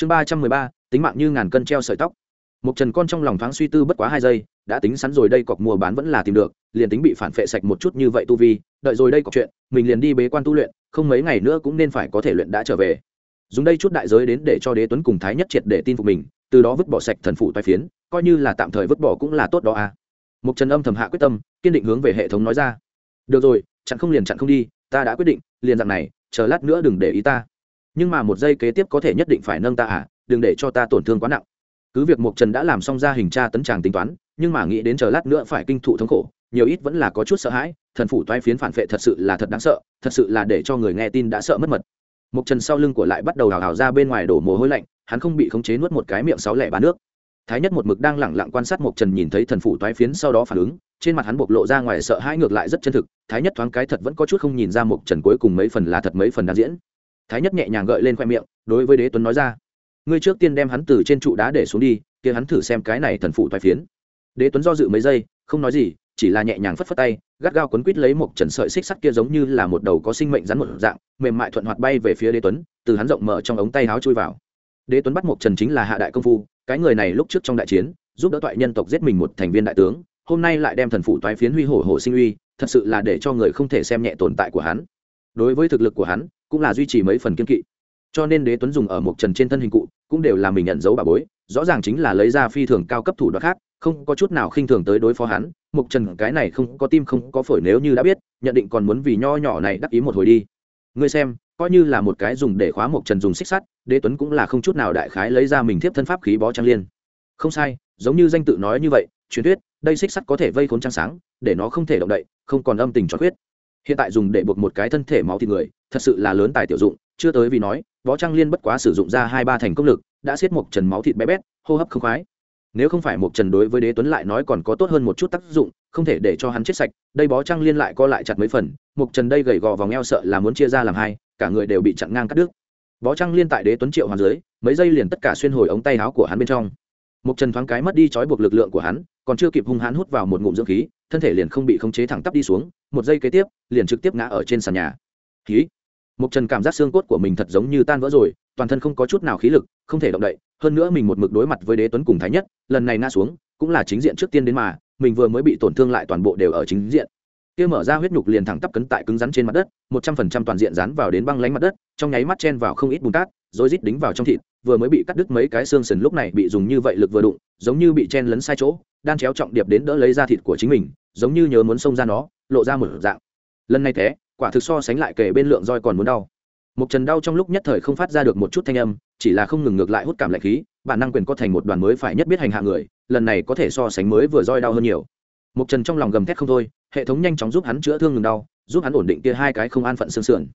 chương ba trăm mười ba, tính mạng như ngàn cân treo sợi tóc. Một trần con trong lòng thoáng suy tư bất quá hai giây, đã tính sẵn rồi đây cọc mua bán vẫn là tìm được, liền tính bị phản phệ sạch một chút như vậy tu vi, đợi rồi đây cọc chuyện, mình liền đi bế quan tu luyện, không mấy ngày nữa cũng nên phải có thể luyện đã trở về. Dùng đây chút đại giới đến để cho đế tuấn cùng thái nhất triệt để tin phục mình, từ đó vứt bỏ sạch thần phụ toai phiến, coi như là tạm thời vứt bỏ cũng là tốt đó à. Một trần âm thầm hạ quyết tâm, kiên định hướng về hệ thống nói ra. Được rồi, chặn không liền chặn không đi, ta đã quyết định, liền dạng này, chờ lát nữa đừng để ý ta nhưng mà một giây kế tiếp có thể nhất định phải nâng ta à đừng để cho ta tổn thương quá nặng. Cứ việc mộc trần đã làm xong ra hình tra tấn tràng tính toán, nhưng mà nghĩ đến chờ lát nữa phải kinh thụ thống khổ, nhiều ít vẫn là có chút sợ hãi, thần phủ toai phiến phản vệ thật sự là thật đáng sợ, thật sự là để cho người nghe tin đã sợ mất mật. Mộc trần sau lưng của lại bắt đầu hào hào ra bên ngoài đổ mồ hôi lạnh, hắn không bị khống chế nuốt một cái miệng sáu lẻ ba nước. Thái nhất một mực đang lẳng lặng quan sát mộc trần nhìn thấy thần phủ toái phiến sau đó phản ứng, trên mặt hắn bộc lộ ra ngoài sợ hãi ngược lại rất chân thực, thái nhất thoáng cái thật vẫn có chút không nhìn ra mộc trần cuối cùng mấy phần là thật mấy phần đang diễn thái nhất nhẹ nhàng gợi lên khoe miệng, đối với đế tuấn nói ra. Ngươi trước tiên đem hắn từ trên trụ đá để xuống đi, kia hắn thử xem cái này thần phụ thoái phiến. Đế tuấn do dự mấy giây, không nói gì, chỉ là nhẹ nhàng phất phất tay, gắt gao quấn quít lấy một trần sợi xích sắt kia giống như là một đầu có sinh mệnh rắn một dạng, mềm mại thuận hoạt bay về phía đế tuấn, từ hắn rộng mở trong ống tay háo chui vào. Đế tuấn bắt một trần chính là hạ đại công phu, cái người này lúc trước trong đại chiến, giúp đỡ toại nhân tộc giết mình một thành viên đại tướng, hôm nay lại đem thần phụ toái phiến huy hổ hổ sinh uy, thật sự là để cho người không thể xem nhẹ tồn tại của hắn. Đối với thực lực của hắn cũng là duy trì mấy phần kiên kỵ. Cho nên đế tuấn dùng ở một trần trên thân hình cụ, cũng đều là mình nhận dấu bà bối, rõ ràng chính là lấy ra phi thường cao cấp thủ đoạn khác, không có chút nào khinh thường tới đối phó hắn. Mục trần cái này không có tim không có phổi nếu như đã biết, nhận định còn muốn vì nho nhỏ này đắc ý một hồi đi. Ngươi xem, coi như là một cái dùng để khóa mục trần dùng xích sắt, đế tuấn cũng là không chút nào đại khái lấy ra mình thiếp thân pháp khí bó trang liên. Không sai, giống như danh tự nói như vậy, truyền thuyết, đây xích sắt có thể vây khốn trăng sáng, để nó không thể động đậy, không còn âm tình cho khuyết hiện tại dùng để buộc một cái thân thể máu thịt người, thật sự là lớn tài tiểu dụng, chưa tới vì nói, võ trang liên bất quá sử dụng ra hai ba thành công lực, đã xiết một trần máu thịt bé bét, hô hấp không khoái. Nếu không phải một trần đối với đế tuấn lại nói còn có tốt hơn một chút tác dụng, không thể để cho hắn chết sạch, đây bó trang liên lại co lại chặt mấy phần, một trần đây gầy gò vòng eo sợ là muốn chia ra làm hai, cả người đều bị chặn ngang cắt đứt. Bó trang liên tại đế tuấn triệu hoàng dưới, mấy giây liền tất cả xuyên hồi ống tay áo của hắn bên trong. Một trần thoáng cái mất đi trói buộc lực lượng của hắn, còn chưa kịp hung hắn hút vào một ngụm dưỡng khí, thân thể liền không bị khống chế thẳng tắp đi xuống một giây kế tiếp, liền trực tiếp ngã ở trên sàn nhà. Khí một trần cảm giác xương cốt của mình thật giống như tan vỡ rồi, toàn thân không có chút nào khí lực, không thể động đậy, hơn nữa mình một mực đối mặt với đế tuấn cùng thái nhất, lần này ngã xuống, cũng là chính diện trước tiên đến mà, mình vừa mới bị tổn thương lại toàn bộ đều ở chính diện. Kia mở ra huyết nhục liền thẳng tắp cấn tại cứng rắn trên mặt đất, một trăm phần trăm toàn diện dán vào đến băng lánh mặt đất, trong nháy mắt chen vào không ít bùn cát, rồi rít đính vào trong thịt, vừa mới bị cắt đứt mấy cái xương sườn lúc này bị dùng như vậy lực vừa đụng, giống như bị chen lấn sai chỗ, đang chéo trọng điệp đến đỡ lấy ra thịt của chính mình, giống như nhớ muốn xông ra nó lộ ra một dạng. Lần này thế, quả thực so sánh lại kể bên lượng roi còn muốn đau. Một trần đau trong lúc nhất thời không phát ra được một chút thanh âm, chỉ là không ngừng ngược lại hút cảm lạnh khí, bản năng quyền có thành một đoàn mới phải nhất biết hành hạ người, lần này có thể so sánh mới vừa roi đau hơn nhiều. Một trần trong lòng gầm thét không thôi, hệ thống nhanh chóng giúp hắn chữa thương ngừng đau, giúp hắn ổn định kia hai cái không an phận xương sườn.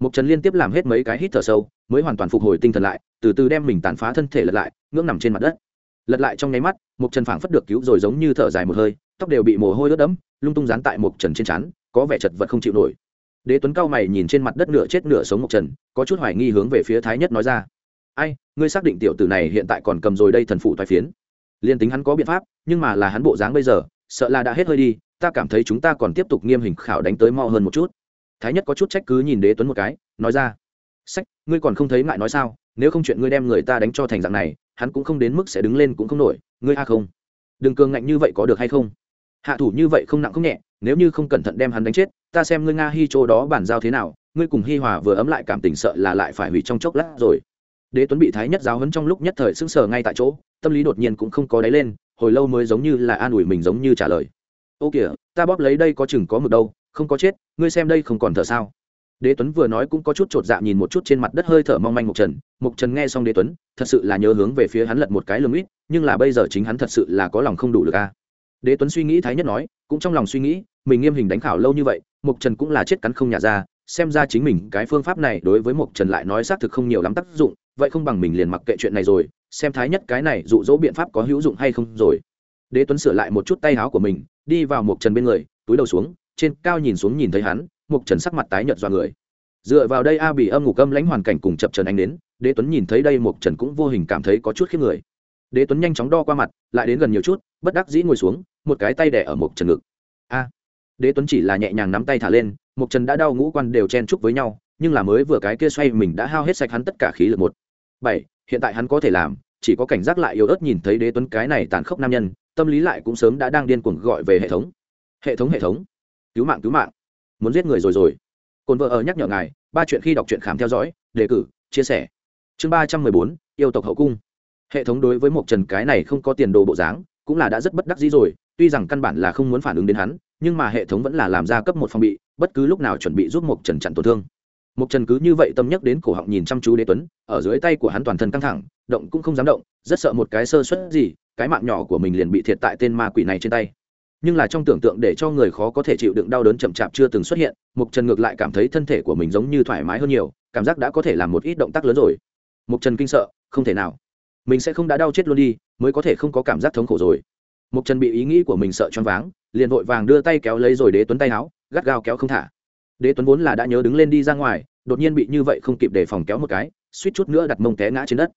Một trần liên tiếp làm hết mấy cái hít thở sâu, mới hoàn toàn phục hồi tinh thần lại, từ từ đem mình tàn phá thân thể lật lại, ngưỡng nằm trên mặt đất lật lại trong nháy mắt mục trần phảng phất được cứu rồi giống như thở dài một hơi tóc đều bị mồ hôi ướt đẫm lung tung dán tại mục trần trên chán, có vẻ chật vật không chịu nổi. Đế tuấn cao mày nhìn trên mặt đất nửa chết nửa sống mục trần có chút hoài nghi hướng về phía thái nhất nói ra. Ai ngươi xác định tiểu tử này hiện tại còn cầm rồi đây thần phụ thoái phiến? Liên tính hắn có biện pháp nhưng mà là hắn bộ dáng bây giờ sợ là đã hết hơi đi ta cảm thấy chúng ta còn tiếp tục nghiêm hình khảo đánh tới mo hơn một chút. Thái nhất có chút trách cứ nhìn đế tuấn một cái nói ra. Sách ngươi còn không thấy ngại nói sao? Nếu không chuyện ngươi đem người ta đánh cho thành dạng này hắn cũng không đến mức sẽ đứng lên cũng không nổi, ngươi a không? Đừng cường ngạnh như vậy có được hay không? Hạ thủ như vậy không nặng không nhẹ, nếu như không cẩn thận đem hắn đánh chết, ta xem ngươi nga hi chỗ đó bản giao thế nào, ngươi cùng hi hòa vừa ấm lại cảm tình sợ là lại phải hủy trong chốc lát rồi. Đế tuấn bị thái nhất giáo hấn trong lúc nhất thời sững sờ ngay tại chỗ, tâm lý đột nhiên cũng không có đáy lên, hồi lâu mới giống như là an ủi mình giống như trả lời. Ô kìa, ta bóp lấy đây có chừng có mực đâu, không có chết, ngươi xem đây không còn thở sao? Đế tuấn vừa nói cũng có chút trột dạ nhìn một chút trên mặt đất hơi thở mong manh mục trần. Mục trần nghe xong đế tuấn, thật sự là nhớ hướng về phía hắn lật một cái lưng ít, nhưng là bây giờ chính hắn thật sự là có lòng không đủ được a. Đế tuấn suy nghĩ thái nhất nói, cũng trong lòng suy nghĩ, mình nghiêm hình đánh khảo lâu như vậy mục trần cũng là chết cắn không nhả ra, xem ra chính mình cái phương pháp này đối với mục trần lại nói xác thực không nhiều lắm tác dụng, vậy không bằng mình liền mặc kệ chuyện này rồi, xem thái nhất cái này dụ dỗ biện pháp có hữu dụng hay không rồi. Đế tuấn sửa lại một chút tay áo của mình, đi vào mục trần bên người, túi đầu xuống, trên cao nhìn xuống nhìn thấy hắn mục trần sắc mặt tái nhợt do người. Dựa vào đây a bị âm ngục âm lãnh hoàn cảnh cùng chập trần anh đến, đế tuấn nhìn thấy đây mục trần cũng vô hình cảm thấy có chút khiếp người. Đế tuấn nhanh chóng đo qua mặt, lại đến gần nhiều chút, bất đắc dĩ ngồi xuống, một cái tay đẻ ở mục trần ngực. A! Đế tuấn chỉ là nhẹ nhàng nắm tay thả lên, mục trần đã đau ngũ quan đều chen chúc với nhau, nhưng là mới vừa cái kia xoay mình đã hao hết sạch hắn tất cả khí lực một. Bảy, hiện tại hắn có thể làm, chỉ có cảnh giác lại yếu ớt nhìn thấy đế tuấn cái này tàn khốc nam nhân, tâm lý lại cũng sớm đã đang điên cuồng gọi về hệ thống. Hệ thống hệ thống. Cứu mạng cứu mạng muốn giết người rồi rồi. Cồn vợ ở nhắc nhở ngài, ba chuyện khi đọc truyện khám theo dõi, đề cử, chia sẻ. Chương ba trăm mười bốn, yêu tộc hậu cung. Hệ thống đối với một trần cái này không có tiền đồ bộ dáng, cũng là đã rất bất đắc dĩ rồi, tuy rằng căn bản là không muốn phản ứng đến hắn, nhưng mà hệ thống vẫn là làm ra cấp một phòng bị, bất cứ lúc nào chuẩn bị giúp một trần chặn tổn thương. Một trần cứ như vậy tâm nhắc đến cổ họng nhìn chăm chú đế tuấn, ở dưới tay của hắn toàn thân căng thẳng, động cũng không dám động, rất sợ một cái sơ suất gì, cái mạng nhỏ của mình liền bị thiệt tại tên ma quỷ này trên tay nhưng là trong tưởng tượng để cho người khó có thể chịu đựng đau đớn chậm chạp chưa từng xuất hiện mục trần ngược lại cảm thấy thân thể của mình giống như thoải mái hơn nhiều, cảm giác đã có thể làm một ít động tác lớn rồi. Mục trần kinh sợ, không thể nào. Mình sẽ không đã đau chết luôn đi, mới có thể không có cảm giác thống khổ rồi. Mục trần bị ý nghĩ của mình sợ choáng váng, liền vội vàng đưa tay kéo lấy rồi đế tuấn tay áo, gắt gao kéo không thả. Đế tuấn vốn là đã nhớ đứng lên đi ra ngoài, đột nhiên bị như vậy không kịp để phòng kéo một cái, suýt chút nữa đặt mông té ngã trên đất.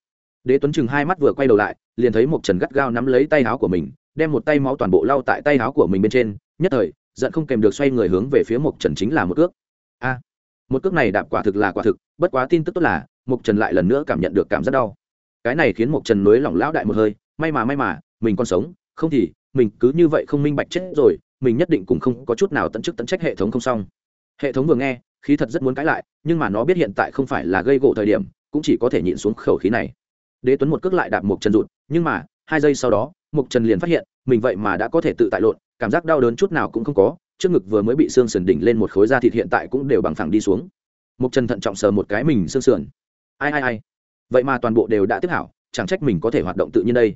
Đế tuấn chừng hai mắt vừa quay đầu lại, liền thấy mục trần gắt gao nắm lấy tay áo của mình đem một tay máu toàn bộ lau tại tay áo của mình bên trên, nhất thời, giận không kèm được xoay người hướng về phía mộc trần chính là một cước. A, một cước này đạp quả thực là quả thực, bất quá tin tức tốt là, mộc trần lại lần nữa cảm nhận được cảm giác đau. Cái này khiến mộc trần nới lỏng lão đại một hơi, may mà may mà, mình còn sống, không thì, mình cứ như vậy không minh bạch chết rồi, mình nhất định cũng không có chút nào tận chức tận trách hệ thống không xong. Hệ thống vừa nghe, khí thật rất muốn cãi lại, nhưng mà nó biết hiện tại không phải là gây gỗ thời điểm, cũng chỉ có thể nhịn xuống khẩu khí này. Đế tuấn một cước lại đạp mộc trần rụt, nhưng mà, hai giây sau đó Mục trần liền phát hiện, mình vậy mà đã có thể tự tại lộn, cảm giác đau đớn chút nào cũng không có, trước ngực vừa mới bị xương sườn đỉnh lên một khối da thịt hiện tại cũng đều bằng phẳng đi xuống. Mục trần thận trọng sờ một cái mình xương sườn. Ai ai ai? Vậy mà toàn bộ đều đã tiếp hảo, chẳng trách mình có thể hoạt động tự nhiên đây.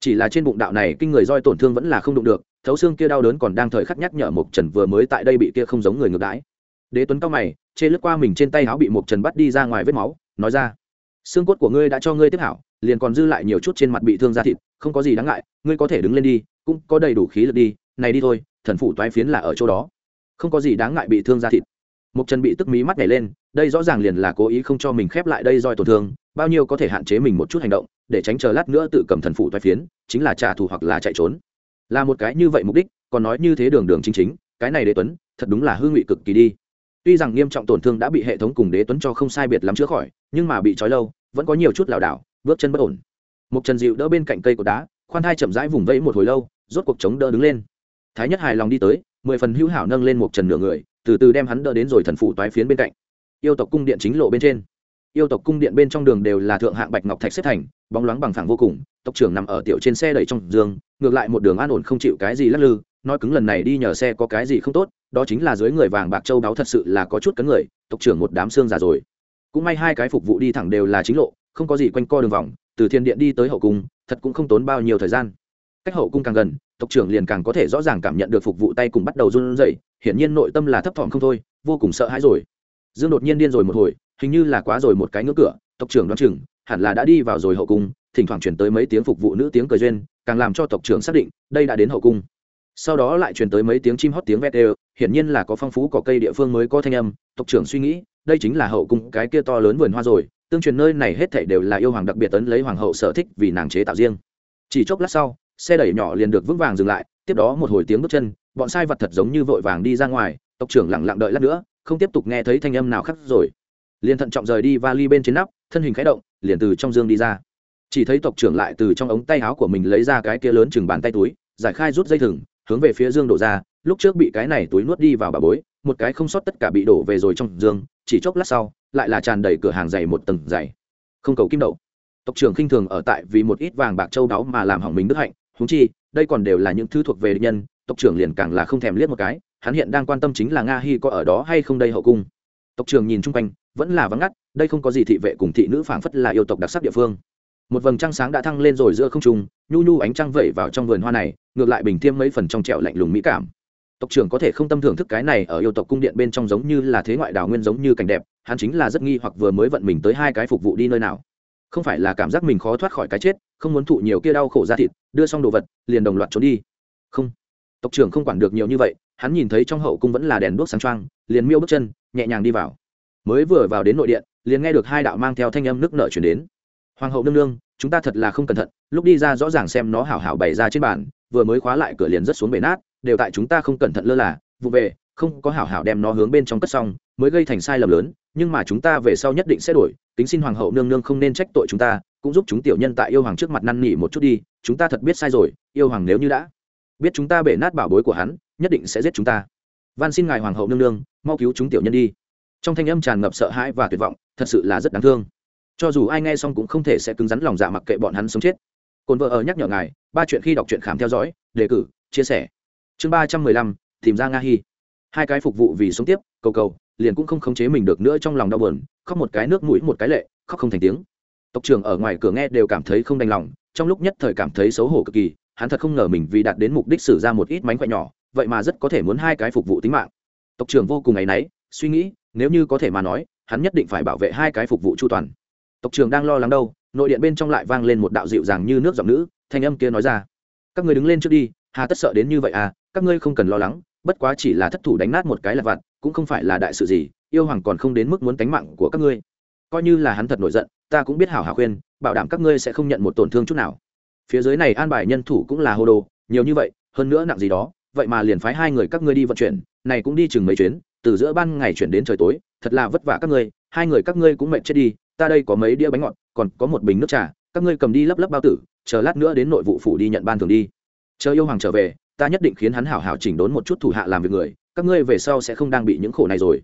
Chỉ là trên bụng đạo này kinh người roi tổn thương vẫn là không đụng được, thấu xương kia đau đớn còn đang thời khắc nhắc nhở Mục trần vừa mới tại đây bị kia không giống người ngược đãi. Đế tuấn cao mày, chê lướt qua mình trên tay áo bị Mục trần bắt đi ra ngoài vết máu, nói ra xương cốt của ngươi đã cho ngươi tiếp hảo, liền còn dư lại nhiều chút trên mặt bị thương da thịt, không có gì đáng ngại, ngươi có thể đứng lên đi, cũng có đầy đủ khí lực đi, này đi thôi, thần phủ toái phiến là ở chỗ đó. Không có gì đáng ngại bị thương da thịt. Một trần bị tức mí mắt nhảy lên, đây rõ ràng liền là cố ý không cho mình khép lại đây roi tổn thương, bao nhiêu có thể hạn chế mình một chút hành động, để tránh chờ lát nữa tự cầm thần phủ toái phiến, chính là trả thù hoặc là chạy trốn. Là một cái như vậy mục đích, còn nói như thế đường đường chính chính, cái này đế tuấn, thật đúng là hư ngụy cực kỳ đi. Tuy rằng nghiêm trọng tổn thương đã bị hệ thống cùng đế tuấn cho không sai biệt lắm chữa khỏi nhưng mà bị trói lâu, vẫn có nhiều chút lảo đảo, bước chân bất ổn. Một trần dịu đỡ bên cạnh cây cột đá, khoan hai chậm rãi vùng vẫy một hồi lâu, rốt cuộc chống đỡ đứng lên. Thái nhất hài lòng đi tới, mười phần hữu hảo nâng lên một trần nửa người, từ từ đem hắn đỡ đến rồi thần phụ toái phiến bên cạnh. Yêu tộc cung điện chính lộ bên trên. Yêu tộc cung điện bên trong đường đều là thượng hạng bạch ngọc thạch xếp thành, bóng loáng bằng phẳng vô cùng, tộc trưởng nằm ở tiểu trên xe đẩy trong giường, ngược lại một đường an ổn không chịu cái gì lắc lư, nói cứng lần này đi nhờ xe có cái gì không tốt, đó chính là dưới người vàng bạc châu đáo thật sự là có chút cấn người, tộc trưởng một đám xương già rồi cũng may hai cái phục vụ đi thẳng đều là chính lộ, không có gì quanh co đường vòng, từ thiên điện đi tới hậu cung, thật cũng không tốn bao nhiêu thời gian. Cách hậu cung càng gần, tộc trưởng liền càng có thể rõ ràng cảm nhận được phục vụ tay cùng bắt đầu run rẩy, hiển nhiên nội tâm là thấp thỏm không thôi, vô cùng sợ hãi rồi. Dương đột nhiên điên rồi một hồi, hình như là quá rồi một cái ngưỡng cửa, tộc trưởng đoán chừng, hẳn là đã đi vào rồi hậu cung, thỉnh thoảng chuyển tới mấy tiếng phục vụ nữ tiếng cười duyên, càng làm cho tộc trưởng xác định, đây đã đến hậu cung. Sau đó lại truyền tới mấy tiếng chim hót tiếng vét đều, hiển nhiên là có phong phú cỏ cây địa phương mới có thanh âm, tộc trưởng suy nghĩ đây chính là hậu cung, cái kia to lớn vườn hoa rồi, tương truyền nơi này hết thảy đều là yêu hoàng đặc biệt tấn lấy hoàng hậu sở thích vì nàng chế tạo riêng. Chỉ chốc lát sau, xe đẩy nhỏ liền được vững vàng dừng lại, tiếp đó một hồi tiếng bước chân, bọn sai vật thật giống như vội vàng đi ra ngoài, tộc trưởng lặng lặng đợi lát nữa, không tiếp tục nghe thấy thanh âm nào khác rồi. Liền thận trọng rời đi vali bên trên nắp, thân hình khẽ động, liền từ trong dương đi ra. Chỉ thấy tộc trưởng lại từ trong ống tay áo của mình lấy ra cái kia lớn chừng bàn tay túi, giải khai rút dây thừng, hướng về phía dương đổ ra, lúc trước bị cái này túi nuốt đi vào bà bối, một cái không sót tất cả bị đổ về rồi trong dương chỉ chốc lát sau, lại là tràn đầy cửa hàng dày một tầng dày. Không cầu kim đậu. Tộc trưởng khinh thường ở tại vì một ít vàng bạc châu đáo mà làm hỏng mình đức hạnh húng chi, đây còn đều là những thứ thuộc về địch nhân, tộc trưởng liền càng là không thèm liếc một cái, hắn hiện đang quan tâm chính là nga hy có ở đó hay không đây hậu cung. Tộc trưởng nhìn chung quanh, vẫn là vắng ngắt, đây không có gì thị vệ cùng thị nữ phảng phất là yêu tộc đặc sắc địa phương. Một vầng trăng sáng đã thăng lên rồi giữa không trung, nhu nhu ánh trăng vẩy vào trong vườn hoa này, ngược lại bình thiêm mấy phần trong trẹo lạnh lùng mỹ cảm tộc trưởng có thể không tâm thưởng thức cái này ở yêu tộc cung điện bên trong giống như là thế ngoại đào nguyên giống như cảnh đẹp, hắn chính là rất nghi hoặc vừa mới vận mình tới hai cái phục vụ đi nơi nào. Không phải là cảm giác mình khó thoát khỏi cái chết, không muốn thụ nhiều kia đau khổ ra thịt, đưa xong đồ vật, liền đồng loạt trốn đi. Không. Tộc trưởng không quản được nhiều như vậy, hắn nhìn thấy trong hậu cung vẫn là đèn đuốc sáng trăng liền miêu bước chân, nhẹ nhàng đi vào. Mới vừa vào đến nội điện, liền nghe được hai đạo mang theo thanh âm nước nợ chuyển đến. Hoàng hậu nương nương, chúng ta thật là không cẩn thận, lúc đi ra rõ ràng xem nó hảo hảo bày ra trên bàn vừa mới khóa lại cửa liền rất xuống bể nát, đều tại chúng ta không cẩn thận lơ là, vụ về, không có hảo hảo đem nó hướng bên trong cất xong, mới gây thành sai lầm lớn, nhưng mà chúng ta về sau nhất định sẽ đổi tính xin hoàng hậu nương nương không nên trách tội chúng ta, cũng giúp chúng tiểu nhân tại yêu hoàng trước mặt năn nỉ một chút đi, chúng ta thật biết sai rồi, yêu hoàng nếu như đã biết chúng ta bể nát bảo bối của hắn, nhất định sẽ giết chúng ta. Van xin ngài hoàng hậu nương nương, mau cứu chúng tiểu nhân đi. Trong thanh âm tràn ngập sợ hãi và tuyệt vọng, thật sự là rất đáng thương. Cho dù ai nghe xong cũng không thể sẽ cứng rắn lòng dạ mặc kệ bọn hắn sống chết cồn vợ ở nhắc nhở ngài, ba chuyện khi đọc truyện khám theo dõi, đề cử, chia sẻ. Chương ba trăm mười lăm, tìm ra nga hi. Hai cái phục vụ vì sống tiếp, cầu cầu, liền cũng không khống chế mình được nữa trong lòng đau buồn, khóc một cái nước mũi một cái lệ, khóc không thành tiếng. Tộc trưởng ở ngoài cửa nghe đều cảm thấy không đành lòng, trong lúc nhất thời cảm thấy xấu hổ cực kỳ, hắn thật không ngờ mình vì đạt đến mục đích xử ra một ít mánh khỏe nhỏ, vậy mà rất có thể muốn hai cái phục vụ tính mạng. Tộc trưởng vô cùng áy náy, suy nghĩ, nếu như có thể mà nói, hắn nhất định phải bảo vệ hai cái phục vụ chu toàn. Tộc trưởng đang lo lắng đâu nội điện bên trong lại vang lên một đạo dịu dàng như nước giọng nữ, thanh âm kia nói ra, các ngươi đứng lên trước đi, hà tất sợ đến như vậy à các ngươi không cần lo lắng, bất quá chỉ là thất thủ đánh nát một cái là vặt, cũng không phải là đại sự gì, yêu hoàng còn không đến mức muốn tánh mạng của các ngươi. Coi như là hắn thật nổi giận, ta cũng biết hảo hảo khuyên, bảo đảm các ngươi sẽ không nhận một tổn thương chút nào. Phía dưới này an bài nhân thủ cũng là hô đồ, nhiều như vậy, hơn nữa nặng gì đó, vậy mà liền phái hai người các ngươi đi vận chuyển, này cũng đi chừng mấy chuyến, từ giữa ban ngày chuyển đến trời tối, thật là vất vả các ngươi, hai người các ngươi cũng mệt chết đi ta đây có mấy đĩa bánh ngọt, còn có một bình nước trà, các ngươi cầm đi lấp lấp bao tử, chờ lát nữa đến nội vụ phủ đi nhận ban thường đi. Chờ yêu hoàng trở về, ta nhất định khiến hắn hảo hảo chỉnh đốn một chút thủ hạ làm việc người, các ngươi về sau sẽ không đang bị những khổ này rồi.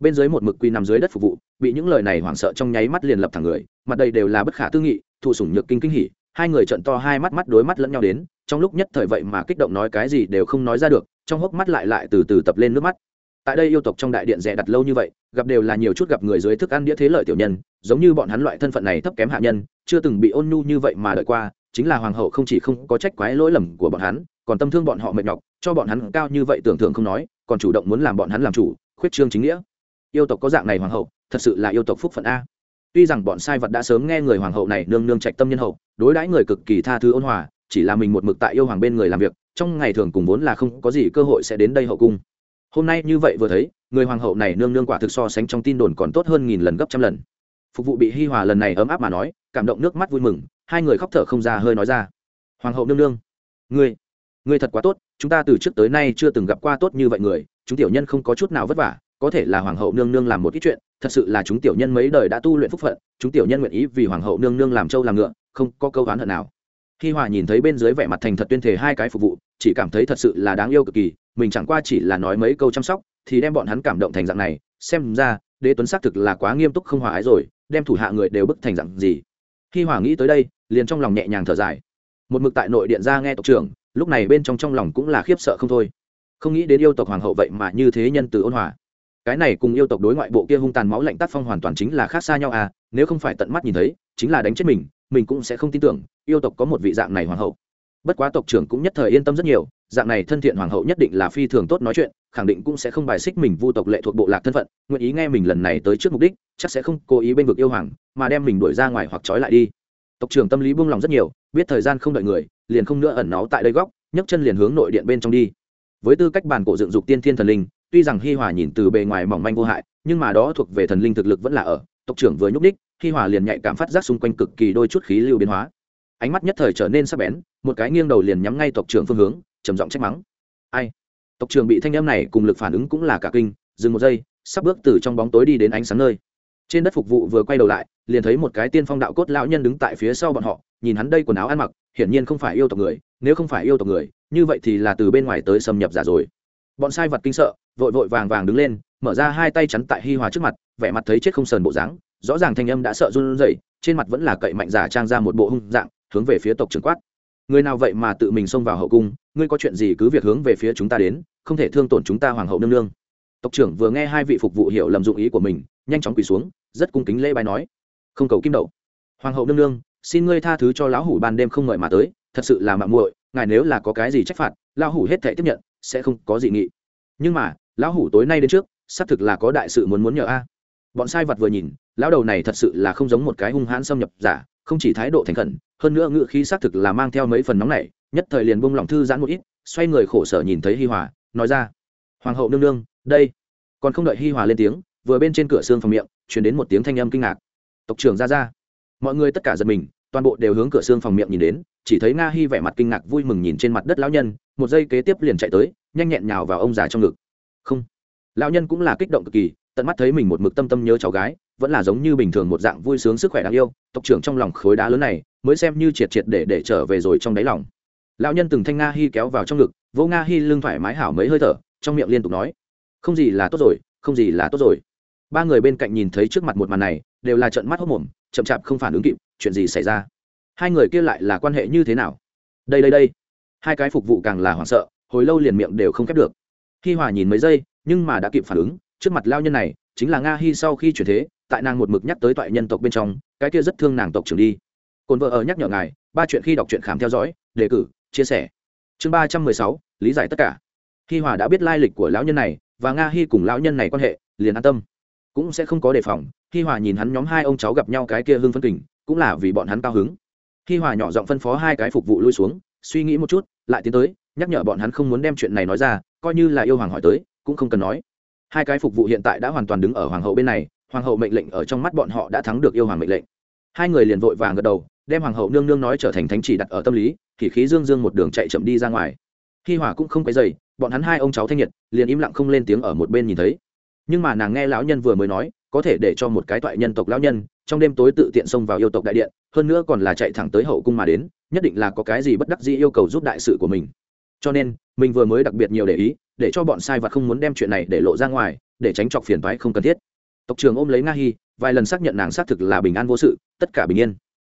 Bên dưới một mực quy nằm dưới đất phục vụ, bị những lời này hoảng sợ trong nháy mắt liền lập thẳng người, mặt đây đều là bất khả tư nghị, thụ sủng nhược kinh kinh hỉ, hai người trận to hai mắt mắt đối mắt lẫn nhau đến, trong lúc nhất thời vậy mà kích động nói cái gì đều không nói ra được, trong hốc mắt lại lại từ từ tập lên nước mắt tại đây yêu tộc trong đại điện rẻ đặt lâu như vậy, gặp đều là nhiều chút gặp người dưới thức ăn đĩa thế lợi tiểu nhân, giống như bọn hắn loại thân phận này thấp kém hạ nhân, chưa từng bị ôn nhu như vậy mà đợi qua, chính là hoàng hậu không chỉ không có trách quái lỗi lầm của bọn hắn, còn tâm thương bọn họ mệt nhọc, cho bọn hắn cao như vậy tưởng tượng không nói, còn chủ động muốn làm bọn hắn làm chủ, khuyết trương chính nghĩa. Yêu tộc có dạng này hoàng hậu, thật sự là yêu tộc phúc phận a. Tuy rằng bọn sai vật đã sớm nghe người hoàng hậu này nương nương trạch tâm nhân hậu, đối đãi người cực kỳ tha thứ ôn hòa, chỉ là mình một mực tại yêu hoàng bên người làm việc, trong ngày thường cùng vốn là không có gì cơ hội sẽ đến đây hậu cung hôm nay như vậy vừa thấy, người hoàng hậu này nương nương quả thực so sánh trong tin đồn còn tốt hơn nghìn lần gấp trăm lần. Phục vụ bị hi hòa lần này ấm áp mà nói, cảm động nước mắt vui mừng, hai người khóc thở không ra hơi nói ra. Hoàng hậu nương nương, ngươi ngươi thật quá tốt, chúng ta từ trước tới nay chưa từng gặp qua tốt như vậy người, chúng tiểu nhân không có chút nào vất vả, có thể là hoàng hậu nương nương làm một ít chuyện, thật sự là chúng tiểu nhân mấy đời đã tu luyện phúc phận, chúng tiểu nhân nguyện ý vì hoàng hậu nương nương làm trâu làm ngựa, không có câu oán hận nào. Hi hòa nhìn thấy bên dưới vẻ mặt thành thật tuyên thể hai cái phục vụ, chỉ cảm thấy thật sự là đáng yêu cực kỳ mình chẳng qua chỉ là nói mấy câu chăm sóc, thì đem bọn hắn cảm động thành dạng này, xem ra, đế tuấn xác thực là quá nghiêm túc không hòa ái rồi, đem thủ hạ người đều bức thành dạng gì. Khi hòa nghĩ tới đây, liền trong lòng nhẹ nhàng thở dài. Một mực tại nội điện ra nghe tộc trưởng, lúc này bên trong trong lòng cũng là khiếp sợ không thôi. Không nghĩ đến yêu tộc hoàng hậu vậy mà như thế nhân từ ôn hòa. Cái này cùng yêu tộc đối ngoại bộ kia hung tàn máu lạnh tác phong hoàn toàn chính là khác xa nhau à nếu không phải tận mắt nhìn thấy, chính là đánh chết mình mình cũng sẽ không tin tưởng, yêu tộc có một vị dạng này hoàng hậu. Bất quá tộc trưởng cũng nhất thời yên tâm rất nhiều dạng này thân thiện hoàng hậu nhất định là phi thường tốt nói chuyện, khẳng định cũng sẽ không bài xích mình vu tộc lệ thuộc bộ lạc thân phận, nguyện ý nghe mình lần này tới trước mục đích, chắc sẽ không cố ý bên vực yêu hoàng, mà đem mình đuổi ra ngoài hoặc trói lại đi. Tộc trưởng tâm lý buông lòng rất nhiều, biết thời gian không đợi người, liền không nữa ẩn náu tại đây góc, nhấc chân liền hướng nội điện bên trong đi. Với tư cách bản cổ dựng dục tiên thiên thần linh, tuy rằng hi hòa nhìn từ bề ngoài mỏng manh vô hại, nhưng mà đó thuộc về thần linh thực lực vẫn là ở, tộc trưởng vừa nhúc đích hi hòa liền nhạy cảm phát giác xung quanh cực kỳ đôi chút khí lưu biến hóa. Ánh mắt nhất thời trở nên sắc bén, một cái nghiêng đầu liền nhắm ngay tộc trưởng phương hướng trầm giọng trách mắng. Ai? Tộc trưởng bị thanh âm này cùng lực phản ứng cũng là cả kinh, dừng một giây, sắp bước từ trong bóng tối đi đến ánh sáng nơi. Trên đất phục vụ vừa quay đầu lại, liền thấy một cái tiên phong đạo cốt lão nhân đứng tại phía sau bọn họ, nhìn hắn đây quần áo ăn mặc, hiển nhiên không phải yêu tộc người, nếu không phải yêu tộc người, như vậy thì là từ bên ngoài tới xâm nhập giả rồi. Bọn sai vật kinh sợ, vội vội vàng vàng đứng lên, mở ra hai tay chắn tại hi hòa trước mặt, vẻ mặt thấy chết không sờn bộ dáng, rõ ràng thanh âm đã sợ run rẩy, trên mặt vẫn là cậy mạnh giả trang ra một bộ hung dạng, hướng về phía tộc trưởng quát người nào vậy mà tự mình xông vào hậu cung, ngươi có chuyện gì cứ việc hướng về phía chúng ta đến, không thể thương tổn chúng ta hoàng hậu nương nương. Tộc trưởng vừa nghe hai vị phục vụ hiểu lầm dụng ý của mình, nhanh chóng quỳ xuống, rất cung kính lễ bài nói, không cầu kim đậu. Hoàng hậu nương nương, xin ngươi tha thứ cho lão hủ ban đêm không mời mà tới, thật sự là mạng muội, ngài nếu là có cái gì trách phạt, lão hủ hết thể tiếp nhận, sẽ không có gì nghị. Nhưng mà, lão hủ tối nay đến trước, xác thực là có đại sự muốn muốn nhờ a bọn sai vật vừa nhìn, lão đầu này thật sự là không giống một cái hung hãn xâm nhập giả, không chỉ thái độ thành khẩn, hơn nữa ngự khí xác thực là mang theo mấy phần nóng này nhất thời liền bông lòng thư giãn một ít, xoay người khổ sở nhìn thấy hi hòa, nói ra, hoàng hậu nương nương, đây. Còn không đợi hi hòa lên tiếng, vừa bên trên cửa xương phòng miệng chuyển đến một tiếng thanh âm kinh ngạc. Tộc trưởng ra ra. Mọi người tất cả giật mình, toàn bộ đều hướng cửa xương phòng miệng nhìn đến, chỉ thấy nga hi vẻ mặt kinh ngạc vui mừng nhìn trên mặt đất lão nhân, một giây kế tiếp liền chạy tới, nhanh nhẹn nhào vào ông già trong ngực. Không. Lão nhân cũng là kích động cực kỳ tận mắt thấy mình một mực tâm tâm nhớ cháu gái, vẫn là giống như bình thường một dạng vui sướng sức khỏe đáng yêu, tộc trưởng trong lòng khối đá lớn này, mới xem như triệt triệt để để trở về rồi trong đáy lòng. Lão nhân từng thanh nga hi kéo vào trong ngực vô nga hi lưng thoải mái hảo mấy hơi thở, trong miệng liên tục nói, không gì là tốt rồi, không gì là tốt rồi. Ba người bên cạnh nhìn thấy trước mặt một màn này, đều là trận mắt hốc mồm, chậm chạp không phản ứng kịp, chuyện gì xảy ra? Hai người kia lại là quan hệ như thế nào? Đây đây đây. Hai cái phục vụ càng là hoảng sợ, hồi lâu liền miệng đều không khép được. Hi hòa nhìn mấy giây, nhưng mà đã kịp phản ứng trước mặt lao nhân này chính là nga hi sau khi chuyển thế tại nàng một mực nhắc tới toại nhân tộc bên trong cái kia rất thương nàng tộc trưởng đi cồn vợ ở nhắc nhở ngài ba chuyện khi đọc truyện khám theo dõi đề cử chia sẻ chương ba trăm mười sáu lý giải tất cả hi hòa đã biết lai lịch của lão nhân này và nga hi cùng lão nhân này quan hệ liền an tâm cũng sẽ không có đề phòng hi hòa nhìn hắn nhóm hai ông cháu gặp nhau cái kia hưng phân kình cũng là vì bọn hắn cao hứng hi hòa nhỏ giọng phân phó hai cái phục vụ lui xuống suy nghĩ một chút lại tiến tới nhắc nhở bọn hắn không muốn đem chuyện này nói ra coi như là yêu hoàng hỏi tới cũng không cần nói hai cái phục vụ hiện tại đã hoàn toàn đứng ở hoàng hậu bên này, hoàng hậu mệnh lệnh ở trong mắt bọn họ đã thắng được yêu hoàng mệnh lệnh. Hai người liền vội vàng gật đầu, đem hoàng hậu nương nương nói trở thành thánh chỉ đặt ở tâm lý, thì khí dương dương một đường chạy chậm đi ra ngoài. Hi hòa cũng không cái dày bọn hắn hai ông cháu thanh nhiệt, liền im lặng không lên tiếng ở một bên nhìn thấy. Nhưng mà nàng nghe lão nhân vừa mới nói, có thể để cho một cái toại nhân tộc lão nhân, trong đêm tối tự tiện xông vào yêu tộc đại điện, hơn nữa còn là chạy thẳng tới hậu cung mà đến, nhất định là có cái gì bất đắc dĩ yêu cầu giúp đại sự của mình. Cho nên, mình vừa mới đặc biệt nhiều để ý để cho bọn sai vật không muốn đem chuyện này để lộ ra ngoài, để tránh chọc phiền toái không cần thiết. Tộc trưởng ôm lấy nga hi, vài lần xác nhận nàng xác thực là bình an vô sự, tất cả bình yên.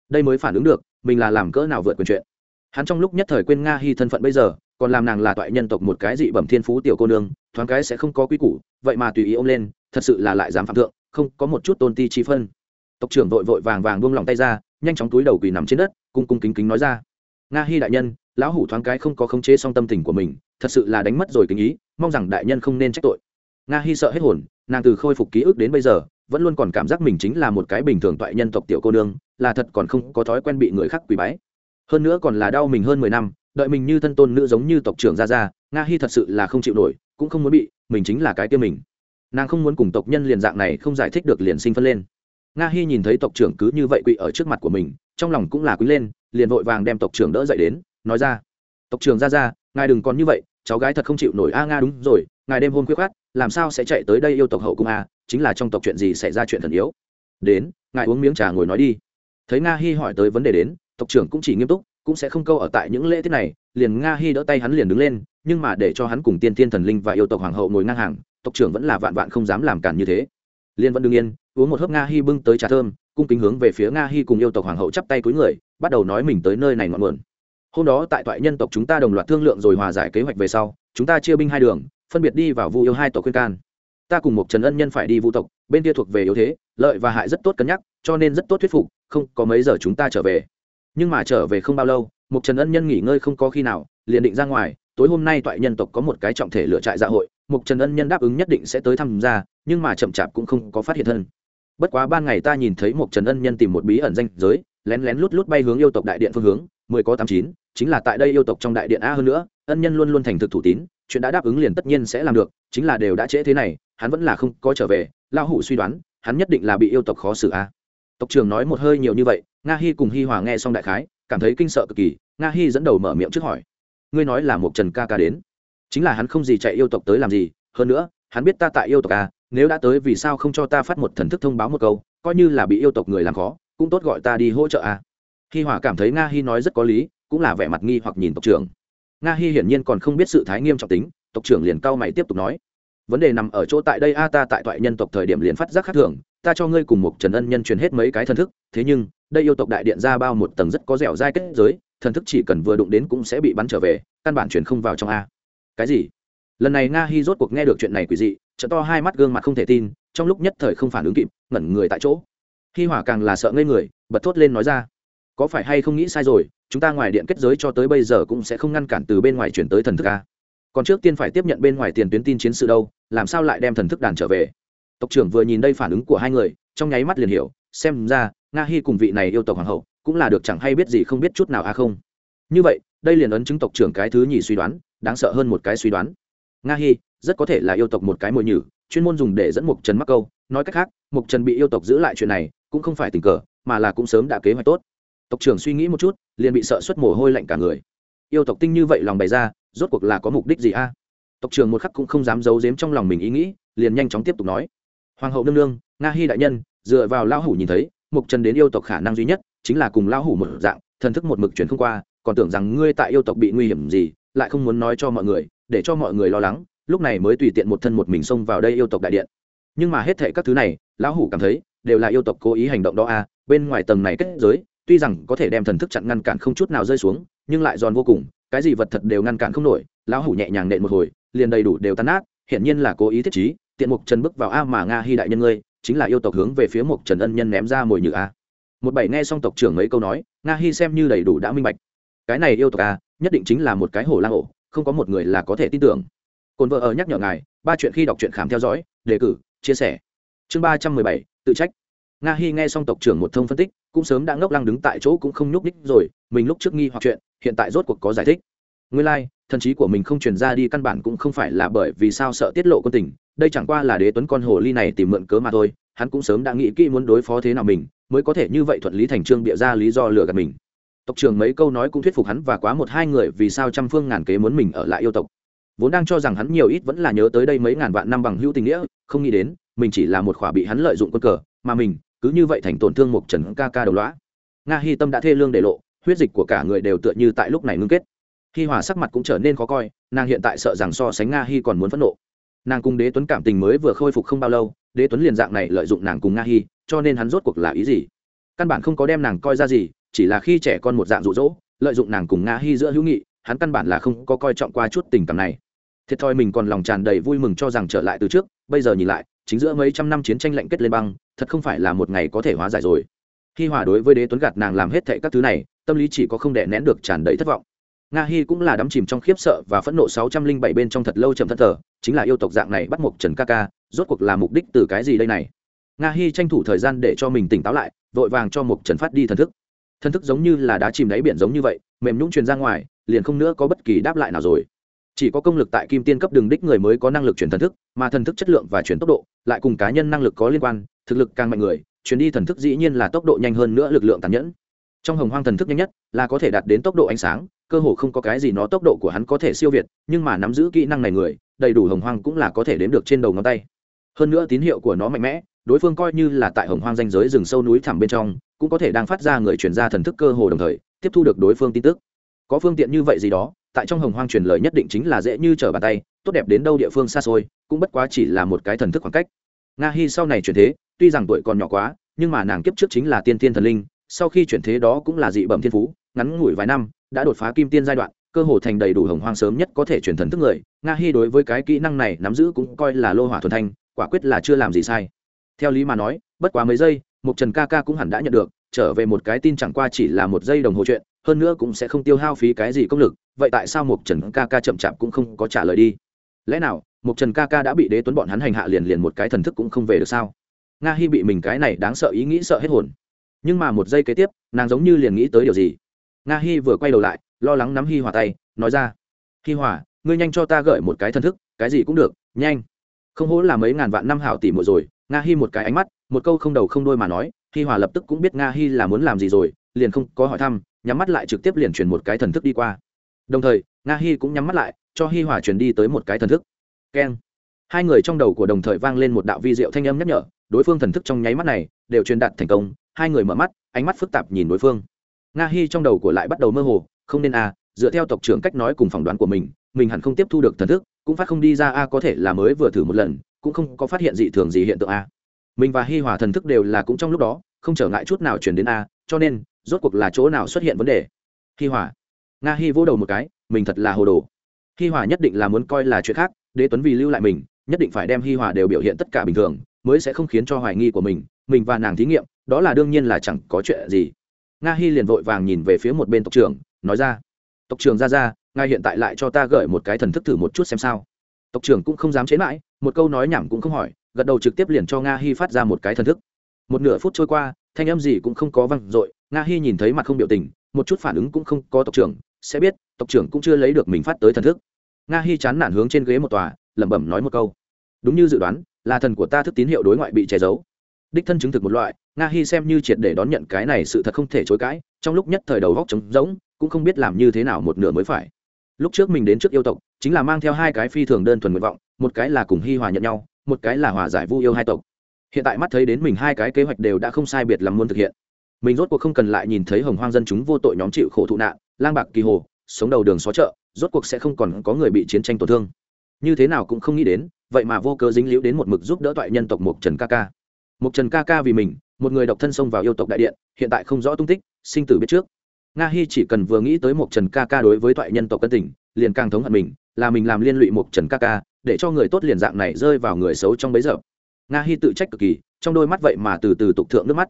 Đây mới phản ứng được, mình là làm cỡ nào vượt quyền chuyện. Hắn trong lúc nhất thời quên nga hi thân phận bây giờ, còn làm nàng là toại nhân tộc một cái dị bẩm thiên phú tiểu cô nương, thoáng cái sẽ không có quy củ, vậy mà tùy ý ôm lên, thật sự là lại dám phạm thượng, không có một chút tôn ti chi phân. Tộc trưởng vội vội vàng vàng buông lòng tay ra, nhanh chóng túi đầu quỳ nằm trên đất, cung cung kính kính nói ra. Nga hi đại nhân, lão hủ thoáng cái không có khống chế song tâm tình của mình thật sự là đánh mất rồi kính ý, mong rằng đại nhân không nên trách tội. Nga hi sợ hết hồn, nàng từ khôi phục ký ức đến bây giờ, vẫn luôn còn cảm giác mình chính là một cái bình thường toại nhân tộc tiểu cô nương, là thật còn không có thói quen bị người khác quỳ bái. Hơn nữa còn là đau mình hơn mười năm, đợi mình như thân tôn nữ giống như tộc trưởng ra ra, nga hi thật sự là không chịu nổi, cũng không muốn bị, mình chính là cái kia mình. Nàng không muốn cùng tộc nhân liền dạng này không giải thích được liền sinh phân lên. Nga hi nhìn thấy tộc trưởng cứ như vậy quỳ ở trước mặt của mình, trong lòng cũng là quý lên, liền vội vàng đem tộc trưởng đỡ dậy đến, nói ra, tộc trưởng ra ra, ngài đừng còn như vậy cháu gái thật không chịu nổi a nga đúng rồi, ngài đêm hôm khuya khát làm sao sẽ chạy tới đây yêu tộc hậu cung a, chính là trong tộc chuyện gì xảy ra chuyện thần yếu. Đến, ngài uống miếng trà ngồi nói đi. Thấy nga hi hỏi tới vấn đề đến, tộc trưởng cũng chỉ nghiêm túc, cũng sẽ không câu ở tại những lễ tiết này, liền nga hi đỡ tay hắn liền đứng lên, nhưng mà để cho hắn cùng tiên tiên thần linh và yêu tộc hoàng hậu ngồi ngang hàng, tộc trưởng vẫn là vạn vạn không dám làm cản như thế. Liên vẫn đương yên, uống một hớp nga hi bưng tới trà thơm, cung kính hướng về phía nga hi cùng yêu tộc hoàng hậu chắp tay cúi người, bắt đầu nói mình tới nơi này ngọn nguồn hôm đó tại toại nhân tộc chúng ta đồng loạt thương lượng rồi hòa giải kế hoạch về sau, chúng ta chia binh hai đường, phân biệt đi vào vu yêu hai tộc khuyên can. Ta cùng một trần ân nhân phải đi vu tộc, bên kia thuộc về yếu thế, lợi và hại rất tốt cân nhắc, cho nên rất tốt thuyết phục, không có mấy giờ chúng ta trở về. Nhưng mà trở về không bao lâu, một trần ân nhân nghỉ ngơi không có khi nào, liền định ra ngoài, tối hôm nay toại nhân tộc có một cái trọng thể lựa trại dạ hội, một trần ân nhân đáp ứng nhất định sẽ tới tham gia, nhưng mà chậm chạp cũng không có phát hiện thân. Bất quá ban ngày ta nhìn thấy một trần ân nhân tìm một bí ẩn danh giới, lén lén lút lút bay hướng yêu tộc đại điện phương hướng, mười có tám chín chính là tại đây yêu tộc trong đại điện a hơn nữa, ân nhân luôn luôn thành thực thủ tín, chuyện đã đáp ứng liền tất nhiên sẽ làm được, chính là đều đã trễ thế này, hắn vẫn là không có trở về lao hủ suy đoán, hắn nhất định là bị yêu tộc khó xử a. Tộc trưởng nói một hơi nhiều như vậy, nga hi cùng hi hòa nghe xong đại khái, cảm thấy kinh sợ cực kỳ, nga hi dẫn đầu mở miệng trước hỏi. Ngươi nói là một trần ca ca đến. Chính là hắn không gì chạy yêu tộc tới làm gì, hơn nữa, hắn biết ta tại yêu tộc a, nếu đã tới vì sao không cho ta phát một thần thức thông báo một câu, coi như là bị yêu tộc người làm khó, cũng tốt gọi ta đi hỗ trợ a. Hi hòa cảm thấy nga hi nói rất có lý cũng là vẻ mặt nghi hoặc nhìn tộc trưởng. Nga hi hiển nhiên còn không biết sự thái nghiêm trọng tính, tộc trưởng liền cao mày tiếp tục nói. Vấn đề nằm ở chỗ tại đây a ta tại toại nhân tộc thời điểm liền phát giác khác thường, ta cho ngươi cùng một trần ân nhân truyền hết mấy cái thần thức, thế nhưng, đây yêu tộc đại điện ra bao một tầng rất có dẻo dai kết giới, thần thức chỉ cần vừa đụng đến cũng sẽ bị bắn trở về, căn bản truyền không vào trong a. Cái gì? Lần này nga hi rốt cuộc nghe được chuyện này quỷ dị, trợ to hai mắt gương mặt không thể tin, trong lúc nhất thời không phản ứng kịp, ngẩn người tại chỗ. Hi hỏa càng là sợ ngây người, bật thốt lên nói ra có phải hay không nghĩ sai rồi, chúng ta ngoài điện kết giới cho tới bây giờ cũng sẽ không ngăn cản từ bên ngoài chuyển tới thần thức a. Còn trước tiên phải tiếp nhận bên ngoài tiền tuyến tin chiến sự đâu, làm sao lại đem thần thức đàn trở về? Tộc trưởng vừa nhìn đây phản ứng của hai người, trong nháy mắt liền hiểu, xem ra, nga hy cùng vị này yêu tộc hoàng hậu, cũng là được chẳng hay biết gì không biết chút nào a không. Như vậy, đây liền ấn chứng tộc trưởng cái thứ nhì suy đoán, đáng sợ hơn một cái suy đoán. Nga hy rất có thể là yêu tộc một cái mồi nhử, chuyên môn dùng để dẫn mục trần mắc câu. Nói cách khác mục trần bị yêu tộc giữ lại chuyện này, cũng không phải tình cờ, mà là cũng sớm đã kế hoạch tốt tộc trưởng suy nghĩ một chút liền bị sợ xuất mồ hôi lạnh cả người. Yêu tộc tinh như vậy lòng bày ra rốt cuộc là có mục đích gì a? Tộc trưởng một khắc cũng không dám giấu giếm trong lòng mình ý nghĩ liền nhanh chóng tiếp tục nói. Hoàng hậu nương nương nga hy đại nhân dựa vào lão hủ nhìn thấy mục trần đến yêu tộc khả năng duy nhất chính là cùng lão hủ một dạng thần thức một mực chuyển không qua còn tưởng rằng ngươi tại yêu tộc bị nguy hiểm gì lại không muốn nói cho mọi người để cho mọi người lo lắng lúc này mới tùy tiện một thân một mình xông vào đây yêu tộc đại điện. Nhưng mà hết thệ các thứ này lão hủ cảm thấy đều là yêu tộc cố ý hành động đó a à, bên ngoài tầng này kết giới tuy rằng có thể đem thần thức chặn ngăn cản không chút nào rơi xuống, nhưng lại giòn vô cùng, cái gì vật thật đều ngăn cản không nổi, lão hủ nhẹ nhàng nện một hồi, liền đầy đủ đều tan nát, hiển nhiên là cố ý thiết trí, tiện mục trần bước vào a mà nga hy đại nhân ngươi, chính là yêu tộc hướng về phía mục trần ân nhân ném ra mồi nhự a. Một bảy nghe xong tộc trưởng mấy câu nói, nga hy xem như đầy đủ đã minh bạch. Cái này yêu tộc a, nhất định chính là một cái hổ lang ổ không có một người là có thể tin tưởng. Cồn vợ ở nhắc nhở ngài, ba chuyện khi đọc truyện khám theo dõi, đề cử, chia sẻ. Chương ba trăm mười bảy, tự trách nga hi nghe xong tộc trưởng một thông phân tích cũng sớm đã ngốc lăng đứng tại chỗ cũng không nhúc ních rồi mình lúc trước nghi hoặc chuyện hiện tại rốt cuộc có giải thích. Nguyên lai、like, thần trí của mình không truyền ra đi căn bản cũng không phải là bởi vì sao sợ tiết lộ quân tình đây chẳng qua là đế tuấn con hồ ly này tìm mượn cớ mà thôi hắn cũng sớm đã nghĩ kỹ muốn đối phó thế nào mình mới có thể như vậy thuận lý thành trương bịa ra lý do lừa gạt mình. Tộc trưởng mấy câu nói cũng thuyết phục hắn và quá một hai người vì sao trăm phương ngàn kế muốn mình ở lại yêu tộc. Vốn đang cho rằng hắn nhiều ít vẫn là nhớ tới đây mấy ngàn vạn năm bằng hữu tình nghĩa không nghĩ đến mình chỉ là một khỏa bị hắn lợi dụng quân cờ mà mình cứ như vậy thành tổn thương một trần ca ca đầu lõa. Nga hy tâm đã thê lương để lộ, huyết dịch của cả người đều tựa như tại lúc này ngưng kết. Hi hòa sắc mặt cũng trở nên khó coi, nàng hiện tại sợ rằng so sánh nga hy còn muốn phẫn nộ. Nàng cùng đế tuấn cảm tình mới vừa khôi phục không bao lâu, đế tuấn liền dạng này lợi dụng nàng cùng nga hy cho nên hắn rốt cuộc là ý gì? Căn bản không có đem nàng coi ra gì, chỉ là khi trẻ con một dạng rụ rỗ lợi dụng nàng cùng nga hy giữa hữu nghị, hắn căn bản là không có coi trọng qua chút tình cảm này. Thiệt thòi mình còn lòng tràn đầy vui mừng cho rằng trở lại từ trước, bây giờ nhìn lại chính giữa mấy trăm năm chiến tranh lạnh kết lên băng, thật không phải là một ngày có thể hóa giải rồi. Hi hòa đối với đế tuấn gạt nàng làm hết thệ các thứ này, tâm lý chỉ có không đè nén được tràn đầy thất vọng. Nga hi cũng là đắm chìm trong khiếp sợ và phẫn nộ sáu trăm linh bảy bên trong thật lâu chậm thân thờ, chính là yêu tộc dạng này bắt mộc trần ca ca, rốt cuộc là mục đích từ cái gì đây này? Nga hi tranh thủ thời gian để cho mình tỉnh táo lại, vội vàng cho mộc trần phát đi thần thức. Thần thức giống như là đá chìm đáy biển giống như vậy, mềm nhũng truyền ra ngoài, liền không nữa có bất kỳ đáp lại nào rồi chỉ có công lực tại kim tiên cấp đường đích người mới có năng lực chuyển thần thức, mà thần thức chất lượng và chuyển tốc độ, lại cùng cá nhân năng lực có liên quan, thực lực càng mạnh người, chuyển đi thần thức dĩ nhiên là tốc độ nhanh hơn nữa lực lượng tàn nhẫn. Trong hồng hoang thần thức nhanh nhất là có thể đạt đến tốc độ ánh sáng, cơ hồ không có cái gì nó tốc độ của hắn có thể siêu việt, nhưng mà nắm giữ kỹ năng này người, đầy đủ hồng hoang cũng là có thể đến được trên đầu ngón tay. Hơn nữa tín hiệu của nó mạnh mẽ, đối phương coi như là tại hồng hoang danh giới rừng sâu núi thẳm bên trong, cũng có thể đang phát ra người chuyển ra thần thức cơ hồ đồng thời, tiếp thu được đối phương tin tức. Có phương tiện như vậy gì đó tại trong hồng hoang truyền lời nhất định chính là dễ như trở bàn tay, tốt đẹp đến đâu địa phương xa xôi, cũng bất quá chỉ là một cái thần thức khoảng cách. Nga hy sau này chuyển thế, tuy rằng tuổi còn nhỏ quá, nhưng mà nàng kiếp trước chính là tiên tiên thần linh, sau khi chuyển thế đó cũng là dị bẩm thiên phú, ngắn ngủi vài năm, đã đột phá kim tiên giai đoạn, cơ hồ thành đầy đủ hồng hoang sớm nhất có thể chuyển thần thức người. Nga hy đối với cái kỹ năng này nắm giữ cũng coi là lô hỏa thuần thanh, quả quyết là chưa làm gì sai. Theo lý mà nói, bất quá mấy giây một trần ca ca cũng hẳn đã nhận được, trở về một cái tin chẳng qua chỉ là một giây đồng hồ chuyện hơn nữa cũng sẽ không tiêu hao phí cái gì công lực, vậy tại sao một trần ca ca chậm chạp cũng không có trả lời đi? Lẽ nào một trần ca ca đã bị đế tuấn bọn hắn hành hạ liền liền một cái thần thức cũng không về được sao? Nga hy bị mình cái này đáng sợ ý nghĩ sợ hết hồn. Nhưng mà một giây kế tiếp, nàng giống như liền nghĩ tới điều gì? Nga hy vừa quay đầu lại, lo lắng nắm hi hòa tay, nói ra, hi hòa, ngươi nhanh cho ta gợi một cái thần thức, cái gì cũng được, nhanh. Không hố là mấy ngàn vạn năm hảo tỷ một rồi, nga hy một cái ánh mắt, một câu không đầu không đôi mà nói, hi hòa lập tức cũng biết nga hy là muốn làm gì rồi, liền không có hỏi thăm nhắm mắt lại trực tiếp liền truyền một cái thần thức đi qua. Đồng thời nga hy cũng nhắm mắt lại cho hi hòa truyền đi tới một cái thần thức. Keng. Hai người trong đầu của đồng thời vang lên một đạo vi diệu thanh âm nhắc nhở đối phương thần thức trong nháy mắt này đều truyền đạt thành công hai người mở mắt ánh mắt phức tạp nhìn đối phương. Nga hy trong đầu của lại bắt đầu mơ hồ không nên a à, dựa theo tộc trưởng cách nói cùng phỏng đoán của mình mình hẳn không tiếp thu được thần thức cũng phát không đi ra a có thể là mới vừa thử một lần cũng không có phát hiện dị thường gì hiện tượng a mình và hi hòa thần thức đều là cũng trong lúc đó không trở ngại chút nào chuyển đến a cho nên, rốt cuộc là chỗ nào xuất hiện vấn đề? Hi hòa. Nga hi vỗ đầu một cái, mình thật là hồ đồ. Hi hòa nhất định là muốn coi là chuyện khác, đế tuấn vì lưu lại mình, nhất định phải đem hi hòa đều biểu hiện tất cả bình thường, mới sẽ không khiến cho hoài nghi của mình mình và nàng thí nghiệm, đó là đương nhiên là chẳng có chuyện gì. Nga hi liền vội vàng nhìn về phía một bên tộc trưởng, nói ra, tộc trưởng ra ra, ngài hiện tại lại cho ta gửi một cái thần thức thử một chút xem sao. Tộc trưởng cũng không dám chế mãi, một câu nói nhảm cũng không hỏi, gật đầu trực tiếp liền cho nga hi phát ra một cái thần thức. Một nửa phút trôi qua thanh âm gì cũng không có văng dội, nga hi nhìn thấy mặt không biểu tình, một chút phản ứng cũng không có tộc trưởng, sẽ biết, tộc trưởng cũng chưa lấy được mình phát tới thần thức. Nga hi chán nản hướng trên ghế một tòa, lẩm bẩm nói một câu. Đúng như dự đoán, là thần của ta thức tín hiệu đối ngoại bị che giấu. Đích thân chứng thực một loại, nga hi xem như triệt để đón nhận cái này sự thật không thể chối cãi, trong lúc nhất thời đầu góc trống rỗng, cũng không biết làm như thế nào một nửa mới phải. Lúc trước mình đến trước yêu tộc, chính là mang theo hai cái phi thường đơn thuần nguyện vọng, một cái là cùng hi hòa nhận nhau, một cái là hòa giải vu yêu hai tộc hiện tại mắt thấy đến mình hai cái kế hoạch đều đã không sai biệt lắm muốn thực hiện. Mình rốt cuộc không cần lại nhìn thấy hồng hoang dân chúng vô tội nhóm chịu khổ thụ nạn lang bạc kỳ hồ sống đầu đường xó chợ rốt cuộc sẽ không còn có người bị chiến tranh tổn thương. Như thế nào cũng không nghĩ đến vậy mà vô cớ dính liễu đến một mực giúp đỡ toại nhân tộc mục trần ca ca. Mục trần ca ca vì mình một người độc thân xông vào yêu tộc đại điện hiện tại không rõ tung tích sinh tử biết trước. Nga hy chỉ cần vừa nghĩ tới mục trần ca ca đối với toại nhân tộc cân tỉnh, liền càng thống hận mình là mình làm liên lụy mục trần ca ca để cho người tốt liền dạng này rơi vào người xấu trong bấy giờ nga hy tự trách cực kỳ, trong đôi mắt vậy mà từ từ tục thượng nước mắt.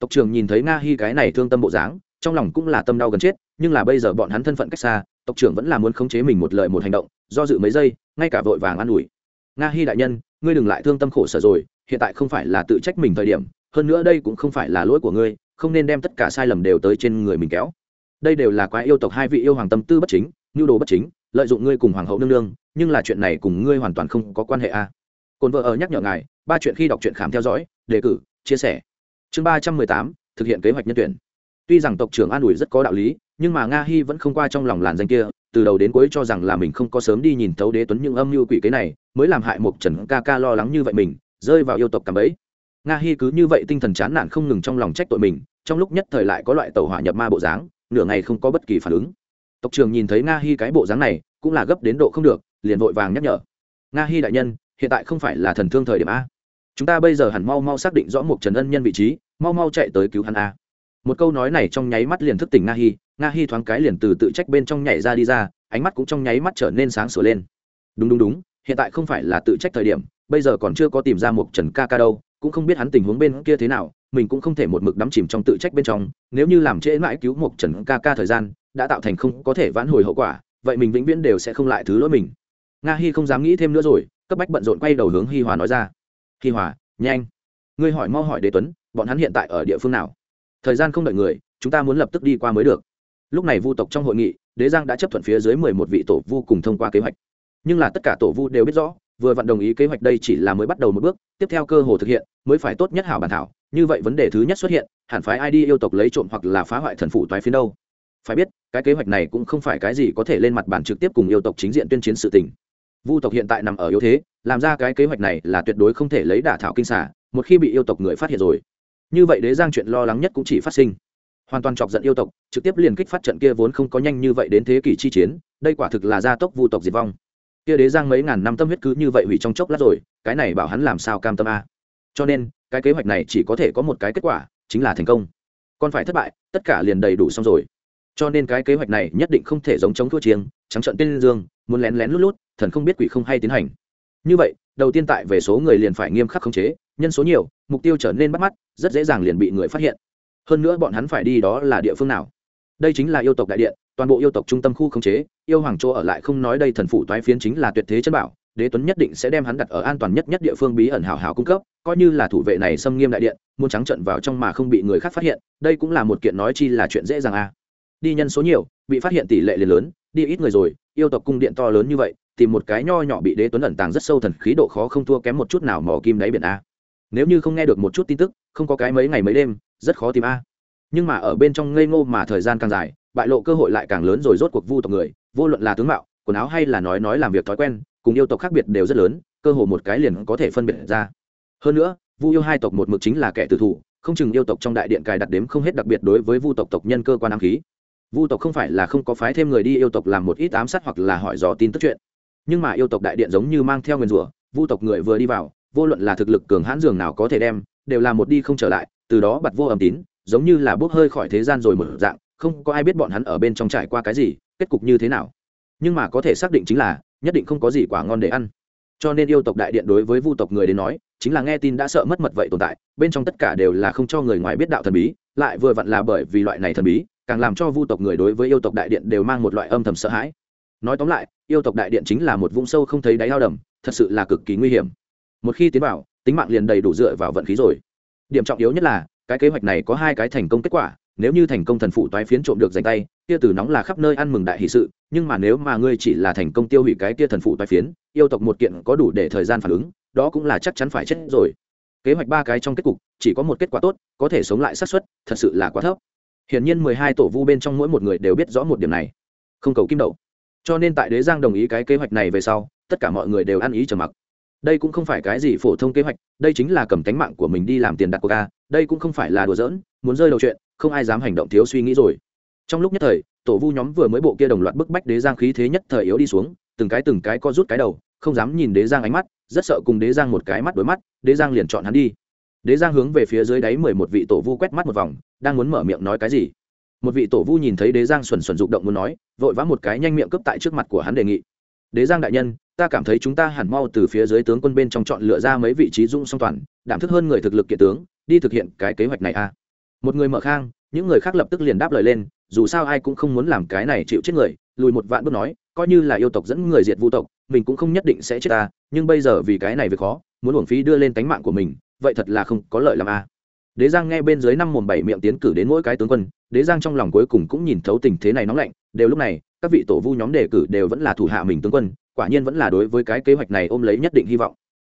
Tộc trưởng nhìn thấy nga hy cái này thương tâm bộ dáng, trong lòng cũng là tâm đau gần chết, nhưng là bây giờ bọn hắn thân phận cách xa, tộc trưởng vẫn là muốn khống chế mình một lời một hành động, do dự mấy giây, ngay cả vội vàng an ủi. Nga hy đại nhân, ngươi đừng lại thương tâm khổ sở rồi, hiện tại không phải là tự trách mình thời điểm, hơn nữa đây cũng không phải là lỗi của ngươi, không nên đem tất cả sai lầm đều tới trên người mình kéo. Đây đều là quái yêu tộc hai vị yêu hoàng tâm tư bất chính, nhu đồ bất chính, lợi dụng ngươi cùng hoàng hậu nương nương, nhưng là chuyện này cùng ngươi hoàn toàn không có quan hệ a à cồn vợ ở nhắc nhở ngài, ba chuyện khi đọc truyện khám theo dõi, đề cử, chia sẻ. Chương ba trăm mười tám, thực hiện kế hoạch nhân tuyển. Tuy rằng tộc trưởng an ủi rất có đạo lý, nhưng mà nga hi vẫn không qua trong lòng làn danh kia, từ đầu đến cuối cho rằng là mình không có sớm đi nhìn thấu đế tuấn những âm mưu quỷ kế này, mới làm hại một trần ca ca lo lắng như vậy mình, rơi vào yêu tộc cảm ấy. Nga hi cứ như vậy tinh thần chán nản không ngừng trong lòng trách tội mình, trong lúc nhất thời lại có loại tàu hỏa nhập ma bộ dáng, nửa ngày không có bất kỳ phản ứng. Tộc trưởng nhìn thấy nga hi cái bộ dáng này, cũng là gấp đến độ không được, liền vội vàng nhắc nhở. Nga hi đại nhân hiện tại không phải là thần thương thời điểm a. Chúng ta bây giờ hẳn mau mau xác định rõ một trần ân nhân vị trí, mau mau chạy tới cứu hắn a. Một câu nói này trong nháy mắt liền thức tỉnh nga hi nga hi thoáng cái liền từ tự trách bên trong nhảy ra đi ra, ánh mắt cũng trong nháy mắt trở nên sáng sửa lên. Đúng đúng đúng, hiện tại không phải là tự trách thời điểm, bây giờ còn chưa có tìm ra một trần ca ca đâu, cũng không biết hắn tình huống bên kia thế nào, mình cũng không thể một mực đắm chìm trong tự trách bên trong, nếu như làm trễ mãi cứu một trần ca ca thời gian, đã tạo thành không có thể vãn hồi hậu quả, vậy mình vĩnh viễn đều sẽ không lại thứ lỗi mình. Nga hy không dám nghĩ thêm nữa rồi cấp bách bận rộn quay đầu hướng hi hòa nói ra. Hi hòa, nhanh. Ngươi hỏi mau hỏi đế tuấn, bọn hắn hiện tại ở địa phương nào? Thời gian không đợi người, chúng ta muốn lập tức đi qua mới được. Lúc này vu tộc trong hội nghị, đế giang đã chấp thuận phía dưới mười một vị tổ vu cùng thông qua kế hoạch. Nhưng là tất cả tổ vu đều biết rõ, vừa vặn đồng ý kế hoạch đây chỉ là mới bắt đầu một bước, tiếp theo cơ hồ thực hiện, mới phải tốt nhất hảo bản thảo. Như vậy vấn đề thứ nhất xuất hiện, hẳn phải ai đi yêu tộc lấy trộm hoặc là phá hoại thần phủ toái phiến đâu? Phải biết, cái kế hoạch này cũng không phải cái gì có thể lên mặt bản trực tiếp cùng yêu tộc chính diện tuyên chiến sự tình vu tộc hiện tại nằm ở yếu thế, làm ra cái kế hoạch này là tuyệt đối không thể lấy đả thảo kinh xả một khi bị yêu tộc người phát hiện rồi. Như vậy đế giang chuyện lo lắng nhất cũng chỉ phát sinh. Hoàn toàn chọc giận yêu tộc, trực tiếp liền kích phát trận kia vốn không có nhanh như vậy đến thế kỷ chi chiến, đây quả thực là gia tốc vu tộc diệt vong. Kia đế giang mấy ngàn năm tâm huyết cứ như vậy hủy trong chốc lát rồi, cái này bảo hắn làm sao cam tâm a? Cho nên, cái kế hoạch này chỉ có thể có một cái kết quả, chính là thành công. Còn phải thất bại, tất cả liền đầy đủ xong rồi. Cho nên cái kế hoạch này nhất định không thể giống chống thua chiêng, trắng trận tên dương, muốn lén lén lút lút thần không biết quỷ không hay tiến hành. Như vậy, đầu tiên tại về số người liền phải nghiêm khắc khống chế, nhân số nhiều, mục tiêu trở nên bắt mắt, rất dễ dàng liền bị người phát hiện. Hơn nữa bọn hắn phải đi đó là địa phương nào? Đây chính là yêu tộc đại điện, toàn bộ yêu tộc trung tâm khu khống chế, yêu hoàng chỗ ở lại không nói đây thần phụ toái phiến chính là tuyệt thế chân bảo, đế tuấn nhất định sẽ đem hắn đặt ở an toàn nhất nhất địa phương bí ẩn hào hào cung cấp, coi như là thủ vệ này xâm nghiêm đại điện, muốn trắng trận vào trong mà không bị người khác phát hiện, đây cũng là một kiện nói chi là chuyện dễ dàng à. đi nhân số nhiều, bị phát hiện tỷ lệ liền lớn, đi ít người rồi, yêu tộc cung điện to lớn như vậy tìm một cái nho nhỏ bị đế tuấn ẩn tàng rất sâu thần khí độ khó không thua kém một chút nào mỏ kim đáy biển a. Nếu như không nghe được một chút tin tức, không có cái mấy ngày mấy đêm, rất khó tìm a. Nhưng mà ở bên trong ngây ngô mà thời gian càng dài, bại lộ cơ hội lại càng lớn rồi rốt cuộc vu tộc người, vô luận là tướng mạo, quần áo hay là nói nói làm việc thói quen, cùng yêu tộc khác biệt đều rất lớn, cơ hội một cái liền có thể phân biệt ra. Hơn nữa, vu yêu hai tộc một mực chính là kẻ tử thủ, không chừng yêu tộc trong đại điện cài đặt đếm không hết đặc biệt đối với vu tộc tộc nhân cơ quan ám khí. Vu tộc không phải là không có phái thêm người đi yêu tộc làm một ít ám sát hoặc là hỏi dò tin tức chuyện nhưng mà yêu tộc đại điện giống như mang theo nguyên rủa, vu tộc người vừa đi vào, vô luận là thực lực cường hãn dường nào có thể đem, đều là một đi không trở lại, từ đó bật vô âm tín, giống như là bốc hơi khỏi thế gian rồi mở dạng, không có ai biết bọn hắn ở bên trong trải qua cái gì, kết cục như thế nào. Nhưng mà có thể xác định chính là, nhất định không có gì quả ngon để ăn. Cho nên yêu tộc đại điện đối với vu tộc người đến nói, chính là nghe tin đã sợ mất mật vậy tồn tại, bên trong tất cả đều là không cho người ngoài biết đạo thần bí, lại vừa vặn là bởi vì loại này thần bí, càng làm cho vu tộc người đối với yêu tộc đại điện đều mang một loại âm thầm sợ hãi nói tóm lại, yêu tộc đại điện chính là một vũng sâu không thấy đáy ao đầm, thật sự là cực kỳ nguy hiểm. Một khi tiến vào, tính mạng liền đầy đủ dựa vào vận khí rồi. Điểm trọng yếu nhất là, cái kế hoạch này có hai cái thành công kết quả, nếu như thành công thần phụ toái phiến trộm được dành tay, kia từ nóng là khắp nơi ăn mừng đại hỷ sự, nhưng mà nếu mà ngươi chỉ là thành công tiêu hủy cái kia thần phụ toái phiến, yêu tộc một kiện có đủ để thời gian phản ứng, đó cũng là chắc chắn phải chết rồi. Kế hoạch ba cái trong kết cục, chỉ có một kết quả tốt, có thể sống lại xác suất, thật sự là quá thấp. Hiển nhiên mười hai tổ vu bên trong mỗi một người đều biết rõ một điểm này. Không cầu kim đậu cho nên tại đế giang đồng ý cái kế hoạch này về sau, tất cả mọi người đều ăn ý trở mặc. Đây cũng không phải cái gì phổ thông kế hoạch, đây chính là cầm tánh mạng của mình đi làm tiền đặt của ca à, đây cũng không phải là đùa giỡn, muốn rơi đầu chuyện, không ai dám hành động thiếu suy nghĩ rồi. Trong lúc nhất thời, tổ vu nhóm vừa mới bộ kia đồng loạt bức bách đế giang khí thế nhất thời yếu đi xuống, từng cái từng cái co rút cái đầu, không dám nhìn đế giang ánh mắt, rất sợ cùng đế giang một cái mắt đối mắt, đế giang liền chọn hắn đi. Đế giang hướng về phía dưới đáy mười một vị tổ vu quét mắt một vòng, đang muốn mở miệng nói cái gì một vị tổ vu nhìn thấy đế giang xuẩn xuẩn rụng động muốn nói, vội vã một cái nhanh miệng cướp tại trước mặt của hắn đề nghị đế giang đại nhân, ta cảm thấy chúng ta hẳn mau từ phía dưới tướng quân bên trong chọn lựa ra mấy vị trí dung song toàn, đảm thức hơn người thực lực kiện tướng, đi thực hiện cái kế hoạch này a à. một người mở khang, những người khác lập tức liền đáp lời lên, dù sao ai cũng không muốn làm cái này chịu chết người, lùi một vạn bước nói, coi như là yêu tộc dẫn người diệt vũ tộc, mình cũng không nhất định sẽ chết ta, nhưng bây giờ vì cái này việc khó, muốn uổng phí đưa lên tánh mạng của mình, vậy thật là không có lợi làm a à đế giang nghe bên dưới năm mồm bảy miệng tiến cử đến mỗi cái tướng quân, đế giang trong lòng cuối cùng cũng nhìn thấu tình thế này nóng lạnh, đều lúc này, các vị tổ vu nhóm đề cử đều vẫn là thủ hạ mình tướng quân, quả nhiên vẫn là đối với cái kế hoạch này ôm lấy nhất định hy vọng.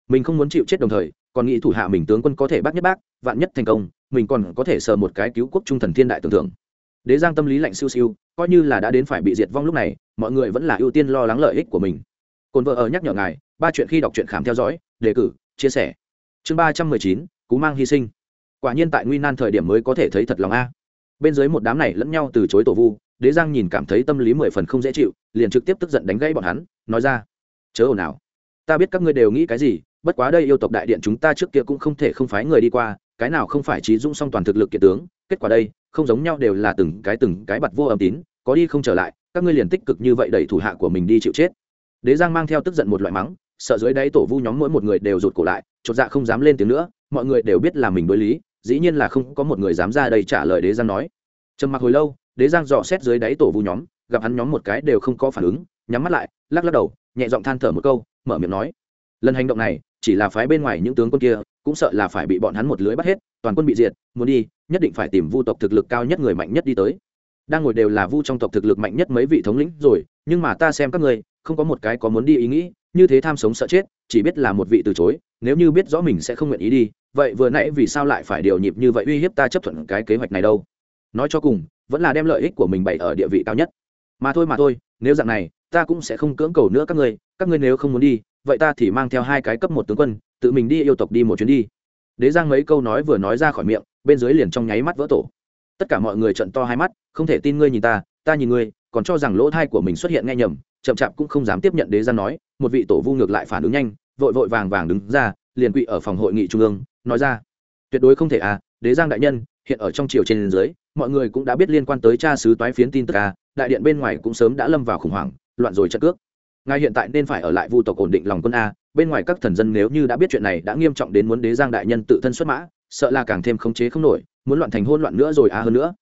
Mình không muốn chịu chết đồng thời, còn nghĩ thủ hạ mình tướng quân có thể bác nhất bác, vạn nhất thành công, mình còn có thể sờ một cái cứu quốc trung thần thiên đại tưởng thưởng đế giang tâm lý lạnh siêu siêu, coi như là đã đến phải bị diệt vong lúc này, mọi người vẫn là ưu tiên lo lắng lợi ích của mình. Cồn vợ ở nhắc nhở ngài, ba chuyện khi đọc truyện khám theo dõi, đề cử, chia sẻ. Chương ba trăm mười chín, cú mang hy sinh quả nhiên tại nguy nan thời điểm mới có thể thấy thật lòng a. Bên dưới một đám này lẫn nhau từ chối tổ vu, đế giang nhìn cảm thấy tâm lý mười phần không dễ chịu, liền trực tiếp tức giận đánh gãy bọn hắn, nói ra, chớ ồn ào. Ta biết các ngươi đều nghĩ cái gì, bất quá đây yêu tộc đại điện chúng ta trước kia cũng không thể không phái người đi qua, cái nào không phải trí dũng song toàn thực lực kiệt tướng, kết quả đây, không giống nhau đều là từng cái từng cái bặt vô âm tín, có đi không trở lại, các ngươi liền tích cực như vậy đẩy thủ hạ của mình đi chịu chết. Đế giang mang theo tức giận một loại mắng, sợ dưới đáy tổ vu nhóm mỗi một người đều rụt cổ lại, chột dạ không dám lên tiếng nữa, mọi người đều biết là mình đối lý dĩ nhiên là không có một người dám ra đây trả lời đế giang nói. Trầm mặc hồi lâu, đế giang dò xét dưới đáy tổ vu nhóm, gặp hắn nhóm một cái đều không có phản ứng, nhắm mắt lại, lắc lắc đầu, nhẹ giọng than thở một câu, mở miệng nói. Lần hành động này, chỉ là phái bên ngoài những tướng quân kia, cũng sợ là phải bị bọn hắn một lưới bắt hết, toàn quân bị diệt, muốn đi, nhất định phải tìm vu tộc thực lực cao nhất người mạnh nhất đi tới. Đang ngồi đều là vu trong tộc thực lực mạnh nhất mấy vị thống lĩnh rồi, nhưng mà ta xem các ngươi không có một cái có muốn đi ý nghĩ, như thế tham sống sợ chết, chỉ biết là một vị từ chối, nếu như biết rõ mình sẽ không nguyện ý đi vậy vừa nãy vì sao lại phải điều nhịp như vậy uy hiếp ta chấp thuận cái kế hoạch này đâu? Nói cho cùng, vẫn là đem lợi ích của mình bày ở địa vị cao nhất. Mà thôi mà thôi, nếu dạng này, ta cũng sẽ không cưỡng cầu nữa các ngươi các ngươi nếu không muốn đi, vậy ta thì mang theo hai cái cấp một tướng quân, tự mình đi yêu tộc đi một chuyến đi. Đế giang mấy câu nói vừa nói ra khỏi miệng, bên dưới liền trong nháy mắt vỡ tổ. Tất cả mọi người trận to hai mắt, không thể tin ngươi nhìn ta ta nhìn ngươi, còn cho rằng lỗ thai của mình xuất hiện nghe nhầm, chậm chạp cũng không dám tiếp nhận đế giang nói, một vị tổ vu ngược lại phản ứng nhanh, vội vội vàng vàng đứng ra liền quỵ ở phòng hội nghị trung ương, nói ra, tuyệt đối không thể à đế giang đại nhân, hiện ở trong triều trên dưới, mọi người cũng đã biết liên quan tới cha sứ toái phiến tin tức à đại điện bên ngoài cũng sớm đã lâm vào khủng hoảng, loạn rồi chất cước ngài hiện tại nên phải ở lại vu tộc ổn định lòng quân a bên ngoài các thần dân nếu như đã biết chuyện này đã nghiêm trọng đến muốn đế giang đại nhân tự thân xuất mã, sợ là càng thêm khống chế không nổi, muốn loạn thành hôn loạn nữa rồi à hơn nữa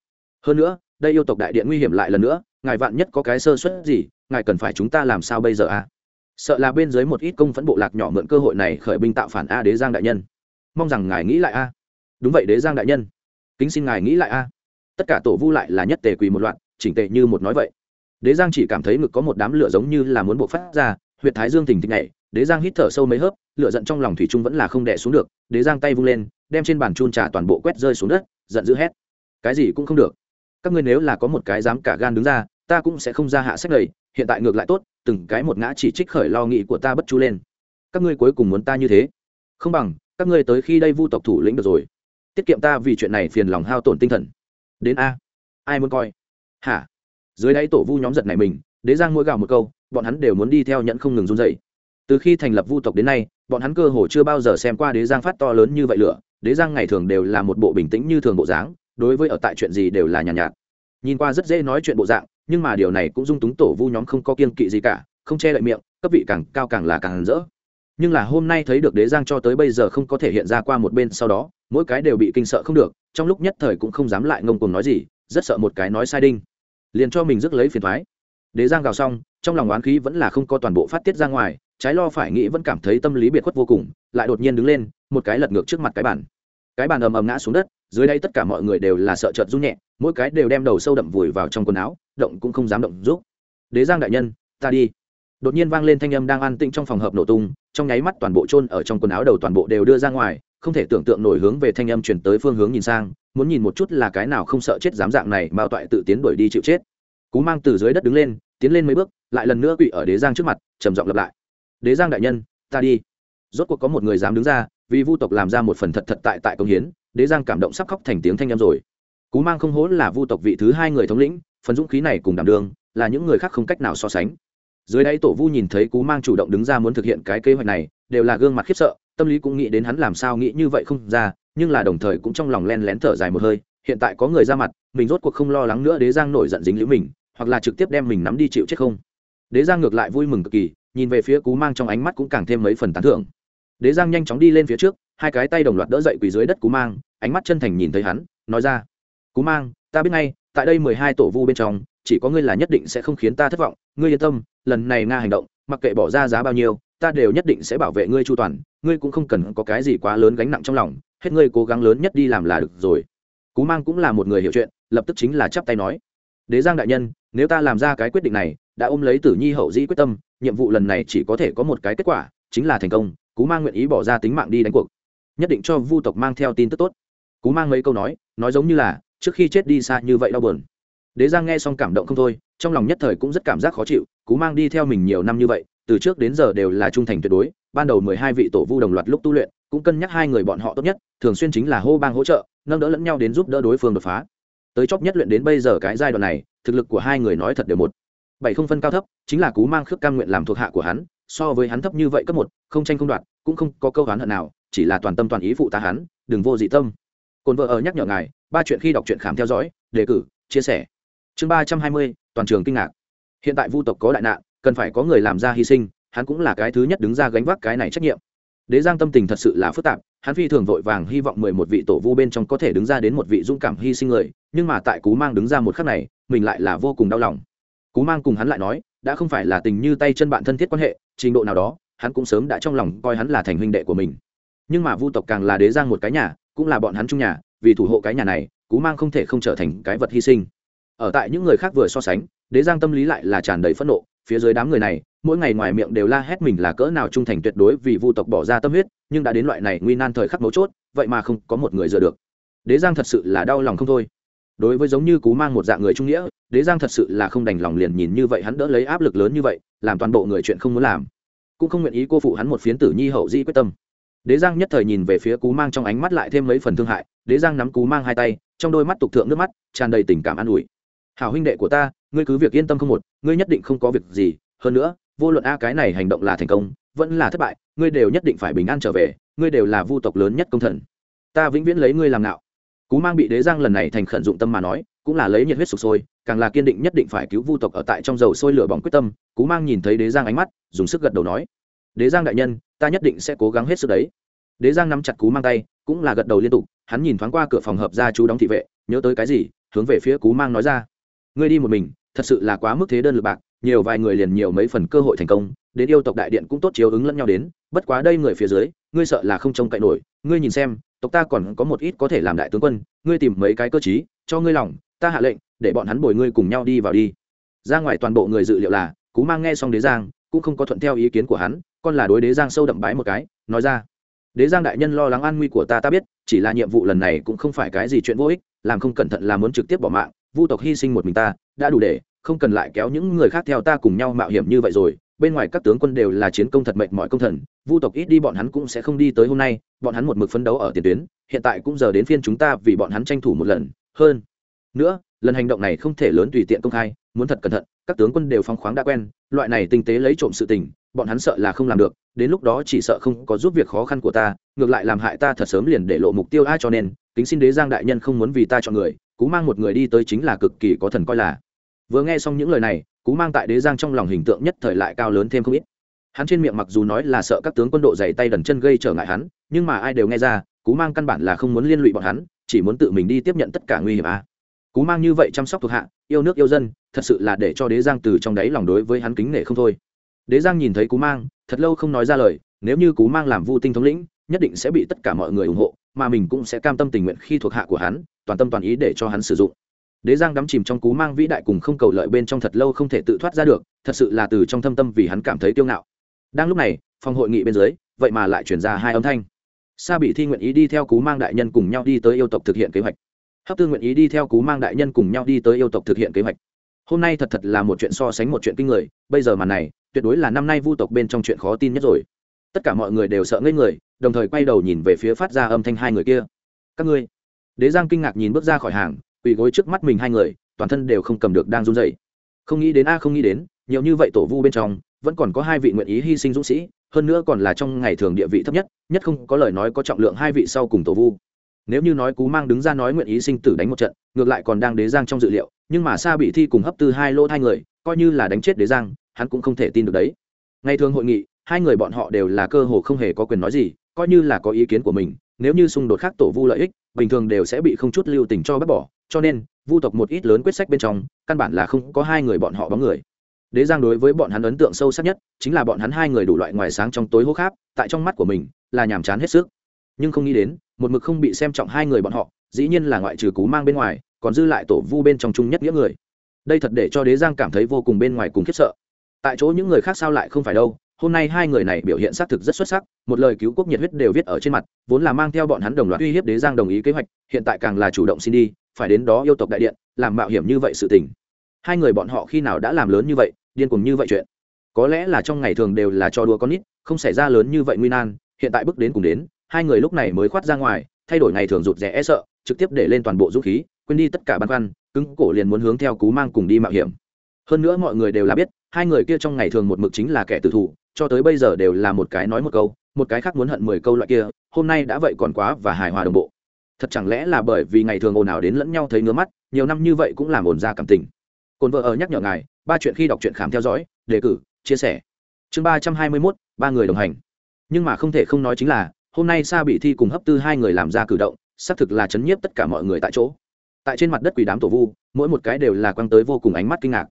hơn nữa, đây yêu tộc đại điện nguy hiểm lại lần nữa, ngài vạn nhất có cái sơ suất gì, ngài cần phải chúng ta làm sao bây giờ à sợ là bên dưới một ít công phẫn bộ lạc nhỏ mượn cơ hội này khởi binh tạo phản a đế giang đại nhân. Mong rằng ngài nghĩ lại a. Đúng vậy đế giang đại nhân. Kính xin ngài nghĩ lại a. Tất cả tổ vu lại là nhất tề quỳ một loạt, chỉnh tệ như một nói vậy. Đế giang chỉ cảm thấy ngực có một đám lửa giống như là muốn bộc phát ra huyện thái dương thình thịch nhảy, đế giang hít thở sâu mấy hớp, lửa giận trong lòng thủy trung vẫn là không đẻ xuống được, đế giang tay vung lên, đem trên bàn chun trà toàn bộ quét rơi xuống đất, giận dữ hét. Cái gì cũng không được. Các ngươi nếu là có một cái dám cả gan đứng ra, ta cũng sẽ không ra hạ sách lầy, hiện tại ngược lại tốt từng cái một ngã chỉ trích khởi lo nghĩ của ta bất chu lên. Các ngươi cuối cùng muốn ta như thế? Không bằng các ngươi tới khi đây vu tộc thủ lĩnh được rồi. Tiết kiệm ta vì chuyện này phiền lòng hao tổn tinh thần. Đến a. Ai muốn coi? Hả? Dưới đáy tổ vu nhóm giật này mình đế giang mỗi gào một câu bọn hắn đều muốn đi theo nhẫn không ngừng run dậy từ khi thành lập vu tộc đến nay bọn hắn cơ hồ chưa bao giờ xem qua đế giang phát to lớn như vậy lửa. Đế giang ngày thường đều là một bộ bình tĩnh như thường bộ dáng đối với ở tại chuyện gì đều là nhàn nhạt, nhạt. Nhìn qua rất dễ nói chuyện bộ dạng nhưng mà điều này cũng dung túng tổ vu nhóm không có kiên kỵ gì cả, không che đậy miệng, cấp vị càng cao càng là càng rỡ. Nhưng là hôm nay thấy được đế giang cho tới bây giờ không có thể hiện ra qua một bên sau đó, mỗi cái đều bị kinh sợ không được, trong lúc nhất thời cũng không dám lại ngông cùng nói gì, rất sợ một cái nói sai đinh. Liền cho mình rước lấy phiền thoái đế giang gào xong, trong lòng oán khí vẫn là không có toàn bộ phát tiết ra ngoài, trái lo phải nghĩ vẫn cảm thấy tâm lý biệt khuất vô cùng, lại đột nhiên đứng lên, một cái lật ngược trước mặt cái bàn. Cái bàn ầm ầm ngã xuống đất, dưới đây tất cả mọi người đều là sợ chợt run nhẹ, mỗi cái đều đem đầu sâu đậm vùi vào trong quần áo động cũng không dám động giúp. Đế giang đại nhân, ta đi. Đột nhiên vang lên thanh âm đang an tĩnh trong phòng hợp nổ tung, trong nháy mắt toàn bộ chôn ở trong quần áo đầu toàn bộ đều đưa ra ngoài, không thể tưởng tượng nổi hướng về thanh âm chuyển tới phương hướng nhìn sang, muốn nhìn một chút là cái nào không sợ chết dám dạng này mao toại tự tiến đuổi đi chịu chết. Cú mang từ dưới đất đứng lên, tiến lên mấy bước, lại lần nữa quỵ ở đế giang trước mặt, trầm giọng lặp lại. Đế giang đại nhân, ta đi. Rốt cuộc có một người dám đứng ra, vì vu tộc làm ra một phần thật thật tại tại công hiến, đế giang cảm động sắp khóc thành tiếng thanh âm rồi. Cú mang không hố là vu tộc vị thứ hai người thống lĩnh phần dũng khí này cùng đảm đương, là những người khác không cách nào so sánh. Dưới đây tổ vu nhìn thấy cú mang chủ động đứng ra muốn thực hiện cái kế hoạch này, đều là gương mặt khiếp sợ, tâm lý cũng nghĩ đến hắn làm sao nghĩ như vậy không ra, nhưng là đồng thời cũng trong lòng len lén thở dài một hơi, hiện tại có người ra mặt, mình rốt cuộc không lo lắng nữa đế giang nổi giận dính liễu mình, hoặc là trực tiếp đem mình nắm đi chịu chết không. Đế giang ngược lại vui mừng cực kỳ, nhìn về phía cú mang trong ánh mắt cũng càng thêm mấy phần tán thưởng. Đế giang nhanh chóng đi lên phía trước, hai cái tay đồng loạt đỡ dậy quỳ dưới đất cú mang, ánh mắt chân thành nhìn thấy hắn, nói ra, cú mang, ta biết ngay tại đây mười hai tổ vu bên trong, chỉ có ngươi là nhất định sẽ không khiến ta thất vọng. Ngươi yên tâm, lần này nga hành động, mặc kệ bỏ ra giá bao nhiêu, ta đều nhất định sẽ bảo vệ ngươi chu toàn. Ngươi cũng không cần có cái gì quá lớn gánh nặng trong lòng, hết ngươi cố gắng lớn nhất đi làm là được rồi. Cú mang cũng là một người hiểu chuyện, lập tức chính là chắp tay nói, đế giang đại nhân, nếu ta làm ra cái quyết định này, đã ôm lấy tử nhi hậu dĩ quyết tâm, nhiệm vụ lần này chỉ có thể có một cái kết quả, chính là thành công. Cú mang nguyện ý bỏ ra tính mạng đi đánh cuộc, nhất định cho vu tộc mang theo tin tức tốt. Cú mang mấy câu nói nói giống như là trước khi chết đi xa như vậy đau buồn. Đế giang nghe xong cảm động không thôi, trong lòng nhất thời cũng rất cảm giác khó chịu, cú mang đi theo mình nhiều năm như vậy, từ trước đến giờ đều là trung thành tuyệt đối, ban đầu mười hai vị tổ vu đồng loạt lúc tu luyện, cũng cân nhắc hai người bọn họ tốt nhất, thường xuyên chính là hô bang hỗ trợ, nâng đỡ lẫn nhau đến giúp đỡ đối phương đột phá. Tới chóp nhất luyện đến bây giờ cái giai đoạn này, thực lực của hai người nói thật đều một. Bảy không phân cao thấp, chính là cú mang khước cam nguyện làm thuộc hạ của hắn, so với hắn thấp như vậy cấp một, không tranh không đoạt, cũng không có câu hắn hận nào, chỉ là toàn tâm toàn ý phụ tá hắn, đừng vô dị tâm cồn vợ ở nhắc nhở ngài, ba chuyện khi đọc truyện khám theo dõi, đề cử, chia sẻ. Chương ba trăm hai mươi, toàn trường kinh ngạc. Hiện tại vu tộc có đại nạn, cần phải có người làm ra hy sinh, hắn cũng là cái thứ nhất đứng ra gánh vác cái này trách nhiệm. Đế giang tâm tình thật sự là phức tạp, hắn phi thường vội vàng hy vọng mười một vị tổ vu bên trong có thể đứng ra đến một vị dũng cảm hy sinh người, nhưng mà tại cú mang đứng ra một khắc này, mình lại là vô cùng đau lòng. Cú mang cùng hắn lại nói, đã không phải là tình như tay chân bạn thân thiết quan hệ, trình độ nào đó, hắn cũng sớm đã trong lòng coi hắn là thành huynh đệ của mình. Nhưng mà vu tộc càng là đế giang một cái nhà cũng là bọn hắn chung nhà, vì thủ hộ cái nhà này, cú mang không thể không trở thành cái vật hy sinh. Ở tại những người khác vừa so sánh, đế giang tâm lý lại là tràn đầy phẫn nộ, phía dưới đám người này, mỗi ngày ngoài miệng đều la hét mình là cỡ nào trung thành tuyệt đối vì vu tộc bỏ ra tâm huyết, nhưng đã đến loại này nguy nan thời khắc mấu chốt, vậy mà không có một người dựa được. Đế giang thật sự là đau lòng không thôi. Đối với giống như cú mang một dạng người trung nghĩa, đế giang thật sự là không đành lòng liền nhìn như vậy hắn đỡ lấy áp lực lớn như vậy, làm toàn bộ người chuyện không muốn làm. Cũng không nguyện ý cô phụ hắn một phiến tử nhi hậu di quyết tâm đế giang nhất thời nhìn về phía cú mang trong ánh mắt lại thêm mấy phần thương hại, đế giang nắm cú mang hai tay, trong đôi mắt tục thượng nước mắt, tràn đầy tình cảm an ủi. Hảo huynh đệ của ta, ngươi cứ việc yên tâm không một, ngươi nhất định không có việc gì, hơn nữa, vô luận a cái này hành động là thành công, vẫn là thất bại, ngươi đều nhất định phải bình an trở về, ngươi đều là vu tộc lớn nhất công thần. Ta vĩnh viễn lấy ngươi làm nạo cú mang bị đế giang lần này thành khẩn dụng tâm mà nói, cũng là lấy nhiệt huyết sục sôi, càng là kiên định nhất định phải cứu vu tộc ở tại trong dầu sôi lửa bỏng quyết tâm. Cú mang nhìn thấy đế giang ánh mắt, dùng sức gật đầu nói đế giang đại nhân, ta nhất định sẽ cố gắng hết sức đấy. Đế giang nắm chặt cú mang tay, cũng là gật đầu liên tục, hắn nhìn thoáng qua cửa phòng hợp ra chú đóng thị vệ, nhớ tới cái gì, hướng về phía cú mang nói ra. Ngươi đi một mình, thật sự là quá mức thế đơn lực bạc, nhiều vài người liền nhiều mấy phần cơ hội thành công, đến yêu tộc đại điện cũng tốt chiếu ứng lẫn nhau đến, bất quá đây người phía dưới, ngươi sợ là không trông cậy nổi, ngươi nhìn xem, tộc ta còn có một ít có thể làm đại tướng quân, ngươi tìm mấy cái cơ chí cho ngươi lòng, ta hạ lệnh, để bọn hắn bồi ngươi cùng nhau đi vào đi. Ra ngoài toàn bộ người dự liệu là, cú mang nghe xong đế giang, cũng không có thuận theo ý kiến của hắn con là đối đế giang sâu đậm bái một cái, nói ra, đế giang đại nhân lo lắng an nguy của ta ta biết, chỉ là nhiệm vụ lần này cũng không phải cái gì chuyện vô ích, làm không cẩn thận là muốn trực tiếp bỏ mạng, vu tộc hy sinh một mình ta, đã đủ để, không cần lại kéo những người khác theo ta cùng nhau mạo hiểm như vậy rồi, bên ngoài các tướng quân đều là chiến công thật mệnh mọi công thần, vu tộc ít đi bọn hắn cũng sẽ không đi tới hôm nay, bọn hắn một mực phấn đấu ở tiền tuyến, hiện tại cũng giờ đến phiên chúng ta vì bọn hắn tranh thủ một lần, hơn nữa, lần hành động này không thể lớn tùy tiện công khai, muốn thật cẩn thận, các tướng quân đều phóng khoáng đã quen, loại này tinh tế lấy trộm sự tình bọn hắn sợ là không làm được, đến lúc đó chỉ sợ không có giúp việc khó khăn của ta, ngược lại làm hại ta thật sớm liền để lộ mục tiêu ai cho nên, kính xin đế giang đại nhân không muốn vì ta chọn người, cú mang một người đi tới chính là cực kỳ có thần coi là. Vừa nghe xong những lời này, cú mang tại đế giang trong lòng hình tượng nhất thời lại cao lớn thêm không ít. Hắn trên miệng mặc dù nói là sợ các tướng quân độ dày tay đần chân gây trở ngại hắn, nhưng mà ai đều nghe ra, cú mang căn bản là không muốn liên lụy bọn hắn, chỉ muốn tự mình đi tiếp nhận tất cả nguy hiểm à. cú mang như vậy chăm sóc thuộc hạ, yêu nước yêu dân, thật sự là để cho đế giang từ trong đáy lòng đối với hắn kính nể không thôi đế giang nhìn thấy cú mang, thật lâu không nói ra lời, nếu như cú mang làm vu tinh thống lĩnh, nhất định sẽ bị tất cả mọi người ủng hộ, mà mình cũng sẽ cam tâm tình nguyện khi thuộc hạ của hắn, toàn tâm toàn ý để cho hắn sử dụng. Đế giang đắm chìm trong cú mang vĩ đại cùng không cầu lợi bên trong thật lâu không thể tự thoát ra được, thật sự là từ trong thâm tâm vì hắn cảm thấy tiêu ngạo. Đang lúc này, phòng hội nghị bên dưới, vậy mà lại chuyển ra hai âm thanh. Sa bị thi nguyện ý đi theo cú mang đại nhân cùng nhau đi tới yêu tộc thực hiện kế hoạch. Hấp tư nguyện ý đi theo cú mang đại nhân cùng nhau đi tới yêu tộc thực hiện kế hoạch. Hôm nay thật thật là một chuyện so sánh một chuyện kinh người, bây giờ mà này tuyệt đối là năm nay vu tộc bên trong chuyện khó tin nhất rồi. Tất cả mọi người đều sợ ngây người, đồng thời quay đầu nhìn về phía phát ra âm thanh hai người kia. Các ngươi. Đế giang kinh ngạc nhìn bước ra khỏi hàng, quỳ gối trước mắt mình hai người, toàn thân đều không cầm được đang run dậy không nghĩ đến a, không nghĩ đến, nhiều như vậy tổ vu bên trong, vẫn còn có hai vị nguyện ý hy sinh dũng sĩ, hơn nữa còn là trong ngày thường địa vị thấp nhất nhất không có lời nói có trọng lượng hai vị sau cùng tổ vu. Nếu như nói cú mang đứng ra nói nguyện ý sinh tử đánh một trận, ngược lại còn đang đế giang trong dự liệu, nhưng mà sa bị thi cùng hấp tư hai lỗ hai người, coi như là đánh chết đế giang hắn cũng không thể tin được đấy. Ngày thường hội nghị, hai người bọn họ đều là cơ hồ không hề có quyền nói gì, coi như là có ý kiến của mình, nếu như xung đột khác tổ vu lợi ích, bình thường đều sẽ bị không chút lưu tình cho bác bỏ. Cho nên, vu tộc một ít lớn quyết sách bên trong, căn bản là không có hai người bọn họ bóng người. Đế giang đối với bọn hắn ấn tượng sâu sắc nhất, chính là bọn hắn hai người đủ loại ngoài sáng trong tối hô kháp tại trong mắt của mình, là nhàm chán hết sức. Nhưng không nghĩ đến, một mực không bị xem trọng hai người bọn họ, dĩ nhiên là ngoại trừ cú mang bên ngoài, còn dư lại tổ vu bên trong chung nhất nghĩa người. Đây thật để cho đế giang cảm thấy vô cùng bên ngoài cùng khiếp sợ tại chỗ những người khác sao lại không phải đâu, hôm nay hai người này biểu hiện xác thực rất xuất sắc, một lời cứu quốc nhiệt huyết đều viết ở trên mặt, vốn là mang theo bọn hắn đồng loạt uy hiếp đế giang đồng ý kế hoạch, hiện tại càng là chủ động xin đi, phải đến đó yêu tộc đại điện, làm mạo hiểm như vậy sự tình. Hai người bọn họ khi nào đã làm lớn như vậy, điên cuồng như vậy chuyện. Có lẽ là trong ngày thường đều là cho đùa con nít, không xảy ra lớn như vậy nguy nan, hiện tại bước đến cùng đến, hai người lúc này mới khoát ra ngoài, thay đổi ngày thường rụt rè e sợ, trực tiếp để lên toàn bộ dũng khí, quên đi tất cả băn khoăn, cứng cổ liền muốn hướng theo cú mang cùng đi mạo hiểm hơn nữa mọi người đều là biết, hai người kia trong ngày thường một mực chính là kẻ tử thủ, cho tới bây giờ đều là một cái nói một câu, một cái khác muốn hận mười câu loại kia, hôm nay đã vậy còn quá và hài hòa đồng bộ. Thật chẳng lẽ là bởi vì ngày thường ồn ào đến lẫn nhau thấy ngứa mắt, nhiều năm như vậy cũng làm ồn ra cảm tình. Cồn vợ ở nhắc nhở ngài, ba chuyện khi đọc truyện khám theo dõi, đề cử, chia sẻ. Chương ba trăm hai mươi mốt, ba người đồng hành. Nhưng mà không thể không nói chính là, hôm nay sa bị thi cùng hấp tư hai người làm ra cử động, xác thực là chấn nhiếp tất cả mọi người tại chỗ. Tại trên mặt đất quỷ đám tổ vu, mỗi một cái đều là quăng tới vô cùng ánh mắt kinh ngạc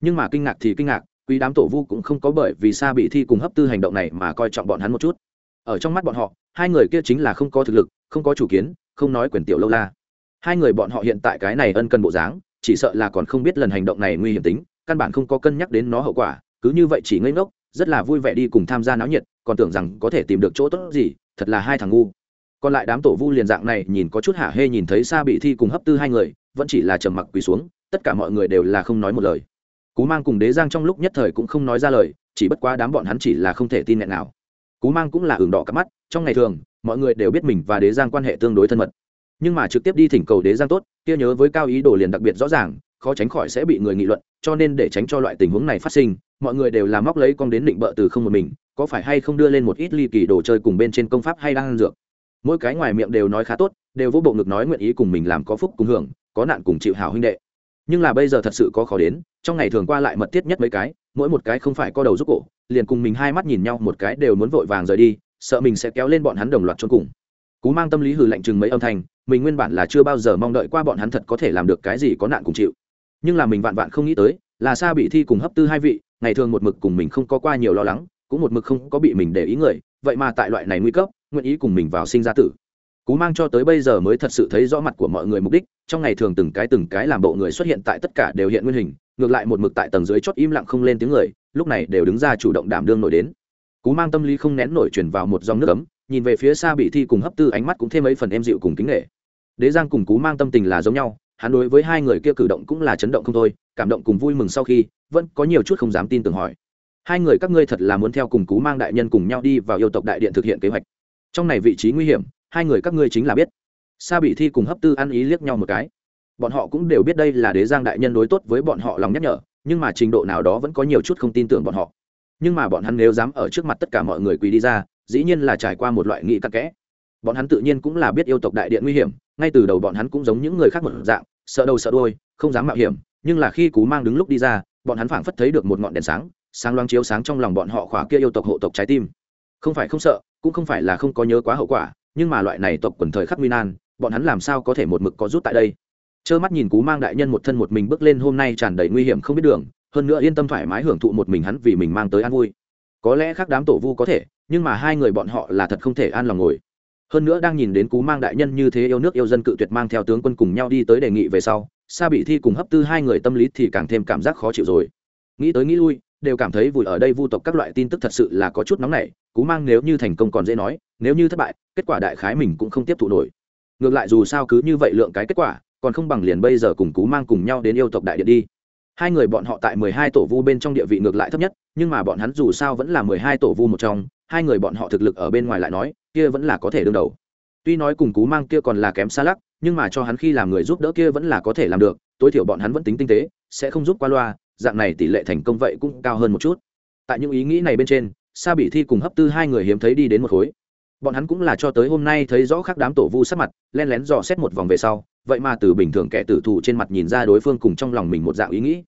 nhưng mà kinh ngạc thì kinh ngạc, quý đám tổ vu cũng không có bởi vì sa bị thi cùng hấp tư hành động này mà coi trọng bọn hắn một chút. Ở trong mắt bọn họ, hai người kia chính là không có thực lực, không có chủ kiến, không nói quyền tiểu lâu la. Hai người bọn họ hiện tại cái này ân cần bộ dáng, chỉ sợ là còn không biết lần hành động này nguy hiểm tính, căn bản không có cân nhắc đến nó hậu quả, cứ như vậy chỉ ngây ngốc, rất là vui vẻ đi cùng tham gia náo nhiệt, còn tưởng rằng có thể tìm được chỗ tốt gì, thật là hai thằng ngu. Còn lại đám tổ vu liền dạng này nhìn có chút hả hê nhìn thấy xa bị thi cùng hấp tư hai người, vẫn chỉ là trầm mặc quỳ xuống, tất cả mọi người đều là không nói một lời cú mang cùng đế giang trong lúc nhất thời cũng không nói ra lời, chỉ bất quá đám bọn hắn chỉ là không thể tin nghẹn nào. Cú mang cũng là ửng đỏ cắp mắt, trong ngày thường, mọi người đều biết mình và đế giang quan hệ tương đối thân mật. Nhưng mà trực tiếp đi thỉnh cầu đế giang tốt, kia nhớ với cao ý đồ liền đặc biệt rõ ràng, khó tránh khỏi sẽ bị người nghị luận, cho nên để tránh cho loại tình huống này phát sinh, mọi người đều làm móc lấy con đến định bợ từ không một mình, có phải hay không đưa lên một ít ly kỳ đồ chơi cùng bên trên công pháp hay đang ăn dược. Mỗi cái ngoài miệng đều nói khá tốt, đều vô bộ ngực nói nguyện ý cùng mình làm có phúc cùng hưởng, có nạn cùng chịu hào huynh đệ nhưng là bây giờ thật sự có khó đến, trong ngày thường qua lại mật thiết nhất mấy cái, mỗi một cái không phải co đầu giúp cổ, liền cùng mình hai mắt nhìn nhau, một cái đều muốn vội vàng rời đi, sợ mình sẽ kéo lên bọn hắn đồng loạt trốn cùng. Cú mang tâm lý hừ lạnh chừng mấy âm thanh, mình nguyên bản là chưa bao giờ mong đợi qua bọn hắn thật có thể làm được cái gì có nạn cùng chịu. Nhưng là mình vạn vạn không nghĩ tới, là xa bị thi cùng hấp tư hai vị, ngày thường một mực cùng mình không có qua nhiều lo lắng, cũng một mực không có bị mình để ý người, vậy mà tại loại này nguy cấp, nguyện ý cùng mình vào sinh ra tử cú mang cho tới bây giờ mới thật sự thấy rõ mặt của mọi người mục đích, trong ngày thường từng cái từng cái làm bộ người xuất hiện tại tất cả đều hiện nguyên hình, ngược lại một mực tại tầng dưới chót im lặng không lên tiếng người, lúc này đều đứng ra chủ động đảm đương nổi đến. Cú mang tâm lý không nén nổi chuyển vào một dòng nước ấm, nhìn về phía xa bị thi cùng hấp tư ánh mắt cũng thêm mấy phần em dịu cùng kính nghệ đế giang cùng cú mang tâm tình là giống nhau, hắn đối với hai người kia cử động cũng là chấn động không thôi, cảm động cùng vui mừng sau khi, vẫn có nhiều chút không dám tin tưởng hỏi. Hai người các ngươi thật là muốn theo cùng cú mang đại nhân cùng nhau đi vào yêu tộc đại điện thực hiện kế hoạch. Trong này vị trí nguy hiểm hai người các ngươi chính là biết. Sa bị thi cùng hấp tư ăn ý liếc nhau một cái. Bọn họ cũng đều biết đây là đế giang đại nhân đối tốt với bọn họ lòng nhắc nhở, nhưng mà trình độ nào đó vẫn có nhiều chút không tin tưởng bọn họ. Nhưng mà bọn hắn nếu dám ở trước mặt tất cả mọi người quỳ đi ra, dĩ nhiên là trải qua một loại nghị tắc kẽ. Bọn hắn tự nhiên cũng là biết yêu tộc đại điện nguy hiểm, ngay từ đầu bọn hắn cũng giống những người khác một dạng, sợ đầu sợ đôi không dám mạo hiểm, nhưng là khi cú mang đứng lúc đi ra, bọn hắn phảng phất thấy được một ngọn đèn sáng sáng loáng chiếu sáng trong lòng bọn họ khỏa kia yêu tộc hộ tộc trái tim. Không phải không sợ, cũng không phải là không có nhớ quá hậu quả nhưng mà loại này tộc quần thời khắc nguy nan, bọn hắn làm sao có thể một mực có rút tại đây? Trơ mắt nhìn cú mang đại nhân một thân một mình bước lên hôm nay tràn đầy nguy hiểm không biết đường, hơn nữa yên tâm thoải mái hưởng thụ một mình hắn vì mình mang tới an vui. Có lẽ khác đám tổ vu có thể, nhưng mà hai người bọn họ là thật không thể an lòng ngồi. Hơn nữa đang nhìn đến cú mang đại nhân như thế yêu nước yêu dân cự tuyệt mang theo tướng quân cùng nhau đi tới đề nghị về sau, sa bị thi cùng hấp tư hai người tâm lý thì càng thêm cảm giác khó chịu rồi. Nghĩ tới nghĩ lui, đều cảm thấy vùi ở đây vu tộc các loại tin tức thật sự là có chút nóng nảy, cú mang nếu như thành công còn dễ nói nếu như thất bại, kết quả đại khái mình cũng không tiếp thụ nổi. Ngược lại dù sao cứ như vậy lượng cái kết quả, còn không bằng liền bây giờ cùng cú mang cùng nhau đến yêu tộc đại điện đi. Hai người bọn họ tại mười hai tổ vu bên trong địa vị ngược lại thấp nhất, nhưng mà bọn hắn dù sao vẫn là mười hai tổ vu một trong, hai người bọn họ thực lực ở bên ngoài lại nói, kia vẫn là có thể đương đầu. Tuy nói cùng cú mang kia còn là kém xa lắc, nhưng mà cho hắn khi làm người giúp đỡ kia vẫn là có thể làm được, tối thiểu bọn hắn vẫn tính tinh tế, sẽ không giúp qua loa, dạng này tỷ lệ thành công vậy cũng cao hơn một chút. Tại những ý nghĩ này bên trên, sa bị thi cùng hấp tư hai người hiếm thấy đi đến một khối bọn hắn cũng là cho tới hôm nay thấy rõ khác đám tổ vu sắc mặt, len lén dò xét một vòng về sau, vậy mà từ bình thường kẻ tử thù trên mặt nhìn ra đối phương cùng trong lòng mình một dạng ý nghĩ.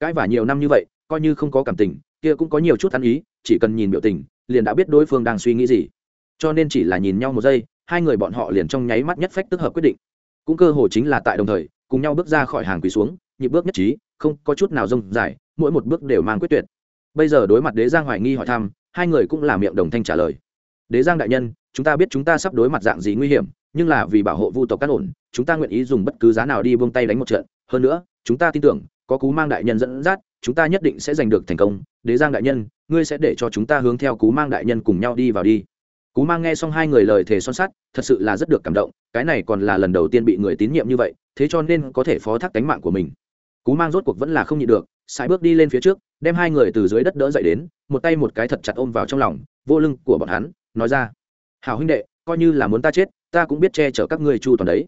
Cãi vả nhiều năm như vậy, coi như không có cảm tình, kia cũng có nhiều chút ăn ý, chỉ cần nhìn biểu tình, liền đã biết đối phương đang suy nghĩ gì. Cho nên chỉ là nhìn nhau một giây, hai người bọn họ liền trong nháy mắt nhất phách tức hợp quyết định. Cũng cơ hồ chính là tại đồng thời, cùng nhau bước ra khỏi hàng quỳ xuống, nhịp bước nhất trí, không có chút nào rông dài, mỗi một bước đều mang quyết tuyệt. Bây giờ đối mặt đế giang hoài nghi hỏi thăm, hai người cũng là miệng đồng thanh trả lời đế giang đại nhân, chúng ta biết chúng ta sắp đối mặt dạng gì nguy hiểm, nhưng là vì bảo hộ vu tộc cát ổn, chúng ta nguyện ý dùng bất cứ giá nào đi buông tay đánh một trận. Hơn nữa, chúng ta tin tưởng, có cú mang đại nhân dẫn dắt, chúng ta nhất định sẽ giành được thành công. Đế giang đại nhân, ngươi sẽ để cho chúng ta hướng theo cú mang đại nhân cùng nhau đi vào đi. Cú mang nghe xong hai người lời thề son sắt, thật sự là rất được cảm động, cái này còn là lần đầu tiên bị người tín nhiệm như vậy, thế cho nên có thể phó thác cánh mạng của mình. Cú mang rốt cuộc vẫn là không nhịn được, sải bước đi lên phía trước, đem hai người từ dưới đất đỡ dậy đến, một tay một cái thật chặt ôm vào trong lòng, vô lưng của bọn hắn nói ra. Hảo huynh đệ, coi như là muốn ta chết, ta cũng biết che chở các ngươi chu toàn đấy.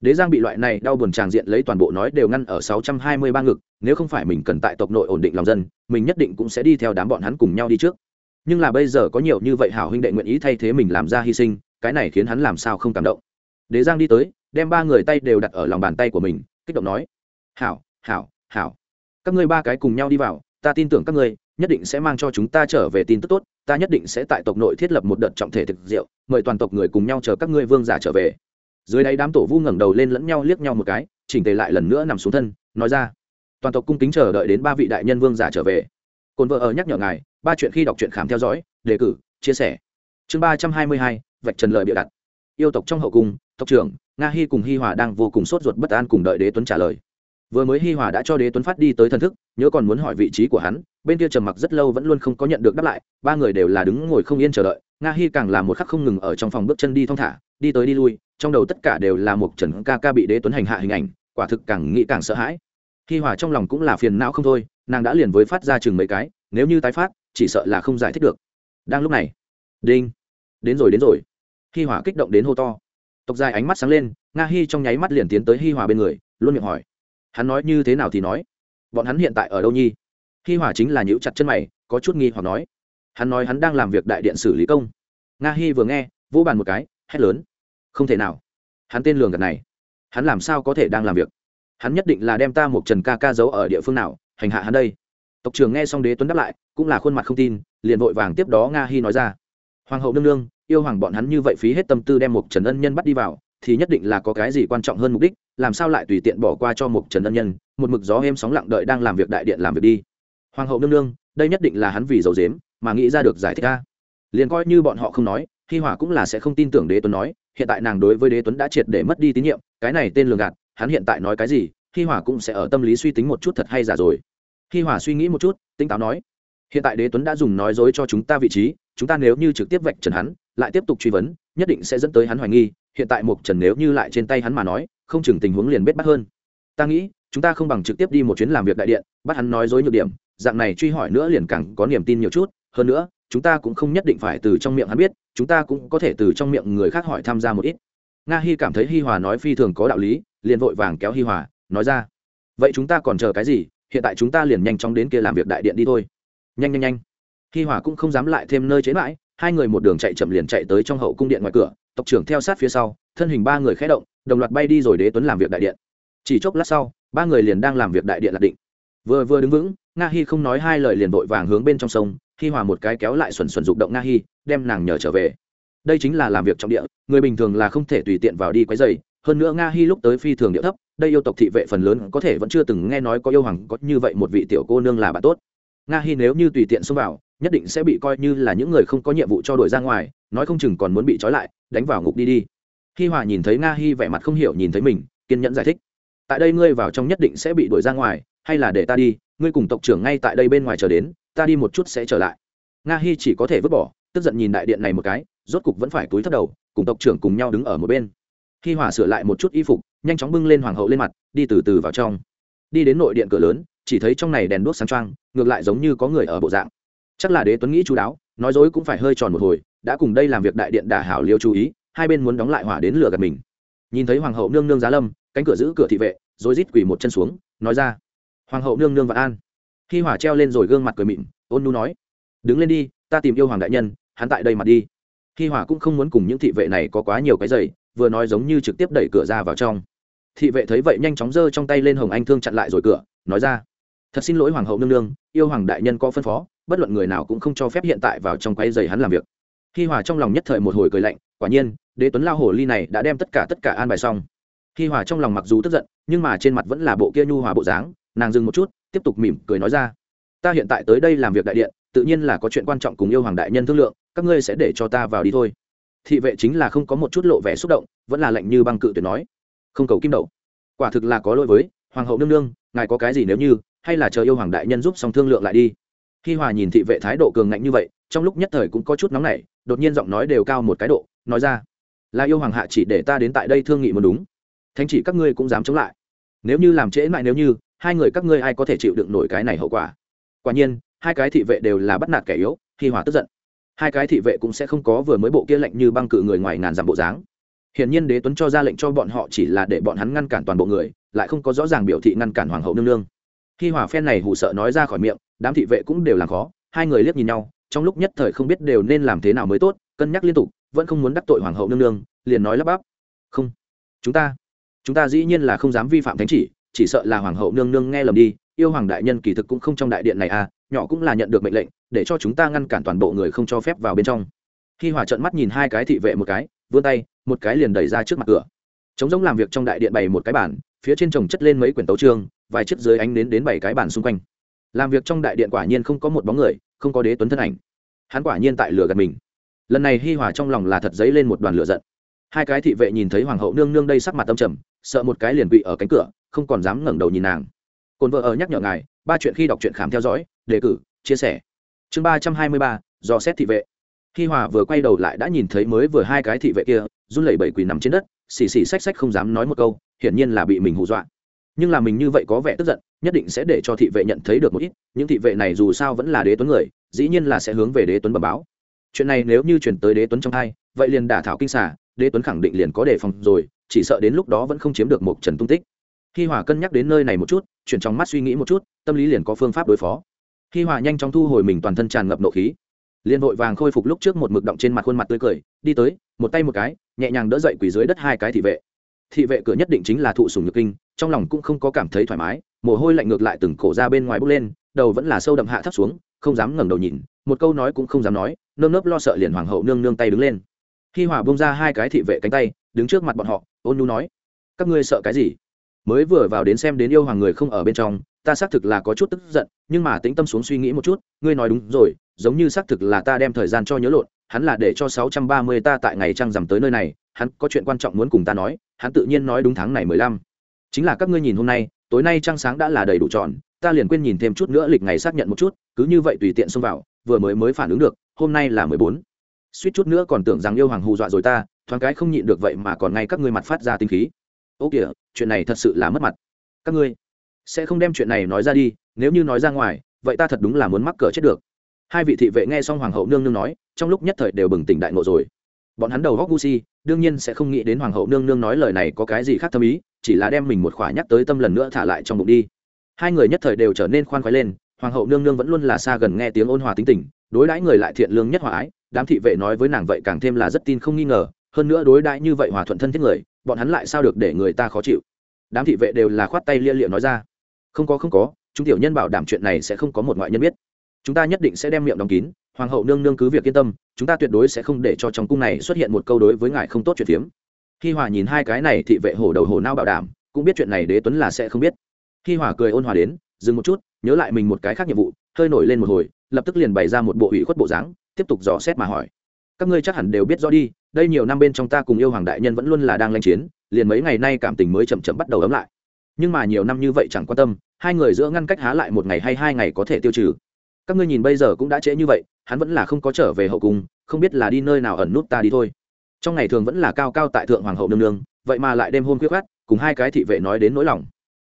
Đế giang bị loại này đau buồn tràng diện lấy toàn bộ nói đều ngăn ở sáu trăm hai mươi ba ngực, nếu không phải mình cần tại tộc nội ổn định lòng dân, mình nhất định cũng sẽ đi theo đám bọn hắn cùng nhau đi trước. Nhưng là bây giờ có nhiều như vậy hảo huynh đệ nguyện ý thay thế mình làm ra hy sinh, cái này khiến hắn làm sao không cảm động. Đế giang đi tới, đem ba người tay đều đặt ở lòng bàn tay của mình, kích động nói, hảo hảo hảo, các ngươi ba cái cùng nhau đi vào, ta tin tưởng các ngươi nhất định sẽ mang cho chúng ta trở về tin tức tốt, ta nhất định sẽ tại tộc nội thiết lập một đợt trọng thể thực diệu mời toàn tộc người cùng nhau chờ các ngươi vương giả trở về. Dưới đáy đám tổ vu ngẩng đầu lên lẫn nhau liếc nhau một cái, chỉnh tề lại lần nữa nằm xuống thân, nói ra, toàn tộc cung kính chờ đợi đến ba vị đại nhân vương giả trở về. Cồn vợ ở nhắc nhở ngài, ba chuyện khi đọc truyện khám theo dõi, đề cử, chia sẻ. Chương ba trăm hai mươi hai, vạch trần lợi bịa đặt. Yêu tộc trong hậu cung, tộc trưởng, nga hy cùng hi hòa đang vô cùng sốt ruột bất an cùng đợi đế tuấn trả lời vừa mới hi hòa đã cho đế tuấn phát đi tới thần thức, nhớ còn muốn hỏi vị trí của hắn, bên kia trầm mặc rất lâu vẫn luôn không có nhận được đáp lại, ba người đều là đứng ngồi không yên chờ đợi, nga Hi càng là một khắc không ngừng ở trong phòng bước chân đi thong thả, đi tới đi lui, trong đầu tất cả đều là một trần ca ca bị đế tuấn hành hạ hình ảnh, quả thực càng nghĩ càng sợ hãi. Hi hòa trong lòng cũng là phiền não không thôi, nàng đã liền với phát ra chừng mấy cái, nếu như tái phát, chỉ sợ là không giải thích được. Đang lúc này, đinh, đến rồi đến rồi. Hi hòa kích động đến hô to. Tộc dài ánh mắt sáng lên, nga hi trong nháy mắt liền tiến tới hi hòa bên người, luôn miệng hỏi hắn nói như thế nào thì nói. Bọn hắn hiện tại ở đâu nhi? Hi hòa chính là nhíu chặt chân mày, có chút nghi hoặc nói. Hắn nói hắn đang làm việc đại điện xử lý công. Nga hi vừa nghe, vỗ bàn một cái, hét lớn. Không thể nào. Hắn tên lường gật này. Hắn làm sao có thể đang làm việc? Hắn nhất định là đem ta một trần ca ca giấu ở địa phương nào, hành hạ hắn đây. Tộc trưởng nghe xong đế tuấn đáp lại, cũng là khuôn mặt không tin, liền vội vàng tiếp đó nga hi nói ra. Hoàng hậu nương nương, yêu hoàng bọn hắn như vậy phí hết tâm tư đem một trần ân nhân bắt đi vào thì nhất định là có cái gì quan trọng hơn mục đích, làm sao lại tùy tiện bỏ qua cho một trần ân nhân, một mực gió êm sóng lặng đợi đang làm việc đại điện làm việc đi. Hoàng hậu nương nương, đây nhất định là hắn vì dầu dếm mà nghĩ ra được giải thích ra liền coi như bọn họ không nói, hi hỏa cũng là sẽ không tin tưởng đế tuấn nói, hiện tại nàng đối với đế tuấn đã triệt để mất đi tín nhiệm, cái này tên lường gạt, hắn hiện tại nói cái gì, hi hỏa cũng sẽ ở tâm lý suy tính một chút thật hay giả rồi. Hi hỏa suy nghĩ một chút tinh táo nói, hiện tại đế tuấn đã dùng nói dối cho chúng ta vị trí, chúng ta nếu như trực tiếp vạch trần hắn lại tiếp tục truy vấn, nhất định sẽ dẫn tới hắn hoài nghi, hiện tại một trần nếu như lại trên tay hắn mà nói, không chừng tình huống liền bết bắt hơn. Ta nghĩ, chúng ta không bằng trực tiếp đi một chuyến làm việc đại điện, bắt hắn nói dối nhược điểm, dạng này truy hỏi nữa liền càng có niềm tin nhiều chút, hơn nữa, chúng ta cũng không nhất định phải từ trong miệng hắn biết, chúng ta cũng có thể từ trong miệng người khác hỏi tham gia một ít. Nga Hi cảm thấy hi hòa nói phi thường có đạo lý, liền vội vàng kéo hi hòa, nói ra. Vậy chúng ta còn chờ cái gì, hiện tại chúng ta liền nhanh chóng đến kia làm việc đại điện đi thôi. Nhanh nhanh nhanh. Hi hòa cũng không dám lại thêm nơi chế mãi hai người một đường chạy chậm liền chạy tới trong hậu cung điện ngoài cửa, tộc trưởng theo sát phía sau, thân hình ba người khé động, đồng loạt bay đi rồi đế tuấn làm việc đại điện. Chỉ chốc lát sau, ba người liền đang làm việc đại điện lạc định. Vừa vừa đứng vững, nga hi không nói hai lời liền vội vàng hướng bên trong sông, hi hòa một cái kéo lại xuẩn xuẩn rụng động nga hi, đem nàng nhờ trở về. Đây chính là làm việc trong địa, người bình thường là không thể tùy tiện vào đi quấy dày hơn nữa nga hi lúc tới phi thường địa thấp, đây yêu tộc thị vệ phần lớn có thể vẫn chưa từng nghe nói có yêu hoàng có như vậy một vị tiểu cô nương là bạn tốt. Nga hi nếu như tùy tiện xông vào nhất định sẽ bị coi như là những người không có nhiệm vụ cho đuổi ra ngoài, nói không chừng còn muốn bị trói lại, đánh vào ngục đi đi. Hi hòa nhìn thấy nga hi vẻ mặt không hiểu nhìn thấy mình, kiên nhẫn giải thích. Tại đây ngươi vào trong nhất định sẽ bị đuổi ra ngoài, hay là để ta đi, ngươi cùng tộc trưởng ngay tại đây bên ngoài chờ đến, ta đi một chút sẽ trở lại. Nga hi chỉ có thể vứt bỏ, tức giận nhìn đại điện này một cái, rốt cục vẫn phải túi thất đầu, cùng tộc trưởng cùng nhau đứng ở một bên. Hi hòa sửa lại một chút y phục, nhanh chóng bưng lên hoàng hậu lên mặt, đi từ từ vào trong. Đi đến nội điện cửa lớn, chỉ thấy trong này đèn đuốc sáng trăng ngược lại giống như có người ở bộ dạng chắc là đế tuấn nghĩ chú đáo, nói dối cũng phải hơi tròn một hồi, đã cùng đây làm việc đại điện đà hảo liêu chú ý, hai bên muốn đóng lại hỏa đến lửa gạt mình. Nhìn thấy hoàng hậu nương nương giá lâm, cánh cửa giữ cửa thị vệ, rồi rít quỳ một chân xuống, nói ra, hoàng hậu nương nương vạn an. Khi hỏa treo lên rồi gương mặt cười mịn, ôn nu nói, đứng lên đi, ta tìm yêu hoàng đại nhân, hắn tại đây mặt đi. Khi hỏa cũng không muốn cùng những thị vệ này có quá nhiều cái giày vừa nói giống như trực tiếp đẩy cửa ra vào trong. Thị vệ thấy vậy nhanh chóng giơ trong tay lên hồng anh thương chặn lại rồi cửa, nói ra thật xin lỗi hoàng hậu nương nương, yêu hoàng đại nhân có phân phó, bất luận người nào cũng không cho phép hiện tại vào trong quay giày hắn làm việc. Hi hòa trong lòng nhất thời một hồi cười lạnh, quả nhiên, đế tuấn lao hồ ly này đã đem tất cả tất cả an bài xong. Hi hòa trong lòng mặc dù tức giận, nhưng mà trên mặt vẫn là bộ kia nhu hòa bộ dáng, nàng dừng một chút, tiếp tục mỉm cười nói ra. Ta hiện tại tới đây làm việc đại điện, tự nhiên là có chuyện quan trọng cùng yêu hoàng đại nhân thương lượng, các ngươi sẽ để cho ta vào đi thôi. Thị vệ chính là không có một chút lộ vẻ xúc động, vẫn là lạnh như băng cự tuyệt nói. Không cầu kim đậu. Quả thực là có lỗi với, hoàng hậu nương nương, ngài có cái gì nếu như hay là chờ yêu hoàng đại nhân giúp xong thương lượng lại đi. Khi hòa nhìn thị vệ thái độ cường ngạnh như vậy, trong lúc nhất thời cũng có chút nóng nảy, đột nhiên giọng nói đều cao một cái độ, nói ra, là yêu hoàng hạ chỉ để ta đến tại đây thương nghị một đúng. Thánh chỉ các ngươi cũng dám chống lại. Nếu như làm trễ lại nếu như, hai người các ngươi ai có thể chịu đựng nổi cái này hậu quả? Quả nhiên, hai cái thị vệ đều là bắt nạt kẻ yếu khi hòa tức giận. Hai cái thị vệ cũng sẽ không có vừa mới bộ kia lệnh như băng cự người ngoài ngàn dặm bộ dáng. Hiển nhiên đế tuấn cho ra lệnh cho bọn họ chỉ là để bọn hắn ngăn cản toàn bộ người, lại không có rõ ràng biểu thị ngăn cản hoàng hậu nương nương khi hỏa phen này hụ sợ nói ra khỏi miệng, đám thị vệ cũng đều làm khó. Hai người liếc nhìn nhau, trong lúc nhất thời không biết đều nên làm thế nào mới tốt, cân nhắc liên tục, vẫn không muốn đắc tội hoàng hậu nương nương, liền nói lắp bắp. Không, chúng ta chúng ta dĩ nhiên là không dám vi phạm thánh chỉ chỉ sợ là hoàng hậu nương nương nghe lầm đi, yêu hoàng đại nhân kỳ thực cũng không trong đại điện này à nhỏ cũng là nhận được mệnh lệnh, để cho chúng ta ngăn cản toàn bộ người không cho phép vào bên trong. Khi hòa trợn mắt nhìn hai cái thị vệ một cái, vươn tay, một cái liền đẩy ra trước mặt cửa. Chống giống làm việc trong đại điện bày một cái bản phía trên trồng chất lên mấy quyển tấu trương, vài chiếc dưới ánh đến đến bảy cái bản xung quanh. Làm việc trong đại điện quả nhiên không có một bóng người, không có đế tuấn thân ảnh. Hắn quả nhiên tại lửa gạt mình. Lần này hi hòa trong lòng là thật dấy lên một đoàn lửa giận. Hai cái thị vệ nhìn thấy hoàng hậu nương nương đây sắc mặt tâm trầm, sợ một cái liền bị ở cánh cửa, không còn dám ngẩng đầu nhìn nàng. Cồn vợ ở nhắc nhở ngài, ba chuyện khi đọc truyện khám theo dõi, đề cử, chia sẻ. Chương ba trăm hai mươi ba do xét thị vệ hi hòa vừa quay đầu lại đã nhìn thấy mới vừa hai cái thị vệ kia, run lẩy bẩy quỳ nằm trên đất, xì xì xách xách không dám nói một câu, hiển nhiên là bị mình hù dọa. Nhưng là mình như vậy có vẻ tức giận, nhất định sẽ để cho thị vệ nhận thấy được một ít, những thị vệ này dù sao vẫn là đế tuấn người, dĩ nhiên là sẽ hướng về đế tuấn bẩm báo. Chuyện này nếu như chuyển tới đế tuấn trong hai, vậy liền đả thảo kinh xả đế tuấn khẳng định liền có đề phòng rồi, chỉ sợ đến lúc đó vẫn không chiếm được một trần tung tích. Khi hòa cân nhắc đến nơi này một chút, chuyển trong mắt suy nghĩ một chút, tâm lý liền có phương pháp đối phó. Khi hòa nhanh chóng thu hồi mình toàn thân tràn ngập nộ khí liền vội vàng khôi phục lúc trước một mực động trên mặt khuôn mặt tươi cười, đi tới, một tay một cái, nhẹ nhàng đỡ dậy quỳ dưới đất hai cái thị vệ. Thị vệ cửa nhất định chính là thụ sùng nhược kinh, trong lòng cũng không có cảm thấy thoải mái, mồ hôi lạnh ngược lại từng cổ ra bên ngoài bốc lên, đầu vẫn là sâu đậm hạ thấp xuống, không dám ngẩng đầu nhìn, một câu nói cũng không dám nói, nơm nớp lo sợ liền hoàng hậu nương nương tay đứng lên. Khi hòa bông ra hai cái thị vệ cánh tay, đứng trước mặt bọn họ, ôn nhu nói, các ngươi sợ cái gì? Mới vừa vào đến xem đến yêu hoàng người không ở bên trong, ta xác thực là có chút tức giận, nhưng mà tĩnh tâm xuống suy nghĩ một chút, ngươi nói đúng rồi giống như xác thực là ta đem thời gian cho nhớ lộn, hắn là để cho sáu trăm ba mươi ta tại ngày trăng rằm tới nơi này, hắn có chuyện quan trọng muốn cùng ta nói, hắn tự nhiên nói đúng tháng này mười lăm. Chính là các ngươi nhìn hôm nay, tối nay trăng sáng đã là đầy đủ tròn ta liền quên nhìn thêm chút nữa lịch ngày xác nhận một chút, cứ như vậy tùy tiện xông vào, vừa mới mới phản ứng được, hôm nay là mười bốn. Suýt chút nữa còn tưởng rằng yêu hoàng hù dọa rồi ta, thoáng cái không nhịn được vậy mà còn ngay các ngươi mặt phát ra tinh khí. Ô kìa, chuyện này thật sự là mất mặt. Các ngươi sẽ không đem chuyện này nói ra đi, nếu như nói ra ngoài, vậy ta thật đúng là muốn mắc cỡ chết được hai vị thị vệ nghe xong hoàng hậu nương nương nói, trong lúc nhất thời đều bừng tỉnh đại ngộ rồi. Bọn hắn đầu góc gu si, đương nhiên sẽ không nghĩ đến hoàng hậu nương nương nói lời này có cái gì khác thâm ý, chỉ là đem mình một khỏa nhắc tới tâm lần nữa thả lại trong bụng đi. Hai người nhất thời đều trở nên khoan khoái lên, hoàng hậu nương nương vẫn luôn là xa gần nghe tiếng ôn hòa tính tình, đối đãi người lại thiện lương nhất hòa ái, đám thị vệ nói với nàng vậy càng thêm là rất tin không nghi ngờ, hơn nữa đối đãi như vậy hòa thuận thân thiết người, bọn hắn lại sao được để người ta khó chịu. Đám thị vệ đều là khoát tay lia liệu nói ra, không có không có, chúng tiểu nhân bảo đảm chuyện này sẽ không có một ngoại nhân biết chúng ta nhất định sẽ đem miệng đóng kín, hoàng hậu nương nương cứ việc yên tâm, chúng ta tuyệt đối sẽ không để cho trong cung này xuất hiện một câu đối với ngài không tốt chuyện phiếm. Khi hòa nhìn hai cái này thị vệ hổ đầu hổ nao bảo đảm, cũng biết chuyện này đế tuấn là sẽ không biết. Khi hòa cười ôn hòa đến, dừng một chút, nhớ lại mình một cái khác nhiệm vụ, hơi nổi lên một hồi, lập tức liền bày ra một bộ ủy khuất bộ dáng, tiếp tục dò xét mà hỏi. Các ngươi chắc hẳn đều biết rõ đi, đây nhiều năm bên trong ta cùng yêu hoàng đại nhân vẫn luôn là đang lanh chiến, liền mấy ngày nay cảm tình mới chậm chậm bắt đầu ấm lại. Nhưng mà nhiều năm như vậy chẳng quan tâm, hai người giữa ngăn cách há lại một ngày hay hai ngày có thể tiêu trừ các ngươi nhìn bây giờ cũng đã trễ như vậy, hắn vẫn là không có trở về hậu cung, không biết là đi nơi nào ẩn nút ta đi thôi. Trong ngày thường vẫn là cao cao tại thượng hoàng hậu nương nương, vậy mà lại đêm hôm quyết khát cùng hai cái thị vệ nói đến nỗi lòng.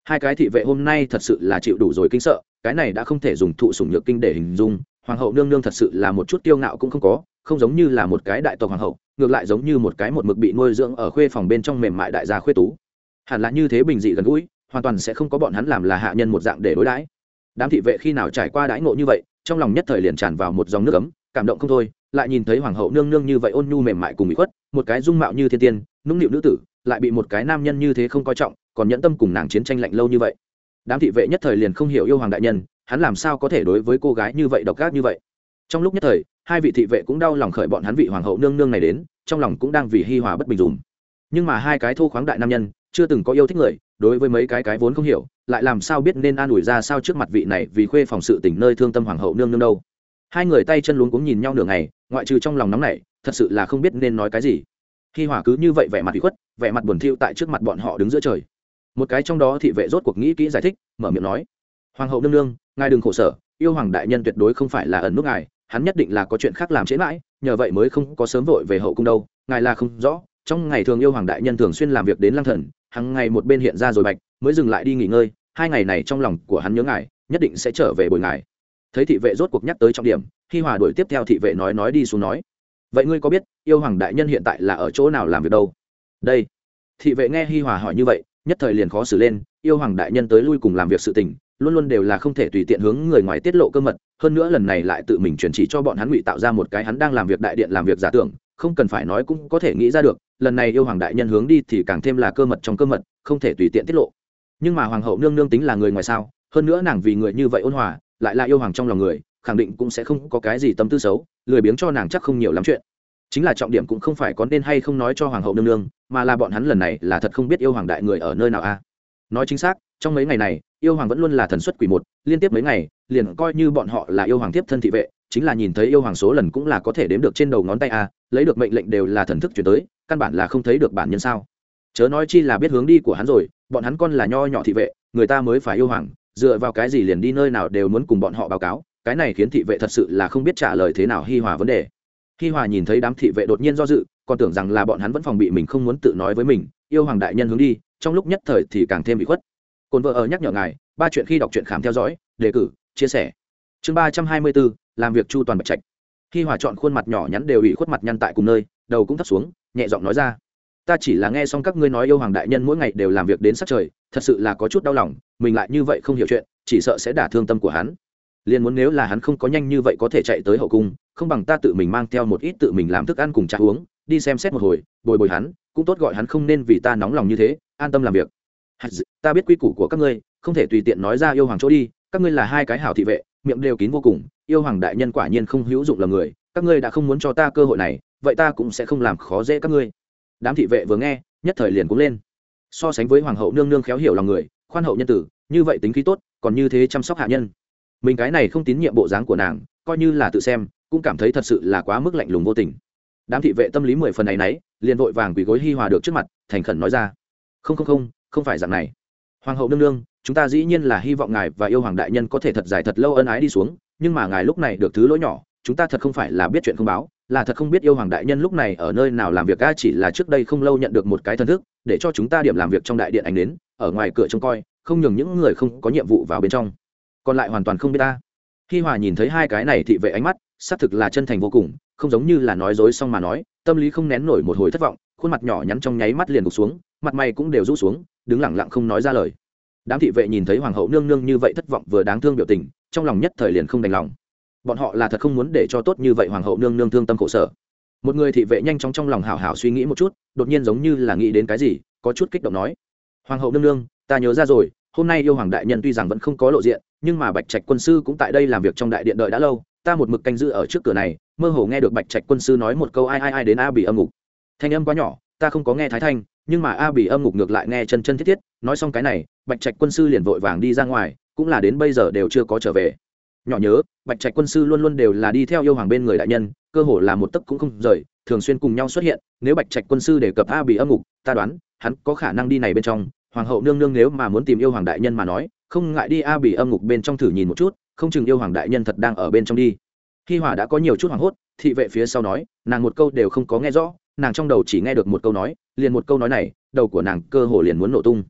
Hai cái thị vệ hôm nay thật sự là chịu đủ rồi kinh sợ, cái này đã không thể dùng thụ sủng nhược kinh để hình dung, hoàng hậu nương nương thật sự là một chút tiêu ngạo cũng không có, không giống như là một cái đại tộc hoàng hậu, ngược lại giống như một cái một mực bị nuôi dưỡng ở khuê phòng bên trong mềm mại đại gia khuê tú. Hẳn là như thế bình dị gần gũi, hoàn toàn sẽ không có bọn hắn làm là hạ nhân một dạng để đối đãi đám thị vệ khi nào trải qua đãi ngộ như vậy, trong lòng nhất thời liền tràn vào một dòng nước ấm, cảm động không thôi, lại nhìn thấy hoàng hậu nương nương như vậy ôn nhu mềm mại cùng bị khuất, một cái dung mạo như thiên tiên, nũng nịu nữ tử, lại bị một cái nam nhân như thế không coi trọng, còn nhẫn tâm cùng nàng chiến tranh lạnh lâu như vậy. Đám thị vệ nhất thời liền không hiểu yêu hoàng đại nhân, hắn làm sao có thể đối với cô gái như vậy độc ác như vậy? Trong lúc nhất thời, hai vị thị vệ cũng đau lòng khởi bọn hắn vị hoàng hậu nương nương này đến, trong lòng cũng đang vì hi hòa bất bình dùm. Nhưng mà hai cái thô khoáng đại nam nhân chưa từng có yêu thích người, đối với mấy cái cái vốn không hiểu, lại làm sao biết nên an ủi ra sao trước mặt vị này vì khuê phòng sự tỉnh nơi thương tâm hoàng hậu nương nương đâu. Hai người tay chân luống cuống nhìn nhau nửa ngày, ngoại trừ trong lòng nóng này thật sự là không biết nên nói cái gì. Khi hỏa cứ như vậy vẻ mặt bị khuất, vẻ mặt buồn thiu tại trước mặt bọn họ đứng giữa trời. Một cái trong đó thị vệ rốt cuộc nghĩ kỹ giải thích, mở miệng nói, hoàng hậu nương nương, ngài đừng khổ sở, yêu hoàng đại nhân tuyệt đối không phải là ẩn nút ngài, hắn nhất định là có chuyện khác làm chế mãi, nhờ vậy mới không có sớm vội về hậu cung đâu, ngài là không rõ, trong ngày thường yêu hoàng đại nhân thường xuyên làm việc đến lang thần hằng ngày một bên hiện ra rồi bạch, mới dừng lại đi nghỉ ngơi, hai ngày này trong lòng của hắn nhớ ngài, nhất định sẽ trở về bồi ngài. Thấy thị vệ rốt cuộc nhắc tới trọng điểm khi hòa đuổi tiếp theo thị vệ nói nói đi xuống nói. Vậy ngươi có biết, yêu hoàng đại nhân hiện tại là ở chỗ nào làm việc đâu? Đây. Thị vệ nghe hi hòa hỏi như vậy, nhất thời liền khó xử lên, yêu hoàng đại nhân tới lui cùng làm việc sự tình, luôn luôn đều là không thể tùy tiện hướng người ngoài tiết lộ cơ mật, hơn nữa lần này lại tự mình truyền chỉ cho bọn hắn ngụy tạo ra một cái hắn đang làm việc đại điện làm việc giả tưởng không cần phải nói cũng có thể nghĩ ra được, lần này yêu hoàng đại nhân hướng đi thì càng thêm là cơ mật trong cơ mật, không thể tùy tiện tiết lộ. Nhưng mà hoàng hậu nương nương tính là người ngoài sao, hơn nữa nàng vì người như vậy ôn hòa, lại là yêu hoàng trong lòng người, khẳng định cũng sẽ không có cái gì tâm tư xấu, lười biếng cho nàng chắc không nhiều lắm chuyện. Chính là trọng điểm cũng không phải có nên hay không nói cho hoàng hậu nương nương, mà là bọn hắn lần này là thật không biết yêu hoàng đại người ở nơi nào a. Nói chính xác, trong mấy ngày này, yêu hoàng vẫn luôn là thần xuất quỷ một, liên tiếp mấy ngày, liền coi như bọn họ là yêu hoàng tiếp thân thị vệ, chính là nhìn thấy yêu hoàng số lần cũng là có thể đếm được trên đầu ngón tay a lấy được mệnh lệnh đều là thần thức chuyển tới, căn bản là không thấy được bản nhân sao? Chớ nói chi là biết hướng đi của hắn rồi, bọn hắn con là nho nhỏ thị vệ, người ta mới phải yêu hoàng, dựa vào cái gì liền đi nơi nào đều muốn cùng bọn họ báo cáo, cái này khiến thị vệ thật sự là không biết trả lời thế nào hi hòa vấn đề. Hi hòa nhìn thấy đám thị vệ đột nhiên do dự, còn tưởng rằng là bọn hắn vẫn phòng bị mình không muốn tự nói với mình, yêu hoàng đại nhân hướng đi, trong lúc nhất thời thì càng thêm bị khuất. Cồn vợ ở nhắc nhở ngài, ba chuyện khi đọc truyện khám theo dõi, đề cử, chia sẻ. Chương ba trăm hai mươi bốn, làm việc chu toàn bạch trạch. Khi hòa chọn khuôn mặt nhỏ nhắn đều ủy khuất mặt nhăn tại cùng nơi, đầu cũng thấp xuống, nhẹ giọng nói ra. Ta chỉ là nghe xong các ngươi nói yêu hoàng đại nhân mỗi ngày đều làm việc đến sát trời, thật sự là có chút đau lòng, mình lại như vậy không hiểu chuyện, chỉ sợ sẽ đả thương tâm của hắn. Liền muốn nếu là hắn không có nhanh như vậy có thể chạy tới hậu cung, không bằng ta tự mình mang theo một ít tự mình làm thức ăn cùng trà uống, đi xem xét một hồi, bồi bồi hắn, cũng tốt gọi hắn không nên vì ta nóng lòng như thế, an tâm làm việc. Ta biết quy củ của các ngươi, không thể tùy tiện nói ra yêu hoàng chỗ đi, các ngươi là hai cái hảo thị vệ miệng đều kín vô cùng, yêu hoàng đại nhân quả nhiên không hữu dụng là người, các ngươi đã không muốn cho ta cơ hội này, vậy ta cũng sẽ không làm khó dễ các ngươi. Đám thị vệ vừa nghe, nhất thời liền cũng lên. So sánh với hoàng hậu nương nương khéo hiểu lòng người, khoan hậu nhân tử, như vậy tính khí tốt, còn như thế chăm sóc hạ nhân. Mình cái này không tín nhiệm bộ dáng của nàng, coi như là tự xem, cũng cảm thấy thật sự là quá mức lạnh lùng vô tình. Đám thị vệ tâm lý mười phần này nấy liền vội vàng quỳ gối hi hòa được trước mặt, thành khẩn nói ra. Không không không không phải dạng này. Hoàng hậu nương nương chúng ta dĩ nhiên là hy vọng ngài và yêu hoàng đại nhân có thể thật dài thật lâu ân ái đi xuống, nhưng mà ngài lúc này được thứ lỗi nhỏ, chúng ta thật không phải là biết chuyện không báo, là thật không biết yêu hoàng đại nhân lúc này ở nơi nào làm việc, a, chỉ là trước đây không lâu nhận được một cái thân thức, để cho chúng ta điểm làm việc trong đại điện ảnh đến, ở ngoài cửa trông coi, không nhường những người không có nhiệm vụ vào bên trong. Còn lại hoàn toàn không biết ta khi hòa nhìn thấy hai cái này thị vệ ánh mắt, xác thực là chân thành vô cùng, không giống như là nói dối xong mà nói, tâm lý không nén nổi một hồi thất vọng, khuôn mặt nhỏ nhắn trong nháy mắt liền gục xuống, mặt mày cũng đều rũ xuống, đứng lẳng lặng không nói ra lời đám thị vệ nhìn thấy hoàng hậu nương nương như vậy thất vọng vừa đáng thương biểu tình, trong lòng nhất thời liền không đành lòng. Bọn họ là thật không muốn để cho tốt như vậy hoàng hậu nương nương thương tâm khổ sở. Một người thị vệ nhanh chóng trong lòng hào hào suy nghĩ một chút, đột nhiên giống như là nghĩ đến cái gì, có chút kích động nói. Hoàng hậu nương nương, ta nhớ ra rồi, hôm nay yêu hoàng đại nhân tuy rằng vẫn không có lộ diện, nhưng mà bạch trạch quân sư cũng tại đây làm việc trong đại điện đợi đã lâu, ta một mực canh giữ ở trước cửa này, mơ hồ nghe được bạch trạch quân sư nói một câu ai ai ai đến a bị âm ngục. Thanh âm quá nhỏ ta không có nghe thái thanh, nhưng mà a bị âm ngục ngược lại nghe chân chân thiết thiết, nói xong cái này, bạch trạch quân sư liền vội vàng đi ra ngoài, cũng là đến bây giờ đều chưa có trở về. Nhỏ nhớ, bạch trạch quân sư luôn luôn đều là đi theo yêu hoàng bên người đại nhân, cơ hồ là một tấc cũng không rời, thường xuyên cùng nhau xuất hiện, nếu bạch trạch quân sư đề cập a bị âm ngục, ta đoán, hắn có khả năng đi này bên trong. Hoàng hậu nương nương nếu mà muốn tìm yêu hoàng đại nhân mà nói, không ngại đi a bị âm ngục bên trong thử nhìn một chút, không chừng yêu hoàng đại nhân thật đang ở bên trong đi. Hi hòa đã có nhiều chút hoảng hốt, thị vệ phía sau nói, nàng một câu đều không có nghe rõ nàng trong đầu chỉ nghe được một câu nói, liền một câu nói này, đầu của nàng cơ hồ liền muốn nổ tung.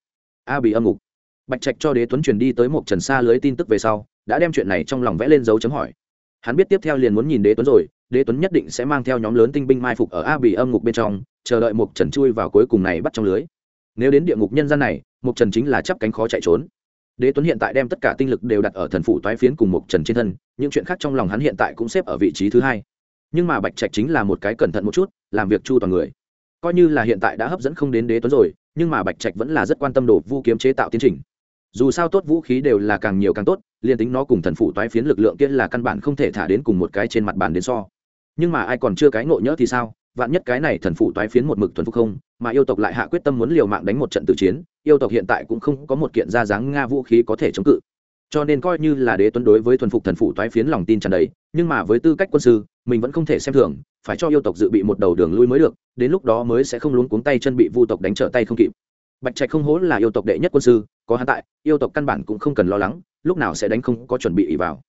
A bị âm ngục. Bạch trạch cho đế tuấn truyền đi tới một trần xa lưới tin tức về sau, đã đem chuyện này trong lòng vẽ lên dấu chấm hỏi. Hắn biết tiếp theo liền muốn nhìn đế tuấn rồi, đế tuấn nhất định sẽ mang theo nhóm lớn tinh binh mai phục ở a bì âm ngục bên trong, chờ đợi một trần chui vào cuối cùng này bắt trong lưới. Nếu đến địa ngục nhân gian này, một trần chính là chắp cánh khó chạy trốn. Đế tuấn hiện tại đem tất cả tinh lực đều đặt ở thần phủ toái phiến cùng một trần trên thân, những chuyện khác trong lòng hắn hiện tại cũng xếp ở vị trí thứ hai nhưng mà bạch trạch chính là một cái cẩn thận một chút, làm việc chu toàn người. Coi như là hiện tại đã hấp dẫn không đến đế tuấn rồi, nhưng mà bạch trạch vẫn là rất quan tâm đồ vũ kiếm chế tạo tiến trình. Dù sao tốt vũ khí đều là càng nhiều càng tốt, liên tính nó cùng thần phủ toái phiến lực lượng kia là căn bản không thể thả đến cùng một cái trên mặt bàn đến so. Nhưng mà ai còn chưa cái ngộ nhỡ thì sao? Vạn nhất cái này thần phủ toái phiến một mực thuần phục không, mà yêu tộc lại hạ quyết tâm muốn liều mạng đánh một trận tự chiến, yêu tộc hiện tại cũng không có một kiện ra dáng nga vũ khí có thể chống cự cho nên coi như là đế tuấn đối với thuần phục thần phủ toái phiến lòng tin tràn đầy, nhưng mà với tư cách quân sư, mình vẫn không thể xem thường, phải cho yêu tộc dự bị một đầu đường lui mới được, đến lúc đó mới sẽ không luống cuống tay chân bị vu tộc đánh trở tay không kịp. Bạch trạch không hố là yêu tộc đệ nhất quân sư, có hắn tại, yêu tộc căn bản cũng không cần lo lắng, lúc nào sẽ đánh không có chuẩn bị ý vào.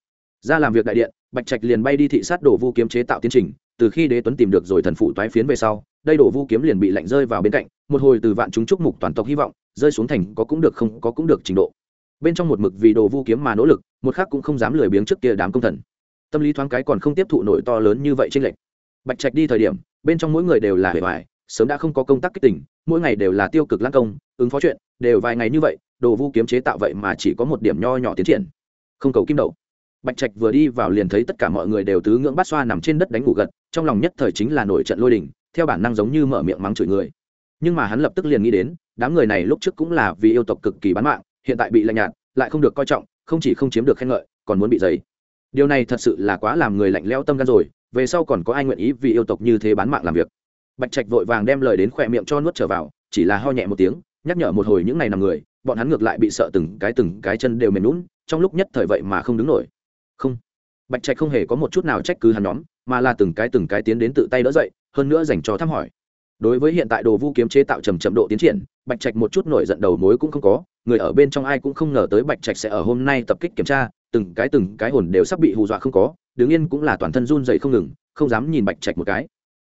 Ra làm việc đại điện, bạch trạch liền bay đi thị sát đổ vu kiếm chế tạo tiến trình, từ khi đế tuấn tìm được rồi thần phụ toái phiến về sau, đây đổ vu kiếm liền bị lạnh rơi vào bên cạnh, một hồi từ vạn chúng chúc mục toàn tộc hy vọng, rơi xuống thành có cũng được không có cũng được trình độ bên trong một mực vì đồ vu kiếm mà nỗ lực, một khác cũng không dám lười biếng trước kia đám công thần. Tâm lý thoáng cái còn không tiếp thụ nổi to lớn như vậy trên lệnh bạch trạch đi thời điểm, bên trong mỗi người đều là hề hoài, sớm đã không có công tác kích tỉnh mỗi ngày đều là tiêu cực lãng công, ứng phó chuyện, đều vài ngày như vậy, đồ vu kiếm chế tạo vậy mà chỉ có một điểm nho nhỏ tiến triển. Không cầu kim đầu. Bạch trạch vừa đi vào liền thấy tất cả mọi người đều tứ ngưỡng bát xoa nằm trên đất đánh ngủ gật, trong lòng nhất thời chính là nổi trận lôi đình, theo bản năng giống như mở miệng mắng chửi người. Nhưng mà hắn lập tức liền nghĩ đến, đám người này lúc trước cũng là vì yêu tộc cực kỳ bán mạng hiện tại bị lạnh nhạt, lại không được coi trọng, không chỉ không chiếm được khen ngợi, còn muốn bị giấy điều này thật sự là quá làm người lạnh leo tâm gan rồi, về sau còn có ai nguyện ý vì yêu tộc như thế bán mạng làm việc. Bạch trạch vội vàng đem lời đến khỏe miệng cho nuốt trở vào, chỉ là ho nhẹ một tiếng, nhắc nhở một hồi những ngày nằm người, bọn hắn ngược lại bị sợ từng cái từng cái chân đều mềm lún trong lúc nhất thời vậy mà không đứng nổi. Không. Bạch trạch không hề có một chút nào trách cứ hắn nhóm, mà là từng cái từng cái tiến đến tự tay đỡ dậy, hơn nữa dành cho thăm hỏi đối với hiện tại đồ vu kiếm chế tạo trầm chậm độ tiến triển, bạch trạch một chút nổi giận đầu mối cũng không có, người ở bên trong ai cũng không ngờ tới bạch trạch sẽ ở hôm nay tập kích kiểm tra, từng cái từng cái hồn đều sắp bị hù dọa không có, đứng yên cũng là toàn thân run dậy không ngừng, không dám nhìn bạch trạch một cái.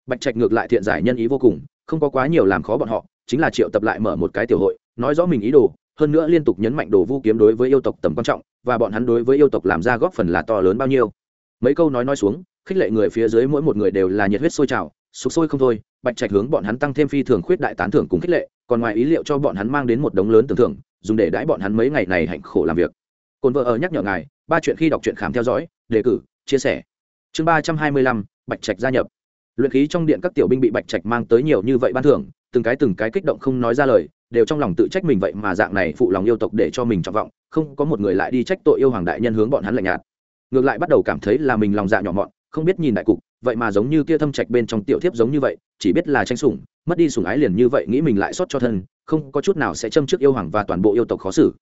Bạch trạch ngược lại thiện giải nhân ý vô cùng, không có quá nhiều làm khó bọn họ, chính là triệu tập lại mở một cái tiểu hội, nói rõ mình ý đồ, hơn nữa liên tục nhấn mạnh đồ vu kiếm đối với yêu tộc tầm quan trọng, và bọn hắn đối với yêu tộc làm ra góp phần là to lớn bao nhiêu. Mấy câu nói nói xuống, khích lệ người phía dưới mỗi một người đều là nhiệt huyết sôi trào sục sôi không thôi, bạch trạch hướng bọn hắn tăng thêm phi thường khuyết đại tán thưởng cùng khích lệ, còn ngoài ý liệu cho bọn hắn mang đến một đống lớn tưởng thưởng, dùng để đãi bọn hắn mấy ngày này hạnh khổ làm việc. Cồn vợ ở nhắc nhở ngài, ba chuyện khi đọc truyện khám theo dõi, đề cử, chia sẻ. Chương ba trăm hai mươi lăm, bạch trạch gia nhập. Luyện khí trong điện các tiểu binh bị bạch trạch mang tới nhiều như vậy ban thưởng, từng cái từng cái kích động không nói ra lời, đều trong lòng tự trách mình vậy mà dạng này phụ lòng yêu tộc để cho mình trọng vọng, không có một người lại đi trách tội yêu hoàng đại nhân hướng bọn hắn lạnh nhạt. Ngược lại bắt đầu cảm thấy là mình lòng dạ nhỏ mọn, không biết nhìn đại cục vậy mà giống như kia thâm trạch bên trong tiểu thiếp giống như vậy, chỉ biết là tranh sủng, mất đi sủng ái liền như vậy nghĩ mình lại xót cho thân, không có chút nào sẽ châm trước yêu hoàng và toàn bộ yêu tộc khó xử.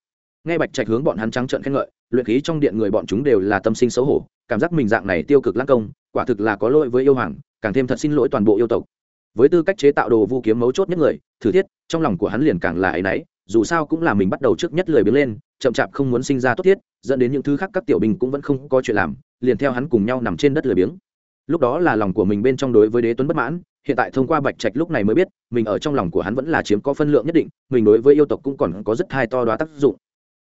Nghe bạch trạch hướng bọn hắn trắng trợn khen ngợi, luyện khí trong điện người bọn chúng đều là tâm sinh xấu hổ, cảm giác mình dạng này tiêu cực lãng công, quả thực là có lỗi với yêu hoàng, càng thêm thật xin lỗi toàn bộ yêu tộc. Với tư cách chế tạo đồ vu kiếm mấu chốt nhất người, thử thiết, trong lòng của hắn liền càng là ấy nấy dù sao cũng là mình bắt đầu trước nhất lười biếng lên, chậm chạp không muốn sinh ra tốt thiết, dẫn đến những thứ khác các tiểu binh cũng vẫn không có chuyện làm, liền theo hắn cùng nhau nằm trên đất lười biếng lúc đó là lòng của mình bên trong đối với đế tuấn bất mãn, hiện tại thông qua bạch trạch lúc này mới biết, mình ở trong lòng của hắn vẫn là chiếm có phân lượng nhất định, mình đối với yêu tộc cũng còn có rất hai to đoá tác dụng.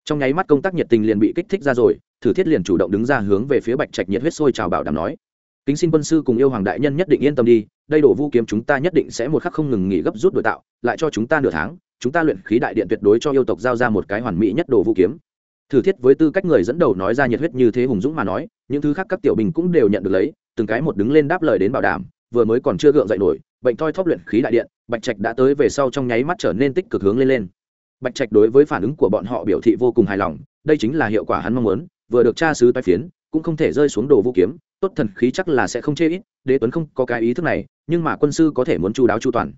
Trong nháy mắt công tác nhiệt tình liền bị kích thích ra rồi, thử thiết liền chủ động đứng ra hướng về phía bạch trạch nhiệt huyết sôi chào bảo đảm nói, kính xin quân sư cùng yêu hoàng đại nhân nhất định yên tâm đi, đây đổ vu kiếm chúng ta nhất định sẽ một khắc không ngừng nghỉ gấp rút đổi tạo, lại cho chúng ta nửa tháng, chúng ta luyện khí đại điện tuyệt đối cho yêu tộc giao ra một cái hoàn mỹ nhất đồ vu kiếm. Thử thiết với tư cách người dẫn đầu nói ra nhiệt huyết như thế hùng dũng mà nói, những thứ khác các tiểu bình cũng đều nhận được lấy từng cái một đứng lên đáp lời đến bảo đảm, vừa mới còn chưa gượng dậy nổi, bệnh thoi thóp luyện khí đại điện, bạch trạch đã tới về sau trong nháy mắt trở nên tích cực hướng lên lên. Bạch trạch đối với phản ứng của bọn họ biểu thị vô cùng hài lòng, đây chính là hiệu quả hắn mong muốn, vừa được tra sứ tai phiến, cũng không thể rơi xuống đồ vũ kiếm, tốt thần khí chắc là sẽ không chê ít, đế tuấn không có cái ý thức này, nhưng mà quân sư có thể muốn chu đáo chu toàn.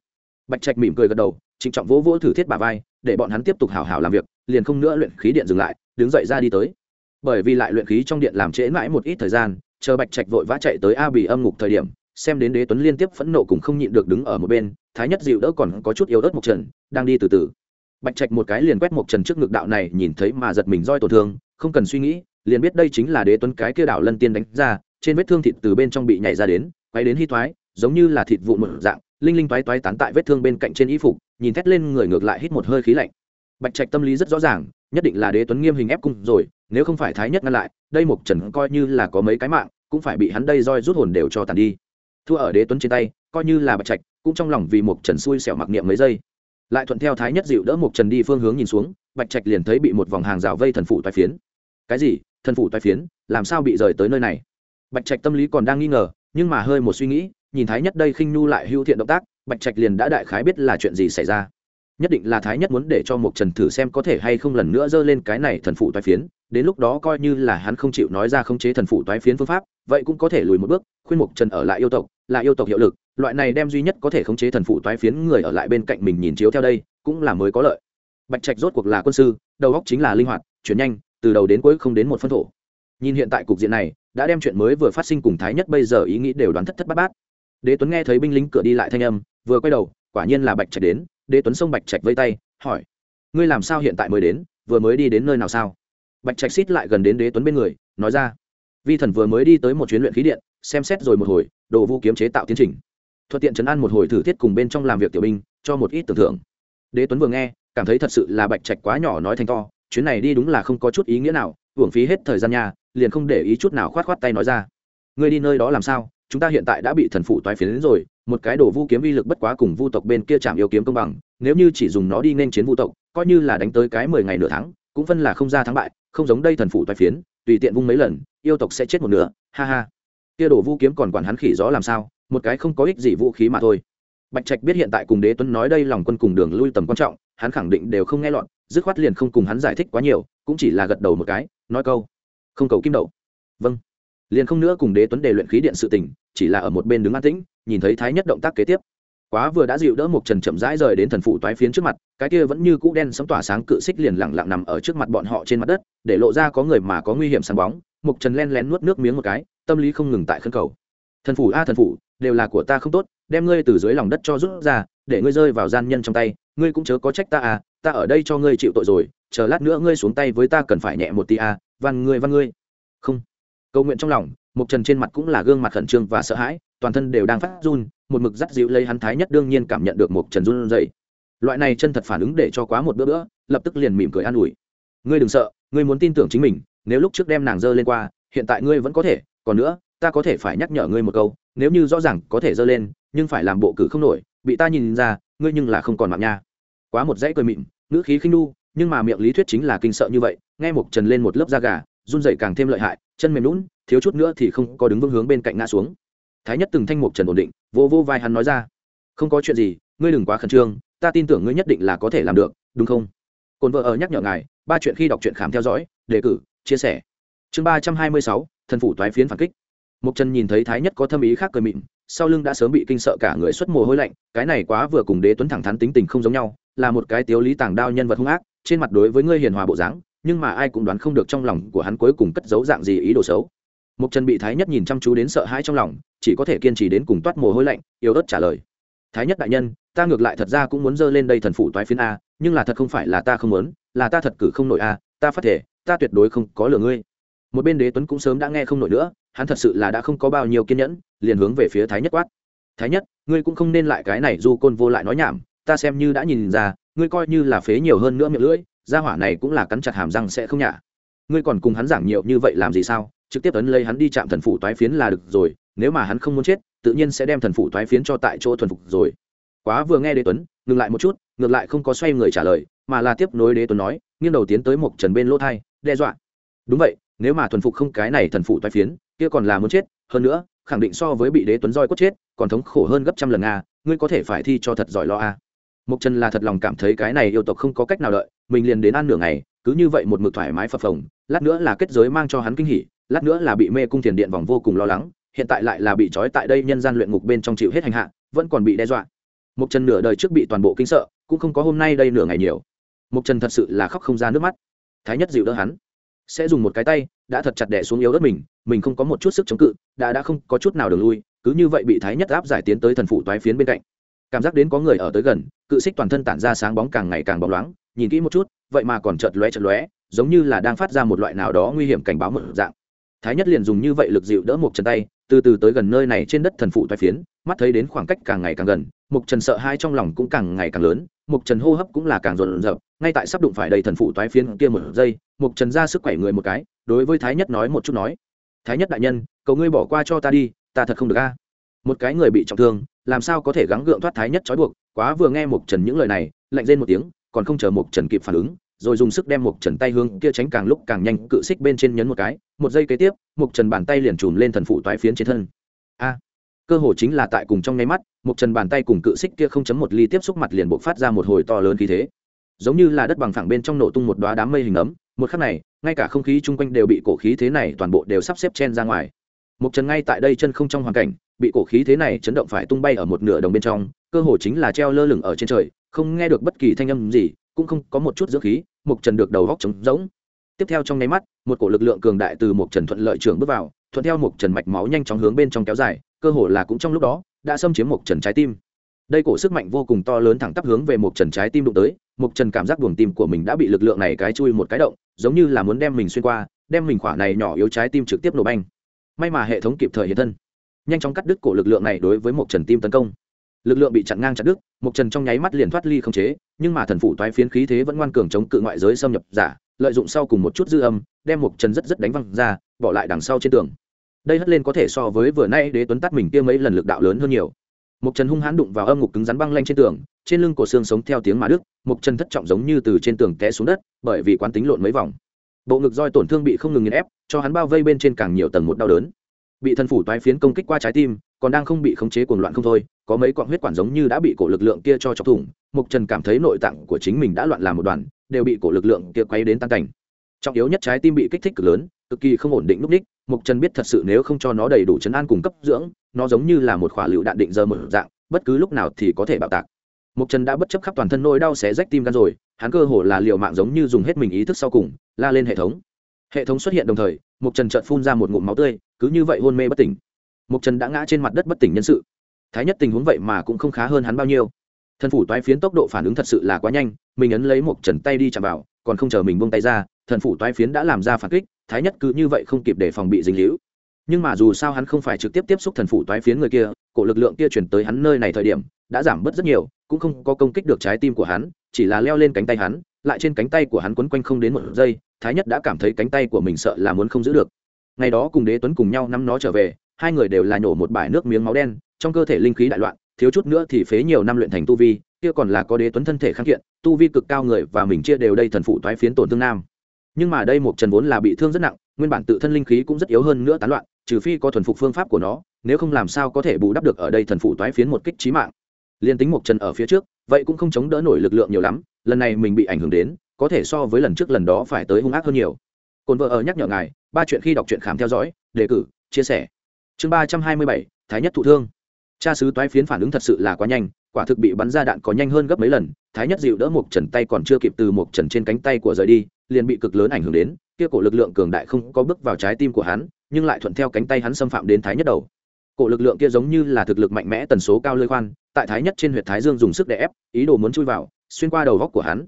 Bạch trạch mỉm cười gật đầu, trịnh trọng vỗ vỗ thử thiết bà vai, để bọn hắn tiếp tục hào hào làm việc, liền không nữa luyện khí điện dừng lại, đứng dậy ra đi tới. Bởi vì lại luyện khí trong điện làm trễ mãi một ít thời gian chờ bạch trạch vội vã chạy tới a bì âm ngục thời điểm, xem đến đế tuấn liên tiếp phẫn nộ cùng không nhịn được đứng ở một bên, thái nhất dịu đỡ còn có chút yếu ớt một trần, đang đi từ từ. Bạch trạch một cái liền quét một trần trước ngực đạo này, nhìn thấy mà giật mình roi tổn thương, không cần suy nghĩ, liền biết đây chính là đế tuấn cái kia đảo lân tiên đánh ra, trên vết thương thịt từ bên trong bị nhảy ra đến, quay đến hy thoái giống như là thịt vụn một dạng, linh linh toái toái tán tại vết thương bên cạnh trên y phục, nhìn thét lên người ngược lại hít một hơi khí lạnh. Bạch trạch tâm lý rất rõ ràng nhất định là đế tuấn nghiêm hình ép cung rồi, nếu không phải thái nhất ngăn lại, đây mục trần coi như là có mấy cái mạng, cũng phải bị hắn đây roi rút hồn đều cho tàn đi. Thua ở đế tuấn trên tay, coi như là bạch trạch, cũng trong lòng vì Mục trần xui xẻo mặc niệm mấy giây. Lại thuận theo thái nhất dịu đỡ Mục trần đi phương hướng nhìn xuống, bạch trạch liền thấy bị một vòng hàng rào vây thần phủ toai phiến. Cái gì? Thần phủ toai phiến? Làm sao bị rời tới nơi này? Bạch trạch tâm lý còn đang nghi ngờ, nhưng mà hơi một suy nghĩ, nhìn thái nhất đây khinh nu lại hưu thiện động tác, bạch trạch liền đã đại khái biết là chuyện gì xảy ra nhất định là thái nhất muốn để cho một trần thử xem có thể hay không lần nữa dơ lên cái này thần phụ toái phiến, đến lúc đó coi như là hắn không chịu nói ra khống chế thần phụ toái phiến phương pháp, vậy cũng có thể lùi một bước, khuyên mục trần ở lại yêu tộc, là yêu tộc hiệu lực, loại này đem duy nhất có thể khống chế thần phụ toái phiến người ở lại bên cạnh mình nhìn chiếu theo đây, cũng là mới có lợi. Bạch trạch rốt cuộc là quân sư, đầu óc chính là linh hoạt, chuyển nhanh, từ đầu đến cuối không đến một phân thổ. Nhìn hiện tại cục diện này, đã đem chuyện mới vừa phát sinh cùng thái nhất bây giờ ý nghĩ đều đoán thất thất bát bát. Đế tuấn nghe thấy binh lính cửa đi lại thanh âm, vừa quay đầu, quả nhiên là bạch trạch đến đế tuấn sông bạch trạch vây tay, hỏi, ngươi làm sao hiện tại mới đến, vừa mới đi đến nơi nào sao? Bạch trạch xít lại gần đến đế tuấn bên người, nói ra, vi thần vừa mới đi tới một chuyến luyện khí điện, xem xét rồi một hồi, đồ vu kiếm chế tạo tiến trình. Thuận tiện chấn an một hồi thử thiết cùng bên trong làm việc tiểu binh, cho một ít tưởng thưởng. Đế tuấn vừa nghe, cảm thấy thật sự là bạch trạch quá nhỏ nói thành to, chuyến này đi đúng là không có chút ý nghĩa nào, hưởng phí hết thời gian nhà liền không để ý chút nào khoát khoát tay nói ra, ngươi đi nơi đó làm sao? Chúng ta hiện tại đã bị thần phụ toái phiến rồi, một cái đồ vu kiếm vi lực bất quá cùng vu tộc bên kia chạm yêu kiếm công bằng, nếu như chỉ dùng nó đi nên chiến vu tộc, coi như là đánh tới cái mười ngày nửa tháng, cũng phân là không ra thắng bại, không giống đây thần phụ toái phiến, tùy tiện vung mấy lần, yêu tộc sẽ chết một nửa, ha ha. Kia đồ vu kiếm còn quản hắn khỉ gió làm sao, một cái không có ích gì vũ khí mà thôi. Bạch trạch biết hiện tại cùng đế tuấn nói đây lòng quân cùng đường lui tầm quan trọng, hắn khẳng định đều không nghe lọt, dứt khoát liền không cùng hắn giải thích quá nhiều, cũng chỉ là gật đầu một cái, nói câu, không cầu kim đậu. Vâng liền không nữa cùng đế tuấn đề luyện khí điện sự tình, chỉ là ở một bên đứng an tĩnh, nhìn thấy thái nhất động tác kế tiếp. Quá vừa đã dịu đỡ một trần chậm rãi rời đến thần phụ toái phiến trước mặt, cái kia vẫn như cũ đen sấm tỏa sáng cự xích liền lẳng lặng nằm ở trước mặt bọn họ trên mặt đất, để lộ ra có người mà có nguy hiểm sáng bóng. Một trần len lén nuốt nước miếng một cái, tâm lý không ngừng tại khân cầu. Thần phủ a thần phủ đều là của ta không tốt, đem ngươi từ dưới lòng đất cho rút ra, để ngươi rơi vào gian nhân trong tay, ngươi cũng chớ có trách ta à ta ở đây cho ngươi chịu tội rồi, chờ lát nữa ngươi xuống tay với ta cần phải nhẹ một tí à văn ngươi văn ngươi. Không cầu nguyện trong lòng mục trần trên mặt cũng là gương mặt khẩn trương và sợ hãi, toàn thân đều đang phát run, một mực dắt dịu lấy hắn thái nhất đương nhiên cảm nhận được mục trần run dậy loại này chân thật phản ứng để cho quá một bữa bữa, lập tức liền mỉm cười an ủi. Ngươi đừng sợ, ngươi muốn tin tưởng chính mình, nếu lúc trước đem nàng dơ lên qua, hiện tại ngươi vẫn có thể, còn nữa, ta có thể phải nhắc nhở ngươi một câu, nếu như rõ ràng có thể dơ lên, nhưng phải làm bộ cử không nổi, bị ta nhìn ra, ngươi nhưng là không còn mạng nha. Quá một dãy cười mịn, ngữ khí khinh nu, nhưng mà miệng lý thuyết chính là kinh sợ như vậy, nghe mục trần lên một lớp da gà run dậy càng thêm lợi hại, chân mềm lún thiếu chút nữa thì không có đứng vững hướng bên cạnh ngã xuống. Thái nhất từng thanh mục trần ổn định, vô vô vai hắn nói ra, không có chuyện gì, ngươi đừng quá khẩn trương, ta tin tưởng ngươi nhất định là có thể làm được, đúng không? Cồn vợ ở nhắc nhở ngài, ba chuyện khi đọc truyện khám theo dõi, đề cử, chia sẻ. Chương ba trăm hai mươi sáu, thần phủ toái phiến phản kích. Mục trần nhìn thấy thái nhất có thâm ý khác cười mịn, sau lưng đã sớm bị kinh sợ cả người xuất mồ hôi lạnh, cái này quá vừa cùng đế tuấn thẳng thắn tính tình không giống nhau, là một cái tiếu lý tàng đao nhân vật hung ác, trên mặt đối với ngươi hiền hòa bộ dáng nhưng mà ai cũng đoán không được trong lòng của hắn cuối cùng cất giấu dạng gì ý đồ xấu. Mục trần bị thái nhất nhìn chăm chú đến sợ hãi trong lòng, chỉ có thể kiên trì đến cùng toát mồ hôi lạnh, yếu ớt trả lời. Thái nhất đại nhân, ta ngược lại thật ra cũng muốn dơ lên đây thần phụ toái phiến a, nhưng là thật không phải là ta không muốn, là ta thật cử không nổi a, ta phát thể, ta tuyệt đối không có lừa ngươi. Một bên đế tuấn cũng sớm đã nghe không nổi nữa, hắn thật sự là đã không có bao nhiêu kiên nhẫn, liền hướng về phía thái nhất quát. Thái nhất, ngươi cũng không nên lại cái này du côn vô lại nói nhảm, ta xem như đã nhìn ra, ngươi coi như là phế nhiều hơn nữa miệng lưỡi gia hỏa này cũng là cắn chặt hàm răng sẽ không nhả. Ngươi còn cùng hắn giảng nhiều như vậy làm gì sao? Trực tiếp ấn lấy hắn đi chạm thần phủ toái phiến là được rồi, nếu mà hắn không muốn chết, tự nhiên sẽ đem thần phủ toái phiến cho tại chỗ thuần phục rồi. Quá vừa nghe đế tuấn, ngừng lại một chút, ngược lại không có xoay người trả lời, mà là tiếp nối đế tuấn nói, nghiêng đầu tiến tới một trần bên lỗ thai, đe dọa. Đúng vậy, nếu mà thuần phục không cái này thần phủ toái phiến, kia còn là muốn chết, hơn nữa, khẳng định so với bị đế tuấn roi cốt chết, còn thống khổ hơn gấp trăm lần a, ngươi có thể phải thi cho thật giỏi lo a. Mục trần là thật lòng cảm thấy cái này yêu tộc không có cách nào đợi mình liền đến ăn nửa ngày, cứ như vậy một mực thoải mái phập phồng, lát nữa là kết giới mang cho hắn kinh hỉ, lát nữa là bị mê cung thiền điện vòng vô cùng lo lắng, hiện tại lại là bị trói tại đây nhân gian luyện ngục bên trong chịu hết hành hạ, vẫn còn bị đe dọa. Mục trần nửa đời trước bị toàn bộ kinh sợ, cũng không có hôm nay đây nửa ngày nhiều. Mục trần thật sự là khóc không ra nước mắt. Thái nhất dịu đỡ hắn. Sẽ dùng một cái tay, đã thật chặt đẻ xuống yếu đất mình mình không có một chút sức chống cự, đã đã không có chút nào đường lui, cứ như vậy bị thái nhất áp giải tiến tới thần phủ toái phiến bên cạnh. Cảm giác đến có người ở tới gần, cự xích toàn thân tản ra sáng bóng càng ngày càng bóng loáng nhìn kỹ một chút, vậy mà còn chợt lóe chợt lóe, giống như là đang phát ra một loại nào đó nguy hiểm cảnh báo một dạng. Thái nhất liền dùng như vậy lực dịu đỡ một chân tay, từ từ tới gần nơi này trên đất thần phụ toái phiến, mắt thấy đến khoảng cách càng ngày càng gần mục trần sợ hai trong lòng cũng càng ngày càng lớn mục trần hô hấp cũng là càng rộn rộn ngay tại sắp đụng phải đầy thần phụ toái phiến kia một giây mục trần ra sức quẩy người một cái, đối với thái nhất nói một chút nói, thái nhất đại nhân, cầu ngươi bỏ qua cho ta đi, ta thật không được a. Một cái người bị trọng thương, làm sao có thể gắng gượng thoát thái nhất trói buộc, quá vừa nghe mục trần những lời này, lạnh rên một tiếng còn không chờ mục trần kịp phản ứng, rồi dùng sức đem mục trần tay hướng kia tránh càng lúc càng nhanh, cự xích bên trên nhấn một cái, một giây kế tiếp mục trần bàn tay liền chùm lên thần phụ toái phiến trên thân. A! Cơ hồ chính là tại cùng trong nháy mắt mục trần bàn tay cùng cự xích kia không chấm một ly tiếp xúc mặt liền bộc phát ra một hồi to lớn khí thế. Giống như là đất bằng phẳng bên trong nổ tung một đóa đám mây hình ấm, một khắc này, ngay cả không khí chung quanh đều bị cổ khí thế này toàn bộ đều sắp xếp chen ra ngoài. Mục trần ngay tại đây chân không trong hoàn cảnh, bị cổ khí thế này chấn động phải tung bay ở một nửa đồng bên trong, cơ hồ chính là treo lơ lửng ở trên trời không nghe được bất kỳ thanh âm gì, cũng không có một chút dưỡng khí, mục trần được đầu góc trống rỗng. Tiếp theo trong nháy mắt, một cổ lực lượng cường đại từ mục trần thuận lợi trưởng bước vào, thuận theo mục trần mạch máu nhanh chóng hướng bên trong kéo dài, cơ hồ là cũng trong lúc đó, đã xâm chiếm mục trần trái tim. Đây cổ sức mạnh vô cùng to lớn thẳng tắp hướng về mục trần trái tim đụng tới, mục trần cảm giác buồng tim của mình đã bị lực lượng này cái chui một cái động, giống như là muốn đem mình xuyên qua, đem mình khỏa này nhỏ yếu trái tim trực tiếp nổ banh. May mà hệ thống kịp thời hiện thân, nhanh chóng cắt đứt cổ lực lượng này đối với Mục trần tim tấn công lực lượng bị chặn ngang chặt đứt một trần trong nháy mắt liền thoát ly không chế, nhưng mà thần phủ toái phiến khí thế vẫn ngoan cường chống cự ngoại giới xâm nhập giả, lợi dụng sau cùng một chút dư âm, đem một trần rất rất đánh văng ra, bỏ lại đằng sau trên tường. Đây hất lên có thể so với vừa nay đế tuấn tắt mình kia mấy lần lực đạo lớn hơn nhiều. Một trần hung hãn đụng vào âm ngục cứng rắn băng lanh trên tường, trên lưng của xương sống theo tiếng mà đức một trần thất trọng giống như từ trên tường té xuống đất, bởi vì quán tính lộn mấy vòng. Bộ ngực roi tổn thương bị không ngừng nghiền ép, cho hắn bao vây bên trên càng nhiều tầng một đau đớn bị thần phủ toái phiến công kích qua trái tim, còn đang không bị khống chế cuồng loạn không thôi, có mấy quặng huyết quản giống như đã bị cổ lực lượng kia cho chọc thủng, mục trần cảm thấy nội tạng của chính mình đã loạn làm một đoàn, đều bị cổ lực lượng kia quay đến tan cảnh. Trọng yếu nhất trái tim bị kích thích cực lớn, cực kỳ không ổn định lúc ních mục trần biết thật sự nếu không cho nó đầy đủ chấn an cung cấp dưỡng, nó giống như là một khỏa lựu đạn định giờ mở dạng, bất cứ lúc nào thì có thể bạo tạc. Mục trần đã bất chấp khắp toàn thân nỗi đau xé rách tim gan rồi, hắn cơ hồ là liều mạng giống như dùng hết mình ý thức sau cùng, la lên hệ thống. Hệ thống xuất hiện đồng thời mục trần chợt phun ra một ngụm máu tươi, cứ như vậy hôn mê bất tỉnh. Mục trần đã ngã trên mặt đất bất tỉnh nhân sự. Thái nhất tình huống vậy mà cũng không khá hơn hắn bao nhiêu. Thần phủ toái phiến tốc độ phản ứng thật sự là quá nhanh, mình ấn lấy mục trần tay đi chạm vào, còn không chờ mình buông tay ra, thần phủ toái phiến đã làm ra phản kích, thái nhất cứ như vậy không kịp để phòng bị dính hữu nhưng mà dù sao hắn không phải trực tiếp tiếp xúc thần phủ toái phiến người kia, cổ lực lượng kia chuyển tới hắn nơi này thời điểm, đã giảm bớt rất nhiều, cũng không có công kích được trái tim của hắn, chỉ là leo lên cánh tay hắn lại trên cánh tay của hắn quấn quanh không đến một giây, thái nhất đã cảm thấy cánh tay của mình sợ là muốn không giữ được. Ngày đó cùng đế tuấn cùng nhau nắm nó trở về, hai người đều là nhổ một bãi nước miếng máu đen, trong cơ thể linh khí đại loạn, thiếu chút nữa thì phế nhiều năm luyện thành tu vi, kia còn là có đế tuấn thân thể kháng kiện, tu vi cực cao người và mình chia đều đây thần phụ toái phiến tổn thương nam. Nhưng mà đây một trần vốn là bị thương rất nặng, nguyên bản tự thân linh khí cũng rất yếu hơn nữa tán loạn, trừ phi có thuần phục phương pháp của nó, nếu không làm sao có thể bù đắp được ở đây thần phụ toái phiến một kích trí mạng. Liên tính một trần ở phía trước vậy cũng không chống đỡ nổi lực lượng nhiều lắm, lần này mình bị ảnh hưởng đến, có thể so với lần trước lần đó phải tới hung ác hơn nhiều. Cồn vợ ở nhắc nhở ngài, ba chuyện khi đọc truyện khám theo dõi, đề cử, chia sẻ. Chương ba trăm hai mươi bảy, thái nhất thụ thương. Cha sứ toái phiến phản ứng thật sự là quá nhanh, quả thực bị bắn ra đạn có nhanh hơn gấp mấy lần, thái nhất dịu đỡ một trần tay còn chưa kịp từ một trần trên cánh tay của rời đi, liền bị cực lớn ảnh hưởng đến, kia cổ lực lượng cường đại không có bước vào trái tim của hắn, nhưng lại thuận theo cánh tay hắn xâm phạm đến thái nhất đầu cổ lực lượng kia giống như là thực lực mạnh mẽ tần số cao lơi khoan, tại thái nhất trên huyệt thái dương dùng sức đè ép, ý đồ muốn chui vào, xuyên qua đầu góc của hắn.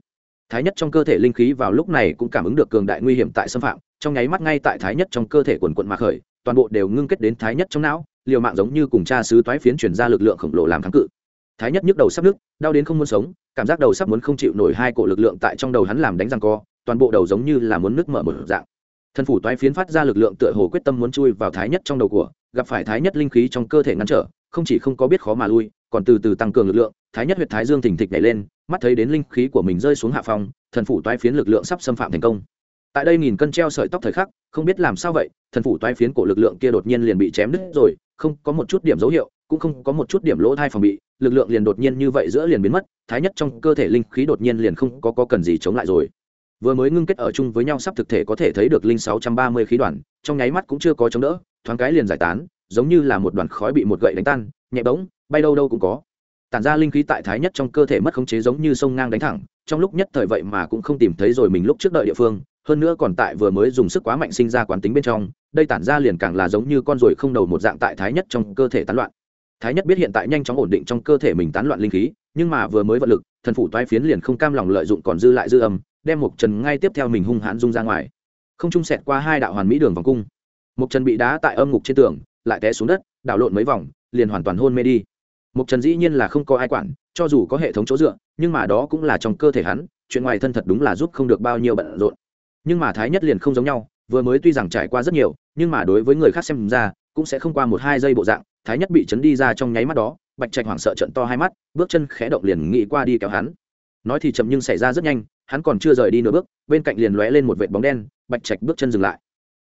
Thái nhất trong cơ thể linh khí vào lúc này cũng cảm ứng được cường đại nguy hiểm tại xâm phạm, trong nháy mắt ngay tại thái nhất trong cơ thể quần quận mạc khởi, toàn bộ đều ngưng kết đến thái nhất trong não, liều mạng giống như cùng cha sứ toái phiến chuyển ra lực lượng khổng lồ làm kháng cự. Thái nhất nhức đầu sắp nước đau đến không muốn sống, cảm giác đầu sắp muốn không chịu nổi hai cổ lực lượng tại trong đầu hắn làm đánh răng co, toàn bộ đầu giống như là muốn nước mở một dạng. Thân phủ toái phiến phát ra lực lượng tựa hồ quyết tâm muốn chui vào thái nhất trong đầu của gặp phải thái nhất linh khí trong cơ thể ngăn trở không chỉ không có biết khó mà lui còn từ từ tăng cường lực lượng thái nhất huyệt thái dương thình thịch nhảy lên mắt thấy đến linh khí của mình rơi xuống hạ phòng thần phủ toái phiến lực lượng sắp xâm phạm thành công. Tại đây nghìn cân treo sợi tóc thời khắc không biết làm sao vậy thần phủ toái phiến của lực lượng kia đột nhiên liền bị chém đứt rồi không có một chút điểm dấu hiệu cũng không có một chút điểm lỗ thai phòng bị lực lượng liền đột nhiên như vậy giữa liền biến mất thái nhất trong cơ thể linh khí đột nhiên liền không có, có cần gì chống lại rồi. Vừa mới ngưng kết ở chung với nhau sắp thực thể có thể thấy được linh sáu trăm ba mươi khí đoàn trong nháy mắt cũng chưa có chống đỡ thoáng cái liền giải tán, giống như là một đoàn khói bị một gậy đánh tan, nhẹ bỗng, bay đâu đâu cũng có. Tản ra linh khí tại thái nhất trong cơ thể mất khống chế giống như sông ngang đánh thẳng, trong lúc nhất thời vậy mà cũng không tìm thấy rồi mình lúc trước đợi địa phương, hơn nữa còn tại vừa mới dùng sức quá mạnh sinh ra quán tính bên trong, đây tản ra liền càng là giống như con ruồi không đầu một dạng tại thái nhất trong cơ thể tán loạn. Thái nhất biết hiện tại nhanh chóng ổn định trong cơ thể mình tán loạn linh khí, nhưng mà vừa mới vận lực, thần phủ toái phiến liền không cam lòng lợi dụng còn dư lại dư âm, đem một trần ngay tiếp theo mình hung hãn rung ra ngoài. Không trung sẹt qua hai đạo hoàn mỹ đường vòng cung mục trần bị đá tại âm ngục trên tường, lại té xuống đất, đảo lộn mấy vòng, liền hoàn toàn hôn mê đi. Mục trần dĩ nhiên là không có ai quản, cho dù có hệ thống chỗ dựa, nhưng mà đó cũng là trong cơ thể hắn, chuyện ngoài thân thật đúng là giúp không được bao nhiêu bận rộn. Nhưng mà thái nhất liền không giống nhau, vừa mới tuy rằng trải qua rất nhiều, nhưng mà đối với người khác xem ra, cũng sẽ không qua một hai giây bộ dạng, thái nhất bị chấn đi ra trong nháy mắt đó, bạch trạch hoảng sợ trận to hai mắt, bước chân khẽ động liền nghĩ qua đi kéo hắn. Nói thì chậm nhưng xảy ra rất nhanh, hắn còn chưa rời đi nửa bước, bên cạnh liền lóe lên một vệt bóng đen, bạch trạch bước chân dừng lại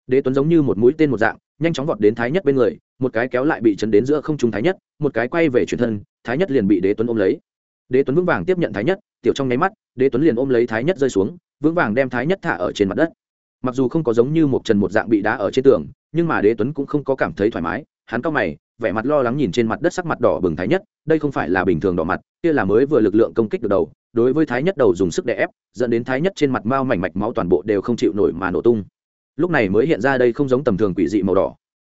đế tuấn giống như một mũi tên một dạng, nhanh chóng vọt đến thái nhất bên người, một cái kéo lại bị chấn đến giữa không trung thái nhất, một cái quay về chuyển thân, thái nhất liền bị đế tuấn ôm lấy. Đế tuấn vững vàng tiếp nhận thái nhất, tiểu trong nháy mắt, đế tuấn liền ôm lấy thái nhất rơi xuống, vững vàng đem thái nhất thả ở trên mặt đất. Mặc dù không có giống như một trần một dạng bị đá ở trên tường, nhưng mà đế tuấn cũng không có cảm thấy thoải mái, hắn cao mày, vẻ mặt lo lắng nhìn trên mặt đất sắc mặt đỏ bừng thái nhất, đây không phải là bình thường đỏ mặt, kia là mới vừa lực lượng công kích được đầu, đối với thái nhất đầu dùng sức đè ép, dẫn đến thái nhất trên mặt mao mảnh mạch máu toàn bộ đều không chịu nổi mà nổ tung lúc này mới hiện ra đây không giống tầm thường quỷ dị màu đỏ.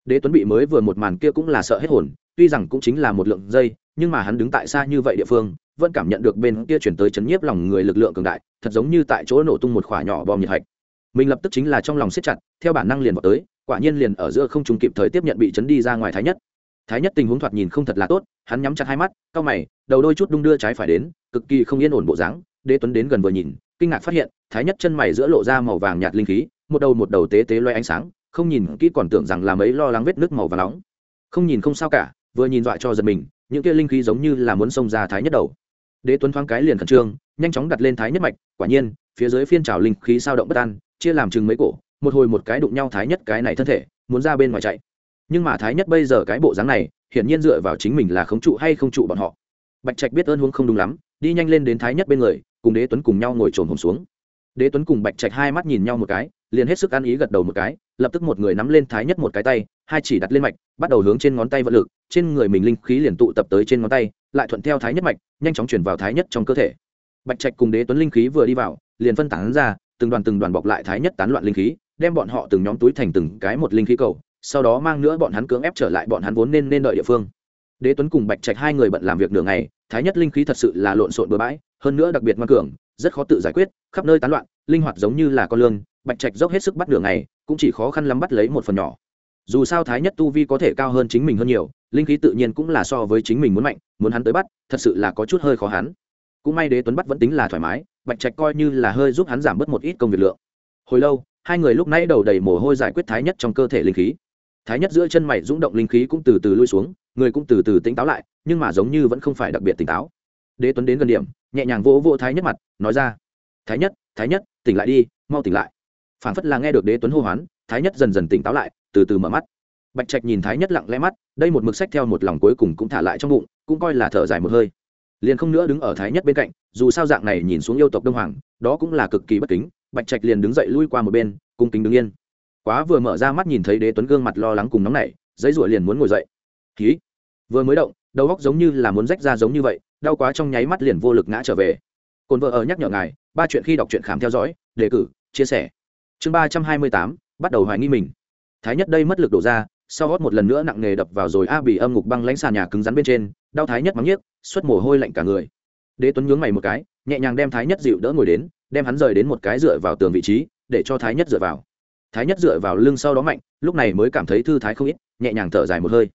Đế tuấn bị mới vừa một màn kia cũng là sợ hết hồn, tuy rằng cũng chính là một lượng dây, nhưng mà hắn đứng tại xa như vậy địa phương, vẫn cảm nhận được bên kia chuyển tới chấn nhiếp lòng người lực lượng cường đại, thật giống như tại chỗ nổ tung một khỏa nhỏ bom nhiệt hạch. Mình lập tức chính là trong lòng siết chặt, theo bản năng liền vào tới, quả nhiên liền ở giữa không trùng kịp thời tiếp nhận bị chấn đi ra ngoài thái nhất. Thái nhất tình huống thoạt nhìn không thật là tốt, hắn nhắm chặt hai mắt, cau mày, đầu đôi chút đung đưa trái phải đến, cực kỳ không yên ổn bộ dáng. Đế tuấn đến gần vừa nhìn, kinh ngạc phát hiện, thái nhất chân mày giữa lộ ra màu vàng nhạt linh khí một đầu một đầu tế tế loay ánh sáng, không nhìn kỹ còn tưởng rằng là mấy lo lắng vết nước màu và nóng. Không nhìn không sao cả, vừa nhìn dọa cho giật mình, những kia linh khí giống như là muốn xông ra thái nhất đầu. Đế tuấn thoáng cái liền khẩn trương, nhanh chóng đặt lên thái nhất mạch, quả nhiên, phía dưới phiên trào linh khí sao động bất an, chia làm chừng mấy cổ, một hồi một cái đụng nhau thái nhất cái này thân thể, muốn ra bên ngoài chạy. Nhưng mà thái nhất bây giờ cái bộ dáng này, hiển nhiên dựa vào chính mình là khống trụ hay không trụ bọn họ. Bạch trạch biết ơn huống không đúng lắm, đi nhanh lên đến thái nhất bên người, cùng đế tuấn cùng nhau ngồi trồn hồn xuống đế tuấn cùng bạch trạch hai mắt nhìn nhau một cái, liền hết sức ăn ý gật đầu một cái, lập tức một người nắm lên thái nhất một cái tay, hai chỉ đặt lên mạch, bắt đầu hướng trên ngón tay vận lực, trên người mình linh khí liền tụ tập tới trên ngón tay, lại thuận theo thái nhất mạch, nhanh chóng chuyển vào thái nhất trong cơ thể. Bạch trạch cùng đế tuấn linh khí vừa đi vào, liền phân tán ra, từng đoàn từng đoàn bọc lại thái nhất tán loạn linh khí, đem bọn họ từng nhóm túi thành từng cái một linh khí cầu, sau đó mang nữa bọn hắn cưỡng ép trở lại bọn hắn vốn nên nên đợi địa phương. Đế tuấn cùng bạch trạch hai người bận làm việc nửa ngày, thái nhất linh khí thật sự là lộn xộn bừa bãi hơn nữa đặc biệt ngoan cường, rất khó tự giải quyết, khắp nơi tán loạn, linh hoạt giống như là con lương bạch trạch dốc hết sức bắt nửa ngày, cũng chỉ khó khăn lắm bắt lấy một phần nhỏ. Dù sao thái nhất tu vi có thể cao hơn chính mình hơn nhiều, linh khí tự nhiên cũng là so với chính mình muốn mạnh, muốn hắn tới bắt, thật sự là có chút hơi khó hắn. Cũng may đế tuấn bắt vẫn tính là thoải mái, bạch trạch coi như là hơi giúp hắn giảm bớt một ít công việc lượng. Hồi lâu, hai người lúc nãy đầu đầy mồ hôi giải quyết thái nhất trong cơ thể linh khí. Thái nhất giữa chân mày rung động linh khí cũng từ từ lui xuống, người cũng từ từ tỉnh táo lại, nhưng mà giống như vẫn không phải đặc biệt tỉnh táo đế tuấn đến gần điểm, nhẹ nhàng vỗ vỗ thái nhất mặt, nói ra, thái nhất thái nhất, tỉnh lại đi, mau tỉnh lại. Phản phất là nghe được đế tuấn hô hoán, thái nhất dần dần tỉnh táo lại, từ từ mở mắt. Bạch trạch nhìn thái nhất lặng lẽ mắt, đây một mực sách theo một lòng cuối cùng cũng thả lại trong bụng, cũng coi là thở dài một hơi. Liền không nữa đứng ở thái nhất bên cạnh, dù sao dạng này nhìn xuống yêu tộc đông hoàng, đó cũng là cực kỳ bất kính, bạch trạch liền đứng dậy lui qua một bên, cung kính đứng yên. Quá vừa mở ra mắt nhìn thấy đế tuấn gương mặt lo lắng cùng nóng nảy, giấy ruổi liền muốn ngồi dậy. Ký vừa mới động, đầu góc giống như là muốn rách ra giống như vậy đau quá trong nháy mắt liền vô lực ngã trở về. Cồn vợ ở nhắc nhở ngài, ba chuyện khi đọc truyện khám theo dõi, đề cử, chia sẻ. Chương ba trăm hai mươi tám, bắt đầu hoài nghi mình. Thái nhất đây mất lực đổ ra, sau gót một lần nữa nặng nề đập vào rồi a bị âm ngục băng lãnh sàn nhà cứng rắn bên trên, đau thái nhất mắng nhiếc, xuất mồ hôi lạnh cả người. Đế tuấn nhướng mày một cái, nhẹ nhàng đem thái nhất dịu đỡ ngồi đến, đem hắn rời đến một cái dựa vào tường vị trí, để cho thái nhất dựa vào. Thái nhất dựa vào lưng sau đó mạnh, lúc này mới cảm thấy thư thái không ít, nhẹ nhàng thở dài một hơi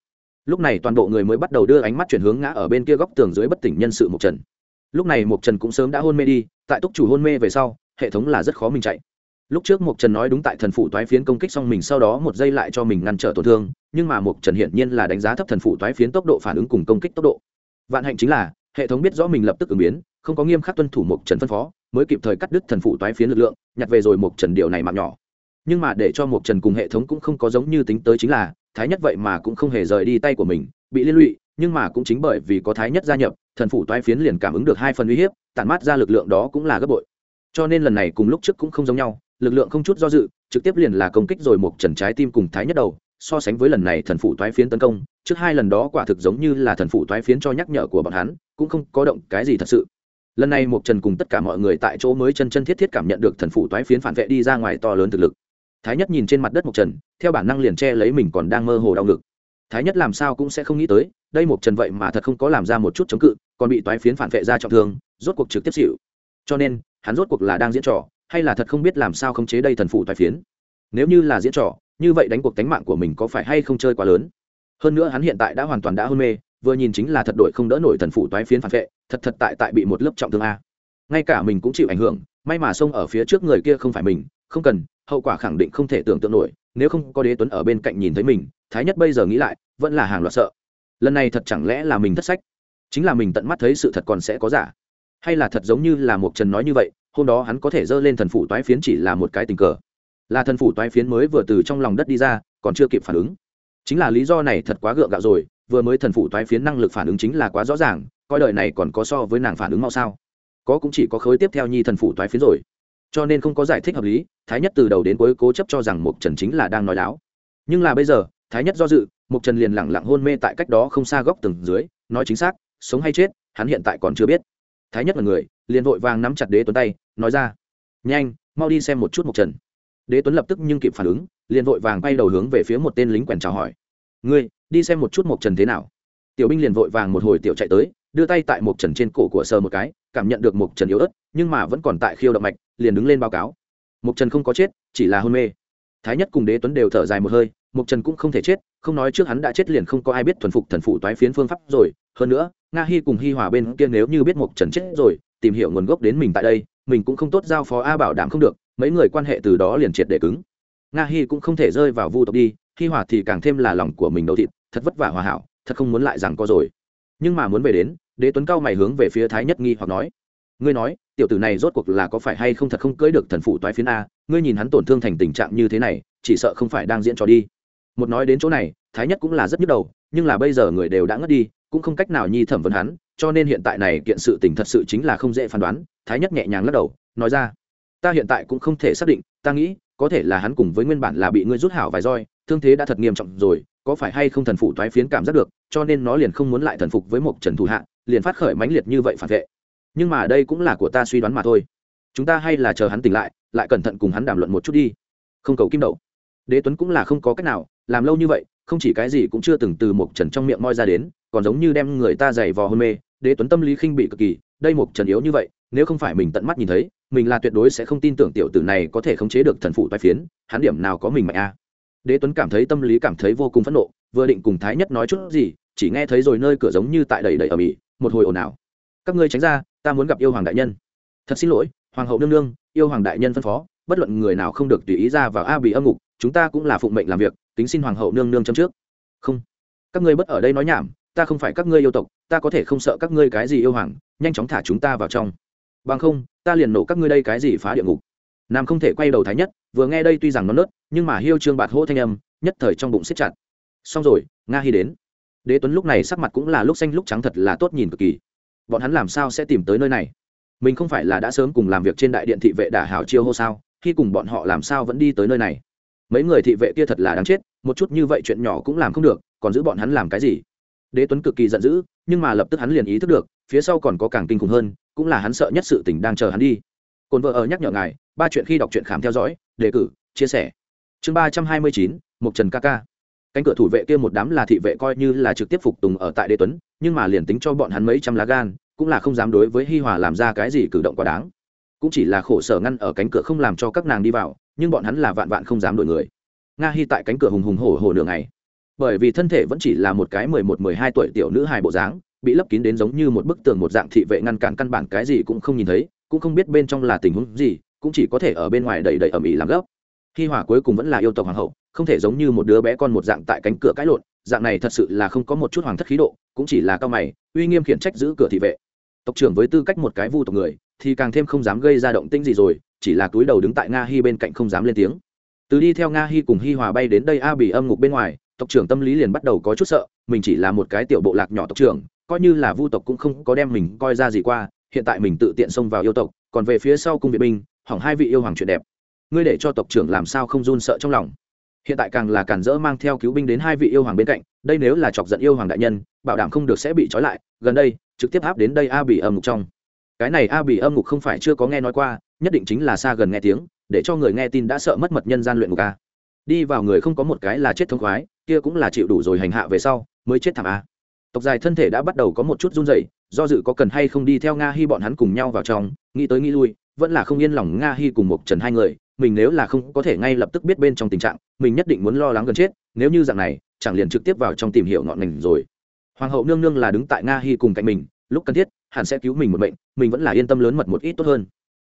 lúc này toàn bộ người mới bắt đầu đưa ánh mắt chuyển hướng ngã ở bên kia góc tường dưới bất tỉnh nhân sự mục trần. Lúc này mục trần cũng sớm đã hôn mê đi, tại túc chủ hôn mê về sau, hệ thống là rất khó mình chạy. Lúc trước mục trần nói đúng tại thần phụ toái phiến công kích xong mình sau đó một giây lại cho mình ngăn trở tổn thương, nhưng mà mục trần hiển nhiên là đánh giá thấp thần phụ toái phiến tốc độ phản ứng cùng công kích tốc độ. Vạn hạnh chính là, hệ thống biết rõ mình lập tức ứng biến, không có nghiêm khắc tuân thủ mục trần phân phó, mới kịp thời cắt đứt thần phụ toái phiến lực lượng, nhặt về rồi mục trần điều này mạng nhỏ. Nhưng mà để cho mục trần cùng hệ thống cũng không có giống như tính tới chính là thái nhất vậy mà cũng không hề rời đi tay của mình, bị liên lụy, nhưng mà cũng chính bởi vì có thái nhất gia nhập, thần phủ toái phiến liền cảm ứng được hai phần uy hiếp, tản mát ra lực lượng đó cũng là gấp bội. Cho nên lần này cùng lúc trước cũng không giống nhau, lực lượng không chút do dự, trực tiếp liền là công kích rồi một trần trái tim cùng thái nhất đầu, so sánh với lần này thần phủ toái phiến tấn công, trước hai lần đó quả thực giống như là thần phủ toái phiến cho nhắc nhở của bọn hắn, cũng không có động cái gì thật sự. Lần này một trần cùng tất cả mọi người tại chỗ mới chân chân thiết thiết cảm nhận được thần phủ toái phiến phản vệ đi ra ngoài to lớn thực lực thái nhất nhìn trên mặt đất một trần, theo bản năng liền che lấy mình còn đang mơ hồ đau ngực. Thái nhất làm sao cũng sẽ không nghĩ tới, đây một trần vậy mà thật không có làm ra một chút chống cự, còn bị toái phiến phản vệ ra trọng thương, rốt cuộc trực tiếp xịu cho nên, hắn rốt cuộc là đang diễn trò, hay là thật không biết làm sao khống chế đây thần phụ toái phiến? Nếu như là diễn trò, như vậy đánh cuộc tánh mạng của mình có phải hay không chơi quá lớn? Hơn nữa hắn hiện tại đã hoàn toàn đã hôn mê, vừa nhìn chính là thật đội không đỡ nổi thần phụ toái phiến phản vệ, thật thật tại tại bị một lớp trọng thương a. Ngay cả mình cũng chịu ảnh hưởng, may mà xông ở phía trước người kia không phải mình, không cần hậu quả khẳng định không thể tưởng tượng nổi, nếu không có đế tuấn ở bên cạnh nhìn thấy mình, thái nhất bây giờ nghĩ lại, vẫn là hàng loạt sợ. Lần này thật chẳng lẽ là mình thất sách? Chính là mình tận mắt thấy sự thật còn sẽ có giả. Hay là thật giống như là một trần nói như vậy, hôm đó hắn có thể dơ lên thần phủ toái phiến chỉ là một cái tình cờ. Là thần phủ toái phiến mới vừa từ trong lòng đất đi ra, còn chưa kịp phản ứng. Chính là lý do này thật quá gượng gạo rồi, vừa mới thần phủ toái phiến năng lực phản ứng chính là quá rõ ràng, coi đời này còn có so với nàng phản ứng mau sao? Có cũng chỉ có khối tiếp theo nhi thần phủ toái phiến rồi cho nên không có giải thích hợp lý, thái nhất từ đầu đến cuối cố chấp cho rằng mục trần chính là đang nói láo. Nhưng là bây giờ, thái nhất do dự mục trần liền lẳng lặng hôn mê tại cách đó không xa góc tầng dưới, nói chính xác, sống hay chết, hắn hiện tại còn chưa biết. Thái nhất là người, liền vội vàng nắm chặt đế tuấn tay, nói ra, nhanh, mau đi xem một chút mục trần. Đế tuấn lập tức nhưng kịp phản ứng, liền vội vàng bay đầu hướng về phía một tên lính quèn chào hỏi, ngươi, đi xem một chút mục trần thế nào? Tiểu binh liền vội vàng một hồi tiểu chạy tới đưa tay tại một trần trên cổ của sờ một cái, cảm nhận được một trần yếu ớt, nhưng mà vẫn còn tại khiêu động mạch, liền đứng lên báo cáo. Mục trần không có chết, chỉ là hôn mê. Thái nhất cùng đế tuấn đều thở dài một hơi mục trần cũng không thể chết, không nói trước hắn đã chết liền không có ai biết thuần phục thần phụ toái phiến phương pháp rồi. Hơn nữa, nga hy cùng hy hòa bên kia nếu như biết mục trần chết rồi, tìm hiểu nguồn gốc đến mình tại đây, mình cũng không tốt giao phó a bảo đảm không được, mấy người quan hệ từ đó liền triệt để cứng. Nga hy cũng không thể rơi vào vu tộc đi hy hòa thì càng thêm là lòng của mình đầu thịt, thật vất vả hòa hảo, thật không muốn lại rằng có rồi. Nhưng mà muốn về đến đế tuấn cao mày hướng về phía thái nhất nghi hoặc nói, ngươi nói, tiểu tử này rốt cuộc là có phải hay không thật không cưỡi được thần phụ toái phiến a, ngươi nhìn hắn tổn thương thành tình trạng như thế này, chỉ sợ không phải đang diễn trò đi. Một nói đến chỗ này, thái nhất cũng là rất nhức đầu, nhưng là bây giờ người đều đã ngất đi, cũng không cách nào nhi thẩm vấn hắn, cho nên hiện tại này kiện sự tình thật sự chính là không dễ phán đoán, thái nhất nhẹ nhàng lắc đầu, nói ra, ta hiện tại cũng không thể xác định, ta nghĩ, có thể là hắn cùng với nguyên bản là bị ngươi rút hảo vài roi, thương thế đã thật nghiêm trọng rồi, có phải hay không thần phụ toái phiến cảm giác được, cho nên nó liền không muốn lại thần phục với một trần thủ hạ liền phát khởi mãnh liệt như vậy phản vệ. Nhưng mà đây cũng là của ta suy đoán mà thôi. Chúng ta hay là chờ hắn tỉnh lại lại cẩn thận cùng hắn đàm luận một chút đi. Không cầu kim đậu. Đế tuấn cũng là không có cách nào, làm lâu như vậy, không chỉ cái gì cũng chưa từng từ một trần trong miệng moi ra đến, còn giống như đem người ta giày vò hôn mê. Đế tuấn tâm lý khinh bị cực kỳ, đây một trần yếu như vậy, nếu không phải mình tận mắt nhìn thấy, mình là tuyệt đối sẽ không tin tưởng tiểu tử này có thể khống chế được thần phụ tai phiến, hắn điểm nào có mình mạnh a. Đế tuấn cảm thấy tâm lý cảm thấy vô cùng phẫn nộ, vừa định cùng thái nhất nói chút gì, chỉ nghe thấy rồi nơi cửa giống như tại đầy đầy ở mỹ một hồi ồn ào. Các ngươi tránh ra, ta muốn gặp yêu hoàng đại nhân. Thật xin lỗi, hoàng hậu nương nương, yêu hoàng đại nhân phân phó, bất luận người nào không được tùy ý ra vào a bị âm ngục, chúng ta cũng là phụng mệnh làm việc tính xin hoàng hậu nương nương chấm trước. Không. Các ngươi bất ở đây nói nhảm, ta không phải các ngươi yêu tộc, ta có thể không sợ các ngươi cái gì yêu hoàng, nhanh chóng thả chúng ta vào trong. Bằng không, ta liền nổ các ngươi đây cái gì phá địa ngục. Nam không thể quay đầu thái nhất, vừa nghe đây tuy rằng nó nớt, nhưng mà hiêu trương bạt hô thanh âm, nhất thời trong bụng siết chặt. Xong rồi, nga hy đến đế tuấn lúc này sắc mặt cũng là lúc xanh lúc trắng thật là tốt nhìn cực kỳ. Bọn hắn làm sao sẽ tìm tới nơi này? Mình không phải là đã sớm cùng làm việc trên đại điện thị vệ đả hảo chiêu hô sao? Khi cùng bọn họ làm sao vẫn đi tới nơi này? Mấy người thị vệ kia thật là đáng chết, một chút như vậy chuyện nhỏ cũng làm không được, còn giữ bọn hắn làm cái gì? Đế tuấn cực kỳ giận dữ, nhưng mà lập tức hắn liền ý thức được, phía sau còn có càng kinh khủng hơn, cũng là hắn sợ nhất sự tình đang chờ hắn đi. Cồn vợ ở nhắc nhở ngài, ba chuyện khi đọc truyện khám theo dõi, đề cử, chia sẻ. Chương ba trăm hai mươi chín mục trần ca ca cánh cửa thủ vệ kia một đám là thị vệ coi như là trực tiếp phục tùng ở tại đế tuấn, nhưng mà liền tính cho bọn hắn mấy trăm lá gan, cũng là không dám đối với hi hòa làm ra cái gì cử động quá đáng. Cũng chỉ là khổ sở ngăn ở cánh cửa không làm cho các nàng đi vào, nhưng bọn hắn là vạn vạn không dám đổi người. Nga hi tại cánh cửa hùng hùng hổ hổ nửa ngày. Bởi vì thân thể vẫn chỉ là một cái mười một, mười hai tuổi tiểu nữ hài bộ dáng, bị lấp kín đến giống như một bức tường một dạng thị vệ ngăn cản căn bản cái gì cũng không nhìn thấy, cũng không biết bên trong là tình huống gì, cũng chỉ có thể ở bên ngoài đầy đầy ầm ĩ làm gấp hi hòa cuối cùng vẫn là yêu tộc hoàng hậu, không thể giống như một đứa bé con một dạng tại cánh cửa cãi lộn, dạng này thật sự là không có một chút hoàng thất khí độ, cũng chỉ là cao mày, uy nghiêm khiển trách giữ cửa thị vệ. Tộc trưởng với tư cách một cái vu tộc người, thì càng thêm không dám gây ra động tĩnh gì rồi, chỉ là túi đầu đứng tại nga hi bên cạnh không dám lên tiếng. Từ đi theo nga hi cùng hi hòa bay đến đây a bỉ âm ngục bên ngoài, tộc trưởng tâm lý liền bắt đầu có chút sợ, mình chỉ là một cái tiểu bộ lạc nhỏ tộc trưởng, coi như là vu tộc cũng không có đem mình coi ra gì qua, hiện tại mình tự tiện xông vào yêu tộc, còn về phía sau cung viện binh, hỏng hai vị yêu hoàng chuyện đẹp ngươi để cho tộc trưởng làm sao không run sợ trong lòng. Hiện tại càng là cản dỡ mang theo cứu binh đến hai vị yêu hoàng bên cạnh, đây nếu là chọc giận yêu hoàng đại nhân, bảo đảm không được sẽ bị trói lại, gần đây, trực tiếp áp đến đây a bỉ âm ngục trong. Cái này a bỉ âm ngục không phải chưa có nghe nói qua, nhất định chính là xa gần nghe tiếng, để cho người nghe tin đã sợ mất mật nhân gian luyện ngục a. Đi vào người không có một cái là chết thông khoái, kia cũng là chịu đủ rồi hành hạ về sau, mới chết thảm a. Tộc dài thân thể đã bắt đầu có một chút run rẩy, do dự có cần hay không đi theo nga hy bọn hắn cùng nhau vào trong, nghĩ tới nghĩ lui, vẫn là không yên lòng nga hy cùng một trần hai người mình nếu là không có thể ngay lập tức biết bên trong tình trạng, mình nhất định muốn lo lắng gần chết, nếu như dạng này, chẳng liền trực tiếp vào trong tìm hiểu ngọn ngành rồi. Hoàng hậu nương nương là đứng tại nga hy cùng cạnh mình, lúc cần thiết, hẳn sẽ cứu mình một bệnh mình vẫn là yên tâm lớn mật một ít tốt hơn.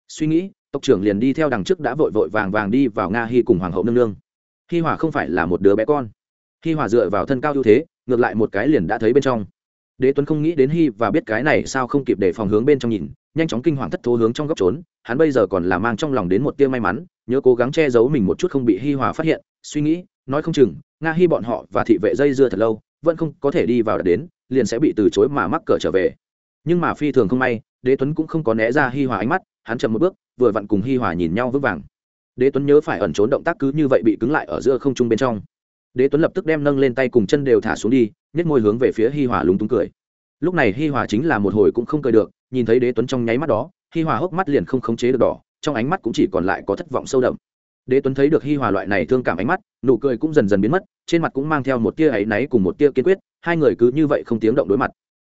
Suy nghĩ, tộc trưởng liền đi theo đằng trước đã vội vội vàng vàng đi vào nga hy cùng hoàng hậu nương nương. Hi hòa không phải là một đứa bé con. Hi hòa dựa vào thân cao ưu thế, ngược lại một cái liền đã thấy bên trong. Đế tuấn không nghĩ đến hi và biết cái này sao không kịp để phòng hướng bên trong nhìn, nhanh chóng kinh hoàng thất thố hướng trong góc trốn, hắn bây giờ còn là mang trong lòng đến một tia may mắn nhớ cố gắng che giấu mình một chút không bị hi hòa phát hiện, suy nghĩ, nói không chừng, nga hy bọn họ và thị vệ dây dưa thật lâu, vẫn không có thể đi vào đã đến, liền sẽ bị từ chối mà mắc cỡ trở về. Nhưng mà phi thường không may, đế tuấn cũng không có né ra hi hòa ánh mắt, hắn chậm một bước, vừa vặn cùng hi hòa nhìn nhau vững vàng. Đế tuấn nhớ phải ẩn trốn động tác cứ như vậy bị cứng lại ở giữa không trung bên trong. Đế tuấn lập tức đem nâng lên tay cùng chân đều thả xuống đi nhét môi hướng về phía hi hòa lúng túng cười. Lúc này hi hòa chính là một hồi cũng không cười được, nhìn thấy đế tuấn trong nháy mắt đó, hi hòa hốc mắt liền không khống chế được đỏ trong ánh mắt cũng chỉ còn lại có thất vọng sâu đậm. Đế tuấn thấy được hi hòa loại này thương cảm ánh mắt, nụ cười cũng dần dần biến mất, trên mặt cũng mang theo một tia áy náy cùng một tia kiên quyết, hai người cứ như vậy không tiếng động đối mặt.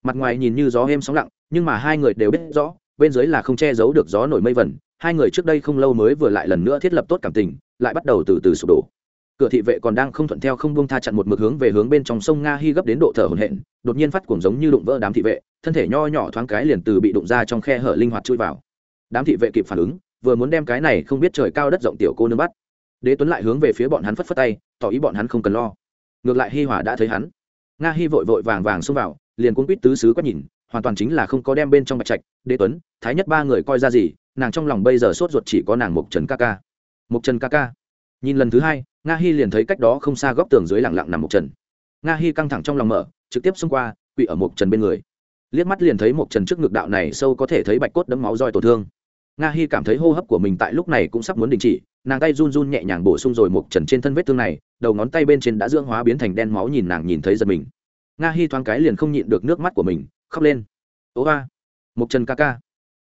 Mặt ngoài nhìn như gió êm sóng lặng, nhưng mà hai người đều biết rõ, bên dưới là không che giấu được gió nổi mây vẩn hai người trước đây không lâu mới vừa lại lần nữa thiết lập tốt cảm tình, lại bắt đầu từ từ sụp đổ. Cửa thị vệ còn đang không thuận theo không buông tha chặn một mực hướng về hướng bên trong sông nga hy gấp đến độ thở hổn hển, đột nhiên phát cuồng giống như đụng vỡ đám thị vệ, thân thể nho nhỏ thoáng cái liền từ bị đụng ra trong khe hở linh hoạt chui vào. Đám thị vệ kịp phản ứng vừa muốn đem cái này không biết trời cao đất rộng tiểu cô nương bắt. Đế tuấn lại hướng về phía bọn hắn phất phất tay, tỏ ý bọn hắn không cần lo. Ngược lại hi hòa đã thấy hắn. Nga hi vội vội vàng vàng xông vào, liền cuốn quýt tứ xứ quét nhìn, hoàn toàn chính là không có đem bên trong bạch trạch, đế tuấn, thái nhất ba người coi ra gì, nàng trong lòng bây giờ sốt ruột chỉ có nàng mục trần ca ca. Mục trần ca ca. Nhìn lần thứ hai, nga hi liền thấy cách đó không xa góc tường dưới lặng lặng nằm mục trần. Nga hi căng thẳng trong lòng mở, trực tiếp xông qua quỵ ở mục trần bên người. Liếc mắt liền thấy mục trần trước ngực đạo này sâu có thể thấy bạch cốt đấm máu roi tổn thương nga hy cảm thấy hô hấp của mình tại lúc này cũng sắp muốn đình chỉ nàng tay run run nhẹ nhàng bổ sung rồi mục trần trên thân vết thương này đầu ngón tay bên trên đã dưỡng hóa biến thành đen máu nhìn nàng nhìn thấy giật mình nga hy thoáng cái liền không nhịn được nước mắt của mình khóc lên ố ba mục trần ca ca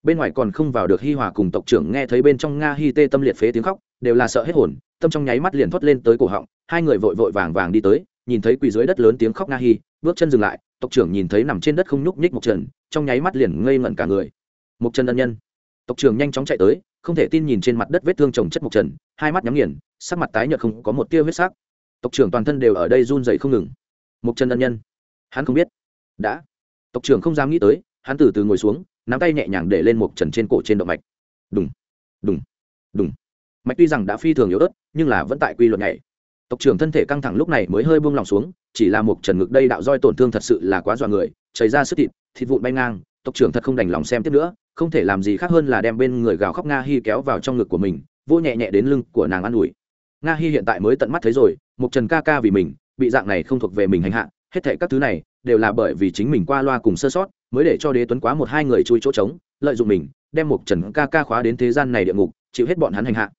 bên ngoài còn không vào được hi hòa cùng tộc trưởng nghe thấy bên trong nga hi tê tâm liệt phế tiếng khóc đều là sợ hết hồn tâm trong nháy mắt liền thoát lên tới cổ họng hai người vội vội vàng vàng đi tới nhìn thấy quỳ dưới đất lớn tiếng khóc nga hi bước chân dừng lại tộc trưởng nhìn thấy nằm trên đất không nhúc nhích mục trần trong nháy mắt liền ngây ngẩn cả người mục trần ân nhân tộc trưởng nhanh chóng chạy tới, không thể tin nhìn trên mặt đất vết thương trồng chất mục trần, hai mắt nhắm nghiền, sắc mặt tái nhợt không có một tia huyết sắc. Tộc trưởng toàn thân đều ở đây run dậy không ngừng. Mục trần ân nhân. Hắn không biết. Đã. Tộc trưởng không dám nghĩ tới, hắn từ từ ngồi xuống, nắm tay nhẹ nhàng để lên mục trần trên cổ trên động mạch. Đùng. Đùng. Đùng. Mạch tuy rằng đã phi thường yếu ớt, nhưng là vẫn tại quy luật này. tộc trưởng thân thể căng thẳng lúc này mới hơi buông lòng xuống, chỉ là một trần ngực đây đạo roi tổn thương thật sự là quá dọa người, chảy ra sức thịt thịt vụn bay ngang. Tộc trưởng thật không đành lòng xem tiếp nữa không thể làm gì khác hơn là đem bên người gào khóc nga hi kéo vào trong ngực của mình vô nhẹ nhẹ đến lưng của nàng an ủi. Nga hi hiện tại mới tận mắt thấy rồi một trần ca ca vì mình, bị dạng này không thuộc về mình hành hạ, hết thệ các thứ này đều là bởi vì chính mình qua loa cùng sơ sót, mới để cho đế tuấn quá một hai người chui chỗ trống, lợi dụng mình, đem một trần ca ca khóa đến thế gian này địa ngục, chịu hết bọn hắn hành hạ.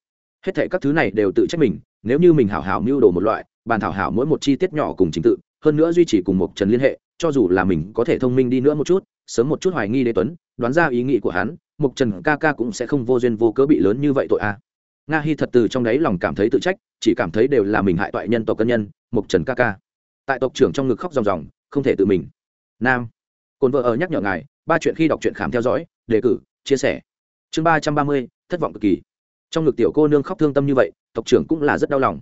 Hết thệ các thứ này đều tự trách mình, nếu như mình hảo hảo mưu đồ một loại, bàn thảo hảo mỗi một chi tiết nhỏ cùng trình tự, hơn nữa duy trì cùng một trần liên hệ, cho dù là mình có thể thông minh đi nữa một chút sớm một chút hoài nghi đế tuấn, đoán ra ý nghĩ của hắn mục trần ca ca cũng sẽ không vô duyên vô cớ bị lớn như vậy tội a. Nga hy thật từ trong đáy lòng cảm thấy tự trách, chỉ cảm thấy đều là mình hại toại nhân tộc cân nhân mục trần ca ca. Tại tộc trưởng trong ngực khóc ròng ròng, không thể tự mình. Nam. Cồn vợ ở nhắc nhở ngài, ba chuyện khi đọc truyện khám theo dõi, đề cử, chia sẻ. Chương ba trăm ba mươi, thất vọng cực kỳ. Trong ngực tiểu cô nương khóc thương tâm như vậy, tộc trưởng cũng là rất đau lòng.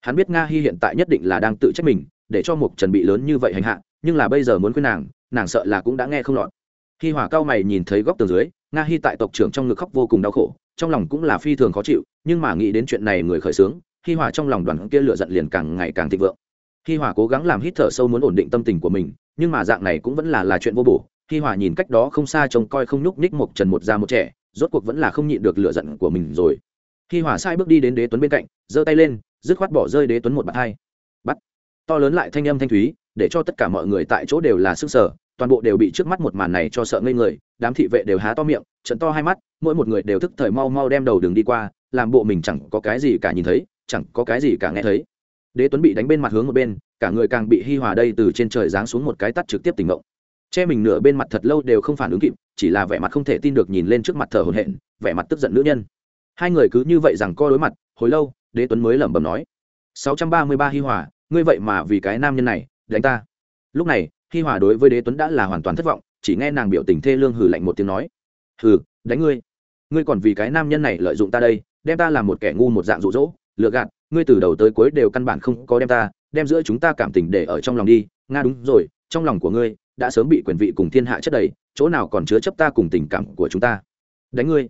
Hắn biết nga hy hiện tại nhất định là đang tự trách mình, để cho mục trần bị lớn như vậy hành hạ, nhưng là bây giờ muốn khuyên nàng nàng sợ là cũng đã nghe không lọt. Khi hỏa cao mày nhìn thấy góc tường dưới, nga hy tại tộc trưởng trong ngực khóc vô cùng đau khổ, trong lòng cũng là phi thường khó chịu, nhưng mà nghĩ đến chuyện này người khởi xướng khi hỏa trong lòng đoàn kia lựa giận liền càng ngày càng thịnh vượng. Khi hỏa cố gắng làm hít thở sâu muốn ổn định tâm tình của mình, nhưng mà dạng này cũng vẫn là là chuyện vô bổ. Khi hỏa nhìn cách đó không xa trông coi không nhúc ních một trần một da một trẻ, rốt cuộc vẫn là không nhịn được lựa giận của mình rồi. Khi hỏa sai bước đi đến đế tuấn bên cạnh, giơ tay lên, dứt khoát bỏ rơi đế tuấn một bàn hai to lớn lại thanh âm thanh thúy, để cho tất cả mọi người tại chỗ đều là sức sở toàn bộ đều bị trước mắt một màn này cho sợ ngây người, đám thị vệ đều há to miệng, trận to hai mắt, mỗi một người đều thức thời mau mau đem đầu đường đi qua, làm bộ mình chẳng có cái gì cả nhìn thấy, chẳng có cái gì cả nghe thấy. Đế tuấn bị đánh bên mặt hướng một bên, cả người càng bị hi hòa đây từ trên trời giáng xuống một cái tắt trực tiếp tỉnh ngộ. Che mình nửa bên mặt thật lâu đều không phản ứng kịp, chỉ là vẻ mặt không thể tin được nhìn lên trước mặt thở hổn hển, vẻ mặt tức giận nữ nhân. Hai người cứ như vậy rằng co đối mặt, hồi lâu, đế tuấn mới lẩm bẩm nói, sáu trăm ba mươi ba hi hòa ngươi vậy mà vì cái nam nhân này đánh ta. Lúc này, hi hòa đối với đế tuấn đã là hoàn toàn thất vọng, chỉ nghe nàng biểu tình thê lương hừ lạnh một tiếng nói, hừ, đánh ngươi. Ngươi còn vì cái nam nhân này lợi dụng ta đây, đem ta làm một kẻ ngu một dạng rụ rỗ lừa gạt, ngươi từ đầu tới cuối đều căn bản không có đem ta, đem giữa chúng ta cảm tình để ở trong lòng đi. Nga đúng rồi, trong lòng của ngươi đã sớm bị quyền vị cùng thiên hạ chất đầy, chỗ nào còn chứa chấp ta cùng tình cảm của chúng ta? Đánh ngươi.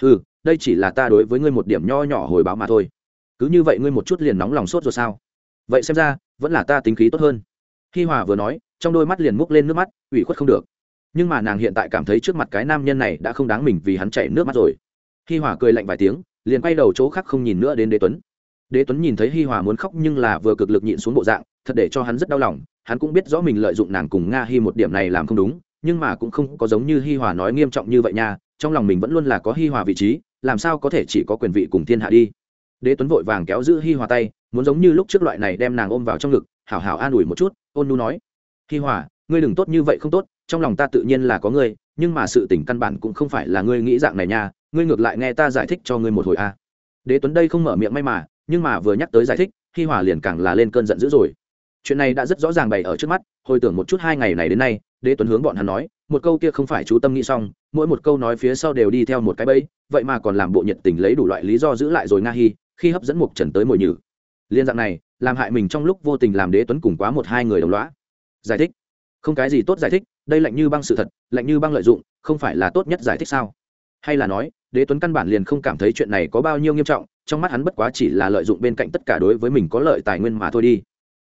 Hừ, đây chỉ là ta đối với ngươi một điểm nho nhỏ hồi báo mà thôi. Cứ như vậy ngươi một chút liền nóng lòng sốt rồi sao? Vậy xem ra, vẫn là ta tính khí tốt hơn. Hi hòa vừa nói, trong đôi mắt liền múc lên nước mắt, ủy khuất không được. Nhưng mà nàng hiện tại cảm thấy trước mặt cái nam nhân này đã không đáng mình vì hắn chảy nước mắt rồi. Hi hòa cười lạnh vài tiếng, liền quay đầu chỗ khác không nhìn nữa đến đế tuấn. Đế tuấn nhìn thấy hi hòa muốn khóc nhưng là vừa cực lực nhịn xuống bộ dạng, thật để cho hắn rất đau lòng. Hắn cũng biết rõ mình lợi dụng nàng cùng nga hi một điểm này làm không đúng, nhưng mà cũng không có giống như hi hòa nói nghiêm trọng như vậy nha, trong lòng mình vẫn luôn là có hi hòa vị trí, làm sao có thể chỉ có quyền vị cùng thiên hạ đi đế tuấn vội vàng kéo giữ hi hòa tay, muốn giống như lúc trước loại này đem nàng ôm vào trong ngực, hảo hảo an ủi một chút, ôn nu nói hi hòa, ngươi đừng tốt như vậy không tốt, trong lòng ta tự nhiên là có ngươi, nhưng mà sự tình căn bản cũng không phải là ngươi nghĩ dạng này nha, ngươi ngược lại nghe ta giải thích cho ngươi một hồi a à. đế tuấn đây không mở miệng may mà, nhưng mà vừa nhắc tới giải thích, hi hòa liền càng là lên cơn giận dữ rồi chuyện này đã rất rõ ràng bày ở trước mắt, hồi tưởng một chút hai ngày này đến nay, đế tuấn hướng bọn hắn nói, một câu kia không phải chú tâm nghĩ xong, mỗi một câu nói phía sau đều đi theo một cái bẫy, vậy mà còn làm bộ nhiệt tình lấy đủ loại lý do giữ lại rồi nga hi khi hấp dẫn mục trần tới mồi nhử. Liên dạng này, làm hại mình trong lúc vô tình làm đế tuấn cùng quá một hai người đồng lõa. giải thích. Không cái gì tốt giải thích, đây lạnh như băng sự thật, lạnh như băng lợi dụng, không phải là tốt nhất giải thích sao? Hay là nói, đế tuấn căn bản liền không cảm thấy chuyện này có bao nhiêu nghiêm trọng, trong mắt hắn bất quá chỉ là lợi dụng bên cạnh tất cả đối với mình có lợi tài nguyên mà thôi đi.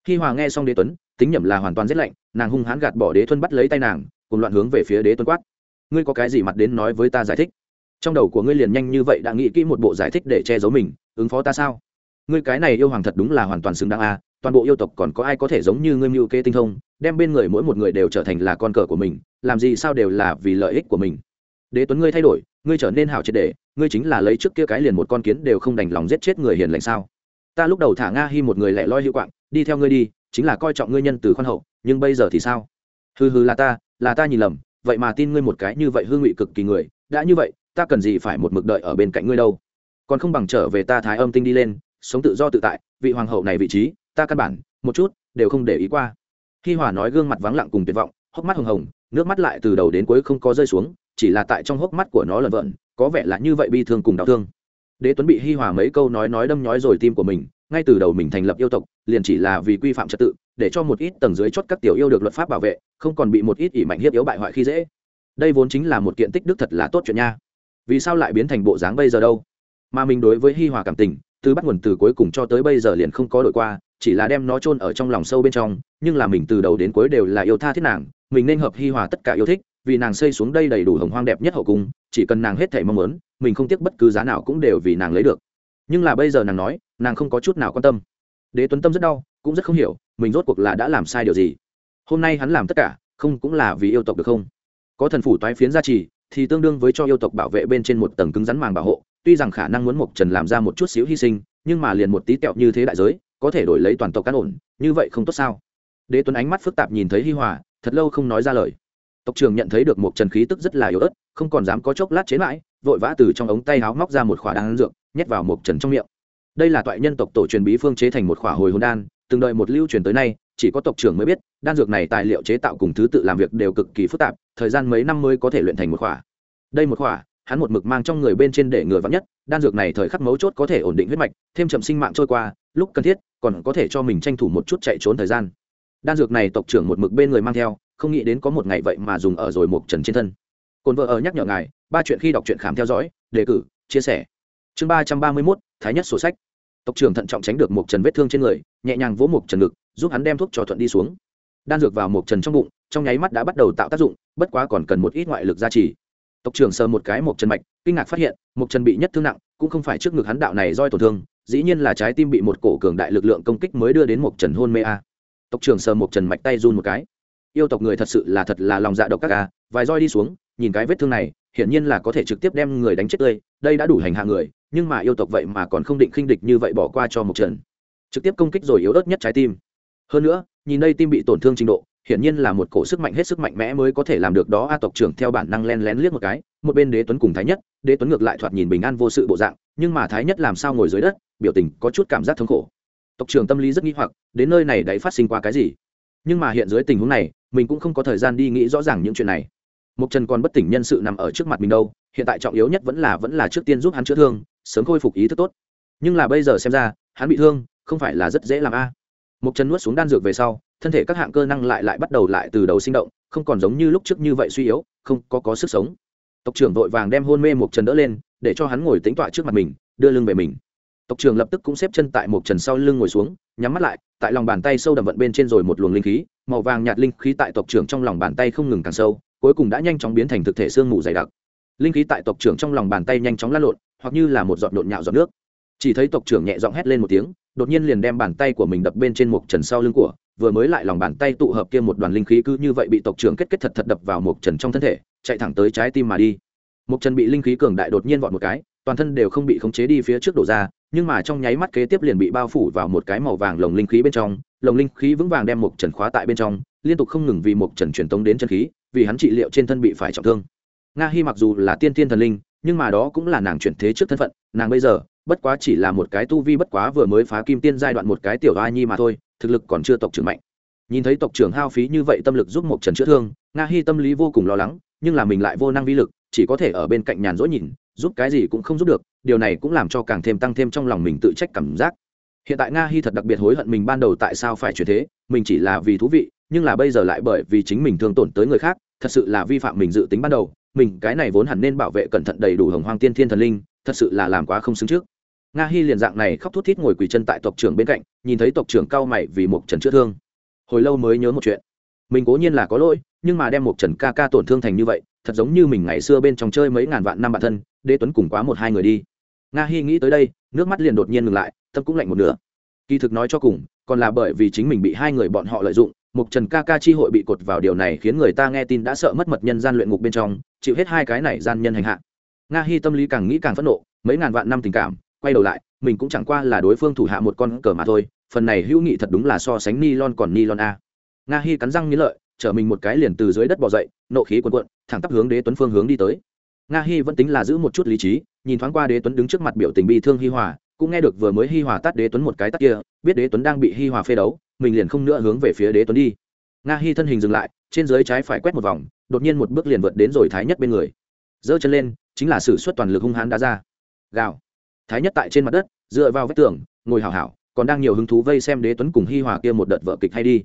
Khi hòa nghe xong đế tuấn, tính nhẩm là hoàn toàn rét lạnh, nàng hung hãn gạt bỏ đế tuấn bắt lấy tay nàng, cùng loạn hướng về phía đế tuấn quát. Ngươi có cái gì mặt đến nói với ta giải thích? Trong đầu của ngươi liền nhanh như vậy đã nghĩ kỹ một bộ giải thích để che giấu mình, ứng phó ta sao? Ngươi cái này yêu hoàng thật đúng là hoàn toàn xứng đáng a, toàn bộ yêu tộc còn có ai có thể giống như ngươi mưu kê tinh thông, đem bên người mỗi một người đều trở thành là con cờ của mình, làm gì sao đều là vì lợi ích của mình. Đế tuấn ngươi thay đổi, ngươi trở nên hảo triệt để, ngươi chính là lấy trước kia cái liền một con kiến đều không đành lòng giết chết người hiền lành sao? Ta lúc đầu thả nga hy một người lẻ loi hữu quạng, đi theo ngươi đi, chính là coi trọng ngươi nhân từ khoan hậu, nhưng bây giờ thì sao? Hừ hừ là ta là ta nhìn lầm, vậy mà tin ngươi một cái như vậy hương ngụy cực kỳ người, đã như vậy ta cần gì phải một mực đợi ở bên cạnh ngươi đâu? Còn không bằng trở về ta thái âm tinh đi lên, sống tự do tự tại, vị hoàng hậu này vị trí, ta căn bản, một chút, đều không để ý qua. Khi hòa nói gương mặt vắng lặng cùng tuyệt vọng, hốc mắt hồng hồng, nước mắt lại từ đầu đến cuối không có rơi xuống, chỉ là tại trong hốc mắt của nó lợn vợn có vẻ là như vậy bi thương cùng đau thương. Đế tuấn bị hi hòa mấy câu nói nói đâm nhói rồi tim của mình, ngay từ đầu mình thành lập yêu tộc, liền chỉ là vì quy phạm trật tự, để cho một ít tầng dưới chót các tiểu yêu được luật pháp bảo vệ, không còn bị một ít ỷ mạnh hiếp yếu bại hoại khi dễ. Đây vốn chính là một kiện tích đức thật là tốt chuyện nha vì sao lại biến thành bộ dáng bây giờ đâu? Mà mình đối với hi hòa cảm tình, từ bắt nguồn từ cuối cùng cho tới bây giờ liền không có đổi qua, chỉ là đem nó chôn ở trong lòng sâu bên trong, nhưng là mình từ đầu đến cuối đều là yêu tha thiết nàng, mình nên hợp hi hòa tất cả yêu thích, vì nàng xây xuống đây đầy đủ hồng hoang đẹp nhất hậu cung, chỉ cần nàng hết thể mong muốn, mình không tiếc bất cứ giá nào cũng đều vì nàng lấy được. Nhưng là bây giờ nàng nói, nàng không có chút nào quan tâm. Đế tuấn tâm rất đau, cũng rất không hiểu, mình rốt cuộc là đã làm sai điều gì? Hôm nay hắn làm tất cả, không cũng là vì yêu tộc được không? Có thần phủ toái phiến gia trì thì tương đương với cho yêu tộc bảo vệ bên trên một tầng cứng rắn màng bảo hộ, tuy rằng khả năng muốn mộc trần làm ra một chút xíu hy sinh, nhưng mà liền một tí tẹo như thế đại giới, có thể đổi lấy toàn tộc cán ổn, như vậy không tốt sao? Đế tuấn ánh mắt phức tạp nhìn thấy hi hòa, thật lâu không nói ra lời. Tộc trưởng nhận thấy được một trần khí tức rất là yếu ớt, không còn dám có chốc lát chế mãi, vội vã từ trong ống tay áo móc ra một khỏa đan dược, nhét vào một trần trong miệng. Đây là toại nhân tộc tổ truyền bí phương chế thành một khỏa hồi hồn đan, từng đợi một lưu truyền tới nay chỉ có tộc trưởng mới biết, đan dược này tài liệu chế tạo cùng thứ tự làm việc đều cực kỳ phức tạp, thời gian mấy năm mới có thể luyện thành một khỏa. Đây một khỏa, hắn một mực mang trong người bên trên để ngừa vắng nhất, đan dược này thời khắc mấu chốt có thể ổn định huyết mạch, thêm chậm sinh mạng trôi qua, lúc cần thiết, còn có thể cho mình tranh thủ một chút chạy trốn thời gian. Đan dược này tộc trưởng một mực bên người mang theo, không nghĩ đến có một ngày vậy mà dùng ở rồi một trần trên thân. Cồn vợ ở nhắc nhở ngài, ba chuyện khi đọc truyện khám theo dõi, đề cử, chia sẻ. Chương ba trăm ba mươi mốt, thái nhất sổ sách tộc trưởng thận trọng tránh được một trần vết thương trên người, nhẹ nhàng vỗ một trần ngực, giúp hắn đem thuốc cho thuận đi xuống. Đan dược vào một trần trong bụng, trong nháy mắt đã bắt đầu tạo tác dụng, bất quá còn cần một ít ngoại lực gia trì. Tộc trưởng sờ một cái một trần mạch, kinh ngạc phát hiện, một trần bị nhất thương nặng, cũng không phải trước ngực hắn đạo này roi tổn thương, dĩ nhiên là trái tim bị một cổ cường đại lực lượng công kích mới đưa đến một trần hôn mê a. Tộc trưởng sờ một trần mạch tay run một cái. Yêu tộc người thật sự là thật là lòng dạ độc các a, vài roi đi xuống, nhìn cái vết thương này hiển nhiên là có thể trực tiếp đem người đánh chết tươi, đây đã đủ hành hạ người, nhưng mà yêu tộc vậy mà còn không định khinh địch như vậy bỏ qua cho một trần trực tiếp công kích rồi yếu ớt nhất trái tim. Hơn nữa, nhìn đây tim bị tổn thương trình độ, hiển nhiên là một cổ sức mạnh hết sức mạnh mẽ mới có thể làm được đó. A tộc trưởng theo bản năng len lén liếc một cái, một bên đế tuấn cùng thái nhất, đế tuấn ngược lại thoạt nhìn bình an vô sự bộ dạng, nhưng mà thái nhất làm sao ngồi dưới đất, biểu tình có chút cảm giác thống khổ. Tộc trưởng tâm lý rất nghi hoặc, đến nơi này đấy phát sinh qua cái gì? Nhưng mà hiện dưới tình huống này, mình cũng không có thời gian đi nghĩ rõ ràng những chuyện này mục trần còn bất tỉnh nhân sự nằm ở trước mặt mình đâu, hiện tại trọng yếu nhất vẫn là vẫn là trước tiên giúp hắn chữa thương, sớm khôi phục ý thức tốt. Nhưng là bây giờ xem ra, hắn bị thương, không phải là rất dễ làm a. À. mục trần nuốt xuống đan dược về sau, thân thể các hạng cơ năng lại lại bắt đầu lại từ đầu sinh động, không còn giống như lúc trước như vậy suy yếu, không có có sức sống. Tộc trưởng vội vàng đem hôn mê mục trần đỡ lên, để cho hắn ngồi tính tọa trước mặt mình, đưa lưng về mình. Tộc trưởng lập tức cũng xếp chân tại Mục trần sau lưng ngồi xuống, nhắm mắt lại, tại lòng bàn tay sâu đậm vận bên trên rồi một luồng linh khí, màu vàng nhạt linh khí tại tộc trưởng trong lòng bàn tay không ngừng càng sâu cuối cùng đã nhanh chóng biến thành thực thể xương mù dày đặc. Linh khí tại tộc trưởng trong lòng bàn tay nhanh chóng lăn lộn, hoặc như là một giọt nhộn nhạo giọt nước. Chỉ thấy tộc trưởng nhẹ giọng hét lên một tiếng, đột nhiên liền đem bàn tay của mình đập bên trên mục trần sau lưng của, vừa mới lại lòng bàn tay tụ hợp kia một đoàn linh khí cứ như vậy bị tộc trưởng kết kết thật thật đập vào mục trần trong thân thể, chạy thẳng tới trái tim mà đi. Một trần bị linh khí cường đại đột nhiên vọt một cái, toàn thân đều không bị khống chế đi phía trước đổ ra, nhưng mà trong nháy mắt kế tiếp liền bị bao phủ vào một cái màu vàng lồng linh khí bên trong, lồng linh khí vững vàng đem mục trần khóa tại bên trong, liên tục không ngừng vì mục trần truyền tống đến chân khí vì hắn trị liệu trên thân bị phải trọng thương. Nga Hi mặc dù là tiên tiên thần linh, nhưng mà đó cũng là nàng chuyển thế trước thân phận, nàng bây giờ, bất quá chỉ là một cái tu vi bất quá vừa mới phá kim tiên giai đoạn một cái tiểu ai nhi mà thôi, thực lực còn chưa tộc trưởng mạnh. Nhìn thấy tộc trưởng hao phí như vậy tâm lực giúp một trần chữa thương, nga Hi tâm lý vô cùng lo lắng, nhưng là mình lại vô năng vi lực, chỉ có thể ở bên cạnh nhàn rỗi nhìn, giúp cái gì cũng không giúp được, điều này cũng làm cho càng thêm tăng thêm trong lòng mình tự trách cảm giác. Hiện tại nga Hi thật đặc biệt hối hận mình ban đầu tại sao phải chuyển thế, mình chỉ là vì thú vị nhưng là bây giờ lại bởi vì chính mình thương tổn tới người khác, thật sự là vi phạm mình dự tính ban đầu, mình cái này vốn hẳn nên bảo vệ cẩn thận đầy đủ hồng hoang tiên thiên thần linh, thật sự là làm quá không xứng trước. Nga hi liền dạng này khóc thút thít ngồi quỳ chân tại tộc trưởng bên cạnh, nhìn thấy tộc trưởng cao mày vì một trần chữa thương. Hồi lâu mới nhớ một chuyện. Mình cố nhiên là có lỗi, nhưng mà đem một trần ca ca tổn thương thành như vậy, thật giống như mình ngày xưa bên trong chơi mấy ngàn vạn năm bản thân, đế tuấn cùng quá một hai người đi. Nga hi nghĩ tới đây, nước mắt liền đột nhiên ngừng lại, tâm cũng lạnh một nửa. Kỳ thực nói cho cùng, còn là bởi vì chính mình bị hai người bọn họ lợi dụng mục trần ca ca chi hội bị cột vào điều này khiến người ta nghe tin đã sợ mất mật nhân gian luyện ngục bên trong, chịu hết hai cái này gian nhân hành hạ. Nga Hi tâm lý càng nghĩ càng phẫn nộ, mấy ngàn vạn năm tình cảm, quay đầu lại, mình cũng chẳng qua là đối phương thủ hạ một con cờ mà thôi, phần này hữu nghị thật đúng là so sánh ni lon còn ni lon a. Nga Hi cắn răng nghĩ lợi, chở mình một cái liền từ dưới đất bò dậy, nộ khí quần quận thẳng tắp hướng đế tuấn phương hướng đi tới. Nga Hi vẫn tính là giữ một chút lý trí, nhìn thoáng qua đế tuấn đứng trước mặt biểu tình bi thương hi hòa, cũng nghe được vừa mới hi hòa tắt đế tuấn một cái tắt kia, biết đế tuấn đang bị hi hòa phê đấu mình liền không nữa hướng về phía đế tuấn đi. Nga hy thân hình dừng lại, trên dưới trái phải quét một vòng, đột nhiên một bước liền vượt đến rồi thái nhất bên người. Giơ chân lên, chính là s ử suất toàn lực hung hãn đã ra. Gào. Thái nhất tại trên mặt đất, dựa vào vách tường, ngồi hào hảo, còn đang nhiều hứng thú vây xem đế tuấn cùng hi hòa kia một đợt vợ kịch hay đi.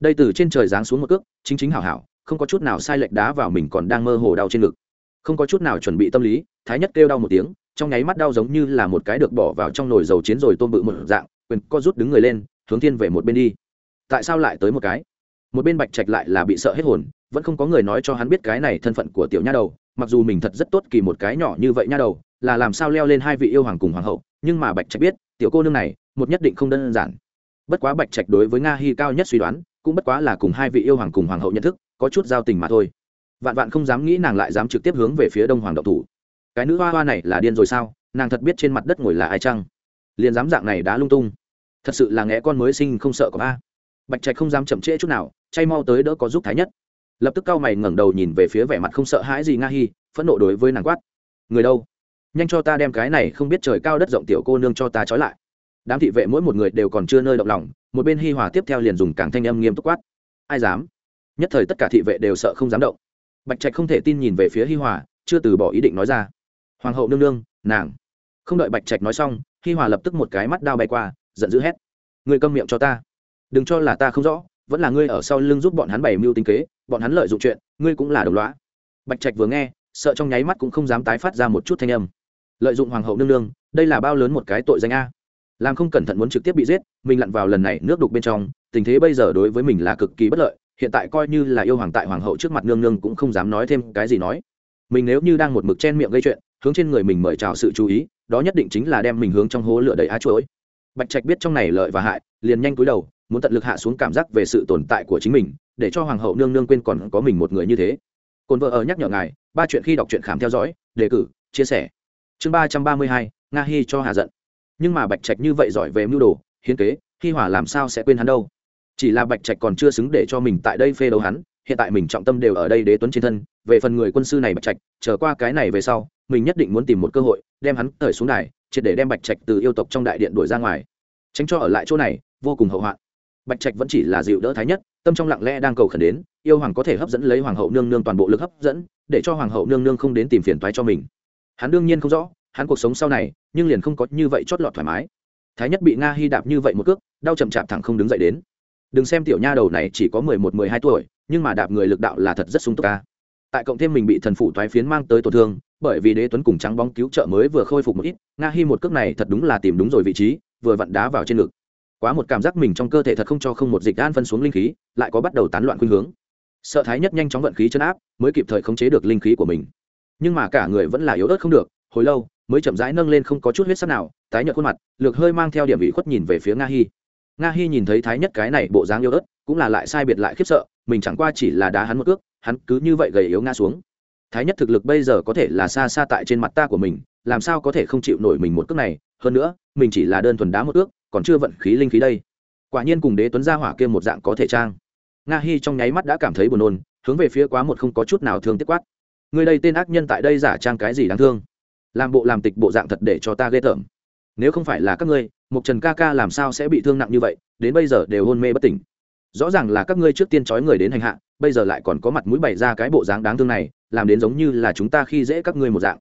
Đây từ trên trời giáng xuống một cước, chính chính hào hảo, không có chút nào sai lệch đá vào mình còn đang mơ hồ đau trên ngực. Không có chút nào chuẩn bị tâm lý, thái nhất kêu đau một tiếng, trong nháy mắt đau giống như là một cái được bỏ vào trong nồi dầu chiến rồi tôm bự một dạng, quyền co rút đứng người lên hướng thiên về một bên đi. Tại sao lại tới một cái? Một bên bạch trạch lại là bị sợ hết hồn, vẫn không có người nói cho hắn biết cái này thân phận của tiểu nha đầu, mặc dù mình thật rất tốt kỳ một cái nhỏ như vậy nha đầu, là làm sao leo lên hai vị yêu hoàng cùng hoàng hậu, nhưng mà bạch trạch biết, tiểu cô nương này, một nhất định không đơn giản. Bất quá bạch trạch đối với nga hy cao nhất suy đoán, cũng bất quá là cùng hai vị yêu hoàng cùng hoàng hậu nhận thức, có chút giao tình mà thôi. Vạn vạn không dám nghĩ nàng lại dám trực tiếp hướng về phía đông hoàng độc thủ. Cái nữ hoa hoa này là điên rồi sao? Nàng thật biết trên mặt đất ngồi là ai chăng? Liền dám dạng này đã lung tung thật sự là nghe con mới sinh không sợ có a bạch trạch không dám chậm trễ chút nào, chay mau tới đỡ có giúp thái nhất. Lập tức cao mày ngẩng đầu nhìn về phía vẻ mặt không sợ hãi gì nga hi, phẫn nộ đối với nàng quát. Người đâu? Nhanh cho ta đem cái này không biết trời cao đất rộng tiểu cô nương cho ta trói lại. Đám thị vệ mỗi một người đều còn chưa nơi động lòng, một bên hi hòa tiếp theo liền dùng càng thanh âm nghiêm túc quát. Ai dám? Nhất thời tất cả thị vệ đều sợ không dám động. Bạch trạch không thể tin nhìn về phía hi hòa, chưa từ bỏ ý định nói ra. Hoàng hậu nương nương, nàng. Không đợi bạch trạch nói xong, hi hòa lập tức một cái mắt đao bay qua giận dữ hét. Người câm miệng cho ta. Đừng cho là ta không rõ, vẫn là ngươi ở sau lưng giúp bọn hắn bày mưu tính kế, bọn hắn lợi dụng chuyện, ngươi cũng là đồng loá bạch trạch vừa nghe, sợ trong nháy mắt cũng không dám tái phát ra một chút thanh âm. Lợi dụng hoàng hậu nương nương, đây là bao lớn một cái tội danh a. Làm không cẩn thận muốn trực tiếp bị giết, mình lặn vào lần này nước đục bên trong, tình thế bây giờ đối với mình là cực kỳ bất lợi, hiện tại coi như là yêu hoàng tại hoàng hậu trước mặt nương nương cũng không dám nói thêm cái gì nói. Mình nếu như đang một mực chen miệng gây chuyện, hướng trên người mình mời chào sự chú ý, đó nhất định chính là đem mình hướng trong hố lửa đầy á chuỗi bạch trạch biết trong này lợi và hại, liền nhanh cúi đầu, muốn tận lực hạ xuống cảm giác về sự tồn tại của chính mình, để cho hoàng hậu nương nương quên còn có mình một người như thế. Cồn vợ ở nhắc nhở ngài, ba chuyện khi đọc truyện khám theo dõi, đề cử, chia sẻ. Chương ba trăm ba mươi hai, nga hy cho hà giận. Nhưng mà bạch trạch như vậy giỏi về mưu đồ, hiến kế hi hòa làm sao sẽ quên hắn đâu? Chỉ là bạch trạch còn chưa xứng để cho mình tại đây phê đấu hắn hiện tại mình trọng tâm đều ở đây đế tuấn trên thân, về phần người quân sư này bạch trạch trở qua cái này về sau, mình nhất định muốn tìm một cơ hội, đem hắn thời xuống đài, triệt để đem bạch trạch từ yêu tộc trong đại điện đuổi ra ngoài. Tránh cho ở lại chỗ này, vô cùng hậu hoạn. Bạch trạch vẫn chỉ là dịu đỡ thái nhất, tâm trong lặng lẽ đang cầu khẩn đến, yêu hoàng có thể hấp dẫn lấy hoàng hậu nương nương toàn bộ lực hấp dẫn, để cho hoàng hậu nương nương không đến tìm phiền toái cho mình. Hắn đương nhiên không rõ, hắn cuộc sống sau này, nhưng liền không có như vậy chót lọt thoải mái. Thái nhất bị nga hy đạp như vậy một cước, đau chậm chạp thẳng không đứng dậy đến. Đừng xem tiểu nha đầu này chỉ có mười một, mười hai tuổi nhưng mà đạp người lực đạo là thật rất sung túc ca. Tại cộng thêm mình bị thần phủ thoái phiến mang tới tổn thương, bởi vì đế tuấn cùng trắng bóng cứu trợ mới vừa khôi phục một ít, nga hi một cước này thật đúng là tìm đúng rồi vị trí, vừa vặn đá vào trên ngực. Quá một cảm giác mình trong cơ thể thật không cho không một dịch đan phân xuống linh khí, lại có bắt đầu tán loạn khuynh hướng. Sợ thái nhất nhanh chóng vận khí chân áp, mới kịp thời khống chế được linh khí của mình. Nhưng mà cả người vẫn là yếu ớt không được, hồi lâu, mới chậm rãi nâng lên không có chút huyết sắc nào, tái nhợt khuôn mặt, lược hơi mang theo điểm ủy khuất nhìn về phía nga hi. Nga hi nhìn thấy thái nhất cái này bộ dáng yếu ớt, cũng là lại sai biệt lại khiếp sợ mình chẳng qua chỉ là đá hắn một ước hắn cứ như vậy gầy yếu ngã xuống. Thái nhất thực lực bây giờ có thể là xa xa tại trên mặt ta của mình, làm sao có thể không chịu nổi mình một cước này? Hơn nữa, mình chỉ là đơn thuần đá một ước còn chưa vận khí linh khí đây. Quả nhiên cùng đế tuấn gia hỏa kia một dạng có thể trang. Nga hi trong nháy mắt đã cảm thấy buồn nôn, hướng về phía quá một không có chút nào thương tiếc quát. Người đây tên ác nhân tại đây giả trang cái gì đáng thương? Làm bộ làm tịch bộ dạng thật để cho ta ghê tởm. Nếu không phải là các ngươi một trần ca ca làm sao sẽ bị thương nặng như vậy? Đến bây giờ đều hôn mê bất tỉnh rõ ràng là các ngươi trước tiên trói người đến hành hạ, bây giờ lại còn có mặt mũi bày ra cái bộ dáng đáng thương này, làm đến giống như là chúng ta khi dễ các ngươi một dạng.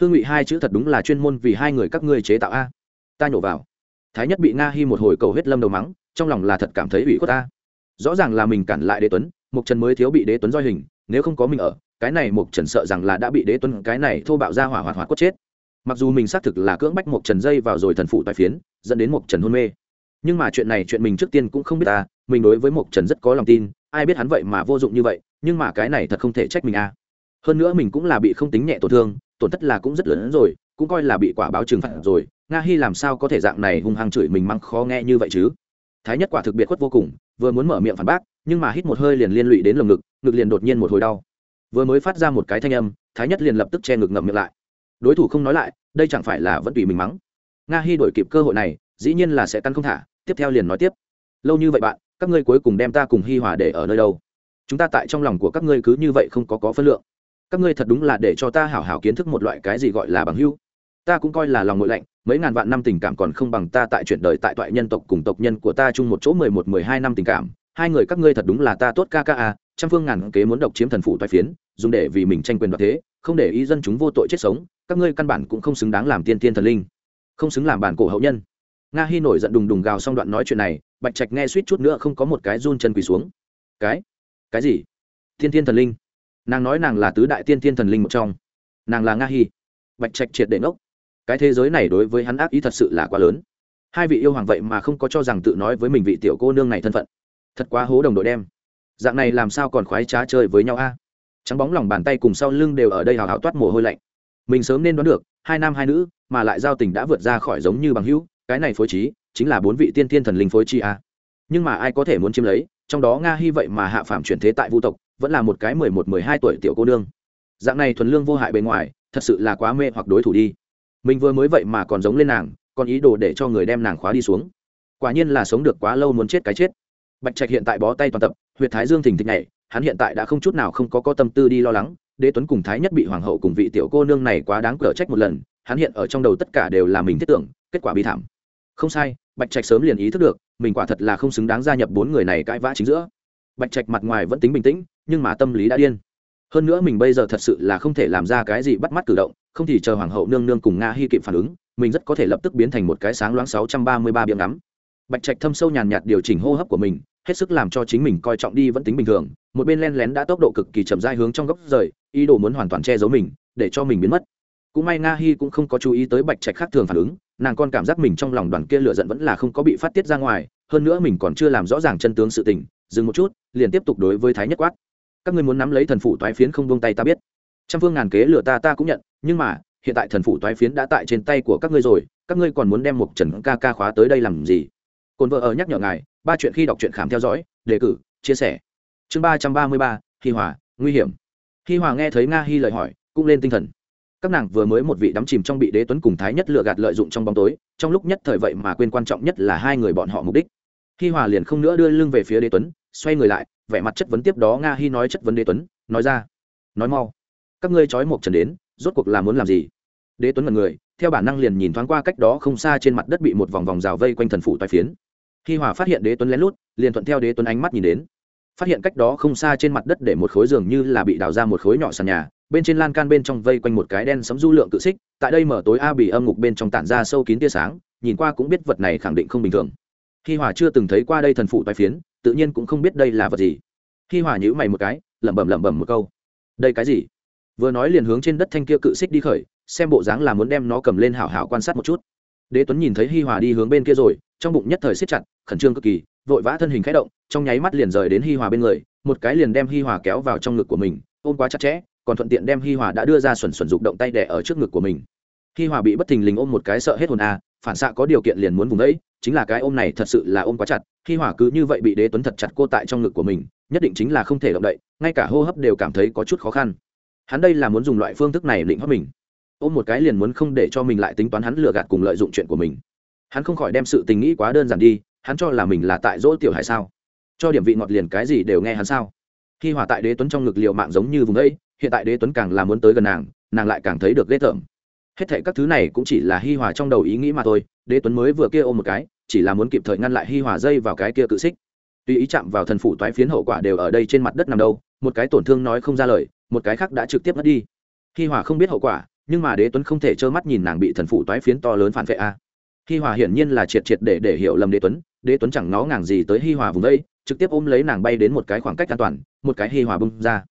Hương ngụy hai chữ thật đúng là chuyên môn vì hai người các ngươi chế tạo a. Ta nhổ vào. Thái nhất bị nga hi một hồi cầu hết lâm đầu mắng, trong lòng là thật cảm thấy ủy khuất ta. Rõ ràng là mình cản lại đế tuấn mục trần mới thiếu bị đế tuấn roi hình, nếu không có mình ở, cái này mục trần sợ rằng là đã bị đế tuấn, cái này thô bạo ra hỏa hoạt hoạt cốt chết. Mặc dù mình xác thực là cưỡng bách mục trần dây vào rồi thần phụ tài phiến, dẫn đến mục trần hôn mê nhưng mà chuyện này chuyện mình trước tiên cũng không biết ta, mình đối với Mộc trần rất có lòng tin, ai biết hắn vậy mà vô dụng như vậy, nhưng mà cái này thật không thể trách mình a hơn nữa mình cũng là bị không tính nhẹ tổn thương, tổn thất là cũng rất lớn rồi, cũng coi là bị quả báo trừng phạt rồi, nga hy làm sao có thể dạng này hung hăng chửi mình mắng khó nghe như vậy chứ? Thái nhất quả thực biệt khuất vô cùng, vừa muốn mở miệng phản bác, nhưng mà hít một hơi liền liên lụy đến lồng ngực ngực liền đột nhiên một hồi đau. Vừa mới phát ra một cái thanh âm, thái nhất liền lập tức che ngực ngậm miệng lại. Đối thủ không nói lại, đây chẳng phải là vẫn tùy mình mắng. Nga hy đổi kịp cơ hội này, dĩ nhiên là sẽ căn không thả tiếp theo liền nói tiếp. Lâu như vậy bạn, các ngươi cuối cùng đem ta cùng hi hòa để ở nơi đâu? Chúng ta tại trong lòng của các ngươi cứ như vậy không có có phân lượng. Các ngươi thật đúng là để cho ta hảo hảo kiến thức một loại cái gì gọi là bằng hữu. Ta cũng coi là lòng ngội lạnh, mấy ngàn vạn năm tình cảm còn không bằng ta tại chuyện đời tại toại nhân tộc cùng tộc nhân của ta chung một chỗ mười một, mười hai năm tình cảm. Hai người các ngươi thật đúng là ta tốt ca ca a trăm phương ngàn kế muốn độc chiếm thần phủ toại phiến, dùng để vì mình tranh quyền đoạt thế, không để ý dân chúng vô tội chết sống, các ngươi căn bản cũng không xứng đáng làm tiên tiên thần linh, không xứng làm bản cổ hậu nhân nga hi nổi giận đùng đùng gào xong đoạn nói chuyện này, bạch trạch nghe suýt chút nữa không có một cái run chân quỳ xuống. Cái? Cái gì? Thiên Thiên thần linh. Nàng nói nàng là tứ đại tiên Thiên thần linh một trong. Nàng là nga hi. Bạch trạch triệt để ngốc. Cái thế giới này đối với hắn ác ý thật sự là quá lớn. Hai vị yêu hoàng vậy mà không có cho rằng tự nói với mình vị tiểu cô nương này thân phận. Thật quá hố đồng đội đem. Dạng này làm sao còn khoái trá chơi với nhau a? Trắng bóng lòng bàn tay cùng sau lưng đều ở đây hào hào toát mồ hôi lạnh. Mình sớm nên đoán được, hai nam hai nữ mà lại giao tình đã vượt ra khỏi giống như bằng hữu cái này phối trí chính là bốn vị tiên tiên thần linh phối chi a. Nhưng mà ai có thể muốn chiếm lấy, trong đó nga hy vậy mà hạ phạm chuyển thế tại vũ tộc, vẫn là một cái mười một, mười hai tuổi tiểu cô nương. Dạng này thuần lương vô hại bề ngoài, thật sự là quá mê hoặc đối thủ đi. Mình vừa mới vậy mà còn giống lên nàng, còn ý đồ để cho người đem nàng khóa đi xuống. Quả nhiên là sống được quá lâu muốn chết cái chết. Bạch trạch hiện tại bó tay toàn tập huyện thái dương thình thịch này hắn hiện tại đã không chút nào không có có tâm tư đi lo lắng, đế tuấn cùng thái nhất bị hoàng hậu cùng vị tiểu cô nương này quá đáng cở trách một lần, hắn hiện ở trong đầu tất cả đều là mình thiết tưởng kết quả bi thảm. Không sai, bạch trạch sớm liền ý thức được, mình quả thật là không xứng đáng gia nhập bốn người này cãi vã chính giữa. Bạch trạch mặt ngoài vẫn tính bình tĩnh, nhưng mà tâm lý đã điên. Hơn nữa mình bây giờ thật sự là không thể làm ra cái gì bắt mắt cử động, không thì chờ hoàng hậu nương nương cùng nga hy kịp phản ứng, mình rất có thể lập tức biến thành một cái sáng loáng sáu trăm ba mươi ba biếng ngắm. Bạch trạch thâm sâu nhàn nhạt điều chỉnh hô hấp của mình, hết sức làm cho chính mình coi trọng đi vẫn tính bình thường, một bên len lén đã tốc độ cực kỳ chậm dai hướng trong góc rời, ý đồ muốn hoàn toàn che giấu mình, để cho mình biến mất. Cũng may nga hy cũng không có chú ý tới bạch trạch khác thường phản ứng nàng còn cảm giác mình trong lòng đoàn kia lửa giận vẫn là không có bị phát tiết ra ngoài, hơn nữa mình còn chưa làm rõ ràng chân tướng sự tình, dừng một chút, liền tiếp tục đối với thái nhất quát. Các ngươi muốn nắm lấy thần phủ toái phiến không buông tay ta biết. Trăm phương ngàn kế lừa ta ta cũng nhận, nhưng mà, hiện tại thần phủ toái phiến đã tại trên tay của các ngươi rồi, các ngươi còn muốn đem một trần ca ca khóa tới đây làm gì? Cồn vợ ở nhắc nhở ngài, ba chuyện khi đọc truyện khám theo dõi, đề cử, chia sẻ. Chương ba trăm ba mươi ba, hi hòa, nguy hiểm. Hi hòa nghe thấy nga hi lời hỏi, cũng lên tinh thần các nàng vừa mới một vị đắm chìm trong bị đế tuấn cùng thái nhất lựa gạt lợi dụng trong bóng tối, trong lúc nhất thời vậy mà quên quan trọng nhất là hai người bọn họ mục đích. Hi hòa liền không nữa đưa lưng về phía đế tuấn, xoay người lại, vẻ mặt chất vấn tiếp đó nga hi nói chất vấn đế tuấn, nói ra, nói mau, các ngươi trói một trần đến, rốt cuộc là muốn làm gì? Đế tuấn mật người, theo bản năng liền nhìn thoáng qua cách đó không xa trên mặt đất bị một vòng vòng rào vây quanh thần phủ toai phiến. Hi hòa phát hiện đế tuấn lén lút, liền thuận theo đế tuấn ánh mắt nhìn đến. Phát hiện cách đó không xa trên mặt đất để một khối giường như là bị đào ra một khối nhỏ sàn nhà bên trên lan can bên trong vây quanh một cái đen sấm du lượng cự xích, tại đây mở tối a bị âm ngục bên trong tản ra sâu kín tia sáng, nhìn qua cũng biết vật này khẳng định không bình thường. Hi hòa chưa từng thấy qua đây thần phụ tai phiến, tự nhiên cũng không biết đây là vật gì. Hi hòa nhữ mày một cái, lẩm bẩm lẩm bẩm một câu. Đây cái gì? Vừa nói liền hướng trên đất thanh kia cự xích đi khởi, xem bộ dáng là muốn đem nó cầm lên hảo hảo quan sát một chút. Đế tuấn nhìn thấy hi hòa đi hướng bên kia rồi, trong bụng nhất thời siết chặt, khẩn trương cực kỳ, vội vã thân hình khẽ động, trong nháy mắt liền rời đến hi hòa bên người, một cái liền đem hi hòa kéo vào trong ngực của mình, ôm quá chặt chẽ còn thuận tiện đem hi hòa đã đưa ra xuẩn xuẩn dục động tay đẻ ở trước ngực của mình. Hi hòa bị bất thình lình ôm một cái sợ hết hồn a, phản xạ có điều kiện liền muốn vùng đấy, chính là cái ôm này thật sự là ôm quá chặt, hi hòa cứ như vậy bị đế tuấn thật chặt cô tại trong ngực của mình, nhất định chính là không thể động đậy, ngay cả hô hấp đều cảm thấy có chút khó khăn. Hắn đây là muốn dùng loại phương thức này định hót mình. Ôm một cái liền muốn không để cho mình lại tính toán hắn lừa gạt cùng lợi dụng chuyện của mình. Hắn không khỏi đem sự tình nghĩ quá đơn giản đi, hắn cho là mình là tại dỗ tiểu hải sao? Cho điểm vị ngọt liền cái gì đều nghe hắn sao? Khi hòa tại đế tuấn trong ngực liều mạng giống như vùng ấy hiện tại đế tuấn càng là muốn tới gần nàng nàng lại càng thấy được ghê tởm. Hết thệ các thứ này cũng chỉ là hi hòa trong đầu ý nghĩ mà thôi, đế tuấn mới vừa kia ôm một cái, chỉ là muốn kịp thời ngăn lại hi hòa dây vào cái kia cự xích. Tuy ý chạm vào thần phủ toái phiến hậu quả đều ở đây trên mặt đất nằm đâu, một cái tổn thương nói không ra lời, một cái khác đã trực tiếp mất đi. Hi hòa không biết hậu quả, nhưng mà đế tuấn không thể trơ mắt nhìn nàng bị thần phủ toái phiến to lớn phản vệ a. Hi hòa hiển nhiên là triệt triệt để để hiểu lầm đế tuấn đế tuấn chẳng nó ngàng gì tới hi hòa vùng đây, trực tiếp ôm lấy nàng bay đến một cái khoảng cách an toàn, một cái hi hòa bung ra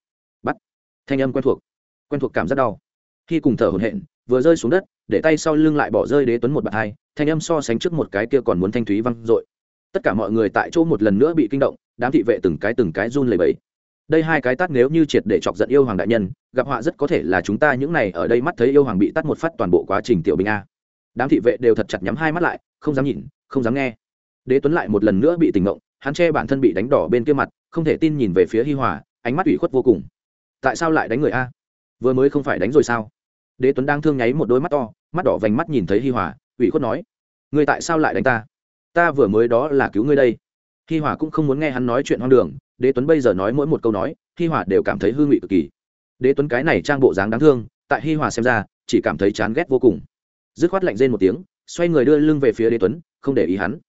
thanh âm quen thuộc. Quen thuộc cảm rất đau. Khi cùng thở hổn hển, vừa rơi xuống đất, để tay sau lưng lại bỏ rơi đế tuấn một bạt hai, thanh âm so sánh trước một cái kia còn muốn thanh thúy văng dội. Tất cả mọi người tại chỗ một lần nữa bị kinh động, đám thị vệ từng cái từng cái run lẩy bẩy. Đây hai cái tát nếu như triệt để chọc giận yêu hoàng đại nhân, gặp họa rất có thể là chúng ta những này ở đây mắt thấy yêu hoàng bị tắt một phát toàn bộ quá trình tiểu bình a. Đám thị vệ đều thật chặt nhắm hai mắt lại, không dám nhìn, không dám nghe. Đế tuấn lại một lần nữa bị tỉnh ngộng, hắn che bản thân bị đánh đỏ bên kia mặt, không thể tin nhìn về phía hi hòa, ánh mắt ủy khuất vô cùng tại sao lại đánh người a? Vừa mới không phải đánh rồi sao? Đế tuấn đang thương nháy một đôi mắt to, mắt đỏ vành mắt nhìn thấy hi hòa, ủy khuất nói người tại sao lại đánh ta? Ta vừa mới đó là cứu ngươi đây. Hi hòa cũng không muốn nghe hắn nói chuyện hoang đường, đế tuấn bây giờ nói mỗi một câu nói, hi hòa đều cảm thấy hư ngụy cực kỳ. Đế tuấn cái này trang bộ dáng đáng thương, tại hi hòa xem ra, chỉ cảm thấy chán ghét vô cùng. Dứt khoát lạnh rên một tiếng, xoay người đưa lưng về phía đế tuấn, không để ý hắn.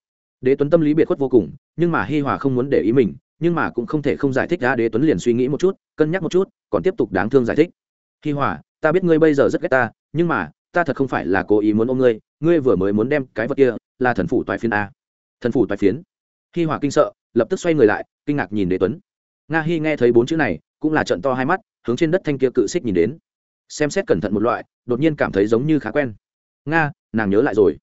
Đế tuấn tâm lý biệt khuất vô cùng, nhưng mà hi hòa không muốn để ý mình nhưng mà cũng không thể không giải thích ra đế tuấn liền suy nghĩ một chút cân nhắc một chút còn tiếp tục đáng thương giải thích. Hi hỏa, ta biết ngươi bây giờ rất ghét ta nhưng mà ta thật không phải là cố ý muốn ôm ngươi ngươi vừa mới muốn đem cái vật kia là thần phủ toại phiến a. Thần phủ toại phiến. Hi hỏa kinh sợ lập tức xoay người lại kinh ngạc nhìn đế tuấn. Nga hi nghe thấy bốn chữ này cũng là trận to hai mắt hướng trên đất thanh kia cự xích nhìn đến. Xem xét cẩn thận một loại đột nhiên cảm thấy giống như khá quen. Nga nàng nhớ lại rồi.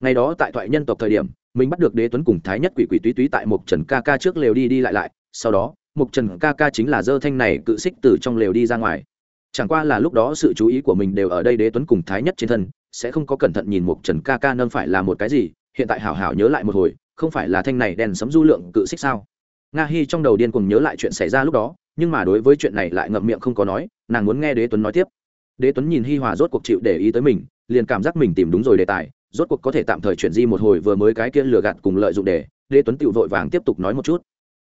Ngày đó tại thoại nhân tộc thời điểm mình bắt được đế tuấn cùng thái nhất quỷ quỷ túy túy tại một trần ca ca trước lều đi đi lại lại, sau đó, một trần ca ca chính là dơ thanh này cự xích từ trong lều đi ra ngoài. Chẳng qua là lúc đó sự chú ý của mình đều ở đây đế tuấn cùng thái nhất trên thân, sẽ không có cẩn thận nhìn một trần ca ca nâng phải là một cái gì, hiện tại hảo hảo nhớ lại một hồi, không phải là thanh này đèn sấm du lượng cự xích sao? Nga hi trong đầu điên cùng nhớ lại chuyện xảy ra lúc đó, nhưng mà đối với chuyện này lại ngậm miệng không có nói, nàng muốn nghe đế tuấn nói tiếp. Đế tuấn nhìn hi hòa rốt cuộc chịu để ý tới mình, liền cảm giác mình tìm đúng rồi đề tài rốt cuộc có thể tạm thời chuyển di một hồi vừa mới cái kia lừa gạt cùng lợi dụng để, đế tuấn tự vội vàng tiếp tục nói một chút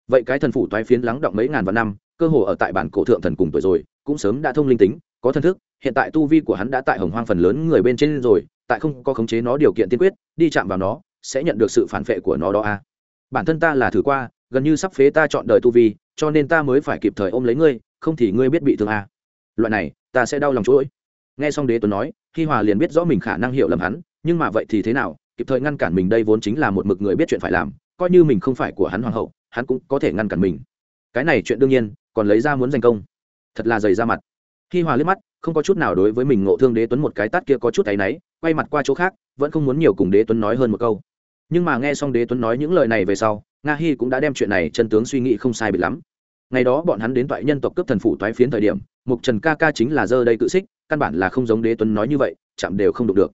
vậy cái thần phủ toái phiến lắng động mấy ngàn vạn năm, cơ hồ ở tại bản cổ thượng thần cùng tuổi rồi, cũng sớm đã thông linh tính, có thần thức, hiện tại tu vi của hắn đã tại hồng hoang phần lớn người bên trên rồi, tại không có khống chế nó điều kiện tiên quyết, đi chạm vào nó, sẽ nhận được sự phản vệ của nó đó a à. bản thân ta là thử qua, gần như sắp phế ta chọn đời tu vi, cho nên ta mới phải kịp thời ôm lấy ngươi, không thì ngươi biết bị thương a à. loại này, ta sẽ đau lòng chuỗi nghe xong đế tuấn nói, hi hòa liền biết rõ mình khả năng hiểu lầm hắn nhưng mà vậy thì thế nào? Kịp thời ngăn cản mình đây vốn chính là một mực người biết chuyện phải làm, coi như mình không phải của hắn hoàng hậu, hắn cũng có thể ngăn cản mình. Cái này chuyện đương nhiên, còn lấy ra muốn giành công. Thật là dày ra mặt. Khi hòa liếc mắt, không có chút nào đối với mình ngộ thương đế tuấn một cái tát kia có chút áy náy, quay mặt qua chỗ khác, vẫn không muốn nhiều cùng đế tuấn nói hơn một câu. Nhưng mà nghe xong đế tuấn nói những lời này về sau, nga hi cũng đã đem chuyện này chân tướng suy nghĩ không sai bị lắm. Ngày đó bọn hắn đến toại nhân tộc cấp thần phủ toái phiến thời điểm, mục trần ca ca chính là dơ đây cự xích, căn bản là không giống đế tuấn nói như vậy, chạm đều không đụng được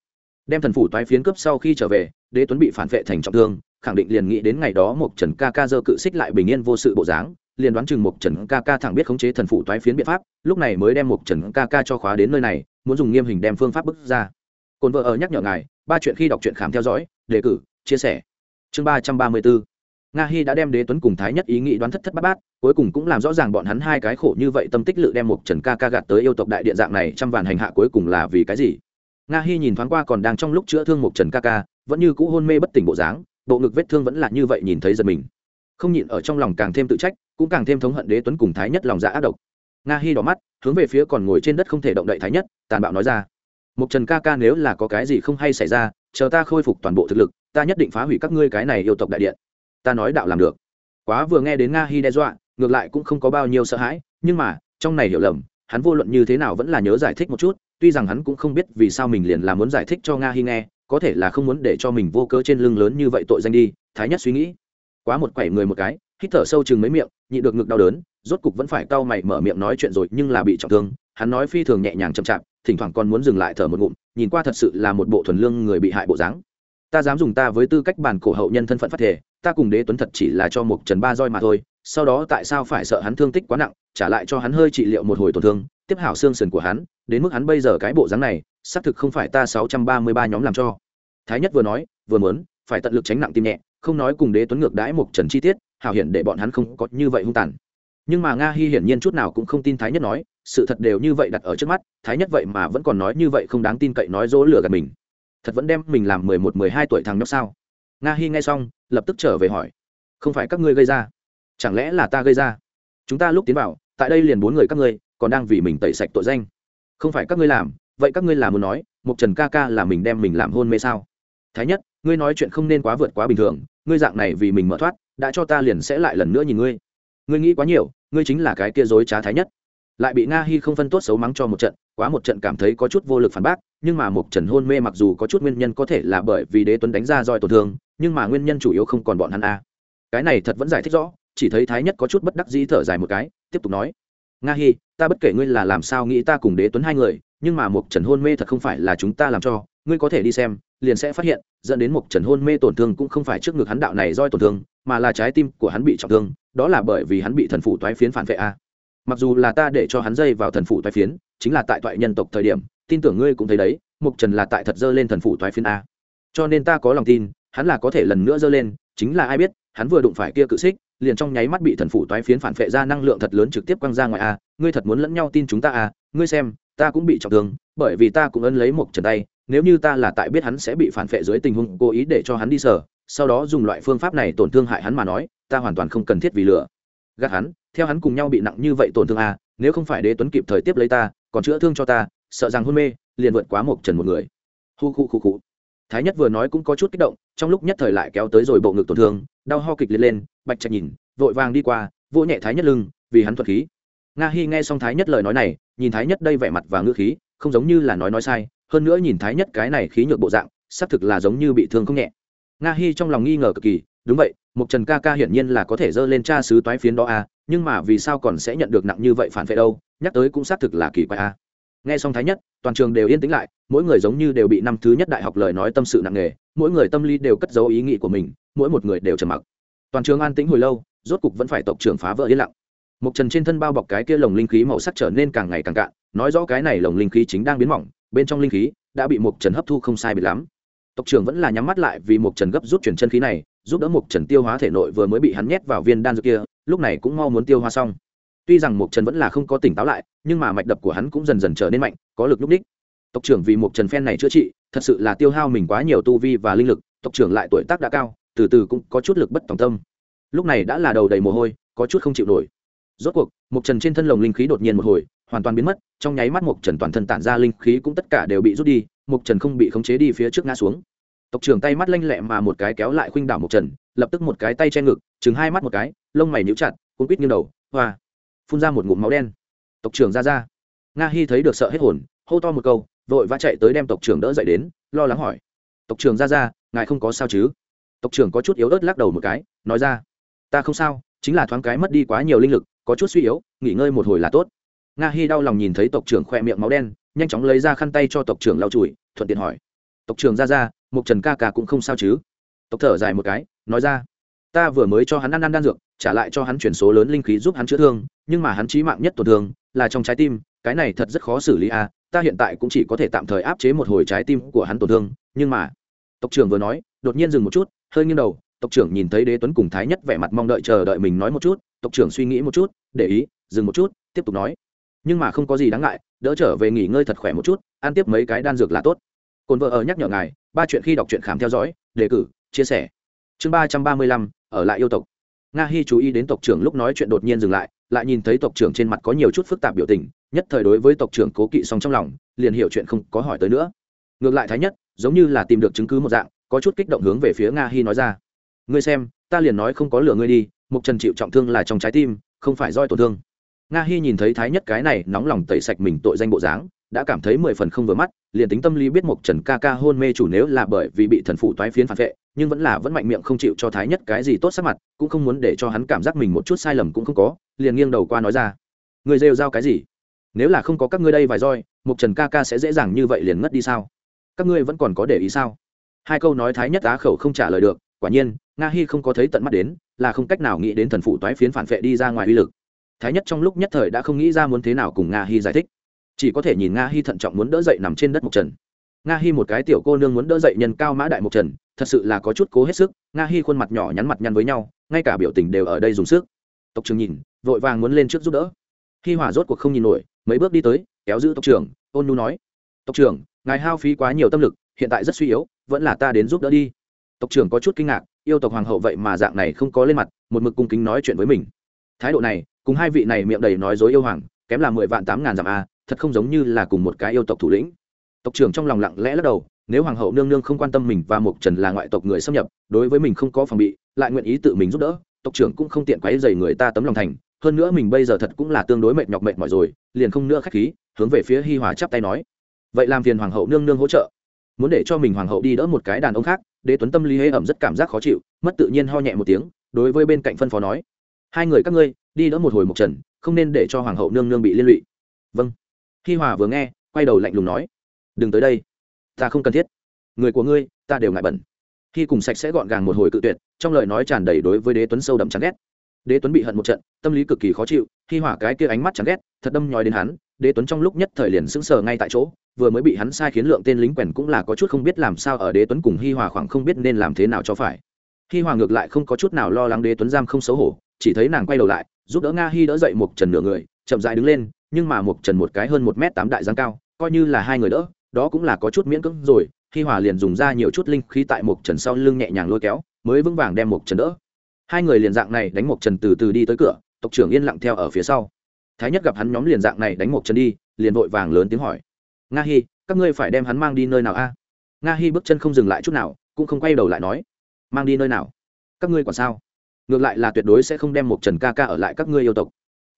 đem thần phủ toái phiến cướp sau khi trở về, đế tuấn bị phản vệ thành trọng thương, khẳng định liền nghĩ đến ngày đó một trần ca ca dơ cự xích lại bình yên vô sự bộ dáng, liền đoán chừng một trần ca ca thẳng biết khống chế thần phủ toái phiến biện pháp, lúc này mới đem một trần ca ca cho khóa đến nơi này, muốn dùng nghiêm hình đem phương pháp bức ra. Cồn vợ ở nhắc nhở ngài, ba chuyện khi đọc truyện khám theo dõi, đề cử, chia sẻ. Chương ba trăm ba mươi bốn. Nga hy đã đem đế tuấn cùng thái nhất ý nghĩ đoán thất thất bát bát, cuối cùng cũng làm rõ ràng bọn hắn hai cái khổ như vậy tâm tích lự đem một trần ca ca gạt tới yêu tộc đại điện dạng này trăm vạn hành hạ cuối cùng là vì cái gì nga Hi nhìn thoáng qua còn đang trong lúc chữa thương Mục trần ca ca, vẫn như cũ hôn mê bất tỉnh bộ dáng, bộ ngực vết thương vẫn là như vậy nhìn thấy giật mình. Không nhịn ở trong lòng càng thêm tự trách, cũng càng thêm thống hận đế tuấn cùng thái nhất lòng dạ ác độc. Nga Hi đỏ mắt, hướng về phía còn ngồi trên đất không thể động đậy thái nhất, tàn bạo nói ra. Mục trần ca ca nếu là có cái gì không hay xảy ra, chờ ta khôi phục toàn bộ thực lực, ta nhất định phá hủy các ngươi cái này yêu tộc đại điện. Ta nói đạo làm được. Quá vừa nghe đến nga Hi đe dọa, ngược lại cũng không có bao nhiêu sợ hãi, nhưng mà, trong này hiểu lầm, hắn vô luận như thế nào vẫn là nhớ giải thích một chút tuy rằng hắn cũng không biết vì sao mình liền là muốn giải thích cho nga hy nghe, có thể là không muốn để cho mình vô cớ trên lưng lớn như vậy tội danh đi, thái nhất suy nghĩ. Quá một quẩy người một cái, hít thở sâu chừng mấy miệng nhị được ngực đau đớn, rốt cục vẫn phải cau mày mở miệng nói chuyện rồi, nhưng là bị trọng thương, hắn nói phi thường nhẹ nhàng chậm chạp, thỉnh thoảng còn muốn dừng lại thở một ngụm, nhìn qua thật sự là một bộ thuần lương người bị hại bộ dáng. Ta dám dùng ta với tư cách bản cổ hậu nhân thân phận phát thể ta cùng đế tuấn thật chỉ là cho một trần ba roi mà thôi, sau đó tại sao phải sợ hắn thương tích quá nặng, trả lại cho hắn hơi trị liệu một hồi tổn thương tiếp hảo xương sườn của hắn, đến mức hắn bây giờ cái bộ dáng này, xác thực không phải ta sáu trăm ba mươi ba nhóm làm cho. Thái nhất vừa nói, vừa muốn, phải tận lực tránh nặng tim nhẹ, không nói cùng đế tuấn ngược đãi một trần chi tiết, hảo hiển để bọn hắn không có như vậy hung tàn. Nhưng mà nga Hi hiển nhiên chút nào cũng không tin thái nhất nói, sự thật đều như vậy đặt ở trước mắt, thái nhất vậy mà vẫn còn nói như vậy không đáng tin cậy nói dỗ lừa gạt mình. Thật vẫn đem mình làm mười một, mười hai tuổi thằng nhóc sao? Nga Hi nghe xong, lập tức trở về hỏi, không phải các ngươi gây ra? Chẳng lẽ là ta gây ra? Chúng ta lúc tiến vào, tại đây liền bốn người các ngươi còn đang vì mình tẩy sạch tội danh. Không phải các ngươi làm, vậy các ngươi là muốn nói một trần ca ca là mình đem mình làm hôn mê sao? Thái nhất, ngươi nói chuyện không nên quá vượt quá bình thường, ngươi dạng này vì mình mở thoát, đã cho ta liền sẽ lại lần nữa nhìn ngươi. Ngươi nghĩ quá nhiều, ngươi chính là cái kia dối trá thái nhất. Lại bị nga hy không phân tốt xấu mắng cho một trận, quá một trận cảm thấy có chút vô lực phản bác, nhưng mà một trần hôn mê mặc dù có chút nguyên nhân có thể là bởi vì đế tuấn đánh ra roi tổn thương, nhưng mà nguyên nhân chủ yếu không còn bọn hắn a. Cái này thật vẫn giải thích rõ, chỉ thấy thái nhất có chút bất đắc dĩ thở dài một cái, tiếp tục nói. Nga hy ta bất kể ngươi là làm sao nghĩ ta cùng đế tuấn hai người, nhưng mà một trần hôn mê thật không phải là chúng ta làm cho, ngươi có thể đi xem, liền sẽ phát hiện, dẫn đến một trần hôn mê tổn thương cũng không phải trước ngực hắn đạo này roi tổn thương, mà là trái tim của hắn bị trọng thương, đó là bởi vì hắn bị thần phủ toái phiến phản vệ a. Mặc dù là ta để cho hắn dây vào thần phủ toái phiến, chính là tại toại nhân tộc thời điểm, tin tưởng ngươi cũng thấy đấy mục trần là tại thật dơ lên thần phủ toái phiến a. Cho nên ta có lòng tin, hắn là có thể lần nữa dơ lên, chính là ai biết, hắn vừa đụng phải kia cự xích, liền trong nháy mắt bị thần phủ toái phiến phản vệ ra năng lượng thật lớn trực tiếp quăng ra ngoài a ngươi thật muốn lẫn nhau tin chúng ta à? ngươi xem, ta cũng bị trọng thương, bởi vì ta cũng ấn lấy một trần tay, nếu như ta là tại biết hắn sẽ bị phản vệ dưới tình huống, cố ý để cho hắn đi sở, sau đó dùng loại phương pháp này tổn thương hại hắn mà nói, ta hoàn toàn không cần thiết vì lửa gạt hắn, theo hắn cùng nhau bị nặng như vậy tổn thương à nếu không phải đế tuấn kịp thời tiếp lấy ta, còn chữa thương cho ta, sợ rằng hôn mê, liền vượt quá một trần một người. Hu khu khu khu. Thái nhất vừa nói cũng có chút kích động, trong lúc nhất thời lại kéo tới rồi bộ ngực tổn thương, đau ho kịch liệt lên, bạch trạch nhìn, vội vàng đi qua, vỗ nhẹ thái nhất lưng, vì hắn thuật khí nga hy nghe xong thái nhất lời nói này nhìn thái nhất đây vẻ mặt và ngữ khí không giống như là nói nói sai hơn nữa nhìn thái nhất cái này khí nhược bộ dạng xác thực là giống như bị thương không nhẹ. Nga hy trong lòng nghi ngờ cực kỳ đúng vậy mục trần ca ca hiển nhiên là có thể dơ lên cha sứ toái phiến đó a à, nhưng mà vì sao còn sẽ nhận được nặng như vậy phản vệ đâu nhắc tới cũng xác thực là kỳ quái a à. nghe xong thái nhất toàn trường đều yên tĩnh lại mỗi người giống như đều bị năm thứ nhất đại học lời nói tâm sự nặng nề mỗi người tâm lý đều cất giấu ý nghĩ của mình mỗi một người đều trầm mặc. Toàn trường an tĩnh hồi lâu rốt cục vẫn phải tộc trưởng phá vỡ yên lặng. Mộc trần trên thân bao bọc cái kia lồng linh khí màu sắc trở nên càng ngày càng cạn, nói rõ cái này lồng linh khí chính đang biến mỏng, bên trong linh khí đã bị Mộc trần hấp thu không sai biệt lắm. Tộc trưởng vẫn là nhắm mắt lại vì Mộc trần gấp rút chuyển chân khí này, giúp đỡ Mộc trần tiêu hóa thể nội vừa mới bị hắn nhét vào viên đan dược kia, lúc này cũng mau muốn tiêu hóa xong. Tuy rằng Mộc trần vẫn là không có tỉnh táo lại, nhưng mà mạch đập của hắn cũng dần dần trở nên mạnh, có lực lúc đích. Tộc trưởng vì Mộc trần phen này chữa trị, thật sự là tiêu hao mình quá nhiều tu vi và linh lực, tộc trưởng lại tuổi tác đã cao, từ từ cũng có chút lực bất tòng tâm. Lúc này đã là đầu đầy mồ hôi, có chút không chịu nổi rốt cuộc mục trần trên thân lồng linh khí đột nhiên một hồi, hoàn toàn biến mất, trong nháy mắt mục trần toàn thân tản ra linh khí cũng tất cả đều bị rút đi mục trần không bị khống chế đi phía trước ngã xuống. Tộc trưởng tay mắt lanh lẹ mà một cái kéo lại khuynh đảo mục trần, lập tức một cái tay che ngực chừng hai mắt một cái, lông mày níu chặt, cuốn quít như đầu, hoa, phun ra một ngụm máu đen. Tộc trưởng ra ra. Nga Hi thấy được sợ hết hồn, hô to một câu, vội vã chạy tới đem tộc trưởng đỡ dậy đến, lo lắng hỏi. Tộc trưởng ra ra, ngài không có sao chứ? Tộc trưởng có chút yếu ớt lắc đầu một cái, nói ra. Ta không sao, chính là thoáng cái mất đi quá nhiều linh lực có chút suy yếu, nghỉ ngơi một hồi là tốt. Nga hy đau lòng nhìn thấy tộc trưởng khoe miệng máu đen, nhanh chóng lấy ra khăn tay cho tộc trưởng lau chùi, thuận tiện hỏi. Tộc trưởng ra ra, mục trần ca ca cũng không sao chứ? Tộc thở dài một cái, nói ra. Ta vừa mới cho hắn ăn ăn đan dược, trả lại cho hắn chuyển số lớn linh khí giúp hắn chữa thương, nhưng mà hắn trí mạng nhất tổn thương là trong trái tim, cái này thật rất khó xử lý à. ta hiện tại cũng chỉ có thể tạm thời áp chế một hồi trái tim của hắn tổn thương, nhưng mà, tộc trưởng vừa nói, đột nhiên dừng một chút, hơi nghiêng đầu, tộc trưởng nhìn thấy đế tuấn cùng thái nhất vẻ mặt mong đợi chờ đợi mình nói một chút, tộc trưởng suy nghĩ một chút để ý, dừng một chút, tiếp tục nói. Nhưng mà không có gì đáng ngại, đỡ trở về nghỉ ngơi thật khỏe một chút, ăn tiếp mấy cái đan dược là tốt. Cồn vợ ở nhắc nhở ngài, ba chuyện khi đọc truyện khám theo dõi, đề cử, chia sẻ. Chương ba trăm ba mươi lăm, ở lại yêu tộc. Nga hy chú ý đến tộc trưởng lúc nói chuyện đột nhiên dừng lại lại nhìn thấy tộc trưởng trên mặt có nhiều chút phức tạp biểu tình, nhất thời đối với tộc trưởng cố kỵ xong trong lòng, liền hiểu chuyện không có hỏi tới nữa. Ngược lại thái nhất, giống như là tìm được chứng cứ một dạng, có chút kích động hướng về phía nga hy nói ra. Ngươi xem, ta liền nói không có lửa ngươi đi mục trần chịu trọng thương là trong trái tim không phải roi tổn thương. Nga hy nhìn thấy thái nhất cái này nóng lòng tẩy sạch mình tội danh bộ dáng, đã cảm thấy mười phần không vừa mắt, liền tính tâm lý biết một trần ca ca hôn mê chủ nếu là bởi vì bị thần phụ toái phiến phản vệ, nhưng vẫn là vẫn mạnh miệng không chịu cho thái nhất cái gì tốt sắc mặt, cũng không muốn để cho hắn cảm giác mình một chút sai lầm cũng không có, liền nghiêng đầu qua nói ra. Người rêu giao cái gì? Nếu là không có các ngươi đây vài roi một trần ca ca sẽ dễ dàng như vậy liền ngất đi sao? Các ngươi vẫn còn có để ý sao? Hai câu nói thái nhất á khẩu không trả lời được quả nhiên, nga hy không có thấy tận mắt đến, là không cách nào nghĩ đến thần phụ toái phiến phản vệ đi ra ngoài uy lực. Thái nhất trong lúc nhất thời đã không nghĩ ra muốn thế nào cùng nga hy giải thích. Chỉ có thể nhìn nga hy thận trọng muốn đỡ dậy nằm trên đất mộc trần nga hy một cái tiểu cô nương muốn đỡ dậy nhân cao mã đại mộc trần thật sự là có chút cố hết sức, nga hy khuôn mặt nhỏ nhắn mặt nhăn với nhau, ngay cả biểu tình đều ở đây dùng sức. Tộc trưởng nhìn, vội vàng muốn lên trước giúp đỡ. Khi hỏa rốt cuộc không nhìn nổi, mấy bước đi tới, kéo giữ tộc trưởng, ôn nhu nói. Tộc trưởng, ngài hao phí quá nhiều tâm lực, hiện tại rất suy yếu, vẫn là ta đến giúp đỡ đi tộc trưởng có chút kinh ngạc, yêu tộc hoàng hậu vậy mà dạng này không có lên mặt, một mực cung kính nói chuyện với mình. Thái độ này, cùng hai vị này miệng đầy nói dối yêu hoàng, kém là mười vạn tám ngàn dặm a, thật không giống như là cùng một cái yêu tộc thủ lĩnh. Tộc trưởng trong lòng lặng lẽ lắc đầu, nếu hoàng hậu nương nương không quan tâm mình và mục trần là ngoại tộc người xâm nhập, đối với mình không có phòng bị, lại nguyện ý tự mình giúp đỡ, tộc trưởng cũng không tiện quấy dày người ta tấm lòng thành, hơn nữa mình bây giờ thật cũng là tương đối mệt nhọc mệt mỏi rồi, liền không nữa khách khí, hướng về phía hi hòa chắp tay nói. Vậy làm phiền hoàng hậu nương nương hỗ trợ. Muốn để cho mình hoàng hậu đi đỡ một cái đàn ông khác đế tuấn tâm lý hễ ẩm rất cảm giác khó chịu, mất tự nhiên ho nhẹ một tiếng, đối với bên cạnh phân phó nói, hai người các ngươi, đi đỡ một hồi một trần không nên để cho hoàng hậu nương nương bị liên lụy. Vâng. Hi hòa vừa nghe, quay đầu lạnh lùng nói, đừng tới đây, ta không cần thiết. Người của ngươi, ta đều ngại bẩn. Khi cùng sạch sẽ gọn gàng một hồi cự tuyệt, trong lời nói tràn đầy đối với đế tuấn sâu đậm chán ghét. Đế tuấn bị hận một trận, tâm lý cực kỳ khó chịu, khi hỏa cái kia ánh mắt chán ghét, thật đâm nhói đến hắn, đế tuấn trong lúc nhất thời liền sững sờ ngay tại chỗ vừa mới bị hắn sai khiến lượng tên lính quèn cũng là có chút không biết làm sao ở đế tuấn cùng hi hòa khoảng không biết nên làm thế nào cho phải. Hi hòa ngược lại không có chút nào lo lắng đế tuấn giam không xấu hổ, chỉ thấy nàng quay đầu lại, giúp đỡ nga hi đỡ dậy một trần nửa người, chậm dại đứng lên, nhưng mà một trần một cái hơn một m tám đại giang cao, coi như là hai người đỡ, đó cũng là có chút miễn cưỡng rồi. Hi hòa liền dùng ra nhiều chút linh khí tại một trần sau lưng nhẹ nhàng lôi kéo, mới vững vàng đem một trần đỡ. Hai người liền dạng này đánh một trần từ từ đi tới cửa, tộc trưởng yên lặng theo ở phía sau. Thái nhất gặp hắn nhóm liền dạng này đánh một trần đi, liền vội vàng lớn tiếng hỏi nga hi, các ngươi phải đem hắn mang đi nơi nào a? Nga hi bước chân không dừng lại chút nào, cũng không quay đầu lại nói. Mang đi nơi nào? Các ngươi còn sao? Ngược lại là tuyệt đối sẽ không đem một trần ca ca ở lại các ngươi yêu tộc.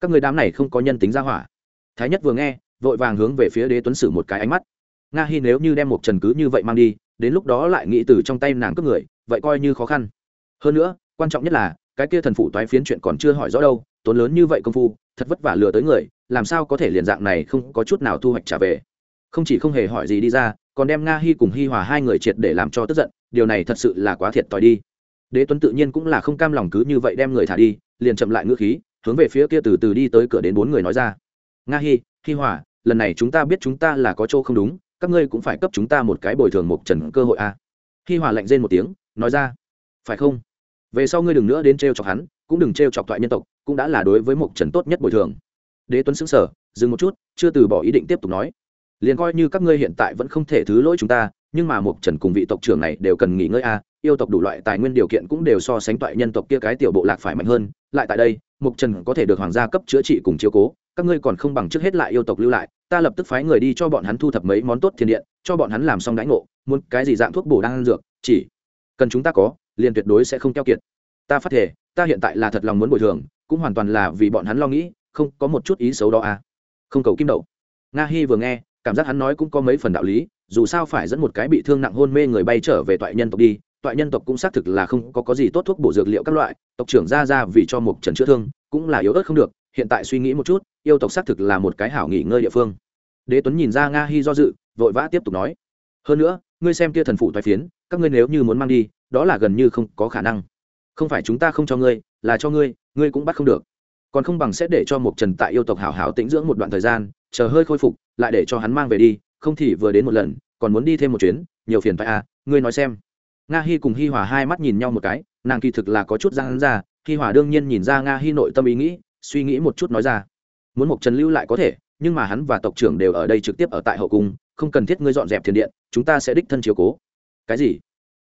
Các người đám này không có nhân tính ra hỏa. Thái nhất vừa nghe, vội vàng hướng về phía đế tuấn sử một cái ánh mắt. Nga hi nếu như đem một trần cứ như vậy mang đi, đến lúc đó lại nghĩ từ trong tay nàng cướp người, vậy coi như khó khăn. Hơn nữa, quan trọng nhất là, cái kia thần phụ toái phiến chuyện còn chưa hỏi rõ đâu, tốn lớn như vậy công phu, thật vất vả lừa tới người, làm sao có thể liền dạng này không có chút nào thu hoạch trả về không chỉ không hề hỏi gì đi ra, còn đem nga hy cùng hi hòa hai người triệt để làm cho tức giận, điều này thật sự là quá thiệt t đi. Đế tuấn tự nhiên cũng là không cam lòng cứ như vậy đem người thả đi, liền chậm lại ngữ khí, hướng về phía kia từ từ đi tới cửa đến bốn người nói ra. Nga hi hi hòa, lần này chúng ta biết chúng ta là có chỗ không đúng, các ngươi cũng phải cấp chúng ta một cái bồi thường một trần cơ hội a à. hi hòa lạnh rên một tiếng, nói ra. Phải không? Về sau ngươi đừng nữa đến t chọc hắn, cũng đừng t chọc thoại nhân tộc, cũng đã là đối với một trần tốt nhất bồi thường. Đế tuấn xứng sở dừng một chút, chưa từ bỏ ý định tiếp tục nói liền coi như các ngươi hiện tại vẫn không thể thứ lỗi chúng ta, nhưng mà mục trần cùng vị tộc trưởng này đều cần nghỉ ngơi a yêu tộc đủ loại tài nguyên điều kiện cũng đều so sánh toại nhân tộc kia cái tiểu bộ lạc phải mạnh hơn. Lại tại đây mục trần có thể được hoàng gia cấp chữa trị cùng chiếu cố, các ngươi còn không bằng trước hết lại yêu tộc lưu lại, ta lập tức phái người đi cho bọn hắn thu thập mấy món tốt thiên điện, cho bọn hắn làm xong đãi ngộ, muốn cái gì dạng thuốc bổ đang ăn dược, chỉ cần chúng ta có, liền tuyệt đối sẽ không keo kiệt. Ta phát thể ta hiện tại là thật lòng muốn bồi thường, cũng hoàn toàn là vì bọn hắn lo nghĩ, không có một chút ý xấu đó à. Không cầu kim đậu. Nga hi vừa nghe cảm giác hắn nói cũng có mấy phần đạo lý dù sao phải dẫn một cái bị thương nặng hôn mê người bay trở về toại nhân tộc đi toại nhân tộc cũng xác thực là không có, có gì tốt thuốc bổ dược liệu các loại tộc trưởng ra ra vì cho một trần chữa thương cũng là yếu ớt không được hiện tại suy nghĩ một chút yêu tộc xác thực là một cái hảo nghỉ ngơi địa phương. Đế tuấn nhìn ra nga hy do dự vội vã tiếp tục nói hơn nữa ngươi xem kia thần phụ thoái phiến các ngươi nếu như muốn mang đi đó là gần như không có khả năng. Không phải chúng ta không cho ngươi là cho ngươi ngươi cũng bắt không được. Còn không bằng sẽ để cho một trần tại yêu tộc hảo hảo tĩnh dưỡng một đoạn thời gian chờ hơi khôi phục, lại để cho hắn mang về đi, không thì vừa đến một lần, còn muốn đi thêm một chuyến, nhiều phiền phải à ngươi nói xem. Nga hy cùng hi hòa hai mắt nhìn nhau một cái, nàng kỳ thực là có chút răng ra, hi hòa đương nhiên nhìn ra nga hy nội tâm ý nghĩ, suy nghĩ một chút nói ra. Muốn một trần lưu lại có thể, nhưng mà hắn và tộc trưởng đều ở đây trực tiếp ở tại hậu cung, không cần thiết ngươi dọn dẹp thiền điện, chúng ta sẽ đích thân chiếu cố. Cái gì?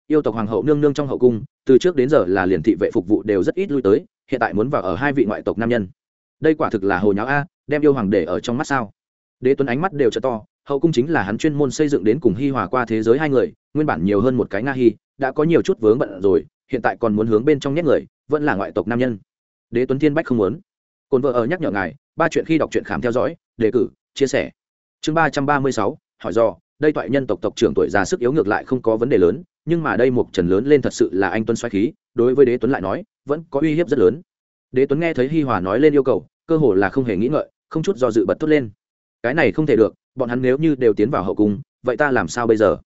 Yêu tộc hoàng hậu nương nương trong hậu cung, từ trước đến giờ là liền thị vệ phục vụ đều rất ít lui tới, hiện tại muốn vào ở hai vị ngoại tộc nam nhân. Đây quả thực là hồ nháo a, đem yêu hoàng để ở trong mắt sao? Đế tuấn ánh mắt đều trở to, hậu cung chính là hắn chuyên môn xây dựng đến cùng hi hòa qua thế giới hai người, nguyên bản nhiều hơn một cái nga hi, đã có nhiều chút vướng bận rồi, hiện tại còn muốn hướng bên trong nhét người, vẫn là ngoại tộc nam nhân. Đế tuấn thiên bách không muốn. Cồn vợ ở nhắc nhở ngài, ba chuyện khi đọc truyện khám theo dõi, đề cử, chia sẻ. Chương ba trăm ba mươi sáu, hỏi do, đây toại nhân tộc tộc trưởng tuổi già sức yếu ngược lại không có vấn đề lớn, nhưng mà đây một trần lớn lên thật sự là anh Tuấn xoáy khí, đối với đế tuấn lại nói, vẫn có uy hiếp rất lớn. Đế tuấn nghe thấy hi hòa nói lên yêu cầu, cơ hồ là không hề nghĩ ngợi, không chút do dự bật tốt lên cái này không thể được, bọn hắn nếu như đều tiến vào hậu cung, vậy ta làm sao bây giờ?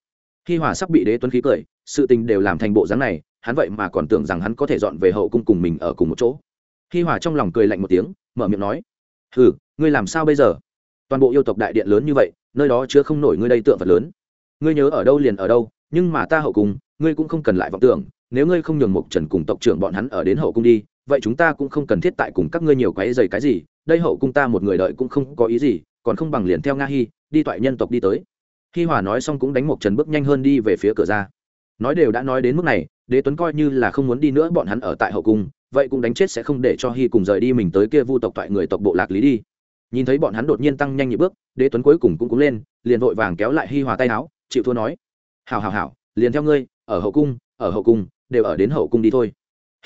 Hi hòa sắp bị đế tuấn khí cười, sự tình đều làm thành bộ dáng này, hắn vậy mà còn tưởng rằng hắn có thể dọn về hậu cung cùng mình ở cùng một chỗ. Hi hòa trong lòng cười lạnh một tiếng, mở miệng nói, hừ, ngươi làm sao bây giờ? Toàn bộ yêu tộc đại điện lớn như vậy, nơi đó chứa không nổi ngươi đây tượng vật lớn. Ngươi nhớ ở đâu liền ở đâu, nhưng mà ta hậu cung, ngươi cũng không cần lại vọng tưởng, nếu ngươi không nhường mục trần cùng tộc trưởng bọn hắn ở đến hậu cung đi, vậy chúng ta cũng không cần thiết tại cùng các ngươi nhiều quái dày cái gì, đây hậu cung ta một người đợi cũng không có ý gì còn không bằng liền theo nga hi đi toại nhân tộc đi tới hi hòa nói xong cũng đánh một trần bước nhanh hơn đi về phía cửa ra nói đều đã nói đến mức này đế tuấn coi như là không muốn đi nữa bọn hắn ở tại hậu cung vậy cũng đánh chết sẽ không để cho hi cùng rời đi mình tới kia vu tộc toại người tộc bộ lạc lý đi nhìn thấy bọn hắn đột nhiên tăng nhanh nhịp bước đế tuấn cuối cùng cũng cúng lên liền vội vàng kéo lại hi hòa tay áo chịu thua nói hào hào hào liền theo ngươi ở hậu cung ở hậu cung đều ở đến hậu cung đi thôi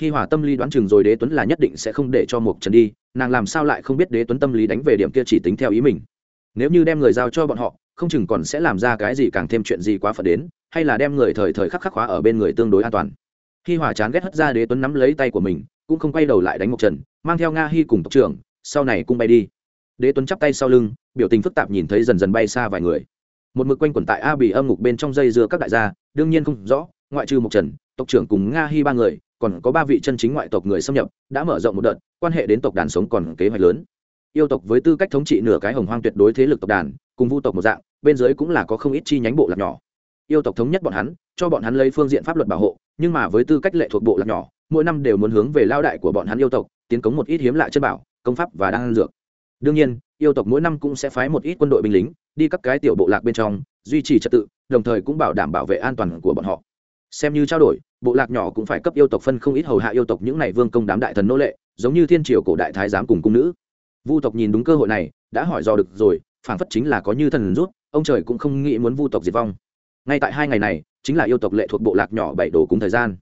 hi hòa tâm lý đoán chừng rồi đế tuấn là nhất định sẽ không để cho mục trần đi nàng làm sao lại không biết đế tuấn tâm lý đánh về điểm kia chỉ tính theo ý mình? Nếu như đem người giao cho bọn họ, không chừng còn sẽ làm ra cái gì càng thêm chuyện gì quá phật đến, hay là đem người thời thời khắc khắc khóa ở bên người tương đối an toàn. Hi hòa chán ghét hất ra đế tuấn nắm lấy tay của mình, cũng không quay đầu lại đánh mộc trần mang theo nga hi cùng tộc trưởng, sau này cũng bay đi. Đế tuấn chắp tay sau lưng, biểu tình phức tạp nhìn thấy dần dần bay xa vài người. Một mực quanh quẩn tại a bị âm ngục bên trong dây dưa các đại gia, đương nhiên không rõ, ngoại trừ mộc trần tộc trưởng cùng nga hi ba người còn có ba vị chân chính ngoại tộc người xâm nhập, đã mở rộng một đợt, quan hệ đến tộc đàn sống còn kế hoạch lớn. Yêu tộc với tư cách thống trị nửa cái hồng hoang tuyệt đối thế lực tộc đàn, cùng vu tộc một dạng, bên dưới cũng là có không ít chi nhánh bộ lạc nhỏ. Yêu tộc thống nhất bọn hắn, cho bọn hắn lấy phương diện pháp luật bảo hộ, nhưng mà với tư cách lệ thuộc bộ lạc nhỏ, mỗi năm đều muốn hướng về lao đại của bọn hắn yêu tộc, tiến cống một ít hiếm lạ chân bảo, công pháp và đan dược. Đương nhiên, yêu tộc mỗi năm cũng sẽ phái một ít quân đội binh lính, đi các cái tiểu bộ lạc bên trong, duy trì trật tự, đồng thời cũng bảo đảm bảo vệ an toàn của bọn họ. Xem như trao đổi bộ lạc nhỏ cũng phải cấp yêu tộc phân không ít hầu hạ yêu tộc những này vương công đám đại thần nô lệ, giống như thiên triều cổ đại thái giám cùng cung nữ. Vu tộc nhìn đúng cơ hội này, đã hỏi dò được rồi phản phất chính là có như thần rút, ông trời cũng không nghĩ muốn vu tộc diệt vong. Ngay tại hai ngày này, chính là yêu tộc lệ thuộc bộ lạc nhỏ bảy đồ cúng thời gian.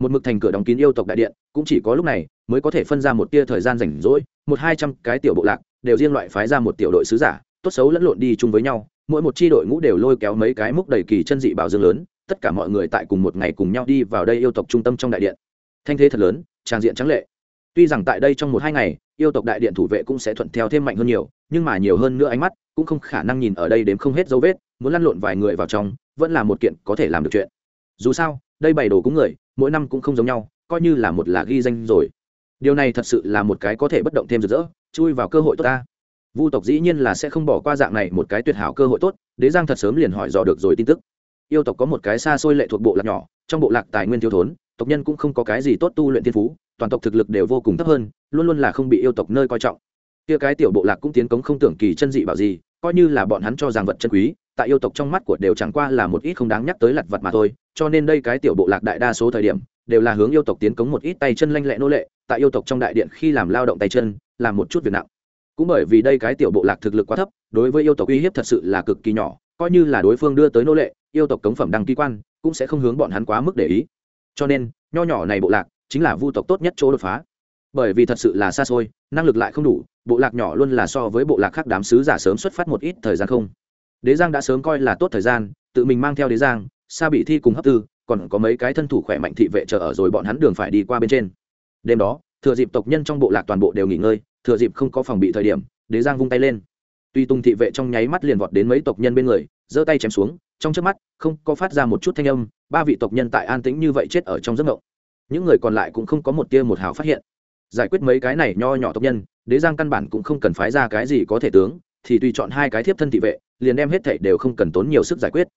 Một mực thành cửa đóng kín yêu tộc đại điện, cũng chỉ có lúc này, mới có thể phân ra một tia thời gian rảnh rỗi, một hai trăm cái tiểu bộ lạc, đều riêng loại phái ra một tiểu đội sứ giả, tốt xấu lẫn lộn đi chung với nhau, mỗi một tri đội ngũ đều lôi kéo mấy cái múc đầy kỳ chân dị bảo dương lớn tất cả mọi người tại cùng một ngày cùng nhau đi vào đây yêu tộc trung tâm trong đại điện. Thanh thế thật lớn, trang diện trắng lệ. Tuy rằng tại đây trong một hai ngày, yêu tộc đại điện thủ vệ cũng sẽ thuận theo thêm mạnh hơn nhiều, nhưng mà nhiều hơn nữa ánh mắt, cũng không khả năng nhìn ở đây đến không hết dấu vết, muốn lăn lộn vài người vào trong, vẫn là một kiện có thể làm được chuyện. Dù sao, đây bày đồ cúng người, mỗi năm cũng không giống nhau, coi như là một là ghi danh rồi. Điều này thật sự là một cái có thể bất động thêm rực rỡ, chui vào cơ hội tốt ta. Vu tộc dĩ nhiên là sẽ không bỏ qua dạng này một cái tuyệt hảo cơ hội tốt, đế giang thật sớm liền hỏi dò được rồi tin tức yêu tộc có một cái xa xôi lệ thuộc bộ lạc nhỏ, trong bộ lạc tài nguyên thiếu thốn, tộc nhân cũng không có cái gì tốt tu luyện thiên phú, toàn tộc thực lực đều vô cùng thấp hơn, luôn luôn là không bị yêu tộc nơi coi trọng. Kia cái tiểu bộ lạc cũng tiến cống không tưởng kỳ chân dị bảo gì, coi như là bọn hắn cho rằng vật chân quý, tại yêu tộc trong mắt của đều chẳng qua là một ít không đáng nhắc tới lặt vật mà thôi, cho nên đây cái tiểu bộ lạc đại đa số thời điểm, đều là hướng yêu tộc tiến cống một ít tay chân lanh lẹ nô lệ, tại yêu tộc trong đại điện khi làm lao động tay chân, làm một chút việc nặng. Cũng bởi vì đây cái tiểu bộ lạc thực lực quá thấp, đối với yêu tộc uy hiếp thật sự là cực kỳ nhỏ, coi như là đối phương đưa tới nô lệ yêu tộc cống phẩm đăng ký quan, cũng sẽ không hướng bọn hắn quá mức để ý. Cho nên, nho nhỏ này bộ lạc chính là vu tộc tốt nhất chỗ đột phá. Bởi vì thật sự là xa xôi, năng lực lại không đủ, bộ lạc nhỏ luôn là so với bộ lạc khác đám sứ giả sớm xuất phát một ít thời gian không. Đế giang đã sớm coi là tốt thời gian, tự mình mang theo đế giang xa bị thi cùng hấp tư, còn có mấy cái thân thủ khỏe mạnh thị vệ chờ ở rồi bọn hắn đường phải đi qua bên trên. Đêm đó, thừa dịp tộc nhân trong bộ lạc toàn bộ đều nghỉ ngơi, thừa dịp không có phòng bị thời điểm, đế giang vung tay lên tuy tung thị vệ trong nháy mắt liền vọt đến mấy tộc nhân bên người, giơ tay chém xuống, trong trước mắt, không có phát ra một chút thanh âm, ba vị tộc nhân tại an tĩnh như vậy chết ở trong giấc ngộng những người còn lại cũng không có một tia một hào phát hiện. Giải quyết mấy cái này nho nhỏ tộc nhân, đế giang căn bản cũng không cần phái ra cái gì có thể tướng, thì tùy chọn hai cái thiếp thân thị vệ, liền đem hết thảy đều không cần tốn nhiều sức giải quyết.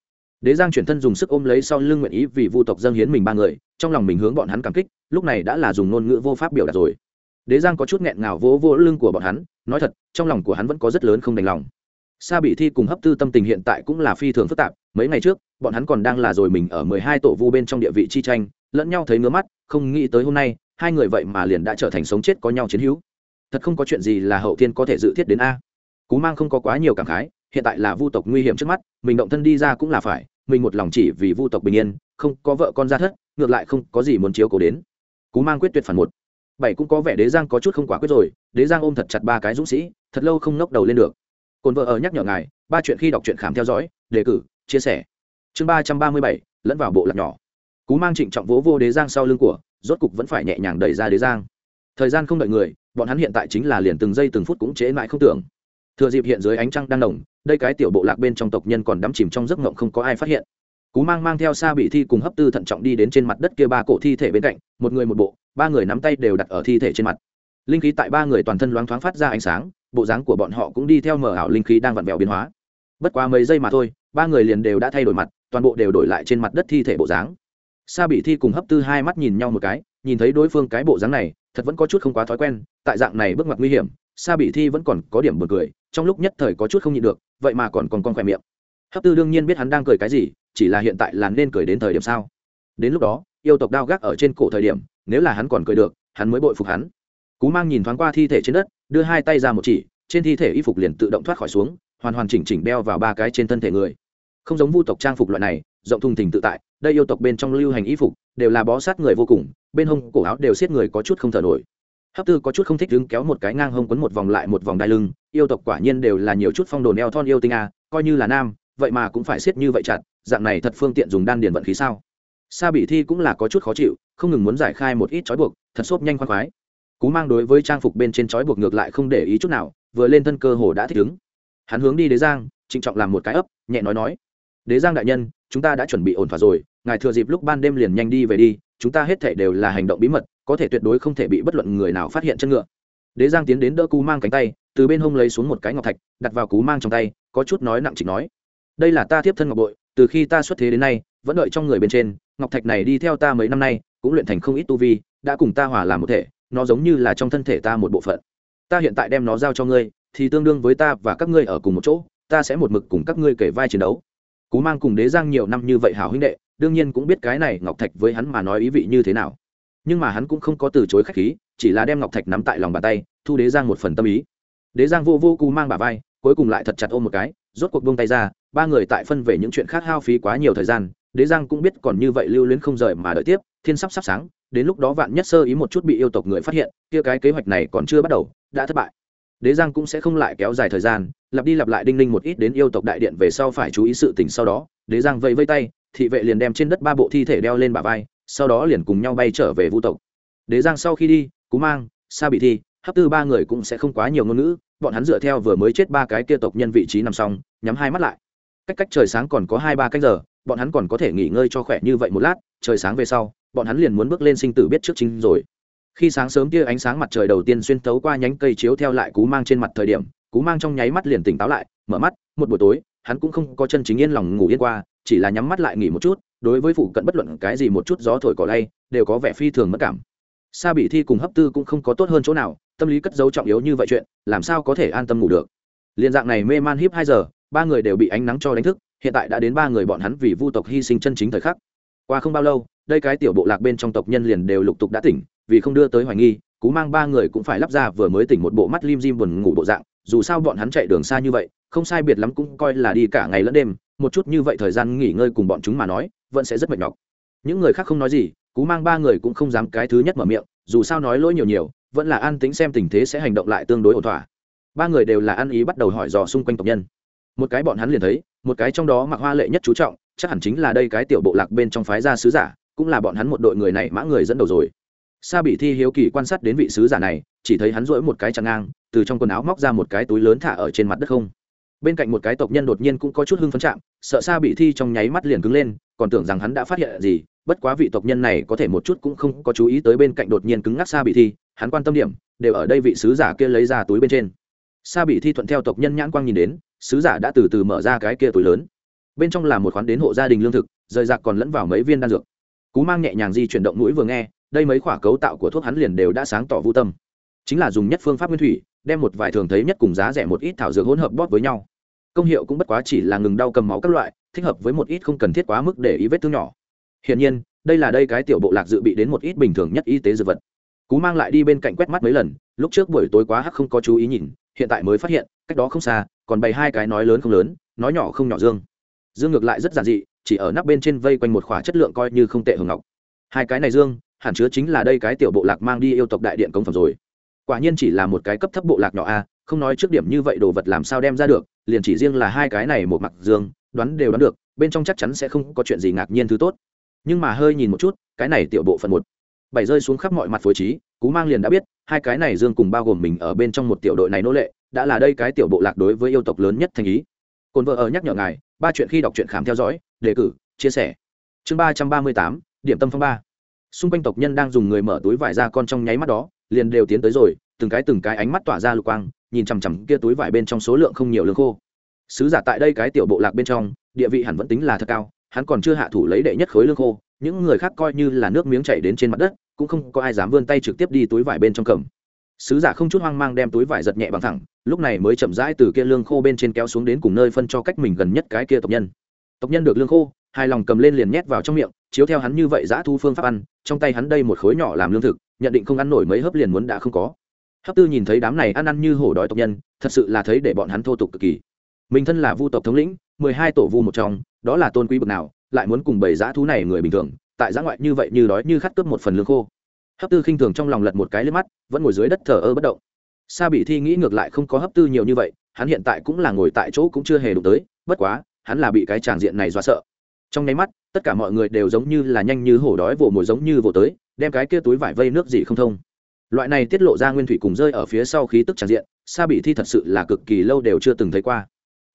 Đế giang chuyển thân dùng sức ôm lấy sau lưng nguyện ý vì vu tộc dâng hiến mình ba người, trong lòng mình hướng bọn hắn cảm kích, lúc này đã là dùng ngôn ngữ vô pháp biểu đạt rồi đế giang có chút nghẹn ngào vỗ vỗ lưng của bọn hắn, nói thật, trong lòng của hắn vẫn có rất lớn không đành lòng. Sa bị thi cùng hấp tư tâm tình hiện tại cũng là phi thường phức tạp, mấy ngày trước, bọn hắn còn đang là rồi mình ở mười hai tổ vu bên trong địa vị chi tranh, lẫn nhau thấy ngứa mắt, không nghĩ tới hôm nay, hai người vậy mà liền đã trở thành sống chết có nhau chiến hữu. Thật không có chuyện gì là hậu thiên có thể dự thiết đến a. Cú mang không có quá nhiều cảm khái, hiện tại là vu tộc nguy hiểm trước mắt, mình động thân đi ra cũng là phải, mình một lòng chỉ vì vu tộc bình yên, không có vợ con ra thất, ngược lại không có gì muốn chiếu cố đến. Cú mang quyết tuyệt phản một bảy cũng có vẻ đế giang có chút không quả quyết rồi, đế giang ôm thật chặt ba cái dũng sĩ, thật lâu không ngóc đầu lên được. Cồn vợ ở nhắc nhở ngài, ba chuyện khi đọc truyện khám theo dõi, đề cử, chia sẻ. Chương ba trăm ba mươi bảy, lẫn vào bộ lạc nhỏ. Cú mang trịnh trọng vỗ vô đế giang sau lưng của, rốt cục vẫn phải nhẹ nhàng đẩy ra đế giang. Thời gian không đợi người, bọn hắn hiện tại chính là liền từng giây từng phút cũng chế mãi không tưởng. Thừa dịp hiện dưới ánh trăng đang nồng, đây cái tiểu bộ lạc bên trong tộc nhân còn đắm chìm trong giấc ngộng không có ai phát hiện. Cú mang mang theo xa bị thi cùng hấp tư thận trọng đi đến trên mặt đất kia ba cổ thi thể bên cạnh, một người một bộ ba người nắm tay đều đặt ở thi thể trên mặt. Linh khí tại ba người toàn thân loáng thoáng phát ra ánh sáng, bộ dáng của bọn họ cũng đi theo mở ảo linh khí đang vặn vẹo biến hóa. Bất quá mấy giây mà thôi, ba người liền đều đã thay đổi mặt, toàn bộ đều đổi lại trên mặt đất thi thể bộ dáng. Sa bị thi cùng hấp tư hai mắt nhìn nhau một cái, nhìn thấy đối phương cái bộ dáng này, thật vẫn có chút không quá thói quen, tại dạng này bước ngoặt nguy hiểm, sa bị thi vẫn còn có điểm buồn cười, trong lúc nhất thời có chút không nhịn được, vậy mà còn còn con khỏe miệng. Hấp tư đương nhiên biết hắn đang cười cái gì, chỉ là hiện tại là nên cười đến thời điểm sao đến lúc đó, yêu tộc đao gác ở trên cổ thời điểm, nếu là hắn còn cười được, hắn mới bội phục hắn. Cú mang nhìn thoáng qua thi thể trên đất, đưa hai tay ra một chỉ, trên thi thể y phục liền tự động thoát khỏi xuống, hoàn hoàn chỉnh chỉnh đeo vào ba cái trên thân thể người. Không giống vu tộc trang phục loại này, rộng thùng thình tự tại, đây yêu tộc bên trong lưu hành y phục, đều là bó sát người vô cùng, bên hông cổ áo đều xiết người có chút không thở nổi. Hấp tư có chút không thích đứng kéo một cái ngang hông quấn một vòng lại một vòng đai lưng, yêu tộc quả nhiên đều là nhiều chút phong đồ neo thon yêu tinh a, coi như là nam, vậy mà cũng phải xiết như vậy chặt, dạng này thật phương tiện dùng đan điền vận khí sao? Sa bị thi cũng là có chút khó chịu, không ngừng muốn giải khai một ít trói buộc, thật xốp nhanh khoan khoái. Cú mang đối với trang phục bên trên trói buộc ngược lại không để ý chút nào, vừa lên thân cơ hồ đã thích ứng. Hắn hướng đi đế giang, trịnh trọng làm một cái ấp, nhẹ nói nói. Đế giang đại nhân, chúng ta đã chuẩn bị ổn thỏa rồi, ngài thừa dịp lúc ban đêm liền nhanh đi về đi, chúng ta hết thể đều là hành động bí mật, có thể tuyệt đối không thể bị bất luận người nào phát hiện chân ngựa. Đế giang tiến đến đỡ cú mang cánh tay, từ bên hông lấy xuống một cái ngọc thạch, đặt vào cú mang trong tay, có chút nói nặng trịch nói. Đây là ta tiếp thân ngọc bội, từ khi ta xuất thế đến nay vẫn đợi trong người bên trên, ngọc thạch này đi theo ta mấy năm nay, cũng luyện thành không ít tu vi, đã cùng ta hòa làm một thể, nó giống như là trong thân thể ta một bộ phận. Ta hiện tại đem nó giao cho ngươi, thì tương đương với ta và các ngươi ở cùng một chỗ, ta sẽ một mực cùng các ngươi kể vai chiến đấu. Cú mang cùng đế giang nhiều năm như vậy hảo huynh đệ, đương nhiên cũng biết cái này ngọc thạch với hắn mà nói ý vị như thế nào. Nhưng mà hắn cũng không có từ chối khách khí, chỉ là đem ngọc thạch nắm tại lòng bàn tay, thu đế giang một phần tâm ý. Đế giang vô vô cú mang bà vai, cuối cùng lại thật chặt ôm một cái, rốt cuộc buông tay ra, ba người tại phân về những chuyện khác hao phí quá nhiều thời gian đế giang cũng biết còn như vậy lưu luyến không rời mà đợi tiếp, thiên sắp sắp sáng, đến lúc đó vạn nhất sơ ý một chút bị yêu tộc người phát hiện, kia cái kế hoạch này còn chưa bắt đầu, đã thất bại. Đế giang cũng sẽ không lại kéo dài thời gian, lặp đi lặp lại đinh ninh một ít đến yêu tộc đại điện về sau phải chú ý sự tình sau đó, đế giang vẫy vây tay, thị vệ liền đem trên đất ba bộ thi thể đeo lên bà vai, sau đó liền cùng nhau bay trở về vũ tộc. Đế giang sau khi đi, cú mang, sa bị thi, hấp tư ba người cũng sẽ không quá nhiều ngôn ngữ, bọn hắn dựa theo vừa mới chết ba cái kia tộc nhân vị trí nằm xong, nhắm hai mắt lại. Cách cách trời sáng còn có hai ba cách giờ bọn hắn còn có thể nghỉ ngơi cho khỏe như vậy một lát, trời sáng về sau, bọn hắn liền muốn bước lên sinh tử biết trước chính rồi. Khi sáng sớm kia ánh sáng mặt trời đầu tiên xuyên thấu qua nhánh cây chiếu theo lại cú mang trên mặt thời điểm, cú mang trong nháy mắt liền tỉnh táo lại, mở mắt, một buổi tối, hắn cũng không có chân chính yên lòng ngủ yên qua, chỉ là nhắm mắt lại nghỉ một chút, đối với phụ cận bất luận cái gì một chút gió thổi cỏ lay, đều có vẻ phi thường mất cảm. Sa bị thi cùng hấp tư cũng không có tốt hơn chỗ nào, tâm lý cất dấu trọng yếu như vậy chuyện, làm sao có thể an tâm ngủ được? Liên dạng này mê man hiếp hai giờ, ba người đều bị ánh nắng cho đánh thức hiện tại đã đến ba người bọn hắn vì vu tộc hy sinh chân chính thời khắc. Qua không bao lâu, đây cái tiểu bộ lạc bên trong tộc nhân liền đều lục tục đã tỉnh, vì không đưa tới hoài nghi, cú mang ba người cũng phải lắp ra vừa mới tỉnh một bộ mắt lim dim buồn ngủ bộ dạng. Dù sao bọn hắn chạy đường xa như vậy, không sai biệt lắm cũng coi là đi cả ngày lẫn đêm, một chút như vậy thời gian nghỉ ngơi cùng bọn chúng mà nói, vẫn sẽ rất mệt nhọc. Những người khác không nói gì, cú mang ba người cũng không dám cái thứ nhất mở miệng, dù sao nói lỗi nhiều nhiều, vẫn là an tính xem tình thế sẽ hành động lại tương đối ổn thỏa. Ba người đều là ăn ý bắt đầu hỏi dò xung quanh tộc nhân một cái bọn hắn liền thấy, một cái trong đó mặc hoa lệ nhất chú trọng, chắc hẳn chính là đây cái tiểu bộ lạc bên trong phái gia sứ giả, cũng là bọn hắn một đội người này mã người dẫn đầu rồi. Sa bị thi hiếu kỳ quan sát đến vị sứ giả này, chỉ thấy hắn rỗi một cái chặn ngang, từ trong quần áo móc ra một cái túi lớn thả ở trên mặt đất không. Bên cạnh một cái tộc nhân đột nhiên cũng có chút hưng phấn chạm, sợ sa bị thi trong nháy mắt liền cứng lên, còn tưởng rằng hắn đã phát hiện gì, bất quá vị tộc nhân này có thể một chút cũng không có chú ý tới bên cạnh đột nhiên cứng ngắc sa bị thi, hắn quan tâm điểm, đều ở đây vị sứ giả kia lấy ra túi bên trên. Sa bị thi thuận theo tộc nhân nhãn quang nhìn đến sứ giả đã từ từ mở ra cái kia túi lớn. Bên trong là một khoán đến hộ gia đình lương thực, rời rạc còn lẫn vào mấy viên đan dược. Cú mang nhẹ nhàng di chuyển động mũi vừa nghe, đây mấy khoả cấu tạo của thuốc hắn liền đều đã sáng tỏ vô tâm. Chính là dùng nhất phương pháp nguyên thủy, đem một vài thường thấy nhất cùng giá rẻ một ít thảo dược hỗn hợp bóp với nhau. Công hiệu cũng bất quá chỉ là ngừng đau cầm máu các loại, thích hợp với một ít không cần thiết quá mức để ý vết thương nhỏ. Hiển nhiên, đây là đây cái tiểu bộ lạc dự bị đến một ít bình thường nhất y tế dược vật. Cú mang lại đi bên cạnh quét mắt mấy lần, lúc trước buổi tối quá hắc không có chú ý nhìn, hiện tại mới phát hiện, cách đó không xa còn bày hai cái nói lớn không lớn, nói nhỏ không nhỏ dương. Dương ngược lại rất giản dị, chỉ ở nắp bên trên vây quanh một khỏa chất lượng coi như không tệ hưởng ngọc. Hai cái này dương, hẳn chứa chính là đây cái tiểu bộ lạc mang đi yêu tộc đại điện công phẩm rồi. Quả nhiên chỉ là một cái cấp thấp bộ lạc nhỏ a, không nói trước điểm như vậy đồ vật làm sao đem ra được, liền chỉ riêng là hai cái này một mặt dương, đoán đều đoán được, bên trong chắc chắn sẽ không có chuyện gì ngạc nhiên thứ tốt. Nhưng mà hơi nhìn một chút, cái này tiểu bộ phần một, bảy rơi xuống khắp mọi mặt phối trí, cú mang liền đã biết, hai cái này dương cùng bao gồm mình ở bên trong một tiểu đội này nô lệ đã là đây cái tiểu bộ lạc đối với yêu tộc lớn nhất thành ý. Cồn vợ ở nhắc nhở ngài, ba chuyện khi đọc truyện khám theo dõi, đề cử, chia sẻ. Chương ba trăm ba mươi tám, điểm tâm phong ba. Xung quanh tộc nhân đang dùng người mở túi vải ra con trong nháy mắt đó, liền đều tiến tới rồi, từng cái từng cái ánh mắt tỏa ra lục quang, nhìn chằm chằm kia túi vải bên trong số lượng không nhiều lương khô. Sứ giả tại đây cái tiểu bộ lạc bên trong, địa vị hẳn vẫn tính là thật cao, hắn còn chưa hạ thủ lấy đệ nhất khối lương khô, những người khác coi như là nước miếng chảy đến trên mặt đất, cũng không có ai dám vươn tay trực tiếp đi túi vải bên trong cầm. Sứ giả không chút hoang mang đem túi vải giật nhẹ bằng thẳng lúc này mới chậm rãi từ kia lương khô bên trên kéo xuống đến cùng nơi phân cho cách mình gần nhất cái kia tộc nhân. Tộc nhân được lương khô, hài lòng cầm lên liền nhét vào trong miệng, chiếu theo hắn như vậy giã thu phương pháp ăn, trong tay hắn đây một khối nhỏ làm lương thực, nhận định không ăn nổi mấy hớp liền muốn đã không có. Hấp tư nhìn thấy đám này ăn ăn như hổ đói tộc nhân, thật sự là thấy để bọn hắn thô tục cực kỳ. Mình thân là vu tộc thống lĩnh, mười hai tổ vu một trong, đó là tôn quý bậc nào, lại muốn cùng bầy giã thú này người bình thường, tại giã ngoại như vậy như đói như khát cướp một phần lương khô. Hấp tư khinh thường trong lòng lật một cái lên mắt, vẫn ngồi dưới đất thờ ơ bất động sa bị thi nghĩ ngược lại không có hấp tư nhiều như vậy, hắn hiện tại cũng là ngồi tại chỗ cũng chưa hề đụng tới, bất quá, hắn là bị cái tràng diện này dọa sợ. Trong nháy mắt, tất cả mọi người đều giống như là nhanh như hổ đói vồ mồi giống như vồ tới, đem cái kia túi vải vây nước gì không thông. Loại này tiết lộ ra nguyên thủy cùng rơi ở phía sau khí tức tràn diện, sa bị thi thật sự là cực kỳ lâu đều chưa từng thấy qua.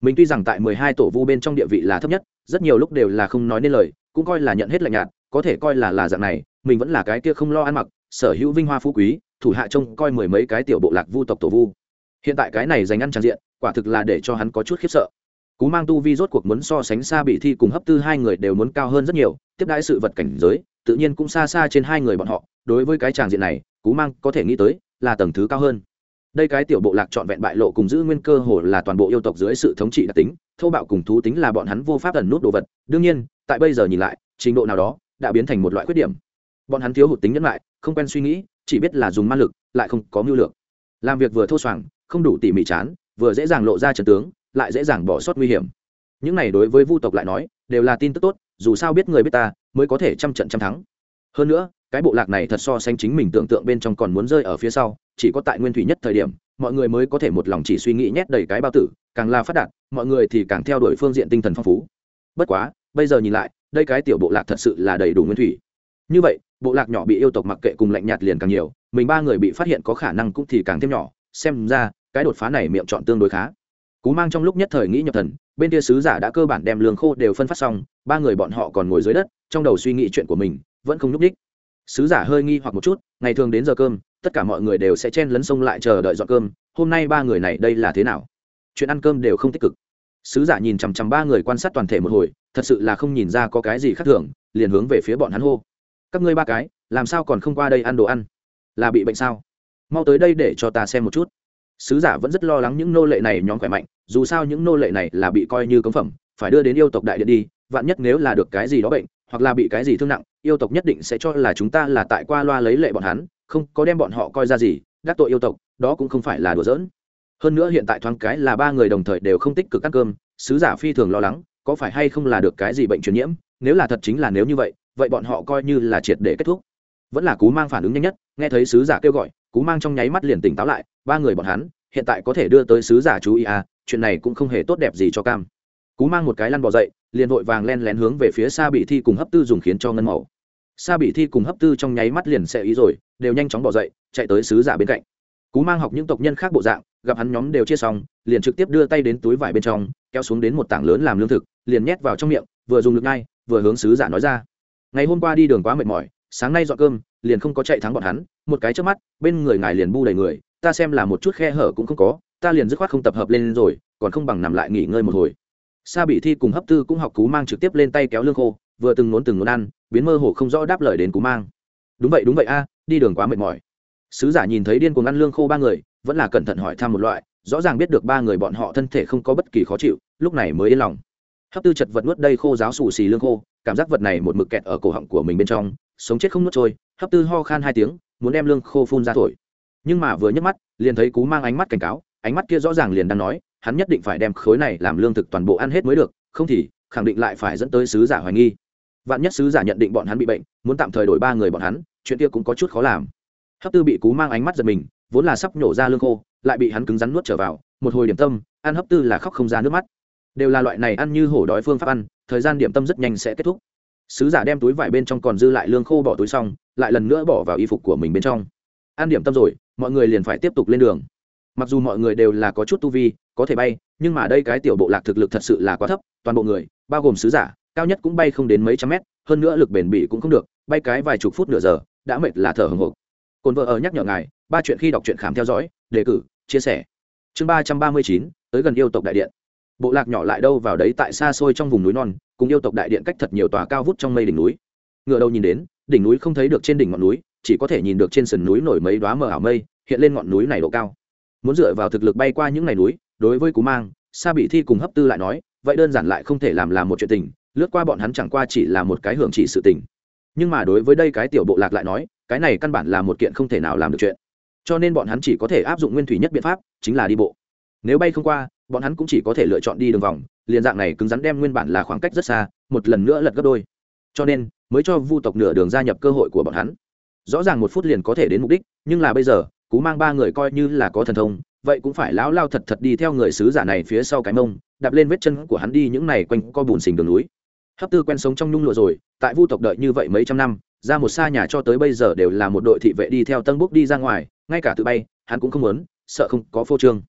Mình tuy rằng tại mười hai tổ vu bên trong địa vị là thấp nhất, rất nhiều lúc đều là không nói nên lời, cũng coi là nhận hết lạnh nhạt, có thể coi là là dạng này, mình vẫn là cái kia không lo ăn mặc, sở hữu vinh hoa phú quý thủ hạ trông coi mười mấy cái tiểu bộ lạc vu tộc tổ vu. Hiện tại cái này dành ăn tràn diện, quả thực là để cho hắn có chút khiếp sợ. Cú mang tu vi rốt cuộc muốn so sánh xa bị thi cùng hấp tư hai người đều muốn cao hơn rất nhiều, tiếp đãi sự vật cảnh giới, tự nhiên cũng xa xa trên hai người bọn họ. Đối với cái tràng diện này, cú mang có thể nghĩ tới là tầng thứ cao hơn. Đây cái tiểu bộ lạc trọn vẹn bại lộ cùng giữ nguyên cơ hồ là toàn bộ yêu tộc dưới sự thống trị đặc tính thâu bạo cùng thú tính là bọn hắn vô pháp ẩn nút đồ vật. Đương nhiên, tại bây giờ nhìn lại, trình độ nào đó đã biến thành một loại khuyết điểm bọn hắn thiếu hụt tính nhẫn lại, không quen suy nghĩ, chỉ biết là dùng ma lực, lại không có mưu lược. Làm việc vừa thô soảng, không đủ tỉ mỉ chán, vừa dễ dàng lộ ra trần tướng, lại dễ dàng bỏ sót nguy hiểm. Những này đối với vu tộc lại nói, đều là tin tức tốt, dù sao biết người biết ta, mới có thể trăm trận trăm thắng. Hơn nữa, cái bộ lạc này thật so sánh chính mình tưởng tượng bên trong còn muốn rơi ở phía sau, chỉ có tại nguyên thủy nhất thời điểm, mọi người mới có thể một lòng chỉ suy nghĩ nhét đầy cái bao tử, càng là phát đạt, mọi người thì càng theo đuổi phương diện tinh thần phong phú. Bất quá, bây giờ nhìn lại, đây cái tiểu bộ lạc thật sự là đầy đủ nguyên thủy. Như vậy bộ lạc nhỏ bị yêu tộc mặc kệ cùng lạnh nhạt liền càng nhiều, mình ba người bị phát hiện có khả năng cũng thì càng thêm nhỏ, xem ra, cái đột phá này miệng chọn tương đối khá. Cú mang trong lúc nhất thời nghĩ nhập thần, bên kia sứ giả đã cơ bản đem lương khô đều phân phát xong, ba người bọn họ còn ngồi dưới đất, trong đầu suy nghĩ chuyện của mình, vẫn không nhúc đích. sứ giả hơi nghi hoặc một chút, ngày thường đến giờ cơm, tất cả mọi người đều sẽ chen lấn sông lại chờ đợi dọn cơm, hôm nay ba người này đây là thế nào? Chuyện ăn cơm đều không tích cực. Sứ giả nhìn chằm chằm ba người quan sát toàn thể một hồi, thật sự là không nhìn ra có cái gì khác thường, liền hướng về phía bọn hắn hô các ngươi ba cái, làm sao còn không qua đây ăn đồ ăn? Là bị bệnh sao? Mau tới đây để cho ta xem một chút. Sứ giả vẫn rất lo lắng những nô lệ này nhóm khỏe mạnh, dù sao những nô lệ này là bị coi như cống phẩm, phải đưa đến yêu tộc đại điện đi, vạn nhất nếu là được cái gì đó bệnh, hoặc là bị cái gì thương nặng, yêu tộc nhất định sẽ cho là chúng ta là tại qua loa lấy lệ bọn hắn, không có đem bọn họ coi ra gì, đắc tội yêu tộc, đó cũng không phải là đùa giỡn. Hơn nữa hiện tại thoáng cái là ba người đồng thời đều không tích cực ăn cơm, sứ giả phi thường lo lắng, có phải hay không là được cái gì bệnh truyền nhiễm, nếu là thật chính là nếu như vậy vậy bọn họ coi như là triệt để kết thúc. Vẫn là cú mang phản ứng nhanh nhất, nghe thấy sứ giả kêu gọi, cú mang trong nháy mắt liền tỉnh táo lại, ba người bọn hắn, hiện tại có thể đưa tới sứ giả chú ý à chuyện này cũng không hề tốt đẹp gì cho cam. Cú mang một cái lăn bò dậy, liền vội vàng len lén hướng về phía xa bị thi cùng hấp tư dùng khiến cho ngân màu. Xa bị thi cùng hấp tư trong nháy mắt liền sẽ ý rồi, đều nhanh chóng bỏ dậy, chạy tới sứ giả bên cạnh. Cú mang học những tộc nhân khác bộ dạng, gặp hắn nhóm đều chia xong, liền trực tiếp đưa tay đến túi vải bên trong, kéo xuống đến một tảng lớn làm lương thực, liền nhét vào trong miệng, vừa dùng lực ngay, vừa hướng sứ giả nói ra ngày hôm qua đi đường quá mệt mỏi, sáng nay dọn cơm, liền không có chạy thắng bọn hắn. Một cái trước mắt, bên người ngài liền bu đầy người, ta xem là một chút khe hở cũng không có, ta liền dứt khoát không tập hợp lên rồi, còn không bằng nằm lại nghỉ ngơi một hồi. Sa bị thi cùng hấp tư cũng học cú mang trực tiếp lên tay kéo lương khô, vừa từng nốn từng nốn ăn, biến mơ hồ không rõ đáp lời đến cú mang. Đúng vậy đúng vậy a à, đi đường quá mệt mỏi. Sứ giả nhìn thấy điên cuồng ăn lương khô ba người, vẫn là cẩn thận hỏi thăm một loại, rõ ràng biết được ba người bọn họ thân thể không có bất kỳ khó chịu, lúc này mới yên lòng. Hấp tư chật vật nuốt đây khô giáo xù xì lương khô cảm giác vật này một mực kẹt ở cổ họng của mình bên trong, sống chết không nuốt trôi, hấp tư ho khan hai tiếng, muốn đem lương khô phun ra thổi. Nhưng mà vừa nhấc mắt, liền thấy cú mang ánh mắt cảnh cáo, ánh mắt kia rõ ràng liền đang nói, hắn nhất định phải đem khối này làm lương thực toàn bộ ăn hết mới được, không thì, khẳng định lại phải dẫn tới sứ giả hoài nghi. Vạn nhất sứ giả nhận định bọn hắn bị bệnh, muốn tạm thời đổi ba người bọn hắn, chuyện kia cũng có chút khó làm. Hấp tư bị cú mang ánh mắt giật mình, vốn là sắp nhổ ra lương khô, lại bị hắn cứng rắn nuốt trở vào, một hồi điểm tâm, ăn hấp tư là khóc không ra nước mắt. Đều là loại này ăn như hổ đói phương pháp ăn thời gian điểm tâm rất nhanh sẽ kết thúc. Sứ giả đem túi vải bên trong còn dư lại lương khô bỏ túi xong, lại lần nữa bỏ vào y phục của mình bên trong. Ăn điểm tâm rồi, mọi người liền phải tiếp tục lên đường. Mặc dù mọi người đều là có chút tu vi, có thể bay, nhưng mà đây cái tiểu bộ lạc thực lực thật sự là quá thấp, toàn bộ người, bao gồm sứ giả, cao nhất cũng bay không đến mấy trăm mét, hơn nữa lực bền bỉ cũng không được, bay cái vài chục phút nửa giờ, đã mệt là thở hồng hộc. Cồn vợ ở nhắc nhở ngài, ba chuyện khi đọc truyện khám theo dõi, đề cử, chia sẻ. Chương ba trăm ba mươi chín, tới gần yêu tộc đại điện bộ lạc nhỏ lại đâu vào đấy tại xa xôi trong vùng núi non, cùng yêu tộc đại điện cách thật nhiều tòa cao vút trong mây đỉnh núi. Ngựa đầu nhìn đến, đỉnh núi không thấy được trên đỉnh ngọn núi, chỉ có thể nhìn được trên sườn núi nổi mấy đoá mờ ảo mây, hiện lên ngọn núi này độ cao. Muốn dựa vào thực lực bay qua những ngày núi, đối với cú mang, sa bị thi cùng hấp tư lại nói, vậy đơn giản lại không thể làm là một chuyện tình, lướt qua bọn hắn chẳng qua chỉ là một cái hưởng chỉ sự tình. Nhưng mà đối với đây cái tiểu bộ lạc lại nói, cái này căn bản là một kiện không thể nào làm được chuyện. Cho nên bọn hắn chỉ có thể áp dụng nguyên thủy nhất biện pháp, chính là đi bộ. Nếu bay không qua bọn hắn cũng chỉ có thể lựa chọn đi đường vòng, liền dạng này cứng rắn đem nguyên bản là khoảng cách rất xa, một lần nữa lật gấp đôi. Cho nên, mới cho vu tộc nửa đường gia nhập cơ hội của bọn hắn. Rõ ràng một phút liền có thể đến mục đích, nhưng là bây giờ, cú mang ba người coi như là có thần thông, vậy cũng phải lão lao thật thật đi theo người sứ giả này phía sau cái mông, đạp lên vết chân của hắn đi những này quanh co bùn xình đường núi. Hấp tư quen sống trong nhung lụa rồi, tại vu tộc đợi như vậy mấy trăm năm, ra một xa nhà cho tới bây giờ đều là một đội thị vệ đi theo tân búc đi ra ngoài, ngay cả tự bay, hắn cũng không muốn, sợ không có phô trương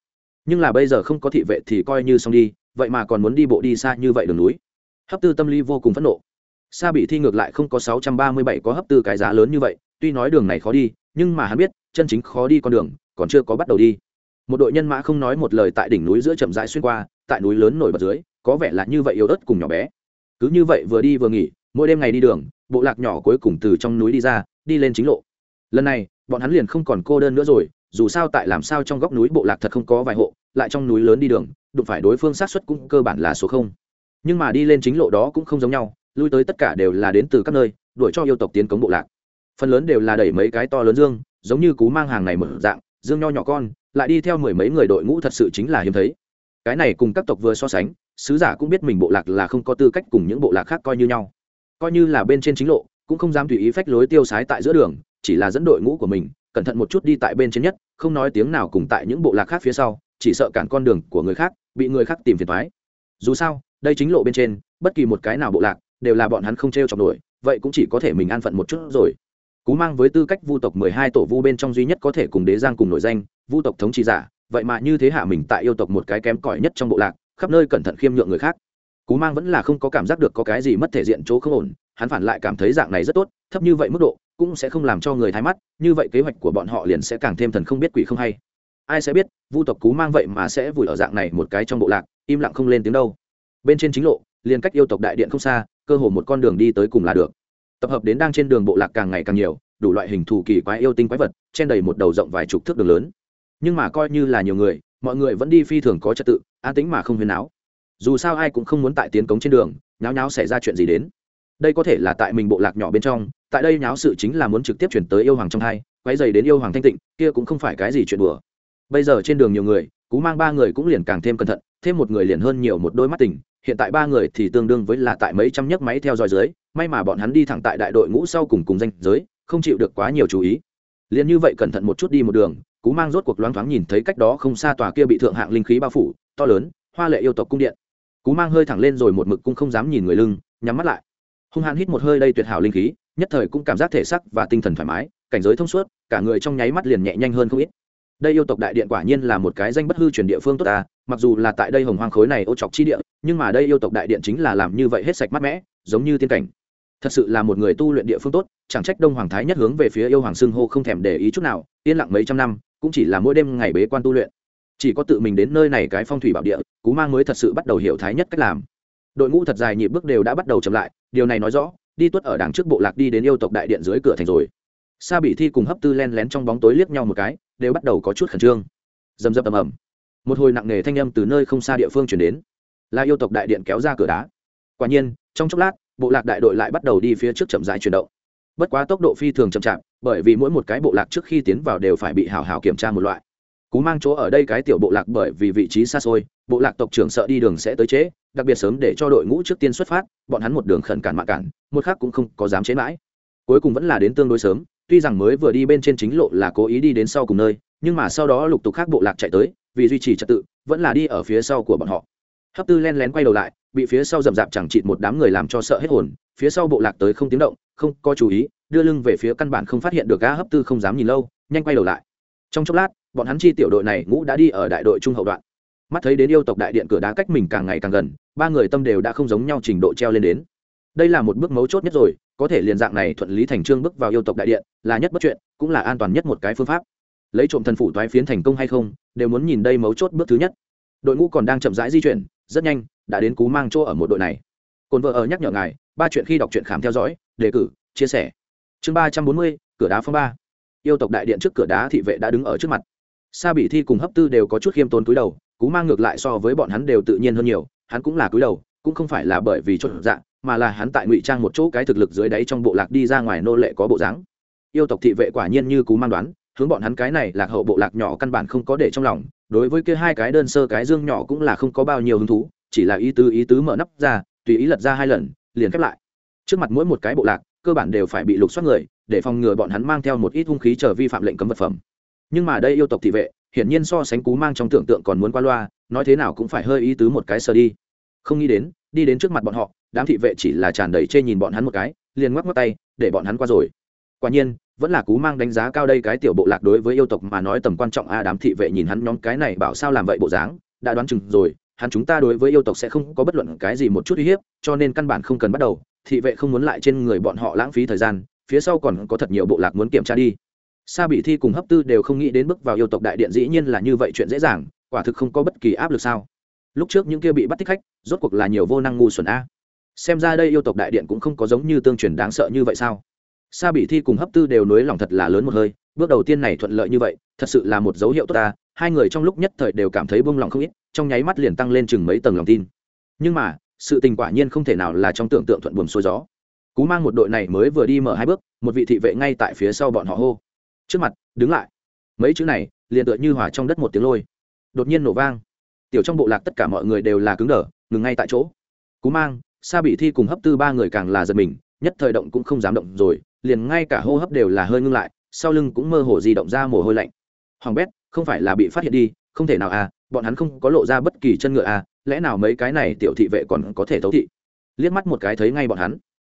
nhưng là bây giờ không có thị vệ thì coi như xong đi, vậy mà còn muốn đi bộ đi xa như vậy đường núi. Hấp tư tâm lý vô cùng phẫn nộ. Sa bị thi ngược lại không có sáu trăm ba mươi bảy có hấp tư cái giá lớn như vậy, tuy nói đường này khó đi, nhưng mà hắn biết, chân chính khó đi con đường, còn chưa có bắt đầu đi. Một đội nhân mã không nói một lời tại đỉnh núi giữa chậm rãi xuyên qua, tại núi lớn nổi bật dưới, có vẻ là như vậy yếu ớt cùng nhỏ bé. Cứ như vậy vừa đi vừa nghỉ, mỗi đêm ngày đi đường, bộ lạc nhỏ cuối cùng từ trong núi đi ra, đi lên chính lộ. Lần này, bọn hắn liền không còn cô đơn nữa rồi, dù sao tại làm sao trong góc núi bộ lạc thật không có vài hộ lại trong núi lớn đi đường, đụng phải đối phương sát xuất cũng cơ bản là số không. Nhưng mà đi lên chính lộ đó cũng không giống nhau, lui tới tất cả đều là đến từ các nơi, đuổi cho yêu tộc tiến cống bộ lạc. Phần lớn đều là đẩy mấy cái to lớn dương, giống như cú mang hàng này mở dạng, dương nho nhỏ con, lại đi theo mười mấy người đội ngũ thật sự chính là hiếm thấy. Cái này cùng các tộc vừa so sánh, sứ giả cũng biết mình bộ lạc là không có tư cách cùng những bộ lạc khác coi như nhau. Coi như là bên trên chính lộ, cũng không dám tùy ý phách lối tiêu sái tại giữa đường, chỉ là dẫn đội ngũ của mình, cẩn thận một chút đi tại bên trên nhất, không nói tiếng nào cùng tại những bộ lạc khác phía sau chỉ sợ cản con đường của người khác, bị người khác tìm phiền thoái dù sao, đây chính lộ bên trên, bất kỳ một cái nào bộ lạc, đều là bọn hắn không t r e o chọc nổi, vậy cũng chỉ có thể mình an phận một chút rồi. Cú mang với tư cách vu tộc mười hai tổ vu bên trong duy nhất có thể cùng đế giang cùng nổi danh, vu tộc thống trị giả, vậy mà như thế hạ mình tại yêu tộc một cái kém cỏi nhất trong bộ lạc, khắp nơi cẩn thận khiêm nhượng người khác. Cú mang vẫn là không có cảm giác được có cái gì mất thể diện chỗ không ổn, hắn phản lại cảm thấy dạng này rất tốt, thấp như vậy mức độ, cũng sẽ không làm cho người thái mắt, như vậy kế hoạch của bọn họ liền sẽ càng thêm thần không biết quỷ không hay ai sẽ biết, vu tộc cú mang vậy mà sẽ vùi ở dạng này một cái trong bộ lạc, im lặng không lên tiếng đâu. Bên trên chính lộ, liền cách yêu tộc đại điện không xa, cơ hồ một con đường đi tới cùng là được. Tập hợp đến đang trên đường bộ lạc càng ngày càng nhiều, đủ loại hình thù kỳ quái yêu tinh quái vật, chen đầy một đầu rộng vài chục thước đường lớn. Nhưng mà coi như là nhiều người, mọi người vẫn đi phi thường có trật tự, an tính mà không huyền áo dù sao ai cũng không muốn tại tiến cống trên đường, nháo nháo xảy ra chuyện gì đến. Đây có thể là tại mình bộ lạc nhỏ bên trong, tại đây nháo sự chính là muốn trực tiếp chuyển tới yêu hoàng trong hai quái dày đến yêu hoàng thanh tịnh, kia cũng không phải cái gì chuyện đùa bây giờ trên đường nhiều người, cú mang ba người cũng liền càng thêm cẩn thận, thêm một người liền hơn nhiều một đôi mắt tình. Hiện tại ba người thì tương đương với là tại mấy trăm nhấc máy theo dõi dưới, may mà bọn hắn đi thẳng tại đại đội ngũ sau cùng cùng danh giới, không chịu được quá nhiều chú ý. Liền như vậy cẩn thận một chút đi một đường, cú mang rốt cuộc loáng thoáng nhìn thấy cách đó không xa tòa kia bị thượng hạng linh khí bao phủ, to lớn, hoa lệ yêu tộc cung điện. Cú mang hơi thẳng lên rồi một mực cũng không dám nhìn người lưng, nhắm mắt lại. Hung hãn hít một hơi đây tuyệt hảo linh khí, nhất thời cũng cảm giác thể sắc và tinh thần thoải mái, cảnh giới thông suốt, cả người trong nháy mắt liền nhẹ nhanh hơn không ít đây yêu tộc đại điện quả nhiên là một cái danh bất hư truyền địa phương tốt ta, mặc dù là tại đây hồng hoang khối này ô chọc chi địa, nhưng mà đây yêu tộc đại điện chính là làm như vậy hết sạch mát mẽ giống như tiên cảnh. Thật sự là một người tu luyện địa phương tốt, chẳng trách đông hoàng thái nhất hướng về phía yêu hoàng xưng hô không thèm để ý chút nào, yên lặng mấy trăm năm, cũng chỉ là mỗi đêm ngày bế quan tu luyện. Chỉ có tự mình đến nơi này cái phong thủy bảo địa, cú mang mới thật sự bắt đầu hiểu thái nhất cách làm. Đội ngũ thật dài nhịp bước đều đã bắt đầu chậm lại, điều này nói rõ, đi tuất ở đằng trước bộ lạc đi đến yêu tộc đại điện dưới cửa thành rồi. Sa bị thi cùng hấp tư len lén trong bóng tối liếc nhau một cái đều bắt đầu có chút khẩn trương. Dầm dập ầm ầm. Một hồi nặng nề thanh âm từ nơi không xa địa phương chuyển đến. Là yêu tộc đại điện kéo ra cửa đá. Quả nhiên trong chốc lát bộ lạc đại đội lại bắt đầu đi phía trước chậm rãi chuyển động. Bất quá tốc độ phi thường chậm chạp bởi vì mỗi một cái bộ lạc trước khi tiến vào đều phải bị hào hào kiểm tra một loại. Cú mang chỗ ở đây cái tiểu bộ lạc bởi vì vị trí xa xôi bộ lạc tộc trưởng sợ đi đường sẽ tới chế, đặc biệt sớm để cho đội ngũ trước tiên xuất phát bọn hắn một đường khẩn cản mạ cản một khác cũng không có dám chế mãi. Cuối cùng vẫn là đến tương đối sớm tuy rằng mới vừa đi bên trên chính lộ là cố ý đi đến sau cùng nơi, nhưng mà sau đó lục tục khác bộ lạc chạy tới, vì duy trì trật tự, vẫn là đi ở phía sau của bọn họ. Hấp tư len lén quay đầu lại, bị phía sau rậm rạp chẳng chịt một đám người làm cho sợ hết hồn, phía sau bộ lạc tới không tiếng động, không có chú ý, đưa lưng về phía căn bản không phát hiện được gã hấp tư không dám nhìn lâu, nhanh quay đầu lại. Trong chốc lát, bọn hắn chi tiểu đội này ngũ đã đi ở đại đội trung hậu đoạn. Mắt thấy đến yêu tộc đại điện cửa đá cách mình càng ngày càng gần, ba người tâm đều đã không giống nhau trình độ treo lên đến. Đây là một bước mấu chốt nhất rồi có thể liền dạng này thuận lý thành trương bước vào yêu tộc đại điện, là nhất bất chuyện, cũng là an toàn nhất một cái phương pháp. Lấy trộm thần phủ toái phiến thành công hay không, đều muốn nhìn đây mấu chốt bước thứ nhất. Đội ngũ còn đang chậm rãi di chuyển, rất nhanh, đã đến cú mang chỗ ở một đội này. Cồn vợ ở nhắc nhở ngài, ba chuyện khi đọc truyện khám theo dõi, đề cử, chia sẻ. Chương ba trăm bốn mươi, cửa đá phong ba. Yêu tộc đại điện trước cửa đá thị vệ đã đứng ở trước mặt. Sa bị thi cùng hấp tư đều có chút khiêm tốn cúi đầu, cú mang ngược lại so với bọn hắn đều tự nhiên hơn nhiều, hắn cũng là cúi đầu, cũng không phải là bởi vì chốt dạng mà là hắn tại ngụy trang một chỗ cái thực lực dưới đáy trong bộ lạc đi ra ngoài nô lệ có bộ dáng. Yêu tộc thị vệ quả nhiên như cú mang đoán, hướng bọn hắn cái này lạc hậu bộ lạc nhỏ căn bản không có để trong lòng, đối với kia hai cái đơn sơ cái dương nhỏ cũng là không có bao nhiêu hứng thú, chỉ là ý tứ ý tứ mở nắp ra, tùy ý lật ra hai lần, liền khép lại. Trước mặt mỗi một cái bộ lạc, cơ bản đều phải bị lục soát người, để phòng ngừa bọn hắn mang theo một ít hung khí chờ vi phạm lệnh cấm vật phẩm. Nhưng mà đây yêu tộc thị vệ, hiển nhiên so sánh cú mang trong tưởng tượng còn muốn qua loa, nói thế nào cũng phải hơi ý tứ một cái sơ đi. Không nghĩ đến đi đến trước mặt bọn họ, đám thị vệ chỉ là tràn đầy chê nhìn bọn hắn một cái, liền ngoắc ngoắc tay, để bọn hắn qua rồi. Quả nhiên, vẫn là cú mang đánh giá cao đây cái tiểu bộ lạc đối với yêu tộc mà nói tầm quan trọng a, đám thị vệ nhìn hắn nhóm cái này bảo sao làm vậy bộ dáng, đã đoán chừng rồi, hắn chúng ta đối với yêu tộc sẽ không có bất luận cái gì một chút uy hiếp, cho nên căn bản không cần bắt đầu, thị vệ không muốn lại trên người bọn họ lãng phí thời gian, phía sau còn có thật nhiều bộ lạc muốn kiểm tra đi. Sa bị thi cùng hấp tư đều không nghĩ đến bước vào yêu tộc đại điện dĩ nhiên là như vậy chuyện dễ dàng, quả thực không có bất kỳ áp lực sao. Lúc trước những kia bị bắt thích khách rốt cuộc là nhiều vô năng ngu xuẩn a. Xem ra đây yêu tộc đại điện cũng không có giống như tương truyền đáng sợ như vậy sao? Sa bị thi cùng hấp tư đều nối lòng thật là lớn một hơi, bước đầu tiên này thuận lợi như vậy, thật sự là một dấu hiệu tốt ta hai người trong lúc nhất thời đều cảm thấy bông lòng không ít, trong nháy mắt liền tăng lên chừng mấy tầng lòng tin. Nhưng mà, sự tình quả nhiên không thể nào là trong tưởng tượng thuận buồm xuôi gió. Cú mang một đội này mới vừa đi mở hai bước, một vị thị vệ ngay tại phía sau bọn họ hô. Trước mặt, đứng lại. Mấy chữ này, liền tựa như hòa trong đất một tiếng lôi. Đột nhiên nổ vang. Tiểu trong bộ lạc tất cả mọi người đều là cứng đờ ngừng ngay tại chỗ. Cú mang, sa bị thi cùng hấp tư ba người càng là giật mình, nhất thời động cũng không dám động rồi, liền ngay cả hô hấp đều là hơi ngưng lại, sau lưng cũng mơ hồ di động ra mồ hôi lạnh. Hoàng bét, không phải là bị phát hiện đi, không thể nào à bọn hắn không có lộ ra bất kỳ chân ngựa à lẽ nào mấy cái này tiểu thị vệ còn có thể thấu thị? Liếc mắt một cái thấy ngay bọn hắn.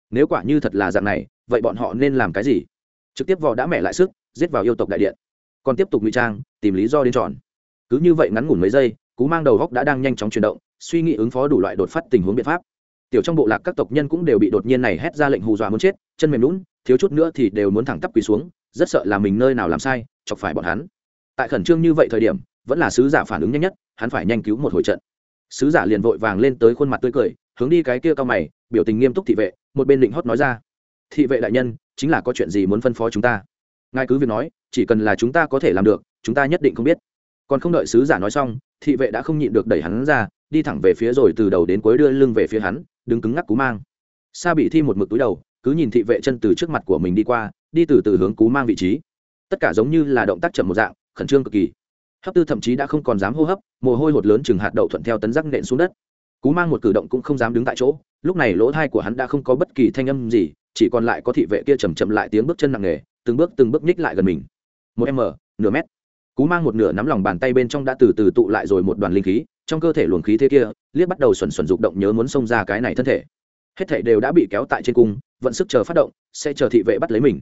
Nếu quả như thật là dạng này, vậy bọn họ nên làm cái gì? Trực tiếp vò đã mẹ lại sức, giết vào yêu tộc đại điện. Còn tiếp tục ngụy trang, tìm lý do đến tròn. Cứ như vậy ngắn ngủn mấy giây, cú mang đầu góc đã đang nhanh chóng chuyển động suy nghĩ ứng phó đủ loại đột phát tình huống biện pháp. Tiểu trong bộ lạc các tộc nhân cũng đều bị đột nhiên này hét ra lệnh hù dọa muốn chết, chân mềm lún thiếu chút nữa thì đều muốn thẳng tắp quỳ xuống, rất sợ là mình nơi nào làm sai, chọc phải bọn hắn. Tại khẩn trương như vậy thời điểm, vẫn là sứ giả phản ứng nhanh nhất, hắn phải nhanh cứu một hồi trận. Sứ giả liền vội vàng lên tới khuôn mặt tươi cười, hướng đi cái kia cao mày, biểu tình nghiêm túc thị vệ, một bên định hót nói ra. Thị vệ đại nhân, chính là có chuyện gì muốn phân phó chúng ta? Ngài cứ việc nói, chỉ cần là chúng ta có thể làm được, chúng ta nhất định không biết. Còn không đợi sứ giả nói xong, thị vệ đã không nhịn được đẩy hắn ra đi thẳng về phía rồi từ đầu đến cuối đưa lưng về phía hắn, đứng cứng ngắc cú mang. Sa bị thi một mực túi đầu, cứ nhìn thị vệ chân từ trước mặt của mình đi qua, đi từ từ hướng cú mang vị trí. Tất cả giống như là động tác chậm một dạng, khẩn trương cực kỳ. Hấp tư thậm chí đã không còn dám hô hấp, mồ hôi hột lớn chừng hạt đậu thuận theo tấn giác nện xuống đất. Cú mang một cử động cũng không dám đứng tại chỗ, lúc này lỗ thai của hắn đã không có bất kỳ thanh âm gì, chỉ còn lại có thị vệ kia chầm chậm lại tiếng bước chân nặng nề, từng bước từng bước nhích lại gần mình. Một m nửa mét. Cú mang một nửa nắm lòng bàn tay bên trong đã từ từ tụ lại rồi một đoàn linh khí trong cơ thể luồng khí thế kia liếc bắt đầu xuẩn xuẩn rụng động nhớ muốn xông ra cái này thân thể. Hết thể đều đã bị kéo tại trên cung vận sức chờ phát động sẽ chờ thị vệ bắt lấy mình.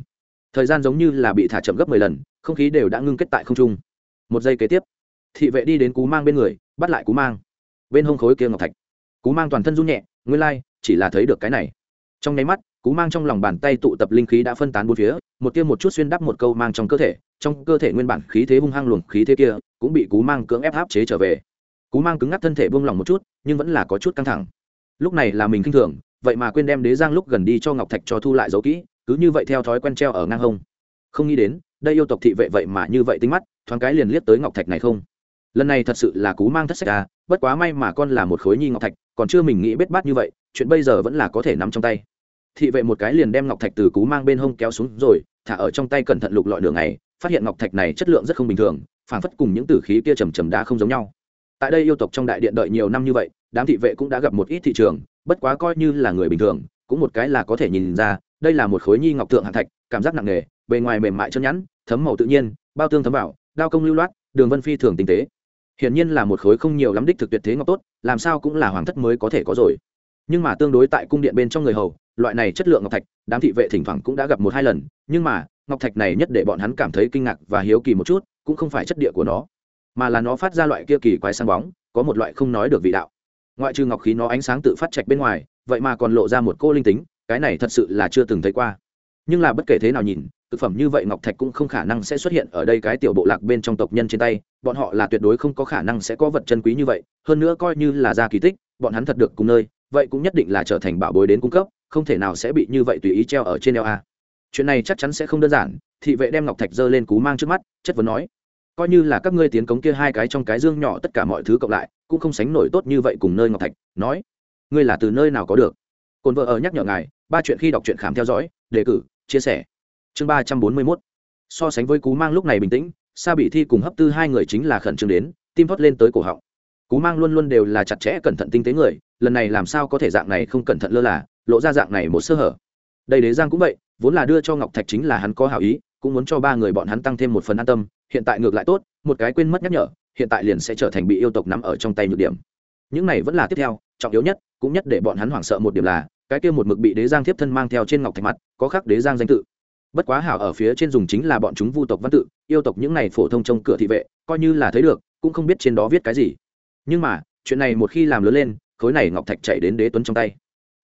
Thời gian giống như là bị thả chậm gấp mười lần không khí đều đã ngưng kết tại không trung. Một giây kế tiếp thị vệ đi đến cú mang bên người bắt lại cú mang. Bên hông khối kia ngọc thạch. Cú mang toàn thân run nhẹ nguyên lai、like, chỉ là thấy được cái này. Trong nháy mắt cú mang trong lòng bàn tay tụ tập linh khí đã phân tán bốn phía một tiêm một chút xuyên đắp một câu mang trong cơ thể trong cơ thể nguyên bản khí thế hung hăng luồng khí thế kia cũng bị cú mang cưỡng ép áp chế trở về cú mang cứng ngắc thân thể buông lỏng một chút, nhưng vẫn là có chút căng thẳng. Lúc này là mình k i n h thường, vậy mà quên đem đế giang lúc gần đi cho ngọc thạch cho thu lại dấu kỹ, cứ như vậy theo thói quen treo ở ngang hông. Không nghĩ đến, đây yêu tộc thị vệ vậy mà như vậy tính mắt, thoáng cái liền liếc tới ngọc thạch này không? Lần này thật sự là cú mang thất sách ra bất quá may mà con là một khối nhi ngọc thạch, còn chưa mình nghĩ bết bát như vậy, chuyện bây giờ vẫn là có thể nắm trong tay. Thị vệ một cái liền đem ngọc thạch từ cú mang bên hông kéo xuống rồi, thả ở trong tay cẩn thận lục lọi đường này phát hiện ngọc thạch này chất lượng rất không bình thường, phảng phất cùng những tử khí kia trầm trầm đá không giống nhau tại đây yêu tộc trong đại điện đợi nhiều năm như vậy, đám thị vệ cũng đã gặp một ít thị trường, bất quá coi như là người bình thường, cũng một cái là có thể nhìn ra, đây là một khối nhi ngọc thượng hạng thạch, cảm giác nặng nề, bề ngoài mềm mại chân nhẵn, thấm màu tự nhiên, bao tương thấm vào, đao công lưu loát, đường vân phi thường tinh tế. Hiển nhiên là một khối không nhiều lắm đích thực tuyệt thế ngọc tốt, làm sao cũng là hoàng thất mới có thể có rồi. Nhưng mà tương đối tại cung điện bên trong người hầu, loại này chất lượng ngọc thạch, đám thị vệ thỉnh thoảng cũng đã gặp một hai lần, nhưng mà, ngọc thạch này nhất để bọn hắn cảm thấy kinh ngạc và hiếu kỳ một chút, cũng không phải chất địa của nó mà là nó phát ra loại kia kỳ quái sáng bóng, có một loại không nói được vị đạo. Ngoại trừ ngọc khí nó ánh sáng tự phát trạch bên ngoài, vậy mà còn lộ ra một cô linh tính, cái này thật sự là chưa từng thấy qua. Nhưng là bất kể thế nào nhìn, thực phẩm như vậy ngọc thạch cũng không khả năng sẽ xuất hiện ở đây cái tiểu bộ lạc bên trong tộc nhân trên tay, bọn họ là tuyệt đối không có khả năng sẽ có vật chân quý như vậy, hơn nữa coi như là ra kỳ tích, bọn hắn thật được cùng nơi, vậy cũng nhất định là trở thành bảo bối đến cung cấp, không thể nào sẽ bị như vậy tùy ý treo ở trên eo a. Chuyện này chắc chắn sẽ không đơn giản, thị vệ đem ngọc thạch dơ lên cú mang trước mắt, chất vấn nói coi như là các ngươi tiến cống kia hai cái trong cái dương nhỏ tất cả mọi thứ cộng lại, cũng không sánh nổi tốt như vậy cùng nơi ngọc thạch, nói, ngươi là từ nơi nào có được? Cồn vợ ở nhắc nhở ngài, ba chuyện khi đọc truyện khám theo dõi, đề cử, chia sẻ. Chương ba trăm bốn mươi mốt. So sánh với cú mang lúc này bình tĩnh, sa bị thi cùng hấp tư hai người chính là khẩn trương đến, tim thoát lên tới cổ họng. Cú mang luôn luôn đều là chặt chẽ, cẩn thận tinh tế người, lần này làm sao có thể dạng này không cẩn thận lơ là, lộ ra dạng này một sơ hở. Đây đế giang cũng vậy, vốn là đưa cho ngọc thạch chính là hắn có hảo ý cũng muốn cho ba người bọn hắn tăng thêm một phần an tâm, hiện tại ngược lại tốt, một cái quên mất nhắc nhở, hiện tại liền sẽ trở thành bị yêu tộc nắm ở trong tay nhược điểm. Những này vẫn là tiếp theo, trọng yếu nhất, cũng nhất để bọn hắn hoảng sợ một điểm là, cái kia một mực bị đế giang thiếp thân mang theo trên ngọc thạch mặt, có khắc đế giang danh tự. Bất quá hảo ở phía trên dùng chính là bọn chúng vu tộc văn tự, yêu tộc những này phổ thông trong cửa thị vệ, coi như là thấy được, cũng không biết trên đó viết cái gì. Nhưng mà, chuyện này một khi làm lớn lên, khối này ngọc thạch chạy đến đế tuấn trong tay.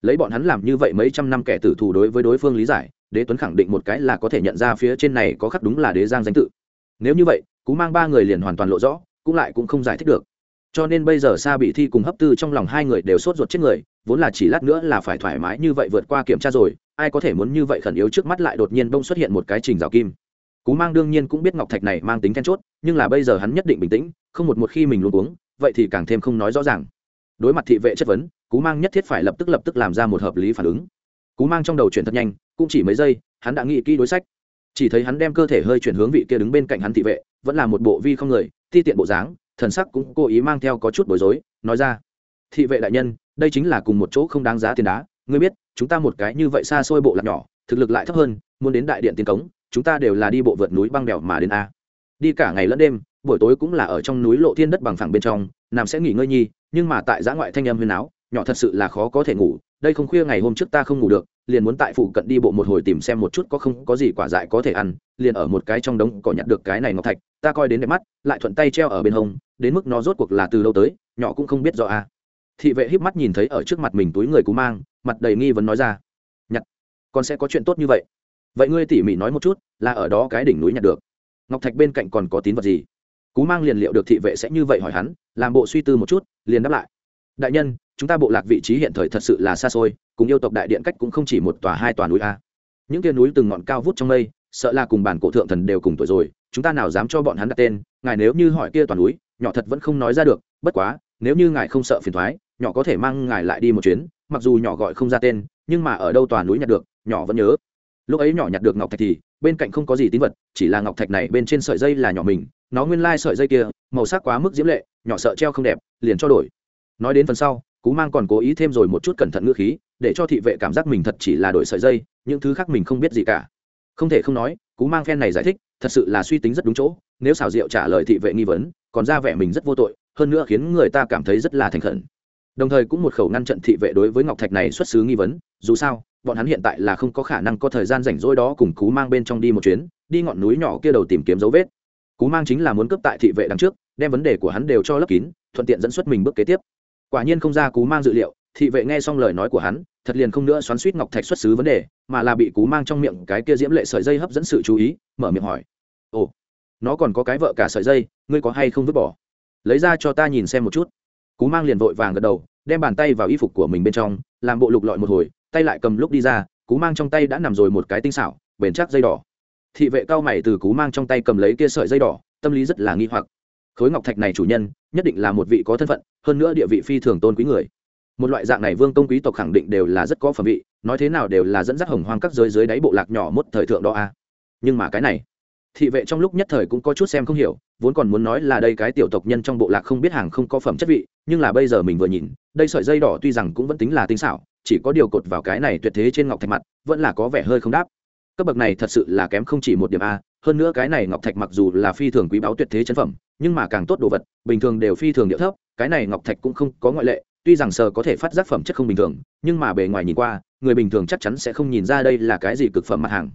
Lấy bọn hắn làm như vậy mấy trăm năm kẻ tử thù đối với đối phương lý giải đế tuấn khẳng định một cái là có thể nhận ra phía trên này có khắc đúng là đế giang danh tự. Nếu như vậy, cú mang ba người liền hoàn toàn lộ rõ, cũng lại cũng không giải thích được. Cho nên bây giờ sa bị thi cùng hấp tư trong lòng hai người đều sốt ruột chết người, vốn là chỉ lát nữa là phải thoải mái như vậy vượt qua kiểm tra rồi, ai có thể muốn như vậy khẩn yếu trước mắt lại đột nhiên bông xuất hiện một cái trình rào kim. Cú mang đương nhiên cũng biết ngọc thạch này mang tính then chốt, nhưng là bây giờ hắn nhất định bình tĩnh, không một một khi mình luôn uống vậy thì càng thêm không nói rõ ràng. Đối mặt thị vệ chất vấn, cú mang nhất thiết phải lập tức lập tức làm ra một hợp lý phản ứng cú mang trong đầu chuyển thật nhanh, cũng chỉ mấy giây, hắn đã nghĩ kỹ đối sách. Chỉ thấy hắn đem cơ thể hơi chuyển hướng vị kia đứng bên cạnh hắn thị vệ, vẫn là một bộ vi không người, ti tiện bộ dáng, thần sắc cũng cố ý mang theo có chút bối rối, nói ra, thị vệ đại nhân, đây chính là cùng một chỗ không đáng giá tiền đá. Ngươi biết, chúng ta một cái như vậy xa xôi bộ lạc nhỏ, thực lực lại thấp hơn, muốn đến đại điện tiến cống, chúng ta đều là đi bộ vượt núi băng đèo mà đến a. Đi cả ngày lẫn đêm, buổi tối cũng là ở trong núi lộ thiên đất bằng phẳng bên trong, nằm sẽ nghỉ ngơi nhi, nhưng mà tại giã ngoại thanh âm huyền áo nhỏ thật sự là khó có thể ngủ, đây không khuya ngày hôm trước ta không ngủ được, liền muốn tại phụ cận đi bộ một hồi tìm xem một chút có không, có gì quả dại có thể ăn, liền ở một cái trong đống cỏ nhặt được cái này ngọc thạch, ta coi đến đẹp mắt, lại thuận tay treo ở bên hông, đến mức nó rốt cuộc là từ lâu tới, nhỏ cũng không biết rõ a thị vệ híp mắt nhìn thấy ở trước mặt mình túi người cú mang, mặt đầy nghi vấn nói ra. Nhặt còn sẽ có chuyện tốt như vậy. Vậy ngươi tỉ mỉ nói một chút, là ở đó cái đỉnh núi nhặt được. Ngọc thạch bên cạnh còn có tín vật gì? Cú mang liền liệu được thị vệ sẽ như vậy hỏi hắn, làm bộ suy tư một chút, liền đáp lại đại nhân, chúng ta bộ lạc vị trí hiện thời thật sự là xa xôi, cùng yêu tộc đại điện cách cũng không chỉ một tòa, hai tòa núi a. Những kia núi từng ngọn cao vút trong mây, sợ là cùng bản cổ thượng thần đều cùng tuổi rồi, chúng ta nào dám cho bọn hắn đặt tên, ngài nếu như hỏi kia toàn núi, nhỏ thật vẫn không nói ra được, bất quá, nếu như ngài không sợ phiền thoái, nhỏ có thể mang ngài lại đi một chuyến, mặc dù nhỏ gọi không ra tên, nhưng mà ở đâu toàn núi nhặt được, nhỏ vẫn nhớ. Lúc ấy nhỏ nhặt được ngọc thạch thì, bên cạnh không có gì tín vật, chỉ là ngọc thạch này bên trên sợi dây là nhỏ mình, nó nguyên lai sợi dây kia, màu sắc quá mức diễm lệ, nhỏ sợ treo không đẹp, liền cho đổi nói đến phần sau, cú mang còn cố ý thêm rồi một chút cẩn thận ngữ khí, để cho thị vệ cảm giác mình thật chỉ là đổi sợi dây, những thứ khác mình không biết gì cả. Không thể không nói, cú mang phen này giải thích, thật sự là suy tính rất đúng chỗ, nếu xào rượu trả lời thị vệ nghi vấn, còn ra vẻ mình rất vô tội, hơn nữa khiến người ta cảm thấy rất là thành khẩn. Đồng thời cũng một khẩu ngăn trận thị vệ đối với ngọc thạch này xuất xứ nghi vấn, dù sao, bọn hắn hiện tại là không có khả năng có thời gian rảnh rỗi đó cùng cú mang bên trong đi một chuyến, đi ngọn núi nhỏ kia đầu tìm kiếm dấu vết. Cú mang chính là muốn cướp tại thị vệ đằng trước, đem vấn đề của hắn đều cho lấp kín, thuận tiện dẫn xuất mình bước kế tiếp quả nhiên không ra cú mang dự liệu, thị vệ nghe xong lời nói của hắn, thật liền không nữa xoắn suýt ngọc thạch xuất xứ vấn đề, mà là bị cú mang trong miệng cái kia diễm lệ sợi dây hấp dẫn sự chú ý, mở miệng hỏi. Ồ, nó còn có cái vợ cả sợi dây, ngươi có hay không vứt bỏ? Lấy ra cho ta nhìn xem một chút. Cú mang liền vội vàng gật đầu, đem bàn tay vào y phục của mình bên trong, làm bộ lục lọi một hồi, tay lại cầm lúc đi ra, cú mang trong tay đã nằm rồi một cái tinh xảo, bền chắc dây đỏ. Thị vệ cao mày từ cú mang trong tay cầm lấy kia sợi dây đỏ, tâm lý rất là nghi hoặc khối ngọc thạch này chủ nhân, nhất định là một vị có thân phận, hơn nữa địa vị phi thường tôn quý người. Một loại dạng này vương công quý tộc khẳng định đều là rất có phẩm vị, nói thế nào đều là dẫn dắt hồng hoang các giới dưới đáy bộ lạc nhỏ mốt thời thượng đó a. À. Nhưng mà cái này, thị vệ trong lúc nhất thời cũng có chút xem không hiểu, vốn còn muốn nói là đây cái tiểu tộc nhân trong bộ lạc không biết hàng không có phẩm chất vị, nhưng là bây giờ mình vừa nhìn, đây sợi dây đỏ tuy rằng cũng vẫn tính là tinh xảo, chỉ có điều cột vào cái này tuyệt thế trên ngọc thạch mặt, vẫn là có vẻ hơi không đáp. Cấp bậc này thật sự là kém không chỉ một điểm a, hơn nữa cái này ngọc thạch mặc dù là phi thường quý báu tuyệt thế chân phẩm nhưng mà càng tốt đồ vật, bình thường đều phi thường địa thấp, cái này ngọc thạch cũng không có ngoại lệ, tuy rằng sờ có thể phát giác phẩm chất không bình thường, nhưng mà bề ngoài nhìn qua, người bình thường chắc chắn sẽ không nhìn ra đây là cái gì cực phẩm mặt hàng.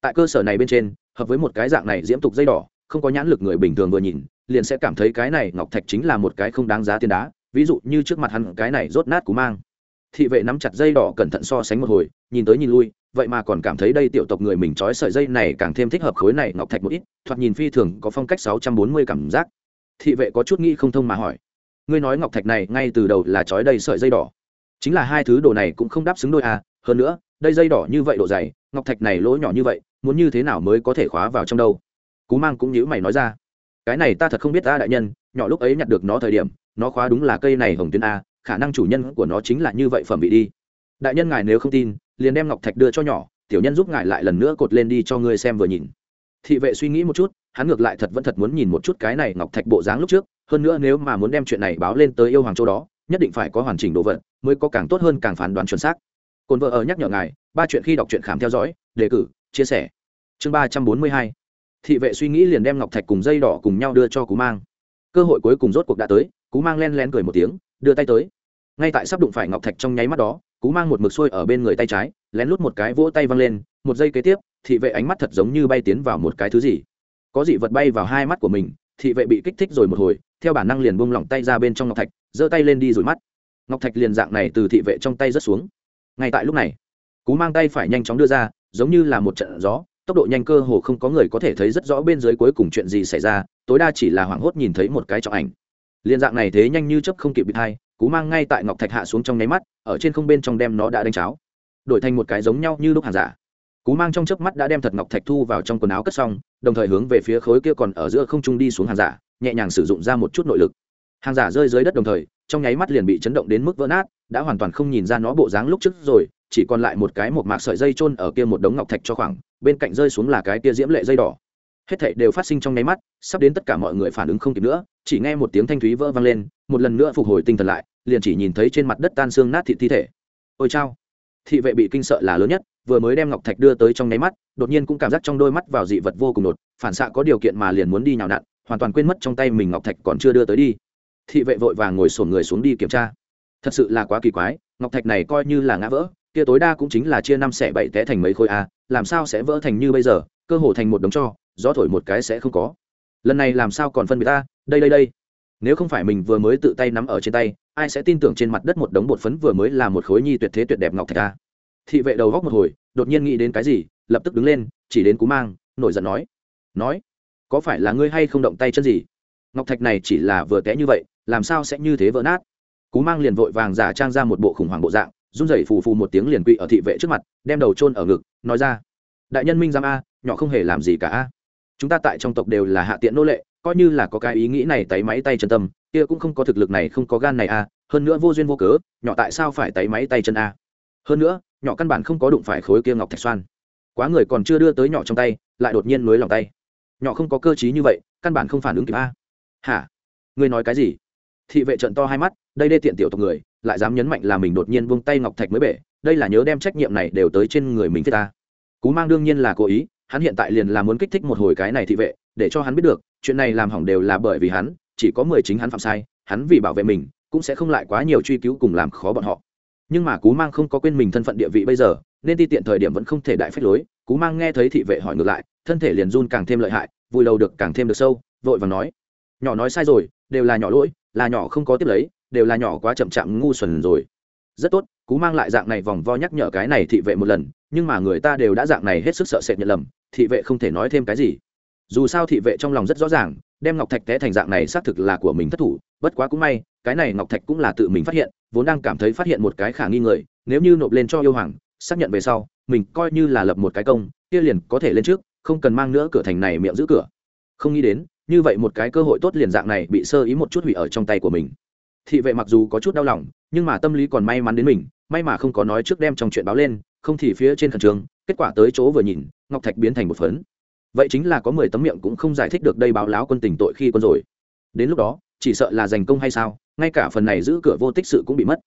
Tại cơ sở này bên trên, hợp với một cái dạng này diễm tục dây đỏ, không có nhãn lực người bình thường vừa nhìn, liền sẽ cảm thấy cái này ngọc thạch chính là một cái không đáng giá tiền đá, ví dụ như trước mặt hắn cái này rốt nát cú mang. Thị vệ nắm chặt dây đỏ cẩn thận so sánh một hồi, nhìn tới nhìn lui vậy mà còn cảm thấy đây tiểu tộc người mình trói sợi dây này càng thêm thích hợp khối này ngọc thạch một ít, thoạt nhìn phi thường có phong cách sáu trăm bốn mươi cảm giác. Thị vệ có chút nghĩ không thông mà hỏi, ngươi nói ngọc thạch này ngay từ đầu là trói đầy sợi dây đỏ. Chính là hai thứ đồ này cũng không đáp xứng đôi à hơn nữa, đây dây đỏ như vậy độ dày, ngọc thạch này lỗ nhỏ như vậy, muốn như thế nào mới có thể khóa vào trong đâu? Cú mang cũng nhữ mày nói ra, cái này ta thật không biết ta đại nhân, nhỏ lúc ấy nhặt được nó thời điểm, nó khóa đúng là cây này hồng tuyến a, khả năng chủ nhân của nó chính là như vậy phẩm vị đi. Đại nhân ngài nếu không tin liền đem ngọc thạch đưa cho nhỏ, tiểu nhân giúp ngài lại lần nữa cột lên đi cho ngươi xem vừa nhìn. Thị vệ suy nghĩ một chút, hắn ngược lại thật vẫn thật muốn nhìn một chút cái này ngọc thạch bộ dáng lúc trước, hơn nữa nếu mà muốn đem chuyện này báo lên tới yêu hoàng châu đó, nhất định phải có hoàn chỉnh đồ vật, mới có càng tốt hơn càng phán đoán chuẩn xác. Cồn vợ ở nhắc nhở ngài, ba chuyện khi đọc truyện khám theo dõi, đề cử, chia sẻ. Chương ba trăm bốn mươi hai. Thị vệ suy nghĩ liền đem ngọc thạch cùng dây đỏ cùng nhau đưa cho cú mang. Cơ hội cuối cùng rốt cuộc đã tới, cú mang len len cười một tiếng, đưa tay tới ngay tại sắp đụng phải ngọc thạch trong nháy mắt đó, cú mang một mực xuôi ở bên người tay trái, lén lút một cái vỗ tay văng lên, một giây kế tiếp, thị vệ ánh mắt thật giống như bay tiến vào một cái thứ gì. Có dị vật bay vào hai mắt của mình, thị vệ bị kích thích rồi một hồi, theo bản năng liền bung lỏng tay ra bên trong ngọc thạch, giơ tay lên đi rồi mắt. Ngọc thạch liền dạng này từ thị vệ trong tay rớt xuống. Ngay tại lúc này, cú mang tay phải nhanh chóng đưa ra, giống như là một trận gió, tốc độ nhanh cơ hồ không có người có thể thấy rất rõ bên dưới cuối cùng chuyện gì xảy ra, tối đa chỉ là hoảng hốt nhìn thấy một cái trọng ảnh. Liền dạng này thế nhanh như chấp không kịp bị thai cú mang ngay tại ngọc thạch hạ xuống trong nháy mắt, ở trên không bên trong đem nó đã đánh cháo. Đổi thành một cái giống nhau như lúc hàng giả. Cú mang trong chớp mắt đã đem thật ngọc thạch thu vào trong quần áo cất xong, đồng thời hướng về phía khối kia còn ở giữa không trung đi xuống hàng giả, nhẹ nhàng sử dụng ra một chút nội lực. Hàng giả rơi dưới đất đồng thời, trong nháy mắt liền bị chấn động đến mức vỡ nát, đã hoàn toàn không nhìn ra nó bộ dáng lúc trước rồi, chỉ còn lại một cái một mạc sợi dây chôn ở kia một đống ngọc thạch cho khoảng, bên cạnh rơi xuống là cái kia diễm lệ dây đỏ. Hết thảy đều phát sinh trong nháy mắt, sắp đến tất cả mọi người phản ứng không kịp nữa, chỉ nghe một tiếng thanh thúy vỡ vang lên, một lần nữa phục hồi tinh thần lại liền chỉ nhìn thấy trên mặt đất tan xương nát thịt thi thể. Ôi chao, thị vệ bị kinh sợ là lớn nhất, vừa mới đem ngọc thạch đưa tới trong nháy mắt, đột nhiên cũng cảm giác trong đôi mắt vào dị vật vô cùng đột, phản xạ có điều kiện mà liền muốn đi nhào nặn, hoàn toàn quên mất trong tay mình ngọc thạch còn chưa đưa tới đi. Thị vệ vội vàng ngồi sổn người xuống đi kiểm tra. Thật sự là quá kỳ quái, ngọc thạch này coi như là ngã vỡ, kia tối đa cũng chính là chia năm xẻ bảy té thành mấy khối a, làm sao sẽ vỡ thành như bây giờ, cơ hồ thành một đống cho, gió thổi một cái sẽ không có. Lần này làm sao còn phân biệt ta, đây đây đây. Nếu không phải mình vừa mới tự tay nắm ở trên tay ai sẽ tin tưởng trên mặt đất một đống bột phấn vừa mới là một khối nhi tuyệt thế tuyệt đẹp ngọc thạch ta? Thị vệ đầu góc một hồi, đột nhiên nghĩ đến cái gì, lập tức đứng lên, chỉ đến cú mang, nổi giận nói. Nói, có phải là ngươi hay không động tay chân gì? Ngọc thạch này chỉ là vừa té như vậy, làm sao sẽ như thế vỡ nát? Cú mang liền vội vàng giả trang ra một bộ khủng hoảng bộ dạng, run rẩy phù phù một tiếng liền quỵ ở thị vệ trước mặt, đem đầu chôn ở ngực, nói ra. Đại nhân minh giam a, nhỏ không hề làm gì cả a. Chúng ta tại trong tộc đều là hạ tiện nô lệ, coi như là có cái ý nghĩ này tay máy tay chân tâm kia cũng không có thực lực này, không có gan này a hơn nữa vô duyên vô cớ, nhỏ tại sao phải tay máy tay chân a hơn nữa, nhỏ căn bản không có đụng phải khối kia ngọc thạch xoan. Quá người còn chưa đưa tới nhỏ trong tay, lại đột nhiên nối lòng tay. Nhỏ không có cơ chí như vậy, căn bản không phản ứng kịp a hả? Ngươi nói cái gì? Thị vệ trận to hai mắt, đây đê tiện tiểu tộc người, lại dám nhấn mạnh là mình đột nhiên vung tay ngọc thạch mới bể, đây là nhớ đem trách nhiệm này đều tới trên người mình thiết ta. Cú mang đương nhiên là cố ý, hắn hiện tại liền là muốn kích thích một hồi cái này thị vệ, để cho hắn biết được, chuyện này làm hỏng đều là bởi vì hắn chỉ có mười chính hắn phạm sai, hắn vì bảo vệ mình, cũng sẽ không lại quá nhiều truy cứu cùng làm khó bọn họ. Nhưng mà cú mang không có quên mình thân phận địa vị bây giờ, nên ti tiện thời điểm vẫn không thể đại phép lối. Cú mang nghe thấy thị vệ hỏi ngược lại, thân thể liền run càng thêm lợi hại, vùi đầu được càng thêm được sâu, vội và nói, nhỏ nói sai rồi, đều là nhỏ lỗi, là nhỏ không có tiếp lấy, đều là nhỏ quá chậm chạm ngu xuẩn rồi. Rất tốt, cú mang lại dạng này vòng vo nhắc nhở cái này thị vệ một lần, nhưng mà người ta đều đã dạng này hết sức sợ sệt nhận lầm, thị vệ không thể nói thêm cái gì. Dù sao thị vệ trong lòng rất rõ ràng đem ngọc thạch té thành dạng này xác thực là của mình thất thủ, bất quá cũng may, cái này ngọc thạch cũng là tự mình phát hiện, vốn đang cảm thấy phát hiện một cái khả nghi người, nếu như nộp lên cho yêu hoàng, xác nhận về sau, mình coi như là lập một cái công, kia liền có thể lên trước, không cần mang nữa cửa thành này miệng giữ cửa. Không nghĩ đến, như vậy một cái cơ hội tốt liền dạng này bị sơ ý một chút hủy ở trong tay của mình. Thị vệ mặc dù có chút đau lòng, nhưng mà tâm lý còn may mắn đến mình, may mà không có nói trước đem trong chuyện báo lên, không thì phía trên khẩn trường kết quả tới chỗ vừa nhìn, ngọc thạch biến thành một phấn vậy chính là có mười tấm miệng cũng không giải thích được đây báo láo quân tình tội khi quân rồi. Đến lúc đó, chỉ sợ là giành công hay sao, ngay cả phần này giữ cửa vô tích sự cũng bị mất.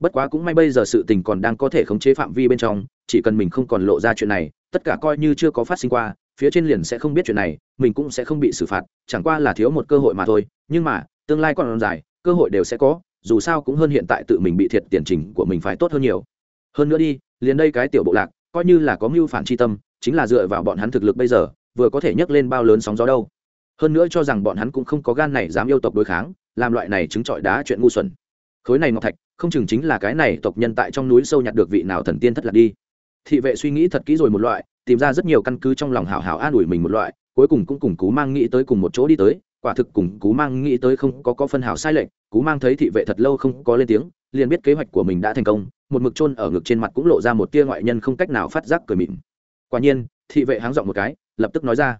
Bất quá cũng may bây giờ sự tình còn đang có thể khống chế phạm vi bên trong, chỉ cần mình không còn lộ ra chuyện này, tất cả coi như chưa có phát sinh qua, phía trên liền sẽ không biết chuyện này, mình cũng sẽ không bị xử phạt, chẳng qua là thiếu một cơ hội mà thôi. Nhưng mà, tương lai còn dài, cơ hội đều sẽ có, dù sao cũng hơn hiện tại tự mình bị thiệt tiền trình của mình phải tốt hơn nhiều. Hơn nữa đi, liền đây cái tiểu bộ lạc, coi như là có mưu phản tri tâm, chính là dựa vào bọn hắn thực lực bây giờ vừa có thể nhấc lên bao lớn sóng gió đâu. Hơn nữa cho rằng bọn hắn cũng không có gan này dám yêu tộc đối kháng, làm loại này chứng chọi đá chuyện ngu xuẩn. Khối này ngọc thạch, không chừng chính là cái này tộc nhân tại trong núi sâu nhặt được vị nào thần tiên thất lạc đi. Thị vệ suy nghĩ thật kỹ rồi một loại, tìm ra rất nhiều căn cứ trong lòng hảo hảo an ủi mình một loại, cuối cùng cũng cùng cú mang nghĩ tới cùng một chỗ đi tới, quả thực cùng cú mang nghĩ tới không có có phân hảo sai lệch, cú mang thấy thị vệ thật lâu không có lên tiếng, liền biết kế hoạch của mình đã thành công, một mực chôn ở ngực trên mặt cũng lộ ra một tia ngoại nhân không cách nào phát giác cười mịn. Quả nhiên, thị vệ háng giọng một cái lập tức nói ra.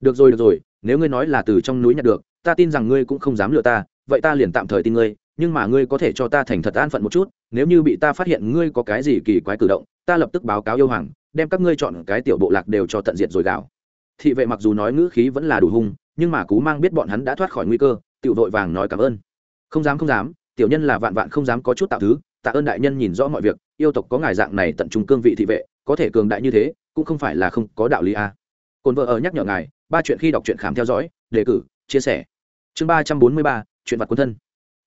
Được rồi được rồi, nếu ngươi nói là từ trong núi nhặt được, ta tin rằng ngươi cũng không dám lừa ta, vậy ta liền tạm thời tin ngươi, nhưng mà ngươi có thể cho ta thành thật an phận một chút, nếu như bị ta phát hiện ngươi có cái gì kỳ quái cử động, ta lập tức báo cáo yêu hoàng, đem các ngươi chọn cái tiểu bộ lạc đều cho tận diệt rồi gạo thị vệ mặc dù nói ngữ khí vẫn là đủ hung, nhưng mà cú mang biết bọn hắn đã thoát khỏi nguy cơ tự vội vàng nói cảm ơn. Không dám không dám, tiểu nhân là vạn vạn không dám có chút tạo thứ, tạ ơn đại nhân nhìn rõ mọi việc, yêu tộc có ngài dạng này tận trung cương vị thị vệ, có thể cường đại như thế, cũng không phải là không có đạo lý a. à cồn vợ ở nhắc nhở ngài, ba chuyện khi đọc truyện khám theo dõi, đề cử, chia sẻ. Chương ba trăm bốn mươi ba, chuyện vặt quân thân.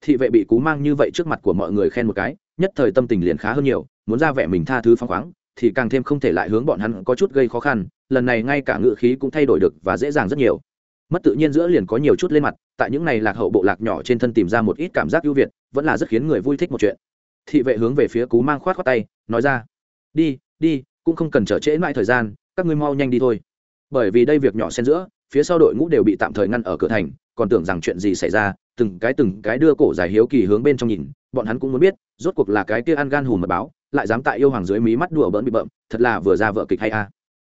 Thị vệ bị cú mang như vậy trước mặt của mọi người khen một cái, nhất thời tâm tình liền khá hơn nhiều, muốn ra vẻ mình tha thứ phăng khoáng, thì càng thêm không thể lại hướng bọn hắn có chút gây khó khăn, lần này ngay cả ngự khí cũng thay đổi được và dễ dàng rất nhiều. Mất tự nhiên giữa liền có nhiều chút lên mặt, tại những này lạc hậu bộ lạc nhỏ trên thân tìm ra một ít cảm giác ưu việt, vẫn là rất khiến người vui thích một chuyện. Thị vệ hướng về phía cú mang khoát khoát tay, nói ra, đi đi, cũng không cần trở trễ mãi thời gian, các ngươi mau nhanh đi thôi bởi vì đây việc nhỏ xen giữa, phía sau đội ngũ đều bị tạm thời ngăn ở cửa thành, còn tưởng rằng chuyện gì xảy ra, từng cái từng cái đưa cổ dài hiếu kỳ hướng bên trong nhìn, bọn hắn cũng muốn biết, rốt cuộc là cái kia ăn gan hùm mật báo, lại dám tại yêu hoàng dưới mí mắt đùa bỡn bị bợm, thật là vừa ra vợ kịch hay a.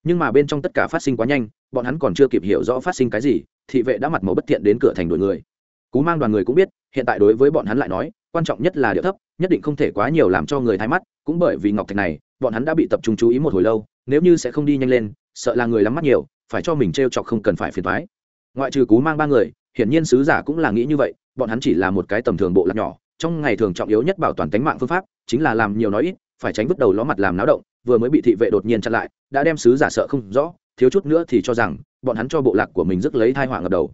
Nhưng mà bên trong tất cả phát sinh quá nhanh, bọn hắn còn chưa kịp hiểu rõ phát sinh cái gì, thị vệ đã mặt màu bất thiện đến cửa thành đội người. Cú mang đoàn người cũng biết, hiện tại đối với bọn hắn lại nói, quan trọng nhất là điệu thấp, nhất định không thể quá nhiều làm cho người thay mắt, cũng bởi vì ngọc thạch này, bọn hắn đã bị tập trung chú ý một hồi lâu, nếu như sẽ không đi nhanh lên sợ là người lắm mắt nhiều, phải cho mình t r e o chọc không cần phải phiền thoái ngoại trừ cú mang ba người, hiển nhiên sứ giả cũng là nghĩ như vậy, bọn hắn chỉ là một cái tầm thường bộ lạc nhỏ, trong ngày thường trọng yếu nhất bảo toàn tính mạng phương pháp, chính là làm nhiều nói ít, phải tránh vứt đầu ló mặt làm náo động, vừa mới bị thị vệ đột nhiên chặn lại, đã đem sứ giả sợ không rõ, thiếu chút nữa thì cho rằng, bọn hắn cho bộ lạc của mình rước lấy thai họa ngập đầu.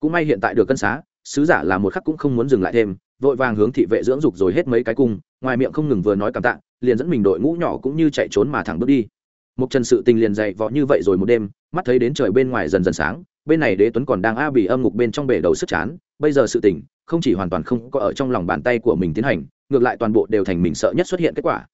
Cũng may hiện tại được cân xá, sứ giả là một khắc cũng không muốn dừng lại thêm, vội vàng hướng thị vệ dưỡng dục rồi hết mấy cái cung, ngoài miệng không ngừng vừa nói cảm tạ, liền dẫn mình đội ngũ nhỏ cũng như chạy trốn mà thẳng bước đi một trần sự tình liền dậy vọ như vậy rồi một đêm, mắt thấy đến trời bên ngoài dần dần sáng, bên này đế tuấn còn đang a bì âm ngục bên trong bể đầu sức chán, bây giờ sự tình, không chỉ hoàn toàn không có ở trong lòng bàn tay của mình tiến hành, ngược lại toàn bộ đều thành mình sợ nhất xuất hiện kết quả.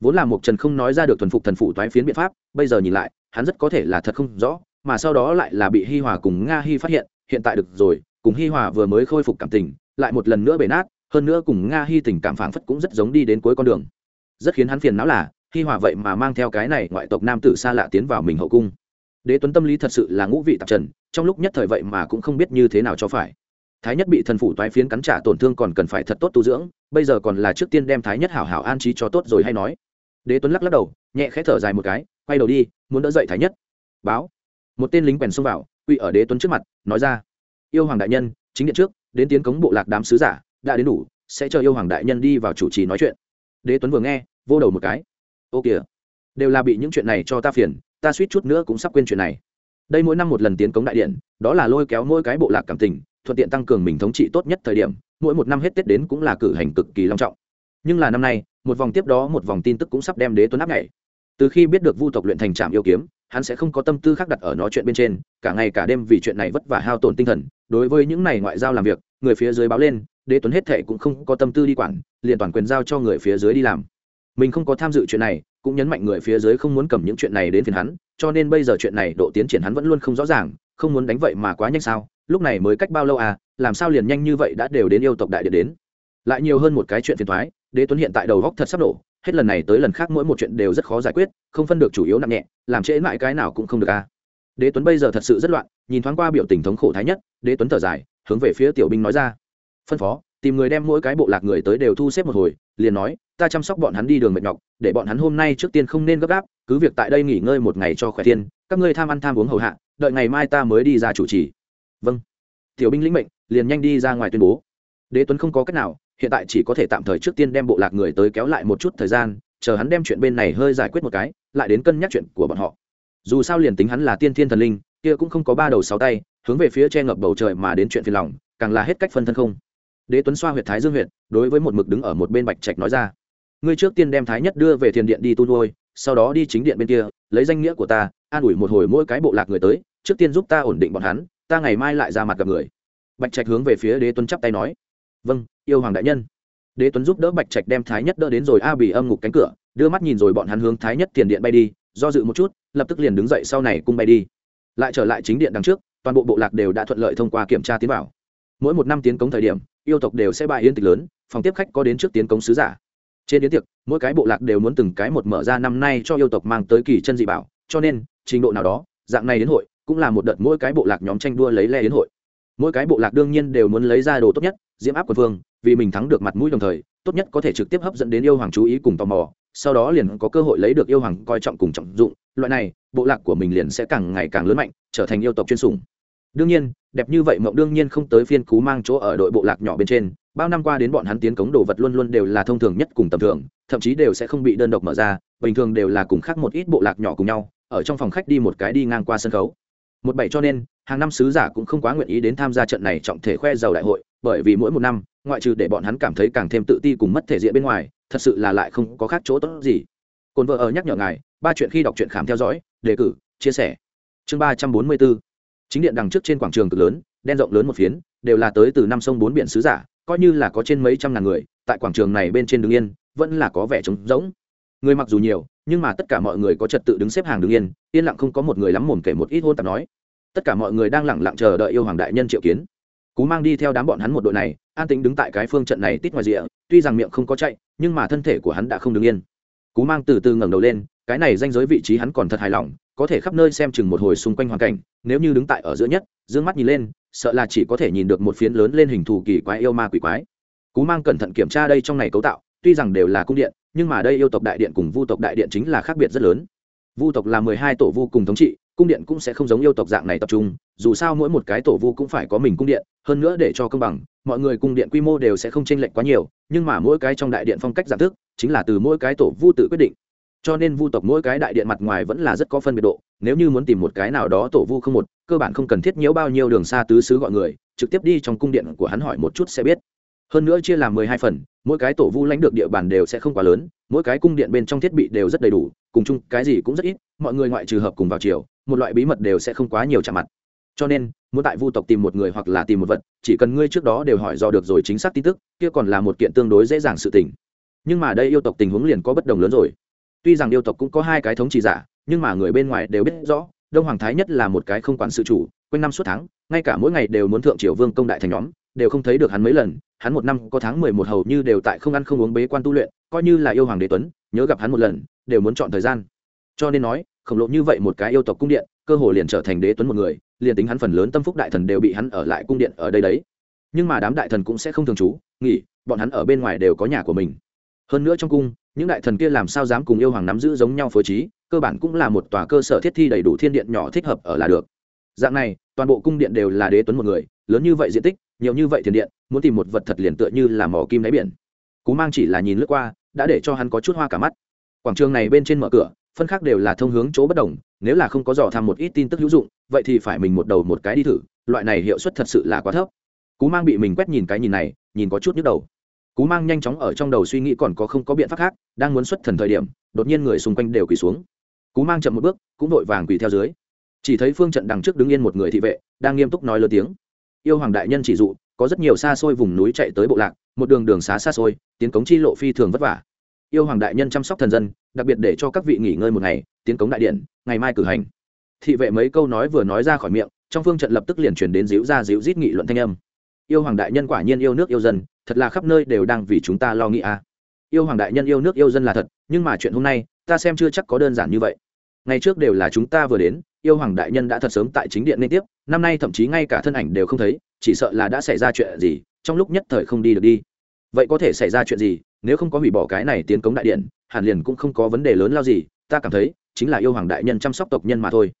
Vốn là một trần không nói ra được thuần phục thần phụ toái phiến biện pháp, bây giờ nhìn lại, hắn rất có thể là thật không rõ, mà sau đó lại là bị hi hòa cùng nga hi phát hiện hiện tại được rồi, cùng hi hòa vừa mới khôi phục cảm tình, lại một lần nữa bể nát, hơn nữa cùng nga hi tình cảm phảng phất cũng rất giống đi đến cuối con đường. Rất khiến hắn phiền não là hi hòa vậy mà mang theo cái này ngoại tộc nam tử xa lạ tiến vào mình hậu cung. Đế tuấn tâm lý thật sự là ngũ vị tạp trần, trong lúc nhất thời vậy mà cũng không biết như thế nào cho phải. Thái nhất bị thần phủ toái phiến cắn trả tổn thương còn cần phải thật tốt tu dưỡng, bây giờ còn là trước tiên đem thái nhất hảo hảo an trí cho tốt rồi hay nói. Đế tuấn lắc lắc đầu, nhẹ khẽ thở dài một cái, quay đầu đi, muốn đỡ dậy thái nhất. Báo. Một tên lính quèn xông vào, quỳ ở đế tuấn trước mặt, nói ra. Yêu hoàng đại nhân, chính điện trước, đến tiến cống bộ lạc đám sứ giả, đã đến đủ, sẽ cho yêu hoàng đại nhân đi vào chủ trì nói chuyện. Đế tuấn vừa nghe, vô đầu một cái ô kìa. Đều là bị những chuyện này cho ta phiền, ta suýt chút nữa cũng sắp quên chuyện này. Đây mỗi năm một lần tiến cống đại điện, đó là lôi kéo mỗi cái bộ lạc cảm tình, thuận tiện tăng cường mình thống trị tốt nhất thời điểm, mỗi một năm hết tết đến cũng là cử hành cực kỳ long trọng. Nhưng là năm nay, một vòng tiếp đó một vòng tin tức cũng sắp đem đế tuấn áp nhảy. Từ khi biết được vu tộc luyện thành trạm yêu kiếm, hắn sẽ không có tâm tư khác đặt ở nó chuyện bên trên, cả ngày cả đêm vì chuyện này vất vả hao tổn tinh thần, đối với những này ngoại giao làm việc, người phía dưới báo lên, đế tuấn hết thệ cũng không có tâm tư đi quản, liền toàn quyền giao cho người phía dưới đi làm mình không có tham dự chuyện này, cũng nhấn mạnh người phía dưới không muốn cầm những chuyện này đến phiền hắn, cho nên bây giờ chuyện này độ tiến triển hắn vẫn luôn không rõ ràng, không muốn đánh vậy mà quá nhanh sao, lúc này mới cách bao lâu à làm sao liền nhanh như vậy đã đều đến yêu tộc đại điện đến. Lại nhiều hơn một cái chuyện phiền thoái, đế tuấn hiện tại đầu góc thật sắp nổ hết lần này tới lần khác mỗi một chuyện đều rất khó giải quyết, không phân được chủ yếu nặng nhẹ, làm trễ mãi cái nào cũng không được à. Đế tuấn bây giờ thật sự rất loạn, nhìn thoáng qua biểu tình thống khổ thái nhất, đế tuấn thở dài, hướng về phía tiểu binh nói ra. Phân phó tìm người đem mỗi cái bộ lạc người tới đều thu xếp một hồi, liền nói, ta chăm sóc bọn hắn đi đường mệt nhọc, để bọn hắn hôm nay trước tiên không nên gấp gáp, cứ việc tại đây nghỉ ngơi một ngày cho khỏe thiên, các ngươi tham ăn tham uống hầu hạ, đợi ngày mai ta mới đi ra chủ trì. Vâng. Tiểu binh lĩnh mệnh, liền nhanh đi ra ngoài tuyên bố. Đế tuấn không có cách nào, hiện tại chỉ có thể tạm thời trước tiên đem bộ lạc người tới kéo lại một chút thời gian, chờ hắn đem chuyện bên này hơi giải quyết một cái, lại đến cân nhắc chuyện của bọn họ. Dù sao liền tính hắn là tiên thiên thần linh, kia cũng không có ba đầu sáu tay, hướng về phía che ngập bầu trời mà đến chuyện phiền lòng, càng là hết cách phân thân không đế tuấn xoa huyệt thái dương huyệt, đối với một mực đứng ở một bên bạch trạch nói ra. Ngươi trước tiên đem thái nhất đưa về thiền điện đi tu nuôi, sau đó đi chính điện bên kia, lấy danh nghĩa của ta, an ủi một hồi mỗi cái bộ lạc người tới, trước tiên giúp ta ổn định bọn hắn, ta ngày mai lại ra mặt gặp người. Bạch trạch hướng về phía đế tuấn chắp tay nói. Vâng yêu hoàng đại nhân. Đế tuấn giúp đỡ bạch trạch đem thái nhất đỡ đến rồi a bì âm ngục cánh cửa, đưa mắt nhìn rồi bọn hắn hướng thái nhất tiền điện bay đi, do dự một chút, lập tức liền đứng dậy sau này cung bay đi. Lại trở lại chính điện đằng trước, toàn bộ bộ lạc đều đã thuận lợi thông qua kiểm tra tiến vào mỗi một năm tiến cống thời điểm, yêu tộc đều sẽ bại yên tịch lớn, phòng tiếp khách có đến trước tiến cống sứ giả. Trên yến tiệc, mỗi cái bộ lạc đều muốn từng cái một mở ra năm nay cho yêu tộc mang tới kỳ chân dị bảo, cho nên, trình độ nào đó, dạng này đến hội cũng là một đợt mỗi cái bộ lạc nhóm tranh đua lấy le đến hội. Mỗi cái bộ lạc đương nhiên đều muốn lấy ra đồ tốt nhất, diễm áp quân vương, vì mình thắng được mặt mũi đồng thời, tốt nhất có thể trực tiếp hấp dẫn đến yêu hoàng chú ý cùng tò mò, sau đó liền có cơ hội lấy được yêu hoàng coi trọng cùng trọng dụng. Loại này, bộ lạc của mình liền sẽ càng ngày càng lớn mạnh, trở thành yêu tộc chuyên sùng đương nhiên, đẹp như vậy mộng đương nhiên không tới phiên cú mang chỗ ở đội bộ lạc nhỏ bên trên, bao năm qua đến bọn hắn tiến cống đồ vật luôn luôn đều là thông thường nhất cùng tầm thường, thậm chí đều sẽ không bị đơn độc mở ra, bình thường đều là cùng khác một ít bộ lạc nhỏ cùng nhau, ở trong phòng khách đi một cái đi ngang qua sân khấu. Một bảy cho nên, hàng năm sứ giả cũng không quá nguyện ý đến tham gia trận này trọng thể khoe giàu đại hội, bởi vì mỗi một năm, ngoại trừ để bọn hắn cảm thấy càng thêm tự ti cùng mất thể diện bên ngoài, thật sự là lại không có khác chỗ tốt gì. Cồn vợ ở nhắc nhở ngài, ba chuyện khi đọc truyện khám theo dõi, đề cử, chia sẻ. Chương ba trăm bốn mươi bốn chính điện đằng trước trên quảng trường cực lớn, đen rộng lớn một phiến, đều là tới từ năm sông bốn biển sứ giả, coi như là có trên mấy trăm ngàn người, tại quảng trường này bên trên đường yên, vẫn là có vẻ trống rỗng. Người mặc dù nhiều, nhưng mà tất cả mọi người có trật tự đứng xếp hàng đứng yên yên lặng không có một người lắm mồm kể một ít hôn tạp nói. Tất cả mọi người đang lẳng lặng chờ đợi yêu hoàng đại nhân triệu kiến. Cú mang đi theo đám bọn hắn một đội này, an tính đứng tại cái phương trận này tít ngoài rìa, tuy rằng miệng không có chạy, nhưng mà thân thể của hắn đã không đứng yên. Cú mang từ từ ngẩng đầu lên, cái này danh giới vị trí hắn còn thật hài lòng có thể khắp nơi xem chừng một hồi xung quanh hoàn cảnh, nếu như đứng tại ở giữa nhất d ư ơ n g mắt nhìn lên, sợ là chỉ có thể nhìn được một phiến lớn lên hình thù kỳ quái yêu ma quỷ quái. Cú mang cẩn thận kiểm tra đây trong này cấu tạo, tuy rằng đều là cung điện, nhưng mà đây yêu tộc đại điện cùng vu tộc đại điện chính là khác biệt rất lớn. Vu tộc là mười hai tổ vu cùng thống trị, cung điện cũng sẽ không giống yêu tộc dạng này tập trung, dù sao mỗi một cái tổ vu cũng phải có mình cung điện, hơn nữa để cho công bằng, mọi người cung điện quy mô đều sẽ không chênh lệch quá nhiều, nhưng mà mỗi cái trong đại điện phong cách dạng thức, chính là từ mỗi cái tổ vu tự quyết định cho nên vu tộc mỗi cái đại điện mặt ngoài vẫn là rất có phân biệt độ. Nếu như muốn tìm một cái nào đó tổ vu không một, cơ bản không cần thiết nhiễu bao nhiêu đường xa tứ xứ gọi người, trực tiếp đi trong cung điện của hắn hỏi một chút sẽ biết. Hơn nữa chia làm mười hai phần, mỗi cái tổ vu lãnh được địa bàn đều sẽ không quá lớn, mỗi cái cung điện bên trong thiết bị đều rất đầy đủ, cùng chung cái gì cũng rất ít, mọi người ngoại trừ hợp cùng vào chiều, một loại bí mật đều sẽ không quá nhiều chạm mặt. Cho nên, muốn tại vu tộc tìm một người hoặc là tìm một vật, chỉ cần ngươi trước đó đều hỏi do được rồi chính xác tin tức, kia còn là một kiện tương đối dễ dàng sự tình. Nhưng mà đây yêu tộc tình huống liền có bất đồng lớn rồi tuy rằng yêu tộc cũng có hai cái thống trị giả, nhưng mà người bên ngoài đều biết rõ, đông hoàng thái nhất là một cái không quản sự chủ, quanh năm suốt tháng, ngay cả mỗi ngày đều muốn thượng triều vương công đại thành nhóm, đều không thấy được hắn mấy lần. Hắn một năm có tháng mười một hầu như đều tại không ăn không uống bế quan tu luyện, coi như là yêu hoàng đế tuấn, nhớ gặp hắn một lần, đều muốn chọn thời gian. Cho nên nói, khổng lộ như vậy một cái yêu tộc cung điện, cơ hồ liền trở thành đế tuấn một người, liền tính hắn phần lớn tâm phúc đại thần đều bị hắn ở lại cung điện ở đây đấy. Nhưng mà đám đại thần cũng sẽ không thường trú, nghỉ, bọn hắn ở bên ngoài đều có nhà của mình hơn nữa trong cung, những đại thần kia làm sao dám cùng yêu hoàng nắm giữ giống nhau phối trí, cơ bản cũng là một tòa cơ sở thiết thi đầy đủ thiên điện nhỏ thích hợp ở là được. Dạng này, toàn bộ cung điện đều là đế tuấn một người, lớn như vậy diện tích, nhiều như vậy thiên điện, muốn tìm một vật thật liền tựa như là mỏ kim đáy biển. Cú mang chỉ là nhìn lướt qua, đã để cho hắn có chút hoa cả mắt. Quảng trường này bên trên mở cửa, phân khác đều là thông hướng chỗ bất đồng, nếu là không có dò tham một ít tin tức hữu dụng, vậy thì phải mình một đầu một cái đi thử, loại này hiệu suất thật sự là quá thấp. Cú mang bị mình quét nhìn cái nhìn này, nhìn có chút nhức đầu cú mang nhanh chóng ở trong đầu suy nghĩ còn có không có biện pháp khác, đang muốn xuất thần thời điểm, đột nhiên người xung quanh đều quỳ xuống. Cú mang chậm một bước, cũng vội vàng quỳ theo dưới. Chỉ thấy phương trận đằng trước đứng yên một người thị vệ, đang nghiêm túc nói lớn tiếng. Yêu hoàng đại nhân chỉ dụ, có rất nhiều xa xôi vùng núi chạy tới bộ lạc, một đường đường xá xa xôi, tiến cống chi lộ phi thường vất vả. Yêu hoàng đại nhân chăm sóc thần dân, đặc biệt để cho các vị nghỉ ngơi một ngày, tiến cống đại điện, ngày mai cử hành. Thị vệ mấy câu nói vừa nói ra khỏi miệng, trong phương trận lập tức liền chuyển đến díu ra díu rít nghị luận thanh âm yêu hoàng đại nhân quả nhiên yêu nước yêu dân, thật là khắp nơi đều đang vì chúng ta lo nghĩ à. yêu hoàng đại nhân yêu nước yêu dân là thật, nhưng mà chuyện hôm nay, ta xem chưa chắc có đơn giản như vậy. Ngày trước đều là chúng ta vừa đến, yêu hoàng đại nhân đã thật sớm tại chính điện liên tiếp, năm nay thậm chí ngay cả thân ảnh đều không thấy, chỉ sợ là đã xảy ra chuyện gì, trong lúc nhất thời không đi được đi. Vậy có thể xảy ra chuyện gì, nếu không có hủy bỏ cái này tiến cống đại điện hàn liền cũng không có vấn đề lớn lao gì, ta cảm thấy, chính là yêu hoàng đại nhân chăm sóc tộc nhân mà thôi.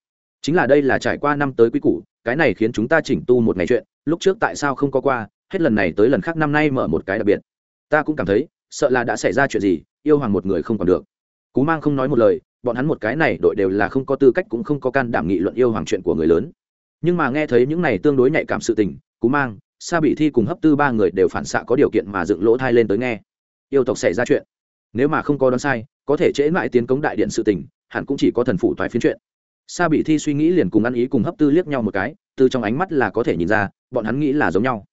Chính là đây là trải qua năm tới quý củ, cái này khiến chúng ta chỉnh tu một ngày chuyện lúc trước tại sao không có qua, hết lần này tới lần khác năm nay mở một cái đặc biệt. Ta cũng cảm thấy, sợ là đã xảy ra chuyện gì, yêu hoàng một người không còn được. Cú mang không nói một lời, bọn hắn một cái này đội đều là không có tư cách cũng không có can đảm nghị luận yêu hoàng chuyện của người lớn. Nhưng mà nghe thấy những này tương đối nhạy cảm sự tình, cú mang, sa bị thi cùng hấp tư ba người đều phản xạ có điều kiện mà dựng lỗ thai lên tới nghe. Yêu tộc xảy ra chuyện. Nếu mà không có đoán sai, có thể trễ mãi tiến cống đại điện sự tình, hẳn cũng chỉ có thần phụ toái phiến chuyện. Sa bị thi suy nghĩ liền cùng ăn ý cùng hấp tư liếc nhau một cái từ trong ánh mắt là có thể nhìn ra, bọn hắn nghĩ là giống nhau.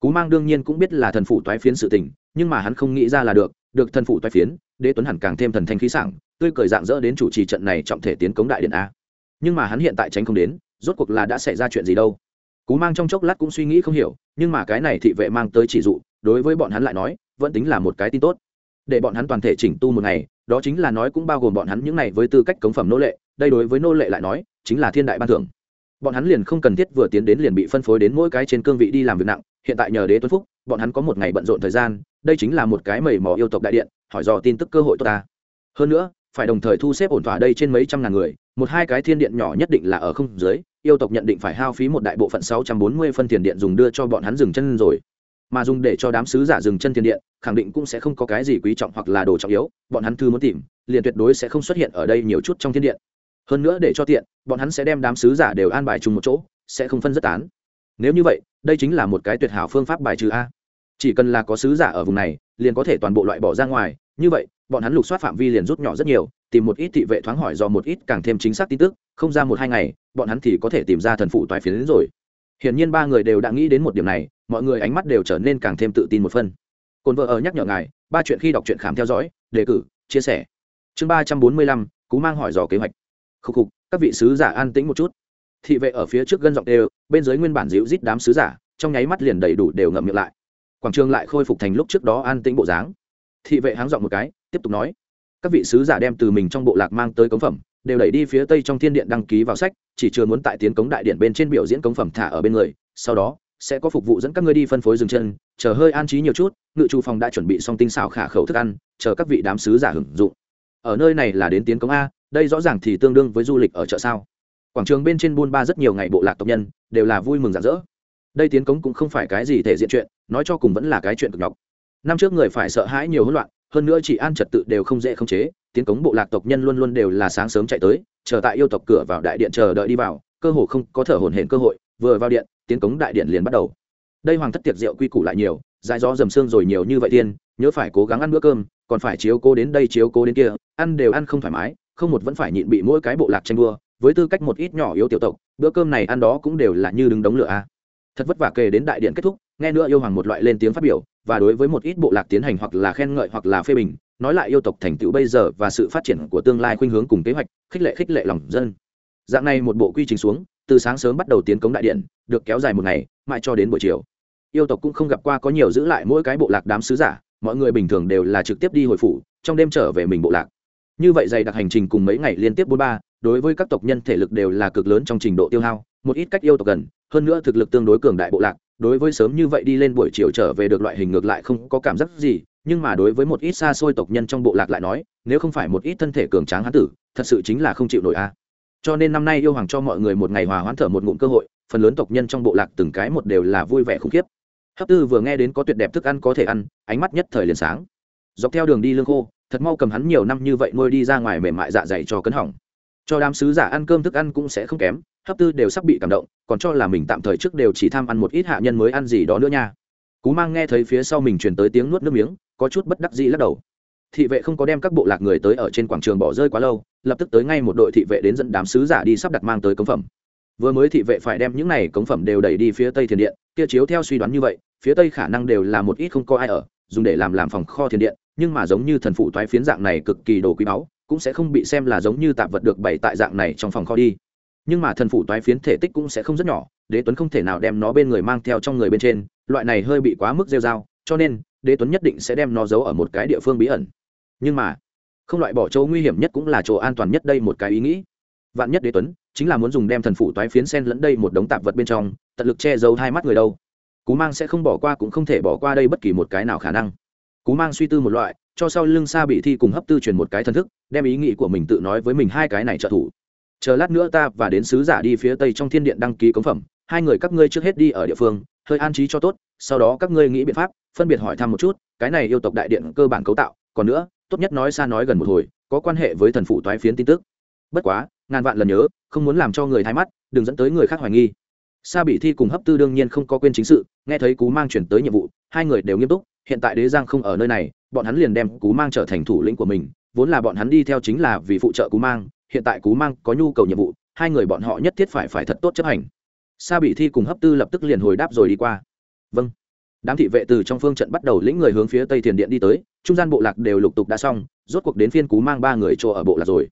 Cú mang đương nhiên cũng biết là thần phụ toái phiến sự tình, nhưng mà hắn không nghĩ ra là được được thần phụ toái phiến, đế tuấn hẳn càng thêm thần thanh khí sảng, tươi cười dạng dỡ đến chủ trì trận này trọng thể tiến cống đại điện a. Nhưng mà hắn hiện tại tránh không đến, rốt cuộc là đã xảy ra chuyện gì đâu. Cú mang trong chốc lát cũng suy nghĩ không hiểu, nhưng mà cái này thị vệ mang tới chỉ dụ, đối với bọn hắn lại nói, vẫn tính là một cái tin tốt. Để bọn hắn toàn thể chỉnh tu một ngày, đó chính là nói cũng bao gồm bọn hắn những này với tư cách cống phẩm nô lệ, đây đối với nô lệ lại nói, chính là thiên đại ban thưởng bọn hắn liền không cần thiết vừa tiến đến liền bị phân phối đến mỗi cái trên cương vị đi làm việc nặng, hiện tại nhờ đế tuấn phúc, bọn hắn có một ngày bận rộn thời gian, đây chính là một cái mầy mò yêu tộc đại điện, hỏi dò tin tức cơ hội tốt ta. Hơn nữa, phải đồng thời thu xếp ổn thỏa đây trên mấy trăm ngàn người, một hai cái thiên điện nhỏ nhất định là ở không dưới, yêu tộc nhận định phải hao phí một đại bộ phận sáu trăm bốn mươi phân tiền điện dùng đưa cho bọn hắn dừng chân rồi. Mà dùng để cho đám sứ giả dừng chân tiền điện, khẳng định cũng sẽ không có cái gì quý trọng hoặc là đồ trọng yếu, bọn hắn thư muốn tìm, liền tuyệt đối sẽ không xuất hiện ở đây nhiều chút trong thiên điện hơn nữa để cho tiện, bọn hắn sẽ đem đám sứ giả đều an bài chung một chỗ, sẽ không phân rất tán. Nếu như vậy, đây chính là một cái tuyệt hảo phương pháp bài trừ a. Chỉ cần là có sứ giả ở vùng này, liền có thể toàn bộ loại bỏ ra ngoài. Như vậy, bọn hắn lục soát phạm vi liền rút nhỏ rất nhiều, tìm một ít thị vệ thoáng hỏi do một ít càng thêm chính xác tin tức, không ra một hai ngày, bọn hắn thì có thể tìm ra thần phụ toài phiến đến rồi. Hiển nhiên ba người đều đã nghĩ đến một điểm này, mọi người ánh mắt đều trở nên càng thêm tự tin một phân cồn vợ ở nhắc nhở ngài, ba chuyện khi đọc truyện khám theo dõi, đề cử, chia sẻ. Chương ba trăm bốn mươi lăm, cú mang hỏi dò kế hoạch khục khục các vị sứ giả an tĩnh một chút. Thị vệ ở phía trước gân giọng đều bên dưới nguyên bản dịu rít đám sứ giả, trong nháy mắt liền đầy đủ đều ngậm miệng lại. Quảng trường lại khôi phục thành lúc trước đó an tĩnh bộ dáng. Thị vệ háng giọng một cái, tiếp tục nói, các vị sứ giả đem từ mình trong bộ lạc mang tới cống phẩm, đều đẩy đi phía tây trong thiên điện đăng ký vào sách, chỉ chưa muốn tại tiến cống đại điện bên trên biểu diễn cống phẩm thả ở bên người, sau đó, sẽ có phục vụ dẫn các ngươi đi phân phối dừng chân, chờ hơi an trí nhiều chút, ngự trù phòng đã chuẩn bị xong tinh xảo khả khẩu thức ăn, chờ các vị đám sứ giả hưởng dụng. Ở nơi này là đến tiến cống a đây rõ ràng thì tương đương với du lịch ở chợ sao. Quảng trường bên trên buôn ba rất nhiều ngày bộ lạc tộc nhân đều là vui mừng rạng rỡ. Đây tiến cống cũng không phải cái gì thể diện chuyện, nói cho cùng vẫn là cái chuyện cực nhọc. Năm trước người phải sợ hãi nhiều hỗn loạn, hơn nữa chỉ an trật tự đều không dễ khống chế, tiến cống bộ lạc tộc nhân luôn luôn đều là sáng sớm chạy tới, chờ tại yêu tộc cửa vào đại điện chờ đợi đi vào, cơ hồ không có thở hổn hển cơ hội, vừa vào điện, tiến cống đại điện liền bắt đầu. Đây hoàng thất tiệc rượu quy củ lại nhiều dài gió dầm xương rồi nhiều như vậy tiên, nhớ phải cố gắng ăn bữa cơm, còn phải chiếu cố đến đây chiếu cố đến kia, ăn đều ăn không thoải mái không một vẫn phải nhịn bị mỗi cái bộ lạc tranh đua, với tư cách một ít nhỏ yếu tiểu tộc, bữa cơm này ăn đó cũng đều là như đứng đống lửa a. Thật vất vả kề đến đại điện kết thúc, nghe nữa yêu hoàng một loại lên tiếng phát biểu, và đối với một ít bộ lạc tiến hành hoặc là khen ngợi hoặc là phê bình, nói lại yêu tộc thành tựu bây giờ và sự phát triển của tương lai khuynh hướng cùng kế hoạch, khích lệ khích lệ lòng dân. Dạng này một bộ quy trình xuống, từ sáng sớm bắt đầu tiến cống đại điện, được kéo dài một ngày, mãi cho đến buổi chiều. Yêu tộc cũng không gặp qua có nhiều giữ lại mỗi cái bộ lạc đám sứ giả, mọi người bình thường đều là trực tiếp đi hồi phủ, trong đêm trở về mình bộ lạc như vậy dày đặc hành trình cùng mấy ngày liên tiếp bốn ba, đối với các tộc nhân thể lực đều là cực lớn trong trình độ tiêu hao, một ít cách yêu tộc gần, hơn nữa thực lực tương đối cường đại bộ lạc, đối với sớm như vậy đi lên buổi chiều trở về được loại hình ngược lại không có cảm giác gì, nhưng mà đối với một ít xa xôi tộc nhân trong bộ lạc lại nói, nếu không phải một ít thân thể cường tráng hán tử, thật sự chính là không chịu nổi a. Cho nên năm nay yêu hoàng cho mọi người một ngày hòa hoãn thở một ngụm cơ hội, phần lớn tộc nhân trong bộ lạc từng cái một đều là vui vẻ khủng khiếp. Hấp tư vừa nghe đến có tuyệt đẹp thức ăn có thể ăn, ánh mắt nhất thời liền sáng. Dọc theo đường đi lương khô thật mau cầm hắn nhiều năm như vậy nuôi đi ra ngoài mềm mại dạ dày cho cấn hỏng. Cho đám sứ giả ăn cơm thức ăn cũng sẽ không kém, hấp tư đều sắp bị cảm động, còn cho là mình tạm thời trước đều chỉ tham ăn một ít hạ nhân mới ăn gì đó nữa nha. Cú mang nghe thấy phía sau mình truyền tới tiếng nuốt nước miếng, có chút bất đắc dĩ lắc đầu. Thị vệ không có đem các bộ lạc người tới ở trên quảng trường bỏ rơi quá lâu, lập tức tới ngay một đội thị vệ đến dẫn đám sứ giả đi sắp đặt mang tới cống phẩm. Vừa mới thị vệ phải đem những này cống phẩm đều đẩy đi phía tây thiền điện, kia chiếu theo suy đoán như vậy, phía tây khả năng đều là một ít không có ai ở, dùng để làm làm phòng kho thiền điện nhưng mà giống như thần phụ toái phiến dạng này cực kỳ đồ quý báu, cũng sẽ không bị xem là giống như tạp vật được bày tại dạng này trong phòng kho đi. Nhưng mà thần phụ toái phiến thể tích cũng sẽ không rất nhỏ, đế tuấn không thể nào đem nó bên người mang theo trong người bên trên, loại này hơi bị quá mức rêu dao cho nên, đế tuấn nhất định sẽ đem nó giấu ở một cái địa phương bí ẩn. Nhưng mà, không loại bỏ chỗ nguy hiểm nhất cũng là chỗ an toàn nhất đây một cái ý nghĩ. Vạn nhất đế tuấn chính là muốn dùng đem thần phụ toái phiến sen lẫn đây một đống tạp vật bên trong, tận lực che giấu hai mắt người đâu. Cú mang sẽ không bỏ qua cũng không thể bỏ qua đây bất kỳ một cái nào khả năng cú mang suy tư một loại, cho sau lưng xa bị thi cùng hấp tư truyền một cái thần thức, đem ý nghĩ của mình tự nói với mình hai cái này trợ thủ. Chờ lát nữa ta và đến sứ giả đi phía tây trong thiên điện đăng ký cống phẩm, hai người các ngươi trước hết đi ở địa phương, hơi an trí cho tốt, sau đó các ngươi nghĩ biện pháp, phân biệt hỏi thăm một chút, cái này yêu tộc đại điện cơ bản cấu tạo, còn nữa, tốt nhất nói xa nói gần một hồi, có quan hệ với thần phụ toái phiến tin tức. Bất quá, ngàn vạn lần nhớ, không muốn làm cho người thay mắt, đừng dẫn tới người khác hoài nghi. Sa bị thi cùng hấp tư đương nhiên không có quên chính sự, nghe thấy cú mang chuyển tới nhiệm vụ, hai người đều nghiêm túc hiện tại đế giang không ở nơi này, bọn hắn liền đem cú mang trở thành thủ lĩnh của mình, vốn là bọn hắn đi theo chính là vì phụ trợ cú mang, hiện tại cú mang có nhu cầu nhiệm vụ, hai người bọn họ nhất thiết phải phải thật tốt chấp hành. Sa bị thi cùng hấp tư lập tức liền hồi đáp rồi đi qua. Vâng. Đám thị vệ từ trong phương trận bắt đầu lĩnh người hướng phía tây thiền điện đi tới, trung gian bộ lạc đều lục tục đã xong, rốt cuộc đến phiên cú mang ba người chỗ ở bộ lạc rồi.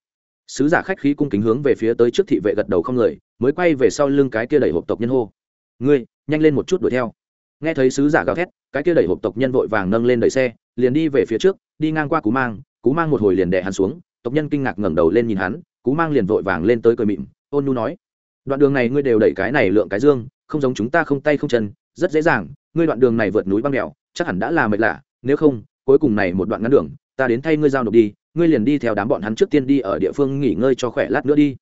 Sứ giả khách khí cung kính hướng về phía tới trước thị vệ gật đầu không người, mới quay về sau lưng cái kia đẩy hộp tộc nhân hô. Ngươi, nhanh lên một chút đuổi theo nghe thấy sứ giả gào thét, cái kia đẩy hộp tộc nhân vội vàng nâng lên đẩy xe, liền đi về phía trước, đi ngang qua cú mang. Cú mang một hồi liền đè hắn xuống, tộc nhân kinh ngạc ngẩng đầu lên nhìn hắn, cú mang liền vội vàng lên tới cười mịn ôn nu nói, đoạn đường này ngươi đều đẩy cái này lượng cái dương, không giống chúng ta không tay không chân, rất dễ dàng, ngươi đoạn đường này vượt núi băng đèo chắc hẳn đã là mệt lạ, nếu không, cuối cùng này một đoạn ngắn đường, ta đến thay ngươi giao nộp đi, ngươi liền đi theo đám bọn hắn trước tiên đi ở địa phương nghỉ ngơi cho khỏe lát nữa đi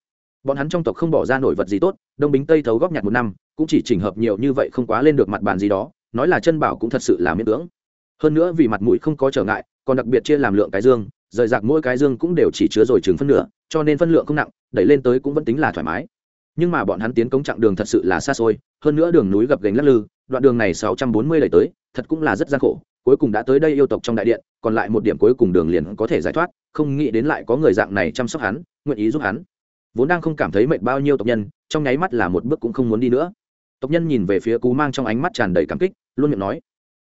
bọn hắn trong tộc không bỏ ra nổi vật gì tốt, đông bính tây thấu góp nhặt một năm, cũng chỉ chỉnh hợp nhiều như vậy không quá lên được mặt bàn gì đó, nói là chân bảo cũng thật sự là miễn cưỡng. Hơn nữa vì mặt mũi không có trở ngại, còn đặc biệt chia làm lượng cái dương, rời rạc mỗi cái dương cũng đều chỉ chứa rồi chừng phân nửa, cho nên phân lượng không nặng, đẩy lên tới cũng vẫn tính là thoải mái. Nhưng mà bọn hắn tiến công chặng đường thật sự là xa xôi, hơn nữa đường núi gập gành lắc lư, đoạn đường này sáu trăm bốn mươi đẩy tới, thật cũng là rất gian khổ, cuối cùng đã tới đây yêu tộc trong đại điện, còn lại một điểm cuối cùng đường liền có thể giải thoát, không nghĩ đến lại có người dạng này chăm sóc hắn, nguyện ý giúp hắn vốn đang không cảm thấy mệt bao nhiêu tộc nhân, trong nháy mắt là một bước cũng không muốn đi nữa. Tộc nhân nhìn về phía cú mang trong ánh mắt tràn đầy cảm kích, luôn miệng nói,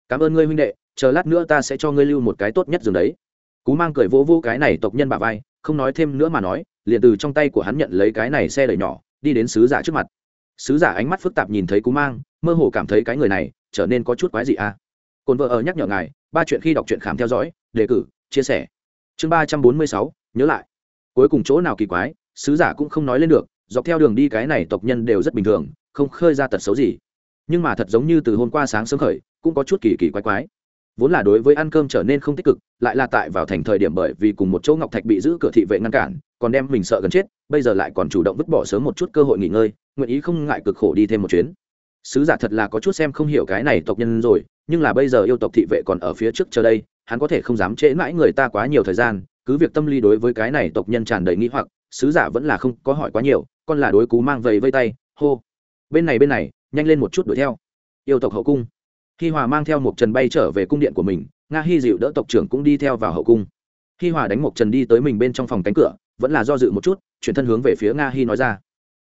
cảm ơn ngươi huynh đệ, chờ lát nữa ta sẽ cho ngươi lưu một cái tốt nhất giường đấy. Cú mang cười vỗ vỗ cái này tộc nhân bà vai, không nói thêm nữa mà nói, liền từ trong tay của hắn nhận lấy cái này xe đẩy nhỏ, đi đến sứ giả trước mặt. Sứ giả ánh mắt phức tạp nhìn thấy cú mang, mơ hồ cảm thấy cái người này trở nên có chút quái gì à. Cồn vợ ở nhắc nhở ngài, ba chuyện khi đọc truyện khám theo dõi, đề cử, chia sẻ. Chương ba trăm bốn mươi sáu, nhớ lại. Cuối cùng chỗ nào kỳ quái sứ giả cũng không nói lên được, dọc theo đường đi cái này tộc nhân đều rất bình thường, không khơi ra tật xấu gì. Nhưng mà thật giống như từ hôm qua sáng sớm khởi, cũng có chút kỳ kỳ quái quái. Vốn là đối với ăn cơm trở nên không tích cực, lại là tại vào thành thời điểm bởi vì cùng một chỗ ngọc thạch bị giữ cửa thị vệ ngăn cản, còn đem mình sợ gần chết, bây giờ lại còn chủ động vứt bỏ sớm một chút cơ hội nghỉ ngơi, nguyện ý không ngại cực khổ đi thêm một chuyến. Sứ giả thật là có chút xem không hiểu cái này tộc nhân rồi, nhưng là bây giờ yêu tộc thị vệ còn ở phía trước chờ đây, hắn có thể không dám trễ mãi người ta quá nhiều thời gian, cứ việc tâm lý đối với cái này tộc nhân tràn đầy nghĩ hoặc sứ giả vẫn là không có hỏi quá nhiều, con là đối cú mang vầy vây tay, hô. Bên này bên này, nhanh lên một chút đuổi theo. Yêu tộc hậu cung. Khi hòa mang theo một trần bay trở về cung điện của mình, nga hy dịu đỡ tộc trưởng cũng đi theo vào hậu cung. Khi hòa đánh một trần đi tới mình bên trong phòng cánh cửa, vẫn là do dự một chút, chuyển thân hướng về phía nga hy nói ra.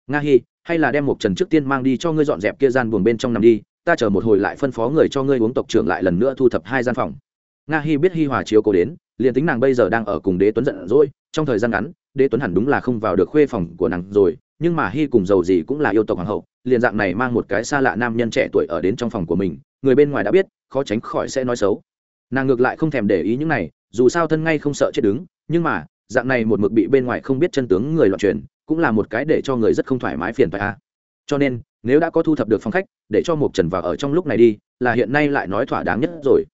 Nga hy hay là đem một trần trước tiên mang đi cho ngươi dọn dẹp kia gian buồng bên trong nằm đi, ta chờ một hồi lại phân phó người cho ngươi uống tộc trưởng lại lần nữa thu thập hai gian phòng. Nga hy biết hi hòa chiếu cố đến, liền tính nàng bây giờ đang ở cùng đế tuấn giận dỗi, trong thời gian ngắn đế tuấn hẳn đúng là không vào được khuê phòng của nàng rồi, nhưng mà hy cùng giàu gì cũng là yêu tộc hoàng hậu, liền dạng này mang một cái xa lạ nam nhân trẻ tuổi ở đến trong phòng của mình, người bên ngoài đã biết, khó tránh khỏi sẽ nói xấu. Nàng ngược lại không thèm để ý những này, dù sao thân ngay không sợ chết đứng, nhưng mà, dạng này một mực bị bên ngoài không biết chân tướng người loạn truyền, cũng là một cái để cho người rất không thoải mái phiền phải a. Cho nên, nếu đã có thu thập được phòng khách, để cho một trần vào ở trong lúc này đi, là hiện nay lại nói thỏa đáng nhất rồi.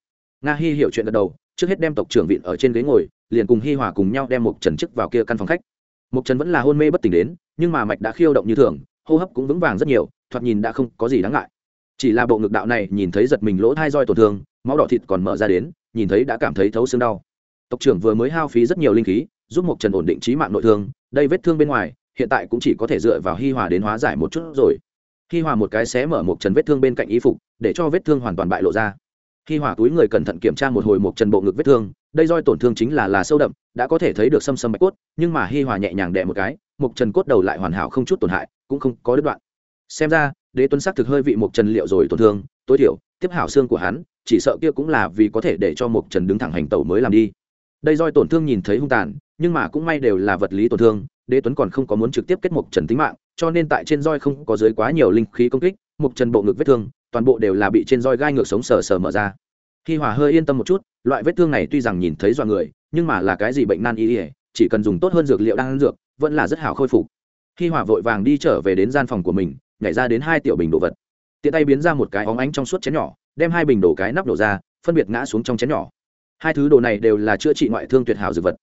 Nga hy hiểu chuyện gật đầu, trước hết đem tộc trưởng vịn ở trên ghế ngồi liền cùng hi hòa cùng nhau đem một trần chức vào kia căn phòng khách. Một trần vẫn là hôn mê bất tỉnh đến, nhưng mà mạch đã khiêu động như thường, hô hấp cũng vững vàng rất nhiều, thoạt nhìn đã không có gì đáng ngại. Chỉ là bộ ngực đạo này nhìn thấy giật mình lỗ thai roi tổn thương, máu đỏ thịt còn mở ra đến, nhìn thấy đã cảm thấy thấu xương đau. Tộc trưởng vừa mới hao phí rất nhiều linh khí, giúp một trần ổn định trí mạng nội thương, đây vết thương bên ngoài, hiện tại cũng chỉ có thể dựa vào hi hòa đến hóa giải một chút rồi. Hi hòa một cái xé mở một trần vết thương bên cạnh y phục, để cho vết thương hoàn toàn bại lộ ra. Hi hòa túi người cẩn thận kiểm tra một hồi một trần bộ ngực vết thương đây roi tổn thương chính là là sâu đậm, đã có thể thấy được xâm xâm bạch cốt, nhưng mà hi hòa nhẹ nhàng đẻ một cái mục trần cốt đầu lại hoàn hảo không chút tổn hại, cũng không có đứt đoạn. Xem ra, đế tuấn sắc thực hơi vị mục trần liệu rồi tổn thương, tối thiểu, tiếp hảo xương của hắn, chỉ sợ kia cũng là vì có thể để cho mục trần đứng thẳng hành tẩu mới làm đi. Đây roi tổn thương nhìn thấy hung tàn, nhưng mà cũng may đều là vật lý tổn thương, đế tuấn còn không có muốn trực tiếp kết mục trần tính mạng, cho nên tại trên roi không có dưới quá nhiều linh khí công kích mục trần bộ ngực vết thương, toàn bộ đều là bị trên roi gai ngược sống sờ sờ mở ra khi hòa hơi yên tâm một chút, loại vết thương này tuy rằng nhìn thấy dọa người, nhưng mà là cái gì bệnh nan y ỉa chỉ cần dùng tốt hơn dược liệu đang ăn dược, vẫn là rất hảo khôi phục. Khi hòa vội vàng đi trở về đến gian phòng của mình, nhảy ra đến hai tiểu bình đồ vật. Tiện tay biến ra một cái óng ánh trong suốt chén nhỏ, đem hai bình đổ cái nắp đổ ra, phân biệt ngã xuống trong chén nhỏ. Hai thứ đồ này đều là chữa trị ngoại thương tuyệt hảo dược vật.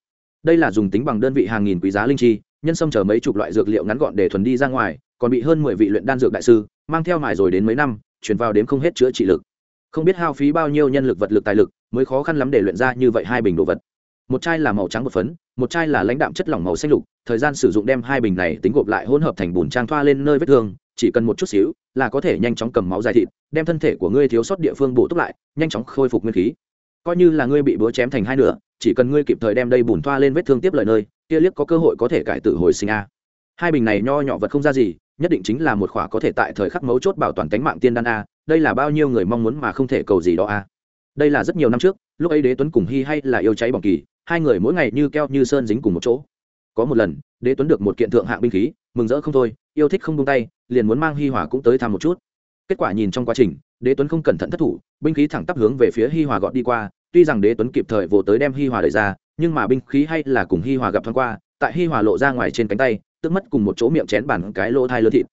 Đây là dùng tính bằng đơn vị hàng nghìn quý giá linh chi, nhân sâm chờ mấy chục loại dược liệu ngắn gọn để thuần đi ra ngoài, còn bị hơn mười vị luyện đan dược đại sư, mang theo mài rồi đến mấy năm chuyển vào đến không hết chữa trị lực không biết hao phí bao nhiêu nhân lực vật lực tài lực, mới khó khăn lắm để luyện ra như vậy hai bình đồ vật. Một chai là màu trắng bột phấn, một chai là lãnh đạm chất lỏng màu xanh lục, thời gian sử dụng đem hai bình này tính gộp lại hỗn hợp thành bùn trang thoa lên nơi vết thương, chỉ cần một chút xíu là có thể nhanh chóng cầm máu dài thịt, đem thân thể của ngươi thiếu sót địa phương bổ túc lại, nhanh chóng khôi phục nguyên khí. Coi như là ngươi bị búa chém thành hai nửa, chỉ cần ngươi kịp thời đem đây bùn thoa lên vết thương tiếp lời nơi, kia liếc có cơ hội có thể cải tử hồi sinh a. Hai bình này nho nhỏ vật không ra gì nhất định chính là một khỏa có thể tại thời khắc mấu chốt bảo toàn cánh mạng tiên đan a, đây là bao nhiêu người mong muốn mà không thể cầu gì đó a. Đây là rất nhiều năm trước, lúc ấy đế tuấn cùng hy hay là yêu cháy bỏng kỳ, hai người mỗi ngày như keo như sơn dính cùng một chỗ. Có một lần, đế tuấn được một kiện thượng hạng binh khí, mừng rỡ không thôi, yêu thích không buông tay, liền muốn mang hi hòa cũng tới thăm một chút. Kết quả nhìn trong quá trình, đế tuấn không cẩn thận thất thủ, binh khí thẳng tắp hướng về phía hi hòa gọn đi qua, tuy rằng đế tuấn kịp thời vồ tới đem hi hòa đẩy ra, nhưng mà binh khí hay là cùng hi hòa gặp thoáng qua, tại hi hòa lộ ra ngoài trên cánh tay tức mất cùng một chỗ miệng chén bản cái lỗ thai lớn thịt.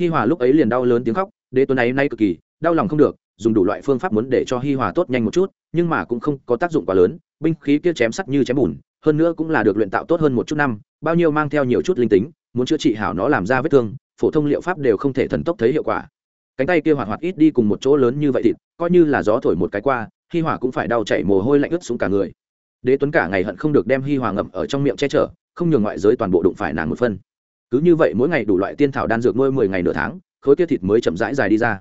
Hi hòa lúc ấy liền đau lớn tiếng khóc, đế tuấn ấy nay cực kỳ, đau lòng không được, dùng đủ loại phương pháp muốn để cho hi hòa tốt nhanh một chút, nhưng mà cũng không có tác dụng quá lớn, binh khí kia chém sắt như chém bùn, hơn nữa cũng là được luyện tạo tốt hơn một chút năm, bao nhiêu mang theo nhiều chút linh tính, muốn chữa trị hảo nó làm ra vết thương, phổ thông liệu pháp đều không thể thần tốc thấy hiệu quả. Cánh tay kia hoạt hoạt ít đi cùng một chỗ lớn như vậy thịt, coi như là gió thổi một cái qua, hi hòa cũng phải đau chảy mồ hôi lạnh ướt xuống cả người. Đế tuấn cả ngày hận không được đem hi hòa ngậm ở trong miệng che chở không nhường ngoại giới toàn bộ đụng phải nàng một phân. Cứ như vậy mỗi ngày đủ loại tiên thảo đan dược nuôi mười ngày nửa tháng, khối kia thịt mới chậm rãi dài đi ra.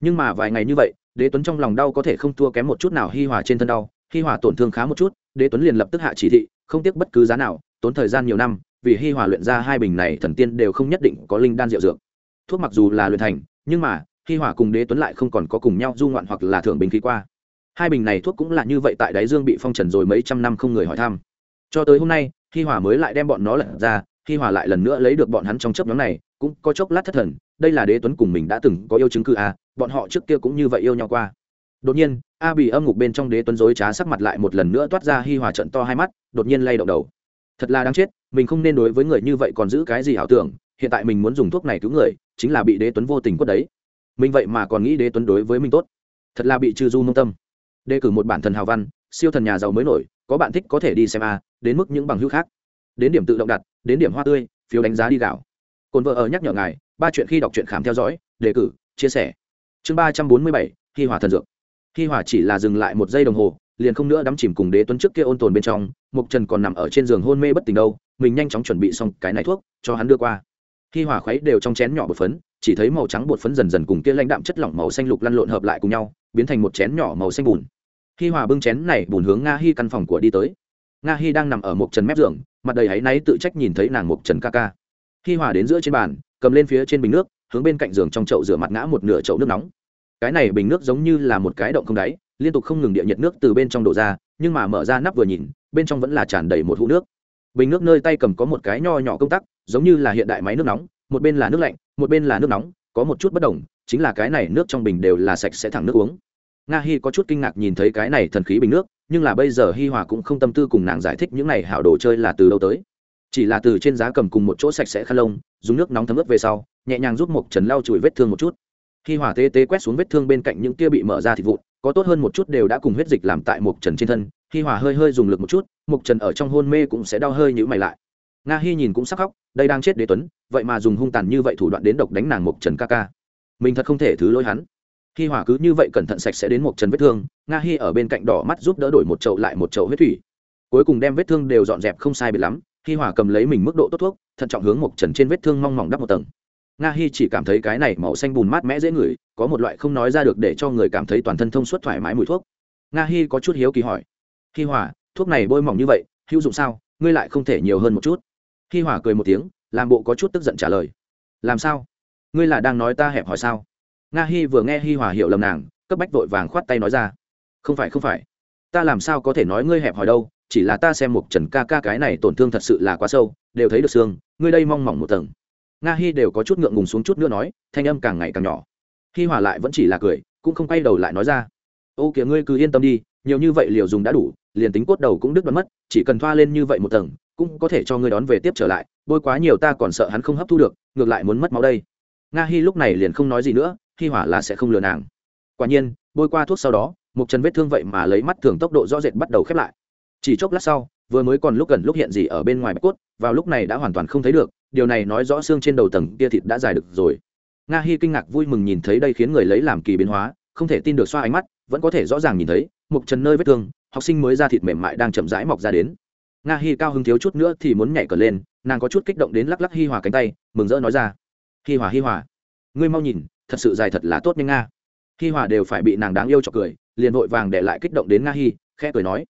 Nhưng mà vài ngày như vậy, đế tuấn trong lòng đau có thể không thua kém một chút nào hi hòa trên thân đau, hi hòa tổn thương khá một chút, đế tuấn liền lập tức hạ chỉ thị, không tiếc bất cứ giá nào, tốn thời gian nhiều năm, vì hi hòa luyện ra hai bình này thần tiên đều không nhất định có linh đan rượu dược. Thuốc mặc dù là luyện thành, nhưng mà, hi hòa cùng đế tuấn lại không còn có cùng nhau du ngoạn hoặc là thưởng bình khí qua. Hai bình này thuốc cũng là như vậy tại đáy dương bị phong trần rồi mấy trăm năm không người hỏi thăm. Cho tới hôm nay hi hòa mới lại đem bọn nó lật ra hi hòa lại lần nữa lấy được bọn hắn trong chấp nhóm này cũng có chốc lát thất thần đây là đế tuấn cùng mình đã từng có yêu chứng cư à, bọn họ trước kia cũng như vậy yêu nhau qua. Đột nhiên a bị âm ngục bên trong đế tuấn dối trá sắc mặt lại một lần nữa toát ra hi hòa trận to hai mắt đột nhiên lay động đầu. Thật là đáng chết mình không nên đối với người như vậy còn giữ cái gì ảo tưởng hiện tại mình muốn dùng thuốc này cứu người chính là bị đế tuấn vô tình quất đấy. Mình vậy mà còn nghĩ đế tuấn đối với mình tốt. Thật là bị trừ du mông tâm. Đề cử một bản thần hào văn siêu thần nhà giàu mới nổi có bạn thích có thể đi xem a đến mức những bằng hữu khác. Đến điểm tự động đặt, đến điểm hoa tươi, phiếu đánh giá đi gạo. Cồn vợ ở nhắc nhở ngài, ba chuyện khi đọc truyện khám theo dõi, đề cử, chia sẻ. Chương ba trăm bốn mươi bảy, hi hòa thần dược. Hi hòa chỉ là dừng lại một giây đồng hồ, liền không nữa đắm chìm cùng đế tuấn trước kia ôn tồn bên trong mục trần còn nằm ở trên giường hôn mê bất tỉnh đâu, mình nhanh chóng chuẩn bị xong cái này thuốc, cho hắn đưa qua. Hi hòa khuấy đều trong chén nhỏ bột phấn, chỉ thấy màu trắng bột phấn dần dần cùng kia lãnh đạm chất lỏng màu xanh lục lăn lộn hợp lại cùng nhau, biến thành một chén nhỏ màu xanh bùn. Hi hòa bưng chén này bùn hướng nga hi căn phòng của đi tới nga hi đang nằm ở một trần mép giường, mặt đầy áy náy tự trách nhìn thấy nàng một trần ca ca. Hi hòa đến giữa trên bàn, cầm lên phía trên bình nước, hướng bên cạnh giường trong chậu rửa mặt ngã một nửa chậu nước nóng. Cái này bình nước giống như là một cái động không đáy, liên tục không ngừng địa nhiệt nước từ bên trong đổ ra, nhưng mà mở ra nắp vừa nhìn, bên trong vẫn là tràn đầy một hũ nước. Bình nước nơi tay cầm có một cái nho nhỏ công tắc, giống như là hiện đại máy nước nóng, một bên là nước lạnh, một bên là nước nóng, có một chút bất đồng, chính là cái này nước trong bình đều là sạch sẽ thẳng nước uống. Nga hi có chút kinh ngạc nhìn thấy cái này thần khí bình nước nhưng là bây giờ hi hòa cũng không tâm tư cùng nàng giải thích những này hảo đồ chơi là từ đâu tới. Chỉ là từ trên giá cầm cùng một chỗ sạch sẽ khăn lông, dùng nước nóng thấm ướt về sau, nhẹ nhàng giúp mộc trần lau chùi vết thương một chút. Hi hòa tê tê quét xuống vết thương bên cạnh những kia bị mở ra thịt vụn, có tốt hơn một chút đều đã cùng huyết dịch làm tại mộc trần trên thân. Hi hòa hơi hơi dùng lực một chút, mộc trần ở trong hôn mê cũng sẽ đau hơi nhữ mày lại. Nga hi nhìn cũng sắc khóc, đây đang chết đế tuấn, vậy mà dùng hung tàn như vậy thủ đoạn đến độc đánh nàng mộc trần ca ca. Mình thật không thể thứ lỗi hắn hi hòa cứ như vậy cẩn thận sạch sẽ đến một trần vết thương, nga hi ở bên cạnh đỏ mắt giúp đỡ đổi một chậu lại một chậu huyết thủy. Cuối cùng đem vết thương đều dọn dẹp không sai biệt lắm, hi hòa cầm lấy mình mức độ tốt thuốc, thận trọng hướng một trần trên vết thương mong mỏng đắp một tầng. Nga hi chỉ cảm thấy cái này màu xanh bùn mát mẽ dễ ngửi, có một loại không nói ra được để cho người cảm thấy toàn thân thông suốt thoải mái mùi thuốc. Nga hi có chút hiếu kỳ hỏi, hi hòa, thuốc này bôi mỏng như vậy, hữu dụng sao? Ngươi lại không thể nhiều hơn một chút. Hi hòa cười một tiếng, làm bộ có chút tức giận trả lời, làm sao? Ngươi là đang nói ta hẹp hỏi sao? Nga hi vừa nghe hi hòa hiểu lầm nàng, cấp bách vội vàng khoát tay nói ra. Không phải không phải. Ta làm sao có thể nói ngươi hẹp hòi đâu, chỉ là ta xem một trần ca ca cái này tổn thương thật sự là quá sâu, đều thấy được xương, ngươi đây mong mỏng một tầng. Nga hi đều có chút ngượng ngùng xuống chút nữa nói, thanh âm càng ngày càng nhỏ. Hi hòa lại vẫn chỉ là cười, cũng không quay đầu lại nói ra. Ô kìa ngươi cứ yên tâm đi, nhiều như vậy liều dùng đã đủ, liền tính cốt đầu cũng đứt đoán mất, chỉ cần thoa lên như vậy một tầng, cũng có thể cho ngươi đón về tiếp trở lại, bôi quá nhiều ta còn sợ hắn không hấp thu được, ngược lại muốn mất máu đây. Nga hi lúc này liền không nói gì nữa hi hỏa là sẽ không lừa nàng. Quả nhiên, bôi qua thuốc sau đó, một trần vết thương vậy mà lấy mắt thường tốc độ rõ rệt bắt đầu khép lại. Chỉ chốc lát sau, vừa mới còn lúc gần lúc hiện gì ở bên ngoài bạch cốt, vào lúc này đã hoàn toàn không thấy được, điều này nói rõ xương trên đầu tầng kia thịt đã dài được rồi. Nga hi kinh ngạc vui mừng nhìn thấy đây khiến người lấy làm kỳ biến hóa, không thể tin được xoa ánh mắt, vẫn có thể rõ ràng nhìn thấy, một trần nơi vết thương, học sinh mới ra thịt mềm mại đang chậm rãi mọc ra đến. Nga hi cao hứng thiếu chút nữa thì muốn nhảy cờ lên, nàng có chút kích động đến lắc lắc hi hòa cánh tay, mừng rỡ nói ra. Hi hòa hi hòa. Ngươi mau nhìn thật sự dài thật là tốt nhanh nga. Hi hòa đều phải bị nàng đáng yêu cho cười, liền vội vàng để lại kích động đến nga hi, khẽ cười nói.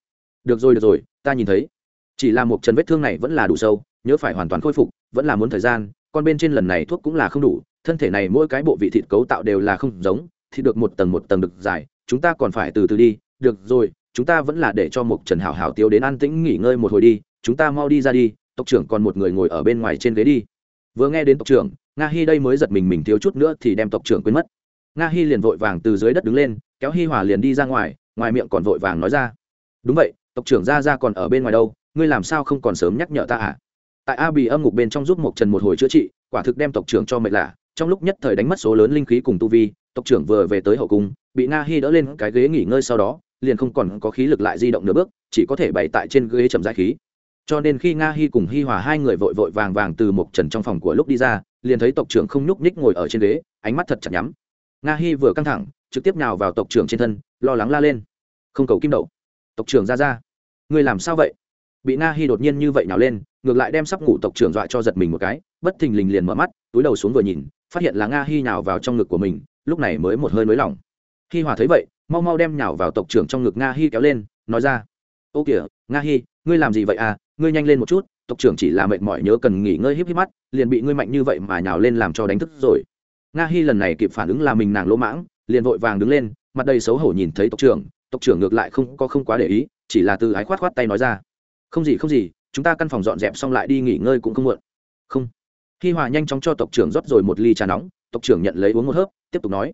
Được rồi được rồi, ta nhìn thấy. Chỉ là một chân vết thương này vẫn là đủ sâu, nhớ phải hoàn toàn khôi phục, vẫn là muốn thời gian còn bên trên lần này thuốc cũng là không đủ, thân thể này mỗi cái bộ vị thịt cấu tạo đều là không giống thì được một tầng một tầng được dài, chúng ta còn phải từ từ đi. Được rồi, chúng ta vẫn là để cho một trần hảo hảo tiêu đến an tĩnh nghỉ ngơi một hồi đi, chúng ta mau đi ra đi, tộc trưởng còn một người ngồi ở bên ngoài trên ghế đi. Vừa nghe đến tộc trưởng nga hi đây mới giật mình mình thiếu chút nữa thì đem tộc trưởng quên mất. Nga hi liền vội vàng từ dưới đất đứng lên, kéo hi hòa liền đi ra ngoài ngoài miệng còn vội vàng nói ra. Đúng vậy, tộc trưởng ra ra còn ở bên ngoài đâu, ngươi làm sao không còn sớm nhắc nhở ta à? Tại a bì âm ngục bên trong giúp một trần một hồi chữa trị, quả thực đem tộc trưởng cho mệt lạ. Trong lúc nhất thời đánh mất số lớn linh khí cùng tu vi, tộc trưởng vừa về tới hậu cung, bị nga hi đỡ lên cái ghế nghỉ ngơi sau đó, liền không còn có khí lực lại di động nửa bước, chỉ có thể bày tại trên ghế chậm rãi khí. Cho nên khi nga hi cùng hi hòa hai người vội vội vàng vàng từ một trần trong phòng của lúc đi ra liền thấy tộc trưởng không nhúc nhích ngồi ở trên ghế, ánh mắt thật chặt nhắm. Nga hi vừa căng thẳng, trực tiếp nhào vào tộc trưởng trên thân, lo lắng la lên. Không cầu kim đậu. Tộc trưởng ra ra. Ngươi làm sao vậy? Bị nga hi đột nhiên như vậy nhào lên, ngược lại đem sắp ngủ tộc trưởng dọa cho giật mình một cái, bất thình lình liền mở mắt, túi đầu xuống vừa nhìn, phát hiện là nga hi nhào vào trong ngực của mình, lúc này mới một hơi nới lỏng. Hi hòa thấy vậy, mau mau đem nhào vào tộc trưởng trong ngực nga hi kéo lên, nói ra. Ô kìa, nga hi, ngươi làm gì vậy à? Ngươi nhanh lên một chút tộc trưởng chỉ là mệt mỏi nhớ cần nghỉ ngơi híp híp mắt, liền bị ngươi mạnh như vậy mà nhào lên làm cho đánh thức rồi. Nga hi lần này kịp phản ứng là mình nàng lỗ mãng, liền vội vàng đứng lên, mặt đầy xấu hổ nhìn thấy tộc trưởng tộc trưởng ngược lại không, có không quá để ý, chỉ là từ ái khoát khoát tay nói ra. Không gì không gì, chúng ta căn phòng dọn dẹp xong lại đi nghỉ ngơi cũng không muộn. Không. Hi hòa nhanh chóng cho tộc trưởng rót rồi một ly trà nóng, tộc trưởng nhận lấy uống một hớp, tiếp tục nói.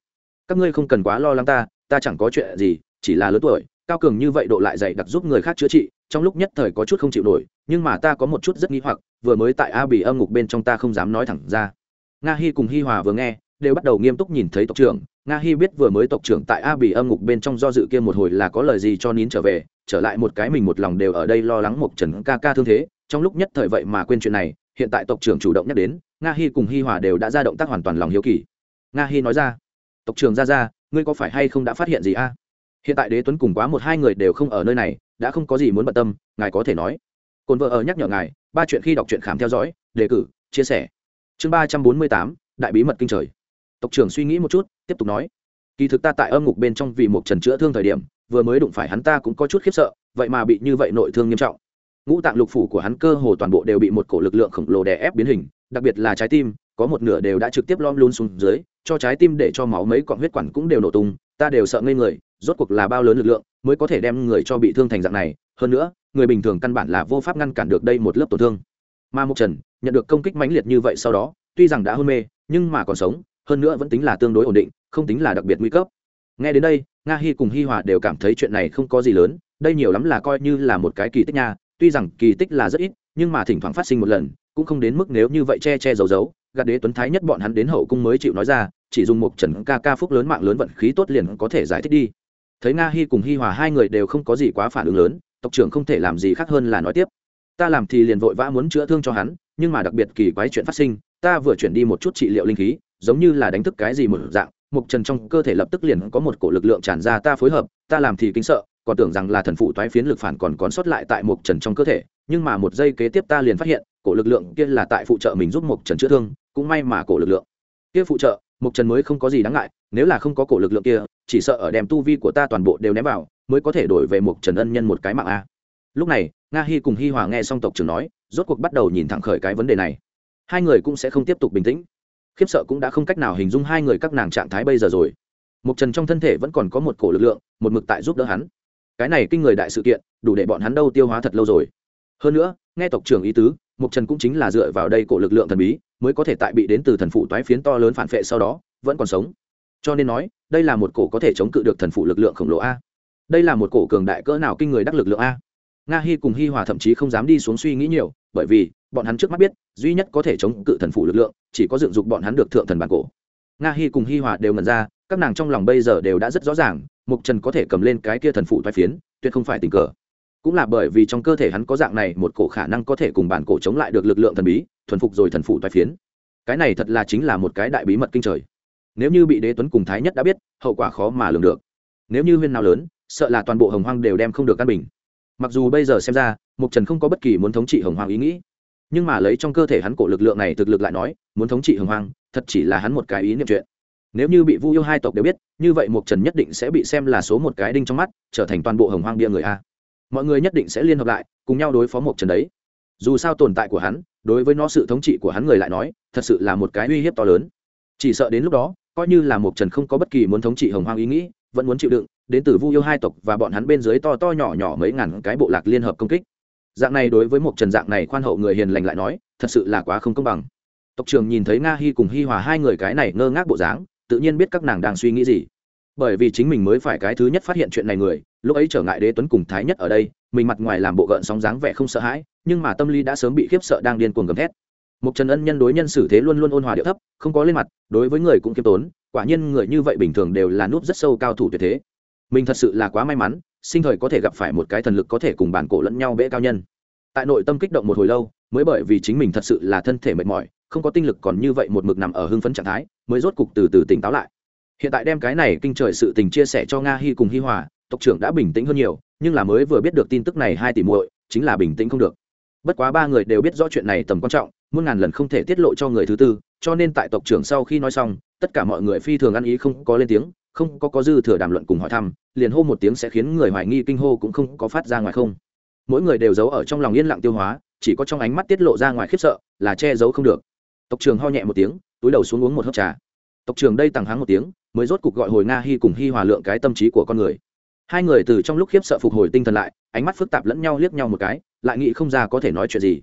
Các ngươi không cần quá lo lắng ta ta chẳng có chuyện gì, chỉ là lớn tuổi, cao cường như vậy độ lại dày đặc giúp người khác chữa trị trong lúc nhất thời có chút không chịu nổi, nhưng mà ta có một chút rất nghi hoặc, vừa mới tại a bì âm ngục bên trong ta không dám nói thẳng ra. Nga hi cùng hi hòa vừa nghe, đều bắt đầu nghiêm túc nhìn thấy tộc trưởng. Nga hi biết vừa mới tộc trưởng tại a bì âm ngục bên trong do dự kia một hồi là có lời gì cho nín trở về, trở lại một cái mình một lòng đều ở đây lo lắng một trần ca ca thương thế. Trong lúc nhất thời vậy mà quên chuyện này, hiện tại tộc trưởng chủ động nhắc đến, nga hi cùng hi hòa đều đã ra động tác hoàn toàn lòng hiếu kỳ. Nga hi nói ra, tộc trưởng ra ra, ngươi có phải hay không đã phát hiện gì a? Hiện tại đế tuấn cùng quá một hai người đều không ở nơi này đã không có gì muốn bận tâm, ngài có thể nói. Cồn vợ ở nhắc nhở ngài, ba chuyện khi đọc truyện khám theo dõi, đề cử, chia sẻ. Chương ba trăm bốn mươi tám, đại bí mật kinh trời. Tộc trưởng suy nghĩ một chút, tiếp tục nói. Kỳ thực ta tại âm ngục bên trong vì một trần chữa thương thời điểm, vừa mới đụng phải hắn ta cũng có chút khiếp sợ, vậy mà bị như vậy nội thương nghiêm trọng. Ngũ tạng lục phủ của hắn cơ hồ toàn bộ đều bị một cổ lực lượng khổng lồ đè ép biến hình, đặc biệt là trái tim, có một nửa đều đã trực tiếp lom luôn xuống dưới, cho trái tim để cho máu mấy cọn huyết quản cũng đều nổ tung, ta đều sợ ngây người, rốt cuộc là bao lớn lực lượng mới có thể đem người cho bị thương thành dạng này, hơn nữa, người bình thường căn bản là vô pháp ngăn cản được đây một lớp tổn thương. Mà mục trần nhận được công kích mãnh liệt như vậy sau đó, tuy rằng đã hôn mê, nhưng mà còn sống, hơn nữa vẫn tính là tương đối ổn định, không tính là đặc biệt nguy cấp. Nghe đến đây, nga hy cùng hi hòa đều cảm thấy chuyện này không có gì lớn, đây nhiều lắm là coi như là một cái kỳ tích nha, tuy rằng kỳ tích là rất ít, nhưng mà thỉnh thoảng phát sinh một lần, cũng không đến mức nếu như vậy che che giấu giấu, gạt đế tuấn thái nhất bọn hắn đến hậu cung mới chịu nói ra, chỉ dùng một trần ca ca phúc lớn mạng lớn vận khí tốt liền có thể giải thích đi thấy nga hy cùng hi hòa hai người đều không có gì quá phản ứng lớn, tộc trưởng không thể làm gì khác hơn là nói tiếp. Ta làm thì liền vội vã muốn chữa thương cho hắn, nhưng mà đặc biệt kỳ quái chuyện phát sinh, ta vừa chuyển đi một chút trị liệu linh khí, giống như là đánh thức cái gì một dạng, mục trần trong cơ thể lập tức liền có một cổ lực lượng tràn ra ta phối hợp, ta làm thì kinh sợ, còn tưởng rằng là thần phụ toái phiến lực phản còn còn sót lại tại mục trần trong cơ thể, nhưng mà một giây kế tiếp ta liền phát hiện, cổ lực lượng kia là tại phụ trợ mình giúp mục trần chữa thương, cũng may mà cổ lực lượng kia phụ trợ, mục trần mới không có gì đáng ngại nếu là không có cổ lực lượng kia, chỉ sợ ở đem tu vi của ta toàn bộ đều ném vào, mới có thể đổi về một trần ân nhân một cái mạng a. Lúc này, nga hy cùng hi hòa nghe xong tộc trưởng nói, rốt cuộc bắt đầu nhìn thẳng khởi cái vấn đề này. Hai người cũng sẽ không tiếp tục bình tĩnh. Khiếp sợ cũng đã không cách nào hình dung hai người các nàng trạng thái bây giờ rồi. Mục trần trong thân thể vẫn còn có một cổ lực lượng, một mực tại giúp đỡ hắn. Cái này kinh người đại sự kiện, đủ để bọn hắn đâu tiêu hóa thật lâu rồi. Hơn nữa, nghe tộc trưởng ý tứ, mục trần cũng chính là dựa vào đây cổ lực lượng thần bí, mới có thể tại bị đến từ thần phụ toái phiến to lớn phản vệ sau đó, vẫn còn sống cho nên nói, đây là một cổ có thể chống cự được thần phụ lực lượng khổng lồ a. Đây là một cổ cường đại cỡ nào kinh người đắc lực lượng a. Nga hy cùng hi hòa thậm chí không dám đi xuống suy nghĩ nhiều, bởi vì, bọn hắn trước mắt biết, duy nhất có thể chống cự thần phụ lực lượng, chỉ có dựng dục bọn hắn được thượng thần bản cổ. Nga hy cùng hi hòa đều ngần ra, các nàng trong lòng bây giờ đều đã rất rõ ràng, mục trần có thể cầm lên cái kia thần phụ thoái phiến, tuyệt không phải tình cờ. Cũng là bởi vì trong cơ thể hắn có dạng này một cổ khả năng có thể cùng bản cổ chống lại được lực lượng thần bí, thuần phục rồi thần phụ thoái phiến. Cái này thật là chính là một cái đại bí mật kinh trời nếu như bị đế tuấn cùng thái nhất đã biết, hậu quả khó mà lường được. Nếu như huyên nào lớn, sợ là toàn bộ hồng hoang đều đem không được căn bình. Mặc dù bây giờ xem ra, mục trần không có bất kỳ muốn thống trị hồng hoàng ý nghĩ. Nhưng mà lấy trong cơ thể hắn cổ lực lượng này thực lực lại nói, muốn thống trị hồng hoàng thật chỉ là hắn một cái ý niệm chuyện. Nếu như bị vu yêu hai tộc đều biết, như vậy mục trần nhất định sẽ bị xem là số một cái đinh trong mắt, trở thành toàn bộ hồng hoang bia người a. Mọi người nhất định sẽ liên hợp lại, cùng nhau đối phó mục trần đấy. Dù sao tồn tại của hắn, đối với nó sự thống trị của hắn người lại nói, thật sự là một cái uy hiếp to lớn. Chỉ sợ đến lúc đó coi như là một trần không có bất kỳ muốn thống trị hồng hoang ý nghĩ, vẫn muốn chịu đựng, đến từ vu yêu hai tộc và bọn hắn bên dưới to to nhỏ nhỏ mấy ngàn cái bộ lạc liên hợp công kích. Dạng này đối với một trần dạng này khoan hậu người hiền lành lại nói, thật sự là quá không công bằng. Tộc trường nhìn thấy nga hy cùng hi hòa hai người cái này ngơ ngác bộ dáng, tự nhiên biết các nàng đang suy nghĩ gì. Bởi vì chính mình mới phải cái thứ nhất phát hiện chuyện này người, lúc ấy trở ngại đế tuấn cùng thái nhất ở đây, mình mặt ngoài làm bộ gợn sóng dáng vẻ không sợ hãi, nhưng mà tâm lý đã sớm bị khiếp sợ đang điên cuồng gầm thét. Một trần ân nhân đối nhân xử thế luôn luôn ôn hòa điệu thấp không có lên mặt, đối với người cũng kiêm tốn, quả nhiên người như vậy bình thường đều là nút rất sâu cao thủ tuyệt thế. Mình thật sự là quá may mắn, sinh thời có thể gặp phải một cái thần lực có thể cùng bản cổ lẫn nhau bẽ cao nhân. Tại nội tâm kích động một hồi lâu, mới bởi vì chính mình thật sự là thân thể mệt mỏi, không có tinh lực còn như vậy một mực nằm ở hưng phấn trạng thái, mới rốt cục từ từ tỉnh táo lại. Hiện tại đem cái này kinh trời sự tình chia sẻ cho nga hy cùng hi hòa, tộc trưởng đã bình tĩnh hơn nhiều, nhưng là mới vừa biết được tin tức này hai tỷ muội, chính là bình tĩnh không được. Bất quá ba người đều biết rõ chuyện này tầm quan trọng muôn ngàn lần không thể tiết lộ cho người thứ tư, cho nên tại tộc trưởng sau khi nói xong, tất cả mọi người phi thường ăn ý không có lên tiếng, không có có dư thừa đàm luận cùng hỏi thăm, liền hô một tiếng sẽ khiến người hoài nghi kinh hô cũng không có phát ra ngoài không. Mỗi người đều giấu ở trong lòng yên lặng tiêu hóa, chỉ có trong ánh mắt tiết lộ ra ngoài khiếp sợ, là che giấu không được. Tộc trưởng ho nhẹ một tiếng, túi đầu xuống uống một hớp trà. Tộc trưởng đây tằng hắng một tiếng, mới rốt cục gọi hồi nga hy cùng hy hòa lượng cái tâm trí của con người. Hai người từ trong lúc khiếp sợ phục hồi tinh thần lại, ánh mắt phức tạp lẫn nhau liếc nhau một cái, lại nghĩ không ra có thể nói chuyện gì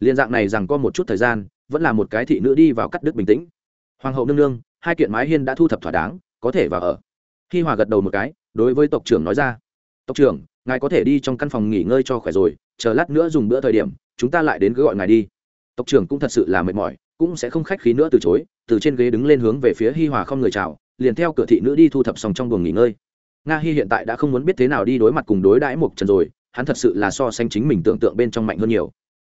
liên dạng này rằng có một chút thời gian, vẫn là một cái thị nữ đi vào cắt đứt bình tĩnh. Hoàng hậu nương nương, hai kiện mái hiên đã thu thập thỏa đáng, có thể vào ở. Hi hòa gật đầu một cái, đối với tộc trưởng nói ra. Tộc trưởng, ngài có thể đi trong căn phòng nghỉ ngơi cho khỏe rồi, chờ lát nữa dùng bữa thời điểm, chúng ta lại đến cứ gọi ngài đi. Tộc trưởng cũng thật sự là mệt mỏi, cũng sẽ không khách khí nữa từ chối, từ trên ghế đứng lên hướng về phía hi hòa không người chào, liền theo cửa thị nữ đi thu thập xong trong buồng nghỉ ngơi. Nga hi hiện tại đã không muốn biết thế nào đi đối mặt cùng đối đãi mục trần rồi, hắn thật sự là so sánh chính mình tưởng tượng bên trong mạnh hơn nhiều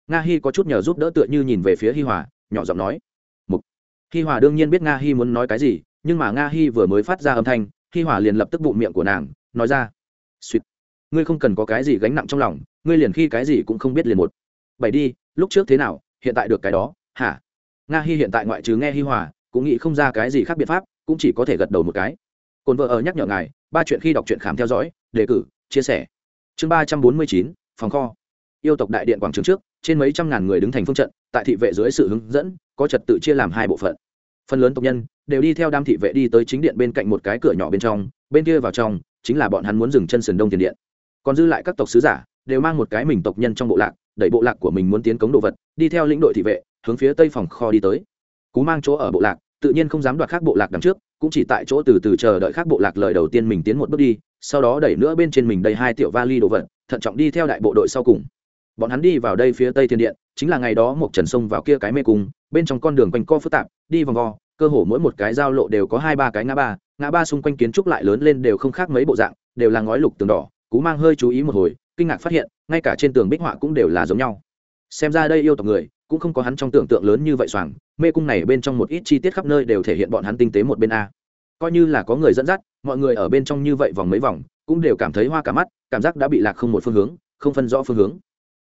nga hi có chút nhờ giúp đỡ tựa như nhìn về phía hi hòa, nhỏ giọng nói. Mục. Hi hòa đương nhiên biết nga hi muốn nói cái gì, nhưng mà nga hi vừa mới phát ra âm thanh, hi hòa liền lập tức bụng miệng của nàng, nói ra. Suýt ngươi không cần có cái gì gánh nặng trong lòng, ngươi liền khi cái gì cũng không biết liền một. Bảy đi, lúc trước thế nào, hiện tại được cái đó, hả? Nga hi hiện tại ngoại trừ nghe hi hòa, cũng nghĩ không ra cái gì khác biện pháp, cũng chỉ có thể gật đầu một cái. Cồn vợ ở nhắc nhở ngài, ba chuyện khi đọc truyện khám theo dõi, đề cử, chia sẻ. Chương ba trăm bốn mươi chín, phòng kho. Yêu tộc đại điện quảng trường trước trên mấy trăm ngàn người đứng thành phương trận, tại thị vệ dưới sự hướng dẫn, có trật tự chia làm hai bộ phận. Phần lớn tộc nhân đều đi theo đám thị vệ đi tới chính điện bên cạnh một cái cửa nhỏ bên trong, bên kia vào trong chính là bọn hắn muốn dừng chân sườn đông tiền điện. Còn dư lại các tộc sứ giả đều mang một cái mình tộc nhân trong bộ lạc, đẩy bộ lạc của mình muốn tiến cống đồ vật, đi theo lĩnh đội thị vệ, hướng phía tây phòng kho đi tới. Cú mang chỗ ở bộ lạc, tự nhiên không dám đoạt khác bộ lạc đằng trước, cũng chỉ tại chỗ từ từ chờ đợi khác bộ lạc lời đầu tiên mình tiến một bước đi, sau đó đẩy nữa bên trên mình đầy hai tiểu vali đồ vật, thận trọng đi theo đại bộ đội sau cùng bọn hắn đi vào đây phía tây thiên điện, chính là ngày đó một trần sông vào kia cái mê cung, bên trong con đường quanh co phức tạp, đi vòng vo, cơ hồ mỗi một cái giao lộ đều có hai ba cái ngã ba ngã ba xung quanh kiến trúc lại lớn lên đều không khác mấy bộ dạng, đều là ngói lục tường đỏ, cú mang hơi chú ý một hồi, kinh ngạc phát hiện, ngay cả trên tường bích họa cũng đều là giống nhau. Xem ra đây yêu tộc người, cũng không có hắn trong tưởng tượng lớn như vậy xoàng mê cung này bên trong một ít chi tiết khắp nơi đều thể hiện bọn hắn tinh tế một bên a. Coi như là có người dẫn dắt, mọi người ở bên trong như vậy vòng mấy vòng, cũng đều cảm thấy hoa cả mắt, cảm giác đã bị lạc không một phương hướng, không phân rõ phương hướng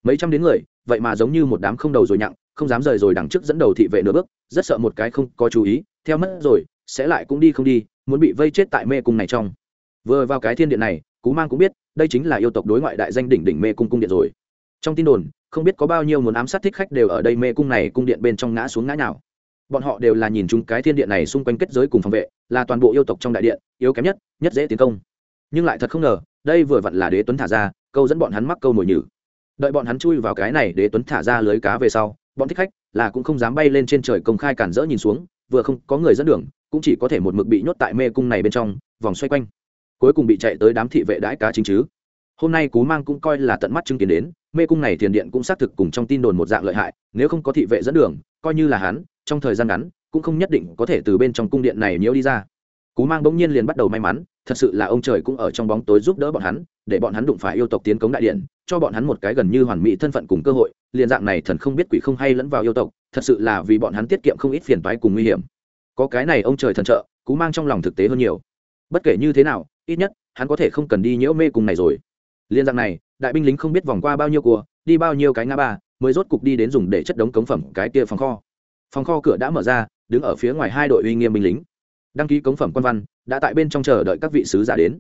mấy trăm đến người, vậy mà giống như một đám không đầu rồi nhặng, không dám rời rồi đằng trước dẫn đầu thị vệ nửa bước, rất sợ một cái không có chú ý, theo mất rồi, sẽ lại cũng đi không đi, muốn bị vây chết tại mê cung này trong. Vừa vào cái thiên điện này, cú mang cũng biết, đây chính là yêu tộc đối ngoại đại danh đỉnh đỉnh mê cung cung điện rồi. Trong tin đồn, không biết có bao nhiêu muốn ám sát thích khách đều ở đây mê cung này cung điện bên trong ngã xuống ngã nào bọn họ đều là nhìn chung cái thiên điện này xung quanh kết giới cùng phòng vệ, là toàn bộ yêu tộc trong đại điện, yếu kém nhất nhất dễ tiến công. Nhưng lại thật không ngờ, đây vừa vặn là đế tuấn thả ra, câu dẫn bọn hắn mắc câu mồi nhử đợi bọn hắn chui vào cái này để tuấn thả ra lưới cá về sau, bọn thích khách là cũng không dám bay lên trên trời công khai cản rỡ nhìn xuống, vừa không có người dẫn đường, cũng chỉ có thể một mực bị nhốt tại mê cung này bên trong, vòng xoay quanh. Cuối cùng bị chạy tới đám thị vệ đãi cá chính chứ. Hôm nay cú mang cũng coi là tận mắt chứng kiến đến, mê cung này thiền điện cũng xác thực cùng trong tin đồn một dạng lợi hại, nếu không có thị vệ dẫn đường, coi như là hắn, trong thời gian ngắn, cũng không nhất định có thể từ bên trong cung điện này nhiễu đi ra. Cú mang bỗng nhiên liền bắt đầu may mắn, thật sự là ông trời cũng ở trong bóng tối giúp đỡ bọn hắn để bọn hắn đụng phải yêu tộc tiến cống đại điện, cho bọn hắn một cái gần như hoàn mỹ thân phận cùng cơ hội, liền dạng này thần không biết quỷ không hay lẫn vào yêu tộc, thật sự là vì bọn hắn tiết kiệm không ít phiền toái cùng nguy hiểm. Có cái này ông trời thần trợ cú mang trong lòng thực tế hơn nhiều. Bất kể như thế nào, ít nhất, hắn có thể không cần đi nhiễu mê cùng này rồi. Liên dạng này, đại binh lính không biết vòng qua bao nhiêu cua, đi bao nhiêu cái ngã ba, mới rốt cục đi đến dùng để chất đống cống phẩm cái kia phòng kho. Phòng kho cửa đã mở ra, đứng ở phía ngoài hai đội uy nghiêm binh lính. Đăng ký cống phẩm quan văn, đã tại bên trong chờ đợi các vị sứ giả đến.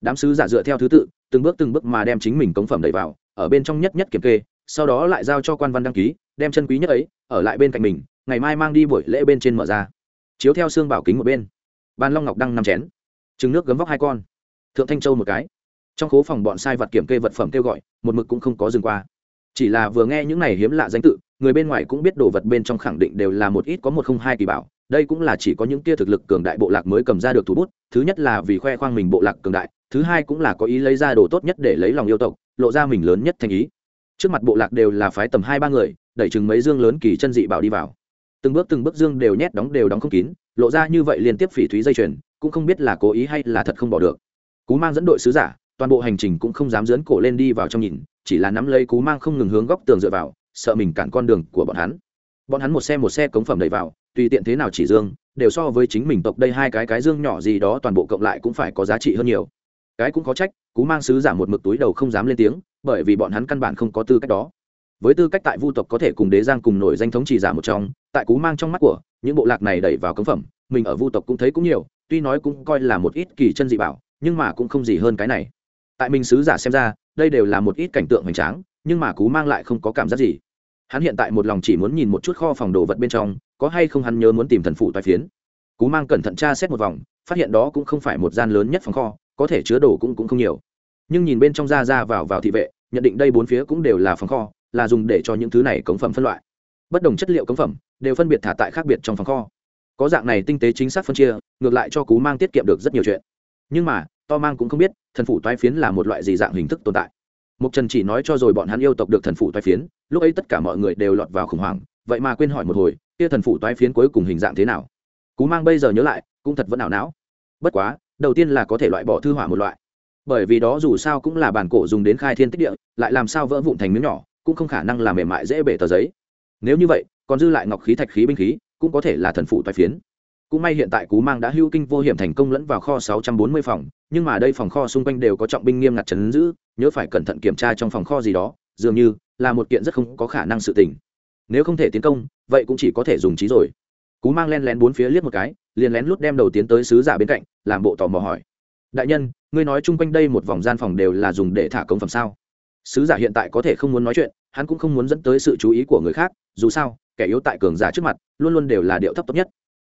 Đám sứ giả dựa theo thứ tự từng bước từng bước mà đem chính mình cống phẩm đẩy vào, ở bên trong nhất nhất kiểm kê, sau đó lại giao cho quan văn đăng ký, đem chân quý nhất ấy, ở lại bên cạnh mình, ngày mai mang đi buổi lễ bên trên mở ra. Chiếu theo xương bảo kính một bên. Ban long ngọc đăng năm chén. Trứng nước gấm vóc hai con. Thượng thanh châu một cái. Trong khố phòng bọn sai vật kiểm kê vật phẩm kêu gọi, một mực cũng không có dừng qua. Chỉ là vừa nghe những này hiếm lạ danh tự, người bên ngoài cũng biết đồ vật bên trong khẳng định đều là một ít có một không hai kỳ bảo, đây cũng là chỉ có những tia thực lực cường đại bộ lạc mới cầm ra được thủ bút, thứ nhất là vì khoe khoang mình bộ lạc cường đại thứ hai cũng là có ý lấy ra đồ tốt nhất để lấy lòng yêu tộc, lộ ra mình lớn nhất thành ý. Trước mặt bộ lạc đều là phái tầm hai ba người, đẩy chừng mấy dương lớn kỳ chân dị bảo đi vào. Từng bước từng bước dương đều nhét đóng đều đóng không kín, lộ ra như vậy liên tiếp phỉ thúy dây chuyền, cũng không biết là cố ý hay là thật không bỏ được. Cú mang dẫn đội sứ giả, toàn bộ hành trình cũng không dám dướn cổ lên đi vào trong nhìn, chỉ là nắm lấy cú mang không ngừng hướng góc tường dựa vào, sợ mình cản con đường của bọn hắn. Bọn hắn một xe một xe cống phẩm đẩy vào, tùy tiện thế nào chỉ dương, đều so với chính mình tộc đây hai cái cái dương nhỏ gì đó toàn bộ cộng lại cũng phải có giá trị hơn nhiều cái cũng có trách, cú mang sứ giả một mực túi đầu không dám lên tiếng, bởi vì bọn hắn căn bản không có tư cách đó. Với tư cách tại vu tộc có thể cùng đế giang cùng nổi danh thống chỉ giả một trong, tại cú mang trong mắt của, những bộ lạc này đẩy vào cấm phẩm, mình ở vu tộc cũng thấy cũng nhiều, tuy nói cũng coi là một ít kỳ chân dị bảo, nhưng mà cũng không gì hơn cái này. Tại mình sứ giả xem ra, đây đều là một ít cảnh tượng hoành tráng, nhưng mà cú mang lại không có cảm giác gì. Hắn hiện tại một lòng chỉ muốn nhìn một chút kho phòng đồ vật bên trong, có hay không hắn nhớ muốn tìm thần phụ toai phiến. Cú mang cẩn thận tra xét một vòng, phát hiện đó cũng không phải một gian lớn nhất phòng kho có thể chứa đồ cũng cũng không nhiều. Nhưng nhìn bên trong ra ra vào vào thị vệ, nhận định đây bốn phía cũng đều là phòng kho, là dùng để cho những thứ này cống phẩm phân loại. Bất đồng chất liệu cống phẩm, đều phân biệt thả tại khác biệt trong phòng kho. Có dạng này tinh tế chính xác phân chia, ngược lại cho cú mang tiết kiệm được rất nhiều chuyện. Nhưng mà, to mang cũng không biết, thần phủ toái phiến là một loại gì dạng hình thức tồn tại. Mục trần chỉ nói cho rồi bọn hắn yêu tộc được thần phủ toái phiến, lúc ấy tất cả mọi người đều lọt vào khủng hoảng, vậy mà quên hỏi một hồi, kia thần phủ toái phiến cuối cùng hình dạng thế nào? Cú mang bây giờ nhớ lại, cũng thật vẫn ảo não. Bất quá đầu tiên là có thể loại bỏ thư hỏa một loại. Bởi vì đó dù sao cũng là bản cổ dùng đến khai thiên tích địa, lại làm sao vỡ vụn thành miếng nhỏ, cũng không khả năng làm mềm mại dễ bể tờ giấy. Nếu như vậy, còn dư lại ngọc khí, thạch khí, binh khí, cũng có thể là thần phụ tài phiến. Cũng may hiện tại cú mang đã hưu kinh vô hiểm thành công lẫn vào kho 640 phòng, nhưng mà đây phòng kho xung quanh đều có trọng binh nghiêm ngặt chấn giữ, nhớ phải cẩn thận kiểm tra trong phòng kho gì đó, dường như là một kiện rất không có khả năng sự tình. Nếu không thể tiến công, vậy cũng chỉ có thể dùng trí rồi. Cú mang len lén bốn phía liếc một cái liền lén lút đem đầu tiến tới sứ giả bên cạnh, làm bộ tò mò hỏi. Đại nhân, ngươi nói chung quanh đây một vòng gian phòng đều là dùng để thả công phẩm sao? Sứ giả hiện tại có thể không muốn nói chuyện, hắn cũng không muốn dẫn tới sự chú ý của người khác, dù sao, kẻ yếu tại cường giả trước mặt, luôn luôn đều là điệu thấp tốt nhất.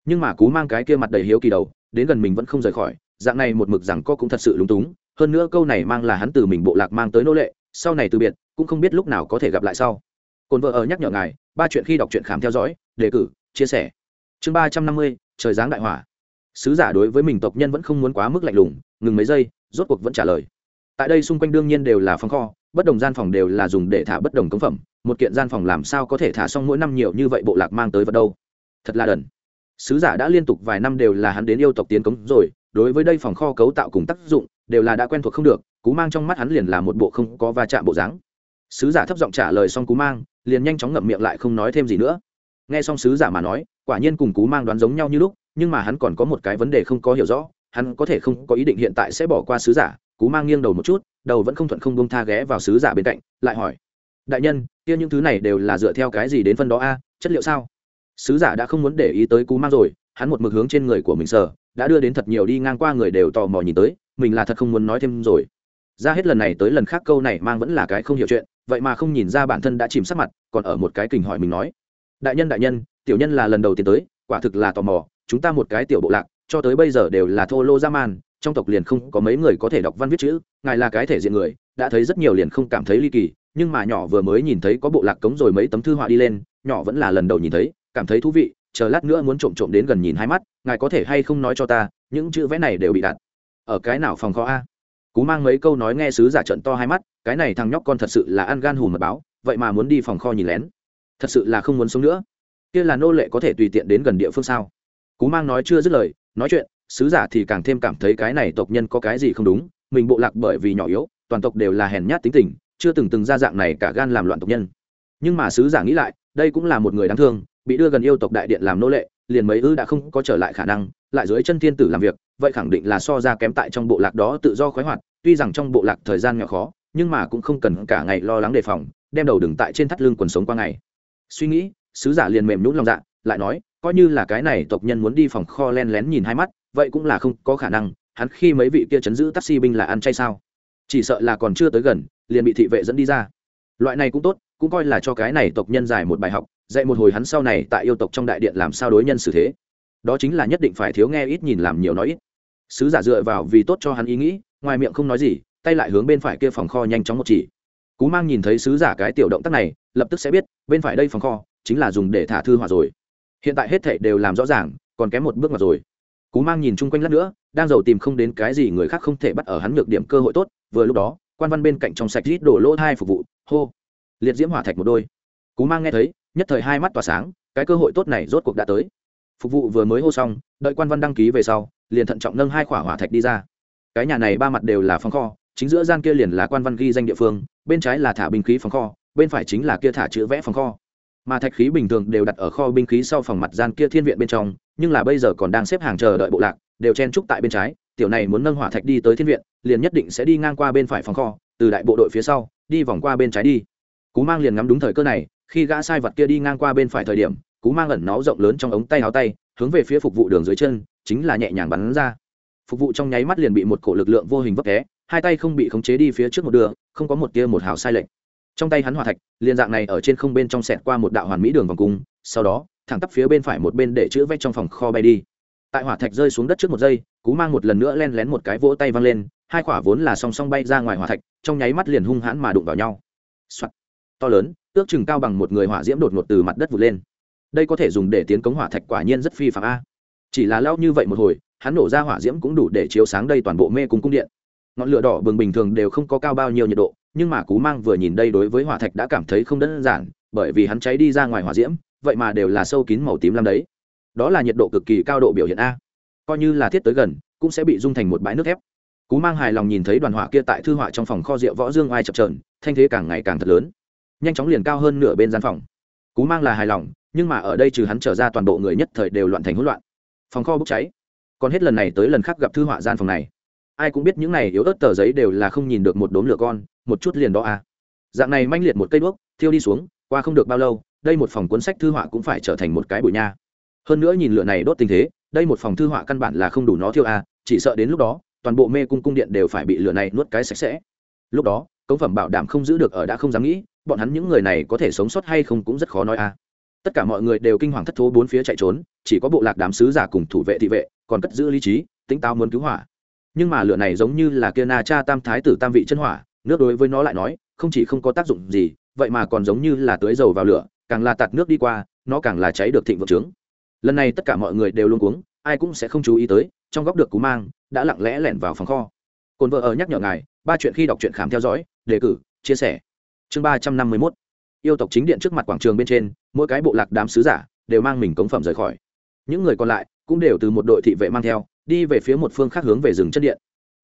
Nhưng mà cú mang cái kia mặt đầy hiếu kỳ đầu, đến gần mình vẫn không rời khỏi, dạng này một mực rằng co cũng thật sự lúng túng, hơn nữa câu này mang là hắn từ mình bộ lạc mang tới nô lệ, sau này từ biệt, cũng không biết lúc nào có thể gặp lại sau. Cồn vợ ở nhắc nhở ngài, ba chuyện khi đọc truyện khám theo dõi, đề cử, chia sẻ. Chương ba trăm năm mươi trời giáng đại hỏa. Sứ giả đối với mình tộc nhân vẫn không muốn quá mức lạnh lùng, ngừng mấy giây, rốt cuộc vẫn trả lời. Tại đây xung quanh đương nhiên đều là phòng kho, bất đồng gian phòng đều là dùng để thả bất đồng cống phẩm, một kiện gian phòng làm sao có thể thả xong mỗi năm nhiều như vậy bộ lạc mang tới vật đâu. Thật là đần. Sứ giả đã liên tục vài năm đều là hắn đến yêu tộc tiến cống rồi, đối với đây phòng kho cấu tạo cùng tác dụng, đều là đã quen thuộc không được, cú mang trong mắt hắn liền là một bộ không có va chạm bộ dáng. Sứ giả thấp giọng trả lời xong cú mang, liền nhanh chóng ngậm miệng lại không nói thêm gì nữa. Nghe xong sứ giả mà nói quả nhiên cùng cú mang đoán giống nhau như lúc, nhưng mà hắn còn có một cái vấn đề không có hiểu rõ, hắn có thể không có ý định hiện tại sẽ bỏ qua sứ giả, cú mang nghiêng đầu một chút, đầu vẫn không thuận không bông tha ghé vào sứ giả bên cạnh, lại hỏi, đại nhân, kia những thứ này đều là dựa theo cái gì đến phân đó a? Chất liệu sao? Sứ giả đã không muốn để ý tới cú mang rồi, hắn một mực hướng trên người của mình sờ, đã đưa đến thật nhiều đi ngang qua người đều tò mò nhìn tới, mình là thật không muốn nói thêm rồi. Ra hết lần này tới lần khác câu này mang vẫn là cái không hiểu chuyện, vậy mà không nhìn ra bản thân đã chìm sắc mặt, còn ở một cái kình hỏi mình nói, đại nhân đại nhân tiểu nhân là lần đầu tiên tới, quả thực là tò mò, chúng ta một cái tiểu bộ lạc, cho tới bây giờ đều là thô lô gia man, trong tộc liền không có mấy người có thể đọc văn viết chữ, ngài là cái thể diện người, đã thấy rất nhiều liền không cảm thấy ly kỳ, nhưng mà nhỏ vừa mới nhìn thấy có bộ lạc cống rồi mấy tấm thư họa đi lên, nhỏ vẫn là lần đầu nhìn thấy, cảm thấy thú vị, chờ lát nữa muốn trộm trộm đến gần nhìn hai mắt, ngài có thể hay không nói cho ta, những chữ vẽ này đều bị đặt ở cái nào phòng kho a? Cú mang mấy câu nói nghe sứ giả trận to hai mắt, cái này thằng nhóc con thật sự là ăn gan hùm mật báo, vậy mà muốn đi phòng kho nhìn lén. Thật sự là không muốn sống nữa kia là nô lệ có thể tùy tiện đến gần địa phương sao? Cú mang nói chưa dứt lời, nói chuyện, sứ giả thì càng thêm cảm thấy cái này tộc nhân có cái gì không đúng, mình bộ lạc bởi vì nhỏ yếu, toàn tộc đều là hèn nhát tính tình, chưa từng từng ra dạng này cả gan làm loạn tộc nhân. Nhưng mà sứ giả nghĩ lại, đây cũng là một người đáng thương, bị đưa gần yêu tộc đại điện làm nô lệ, liền mấy ư đã không có trở lại khả năng, lại dưới chân thiên tử làm việc, vậy khẳng định là so ra kém tại trong bộ lạc đó tự do khoái hoạt, tuy rằng trong bộ lạc thời gian nhỏ khó, nhưng mà cũng không cần cả ngày lo lắng đề phòng, đem đầu đừng tại trên thắt lưng quần sống qua ngày. Suy nghĩ sứ giả liền mềm nhũn lòng dạ lại nói, coi như là cái này tộc nhân muốn đi phòng kho len lén nhìn hai mắt, vậy cũng là không có khả năng, hắn khi mấy vị kia chấn giữ taxi binh là ăn chay sao? Chỉ sợ là còn chưa tới gần, liền bị thị vệ dẫn đi ra. Loại này cũng tốt, cũng coi là cho cái này tộc nhân giải một bài học, dạy một hồi hắn sau này tại yêu tộc trong đại điện làm sao đối nhân xử thế. Đó chính là nhất định phải thiếu nghe ít nhìn làm nhiều nói ít. Sứ giả dựa vào vì tốt cho hắn ý nghĩ, ngoài miệng không nói gì, tay lại hướng bên phải kia phòng kho nhanh chóng một chỉ. Cú mang nhìn thấy sứ giả cái tiểu động tác này, lập tức sẽ biết, bên phải đây phòng kho chính là dùng để thả thư họa rồi. Hiện tại hết thảy đều làm rõ ràng, còn kém một bước mà rồi. Cú mang nhìn chung quanh lát nữa, đang giàu tìm không đến cái gì người khác không thể bắt ở hắn ngược điểm cơ hội tốt, vừa lúc đó, quan văn bên cạnh trong sạch rít đổ lỗ hai phục vụ, hô. Liệt diễm hỏa thạch một đôi. Cú mang nghe thấy, nhất thời hai mắt tỏa sáng, cái cơ hội tốt này rốt cuộc đã tới. Phục vụ vừa mới hô xong, đợi quan văn đăng ký về sau, liền thận trọng nâng hai khỏa hỏa thạch đi ra. Cái nhà này ba mặt đều là phòng kho, chính giữa gian kia liền là quan văn ghi danh địa phương, bên trái là thả binh khí phòng kho, bên phải chính là kia thả chữ vẽ phòng kho mà thạch khí bình thường đều đặt ở kho binh khí sau phòng mặt gian kia thiên viện bên trong, nhưng là bây giờ còn đang xếp hàng chờ đợi bộ lạc, đều chen trúc tại bên trái, tiểu này muốn nâng hỏa thạch đi tới thiên viện, liền nhất định sẽ đi ngang qua bên phải phòng kho, từ đại bộ đội phía sau, đi vòng qua bên trái đi. Cú mang liền ngắm đúng thời cơ này, khi gã sai vật kia đi ngang qua bên phải thời điểm, cú mang ẩn nó rộng lớn trong ống tay áo tay, hướng về phía phục vụ đường dưới chân, chính là nhẹ nhàng bắn ra. Phục vụ trong nháy mắt liền bị một cổ lực lượng vô hình vấp té, hai tay không bị khống chế đi phía trước một đường, không có một tia một hào sai lệch trong tay hắn hỏa thạch, liền dạng này ở trên không bên trong sẹt qua một đạo hoàn mỹ đường vòng cung, sau đó, thẳng tắp phía bên phải một bên để chữ vách trong phòng kho bay đi. Tại hỏa thạch rơi xuống đất trước một giây, cú mang một lần nữa len lén một cái vỗ tay văng lên, hai quả vốn là song song bay ra ngoài hỏa thạch, trong nháy mắt liền hung hãn mà đụng vào nhau、Soạn. to lớn, ước chừng cao bằng một người hỏa diễm đột ngột từ mặt đất vụt lên. Đây có thể dùng để tiến cống hỏa thạch quả nhiên rất phi phạm a. Chỉ là lao như vậy một hồi, hắn nổ ra hỏa diễm cũng đủ để chiếu sáng đây toàn bộ mê cung cung điện. Ngọn lửa đỏ bừng bình thường đều không có cao bao nhiêu nhiệt độ nhưng mà cú mang vừa nhìn đây đối với hỏa thạch đã cảm thấy không đơn giản, bởi vì hắn cháy đi ra ngoài hỏa diễm, vậy mà đều là sâu kín màu tím lam đấy. Đó là nhiệt độ cực kỳ cao độ biểu hiện a. Coi như là thiết tới gần, cũng sẽ bị dung thành một bãi nước thép. Cú mang hài lòng nhìn thấy đoàn hỏa kia tại thư họa trong phòng kho rượu võ dương ai chập trờn thanh thế càng ngày càng thật lớn. Nhanh chóng liền cao hơn nửa bên gian phòng. Cú mang là hài lòng, nhưng mà ở đây trừ hắn trở ra toàn bộ người nhất thời đều loạn thành hỗn loạn. Phòng kho bốc cháy. Còn hết lần này tới lần khác gặp thư họa gian phòng này. Ai cũng biết những này yếu ớt tờ giấy đều là không nhìn được một đốm lửa con một chút liền đó à. Dạng này manh liệt một cây đuốc, thiêu đi xuống, qua không được bao lâu, đây một phòng cuốn sách thư họa cũng phải trở thành một cái bụi nha. Hơn nữa nhìn lửa này đốt tình thế, đây một phòng thư họa căn bản là không đủ nó thiêu à chỉ sợ đến lúc đó, toàn bộ mê cung cung điện đều phải bị lửa này nuốt cái sạch sẽ. Lúc đó công phẩm bảo đảm không giữ được ở đã không dám nghĩ, bọn hắn những người này có thể sống sót hay không cũng rất khó nói à. Tất cả mọi người đều kinh hoàng thất thố bốn phía chạy trốn, chỉ có bộ lạc đám sứ giả cùng thủ vệ thị vệ, còn cất giữ lý trí tính tao muốn cứu hỏa. Nhưng mà lửa này giống như là kia na cha tam thái tử tam vị chân hỏa nước đối với nó lại nói, không chỉ không có tác dụng gì, vậy mà còn giống như là tưới dầu vào lửa, càng là tạt nước đi qua, nó càng là cháy được thịnh vượng trướng. Lần này tất cả mọi người đều luôn cuống, ai cũng sẽ không chú ý tới, trong góc được cú mang, đã lặng lẽ lẻn vào phòng kho. Cồn vợ ở nhắc nhở ngài, ba chuyện khi đọc truyện khám theo dõi, đề cử, chia sẻ. Chương ba trăm năm mươi mốt. Yêu tộc chính điện trước mặt quảng trường bên trên, mỗi cái bộ lạc đám sứ giả đều mang mình cống phẩm rời khỏi. Những người còn lại cũng đều từ một đội thị vệ mang theo, đi về phía một phương khác hướng về rừng chất điện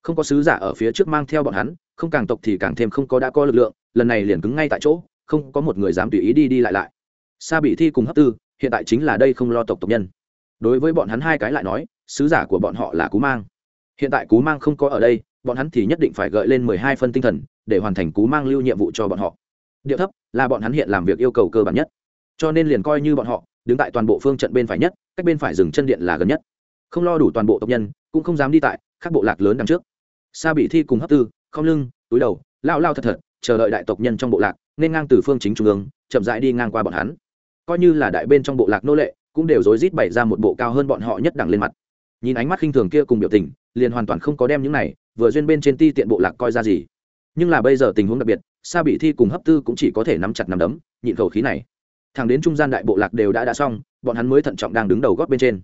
không có sứ giả ở phía trước mang theo bọn hắn, không càng tộc thì càng thêm không có đã có lực lượng, lần này liền cứng ngay tại chỗ, không có một người dám tùy ý đi đi lại lại. Sa bị thi cùng hấp tư, hiện tại chính là đây không lo tộc tộc nhân. Đối với bọn hắn hai cái lại nói, sứ giả của bọn họ là cú mang. Hiện tại cú mang không có ở đây, bọn hắn thì nhất định phải gợi lên mười hai phân tinh thần, để hoàn thành cú mang lưu nhiệm vụ cho bọn họ. Điệu thấp là bọn hắn hiện làm việc yêu cầu cơ bản nhất. Cho nên liền coi như bọn họ đứng tại toàn bộ phương trận bên phải nhất, cách bên phải dừng chân điện là gần nhất. Không lo đủ toàn bộ tộc nhân, cũng không dám đi tại các bộ lạc lớn đằng trước sa bị thi cùng hấp tư không lưng, túi đầu, lao lao thật thật, chờ đợi đại tộc nhân trong bộ lạc, nên ngang từ phương chính trung ương, chậm rãi đi ngang qua bọn hắn. Coi như là đại bên trong bộ lạc nô lệ, cũng đều rối rít bày ra một bộ cao hơn bọn họ nhất đẳng lên mặt. Nhìn ánh mắt khinh thường kia cùng biểu tình, liền hoàn toàn không có đem những này, vừa duyên bên trên ti tiện bộ lạc coi ra gì. Nhưng là bây giờ tình huống đặc biệt, sa bị thi cùng hấp tư cũng chỉ có thể nắm chặt nắm đấm, nhịn khẩu khí này. Thằng đến trung gian đại bộ lạc đều đã đã xong, bọn hắn mới thận trọng đang đứng đầu gót bên trên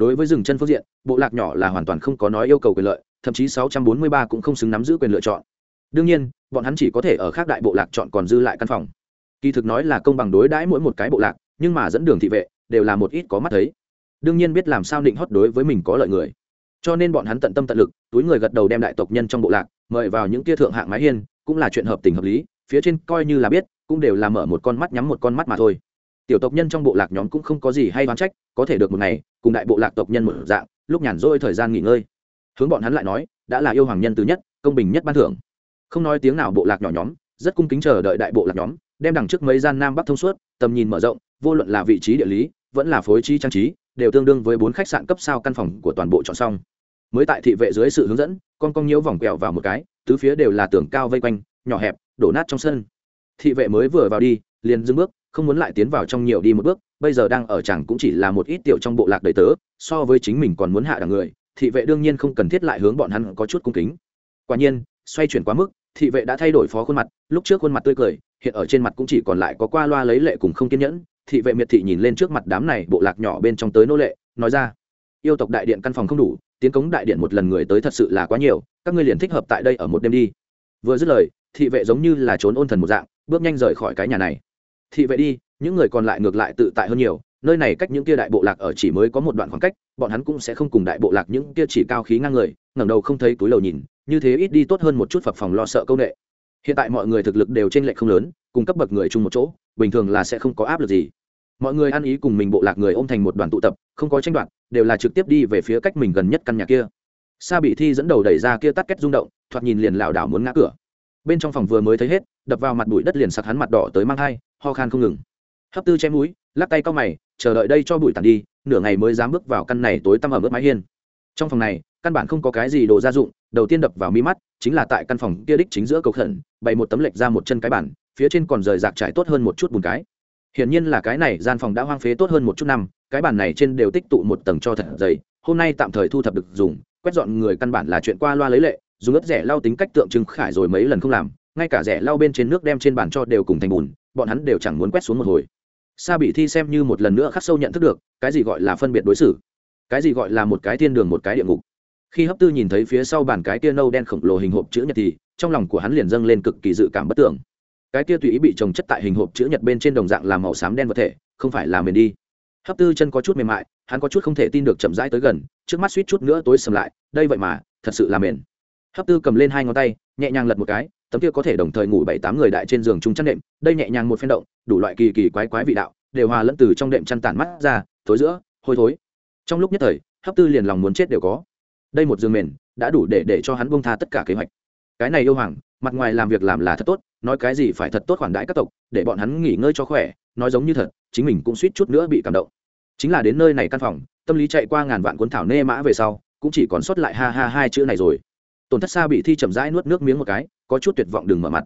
đối với rừng chân phương diện, bộ lạc nhỏ là hoàn toàn không có nói yêu cầu quyền lợi, thậm chí 643 cũng không xứng nắm giữ quyền lựa chọn. Đương nhiên, bọn hắn chỉ có thể ở khác đại bộ lạc chọn còn dư lại căn phòng. Kỳ thực nói là công bằng đối đãi mỗi một cái bộ lạc, nhưng mà dẫn đường thị vệ đều là một ít có mắt thấy. Đương nhiên biết làm sao định hót đối với mình có lợi người. Cho nên bọn hắn tận tâm tận lực, túi người gật đầu đem đại tộc nhân trong bộ lạc, mời vào những kia thượng hạng mái hiên, cũng là chuyện hợp tình hợp lý, phía trên coi như là biết, cũng đều là mở một con mắt nhắm một con mắt mà thôi tiểu tộc nhân trong bộ lạc nhóm cũng không có gì hay đoán trách, có thể được một ngày, cùng đại bộ lạc tộc nhân một dạng, lúc nhàn rỗi thời gian nghỉ ngơi. Hướng bọn hắn lại nói, đã là yêu hoàng nhân từ nhất, công bình nhất ban thưởng. Không nói tiếng nào bộ lạc nhỏ nhóm, rất cung kính chờ đợi đại bộ lạc nhóm, đem đằng trước mấy gian nam bắc thông suốt, tầm nhìn mở rộng, vô luận là vị trí địa lý, vẫn là phối trí trang trí, đều tương đương với bốn khách sạn cấp sao căn phòng của toàn bộ chọn xong. Mới tại thị vệ dưới sự hướng dẫn, con con nhiễu vòng quẹo vào một cái, tứ phía đều là tường cao vây quanh, nhỏ hẹp, đổ nát trong sân. Thị vệ mới vừa vào đi, liền dưng bước không muốn lại tiến vào trong nhiều đi một bước, bây giờ đang ở chẳng cũng chỉ là một ít tiểu trong bộ lạc đầy tớ, so với chính mình còn muốn hạ đẳng người, thị vệ đương nhiên không cần thiết lại hướng bọn hắn có chút cung kính. Quả nhiên, xoay chuyển quá mức, thị vệ đã thay đổi phó khuôn mặt, lúc trước khuôn mặt tươi cười, hiện ở trên mặt cũng chỉ còn lại có qua loa lấy lệ cùng không kiên nhẫn, thị vệ miệt thị nhìn lên trước mặt đám này bộ lạc nhỏ bên trong tới nô lệ, nói ra, yêu tộc đại điện căn phòng không đủ, tiến cống đại điện một lần người tới thật sự là quá nhiều, các ngươi liền thích hợp tại đây ở một đêm đi. Vừa dứt lời, thị vệ giống như là trốn ôn thần một dạng, bước nhanh rời khỏi cái nhà này thị vệ đi, những người còn lại ngược lại tự tại hơn nhiều, nơi này cách những kia đại bộ lạc ở chỉ mới có một đoạn khoảng cách, bọn hắn cũng sẽ không cùng đại bộ lạc những kia chỉ cao khí ngang người, ngẩng đầu không thấy túi lầu nhìn, như thế ít đi tốt hơn một chút phập phòng lo sợ câu nghệ hiện tại mọi người thực lực đều trên lệch không lớn, cùng cấp bậc người chung một chỗ, bình thường là sẽ không có áp lực gì. Mọi người ăn ý cùng mình bộ lạc người ôm thành một đoàn tụ tập, không có tranh đoạt, đều là trực tiếp đi về phía cách mình gần nhất căn nhà kia. Sa bị thi dẫn đầu đẩy ra kia tắt két rung động, thoạt nhìn liền lảo đảo muốn ngã cửa bên trong phòng vừa mới thấy hết, đập vào mặt bụi đất liền sặc hắn mặt đỏ tới mang thai, ho khan không ngừng. Hấp tư che mũi, lắc tay cau mày, chờ đợi đây cho bụi tàn đi, nửa ngày mới dám bước vào căn này tối tăm ở mức mái hiên. Trong phòng này, căn bản không có cái gì đồ gia dụng, đầu tiên đập vào mi mắt, chính là tại căn phòng kia đích chính giữa cầu khẩn, bày một tấm lệch ra một chân cái bản phía trên còn rời rạc trải tốt hơn một chút bùn cái. Hiển nhiên là cái này gian phòng đã hoang phế tốt hơn một chút năm, cái bản này trên đều tích tụ một tầng cho thật dày, hôm nay tạm thời thu thập được dùng, quét dọn người căn bản là chuyện qua loa lấy lệ dùng ớt rẻ lau tính cách tượng trưng khải rồi mấy lần không làm, ngay cả rẻ lau bên trên nước đem trên bàn cho đều cùng thành bùn, bọn hắn đều chẳng muốn quét xuống một hồi. Sa bị thi xem như một lần nữa khắc sâu nhận thức được, cái gì gọi là phân biệt đối xử, cái gì gọi là một cái thiên đường một cái địa ngục. Khi hấp tư nhìn thấy phía sau bàn cái kia nâu đen khổng lồ hình hộp chữ nhật thì, trong lòng của hắn liền dâng lên cực kỳ dự cảm bất tưởng cái kia tùy ý bị trồng chất tại hình hộp chữ nhật bên trên đồng dạng làm màu xám đen vật thể, không phải là mền đi. Hấp tư chân có chút mềm mại, hắn có chút không thể tin được chậm rãi tới gần, trước mắt suýt chút nữa tối sầm lại, đây vậy mà, thật sự là mền hấp tư cầm lên hai ngón tay, nhẹ nhàng lật một cái, tấm kia có thể đồng thời ngủ bảy tám người đại trên giường chung chăn đệm, đây nhẹ nhàng một phen động, đủ loại kỳ kỳ quái quái vị đạo, đều hòa lẫn từ trong đệm chăn tản mắt ra, thối giữa, hôi thối. Trong lúc nhất thời, hấp tư liền lòng muốn chết đều có. Đây một giường mền, đã đủ để để cho hắn bông tha tất cả kế hoạch. Cái này yêu hoàng, mặt ngoài làm việc làm là thật tốt, nói cái gì phải thật tốt khoản đãi các tộc, để bọn hắn nghỉ ngơi cho khỏe, nói giống như thật, chính mình cũng suýt chút nữa bị cảm động. Chính là đến nơi này căn phòng, tâm lý chạy qua ngàn vạn cuốn thảo nê mã về sau, cũng chỉ còn sót lại ha ha hai chữ này rồi tổn thất xa bị thi chậm rãi nuốt nước miếng một cái, có chút tuyệt vọng đừng mở mặt.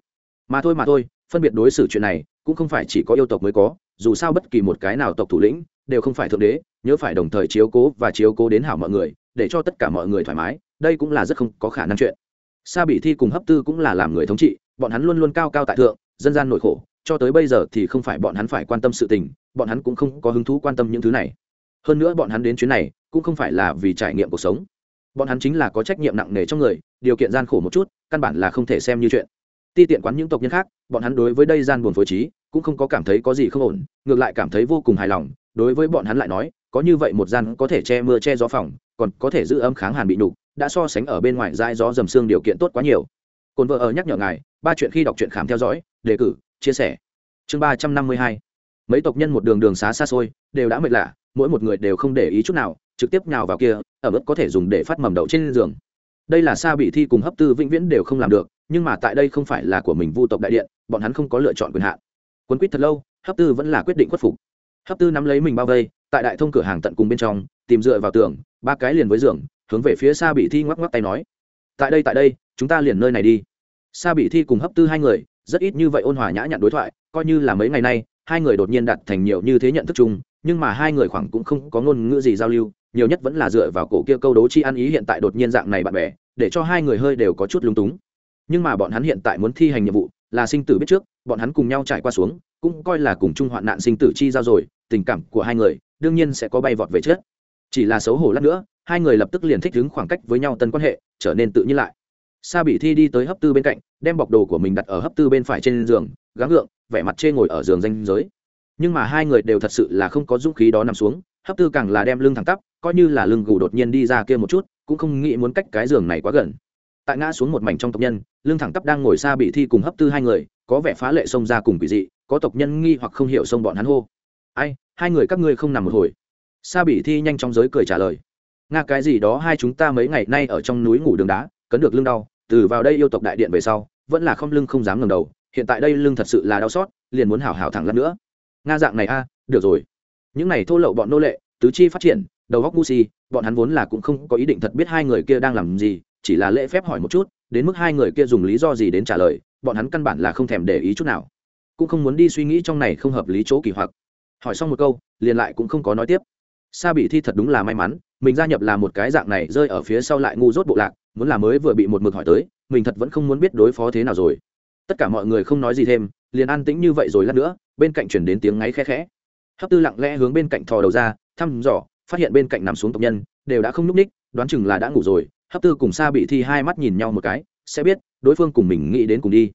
Mà thôi mà thôi, phân biệt đối xử chuyện này, cũng không phải chỉ có yêu tộc mới có, dù sao bất kỳ một cái nào tộc thủ lĩnh, đều không phải thượng đế, nhớ phải đồng thời chiếu cố và chiếu cố đến hảo mọi người, để cho tất cả mọi người thoải mái, đây cũng là rất không có khả năng chuyện. Sa bị thi cùng hấp tư cũng là làm người thống trị, bọn hắn luôn luôn cao cao tại thượng, dân gian nổi khổ, cho tới bây giờ thì không phải bọn hắn phải quan tâm sự tình, bọn hắn cũng không có hứng thú quan tâm những thứ này. Hơn nữa bọn hắn đến chuyến này, cũng không phải là vì trải nghiệm cuộc sống bọn hắn chính là có trách nhiệm nặng nề trong người, điều kiện gian khổ một chút, căn bản là không thể xem như chuyện. Ti tiện quán những tộc nhân khác, bọn hắn đối với đây gian buồn phối trí, cũng không có cảm thấy có gì không ổn, ngược lại cảm thấy vô cùng hài lòng. Đối với bọn hắn lại nói, có như vậy một gian có thể che mưa che gió phòng, còn có thể giữ ấm kháng hàn bị nhục, đã so sánh ở bên ngoài dai gió dầm xương điều kiện tốt quá nhiều. Cồn vợ ở nhắc nhở ngài, ba chuyện khi đọc truyện khám theo dõi, đề cử, chia sẻ. Chương ba trăm năm mươi hai. Mấy tộc nhân một đường đường xá xa xôi, đều đã mệt lạ, mỗi một người đều không để ý chút nào trực tiếp nhào vào kia, ở mức có thể dùng để phát mầm đậu trên giường. Đây là xa bị thi cùng hấp tư vĩnh viễn đều không làm được, nhưng mà tại đây không phải là của mình vu tộc đại điện, bọn hắn không có lựa chọn quyền hạn. Quân quýt thật lâu, hấp tư vẫn là quyết định khuất phục. Hấp tư nắm lấy mình bao vây, tại đại thông cửa hàng tận cùng bên trong, tìm dựa vào tường, ba cái liền với giường, hướng về phía xa bị thi ngoắc ngoắc tay nói, tại đây tại đây, chúng ta liền nơi này đi. Sa bị thi cùng hấp tư hai người, rất ít như vậy ôn hòa nhã nhặn đối thoại, coi như là mấy ngày nay, hai người đột nhiên đặt thành nhiều như thế nhận thức chung, nhưng mà hai người khoảng cũng không có ngôn ngữ gì giao lưu nhiều nhất vẫn là dựa vào cổ kia câu đấu chi ăn ý hiện tại đột nhiên dạng này bạn bè, để cho hai người hơi đều có chút lung túng. Nhưng mà bọn hắn hiện tại muốn thi hành nhiệm vụ là sinh tử biết trước, bọn hắn cùng nhau trải qua xuống, cũng coi là cùng chung hoạn nạn sinh tử chi giao rồi, tình cảm của hai người đương nhiên sẽ có bay vọt về chết chỉ là xấu hổ lát nữa, hai người lập tức liền thích ứng khoảng cách với nhau tân quan hệ, trở nên tự nhiên lại. Sa bị thi đi tới hấp tư bên cạnh, đem bọc đồ của mình đặt ở hấp tư bên phải trên giường, gắng gượng, vẻ mặt chê ngồi ở giường danh giới. Nhưng mà hai người đều thật sự là không có dũng khí đó nằm xuống hấp tư càng là đem lưng thẳng tắp, coi như là lưng gù đột nhiên đi ra kia một chút, cũng không nghĩ muốn cách cái giường này quá gần. Tại ngã xuống một mảnh trong tộc nhân, lưng thẳng tắp đang ngồi xa bị thi cùng hấp tư hai người, có vẻ phá lệ xông ra cùng quỷ dị, có tộc nhân nghi hoặc không hiểu xông bọn hắn hô. Ai, hai người các ngươi không nằm một hồi. Sa bị thi nhanh chóng giới cười trả lời. Nga, cái gì đó, hai chúng ta mấy ngày nay ở trong núi ngủ đường đá, cấn được lưng đau, từ vào đây yêu tộc đại điện về sau, vẫn là không lưng không dám ngầm đầu, hiện tại đây lưng thật sự là đau xót, liền muốn hảo hảo thẳng lắm nữa. Nga dạng này a, được rồi những này thô lậu bọn nô lệ, tứ chi phát triển, đầu góc ngu si, bọn hắn vốn là cũng không có ý định thật biết hai người kia đang làm gì, chỉ là lễ phép hỏi một chút, đến mức hai người kia dùng lý do gì đến trả lời, bọn hắn căn bản là không thèm để ý chút nào. Cũng không muốn đi suy nghĩ trong này không hợp lý chỗ kỳ hoặc. Hỏi xong một câu, liền lại cũng không có nói tiếp. Sa bị thi thật đúng là may mắn, mình gia nhập là một cái dạng này rơi ở phía sau lại ngu dốt bộ lạc, muốn là mới vừa bị một mực hỏi tới, mình thật vẫn không muốn biết đối phó thế nào rồi. Tất cả mọi người không nói gì thêm, liền an tĩnh như vậy rồi lát nữa, bên cạnh chuyển đến tiếng ngáy khẽ khẽ hấp tư lặng lẽ hướng bên cạnh thò đầu ra, thăm dò, phát hiện bên cạnh nằm xuống tộc nhân, đều đã không nhúc ních đoán chừng là đã ngủ rồi. Hấp tư cùng sa bị thi hai mắt nhìn nhau một cái, sẽ biết, đối phương cùng mình nghĩ đến cùng đi.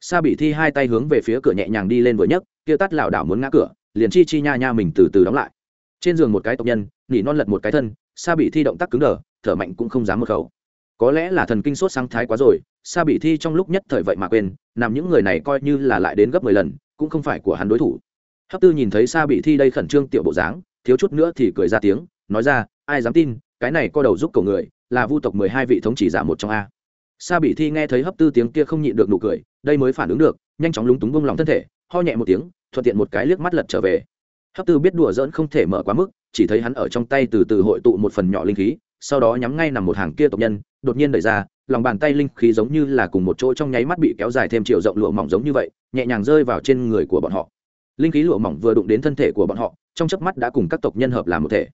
Sa bị thi hai tay hướng về phía cửa nhẹ nhàng đi lên vừa nhấc, kia tắt lảo đảo muốn ngã cửa, liền chi chi nha nha mình từ từ đóng lại. Trên giường một cái tộc nhân nghỉ non lật một cái thân, sa bị thi động tác cứng đờ, thở mạnh cũng không dám một khẩu. Có lẽ là thần kinh sốt sáng thái quá rồi, sa bị thi trong lúc nhất thời vậy mà quên, nằm những người này coi như là lại đến gấp mười lần, cũng không phải của hắn đối thủ hấp tư nhìn thấy sa bị thi đây khẩn trương tiểu bộ dáng, thiếu chút nữa thì cười ra tiếng, nói ra, ai dám tin, cái này co đầu giúp cầu người, là vu tộc mười hai vị thống chỉ giả một trong a. Sa bị thi nghe thấy hấp tư tiếng kia không nhịn được nụ cười, đây mới phản ứng được, nhanh chóng lúng túng bông lòng thân thể, ho nhẹ một tiếng, thuận tiện một cái liếc mắt lật trở về. Hấp tư biết đùa dỡn không thể mở quá mức, chỉ thấy hắn ở trong tay từ từ hội tụ một phần nhỏ linh khí, sau đó nhắm ngay nằm một hàng kia tộc nhân, đột nhiên đẩy ra, lòng bàn tay linh khí giống như là cùng một chỗ trong nháy mắt bị kéo dài thêm chiều rộng lụa mỏng giống như vậy, nhẹ nhàng rơi vào trên người của bọn họ linh khí lụa mỏng vừa đụng đến thân thể của bọn họ, trong chớp mắt đã cùng các tộc nhân hợp làm một thể.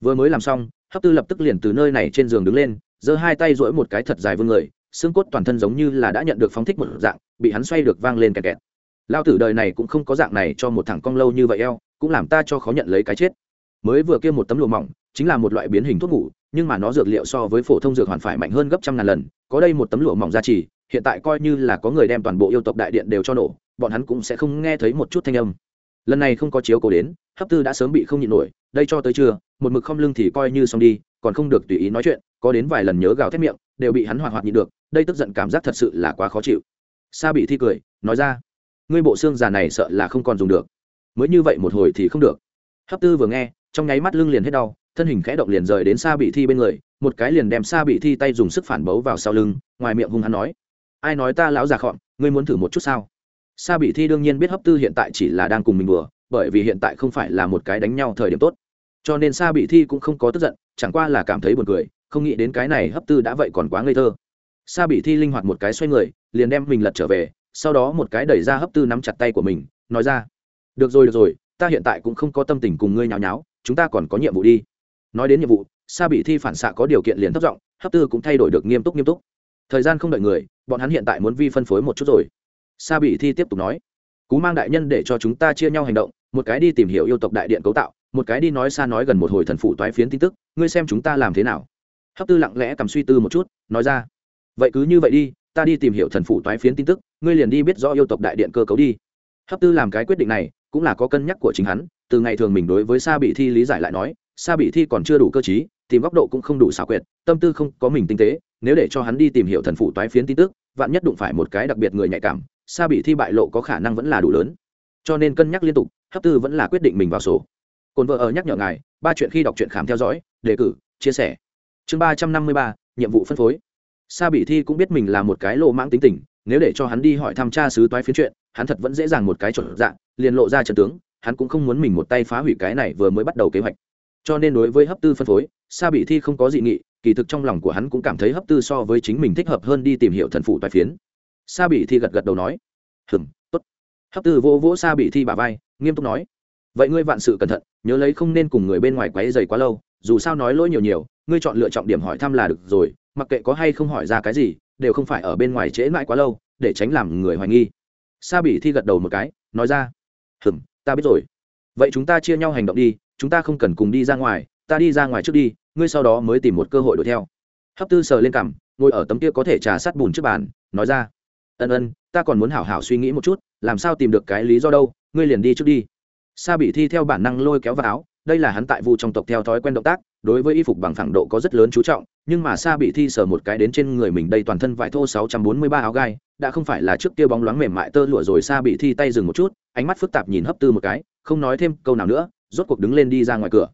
Vừa mới làm xong, hấp tư lập tức liền từ nơi này trên giường đứng lên, giơ hai tay duỗi một cái thật dài vương người, xương cốt toàn thân giống như là đã nhận được phóng thích một dạng, bị hắn xoay được vang lên kẹt kẹt. Lao tử đời này cũng không có dạng này cho một thằng cong lâu như vậy eo, cũng làm ta cho khó nhận lấy cái chết. Mới vừa kia một tấm lụa mỏng, chính là một loại biến hình thuốc ngủ, nhưng mà nó dược liệu so với phổ thông dược hoàn phải mạnh hơn gấp trăm ngàn lần, có đây một tấm lụa mỏng gia trì, hiện tại coi như là có người đem toàn bộ yêu tộc đại điện đều cho nổ, bọn hắn cũng sẽ không nghe thấy một chút thanh âm lần này không có chiếu cố đến, hấp tư đã sớm bị không nhịn nổi, đây cho tới trưa, một mực không lưng thì coi như xong đi, còn không được tùy ý nói chuyện, có đến vài lần nhớ gào thét miệng, đều bị hắn hoạt hoạt nhịn được, đây tức giận cảm giác thật sự là quá khó chịu. Sa bị thi cười, nói ra, ngươi bộ xương già này sợ là không còn dùng được. Mới như vậy một hồi thì không được. Hấp tư vừa nghe, trong nháy mắt lưng liền hết đau, thân hình khẽ động liền rời đến xa bị thi bên người, một cái liền đem xa bị thi tay dùng sức phản bấu vào sau lưng, ngoài miệng hung hắn nói, ai nói ta lão già khọn ngươi muốn thử một chút sao? Sa bị thi đương nhiên biết hấp tư hiện tại chỉ là đang cùng mình đùa, bởi vì hiện tại không phải là một cái đánh nhau thời điểm tốt. Cho nên sa bị thi cũng không có tức giận, chẳng qua là cảm thấy buồn cười, không nghĩ đến cái này hấp tư đã vậy còn quá ngây thơ. Sa bị thi linh hoạt một cái xoay người, liền đem mình lật trở về, sau đó một cái đẩy ra hấp tư nắm chặt tay của mình, nói ra, được rồi được rồi, ta hiện tại cũng không có tâm tình cùng ngươi nháo nháo, chúng ta còn có nhiệm vụ đi. Nói đến nhiệm vụ, sa bị thi phản xạ có điều kiện liền thất giọng, hấp tư cũng thay đổi được nghiêm túc nghiêm túc. Thời gian không đợi người, bọn hắn hiện tại muốn vi phân phối một chút rồi sa bị thi tiếp tục nói cú mang đại nhân để cho chúng ta chia nhau hành động một cái đi tìm hiểu yêu tộc đại điện cấu tạo một cái đi nói xa nói gần một hồi thần phụ toái phiến tin tức ngươi xem chúng ta làm thế nào? Hấp tư lặng lẽ cầm suy tư một chút nói ra vậy cứ như vậy đi ta đi tìm hiểu thần phụ toái phiến tin tức ngươi liền đi biết rõ yêu tộc đại điện cơ cấu đi. Hấp tư làm cái quyết định này cũng là có cân nhắc của chính hắn từ ngày thường mình đối với sa bị thi lý giải lại nói sa bị thi còn chưa đủ cơ trí, tìm góc độ cũng không đủ xảo quyệt tâm tư không có mình tinh tế nếu để cho hắn đi tìm hiểu thần phụ toái phiến tin tức vạn nhất đụng phải một cái đặc biệt người nhạy cảm sa bị thi bại lộ có khả năng vẫn là đủ lớn. Cho nên cân nhắc liên tục, hấp tư vẫn là quyết định mình vào sổ. Cồn vợ ở nhắc nhở ngài, ba chuyện khi đọc truyện khám theo dõi, đề cử, chia sẻ. Chương ba trăm năm mươi ba, nhiệm vụ phân phối. Sa bị thi cũng biết mình là một cái lộ mãng tính tình, nếu để cho hắn đi hỏi thăm tra sứ toái phiến chuyện, hắn thật vẫn dễ dàng một cái chuẩn dạng, liền lộ ra trận tướng, hắn cũng không muốn mình một tay phá hủy cái này vừa mới bắt đầu kế hoạch. Cho nên đối với hấp tư phân phối, sa bị thi không có dị nghị, kỳ thực trong lòng của hắn cũng cảm thấy hấp tư so với chính mình thích hợp hơn đi tìm hiểu thần phụ toái phiến sa bị thi gật gật đầu nói hừng tốt. Hấp tư vỗ vỗ sa bị thi bà vai, nghiêm túc nói, vậy ngươi vạn sự cẩn thận, nhớ lấy không nên cùng người bên ngoài quấy dày quá lâu, dù sao nói lỗi nhiều nhiều, ngươi chọn lựa trọng điểm hỏi thăm là được rồi, mặc kệ có hay không hỏi ra cái gì, đều không phải ở bên ngoài trễ mãi quá lâu, để tránh làm người hoài nghi. Sa bị thi gật đầu một cái, nói ra, hừm, ta biết rồi. Vậy chúng ta chia nhau hành động đi, chúng ta không cần cùng đi ra ngoài, ta đi ra ngoài trước đi, ngươi sau đó mới tìm một cơ hội đuổi theo. Hấp tư sờ lên cằm, ngồi ở tấm kia có thể trà sát bùn trước bàn, nói ra ân ân, ta còn muốn hảo hảo suy nghĩ một chút, làm sao tìm được cái lý do đâu, ngươi liền đi trước đi. Sa bị thi theo bản năng lôi kéo vào áo, đây là hắn tại vu trong tộc theo thói quen động tác, đối với y phục bằng phẳng độ có rất lớn chú trọng, nhưng mà sa bị thi sờ một cái đến trên người mình đây toàn thân vải thô 643 áo gai, đã không phải là trước kia bóng loáng mềm mại tơ lụa rồi sa bị thi tay dừng một chút, ánh mắt phức tạp nhìn hấp tư một cái, không nói thêm câu nào nữa, rốt cuộc đứng lên đi ra ngoài cửa.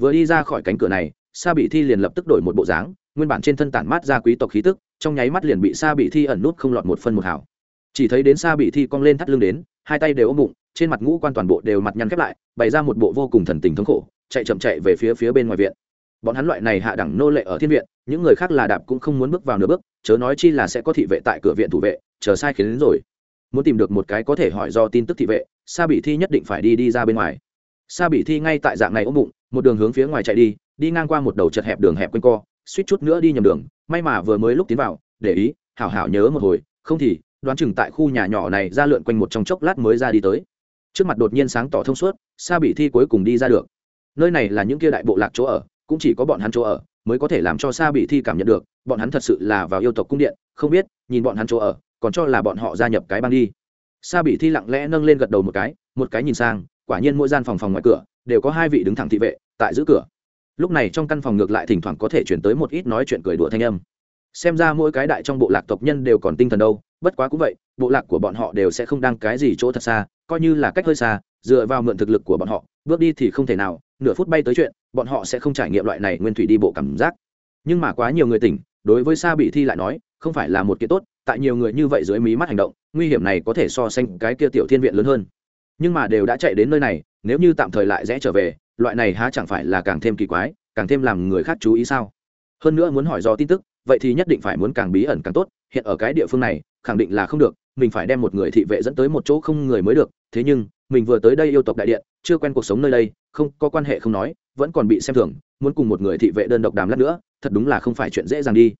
Vừa đi ra khỏi cánh cửa này, sa bị thi liền lập tức đổi một bộ dáng, nguyên bản trên thân tản mát ra quý tộc khí tức trong nháy mắt liền bị sa bị thi ẩn nút không lọt một phân một hảo chỉ thấy đến xa bị thi cong lên thắt lưng đến, hai tay đều ôm bụng, trên mặt ngũ quan toàn bộ đều mặt nhăn khép lại, bày ra một bộ vô cùng thần tình thống khổ, chạy chậm chạy về phía phía bên ngoài viện. Bọn hắn loại này hạ đẳng nô lệ ở thiên viện, những người khác là đạp cũng không muốn bước vào nửa bước, chớ nói chi là sẽ có thị vệ tại cửa viện thủ vệ, chờ sai khiến đến rồi. Muốn tìm được một cái có thể hỏi do tin tức thị vệ, sa bị thi nhất định phải đi đi ra bên ngoài. Sa bị thi ngay tại dạng này ôm bụng, một đường hướng phía ngoài chạy đi đi ngang qua một đầu chật hẹp đường hẹp quanh co suýt chút nữa đi nhầm đường, may mà vừa mới lúc tiến vào, để ý, hảo hảo nhớ một hồi, không thì, đoán chừng tại khu nhà nhỏ này ra lượn quanh một trong chốc lát mới ra đi tới. Trước mặt đột nhiên sáng tỏ thông suốt, sa bị thi cuối cùng đi ra được. Nơi này là những kia đại bộ lạc chỗ ở, cũng chỉ có bọn hắn chỗ ở, mới có thể làm cho sa bị thi cảm nhận được, bọn hắn thật sự là vào yêu tộc cung điện, không biết, nhìn bọn hắn chỗ ở, còn cho là bọn họ gia nhập cái bang đi. Sa bị thi lặng lẽ nâng lên gật đầu một cái một cái nhìn sang, quả nhiên mỗi gian phòng phòng ngoài cửa, đều có hai vị đứng thẳng thị vệ, tại giữ cửa lúc này trong căn phòng ngược lại thỉnh thoảng có thể chuyển tới một ít nói chuyện cười đùa thanh âm. Xem ra mỗi cái đại trong bộ lạc tộc nhân đều còn tinh thần đâu, bất quá cũng vậy, bộ lạc của bọn họ đều sẽ không đăng cái gì chỗ thật xa, coi như là cách hơi xa, dựa vào mượn thực lực của bọn họ, bước đi thì không thể nào, nửa phút bay tới chuyện, bọn họ sẽ không trải nghiệm loại này nguyên thủy đi bộ cảm giác. Nhưng mà quá nhiều người tỉnh, đối với sa bị thi lại nói, không phải là một kiện tốt, tại nhiều người như vậy dưới mí mắt hành động, nguy hiểm này có thể so sánh cái kia tiểu thiên viện lớn hơn. Nhưng mà đều đã chạy đến nơi này, nếu như tạm thời lại rẽ trở về loại này há chẳng phải là càng thêm kỳ quái, càng thêm làm người khác chú ý sao? Hơn nữa muốn hỏi do tin tức, vậy thì nhất định phải muốn càng bí ẩn càng tốt, hiện ở cái địa phương này, khẳng định là không được, mình phải đem một người thị vệ dẫn tới một chỗ không người mới được, thế nhưng, mình vừa tới đây yêu tộc đại điện, chưa quen cuộc sống nơi đây, không có quan hệ không nói, vẫn còn bị xem thường, muốn cùng một người thị vệ đơn độc đàm lát nữa, thật đúng là không phải chuyện dễ dàng đi.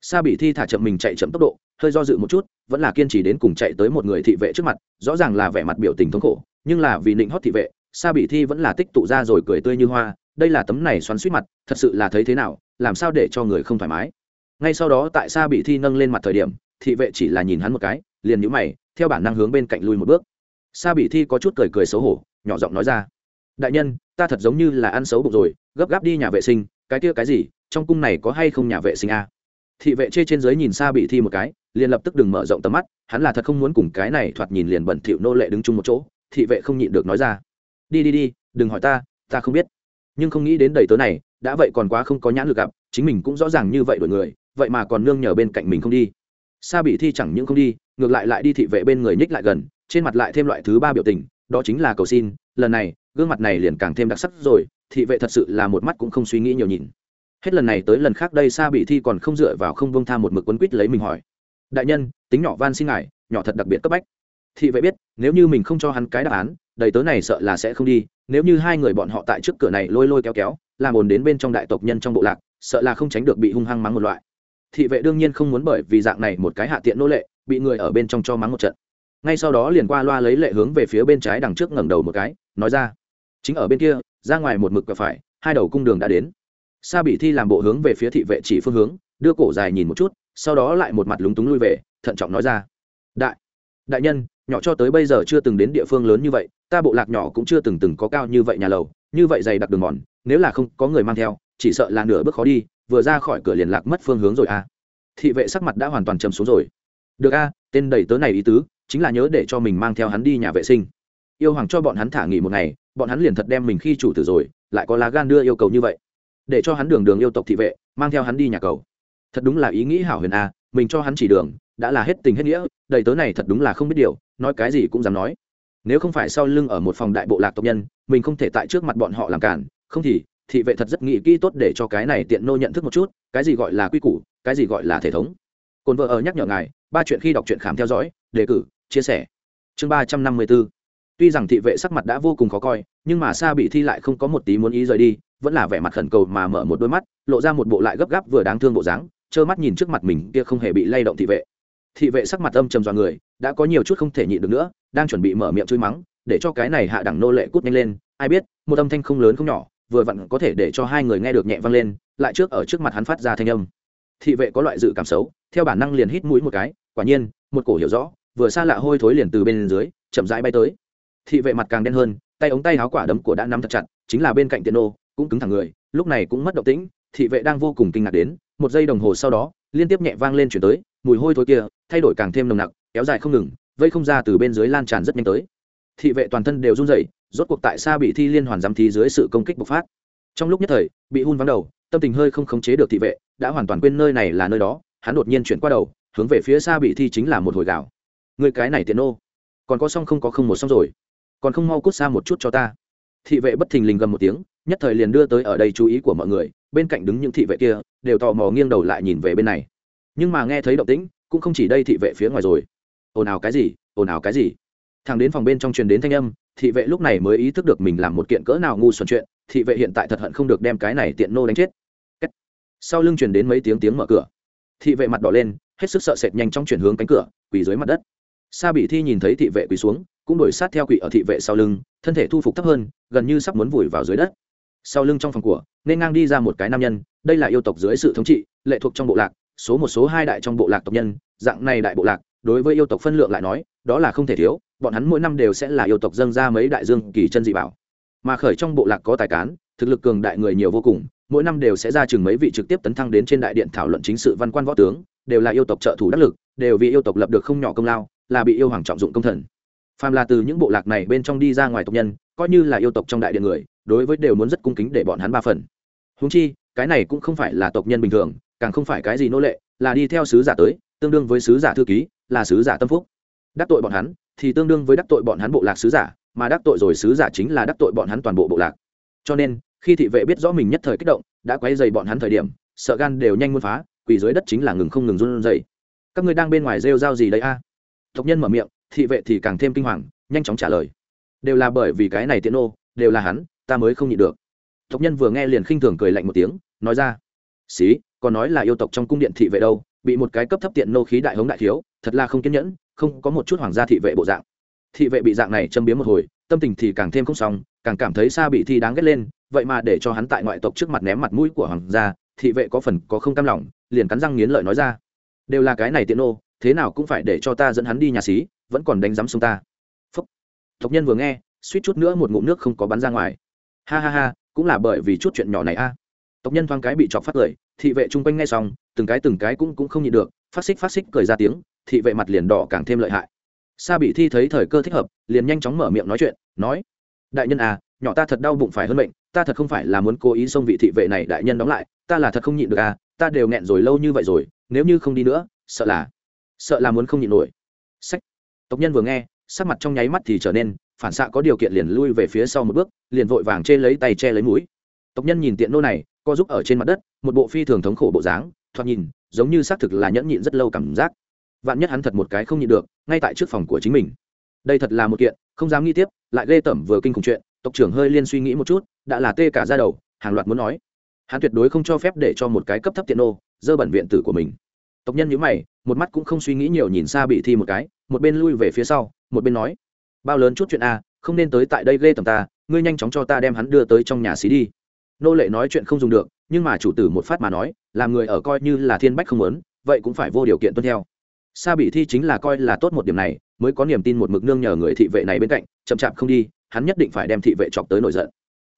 Sa bị thi thả chậm mình chạy chậm tốc độ, hơi do dự một chút, vẫn là kiên trì đến cùng chạy tới một người thị vệ trước mặt, rõ ràng là vẻ mặt biểu tình thống khổ, nhưng là vì định hót thị vệ sa bị thi vẫn là tích tụ ra rồi cười tươi như hoa, đây là tấm này xoắn suýt mặt, thật sự là thấy thế nào, làm sao để cho người không thoải mái ngay sau đó tại sa bị thi nâng lên mặt thời điểm, thị vệ chỉ là nhìn hắn một cái, liền nhíu mày, theo bản năng hướng bên cạnh lui một bước sa bị thi có chút cười cười xấu hổ, nhỏ giọng nói ra, đại nhân, ta thật giống như là ăn xấu bụng rồi, gấp gáp đi nhà vệ sinh, cái kia cái gì, trong cung này có hay không nhà vệ sinh a à? thị vệ chê trên dưới nhìn xa bị thi một cái, liền lập tức đừng mở rộng tầm mắt, hắn là thật không muốn cùng cái này thoạt nhìn liền bẩn thỉu nô lệ đứng chung một chỗ, thị vệ không nhịn được nói ra đi đi đi, đừng hỏi ta ta không biết. Nhưng không nghĩ đến đầy tớ này, đã vậy còn quá không có nhãn lực gặp, chính mình cũng rõ ràng như vậy đổi người, vậy mà còn nương nhờ bên cạnh mình không đi. Sa bị thi chẳng những không đi, ngược lại lại đi thị vệ bên người nhích lại gần, trên mặt lại thêm loại thứ ba biểu tình, đó chính là cầu xin, lần này, gương mặt này liền càng thêm đặc sắc rồi, thị vệ thật sự là một mắt cũng không suy nghĩ nhiều nhìn. Hết lần này tới lần khác đây sa bị thi còn không dựa vào không bông tha một mực quấn quýt lấy mình hỏi. Đại nhân, tính nhỏ van xin ngài, nhỏ thật đặc biệt cấp bách. Thị vệ biết, nếu như mình không cho hắn cái đáp án đầy tớ này sợ là sẽ không đi, nếu như hai người bọn họ tại trước cửa này lôi lôi kéo kéo, làm ồn đến bên trong đại tộc nhân trong bộ lạc, sợ là không tránh được bị hung hăng mắng một loại. Thị vệ đương nhiên không muốn bởi vì dạng này một cái hạ tiện nô lệ, bị người ở bên trong cho mắng một trận. Ngay sau đó liền qua loa lấy lệ hướng về phía bên trái đằng trước ngẩng đầu một cái, nói ra, chính ở bên kia, ra ngoài một mực và phải, hai đầu cung đường đã đến. Sa bị thi làm bộ hướng về phía thị vệ chỉ phương hướng, đưa cổ dài nhìn một chút, sau đó lại một mặt lúng túng lui về, thận trọng nói ra, đại đại nhân, nhỏ cho tới bây giờ chưa từng đến địa phương lớn như vậy ta bộ lạc nhỏ cũng chưa từng từng có cao như vậy nhà lầu, như vậy dày đặc đường mòn, nếu là không có người mang theo, chỉ sợ là nửa bước khó đi, vừa ra khỏi cửa liền lạc mất phương hướng rồi à. Thị vệ sắc mặt đã hoàn toàn chầm xuống rồi. Được a, tên đầy tớ này ý tứ, chính là nhớ để cho mình mang theo hắn đi nhà vệ sinh. Yêu hoàng cho bọn hắn thả nghỉ một ngày, bọn hắn liền thật đem mình khi chủ tử rồi, lại có lá gan đưa yêu cầu như vậy. Để cho hắn đường đường yêu tộc thị vệ, mang theo hắn đi nhà cầu. Thật đúng là ý nghĩ hảo huyền a, mình cho hắn chỉ đường, đã là hết tình hết nghĩa, đầy tớ này thật đúng là không biết điều, nói cái gì cũng dám nói nếu không phải sau lưng ở một phòng đại bộ lạc tộc nhân mình không thể tại trước mặt bọn họ làm cản. Không thì thị vệ thật rất nghĩ kỹ tốt để cho cái này tiện nô nhận thức một chút cái gì gọi là quy củ cái gì gọi là thể thống. Cồn vợ ở nhắc nhở ngài ba chuyện khi đọc truyện khám theo dõi đề cử chia sẻ. Chương ba trăm năm mươi bốn, tuy rằng thị vệ sắc mặt đã vô cùng khó coi nhưng mà sa bị thi lại không có một tí muốn ý rời đi vẫn là vẻ mặt khẩn cầu mà mở một đôi mắt lộ ra một bộ lại gấp gáp vừa đáng thương bộ dáng trơ mắt nhìn trước mặt mình kia không hề bị lay động thị vệ. Thị vệ sắc mặt âm trầm dọa người đã có nhiều chút không thể nhịn được nữa, đang chuẩn bị mở miệng chửi mắng, để cho cái này hạ đẳng nô lệ cút nhanh lên. Ai biết, một âm thanh không lớn không nhỏ, vừa vặn có thể để cho hai người nghe được nhẹ vang lên, lại trước ở trước mặt hắn phát ra thanh âm. Thị vệ có loại dự cảm xấu, theo bản năng liền hít mũi một cái, quả nhiên, một cổ hiểu rõ, vừa xa lạ hôi thối liền từ bên dưới, chậm rãi bay tới. Thị vệ mặt càng đen hơn, tay ống tay áo quả đấm của đã nắm thật chặt, chính là bên cạnh tiện nô, cũng cứng thẳng người, lúc này cũng mất động tĩnh, thị vệ đang vô cùng kinh ngạc đến, một giây đồng hồ sau đó, liên tiếp nhẹ vang lên chuyển tới, mùi hôi thối kia, thay đổi càng thêm nồng nặc kéo dài không ngừng vây không ra từ bên dưới lan tràn rất nhanh tới. Thị vệ toàn thân đều run rẩy rốt cuộc tại xa bị thi liên hoàn giám thí dưới sự công kích bộc phát. Trong lúc nhất thời bị hun vắng đầu tâm tình hơi không khống chế được thị vệ đã hoàn toàn quên nơi này là nơi đó hắn đột nhiên chuyển qua đầu hướng về phía xa bị thi chính là một hồi gạo người cái này tiện ô, còn có xong không có không một xong rồi. Còn không mau cút xa một chút cho ta. Thị vệ bất thình lình gầm một tiếng nhất thời liền đưa tới ở đây chú ý của mọi người bên cạnh đứng những thị vệ kia đều tò mò nghiêng đầu lại nhìn về bên này. Nhưng mà nghe thấy động tĩnh cũng không chỉ đây thị vệ phía ngoài rồi ồn ào cái gì, ồn ào cái gì? Thằng đến phòng bên trong truyền đến thanh âm, thị vệ lúc này mới ý thức được mình làm một kiện cỡ nào ngu xuẩn chuyện, thị vệ hiện tại thật hận không được đem cái này tiện nô đánh chết. Sau lưng truyền đến mấy tiếng tiếng mở cửa. Thị vệ mặt đỏ lên, hết sức sợ sệt nhanh trong chuyển hướng cánh cửa, quỳ dưới mặt đất. Sa bị thi nhìn thấy thị vệ quỳ xuống, cũng đổi sát theo quỷ ở thị vệ sau lưng, thân thể thu phục thấp hơn, gần như sắp muốn vùi vào dưới đất. Sau lưng trong phòng của, nên ngang đi ra một cái nam nhân, đây là yêu tộc dưới sự thống trị, lệ thuộc trong bộ lạc, số một, số hai đại trong bộ lạc tộc nhân, dạng này đại bộ lạc đối với yêu tộc phân lượng lại nói, đó là không thể thiếu, bọn hắn mỗi năm đều sẽ là yêu tộc dâng ra mấy đại dương kỳ chân dị bảo. Mà khởi trong bộ lạc có tài cán, thực lực cường đại người nhiều vô cùng, mỗi năm đều sẽ ra chừng mấy vị trực tiếp tấn thăng đến trên đại điện thảo luận chính sự văn quan võ tướng, đều là yêu tộc trợ thủ đắc lực, đều vì yêu tộc lập được không nhỏ công lao, là bị yêu hoàng trọng dụng công thần. Phàm là từ những bộ lạc này bên trong đi ra ngoài tộc nhân, coi như là yêu tộc trong đại điện người, đối với đều muốn rất cung kính để bọn hắn ba phần. Húng chi, cái này cũng không phải là tộc nhân bình thường, càng không phải cái gì nô lệ, là đi theo sứ giả tới tương đương với sứ giả thư ký, là sứ giả tâm phúc. Đắc tội bọn hắn, thì tương đương với đắc tội bọn hắn bộ lạc sứ giả, mà đắc tội rồi sứ giả chính là đắc tội bọn hắn toàn bộ bộ lạc. Cho nên, khi thị vệ biết rõ mình nhất thời kích động, đã quay dày bọn hắn thời điểm, sợ gan đều nhanh muốn phá, quỳ dưới đất chính là ngừng không ngừng run dày các ngươi đang bên ngoài rêu rao gì đấy a? Tộc nhân mở miệng, thị vệ thì càng thêm kinh hoàng, nhanh chóng trả lời. Đều là bởi vì cái này tiện ô đều là hắn, ta mới không nhịn được. Tộc nhân vừa nghe liền khinh thường cười lạnh một tiếng, nói ra. Xí, còn nói là yêu tộc trong cung điện thị vệ đâu? Bị một cái cấp thấp tiện nô khí đại hống đại thiếu, thật là không kiên nhẫn, không có một chút hoàng gia thị vệ bộ dạng. Thị vệ bị dạng này châm biếm một hồi, tâm tình thì càng thêm không xong, càng cảm thấy xa bị thi đáng ghét lên, vậy mà để cho hắn tại ngoại tộc trước mặt ném mặt mũi của hoàng gia, thị vệ có phần có không cam lòng, liền cắn răng nghiến lợi nói ra. Đều là cái này tiện nô, thế nào cũng phải để cho ta dẫn hắn đi nhà xí, vẫn còn đánh giám sông ta. Phúc. Tộc nhân vừa nghe, suýt chút nữa một ngụm nước không có bắn ra ngoài. Ha ha ha, cũng là bởi vì chút chuyện nhỏ này a tộc nhân thoáng cái bị chọc phát cười, thị vệ chung quanh nghe xong, từng cái từng cái cũng cũng không nhịn được, phát xích phát xích cười ra tiếng, thị vệ mặt liền đỏ càng thêm lợi hại. Sa bị thi thấy thời cơ thích hợp, liền nhanh chóng mở miệng nói chuyện, nói, đại nhân à nhỏ ta thật đau bụng phải hơn bệnh ta thật không phải là muốn cố ý xông vị thị vệ này đại nhân đóng lại, ta là thật không nhịn được à ta đều nghẹn rồi lâu như vậy rồi, nếu như không đi nữa, sợ là sợ là muốn không nhịn nổi. Sách. Tộc nhân vừa nghe, sắc mặt trong nháy mắt thì trở nên phản xạ có điều kiện liền lui về phía sau một bước, liền vội vàng chê lấy tay che lấy mũi. Tộc nhân nhìn tiện nô này co giúp ở trên mặt đất, một bộ phi thường thống khổ bộ dáng, thoạt nhìn, giống như xác thực là nhẫn nhịn rất lâu cảm giác. Vạn nhất hắn thật một cái không nhịn được, ngay tại trước phòng của chính mình. Đây thật là một kiện, không dám nghi tiếp, lại ghê tởm vừa kinh khủng chuyện, tộc trưởng hơi liên suy nghĩ một chút, đã là tê cả ra đầu, hàng loạt muốn nói. Hắn tuyệt đối không cho phép để cho một cái cấp thấp tiện nô, dơ bẩn viện tử của mình. Tộc nhân nhữ mày, một mắt cũng không suy nghĩ nhiều nhìn xa bị thi một cái, một bên lui về phía sau, một bên nói, bao lớn chút chuyện a không nên tới tại đây ghê tầm ta, ngươi nhanh chóng cho ta đem hắn đưa tới trong nhà xí đi nô lệ nói chuyện không dùng được, nhưng mà chủ tử một phát mà nói, làm người ở coi như là thiên bách không lớn vậy cũng phải vô điều kiện tuân theo. Sa bị thi chính là coi là tốt một điểm này, mới có niềm tin một mực nương nhờ người thị vệ này bên cạnh, chậm chạp không đi, hắn nhất định phải đem thị vệ chọc tới nổi giận.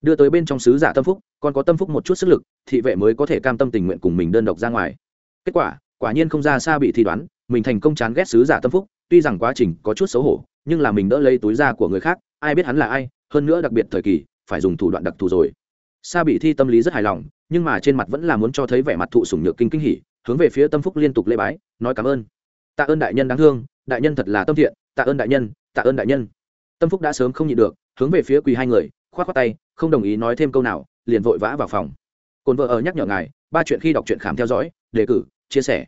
Đưa tới bên trong sứ giả tâm phúc, còn có tâm phúc một chút sức lực, thị vệ mới có thể cam tâm tình nguyện cùng mình đơn độc ra ngoài. Kết quả quả nhiên không ra xa bị thi đoán, mình thành công chán ghét sứ giả tâm phúc, tuy rằng quá trình có chút xấu hổ, nhưng là mình đỡ lấy túi da của người khác, ai biết hắn là ai, hơn nữa đặc biệt thời kỳ, phải dùng thủ đoạn đặc thù rồi sa bị thi tâm lý rất hài lòng, nhưng mà trên mặt vẫn là muốn cho thấy vẻ mặt thụ sủng nhược kinh kinh hỉ, hướng về phía tâm phúc liên tục lê bái, nói cảm ơn. Tạ ơn đại nhân đáng thương, đại nhân thật là tâm thiện, tạ ơn đại nhân, tạ ơn đại nhân. Tâm phúc đã sớm không nhịn được, hướng về phía quỳ hai người k h o á t k tay, không đồng ý nói thêm câu nào, liền vội vã vào phòng. Cồn vợ ở nhắc nhở ngài, ba chuyện khi đọc truyện khám theo dõi, đề cử, chia sẻ.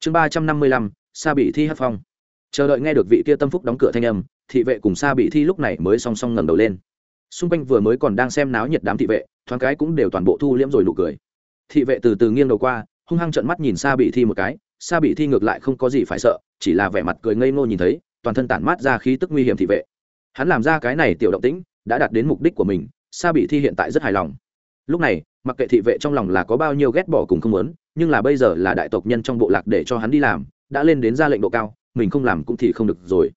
Chương ba trăm năm mươi lăm, sa bị thi hát phong. Chờ đợi nghe được vị kia tâm phúc đóng cửa thanh âm, thị vệ cùng sa bị thi lúc này mới song song ngẩng đầu lên xung quanh vừa mới còn đang xem náo nhiệt đám thị vệ, thoáng cái cũng đều toàn bộ thu liễm rồi nụ cười. Thị vệ từ từ nghiêng đầu qua, hung hăng trận mắt nhìn xa bị thi một cái xa bị thi ngược lại không có gì phải sợ, chỉ là vẻ mặt cười ngây ngô nhìn thấy, toàn thân tản mát ra khí tức nguy hiểm thị vệ. Hắn làm ra cái này tiểu động tĩnh, đã đạt đến mục đích của mình xa bị thi hiện tại rất hài lòng. Lúc này, mặc kệ thị vệ trong lòng là có bao nhiêu ghét bỏ cùng không muốn, nhưng là bây giờ là đại tộc nhân trong bộ lạc để cho hắn đi làm, đã lên đến ra lệnh độ cao, mình không làm cũng thì không được rồi.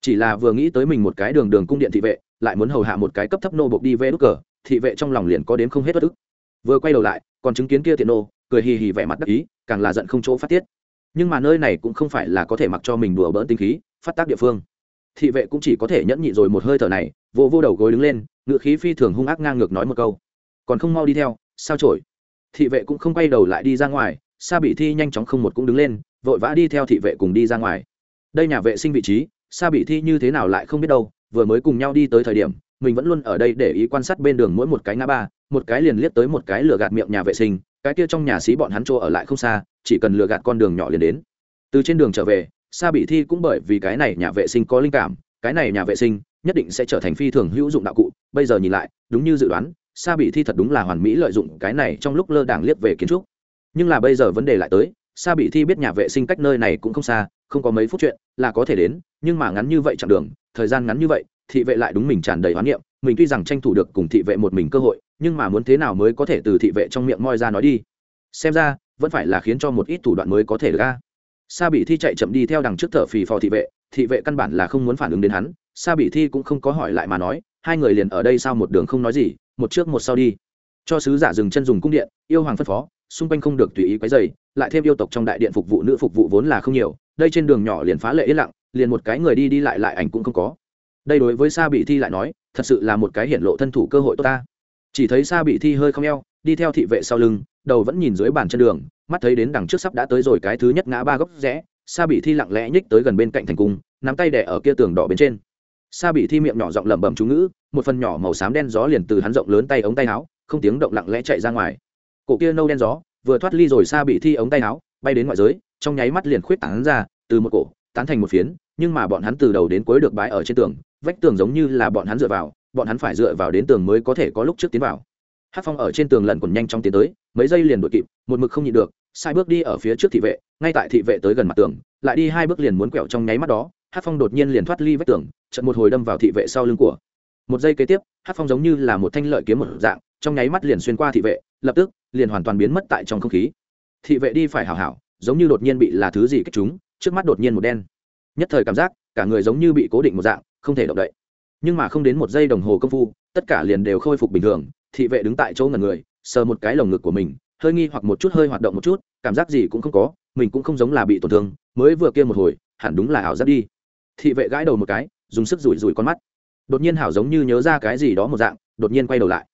Chỉ là vừa nghĩ tới mình một cái đường đường cung điện thị vệ lại muốn hầu hạ một cái cấp thấp nô bộc đi về đúc cờ, thị vệ trong lòng liền có đến không hết bất ức. Vừa quay đầu lại, còn chứng kiến kia thiện nô, cười hì hì vẻ mặt đắc ý, càng là giận không chỗ phát tiết. Nhưng mà nơi này cũng không phải là có thể mặc cho mình đùa bỡn tinh khí, phát tác địa phương. Thị vệ cũng chỉ có thể nhẫn nhị rồi một hơi thở này, vô vô đầu gối đứng lên ngự khí phi thường hung ác ngang ngược nói một câu. Còn không mau đi theo, sao trổi? Thị vệ cũng không quay đầu lại đi ra ngoài, sa bị thi nhanh chóng không một cũng đứng lên, vội vã đi theo thị vệ cùng đi ra ngoài. Đây nhà vệ sinh vị trí, sa bị thi như thế nào lại không biết đâu vừa mới cùng nhau đi tới thời điểm, mình vẫn luôn ở đây để ý quan sát bên đường mỗi một cái ngã ba, một cái liền liếc tới một cái lửa gạt miệng nhà vệ sinh, cái kia trong nhà xí bọn hắn chỗ ở lại không xa, chỉ cần lừa gạt con đường nhỏ liền đến. Từ trên đường trở về, sa bị thi cũng bởi vì cái này nhà vệ sinh có linh cảm, cái này nhà vệ sinh nhất định sẽ trở thành phi thường hữu dụng đạo cụ. Bây giờ nhìn lại, đúng như dự đoán, sa bị thi thật đúng là hoàn mỹ lợi dụng cái này trong lúc lơ đảng liếc về kiến trúc. Nhưng là bây giờ vấn đề lại tới sa bị thi biết nhà vệ sinh cách nơi này cũng không xa, không có mấy phút chuyện là có thể đến, nhưng mà ngắn như vậy chặng đường, thời gian ngắn như vậy, thị vệ lại đúng mình tràn đầy hoán niệm, mình tuy rằng tranh thủ được cùng thị vệ một mình cơ hội, nhưng mà muốn thế nào mới có thể từ thị vệ trong miệng moi ra nói đi? Xem ra, vẫn phải là khiến cho một ít thủ đoạn mới có thể ra sa bị thi chạy chậm đi theo đằng trước thở phì phò thị vệ thị vệ căn bản là không muốn phản ứng đến hắn, sa bị thi cũng không có hỏi lại mà nói, hai người liền ở đây sao một đường không nói gì, một trước một sau đi. Cho sứ giả dừng chân dùng cung điện, yêu hoàng phân phó, xung quanh không được tùy ý quấy dày lại thêm yêu tộc trong đại điện phục vụ nữ phục vụ vốn là không nhiều, đây trên đường nhỏ liền phá lệ yên lặng, liền một cái người đi đi lại lại ảnh cũng không có. Đây đối với sa bị thi lại nói, thật sự là một cái hiện lộ thân thủ cơ hội tốt ta. Chỉ thấy sa bị thi hơi không eo, đi theo thị vệ sau lưng, đầu vẫn nhìn dưới bàn chân đường, mắt thấy đến đằng trước sắp đã tới rồi cái thứ nhất ngã ba góc rẽ, sa bị thi lặng lẽ nhích tới gần bên cạnh thành cung, nắm tay đẻ ở kia tường đỏ bên trên. Sa bị thi miệng nhỏ giọng lẩm bẩm chú ngữ, một phần nhỏ màu xám đen gió liền từ hắn rộng lớn tay ống tay áo, không tiếng động lặng lẽ chạy ra ngoài. Cổ kia nâu đen gió vừa thoát ly rồi xa bị thi ống tay áo, bay đến ngoại giới, trong nháy mắt liền khuyết tán ra, từ một cổ, tán thành một phiến, nhưng mà bọn hắn từ đầu đến cuối được bái ở trên tường, vách tường giống như là bọn hắn dựa vào, bọn hắn phải dựa vào đến tường mới có thể có lúc trước tiến vào. Hát phong ở trên tường lần còn nhanh chóng tiến tới, mấy giây liền đuổi kịp, một mực không nhịn được, sai bước đi ở phía trước thị vệ, ngay tại thị vệ tới gần mặt tường, lại đi hai bước liền muốn quẹo trong nháy mắt đó hát phong đột nhiên liền thoát ly vách tường trận một hồi đâm vào thị vệ sau lưng của một giây kế tiếp, hát phong giống như là một thanh lợi kiếm một dạng, trong nháy mắt liền xuyên qua thị vệ, lập tức, liền hoàn toàn biến mất tại trong không khí. Thị vệ đi phải hảo hảo, giống như đột nhiên bị là thứ gì kích chúng trước mắt đột nhiên một đen. Nhất thời cảm giác, cả người giống như bị cố định một dạng, không thể động đậy. Nhưng mà không đến một giây đồng hồ công phu, tất cả liền đều khôi phục bình thường, thị vệ đứng tại chỗ ngần người, sờ một cái lồng ngực của mình, hơi nghi hoặc một chút, hơi hoạt động một chút, cảm giác gì cũng không có, mình cũng không giống là bị tổn thương, mới vừa kia một hồi, hẳn đúng là ảo giác đi. Thị vệ gãi đầu một cái, dùng sức rủi rủi con mắt đột nhiên hảo giống như nhớ ra cái gì đó một dạng, đột nhiên quay đầu lại.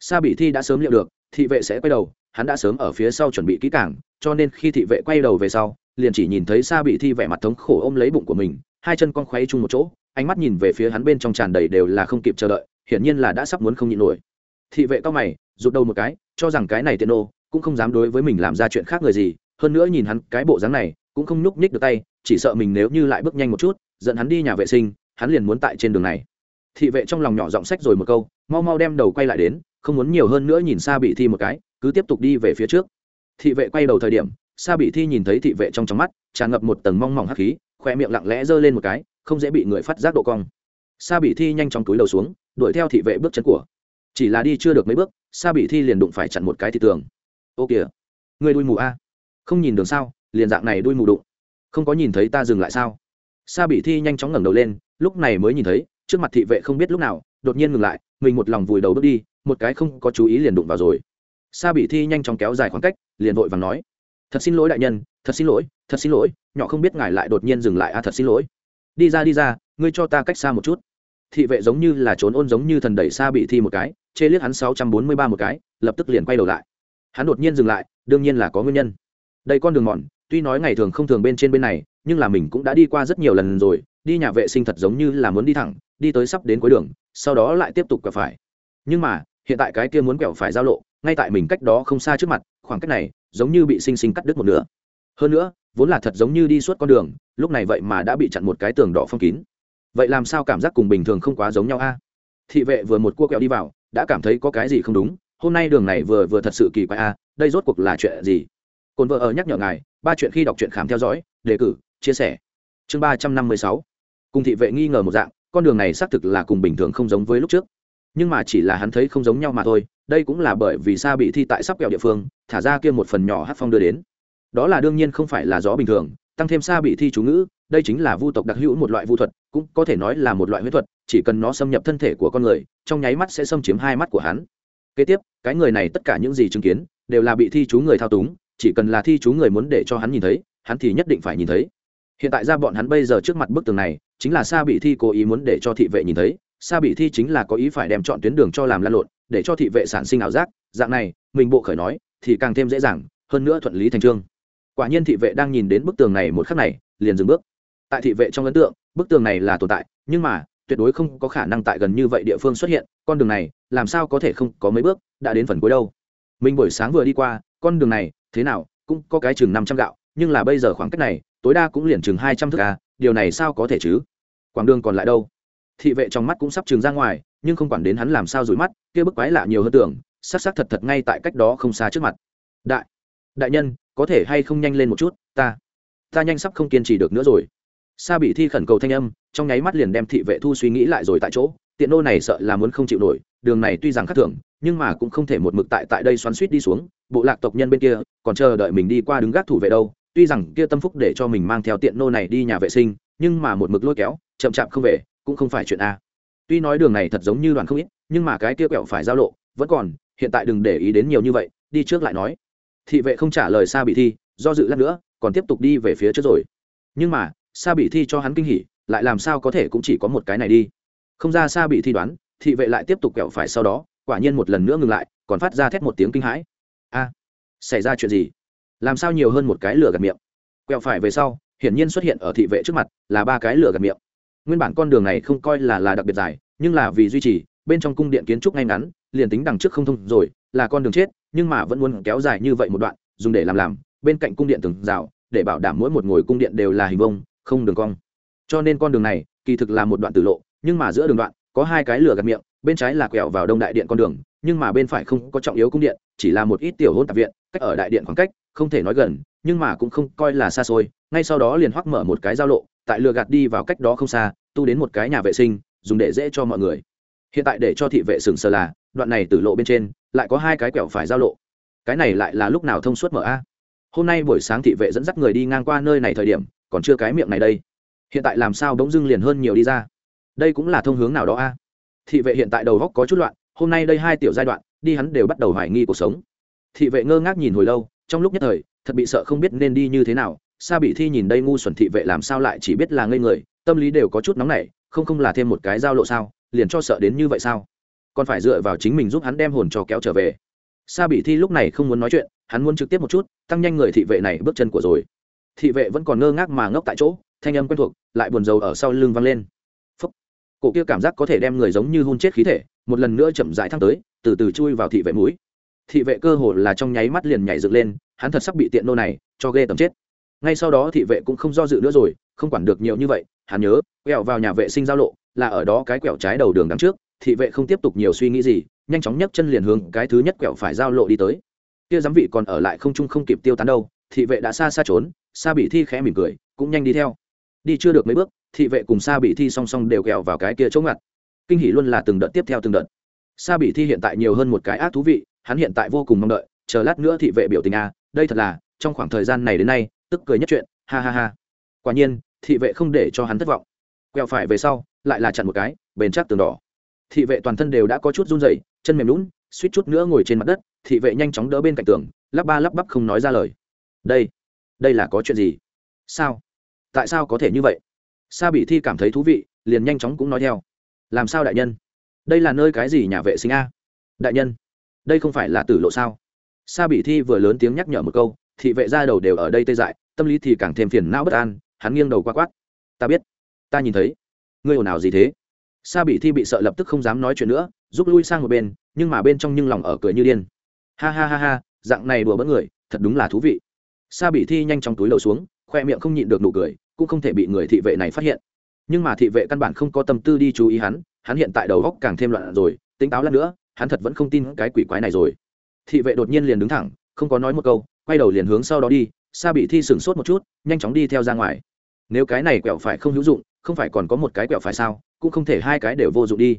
Sa bị thi đã sớm liệu được, thị vệ sẽ quay đầu, hắn đã sớm ở phía sau chuẩn bị kỹ càng, cho nên khi thị vệ quay đầu về sau, liền chỉ nhìn thấy sa bị thi vẻ mặt thống khổ ôm lấy bụng của mình, hai chân con khoáy chung một chỗ, ánh mắt nhìn về phía hắn bên trong tràn đầy đều là không kịp chờ đợi, hiển nhiên là đã sắp muốn không nhịn nổi. Thị vệ cao mày, rụt đầu một cái, cho rằng cái này tiện Ô cũng không dám đối với mình làm ra chuyện khác người gì, hơn nữa nhìn hắn cái bộ dáng này, cũng không nhúc nhích được tay, chỉ sợ mình nếu như lại bước nhanh một chút, dẫn hắn đi nhà vệ sinh, hắn liền muốn tại trên đường này thị vệ trong lòng nhỏ giọng sách rồi một câu, mau mau đem đầu quay lại đến, không muốn nhiều hơn nữa nhìn xa bị thi một cái, cứ tiếp tục đi về phía trước. Thị vệ quay đầu thời điểm xa bị thi nhìn thấy thị vệ trong trong mắt, tràn ngập một tầng mong mỏng hắc khí khoe miệng lặng lẽ giơ lên một cái, không dễ bị người phát giác độ cong. Xa bị thi nhanh chóng túi đầu xuống, đuổi theo thị vệ bước chân của. Chỉ là đi chưa được mấy bước xa bị thi liền đụng phải chặn một cái thị tường. Ô kìa, người đuôi mù a. Không nhìn đường sao, liền dạng này đuôi mù đụng. Không có nhìn thấy ta dừng lại sao? Sa bị thi nhanh chóng ngẩng đầu lên, lúc này mới nhìn thấy trước mặt thị vệ không biết lúc nào, đột nhiên ngừng lại, mình một lòng vùi đầu bước đi, một cái không có chú ý liền đụng vào rồi. Sa bị thi nhanh chóng kéo dài khoảng cách, liền vội vàng nói, thật xin lỗi đại nhân, thật xin lỗi, thật xin lỗi, nhỏ không biết ngài lại đột nhiên dừng lại, a, thật xin lỗi. Đi ra đi ra, ngươi cho ta cách xa một chút. Thị vệ giống như là trốn ôn giống như thần đẩy xa bị thi một cái, chê liếc hắn sáu trăm bốn mươi ba một cái, lập tức liền quay đầu lại. Hắn đột nhiên dừng lại, đương nhiên là có nguyên nhân. Đây con đường mòn, tuy nói ngày thường không thường bên trên bên này, nhưng là mình cũng đã đi qua rất nhiều lần rồi, đi nhà vệ sinh thật giống như là muốn đi thẳng đi tới sắp đến cuối đường, sau đó lại tiếp tục quẹo phải. Nhưng mà, hiện tại cái kia muốn quẹo phải giao lộ, ngay tại mình cách đó không xa trước mặt, khoảng cách này, giống như bị sinh sinh cắt đứt một nửa. Hơn nữa, vốn là thật giống như đi suốt con đường, lúc này vậy mà đã bị chặn một cái tường đỏ phong kín. Vậy làm sao cảm giác cùng bình thường không quá giống nhau a? Thị vệ vừa một cua kẹo đi vào, đã cảm thấy có cái gì không đúng, hôm nay đường này vừa vừa thật sự kỳ quái a, đây rốt cuộc là chuyện gì? Cồn vợ ở nhắc nhở ngài, ba chuyện khi đọc truyện khám theo dõi, đề cử, chia sẻ. Chương ba trăm năm mươi sáu. Cùng thị vệ nghi ngờ một dạng con đường này xác thực là cùng bình thường không giống với lúc trước. Nhưng mà chỉ là hắn thấy không giống nhau mà thôi, đây cũng là bởi vì sa bị thi tại sắp kẹo địa phương, thả ra kia một phần nhỏ hát phong đưa đến. Đó là đương nhiên không phải là gió bình thường, tăng thêm sa bị thi chú ngữ, đây chính là vu tộc đặc hữu một loại vu thuật, cũng có thể nói là một loại huyết thuật, chỉ cần nó xâm nhập thân thể của con người, trong nháy mắt sẽ xâm chiếm hai mắt của hắn. Kế tiếp, cái người này tất cả những gì chứng kiến, đều là bị thi chú người thao túng, chỉ cần là thi chú người muốn để cho hắn nhìn thấy, hắn thì nhất định phải nhìn thấy. Hiện tại ra bọn hắn bây giờ trước mặt bức tường này chính là sa bị thi cố ý muốn để cho thị vệ nhìn thấy, sa bị thi chính là có ý phải đem chọn tuyến đường cho làm lan lộn, để cho thị vệ sản sinh ảo giác, dạng này, mình bộ khởi nói, thì càng thêm dễ dàng, hơn nữa thuận lý thành trương. Quả nhiên thị vệ đang nhìn đến bức tường này một khắc này, liền dừng bước. Tại thị vệ trong ấn tượng, bức tường này là tồn tại, nhưng mà, tuyệt đối không có khả năng tại gần như vậy địa phương xuất hiện, con đường này, làm sao có thể không có mấy bước, đã đến phần cuối đâu. Mình buổi sáng vừa đi qua, con đường này, thế nào, cũng có cái chừng năm trăm gạo, nhưng là bây giờ khoảng cách này, tối đa cũng liền chừng hai trăm thước à điều này sao có thể chứ? Quảng đường còn lại đâu? Thị vệ trong mắt cũng sắp trường ra ngoài, nhưng không quản đến hắn làm sao rủi mắt, kia bức quái lạ nhiều hơn tưởng sắc sắc thật thật ngay tại cách đó không xa trước mặt. Đại đại nhân, có thể hay không nhanh lên một chút, ta ta nhanh sắp không kiên trì được nữa rồi. Sa bị thi khẩn cầu thanh âm, trong nháy mắt liền đem thị vệ thu suy nghĩ lại rồi tại chỗ, tiện nô này sợ là muốn không chịu nổi, đường này tuy rằng khắc thường, nhưng mà cũng không thể một mực tại tại đây xoắn suýt đi xuống, bộ lạc tộc nhân bên kia, còn chờ đợi mình đi qua đứng gác thủ vệ đâu tuy rằng kia tâm phúc để cho mình mang theo tiện nô này đi nhà vệ sinh, nhưng mà một mực lôi kéo, chậm chạp không về, cũng không phải chuyện a. Tuy nói đường này thật giống như đoàn không ít, nhưng mà cái kia quẹo phải giao lộ, vẫn còn, hiện tại đừng để ý đến nhiều như vậy, đi trước lại nói. Thị vệ không trả lời xa bị thi, do dự lát nữa, còn tiếp tục đi về phía trước rồi. Nhưng mà xa bị thi cho hắn kinh hỉ, lại làm sao có thể cũng chỉ có một cái này đi. Không ra xa bị thi đoán, thị vệ lại tiếp tục quẹo phải sau đó, quả nhiên một lần nữa ngừng lại, còn phát ra thét một tiếng kinh hãi. A, xảy ra chuyện gì? Làm sao nhiều hơn một cái lửa gạt miệng? Quẹo phải về sau, hiển nhiên xuất hiện ở thị vệ trước mặt, là ba cái lửa gạt miệng. Nguyên bản con đường này không coi là là đặc biệt dài, nhưng là vì duy trì, bên trong cung điện kiến trúc ngay ngắn, liền tính đằng trước không thông rồi, là con đường chết, nhưng mà vẫn muốn kéo dài như vậy một đoạn, dùng để làm làm, bên cạnh cung điện từng rào, để bảo đảm mỗi một ngồi cung điện đều là hình vông không đường cong. Cho nên con đường này, kỳ thực là một đoạn tử lộ, nhưng mà giữa đường đoạn, có hai cái lửa gạt miệng, bên trái là quẹo vào đông đại điện con đường nhưng mà bên phải không có trọng yếu cung điện, chỉ là một ít tiểu hôn tạp viện, cách ở đại điện khoảng cách, không thể nói gần, nhưng mà cũng không coi là xa xôi. Ngay sau đó liền hoắc mở một cái giao lộ, tại lừa gạt đi vào cách đó không xa, tu đến một cái nhà vệ sinh, dùng để dễ cho mọi người. Hiện tại để cho thị vệ sừng sờ là, đoạn này từ lộ bên trên, lại có hai cái quẹo phải giao lộ. Cái này lại là lúc nào thông suốt mở a? Hôm nay buổi sáng thị vệ dẫn dắt người đi ngang qua nơi này thời điểm, còn chưa cái miệng này đây. Hiện tại làm sao bỗng dưng liền hơn nhiều đi ra? Đây cũng là thông hướng nào đó a? Thị vệ hiện tại đầu góc có chút loạn hôm nay đây hai tiểu giai đoạn, đi hắn đều bắt đầu hoài nghi cuộc sống. Thị vệ ngơ ngác nhìn hồi lâu, trong lúc nhất thời, thật bị sợ không biết nên đi như thế nào, sa bị thi nhìn đây ngu xuẩn thị vệ làm sao lại chỉ biết là ngây người, tâm lý đều có chút nóng nảy, không không là thêm một cái giao lộ sao, liền cho sợ đến như vậy sao? Còn phải dựa vào chính mình giúp hắn đem hồn cho kéo trở về. Sa bị thi lúc này không muốn nói chuyện, hắn muốn trực tiếp một chút, tăng nhanh người thị vệ này bước chân của rồi. Thị vệ vẫn còn ngơ ngác mà ngốc tại chỗ, thanh âm quen thuộc, lại buồn rầu ở sau lưng văng lên. Phúc. cổ kia cảm giác có thể đem người giống như hôn chết khí thể một lần nữa chậm rãi thăng tới, từ từ chui vào thị vệ mũi. Thị vệ cơ hồ là trong nháy mắt liền nhảy dựng lên, hắn thật sắp bị tiện nô này cho ghê tầm chết. Ngay sau đó thị vệ cũng không do dự nữa rồi, không quản được nhiều như vậy, hắn nhớ, quẹo vào nhà vệ sinh giao lộ, là ở đó cái quẹo trái đầu đường đằng trước, thị vệ không tiếp tục nhiều suy nghĩ gì, nhanh chóng nhấc chân liền hướng cái thứ nhất quẹo phải giao lộ đi tới. Kia giám vị còn ở lại không trung không kịp tiêu tán đâu, thị vệ đã xa xa trốn xa bị thi khẽ mỉm cười, cũng nhanh đi theo. Đi chưa được mấy bước, thị vệ cùng xa bị thi song song đều quẹo vào cái kia chỗ ngặt kinh hỉ luôn là từng đợt tiếp theo từng đợt. Sa bị thi hiện tại nhiều hơn một cái ác thú vị hắn hiện tại vô cùng mong đợi chờ lát nữa thị vệ biểu tình a à, đây thật là trong khoảng thời gian này đến nay tức cười nhất chuyện ha ha ha. Quả nhiên thị vệ không để cho hắn thất vọng. Quẹo phải về sau lại là chặn một cái bền chắc tường đỏ. Thị vệ toàn thân đều đã có chút run rẩy chân mềm lún suýt chút nữa ngồi trên mặt đất thị vệ nhanh chóng đỡ bên cạnh tường lắp ba lắp bắp không nói ra lời. Đây đây là có chuyện gì? Sao? Tại sao có thể như vậy? Sa bị thi cảm thấy thú vị liền nhanh chóng cũng nói theo làm sao đại nhân? Đây là nơi cái gì nhà vệ sinh a? Đại nhân, đây không phải là tử lộ sao? Sa bị thi vừa lớn tiếng nhắc nhở một câu, thị vệ ra đầu đều ở đây tê dại, tâm lý thì càng thêm phiền não bất an, hắn nghiêng đầu qua quát. Ta biết, ta nhìn thấy. Ngươi ồn ào gì thế? Sa bị thi bị sợ lập tức không dám nói chuyện nữa giúp lui sang một bên, nhưng mà bên trong nhưng lòng ở cười như điên. Ha ha ha ha, dạng này đùa bỡn người, thật đúng là thú vị. Sa bị thi nhanh chóng túi lầu xuống, khoe miệng không nhịn được nụ cười, cũng không thể bị người thị vệ này phát hiện nhưng mà thị vệ căn bản không có tâm tư đi chú ý hắn hắn hiện tại đầu góc càng thêm loạn rồi tính táo lần nữa, hắn thật vẫn không tin cái quỷ quái này rồi. Thị vệ đột nhiên liền đứng thẳng, không có nói một câu, quay đầu liền hướng sau đó đi, sa bị thi sửng sốt một chút, nhanh chóng đi theo ra ngoài. Nếu cái này quẹo phải không hữu dụng, không phải còn có một cái quẹo phải sao, cũng không thể hai cái đều vô dụng đi.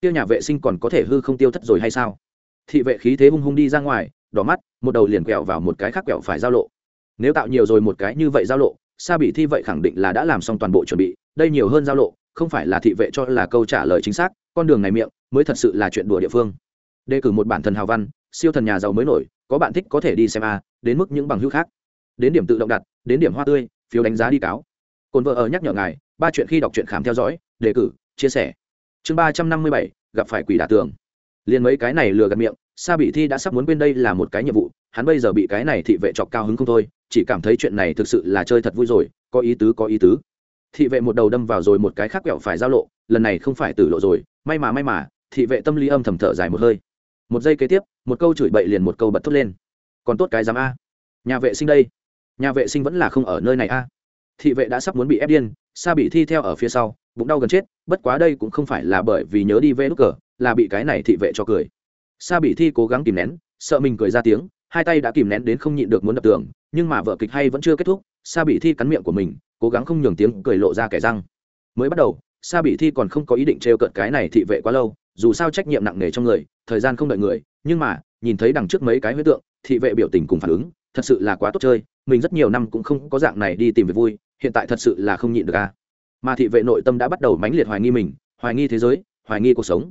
Tiêu nhà vệ sinh còn có thể hư không tiêu thất rồi hay sao? Thị vệ khí thế hung hung đi ra ngoài, đỏ mắt, một đầu liền quẹo vào một cái khác quẹo phải giao lộ. Nếu tạo nhiều rồi một cái như vậy giao lộ sa bị thi vậy khẳng định là đã làm xong toàn bộ chuẩn bị, đây nhiều hơn giao lộ, không phải là thị vệ cho là câu trả lời chính xác, con đường này miệng mới thật sự là chuyện đùa địa phương. Đề cử một bản thần hào văn, siêu thần nhà giàu mới nổi, có bạn thích có thể đi xem a, đến mức những bằng hữu khác. Đến điểm tự động đặt, đến điểm hoa tươi, phiếu đánh giá đi cáo. Cồn vợ ở nhắc nhở ngài, ba chuyện khi đọc truyện khám theo dõi, đề cử, chia sẻ. Chương ba trăm năm mươi bảy, gặp phải quỷ đả tường. Liền mấy cái này lừa gạt miệng sa bị thi đã sắp muốn quên đây là một cái nhiệm vụ, hắn bây giờ bị cái này thị vệ chọc cao hứng không thôi, chỉ cảm thấy chuyện này thực sự là chơi thật vui rồi, có ý tứ, có ý tứ. Thị vệ một đầu đâm vào rồi một cái khác quẹo phải giao lộ, lần này không phải tử lộ rồi, may mà may mà, thị vệ tâm lý âm thầm thở dài một hơi. Một giây kế tiếp, một câu chửi bậy liền một câu bật thốt lên. Còn tốt cái dám a. Nhà vệ sinh đây. Nhà vệ sinh vẫn là không ở nơi này a. Thị vệ đã sắp muốn bị ép điên, sa bị thi theo ở phía sau, bụng đau gần chết, bất quá đây cũng không phải là bởi vì nhớ đi vê nút cờ, là bị cái này thị vệ cho cười sa bị thi cố gắng kìm nén, sợ mình cười ra tiếng, hai tay đã kìm nén đến không nhịn được muốn đập tường, nhưng mà vợ kịch hay vẫn chưa kết thúc, sa bị thi cắn miệng của mình, cố gắng không nhường tiếng cười lộ ra kẻ răng. Mới bắt đầu, sa bị thi còn không có ý định trêu cợt cái này thị vệ quá lâu, dù sao trách nhiệm nặng nề trong người, thời gian không đợi người, nhưng mà, nhìn thấy đằng trước mấy cái huyết tượng, thị vệ biểu tình cùng phản ứng, thật sự là quá tốt chơi, mình rất nhiều năm cũng không có dạng này đi tìm về vui, hiện tại thật sự là không nhịn được a. Mà thị vệ nội tâm đã bắt đầu mãnh liệt hoài nghi mình, hoài nghi thế giới, hoài nghi cuộc sống.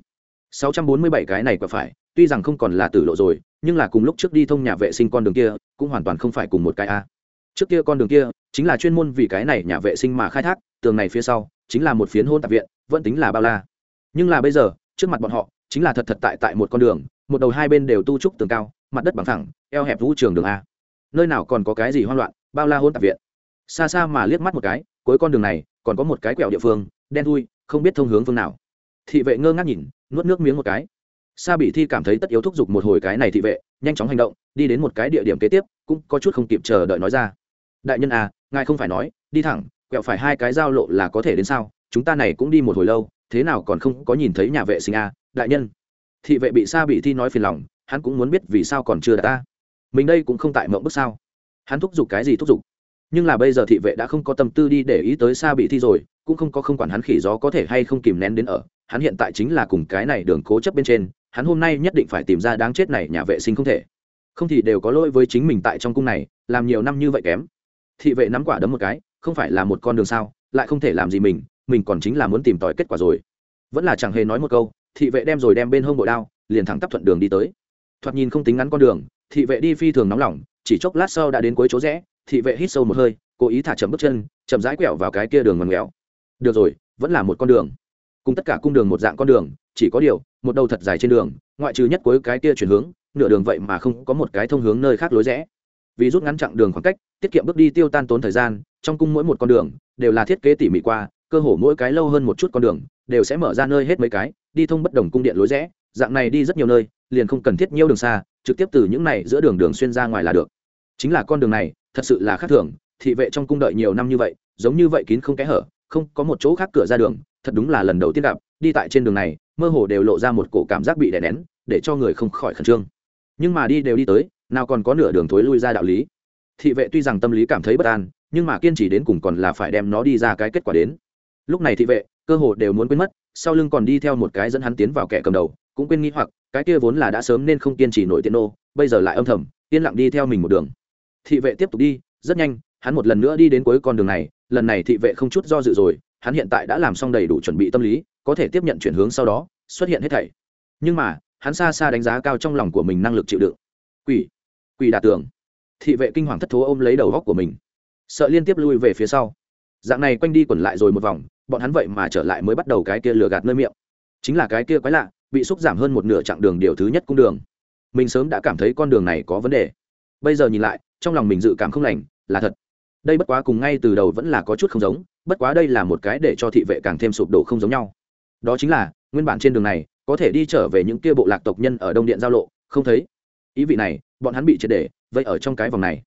647 cái này quả phải tuy rằng không còn là tử lộ rồi, nhưng là cùng lúc trước đi thông nhà vệ sinh con đường kia, cũng hoàn toàn không phải cùng một cái a. Trước kia con đường kia, chính là chuyên môn vì cái này nhà vệ sinh mà khai thác, tường này phía sau, chính là một phiến hôn tạp viện, vẫn tính là bao la. Nhưng là bây giờ, trước mặt bọn họ, chính là thật thật tại tại một con đường, một đầu hai bên đều tu trúc tường cao, mặt đất bằng thẳng, eo hẹp vũ trường đường a. Nơi nào còn có cái gì hoang loạn, bao la hôn tạp viện. Xa xa mà liếc mắt một cái, cuối con đường này, còn có một cái quẹo địa phương, đen thui, không biết thông hướng phương nào. Thị vệ ngơ ngác nhìn, nuốt nước miếng một cái sa bị thi cảm thấy tất yếu thúc giục một hồi cái này thị vệ, nhanh chóng hành động, đi đến một cái địa điểm kế tiếp, cũng có chút không kịp chờ đợi nói ra. Đại nhân à ngài không phải nói, đi thẳng, quẹo phải hai cái giao lộ là có thể đến sao? Chúng ta này cũng đi một hồi lâu, thế nào còn không có nhìn thấy nhà vệ sinh à? Đại nhân. Thị vệ bị sa bị thi nói phiền lòng, hắn cũng muốn biết vì sao còn chưa đã ta. Mình đây cũng không tại mộng bức sao? Hắn thúc giục cái gì thúc giục? Nhưng là bây giờ thị vệ đã không có tâm tư đi để ý tới xa bị thi rồi, cũng không có không quản hắn khỉ gió có thể hay không kìm nén đến ở. Hắn hiện tại chính là cùng cái này đường cố chấp bên trên hắn hôm nay nhất định phải tìm ra đáng chết này nhà vệ sinh không thể. Không thì đều có lỗi với chính mình tại trong cung này, làm nhiều năm như vậy kém. Thị vệ nắm quả đấm một cái, không phải là một con đường sao, lại không thể làm gì mình mình còn chính là muốn tìm tòi kết quả rồi. Vẫn là chẳng hề nói một câu, thị vệ đem rồi đem bên hông bội đao, liền thẳng tắp thuận đường đi tới. Thoạt nhìn không tính ngắn con đường, thị vệ đi phi thường nóng lòng, chỉ chốc lát sau đã đến cuối chỗ rẽ, thị vệ hít sâu một hơi, cố ý thả chậm bước chân, chậm rãi quẹo vào cái kia đường ngoằn ngoèo được rồi, vẫn là một con đường. Cùng tất cả cung đường một dạng con đường chỉ có điều, một đầu thật dài trên đường, ngoại trừ nhất cuối cái kia chuyển hướng, nửa đường vậy mà không có một cái thông hướng nơi khác lối rẽ. Vì rút ngắn chặng đường khoảng cách, tiết kiệm bước đi tiêu tan tốn thời gian, trong cung mỗi một con đường, đều là thiết kế tỉ mỉ qua, cơ hồ mỗi cái lâu hơn một chút con đường, đều sẽ mở ra nơi hết mấy cái, đi thông bất đồng cung điện lối rẽ, dạng này đi rất nhiều nơi, liền không cần thiết nhiều đường xa, trực tiếp từ những này giữa đường đường xuyên ra ngoài là được. Chính là con đường này, thật sự là khác thường, thị vệ trong cung đợi nhiều năm như vậy, giống như vậy kín không kẽ hở, không có một chỗ khác cửa ra đường, thật đúng là lần đầu tiên gặp, đi tại trên đường này mơ hồ đều lộ ra một cổ cảm giác bị đè nén, để cho người không khỏi khẩn trương. Nhưng mà đi đều đi tới, nào còn có nửa đường thối lui ra đạo lý. Thị vệ tuy rằng tâm lý cảm thấy bất an, nhưng mà kiên trì đến cùng còn là phải đem nó đi ra cái kết quả đến. Lúc này thị vệ, cơ hồ đều muốn quên mất, sau lưng còn đi theo một cái dẫn hắn tiến vào kẻ cầm đầu, cũng quên nghĩ hoặc, cái kia vốn là đã sớm nên không kiên trì nổi tiện nô, bây giờ lại âm thầm, yên lặng đi theo mình một đường. Thị vệ tiếp tục đi, rất nhanh, hắn một lần nữa đi đến cuối con đường này, lần này thị vệ không chút do dự rồi, hắn hiện tại đã làm xong đầy đủ chuẩn bị tâm lý có thể tiếp nhận chuyển hướng sau đó, xuất hiện hết thảy. Nhưng mà, hắn xa xa đánh giá cao trong lòng của mình năng lực chịu đựng. Quỷ quỷ đạt tường. Thị vệ kinh hoàng thất thố ôm lấy đầu góc của mình. Sợ liên tiếp lui về phía sau. Dạng này quanh đi quẩn lại rồi một vòng, bọn hắn vậy mà trở lại mới bắt đầu cái kia lừa gạt nơi miệng. Chính là cái kia quái lạ, bị xúc giảm hơn một nửa chặng đường điều thứ nhất cung đường. Mình sớm đã cảm thấy con đường này có vấn đề. Bây giờ nhìn lại, trong lòng mình dự cảm không lành, là thật. Đây bất quá cùng ngay từ đầu vẫn là có chút không giống, bất quá đây là một cái để cho thị vệ càng thêm sụp đổ không giống nhau đó chính là, nguyên bản trên đường này, có thể đi trở về những kia bộ lạc tộc nhân ở đông điện giao lộ, không thấy. Ý vị này, bọn hắn bị triệt để vậy ở trong cái vòng này.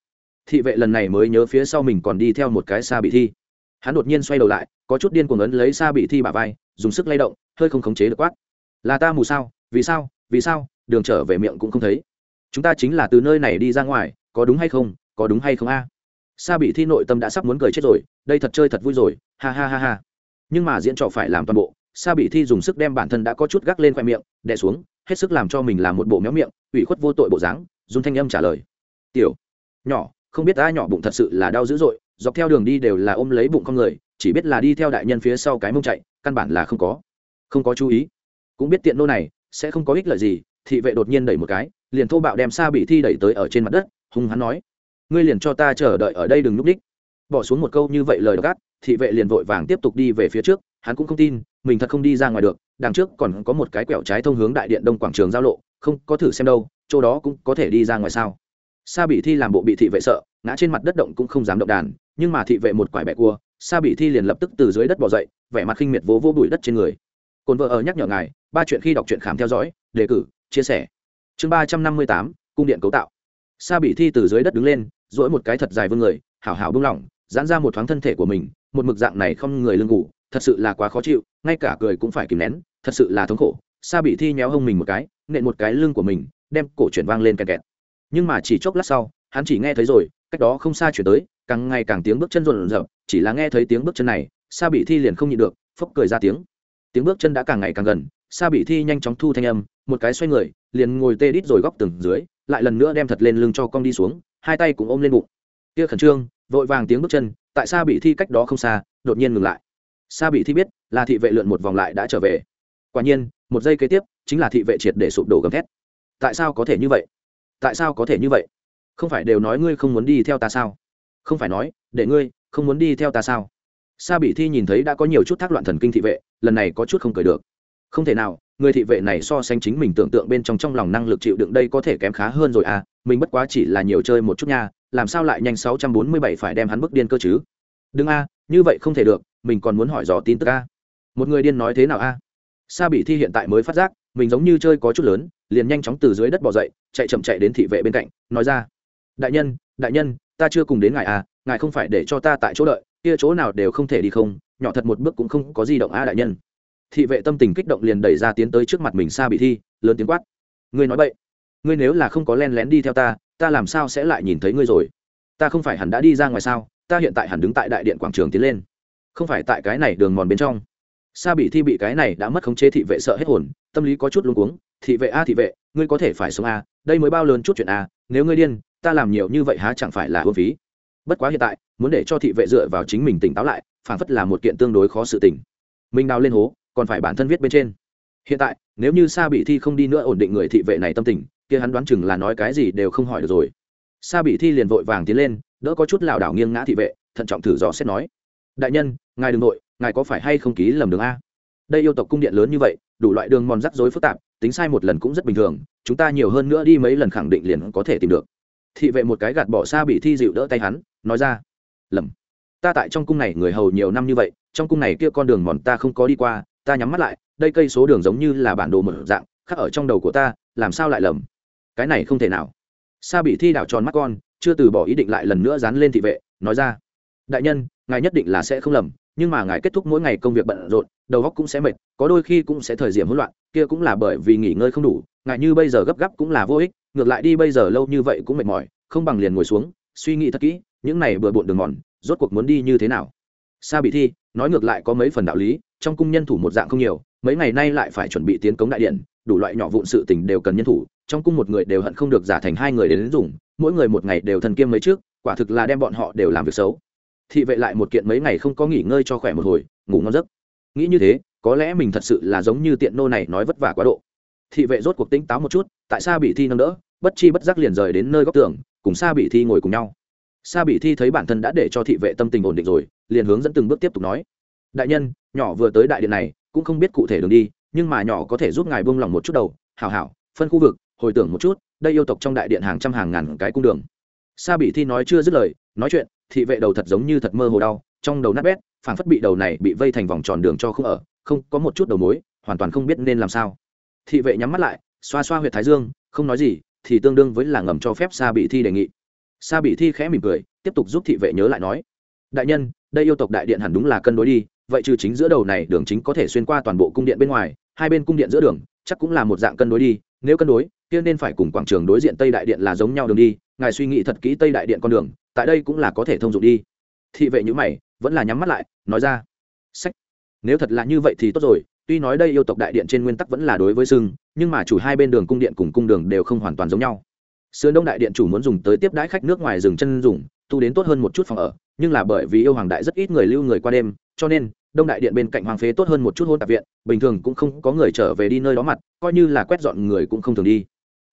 Thị vệ lần này mới nhớ phía sau mình còn đi theo một cái xa bị thi. Hắn đột nhiên xoay đầu lại, có chút điên cuồng ấn lấy xa bị thi bả vai, dùng sức lay động, hơi không khống chế được quát. Là ta mù sao? Vì sao? Vì sao? Đường trở về miệng cũng không thấy. Chúng ta chính là từ nơi này đi ra ngoài, có đúng hay không? Có đúng hay không a? Sa bị thi nội tâm đã sắp muốn cười chết rồi, đây thật chơi thật vui rồi, ha ha ha ha. Nhưng mà diễn trò phải làm toàn bộ sa bị thi dùng sức đem bản thân đã có chút gác lên khoe miệng, đè xuống, hết sức làm cho mình làm một bộ méo miệng, ủy khuất vô tội bộ dáng, dùng thanh âm trả lời. Tiểu, nhỏ, không biết ai nhỏ bụng thật sự là đau dữ dội, dọc theo đường đi đều là ôm lấy bụng con người, chỉ biết là đi theo đại nhân phía sau cái mông chạy, căn bản là không có không có chú ý. Cũng biết tiện nô này sẽ không có ích lợi gì. Thị vệ đột nhiên đẩy một cái, liền thô bạo đem sa bị thi đẩy tới ở trên mặt đất, hung hắn nói, ngươi liền cho ta chờ đợi ở đây đừng núp đích. Bỏ xuống một câu như vậy lời gắt, thị vệ liền vội vàng tiếp tục đi về phía trước, hắn cũng không tin mình thật không đi ra ngoài được, đằng trước còn có một cái quẹo trái thông hướng đại điện đông quảng trường giao lộ, không có thử xem đâu, chỗ đó cũng có thể đi ra ngoài sao? Sa bị thi làm bộ bị thị vệ sợ, ngã trên mặt đất động cũng không dám động đàn, nhưng mà thị vệ một quải bẹ cua, sa bị thi liền lập tức từ dưới đất bỏ dậy, vẻ mặt khinh miệt vỗ vỗ bụi đất trên người. Cồn vợ ở nhắc nhở ngài, ba chuyện khi đọc truyện khám theo dõi, đề cử, chia sẻ. Chương ba trăm năm mươi tám, cung điện cấu tạo. Sa bị thi từ dưới đất đứng lên dỗi một cái thật dài vương người, hảo hảo bung lỏng, giãn ra một thoáng thân thể của mình, một mực dạng này không người lưng ngủ thật sự là quá khó chịu, ngay cả cười cũng phải kìm nén, thật sự là thống khổ. Sa bị thi nhéo hông mình một cái, nện một cái lưng của mình, đem cổ chuyển vang lên kẹt kẹt. Nhưng mà chỉ chốc lát sau, hắn chỉ nghe thấy rồi, cách đó không xa chuyển tới, càng ngày càng tiếng bước chân rộn rộn chỉ là nghe thấy tiếng bước chân này, sa bị thi liền không nhịn được, phốc cười ra tiếng. Tiếng bước chân đã càng ngày càng gần, sa bị thi nhanh chóng thu thanh âm, một cái xoay người, liền ngồi tê đít rồi góc tường dưới, lại lần nữa đem thật lên lưng cho con đi xuống, hai tay cũng ôm lên bụng. Kia khẩn trương, vội vàng tiếng bước chân, tại sa bị thi cách đó không xa, đột nhiên ngừng lại sa bị thi biết, là thị vệ lượn một vòng lại đã trở về. Quả nhiên, một giây kế tiếp, chính là thị vệ triệt để sụp đổ gầm thét. Tại sao có thể như vậy? Tại sao có thể như vậy? Không phải đều nói ngươi không muốn đi theo ta sao? Không phải nói, để ngươi không muốn đi theo ta sao? Sa bị thi nhìn thấy đã có nhiều chút thác loạn thần kinh thị vệ, lần này có chút không cười được. Không thể nào, người thị vệ này so sánh chính mình tưởng tượng bên trong trong lòng năng lực chịu đựng đây có thể kém khá hơn rồi à mình bất quá chỉ là nhiều chơi một chút nha, làm sao lại nhanh sáu trăm bốn mươi bảy phải đem hắn bức điên cơ chứ? Đừng a, như vậy không thể được mình còn muốn hỏi dò tin tức a. Một người điên nói thế nào a? Sa bị thi hiện tại mới phát giác, mình giống như chơi có chút lớn, liền nhanh chóng từ dưới đất bỏ dậy, chạy chậm chạy đến thị vệ bên cạnh, nói ra. Đại nhân đại nhân, ta chưa cùng đến ngài à ngài không phải để cho ta tại chỗ đợi, kia chỗ nào đều không thể đi không, nhỏ thật một bước cũng không có di động a đại nhân. Thị vệ tâm tình kích động liền đẩy ra tiến tới trước mặt mình sa bị thi, lớn tiếng quát. Ngươi nói vậy ngươi nếu là không có len lén đi theo ta ta làm sao sẽ lại nhìn thấy ngươi rồi? Ta không phải hẳn đã đi ra ngoài sao? Ta hiện tại hẳn đứng tại đại điện quảng trường tiến lên không phải tại cái này đường mòn bên trong. Sa bị thi bị cái này đã mất khống chế thị vệ sợ hết hồn, tâm lý có chút luống cuống, thị vệ a, thị vệ, ngươi có thể phải sống a, đây mới bao lớn chút chuyện a, nếu ngươi điên, ta làm nhiều như vậy há chẳng phải là hôn phí. Bất quá hiện tại, muốn để cho thị vệ dựa vào chính mình tỉnh táo lại phản phất là một kiện tương đối khó sự tỉnh mình đào lên hố, còn phải bản thân viết bên trên. Hiện tại, nếu như sa bị thi không đi nữa ổn định người thị vệ này tâm tình, kia hắn đoán chừng là nói cái gì đều không hỏi được rồi. Sa bị thi liền vội vàng tiến lên, đỡ có chút lảo đảo nghiêng ngã thị vệ, thận trọng thử dò xét nói, đại nhân ngài đừng nội, ngài có phải hay không ký lầm đường a? Đây yêu tộc cung điện lớn như vậy, đủ loại đường mòn rắc rối phức tạp, tính sai một lần cũng rất bình thường, chúng ta nhiều hơn nữa đi mấy lần khẳng định liền có thể tìm được. Thị vệ một cái gạt bỏ xa bị thi dịu đỡ tay hắn, nói ra, lầm, ta tại trong cung này người hầu nhiều năm như vậy, trong cung này kia con đường mòn ta không có đi qua, ta nhắm mắt lại, đây cây số đường giống như là bản đồ mở dạng, khắc ở trong đầu của ta, làm sao lại lầm? Cái này không thể nào. Sa bị thi đảo tròn mắt con, chưa từ bỏ ý định lại lần nữa dán lên thị vệ, nói ra, đại nhân, ngài nhất định là sẽ không lầm nhưng mà ngài kết thúc mỗi ngày công việc bận rộn đầu óc cũng sẽ mệt có đôi khi cũng sẽ thời điểm hỗn loạn kia cũng là bởi vì nghỉ ngơi không đủ ngài như bây giờ gấp gáp cũng là vô ích ngược lại đi bây giờ lâu như vậy cũng mệt mỏi không bằng liền ngồi xuống suy nghĩ thật kỹ những này bừa bộn đường mòn rốt cuộc muốn đi như thế nào? Sa bị thi nói ngược lại có mấy phần đạo lý trong cung nhân thủ một dạng không nhiều mấy ngày nay lại phải chuẩn bị tiến cống đại điện đủ loại nhỏ vụn sự tình đều cần nhân thủ trong cung một người đều hận không được giả thành hai người đến, dùng mỗi người một ngày đều thần kiêm mấy trước quả thực là đem bọn họ đều làm việc xấu thị vệ lại một kiện mấy ngày không có nghỉ ngơi cho khỏe một hồi, ngủ ngon giấc. Nghĩ như thế, có lẽ mình thật sự là giống như tiện nô này nói vất vả quá độ. Thị vệ rốt cuộc tỉnh táo một chút, tại sao bị thi nâng đỡ, bất chi bất giác liền rời đến nơi góc tường, cùng sa bị thi ngồi cùng nhau. Sa bị thi thấy bản thân đã để cho thị vệ tâm tình ổn định rồi, liền hướng dẫn từng bước tiếp tục nói. Đại nhân, nhỏ vừa tới đại điện này, cũng không biết cụ thể đường đi, nhưng mà nhỏ có thể giúp ngài buông lòng một chút đầu. Hảo hảo, phân khu vực, hồi tưởng một chút, đây yêu tộc trong đại điện hàng trăm hàng ngàn cái cung đường. Sa bị thi nói chưa dứt lời, nói chuyện thị vệ đầu thật giống như thật mơ hồ đau, trong đầu nát bét, phảng phất bị đầu này bị vây thành vòng tròn đường cho không ở, không có một chút đầu mối, hoàn toàn không biết nên làm sao. Thị vệ nhắm mắt lại, xoa xoa huyệt thái dương, không nói gì, thì tương đương với là ngầm cho phép sa bị thi đề nghị. Sa bị thi khẽ mỉm cười, tiếp tục giúp thị vệ nhớ lại nói, đại nhân, đây yêu tộc đại điện hẳn đúng là cân đối đi, vậy trừ chính giữa đầu này đường chính có thể xuyên qua toàn bộ cung điện bên ngoài, hai bên cung điện giữa đường, chắc cũng là một dạng cân đối đi, nếu cân đối, kia nên phải cùng quảng trường đối diện tây đại điện là giống nhau đường đi, ngài suy nghĩ thật kỹ tây đại điện con đường tại đây cũng là có thể thông dụng đi. Thị vệ như mày, vẫn là nhắm mắt lại, nói ra. Sách. Nếu thật là như vậy thì tốt rồi, tuy nói đây yêu tộc đại điện trên nguyên tắc vẫn là đối với sưng nhưng mà chủ hai bên đường cung điện cùng cung đường đều không hoàn toàn giống nhau. Sườn đông đại điện chủ muốn dùng tới tiếp đãi khách nước ngoài dừng chân dùng, tu đến tốt hơn một chút phòng ở, nhưng là bởi vì yêu hoàng đại rất ít người lưu người qua đêm, cho nên, đông đại điện bên cạnh hoàng phế tốt hơn một chút hôn tạp viện, bình thường cũng không có người trở về đi nơi đó mặt, coi như là quét dọn người cũng không thường đi.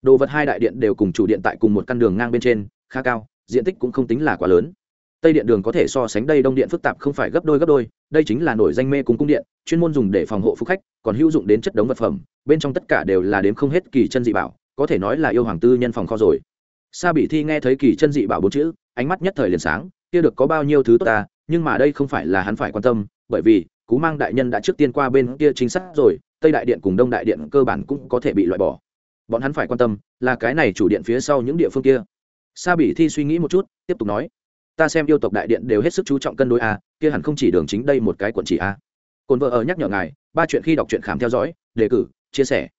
Đồ vật hai đại điện đều cùng chủ điện tại cùng một căn đường ngang bên trên, khá cao diện tích cũng không tính là quá lớn. Tây điện đường có thể so sánh đây đông điện phức tạp không phải gấp đôi gấp đôi, đây chính là nổi danh mê cung cung điện, chuyên môn dùng để phòng hộ phúc khách, còn hữu dụng đến chất đống vật phẩm, bên trong tất cả đều là đếm không hết kỳ chân dị bảo, có thể nói là yêu hoàng tư nhân phòng kho rồi. Sa bị thi nghe thấy kỳ chân dị bảo bốn chữ, ánh mắt nhất thời liền sáng, kia được có bao nhiêu thứ tốt ta, nhưng mà đây không phải là hắn phải quan tâm, bởi vì, cú mang đại nhân đã trước tiên qua bên kia chính xác rồi, tây đại điện cùng đông đại điện cơ bản cũng có thể bị loại bỏ. Bọn hắn phải quan tâm là cái này chủ điện phía sau những địa phương kia sa bỉ thi suy nghĩ một chút, tiếp tục nói. Ta xem yêu tộc đại điện đều hết sức chú trọng cân đối a, kia hẳn không chỉ đường chính đây một cái quận chỉ a. Cồn vợ ở nhắc nhở ngài, ba chuyện khi đọc truyện khám theo dõi, đề cử, chia sẻ.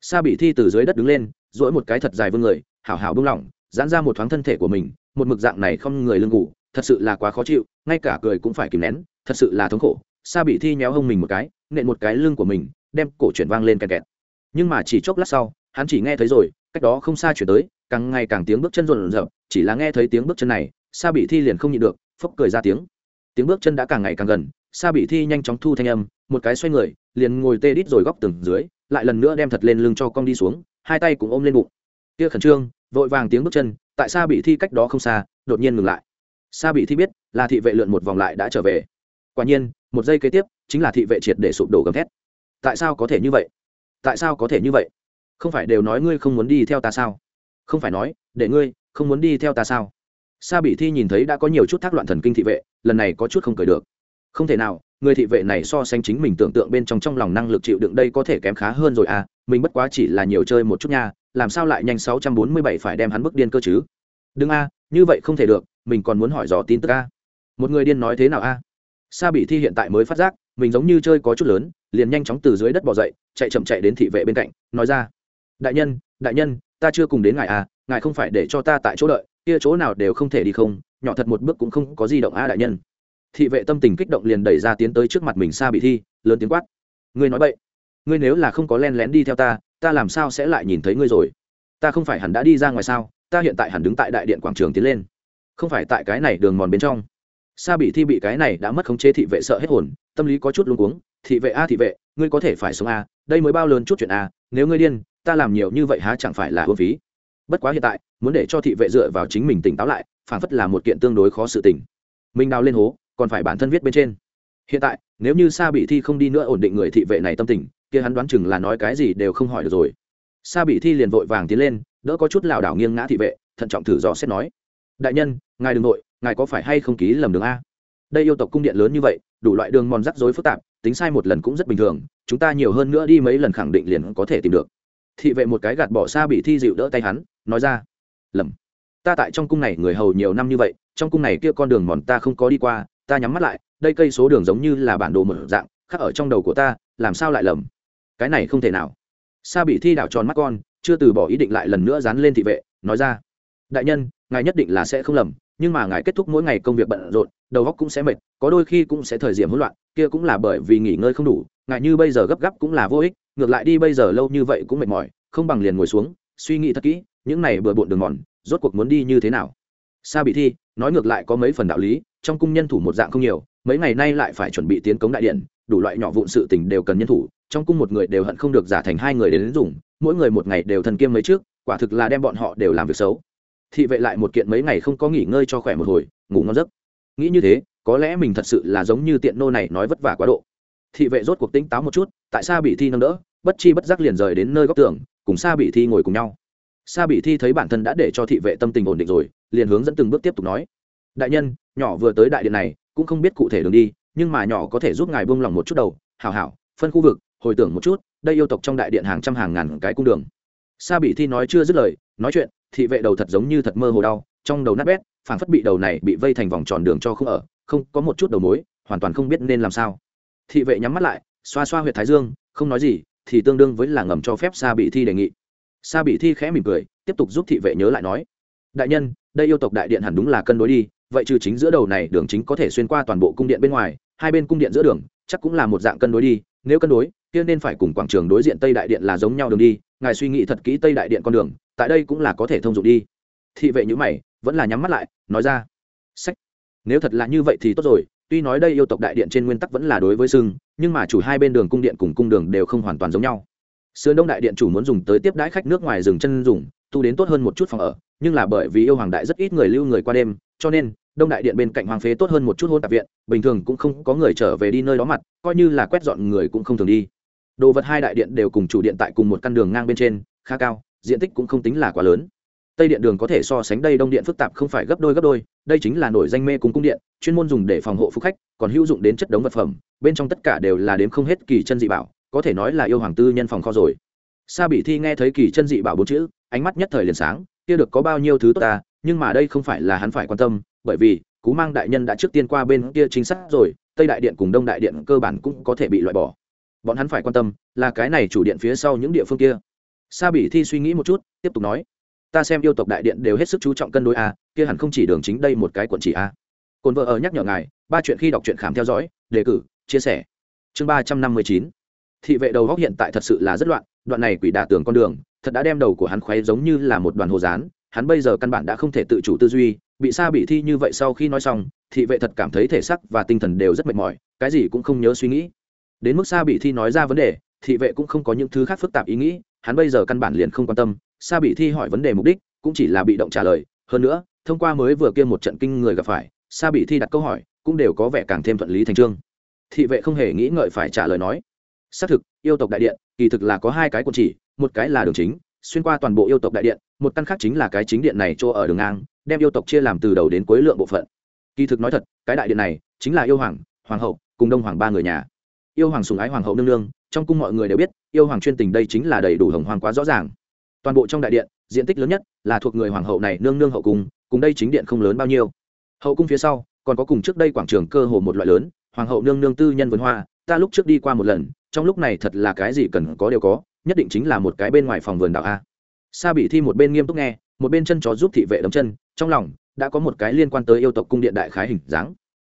Sa bỉ thi từ dưới đất đứng lên dỗi một cái thật dài vương người, hảo hảo bung lỏng, giãn ra một thoáng thân thể của mình, một mực dạng này không người lưng ngủ, thật sự là quá khó chịu, ngay cả cười cũng phải kìm nén, thật sự là thống khổ. Sa bị thi nhéo hông mình một cái, nện một cái lưng của mình, đem cổ chuyển vang lên kẹt kẹt. Nhưng mà chỉ chốc lát sau, hắn chỉ nghe thấy rồi, cách đó không xa chuyển tới càng ngày càng tiếng bước chân rộn rộn chỉ là nghe thấy tiếng bước chân này, sa bị thi liền không nhịn được, phốc cười ra tiếng. Tiếng bước chân đã càng ngày càng gần, sa bị thi nhanh chóng thu thanh âm, một cái xoay người, liền ngồi tê đít rồi góc tường dưới, lại lần nữa đem thật lên lưng cho con đi xuống, hai tay cũng ôm lên bụng. Kia khẩn trương, vội vàng tiếng bước chân, tại sa bị thi cách đó không xa, đột nhiên ngừng lại. Sa bị thi biết, là thị vệ lượn một vòng lại đã trở về. Quả nhiên, một giây kế tiếp, chính là thị vệ triệt để sụp đổ gầm thét. Tại sao có thể như vậy? Tại sao có thể như vậy? Không phải đều nói ngươi không muốn đi theo ta sao? Không phải nói, để ngươi, không muốn đi theo ta sao? Sa bị thi nhìn thấy đã có nhiều chút thác loạn thần kinh thị vệ, lần này có chút không cười được. Không thể nào, người thị vệ này so sánh chính mình tưởng tượng bên trong trong lòng năng lực chịu đựng đây có thể kém khá hơn rồi à mình bất quá chỉ là nhiều chơi một chút nha, làm sao lại nhanh sáu trăm bốn mươi bảy phải đem hắn bức điên cơ chứ? Đừng a, như vậy không thể được, mình còn muốn hỏi dò tin tức a. Một người điên nói thế nào a? Sa bị thi hiện tại mới phát giác, mình giống như chơi có chút lớn, liền nhanh chóng từ dưới đất bỏ dậy, chạy chậm chạy đến thị vệ bên cạnh, nói ra, đại nhân đại nhân ta chưa cùng đến ngài à ngài không phải để cho ta tại chỗ đợi, kia chỗ nào đều không thể đi không, nhỏ thật một bước cũng không có di động a đại nhân. Thị vệ tâm tình kích động liền đẩy ra tiến tới trước mặt mình sa bị thi, lớn tiếng quát. Ngươi nói vậy ngươi nếu là không có len lén đi theo ta ta làm sao sẽ lại nhìn thấy ngươi rồi? Ta không phải hẳn đã đi ra ngoài sao? Ta hiện tại hẳn đứng tại đại điện quảng trường tiến lên. Không phải tại cái này đường mòn bên trong. Sa bị thi bị cái này đã mất khống chế thị vệ sợ hết hồn, tâm lý có chút luống cuống. Thị vệ a, thị vệ, ngươi có thể phải sống a, đây mới bao lớn chút chuyện a, nếu ngươi điên ta làm nhiều như vậy há chẳng phải là hôn phí. Bất quá hiện tại, muốn để cho thị vệ dựa vào chính mình tỉnh táo lại phản phất là một kiện tương đối khó sự tình. mình đào lên hố, còn phải bản thân viết bên trên. Hiện tại, nếu như sa bị thi không đi nữa ổn định người thị vệ này tâm tình, kia hắn đoán chừng là nói cái gì đều không hỏi được rồi. Sa bị thi liền vội vàng tiến lên, đỡ có chút lảo đảo nghiêng ngã thị vệ, thận trọng thử dò xét nói, đại nhân, ngài đ ừ n g nội ngài có phải hay không ký lầm đường a? Đây yêu tộc cung điện lớn như vậy, đủ loại đường mòn rắc rối phức tạp, tính sai một lần cũng rất bình thường, chúng ta nhiều hơn nữa đi mấy lần khẳng định liền có thể tìm được thị vệ một cái gạt bỏ xa bị thi dịu đỡ tay hắn, nói ra, lầm, ta tại trong cung này người hầu nhiều năm như vậy, trong cung này kia con đường mòn ta không có đi qua, ta nhắm mắt lại, đây cây số đường giống như là bản đồ mở dạng, khắc ở trong đầu của ta, làm sao lại lầm? Cái này không thể nào. Sa bị thi đảo tròn mắt con, chưa từ bỏ ý định lại lần nữa dán lên thị vệ, nói ra, đại nhân, ngài nhất định là sẽ không lầm, nhưng mà ngài kết thúc mỗi ngày công việc bận rộn, đầu óc cũng sẽ mệt, có đôi khi cũng sẽ thời điểm hỗn loạn, kia cũng là bởi vì nghỉ ngơi không đủ, ngài như bây giờ gấp gáp cũng là vô ích ngược lại đi bây giờ lâu như vậy cũng mệt mỏi không bằng liền ngồi xuống suy nghĩ thật kỹ những này bừa bộn đường mòn rốt cuộc muốn đi như thế nào? Sa bị thi nói ngược lại có mấy phần đạo lý trong cung nhân thủ một dạng không nhiều mấy ngày nay lại phải chuẩn bị tiến cống đại điện đủ loại nhỏ vụn sự tình đều cần nhân thủ trong cung một người đều hận không được giả thành hai người đến, đến dùng mỗi người một ngày đều thần kiêm mấy trước quả thực là đem bọn họ đều làm việc xấu. Thị vệ lại một kiện mấy ngày không có nghỉ ngơi cho khỏe một hồi ngủ ngon giấc. Nghĩ như thế có lẽ mình thật sự là giống như tiện nô này nói vất vả quá độ. Thị vệ rốt cuộc tính táo một chút tại sao bị thi nâng đỡ, bất chi bất giác liền rời đến nơi góc tường, cùng sa bị thi ngồi cùng nhau. Sa bị thi thấy bản thân đã để cho thị vệ tâm tình ổn định rồi, liền hướng dẫn từng bước tiếp tục nói. Đại nhân, nhỏ vừa tới đại điện này, cũng không biết cụ thể đường đi, nhưng mà nhỏ có thể giúp ngài buông lòng một chút đầu. Hảo hảo, phân khu vực, hồi tưởng một chút, đây yêu tộc trong đại điện hàng trăm hàng ngàn cái cung đường. Sa bị thi nói chưa dứt lời, nói chuyện, thị vệ đầu thật giống như thật mơ hồ đau, trong đầu nát bét phản phất bị đầu này bị vây thành vòng tròn đường cho không ở, không có một chút đầu mối, hoàn toàn không biết nên làm sao. Thị vệ nhắm mắt lại xoa xoa huyệt thái dương, không nói gì, thì tương đương với là ngầm cho phép sa bị thi đề nghị. Sa bị thi khẽ mỉm cười, tiếp tục giúp thị vệ nhớ lại nói, đại nhân, đây yêu tộc đại điện hẳn đúng là cân đối đi, vậy trừ chính giữa đầu này, đường chính có thể xuyên qua toàn bộ cung điện bên ngoài, hai bên cung điện giữa đường, chắc cũng là một dạng cân đối đi, nếu cân đối, kia nên phải cùng quảng trường đối diện tây đại điện là giống nhau đường đi, ngài suy nghĩ thật kỹ tây đại điện con đường, tại đây cũng là có thể thông dụng đi. Thị vệ như mày, vẫn là nhắm mắt lại, nói ra, sách, nếu thật là như vậy thì tốt rồi, tuy nói đây yêu tộc đại điện trên nguyên tắc vẫn là đối với sưng nhưng mà chủ hai bên đường cung điện cùng cung đường đều không hoàn toàn giống nhau. Sườn đông đại điện chủ muốn dùng tới tiếp đãi khách nước ngoài dừng chân dùng, tu đến tốt hơn một chút phòng ở, nhưng là bởi vì yêu hoàng đại rất ít người lưu người qua đêm, cho nên đông đại điện bên cạnh hoàng phế tốt hơn một chút hôn tạp viện, bình thường cũng không có người trở về đi nơi đó mặt, coi như là quét dọn người cũng không thường đi. Đồ vật hai đại điện đều cùng chủ điện tại cùng một căn đường ngang bên trên, khá cao, diện tích cũng không tính là quá lớn. Tây điện đường có thể so sánh đây đông điện phức tạp không phải gấp đôi gấp đôi, đây chính là nổi danh mê cùng cung điện, chuyên môn dùng để phòng hộ phục khách, còn hữu dụng đến chất đống vật phẩm bên trong tất cả đều là đếm không hết kỳ chân dị bảo, có thể nói là yêu hoàng tư nhân phòng kho rồi. Sa bị thi nghe thấy kỳ chân dị bảo bốn chữ, ánh mắt nhất thời liền sáng, kia được có bao nhiêu thứ tốt ta, nhưng mà đây không phải là hắn phải quan tâm, bởi vì, cú mang đại nhân đã trước tiên qua bên kia chính xác rồi, tây đại điện cùng đông đại điện cơ bản cũng có thể bị loại bỏ. Bọn hắn phải quan tâm, là cái này chủ điện phía sau những địa phương kia. Sa bị thi suy nghĩ một chút, tiếp tục nói, ta xem yêu tộc đại điện đều hết sức chú trọng cân đối a, kia hẳn không chỉ đường chính đây một cái quận chỉ a. Cồn vợ ở nhắc nhở ngài, ba chuyện khi đọc truyện khám theo dõi, đề cử chia sẻ. Chương ba trăm năm mươi chín. Thị vệ đầu góc hiện tại thật sự là rất loạn, đoạn này quỷ đả tường con đường, thật đã đem đầu của hắn khoáy giống như là một đoàn hồ dán hắn bây giờ căn bản đã không thể tự chủ tư duy, bị sa bị thi như vậy sau khi nói xong, thị vệ thật cảm thấy thể sắc và tinh thần đều rất mệt mỏi, cái gì cũng không nhớ suy nghĩ. Đến mức sa bị thi nói ra vấn đề, thị vệ cũng không có những thứ khác phức tạp ý nghĩ, hắn bây giờ căn bản liền không quan tâm, sa bị thi hỏi vấn đề mục đích, cũng chỉ là bị động trả lời, hơn nữa, thông qua mới vừa kia một trận kinh người gặp phải, sa bị thi đặt câu hỏi, cũng đều có vẻ càng thêm thuận lý thành trương thị vệ không hề nghĩ ngợi phải trả lời nói. Xác thực, yêu tộc đại điện, kỳ thực là có hai cái quần chỉ, một cái là đường chính, xuyên qua toàn bộ yêu tộc đại điện, một căn khác chính là cái chính điện này chỗ ở đường ngang, đem yêu tộc chia làm từ đầu đến cuối lượng bộ phận. Kỳ thực nói thật, cái đại điện này chính là yêu hoàng hoàng hậu, cùng đông hoàng ba người nhà. Yêu hoàng sùng ái hoàng hậu nương nương, trong cung mọi người đều biết, yêu hoàng chuyên tình đây chính là đầy đủ hồng hoàng quá rõ ràng. Toàn bộ trong đại điện, diện tích lớn nhất là thuộc người hoàng hậu này nương nương hậu cung, cùng đây chính điện không lớn bao nhiêu. Hậu cung phía sau, còn có cùng trước đây quảng trường cơ hồ một loại lớn hoàng hậu nương nương tư nhân vườn hoa, ta lúc trước đi qua một lần, trong lúc này thật là cái gì cần có đều có, nhất định chính là một cái bên ngoài phòng vườn đảo a. Sa bị thi một bên nghiêm túc nghe, một bên chân chó giúp thị vệ đấm chân, trong lòng đã có một cái liên quan tới yêu tộc cung điện đại khái hình dáng.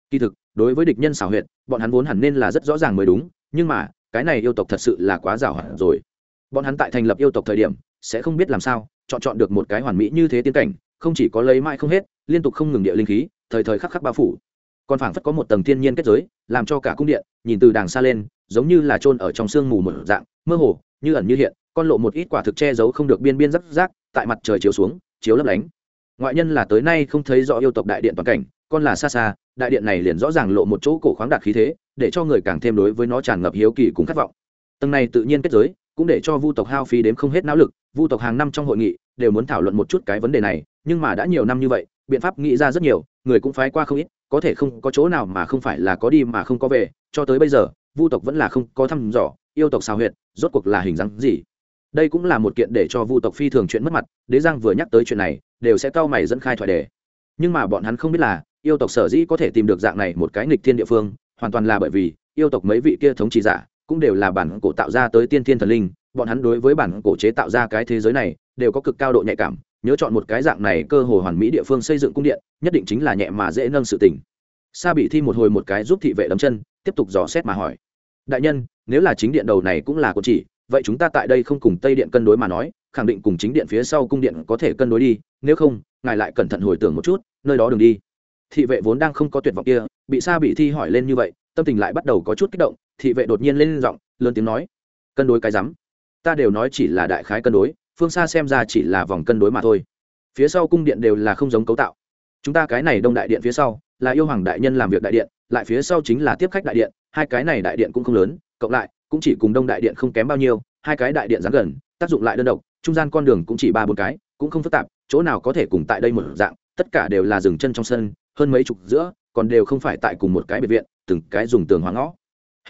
Kỳ thực, đối với địch nhân xảo huyệt, bọn hắn vốn hẳn nên là rất rõ ràng mới đúng, nhưng mà, cái này yêu tộc thật sự là quá rào hẳn rồi. Bọn hắn tại thành lập yêu tộc thời điểm, sẽ không biết làm sao, chọn chọn được một cái hoàn mỹ như thế tiến cảnh, không chỉ có lấy mãi không hết, liên tục không ngừng địa linh khí, thời thời khắc khắc bao phủ còn phảng phất có một tầng thiên nhiên kết giới, làm cho cả cung điện, nhìn từ đàng xa lên, giống như là trôn ở trong sương mù một dạng, mơ hồ, như ẩn như hiện, con lộ một ít quả thực che giấu không được biên biên rắc rác, tại mặt trời chiếu xuống, chiếu lấp lánh. Ngoại nhân là tới nay không thấy rõ yêu tộc đại điện toàn cảnh, con là xa xa, đại điện này liền rõ ràng lộ một chỗ cổ khoáng đạt khí thế, để cho người càng thêm đối với nó tràn ngập hiếu kỳ cùng khát vọng. Tầng này tự nhiên kết giới, cũng để cho vu tộc hao phí đếm không hết não lực, vu tộc hàng năm trong hội nghị, đều muốn thảo luận một chút cái vấn đề này, nhưng mà đã nhiều năm như vậy, biện pháp nghĩ ra rất nhiều, người cũng phái qua không ít có thể không có chỗ nào mà không phải là có đi mà không có về, cho tới bây giờ, vu tộc vẫn là không có thăm dò, yêu tộc xào huyệt, rốt cuộc là hình dáng gì. Đây cũng là một kiện để cho vu tộc phi thường chuyện mất mặt, đế giang vừa nhắc tới chuyện này, đều sẽ cau mày dẫn khai thoại đề. Nhưng mà bọn hắn không biết là, yêu tộc sở dĩ có thể tìm được dạng này một cái nghịch thiên địa phương, hoàn toàn là bởi vì, yêu tộc mấy vị kia thống trị giả, cũng đều là bản cổ tạo ra tới tiên thiên thần linh, bọn hắn đối với bản cổ chế tạo ra cái thế giới này, đều có cực cao độ nhạy cảm nhớ chọn một cái dạng này cơ hồ hoàn mỹ địa phương xây dựng cung điện, nhất định chính là nhẹ mà dễ nâng sự tình. Sa bị thi một hồi một cái giúp thị vệ đấm chân, tiếp tục dò xét mà hỏi. Đại nhân, nếu là chính điện đầu này cũng là cột chỉ, vậy chúng ta tại đây không cùng tây điện cân đối mà nói, khẳng định cùng chính điện phía sau cung điện có thể cân đối đi, nếu không, ngài lại cẩn thận hồi tưởng một chút, nơi đó đừng đi. Thị vệ vốn đang không có tuyệt vọng kia, bị sa bị thi hỏi lên như vậy, tâm tình lại bắt đầu có chút kích động, thị vệ đột nhiên lên giọng, lớn tiếng nói, cân đối cái rắm. Ta đều nói chỉ là đại khái cân đối phương xa xem ra chỉ là vòng cân đối mà thôi. Phía sau cung điện đều là không giống cấu tạo. Chúng ta cái này đông đại điện phía sau, là yêu hoàng đại nhân làm việc đại điện, lại phía sau chính là tiếp khách đại điện, hai cái này đại điện cũng không lớn, cộng lại, cũng chỉ cùng đông đại điện không kém bao nhiêu, hai cái đại điện dán gần, tác dụng lại đơn độc, trung gian con đường cũng chỉ ba bốn cái, cũng không phức tạp, chỗ nào có thể cùng tại đây một dạng, tất cả đều là dừng chân trong sân, hơn mấy chục giữa, còn đều không phải tại cùng một cái biệt viện, từng cái dùng tường hóa ngõ.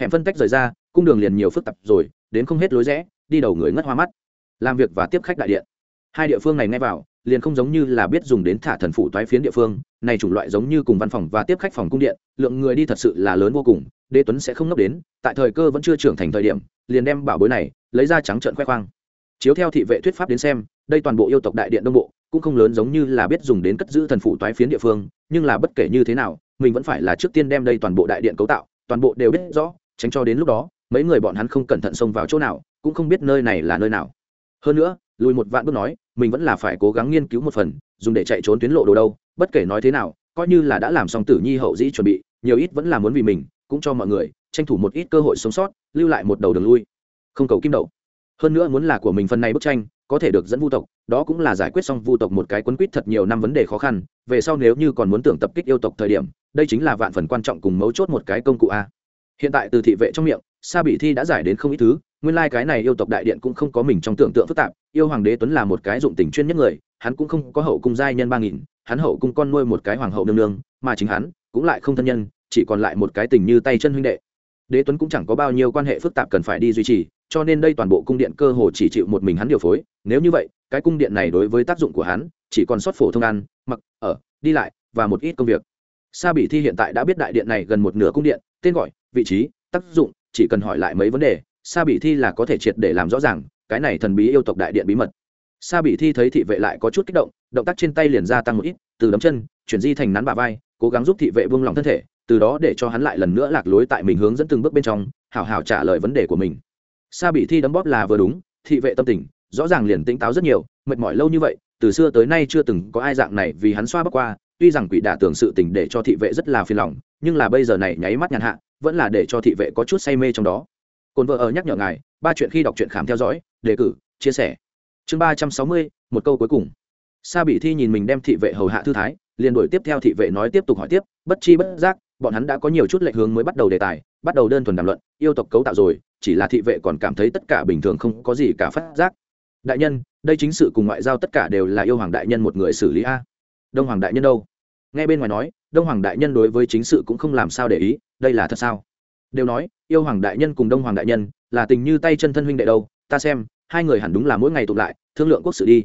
Hẻm phân tách rời ra, cung đường liền nhiều phức tạp rồi, đến không hết lối rẽ, đi đầu người ngất hoa mắt làm việc và tiếp khách đại điện. Hai địa phương này nghe vào, liền không giống như là biết dùng đến thả thần phủ toái phiến địa phương, này chủng loại giống như cùng văn phòng và tiếp khách phòng cung điện, lượng người đi thật sự là lớn vô cùng, đế tuấn sẽ không ngốc đến, tại thời cơ vẫn chưa trưởng thành thời điểm, liền đem bảo bối này lấy ra trắng trợn khoe khoang. Chiếu theo thị vệ thuyết pháp đến xem, đây toàn bộ yêu tộc đại điện đông bộ, cũng không lớn giống như là biết dùng đến cất giữ thần phủ toái phiến địa phương, nhưng là bất kể như thế nào, mình vẫn phải là trước tiên đem đây toàn bộ đại điện cấu tạo, toàn bộ đều biết rõ, tránh cho đến lúc đó, mấy người bọn hắn không cẩn thận xông vào chỗ nào, cũng không biết nơi này là nơi nào hơn nữa, lùi một vạn bước nói, mình vẫn là phải cố gắng nghiên cứu một phần, dùng để chạy trốn tuyến lộ đồ đâu, bất kể nói thế nào, coi như là đã làm xong tử nhi hậu dĩ chuẩn bị, nhiều ít vẫn là muốn vì mình, cũng cho mọi người, tranh thủ một ít cơ hội sống sót, lưu lại một đầu đường lui. Không cầu kim đậu hơn nữa muốn là của mình phần này bức tranh, có thể được dẫn vu tộc, đó cũng là giải quyết xong vu tộc một cái quấn quýt thật nhiều năm vấn đề khó khăn, về sau nếu như còn muốn tưởng tập kích yêu tộc thời điểm, đây chính là vạn phần quan trọng cùng mấu chốt một cái công cụ a. Hiện tại từ thị vệ trong miệng, sa bị thi đã giải đến không ít thứ nguyên lai、like、cái này yêu tộc đại điện cũng không có mình trong tưởng tượng phức tạp, yêu hoàng đế tuấn là một cái dụng tình chuyên nhất người, hắn cũng không có hậu cung giai nhân ba nghìn, hắn hậu cung con nuôi một cái hoàng hậu nương nương, mà chính hắn cũng lại không thân nhân, chỉ còn lại một cái tình như tay chân huynh đệ. Đế tuấn cũng chẳng có bao nhiêu quan hệ phức tạp cần phải đi duy trì, cho nên đây toàn bộ cung điện cơ hồ chỉ chịu một mình hắn điều phối, nếu như vậy, cái cung điện này đối với tác dụng của hắn chỉ còn sót phổ thông ăn, mặc, ở, đi lại và một ít công việc. Sa bị thi hiện tại đã biết đại điện này gần một nửa cung điện, tên gọi, vị trí, tác dụng, chỉ cần hỏi lại mấy vấn đề sa bị thi là có thể triệt để làm rõ ràng, cái này thần bí yêu tộc đại điện bí mật. Sa bị thi thấy thị vệ lại có chút kích động động tác trên tay liền gia tăng một ít, từ đấm chân, chuyển di thành nắn bà vai, cố gắng giúp thị vệ buông lỏng thân thể, từ đó để cho hắn lại lần nữa lạc lối tại mình hướng dẫn từng bước bên trong, hảo hảo trả lời vấn đề của mình. Sa bị thi đấm bóp là vừa đúng, thị vệ tâm tình, rõ ràng liền tỉnh táo rất nhiều, mệt mỏi lâu như vậy, từ xưa tới nay chưa từng có ai dạng này vì hắn xoa bước qua, tuy rằng quỷ đả tưởng sự tình để cho thị vệ rất là phiền lòng, nhưng là bây giờ này nháy mắt nhàn hạ, vẫn là để cho thị vệ có chút say mê trong đó cồn vợ ở nhắc nhở ngài, ba chuyện khi đọc truyện khám theo dõi, đề cử, chia sẻ. Chương ba trăm sáu mươi, một câu cuối cùng. Sa bị thi nhìn mình đem thị vệ hầu hạ thư thái, liền đổi tiếp theo thị vệ nói tiếp tục hỏi tiếp, bất chi bất giác, bọn hắn đã có nhiều chút lệch hướng mới bắt đầu đề tài, bắt đầu đơn thuần đàm luận, yêu tộc cấu tạo rồi, chỉ là thị vệ còn cảm thấy tất cả bình thường không có gì cả phát giác. Đại nhân, đây chính sự cùng ngoại giao tất cả đều là yêu hoàng đại nhân một người xử lý a. Đông hoàng đại nhân đâu? Nghe bên ngoài nói, đông hoàng đại nhân đối với chính sự cũng không làm sao để ý, đây là thật sao? Đều nói, yêu hoàng đại nhân cùng đông hoàng đại nhân, là tình như tay chân thân huynh đệ đâu, ta xem, hai người hẳn đúng là mỗi ngày tụ lại, thương lượng quốc sự đi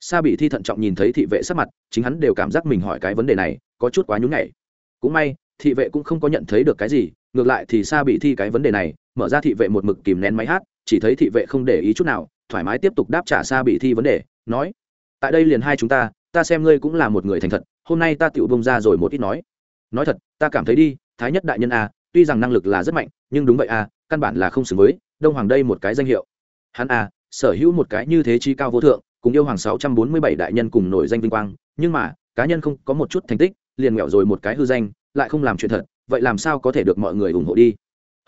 sa bị thi thận trọng nhìn thấy thị vệ sắc mặt, chính hắn đều cảm giác mình hỏi cái vấn đề này, có chút quá nhún nhảy cũng may, thị vệ cũng không có nhận thấy được cái gì, ngược lại thì sa bị thi cái vấn đề này, mở ra thị vệ một mực kìm nén máy hát, chỉ thấy thị vệ không để ý chút nào, thoải mái tiếp tục đáp trả sa bị thi vấn đề, nói, tại đây liền hai chúng ta ta xem ngươi cũng là một người thành thật, hôm nay ta tựu bông ra rồi một ít nói nói thật, ta cảm thấy đi, thái nhất đại nhân à tuy rằng năng lực là rất mạnh nhưng đúng vậy à? căn bản là không xứng với đông hoàng đây một cái danh hiệu hắn à, sở hữu một cái như thế chi cao vô thượng cùng yêu hoàng sáu trăm bốn mươi bảy đại nhân cùng nổi danh vinh quang nhưng mà cá nhân không có một chút thành tích liền nghẹo rồi một cái hư danh lại không làm chuyện thật vậy làm sao có thể được mọi người ủng hộ đi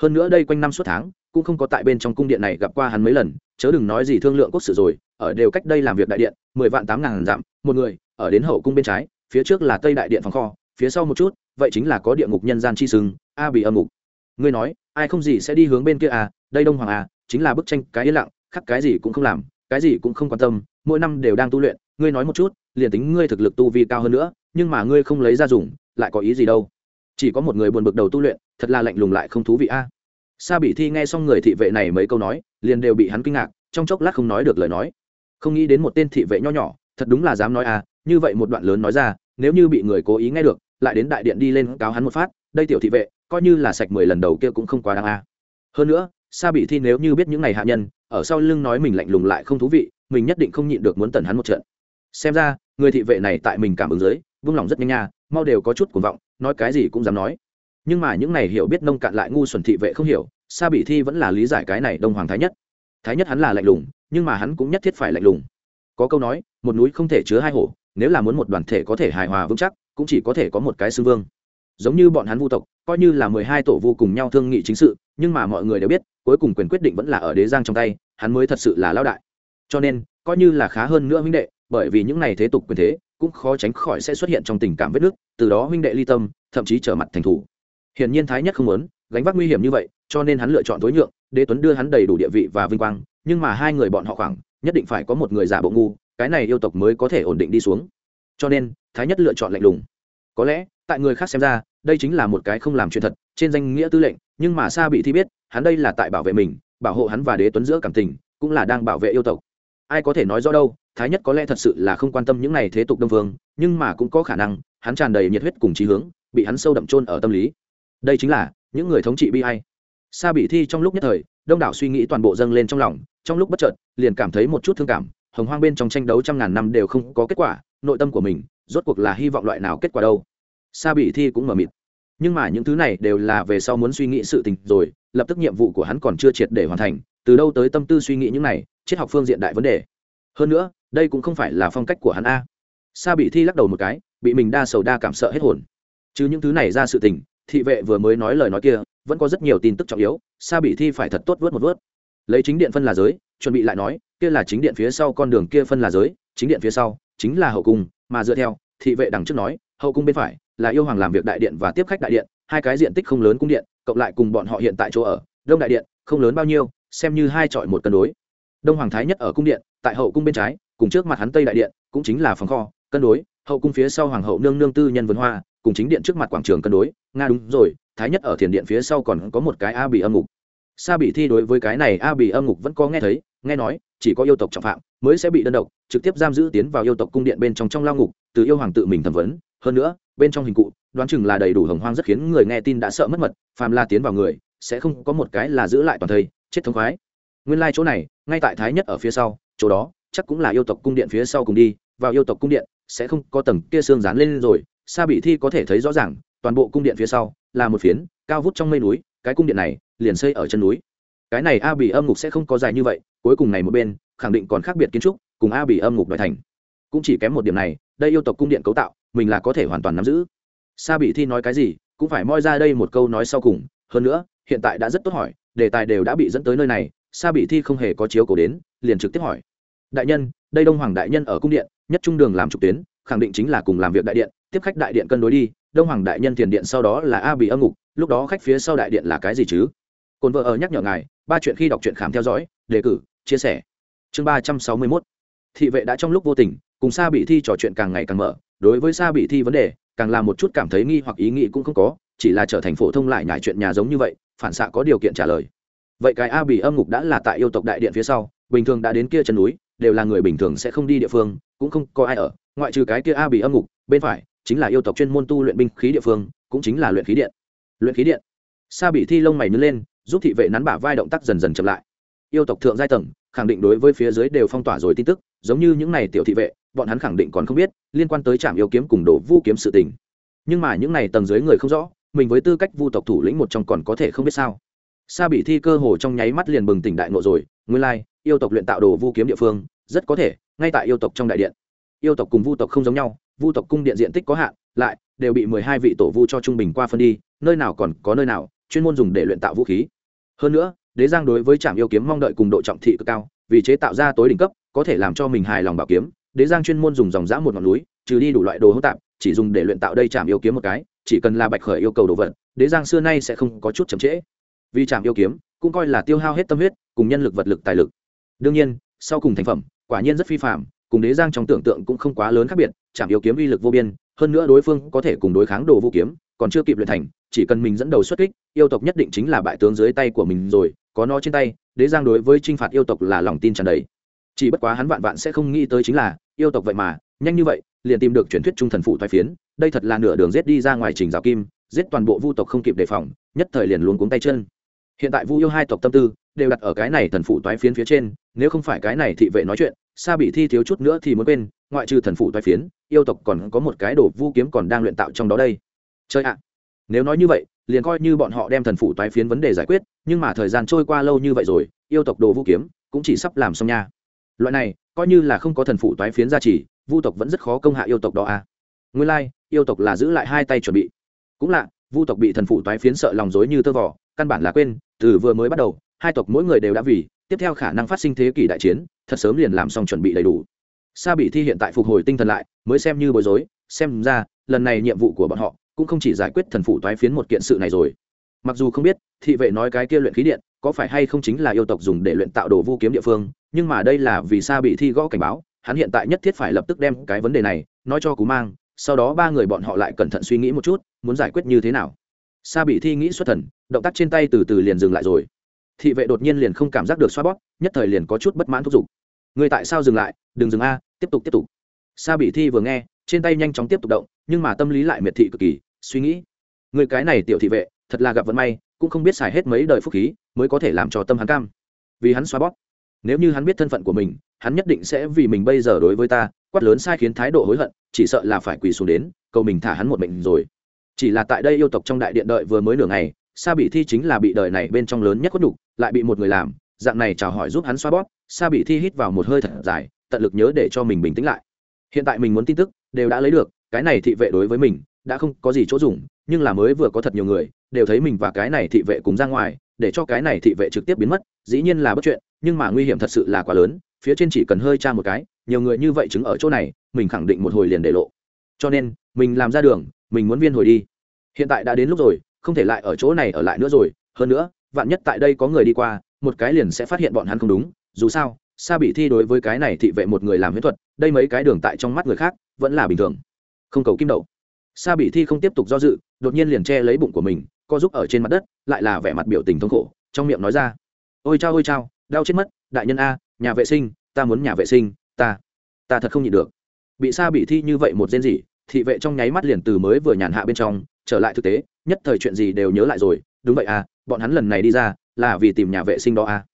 hơn nữa đây quanh năm suốt tháng cũng không có tại bên trong cung điện này gặp qua hắn mấy lần chớ đừng nói gì thương lượng quốc sự rồi ở đều cách đây làm việc đại điện mười vạn tám ngàn dặm một người ở đến hậu cung bên trái phía trước là tây đại điện phòng kho phía sau một chút vậy chính là có địa ngục nhân gian chi sừng a bị âm mục. Ngươi nói, ai không gì sẽ đi hướng bên kia à? Đây đông hoàng à chính là bức tranh cái yên lặng khắc cái gì cũng không làm, cái gì cũng không quan tâm, mỗi năm đều đang tu luyện. Ngươi nói một chút, liền tính ngươi thực lực tu vi cao hơn nữa, nhưng mà ngươi không lấy ra dùng, lại có ý gì đâu? Chỉ có một người buồn bực đầu tu luyện, thật là lạnh lùng lại không thú vị a. À. sa bị thi nghe xong người thị vệ này mấy câu nói, liền đều bị hắn kinh ngạc, trong chốc lát không nói được lời nói. Không nghĩ đến một tên thị vệ nho nhỏ, thật đúng là dám nói à như vậy một đoạn lớn nói ra, nếu như bị người cố ý nghe được, lại đến đại điện đi lên cáo hắn một phát, đây tiểu thị vệ coi như là sạch mười lần đầu kia cũng không quá đáng a. Hơn nữa, sa bị thi nếu như biết những ngày hạ nhân, ở sau lưng nói mình lạnh lùng lại không thú vị, mình nhất định không nhịn được muốn tần hắn một trận. Xem ra, người thị vệ này tại mình cảm ứng dưới, vung lòng rất nhanh nha, mau đều có chút cuồng vọng, nói cái gì cũng dám nói. Nhưng mà những này hiểu biết nông cạn lại ngu xuẩn thị vệ không hiểu, sa bị thi vẫn là lý giải cái này đông hoàng thái nhất. Thái nhất hắn là lạnh lùng, nhưng mà hắn cũng nhất thiết phải lạnh lùng. Có câu nói, một núi không thể chứa hai hổ, nếu là muốn một đoàn thể có thể hài hòa vững chắc, cũng chỉ có thể có một cái xưng vương giống như bọn hắn vu tộc, coi như là mười hai tổ vu cùng nhau thương nghị chính sự, nhưng mà mọi người đều biết, cuối cùng quyền quyết định vẫn là ở đế giang trong tay, hắn mới thật sự là lao đại. Cho nên, coi như là khá hơn nữa huynh đệ, bởi vì những này thế tục quyền thế, cũng khó tránh khỏi sẽ xuất hiện trong tình cảm vết nước, từ đó huynh đệ ly tâm, thậm chí trở mặt thành thủ. Hiển nhiên thái nhất không muốn, gánh vác nguy hiểm như vậy, cho nên hắn lựa chọn tối nhượng, đế tuấn đưa hắn đầy đủ địa vị và vinh quang, nhưng mà hai người bọn họ khoảng, nhất định phải có một người giả bộ ngu, cái này yêu tộc mới có thể ổn định đi xuống. Cho nên, thái nhất lựa chọn lạnh lùng. Có lẽ tại người khác xem ra đây chính là một cái không làm chuyện thật trên danh nghĩa tư lệnh nhưng mà sa bị thi biết hắn đây là tại bảo vệ mình bảo hộ hắn và đế tuấn giữa cảm tình cũng là đang bảo vệ yêu tộc. Ai có thể nói rõ đâu thái nhất có lẽ thật sự là không quan tâm những này thế tục đông vương, nhưng mà cũng có khả năng hắn tràn đầy nhiệt huyết cùng trí hướng bị hắn sâu đậm trôn ở tâm lý. Đây chính là những người thống trị bi hay sa bị thi trong lúc nhất thời đông đảo suy nghĩ toàn bộ dâng lên trong lòng trong lúc bất chợt liền cảm thấy một chút thương cảm hồng hoang bên trong tranh đấu trăm ngàn năm đều không có kết quả nội tâm của mình rốt cuộc là hy vọng loại nào kết quả đâu sa bị thi cũng mờ mịt. Nhưng mà những thứ này đều là về sau muốn suy nghĩ sự tình rồi, lập tức nhiệm vụ của hắn còn chưa triệt để hoàn thành, từ đâu tới tâm tư suy nghĩ những này, triết học phương diện đại vấn đề. Hơn nữa, đây cũng không phải là phong cách của hắn a. Sa bị thi lắc đầu một cái, bị mình đa sầu đa cảm sợ hết hồn. Chứ những thứ này ra sự tình, thị vệ vừa mới nói lời nói kia, vẫn có rất nhiều tin tức trọng yếu, sa bị thi phải thật tốt vớt một vớt. Lấy chính điện phân là giới, chuẩn bị lại nói, kia là chính điện phía sau con đường kia phân là giới, chính điện phía sau chính là hậu cung, mà dựa theo, thị vệ đằng trước nói, hậu cung bên phải là yêu hoàng làm việc đại điện và tiếp khách đại điện, hai cái diện tích không lớn cung điện, cộng lại cùng bọn họ hiện tại chỗ ở, đông đại điện, không lớn bao nhiêu, xem như hai chọi một cân đối. Đông hoàng thái nhất ở cung điện, tại hậu cung bên trái, cùng trước mặt hắn tây đại điện, cũng chính là phòng kho, cân đối, hậu cung phía sau hoàng hậu nương nương tư nhân vườn hoa, cùng chính điện trước mặt quảng trường cân đối, nga đúng rồi, thái nhất ở thiền điện phía sau còn có một cái a bị âm ngục. Sa bị thi đối với cái này a bị âm ngục vẫn có nghe thấy, nghe nói, chỉ có yêu tộc trọng phạm mới sẽ bị đơn độc, trực tiếp giam giữ tiến vào yêu tộc cung điện bên trong trong lao ngục, từ yêu hoàng tự mình thẩm vấn hơn nữa, bên trong hình cụ, đoán chừng là đầy đủ hồng hoang rất khiến người nghe tin đã sợ mất mật, phàm la tiến vào người, sẽ không có một cái là giữ lại toàn thây, chết thống khoái. Nguyên lai、like、chỗ này, ngay tại thái nhất ở phía sau, chỗ đó, chắc cũng là yêu tộc cung điện phía sau cùng đi, vào yêu tộc cung điện, sẽ không có tầng kia xương dán lên rồi xa bị thi có thể thấy rõ ràng, toàn bộ cung điện phía sau, là một phiến, cao vút trong mây núi, cái cung điện này, liền xây ở chân núi. Cái này a bị âm ngục sẽ không có dài như vậy, cuối cùng này một bên, khẳng định còn khác biệt kiến trúc, cùng a bị âm ngục đoại thành. Cũng chỉ kém một điểm này, đây yêu tộc cung điện cấu tạo mình là có thể hoàn toàn nắm giữ. Sa bị thi nói cái gì, cũng phải moi ra đây một câu nói sau cùng, hơn nữa, hiện tại đã rất tốt hỏi, đề tài đều đã bị dẫn tới nơi này, sa bị thi không hề có chiếu cổ đến, liền trực tiếp hỏi. Đại nhân, đây đông hoàng đại nhân ở cung điện, nhất trung đường làm trục tuyến, khẳng định chính là cùng làm việc đại điện, tiếp khách đại điện cân đối đi, đông hoàng đại nhân tiền điện sau đó là a bị âm ngục, lúc đó khách phía sau đại điện là cái gì chứ? Cồn vợ ở nhắc nhở ngài, ba chuyện khi đọc truyện khám theo dõi, đề cử, chia sẻ. Chương ba trăm sáu mươi mốt. Thị vệ đã trong lúc vô tình, cùng sa bị thi trò chuyện càng ngày càng mở đối với sa bị thi vấn đề, càng làm một chút cảm thấy nghi hoặc ý nghĩ cũng không có, chỉ là trở thành phổ thông lại nhải chuyện nhà giống như vậy, phản xạ có điều kiện trả lời. Vậy cái a bị âm ngục đã là tại yêu tộc đại điện phía sau, bình thường đã đến kia chân núi, đều là người bình thường sẽ không đi địa phương, cũng không có ai ở, ngoại trừ cái kia a bị âm ngục, bên phải chính là yêu tộc chuyên môn tu luyện binh khí địa phương, cũng chính là luyện khí điện. Luyện khí điện. Sa bị thi lông mày nhớ lên, giúp thị vệ nắn bả vai động tác dần dần chậm lại. Yêu tộc thượng giai tầng khẳng định đối với phía dưới đều phong tỏa rồi tin tức, giống như những này tiểu thị vệ, bọn hắn khẳng định còn không biết, liên quan tới trạm yêu kiếm cùng đồ vu kiếm sự tình. Nhưng mà những này tầng dưới người không rõ, mình với tư cách vu tộc thủ lĩnh một trong còn có thể không biết sao. Sa bị thi cơ hồ trong nháy mắt liền bừng tỉnh đại ngộ rồi, nguyên lai, yêu tộc luyện tạo đồ vu kiếm địa phương, rất có thể, ngay tại yêu tộc trong đại điện. Yêu tộc cùng vu tộc không giống nhau, vu tộc cung điện diện tích có hạn, lại đều bị mười hai vị tổ vu cho trung bình qua phân đi, nơi nào còn có nơi nào, chuyên môn dùng để luyện tạo vũ khí. Hơn nữa đế giang đối với trạm yêu kiếm mong đợi cùng độ trọng thị cực cao, vì chế tạo ra tối đỉnh cấp, có thể làm cho mình hài lòng bảo kiếm, đế giang chuyên môn dùng dòng dã một ngọn núi, trừ đi đủ loại đồ hỗn tạp, chỉ dùng để luyện tạo đây trạm yêu kiếm một cái, chỉ cần là bạch khởi yêu cầu đồ vật, đế giang xưa nay sẽ không có chút chậm trễ. Vì trạm yêu kiếm, cũng coi là tiêu hao hết tâm huyết, cùng nhân lực vật lực tài lực. Đương nhiên, sau cùng thành phẩm, quả nhiên rất phi phạm cùng đế giang trong tưởng tượng cũng không quá lớn khác biệt trạm yêu kiếm uy lực vô biên, hơn nữa đối phương có thể cùng đối kháng đồ vũ kiếm, còn chưa kịp luyện thành chỉ cần mình dẫn đầu xuất kích, yêu tộc nhất định chính là bại tướng dưới tay của mình rồi, có nó trên tay, đế giang đối với t r i n h phạt yêu tộc là lòng tin tràn đầy. Chỉ bất quá hắn vạn vạn sẽ không nghĩ tới chính là, yêu tộc vậy mà, nhanh như vậy, liền tìm được truyền thuyết trung thần phụ thoái phiến, đây thật là nửa đường rết đi ra ngoài trình rào kim, giết toàn bộ vu tộc không kịp đề phòng, nhất thời liền luôn cuống tay chân. Hiện tại vu yêu hai tộc tâm tư, đều đặt ở cái này thần phụ toái phiến phía trên, nếu không phải cái này thị vệ nói chuyện, sa bị thi thiếu chút nữa thì muốn quên, ngoại trừ thần phụ toái phiến, yêu tộc còn có một cái đồ vu kiếm còn đang luyện tạo trong đó đây. Chơi ạ nếu nói như vậy liền coi như bọn họ đem thần phủ toái phiến vấn đề giải quyết nhưng mà thời gian trôi qua lâu như vậy rồi yêu tộc đồ vũ kiếm cũng chỉ sắp làm xong nha. Loại này coi như là không có thần phủ toái phiến gia trì vu tộc vẫn rất khó công hạ yêu tộc đó à. Nguyên lai、like, yêu tộc là giữ lại hai tay chuẩn bị. Cũng lạ vu tộc bị thần phủ toái phiến sợ lòng dối như tơ vỏ căn bản là quên từ vừa mới bắt đầu hai tộc mỗi người đều đã vì tiếp theo khả năng phát sinh thế kỷ đại chiến thật sớm liền làm xong chuẩn bị đầy đủ. Sa bị thi hiện tại phục hồi tinh thần lại mới xem như bối rối xem ra lần này nhiệm vụ của bọn họ cũng không chỉ giải quyết thần phụ toái phiến một kiện sự này rồi. Mặc dù không biết, thị vệ nói cái kia luyện khí điện, có phải hay không chính là yêu tộc dùng để luyện tạo đồ vu kiếm địa phương, nhưng mà đây là vì sao bị thi gõ cảnh báo, hắn hiện tại nhất thiết phải lập tức đem cái vấn đề này nói cho cú mang, sau đó ba người bọn họ lại cẩn thận suy nghĩ một chút, muốn giải quyết như thế nào. Sa bị thi nghĩ xuất thần, động tác trên tay từ từ liền dừng lại rồi. Thị vệ đột nhiên liền không cảm giác được xoa bóp, nhất thời liền có chút bất mãn thúc giục. Người tại sao dừng lại? Đừng dừng a, tiếp tục tiếp tục. Sa bị thi vừa nghe, trên tay nhanh chóng tiếp tục động, nhưng mà tâm lý lại miệt thị cực kỳ suy nghĩ. Người cái này tiểu thị vệ, thật là gặp vận may, cũng không biết xài hết mấy đời phúc khí mới có thể làm cho tâm hắn cam. Vì hắn xoa bóp. Nếu như hắn biết thân phận của mình, hắn nhất định sẽ vì mình bây giờ đối với ta, quát lớn sai khiến thái độ hối hận, chỉ sợ là phải quỳ xuống đến, cầu mình thả hắn một mệnh rồi. Chỉ là tại đây yêu tộc trong đại điện đợi vừa mới nửa ngày, sa bị thi chính là bị đời này bên trong lớn nhất khuất đục lại bị một người làm, dạng này chào hỏi giúp hắn xoa bóp, sa bị thi hít vào một hơi thật dài, tận lực nhớ để cho mình bình tĩnh lại. Hiện tại mình muốn tin tức, đều đã lấy được, cái này thị vệ đối với mình đã không có gì chỗ dùng, nhưng là mới vừa có thật nhiều người, đều thấy mình và cái này thị vệ cùng ra ngoài, để cho cái này thị vệ trực tiếp biến mất, dĩ nhiên là bất chuyện, nhưng mà nguy hiểm thật sự là quá lớn, phía trên chỉ cần hơi tra một cái, nhiều người như vậy chứng ở chỗ này, mình khẳng định một hồi liền để lộ. Cho nên, mình làm ra đường, mình muốn viên hồi đi. Hiện tại đã đến lúc rồi, không thể lại ở chỗ này ở lại nữa rồi, hơn nữa, vạn nhất tại đây có người đi qua, một cái liền sẽ phát hiện bọn hắn không đúng, dù sao, sa bị thi đối với cái này thị vệ một người làm huyễn thuật, đây mấy cái đường tại trong mắt người khác, vẫn là bình thường. Không cầu kim đậu sa bị thi không tiếp tục do dự, đột nhiên liền che lấy bụng của mình, co giúp ở trên mặt đất, lại là vẻ mặt biểu tình thống khổ, trong miệng nói ra, ôi chao ôi chao, đau chết mất, đại nhân a, nhà vệ sinh, ta muốn nhà vệ sinh, ta ta thật không nhịn được. Bị sa bị thi như vậy một rên gì thị vệ trong nháy mắt liền từ mới vừa nhàn hạ bên trong, trở lại thực tế, nhất thời chuyện gì đều nhớ lại rồi, đúng vậy à bọn hắn lần này đi ra, là vì tìm nhà vệ sinh đó à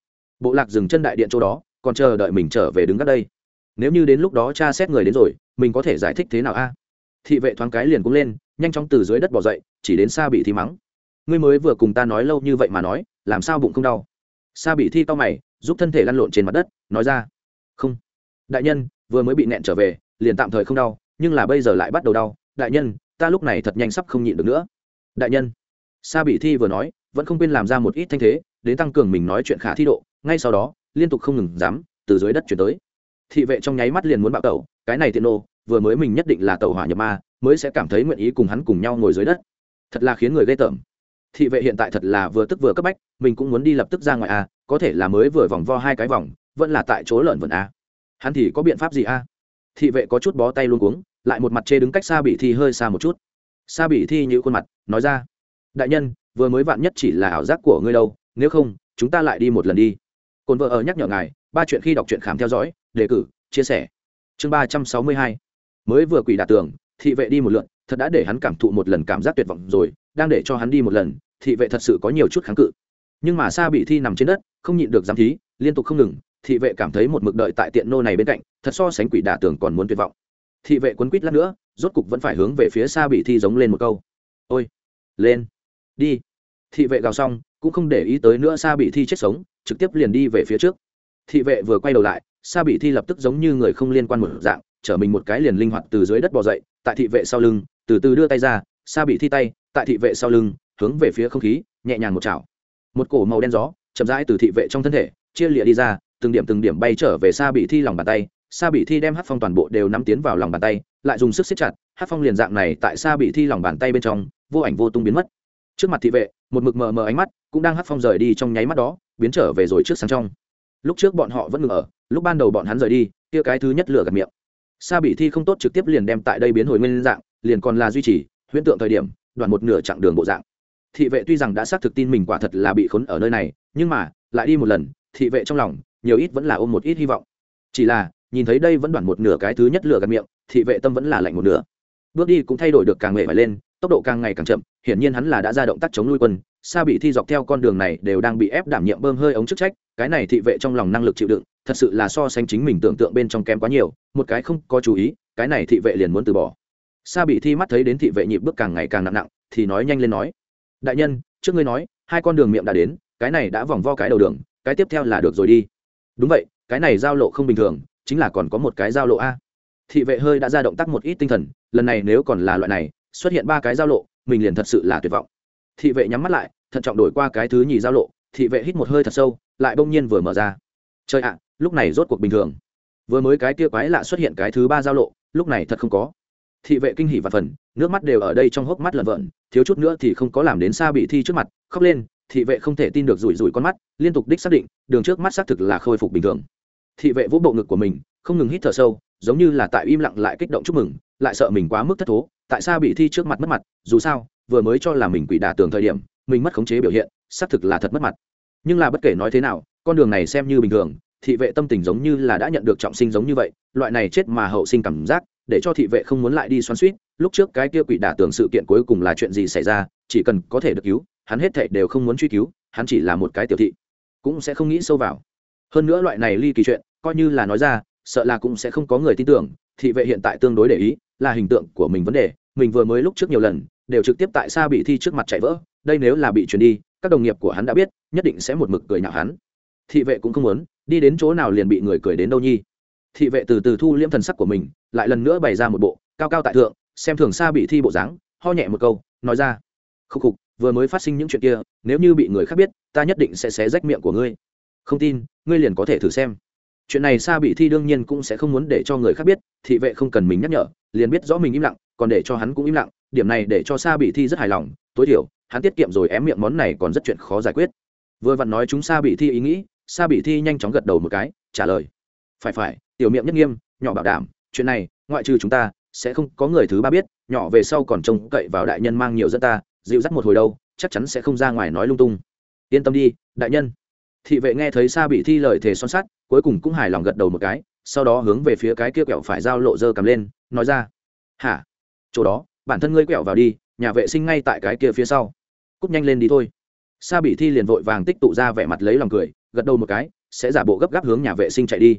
bộ lạc dừng chân đại điện chỗ đó, còn chờ đợi mình trở về đứng gác đây. Nếu như đến lúc đó cha xét người đến rồi, mình có thể giải thích thế nào a? Thị vệ thoáng cái liền cũng lên, nhanh chóng từ dưới đất bỏ dậy, chỉ đến xa bị thi mắng. Ngươi mới vừa cùng ta nói lâu như vậy mà nói, làm sao bụng không đau? Xa bị thi to mày, giúp thân thể lăn lộn trên mặt đất, nói ra. Không. Đại nhân, vừa mới bị nẹn trở về, liền tạm thời không đau, nhưng là bây giờ lại bắt đầu đau. Đại nhân, ta lúc này thật nhanh sắp không nhịn được nữa. Đại nhân. Sa bị thi vừa nói, vẫn không quên làm ra một ít thanh thế, đến tăng cường mình nói chuyện khả thi độ. Ngay sau đó, liên tục không ngừng dám, từ dưới đất chuyển tới. Thị vệ trong nháy mắt liền muốn bạo tẩu, cái này tiện nô vừa mới mình nhất định là tàu hỏa nhập ma mới sẽ cảm thấy nguyện ý cùng hắn cùng nhau ngồi dưới đất. Thật là khiến người ghê tởm. Thị vệ hiện tại thật là vừa tức vừa cấp bách mình cũng muốn đi lập tức ra ngoài a à, có thể là mới vừa vòng vo hai cái vòng vẫn là tại chỗ lợn vẩn a. À. hắn thì có biện pháp gì a? À? thị vệ có chút bó tay luôn cuống lại một mặt chê đứng cách xa bị thi hơi xa một chút. Xa bị thi như khuôn mặt nói ra đại nhân vừa mới vạn nhất chỉ là ảo giác của ngươi đâu nếu không chúng ta lại đi một lần đi. Cồn vợ ở nhắc nhở ngài ba chuyện khi đọc truyện khám theo dõi đề cử chia sẻ. Chương ba trăm sáu mươi hai mới vừa quỷ đạt tường, thị vệ đi một lượn, thật đã để hắn cảm thụ một lần cảm giác tuyệt vọng rồi, đang để cho hắn đi một lần, thị vệ thật sự có nhiều chút kháng cự. Nhưng mà sa bị thi nằm trên đất, không nhịn được giám thí, liên tục không ngừng, thị vệ cảm thấy một mực đợi tại tiện nô này bên cạnh, thật so sánh quỷ đả tường còn muốn tuyệt vọng. Thị vệ quấn quýt lát nữa, rốt cục vẫn phải hướng về phía xa bị thi giống lên một câu. Ôi, lên, đi. Thị vệ gào xong, cũng không để ý tới nữa xa bị thi chết sống, trực tiếp liền đi về phía trước. Thị vệ vừa quay đầu lại xa bị thi lập tức giống như người không liên quan một dạng chở mình một cái liền linh hoạt từ dưới đất bò dậy, tại thị vệ sau lưng, từ từ đưa tay ra xa bị thi tay, tại thị vệ sau lưng, hướng về phía không khí, nhẹ nhàng một chảo. Một cổ màu đen gió, chậm rãi từ thị vệ trong thân thể, chia lịa đi ra, từng điểm từng điểm bay trở về xa bị thi lòng bàn tay. Xa bị thi đem hát phong toàn bộ đều nắm tiến vào lòng bàn tay, lại dùng sức siết chặt, hát phong liền dạng này tại xa bị thi lòng bàn tay bên trong, vô ảnh vô tung biến mất. Trước mặt thị vệ, một mực mờ mờ ánh mắt, cũng đang hát phong rời đi trong nháy mắt đó, biến trở về rồi trước sáng trong. Lúc trước bọn họ vẫn ngừng ở, lúc ban đầu bọn hắn rời đi, kia cái thứ nhất lửa gạt miệng sa bị thi không tốt trực tiếp liền đem tại đây biến hồi nguyên dạng, liền còn là duy trì, huyễn tượng thời điểm, đoạn một nửa chặng đường bộ dạng. Thị vệ tuy rằng đã xác thực tin mình quả thật là bị khốn ở nơi này, nhưng mà, lại đi một lần, thị vệ trong lòng, nhiều ít vẫn là ôm một ít hy vọng. Chỉ là, nhìn thấy đây vẫn đoạn một nửa cái thứ nhất lửa gần miệng, thị vệ tâm vẫn là lạnh một nửa. Bước đi cũng thay đổi được càng mệ phải lên, tốc độ càng ngày càng chậm, hiển nhiên hắn là đã ra động tác chống nuôi quân. Sa bị thi dọc theo con đường này đều đang bị ép đảm nhiệm bơm hơi ống chức trách cái này thị vệ trong lòng năng lực chịu đựng, thật sự là so sánh chính mình tưởng tượng bên trong kém quá nhiều, một cái không có chú ý, cái này thị vệ liền muốn từ bỏ. Sa bị thi mắt thấy đến thị vệ nhịp bước càng ngày càng nặng nặng, thì nói nhanh lên nói, đại nhân, trước ngươi nói, hai con đường miệng đã đến, cái này đã vòng vo cái đầu đường, cái tiếp theo là được rồi đi. Đúng vậy, cái này giao lộ không bình thường, chính là còn có một cái giao lộ a. Thị vệ hơi đã ra động tác một ít tinh thần, lần này nếu còn là loại này, xuất hiện ba cái giao lộ, mình liền thật sự là tuyệt vọng. Thị vệ nhắm mắt lại, thận trọng đổi qua cái thứ nhì giao lộ thị vệ hít một hơi thật sâu, lại bỗng nhiên vừa mở ra. Chơi ạ, lúc này rốt cuộc bình thường. Vừa mới cái kia quái lạ xuất hiện cái thứ ba giao lộ, lúc này thật không có. Thị vệ kinh hỉ và phần, nước mắt đều ở đây trong hốc mắt lợn vợn, thiếu chút nữa thì không có làm đến xa bị thi trước mặt, khóc lên, thị vệ không thể tin được rủi rủi con mắt, liên tục đích xác định, đường trước mắt xác thực là khôi phục bình thường. Thị vệ vỗ bộ ngực của mình, không ngừng hít thở sâu, giống như là tại im lặng lại kích động chúc mừng, lại sợ mình quá mức thất thố, tại sao bị thi trước mặt mất mặt, dù sao, vừa mới cho là mình quỷ đả tường thời điểm mình mất khống chế biểu hiện, xác thực là thật mất mặt. Nhưng là bất kể nói thế nào, con đường này xem như bình thường, thị vệ tâm tình giống như là đã nhận được trọng sinh giống như vậy, loại này chết mà hậu sinh cảm giác, để cho thị vệ không muốn lại đi xoắn suýt lúc trước cái kia quỷ đả tưởng sự kiện cuối cùng là chuyện gì xảy ra, chỉ cần có thể được cứu, hắn hết thệ đều không muốn truy cứu, hắn chỉ là một cái tiểu thị, cũng sẽ không nghĩ sâu vào. Hơn nữa loại này ly kỳ chuyện, coi như là nói ra, sợ là cũng sẽ không có người tin tưởng, thị vệ hiện tại tương đối để ý, là hình tượng của mình vấn đề, mình vừa mới lúc trước nhiều lần, đều trực tiếp tại sao bị thi trước mặt chạy vỡ đây nếu là bị truyền đi, các đồng nghiệp của hắn đã biết, nhất định sẽ một mực cười nhạo hắn. Thị vệ cũng không muốn, đi đến chỗ nào liền bị người cười đến đâu nhi. Thị vệ từ từ thu liễm thần sắc của mình, lại lần nữa bày ra một bộ, cao cao tại thượng, xem thường xa bị thi bộ dáng, ho nhẹ một câu, nói ra. Khúc khục, vừa mới phát sinh những chuyện kia, nếu như bị người khác biết, ta nhất định sẽ xé rách miệng của ngươi. Không tin, ngươi liền có thể thử xem. Chuyện này xa bị thi đương nhiên cũng sẽ không muốn để cho người khác biết, thị vệ không cần mình nhắc nhở, liền biết rõ mình im lặng, còn để cho hắn cũng im lặng, điểm này để cho xa bị thi rất hài lòng. Tối thiểu hắn tiết kiệm rồi ém miệng món này còn rất chuyện khó giải quyết. Vừa vặn nói chúng sa bị thi ý nghĩ, Sa bị thi nhanh chóng gật đầu một cái, trả lời. Phải phải, tiểu miệng nhất nghiêm, nhỏ bảo đảm, chuyện này, ngoại trừ chúng ta, sẽ không có người thứ ba biết, nhỏ về sau còn trông cậy vào đại nhân mang nhiều dẫn ta, dịu dắt một hồi đâu, chắc chắn sẽ không ra ngoài nói lung tung. Yên tâm đi, đại nhân. Thị vệ nghe thấy sa bị thi lời thề son sắt, cuối cùng cũng hài lòng gật đầu một cái, sau đó hướng về phía cái kia quẹo phải giao lộ dơ cầm lên, nói ra. Hả? Chỗ đó, bản thân ngươi quẹo vào đi nhà vệ sinh ngay tại cái kia phía sau. Cúp nhanh lên đi thôi. Sa bị thi liền vội vàng tích tụ ra vẻ mặt lấy lòng cười, gật đầu một cái, sẽ giả bộ gấp gáp hướng nhà vệ sinh chạy đi.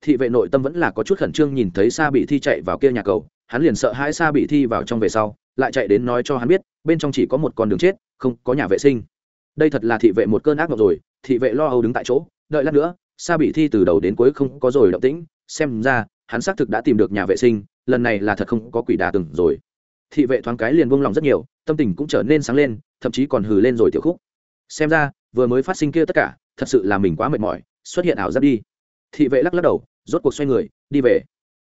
Thị vệ nội tâm vẫn là có chút khẩn trương nhìn thấy sa bị thi chạy vào kia nhà cầu, hắn liền sợ hãi sa bị thi vào trong về sau, lại chạy đến nói cho hắn biết, bên trong chỉ có một con đường chết, không có nhà vệ sinh. Đây thật là thị vệ một cơn ác mộng rồi, thị vệ lo âu đứng tại chỗ, đợi lát nữa, sa bị thi từ đầu đến cuối không có rồi động tĩnh, xem ra, hắn xác thực đã tìm được nhà vệ sinh, lần này là thật không có quỷ đà từng rồi thị vệ thoáng cái liền buông lòng rất nhiều, tâm tình cũng trở nên sáng lên, thậm chí còn hừ lên rồi tiểu khúc. Xem ra, vừa mới phát sinh kia tất cả, thật sự là mình quá mệt mỏi, xuất hiện ảo giác đi. Thị vệ lắc lắc đầu, rốt cuộc xoay người, đi về.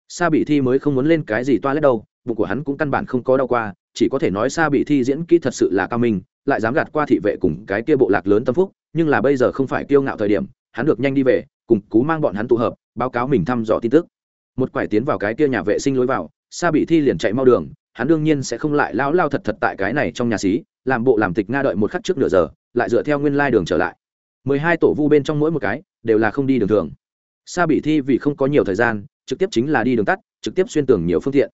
Sa bị thi mới không muốn lên cái gì toa lết đâu, bụng của hắn cũng căn bản không có đau qua, chỉ có thể nói sa bị thi diễn kỹ thật sự là cao minh, lại dám gạt qua thị vệ cùng cái kia bộ lạc lớn tâm phúc, nhưng là bây giờ không phải kiêu ngạo thời điểm, hắn được nhanh đi về, cùng cú mang bọn hắn tụ hợp, báo cáo mình thăm dò tin tức. Một quải tiến vào cái kia nhà vệ sinh lối vào, sa bị thi liền chạy mau đường hắn đương nhiên sẽ không lại lao lao thật thật tại cái này trong nhà xí, làm bộ làm tịch nga đợi một khắc trước nửa giờ, lại dựa theo nguyên lai đường trở lại. Mười hai tổ vu bên trong mỗi một cái, đều là không đi đường thường. Sa bị thi vì không có nhiều thời gian, trực tiếp chính là đi đường tắt, trực tiếp xuyên tường nhiều phương tiện.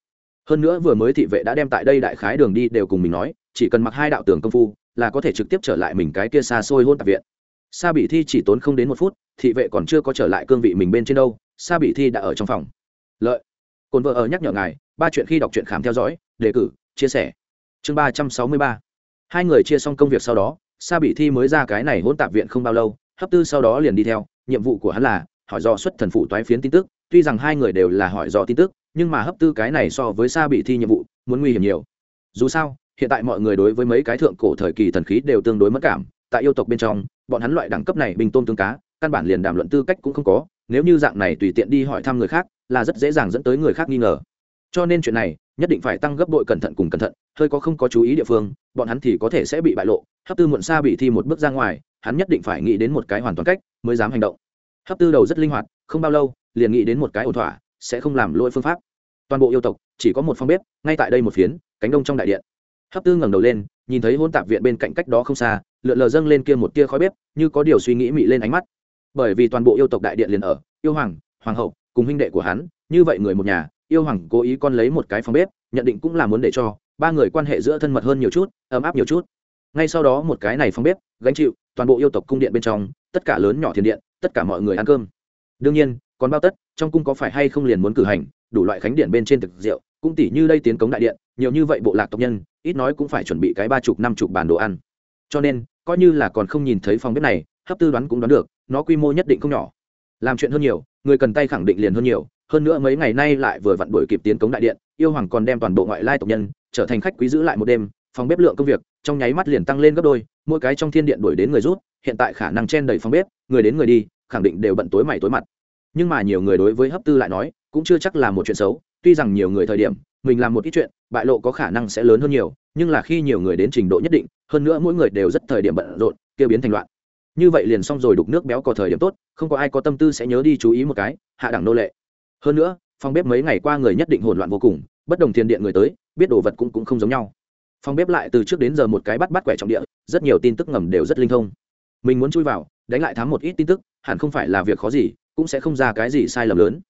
Hơn nữa vừa mới thị vệ đã đem tại đây đại khái đường đi đều cùng mình nói, chỉ cần mặc hai đạo tường công phu, là có thể trực tiếp trở lại mình cái kia xa xôi hôn tạp viện. Sa bị thi chỉ tốn không đến một phút, thị vệ còn chưa có trở lại cương vị mình bên trên đâu, sa bị thi đã ở trong phòng. Lợi, cồn vợ ở nhắc nhở ngài ba chuyện khi đọc truyện khám theo dõi, đề cử, chia sẻ. Chương ba trăm sáu mươi ba. Hai người chia xong công việc sau đó, sa bị thi mới ra cái này hôn tạp viện không bao lâu, hấp tư sau đó liền đi theo. Nhiệm vụ của hắn là hỏi do xuất thần phụ toái phiến tin tức. Tuy rằng hai người đều là hỏi do tin tức, nhưng mà hấp tư cái này so với sa bị thi nhiệm vụ, muốn nguy hiểm nhiều. Dù sao, hiện tại mọi người đối với mấy cái thượng cổ thời kỳ thần khí đều tương đối mất cảm. Tại yêu tộc bên trong, bọn hắn loại đẳng cấp này bình tôn tương cá, căn bản liền đàm luận tư cách cũng không có. Nếu như dạng này tùy tiện đi hỏi thăm người khác, là rất dễ dàng dẫn tới người khác nghi ngờ cho nên chuyện này nhất định phải tăng gấp đội cẩn thận cùng cẩn thận, hơi có không có chú ý địa phương, bọn hắn thì có thể sẽ bị bại lộ. Hấp tư muộn xa bị thi một bước ra ngoài, hắn nhất định phải nghĩ đến một cái hoàn toàn cách mới dám hành động. Hấp tư đầu rất linh hoạt, không bao lâu, liền nghĩ đến một cái ổn thỏa, sẽ không làm lỗi phương pháp. Toàn bộ yêu tộc, chỉ có một phòng bếp, ngay tại đây một phiến, cánh đông trong đại điện. Hấp tư ngẩng đầu lên, nhìn thấy hôn tạp viện bên cạnh cách đó không xa, lượn lờ dâng lên kia một tia khói bếp, như có điều suy nghĩ mị lên ánh mắt. Bởi vì toàn bộ yêu tộc đại điện liền ở, yêu hoàng hoàng hậu, cùng huynh đệ của hắn, như vậy người một nhà yêu hoàng cố ý con lấy một cái phòng bếp, nhận định cũng là muốn để cho ba người quan hệ giữa thân mật hơn nhiều chút, ấm áp nhiều chút. Ngay sau đó một cái này phòng bếp, gánh chịu toàn bộ yêu tộc cung điện bên trong, tất cả lớn nhỏ thiền điện, tất cả mọi người ăn cơm. Đương nhiên, còn bao tất, trong cung có phải hay không liền muốn cử hành, đủ loại khánh điện bên trên thực rượu, cũng tỷ như đây tiến cống đại điện, nhiều như vậy bộ lạc tộc nhân, ít nói cũng phải chuẩn bị cái ba chục, năm chục bàn đồ ăn. Cho nên, coi như là còn không nhìn thấy phòng bếp này, hấp tư đoán cũng đoán được, nó quy mô nhất định không nhỏ. Làm chuyện hơn nhiều, người cần tay khẳng định liền hơn nhiều hơn nữa mấy ngày nay lại vừa vặn đuổi kịp tiến cống đại điện, yêu hoàng còn đem toàn bộ ngoại lai tộc nhân trở thành khách quý giữ lại một đêm, phòng bếp lượng công việc, trong nháy mắt liền tăng lên gấp đôi, mỗi cái trong thiên điện đuổi đến người rút, hiện tại khả năng chen đầy phòng bếp, người đến người đi, khẳng định đều bận tối mày tối mặt. Nhưng mà nhiều người đối với hấp tư lại nói, cũng chưa chắc là một chuyện xấu, tuy rằng nhiều người thời điểm, mình làm một ít chuyện, bại lộ có khả năng sẽ lớn hơn nhiều, nhưng là khi nhiều người đến trình độ nhất định, hơn nữa mỗi người đều rất thời điểm bận rộn, kêu biến thành loạn. Như vậy liền xong rồi đục nước béo có thời điểm tốt, không có ai có tâm tư sẽ nhớ đi chú ý một cái, hạ đẳng nô lệ hơn nữa, phòng bếp mấy ngày qua người nhất định hỗn loạn vô cùng, bất đồng thiền điện người tới, biết đồ vật cũng cũng không giống nhau. Phòng bếp lại từ trước đến giờ một cái bắt bắt quẻ trọng địa, rất nhiều tin tức ngầm đều rất linh thông. Mình muốn chui vào, đánh lại thám một ít tin tức, hẳn không phải là việc khó gì, cũng sẽ không ra cái gì sai lầm lớn.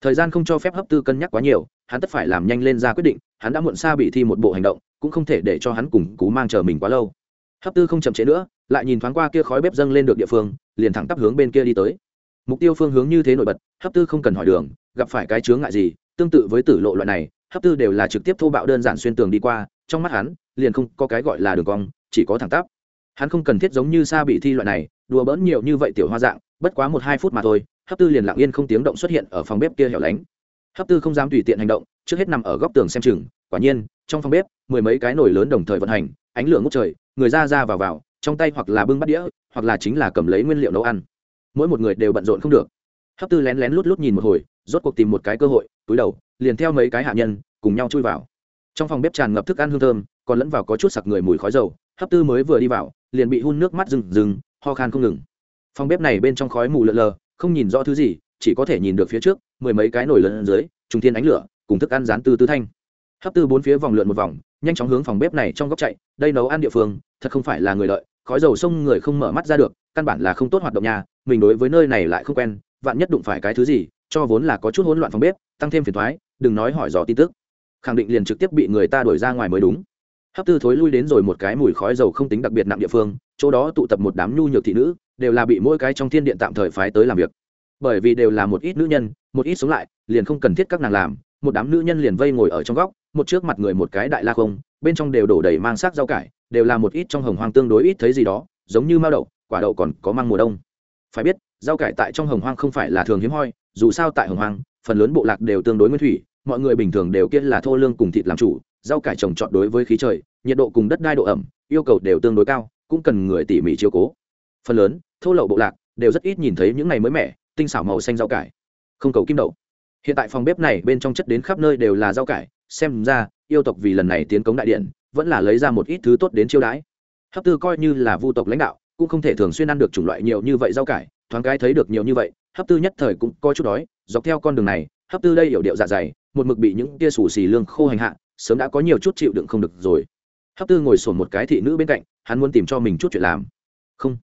Thời gian không cho phép hấp tư cân nhắc quá nhiều, hắn tất phải làm nhanh lên ra quyết định, hắn đã muộn xa bị thi một bộ hành động, cũng không thể để cho hắn cùng cú mang chờ mình quá lâu. Hấp tư không chậm trễ nữa, lại nhìn thoáng qua kia khói bếp dâng lên được địa phương, liền thẳng tắp hướng bên kia đi tới. Mục tiêu phương hướng như thế nổi bật hấp tư không cần hỏi đường, gặp phải cái chướng ngại gì, tương tự với tử lộ loại này, hấp tư đều là trực tiếp thô bạo đơn giản xuyên tường đi qua, trong mắt hắn, liền không có cái gọi là đường cong, chỉ có thẳng tắp. Hắn không cần thiết giống như xa bị thi loại này, đùa bỡn nhiều như vậy tiểu hoa dạng, bất quá một hai phút mà thôi, hấp tư liền lặng yên không tiếng động xuất hiện ở phòng bếp kia hẻo lánh. Hấp tư không dám tùy tiện hành động, trước hết nằm ở góc tường xem chừng, quả nhiên, trong phòng bếp, mười mấy cái nồi lớn đồng thời vận hành, ánh lửa ngút trời, người ra ra vào vào, trong tay hoặc là bưng bắt đĩa, hoặc là chính là cầm lấy nguyên liệu nấu ăn. Mỗi một người đều bận rộn không được hấp tư lén lén lút lút nhìn một hồi, rốt cuộc tìm một cái cơ hội, túi đầu, liền theo mấy cái hạ nhân, cùng nhau chui vào trong phòng bếp tràn ngập thức ăn hương thơm, còn lẫn vào có chút sặc người mùi khói dầu, hấp tư mới vừa đi vào, liền bị hun nước mắt rừng rừng, ho khan không ngừng phòng bếp này bên trong khói mù lợn lờ, không nhìn rõ thứ gì, chỉ có thể nhìn được phía trước, mười mấy cái nồi lớn dưới trung thiên ánh lửa, cùng thức ăn rán từ tứ thanh hấp tư bốn phía vòng lượn một vòng, nhanh chóng hướng phòng bếp này trong góc chạy, đây nấu ăn địa phương, thật không phải là người lợi. khói dầu sông người không mở mắt ra được, căn bản là không tốt hoạt động nhà, mình đối với nơi này lại không quen vạn nhất đụng phải cái thứ gì, cho vốn là có chút hỗn loạn phòng bếp, tăng thêm phiền thoái, đừng nói hỏi dò tin tức. Khẳng định liền trực tiếp bị người ta đuổi ra ngoài mới đúng. Hấp tư thối lui đến rồi một cái mùi khói dầu không tính đặc biệt nặng địa phương, chỗ đó tụ tập một đám nhu nhược thị nữ, đều là bị mỗi cái trong thiên điện tạm thời phái tới làm việc. Bởi vì đều là một ít nữ nhân, một ít sống lại, liền không cần thiết các nàng làm, một đám nữ nhân liền vây ngồi ở trong góc, một trước mặt người một cái đại la không, bên trong đều đổ đầy mang xác rau cải, đều là một ít trong hồng hoang tương đối ít thấy gì đó, giống như mao đậu, quả đậu còn có mang mùa đông. Phải biết rau cải tại trong hồng hoang không phải là thường hiếm hoi, dù sao tại hồng hoang, phần lớn bộ lạc đều tương đối nguyên thủy, mọi người bình thường đều kia là thô lương cùng thịt làm chủ, rau cải trồng trọt đối với khí trời, nhiệt độ cùng đất đai độ ẩm, yêu cầu đều tương đối cao, cũng cần người tỉ mỉ chiếu cố. Phần lớn, thô lậu bộ lạc, đều rất ít nhìn thấy những ngày mới mẻ, tinh xảo màu xanh rau cải. Không cầu kim đậu. Hiện tại phòng bếp này bên trong chất đến khắp nơi đều là rau cải, xem ra, yêu tộc vì lần này tiến cống đại điện, vẫn là lấy ra một ít thứ tốt đến chiêu đãi. Hấp tư coi như là vu tộc lãnh đạo, cũng không thể thường xuyên ăn được chủng loại nhiều như vậy rau cải thoáng cái thấy được nhiều như vậy, hấp tư nhất thời cũng có chút đói, dọc theo con đường này, hấp tư đây hiểu điệu dạ dày, một mực bị những tia xù xì lương khô hành hạ, sớm đã có nhiều chút chịu đựng không được rồi. Hấp tư ngồi sổn một cái thị nữ bên cạnh, hắn muốn tìm cho mình chút chuyện làm. Không.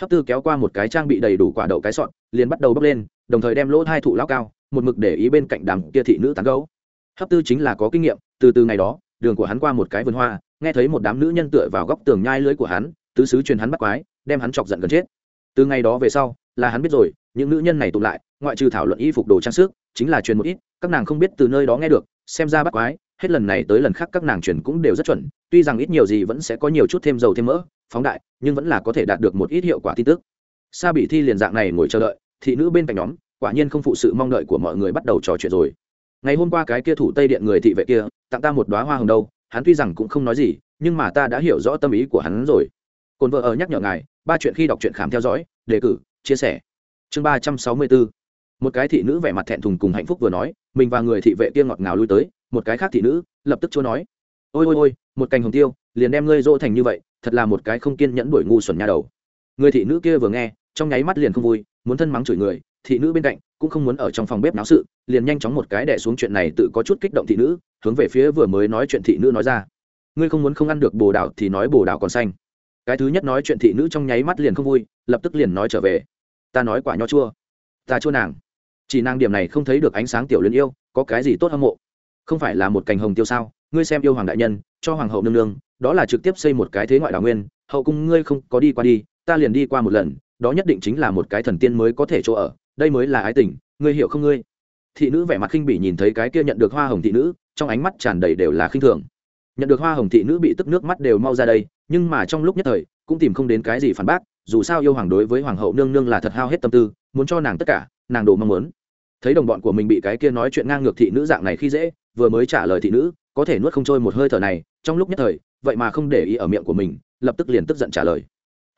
Hấp tư kéo qua một cái trang bị đầy đủ quả đậu cái sọn liền bắt đầu bốc lên, đồng thời đem lỗ hai thụ lao cao, một mực để ý bên cạnh đàm kia thị nữ tán gấu hấp tư chính là có kinh nghiệm, từ từ ngày đó, đường của hắn qua một cái vườn hoa, nghe thấy một đám nữ nhân tựa vào góc tường nhai lưới của hắn, tứ xứ truyền hắn bắt quái, đem hắn chọc giận gần chết. Từ ngày đó về sau là hắn biết rồi, những nữ nhân này tụ lại, ngoại trừ thảo luận y phục đồ trang sức, chính là truyền một ít, các nàng không biết từ nơi đó nghe được, xem ra bắt quái, hết lần này tới lần khác các nàng truyền cũng đều rất chuẩn, tuy rằng ít nhiều gì vẫn sẽ có nhiều chút thêm dầu thêm mỡ, phóng đại, nhưng vẫn là có thể đạt được một ít hiệu quả tin tức. Sa bị thi liền dạng này ngồi chờ đợi, thị nữ bên cạnh nhóm, quả nhiên không phụ sự mong đợi của mọi người bắt đầu trò chuyện rồi. Ngày hôm qua cái kia thủ tây điện người thị vệ kia, tặng ta một đoá hoa hồng đâu, hắn tuy rằng cũng không nói gì, nhưng mà ta đã hiểu rõ tâm ý của hắn rồi. Cồn vợ ở nhắc nhở ngài, ba chuyện khi đọc truyện khám theo dõi, đề cử chia sẻ. Chương ba trăm sáu mươi bốn. Một cái thị nữ vẻ mặt thẹn thùng cùng hạnh phúc vừa nói, mình và người thị vệ kia ngọt ngào lui tới, một cái khác thị nữ lập tức chua nói. Ôi ôi ôi, một cành hồng tiêu, liền đem ngươi dỗ thành như vậy, thật là một cái không kiên nhẫn đuổi ngu xuẩn nha đầu. Người thị nữ kia vừa nghe, trong nháy mắt liền không vui, muốn thân mắng chửi người, thị nữ bên cạnh cũng không muốn ở trong phòng bếp náo sự, liền nhanh chóng một cái đẻ xuống chuyện này tự có chút kích động thị nữ, hướng về phía vừa mới nói chuyện thị nữ nói ra. Ngươi không muốn không ăn được bồ đào thì nói bồ đào còn xanh cái thứ nhất nói chuyện thị nữ trong nháy mắt liền không vui, lập tức liền nói trở về. Ta nói quả nho chua. Ta chua nàng. Chỉ nàng điểm này không thấy được ánh sáng tiểu liên yêu, có cái gì tốt hâm mộ? Không phải là một cành hồng tiêu sao? Ngươi xem yêu hoàng đại nhân, cho hoàng hậu nương nương, đó là trực tiếp xây một cái thế ngoại đào nguyên, hậu cung ngươi không có đi qua đi, ta liền đi qua một lần, đó nhất định chính là một cái thần tiên mới có thể chỗ ở, đây mới là ái tình, ngươi hiểu không ngươi? Thị nữ vẻ mặt khinh bỉ nhìn thấy cái kia nhận được hoa hồng thị nữ, trong ánh mắt tràn đầy đều là khinh thường. Nhận được hoa hồng thị nữ bị tức nước mắt đều mau ra đây nhưng mà trong lúc nhất thời, cũng tìm không đến cái gì phản bác, dù sao yêu hoàng đối với hoàng hậu nương nương là thật hao hết tâm tư, muốn cho nàng tất cả, nàng đồ mong muốn. Thấy đồng bọn của mình bị cái kia nói chuyện ngang ngược thị nữ dạng này khi dễ, vừa mới trả lời thị nữ, có thể nuốt không trôi một hơi thở này, trong lúc nhất thời, vậy mà không để ý ở miệng của mình, lập tức liền tức giận trả lời.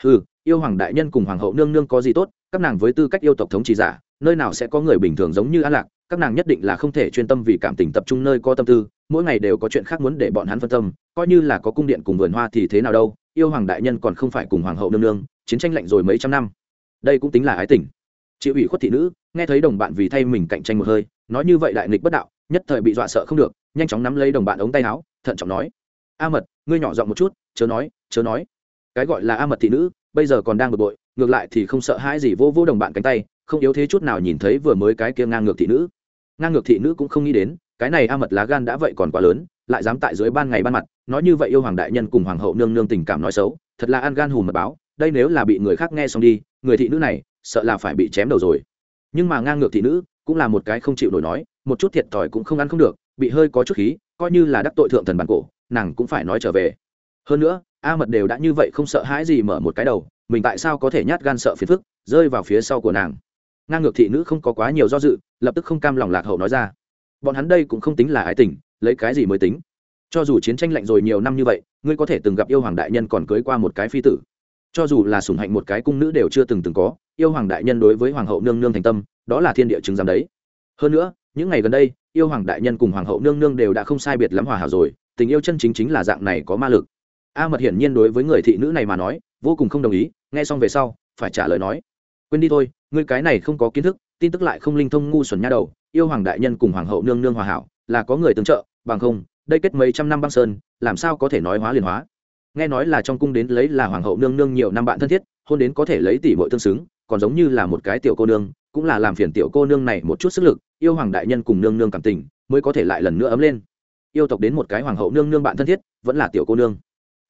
Ừ yêu hoàng đại nhân cùng hoàng hậu nương nương có gì tốt, các nàng với tư cách yêu tộc thống trị giả, nơi nào sẽ có người bình thường giống như an lạc, các nàng nhất định là không thể chuyên tâm vì cảm tình tập trung nơi có tâm tư mỗi ngày đều có chuyện khác muốn để bọn hắn phân tâm, coi như là có cung điện cùng vườn hoa thì thế nào đâu, yêu hoàng đại nhân còn không phải cùng hoàng hậu nương nương, chiến tranh lạnh rồi mấy trăm năm. Đây cũng tính là ái tình. Chịu ủy khuất thị nữ, nghe thấy đồng bạn vì thay mình cạnh tranh một hơi, nói như vậy đại nghịch bất đạo, nhất thời bị dọa sợ không được, nhanh chóng nắm lấy đồng bạn ống tay áo, thận trọng nói, a mật, ngươi nhỏ giọng một chút, chớ nói chớ nói. Cái gọi là a mật thị nữ, bây giờ còn đang bực bội, ngược lại thì không sợ hãi gì vô vô đồng bạn cánh tay, không yếu thế chút nào nhìn thấy vừa mới cái kia ngang ngược thị nữ. Ngang ngược thị nữ cũng không nghĩ đến cái này a mật lá gan đã vậy còn quá lớn, lại dám tại dưới ban ngày ban mặt, nói như vậy yêu hoàng đại nhân cùng hoàng hậu nương nương tình cảm nói xấu, thật là ăn gan hùm mật báo, đây nếu là bị người khác nghe xong đi, người thị nữ này, sợ là phải bị chém đầu rồi. Nhưng mà ngang ngược thị nữ, cũng là một cái không chịu nổi nói, một chút thiệt thòi cũng không ăn không được, bị hơi có chút khí, coi như là đắc tội thượng thần bản cổ, nàng cũng phải nói trở về. Hơn nữa, a mật đều đã như vậy không sợ hãi gì mở một cái đầu, mình tại sao có thể nhát gan sợ phiền phức, rơi vào phía sau của nàng. Ngang ngược thị nữ không có quá nhiều do dự, lập tức không cam lòng lạc hậu nói ra bọn hắn đây cũng không tính là ái tình, lấy cái gì mới tính? Cho dù chiến tranh lạnh rồi nhiều năm như vậy, ngươi có thể từng gặp yêu hoàng đại nhân còn cưới qua một cái phi tử. Cho dù là sủng hạnh một cái cung nữ đều chưa từng từng có, yêu hoàng đại nhân đối với hoàng hậu nương nương thành tâm, đó là thiên địa chứng giám đấy. Hơn nữa, những ngày gần đây, yêu hoàng đại nhân cùng hoàng hậu nương nương đều đã không sai biệt lắm hòa hảo rồi, tình yêu chân chính chính là dạng này có ma lực. A mật hiển nhiên đối với người thị nữ này mà nói, vô cùng không đồng ý, nghe xong về sau, phải trả lời nói, quên đi thôi, ngươi cái này không có kiến thức tin tức lại không linh thông ngu xuẩn nha đầu, yêu hoàng đại nhân cùng hoàng hậu nương nương hòa hảo, là có người tương trợ, bằng không, đây kết mấy trăm năm băng sơn, làm sao có thể nói hóa liền hóa. Nghe nói là trong cung đến lấy là hoàng hậu nương nương nhiều năm bạn thân thiết, hôn đến có thể lấy tỷ muội tương xứng, còn giống như là một cái tiểu cô nương, cũng là làm phiền tiểu cô nương này một chút sức lực, yêu hoàng đại nhân cùng nương nương cảm tình, mới có thể lại lần nữa ấm lên. Yêu tộc đến một cái hoàng hậu nương nương bạn thân thiết, vẫn là tiểu cô nương.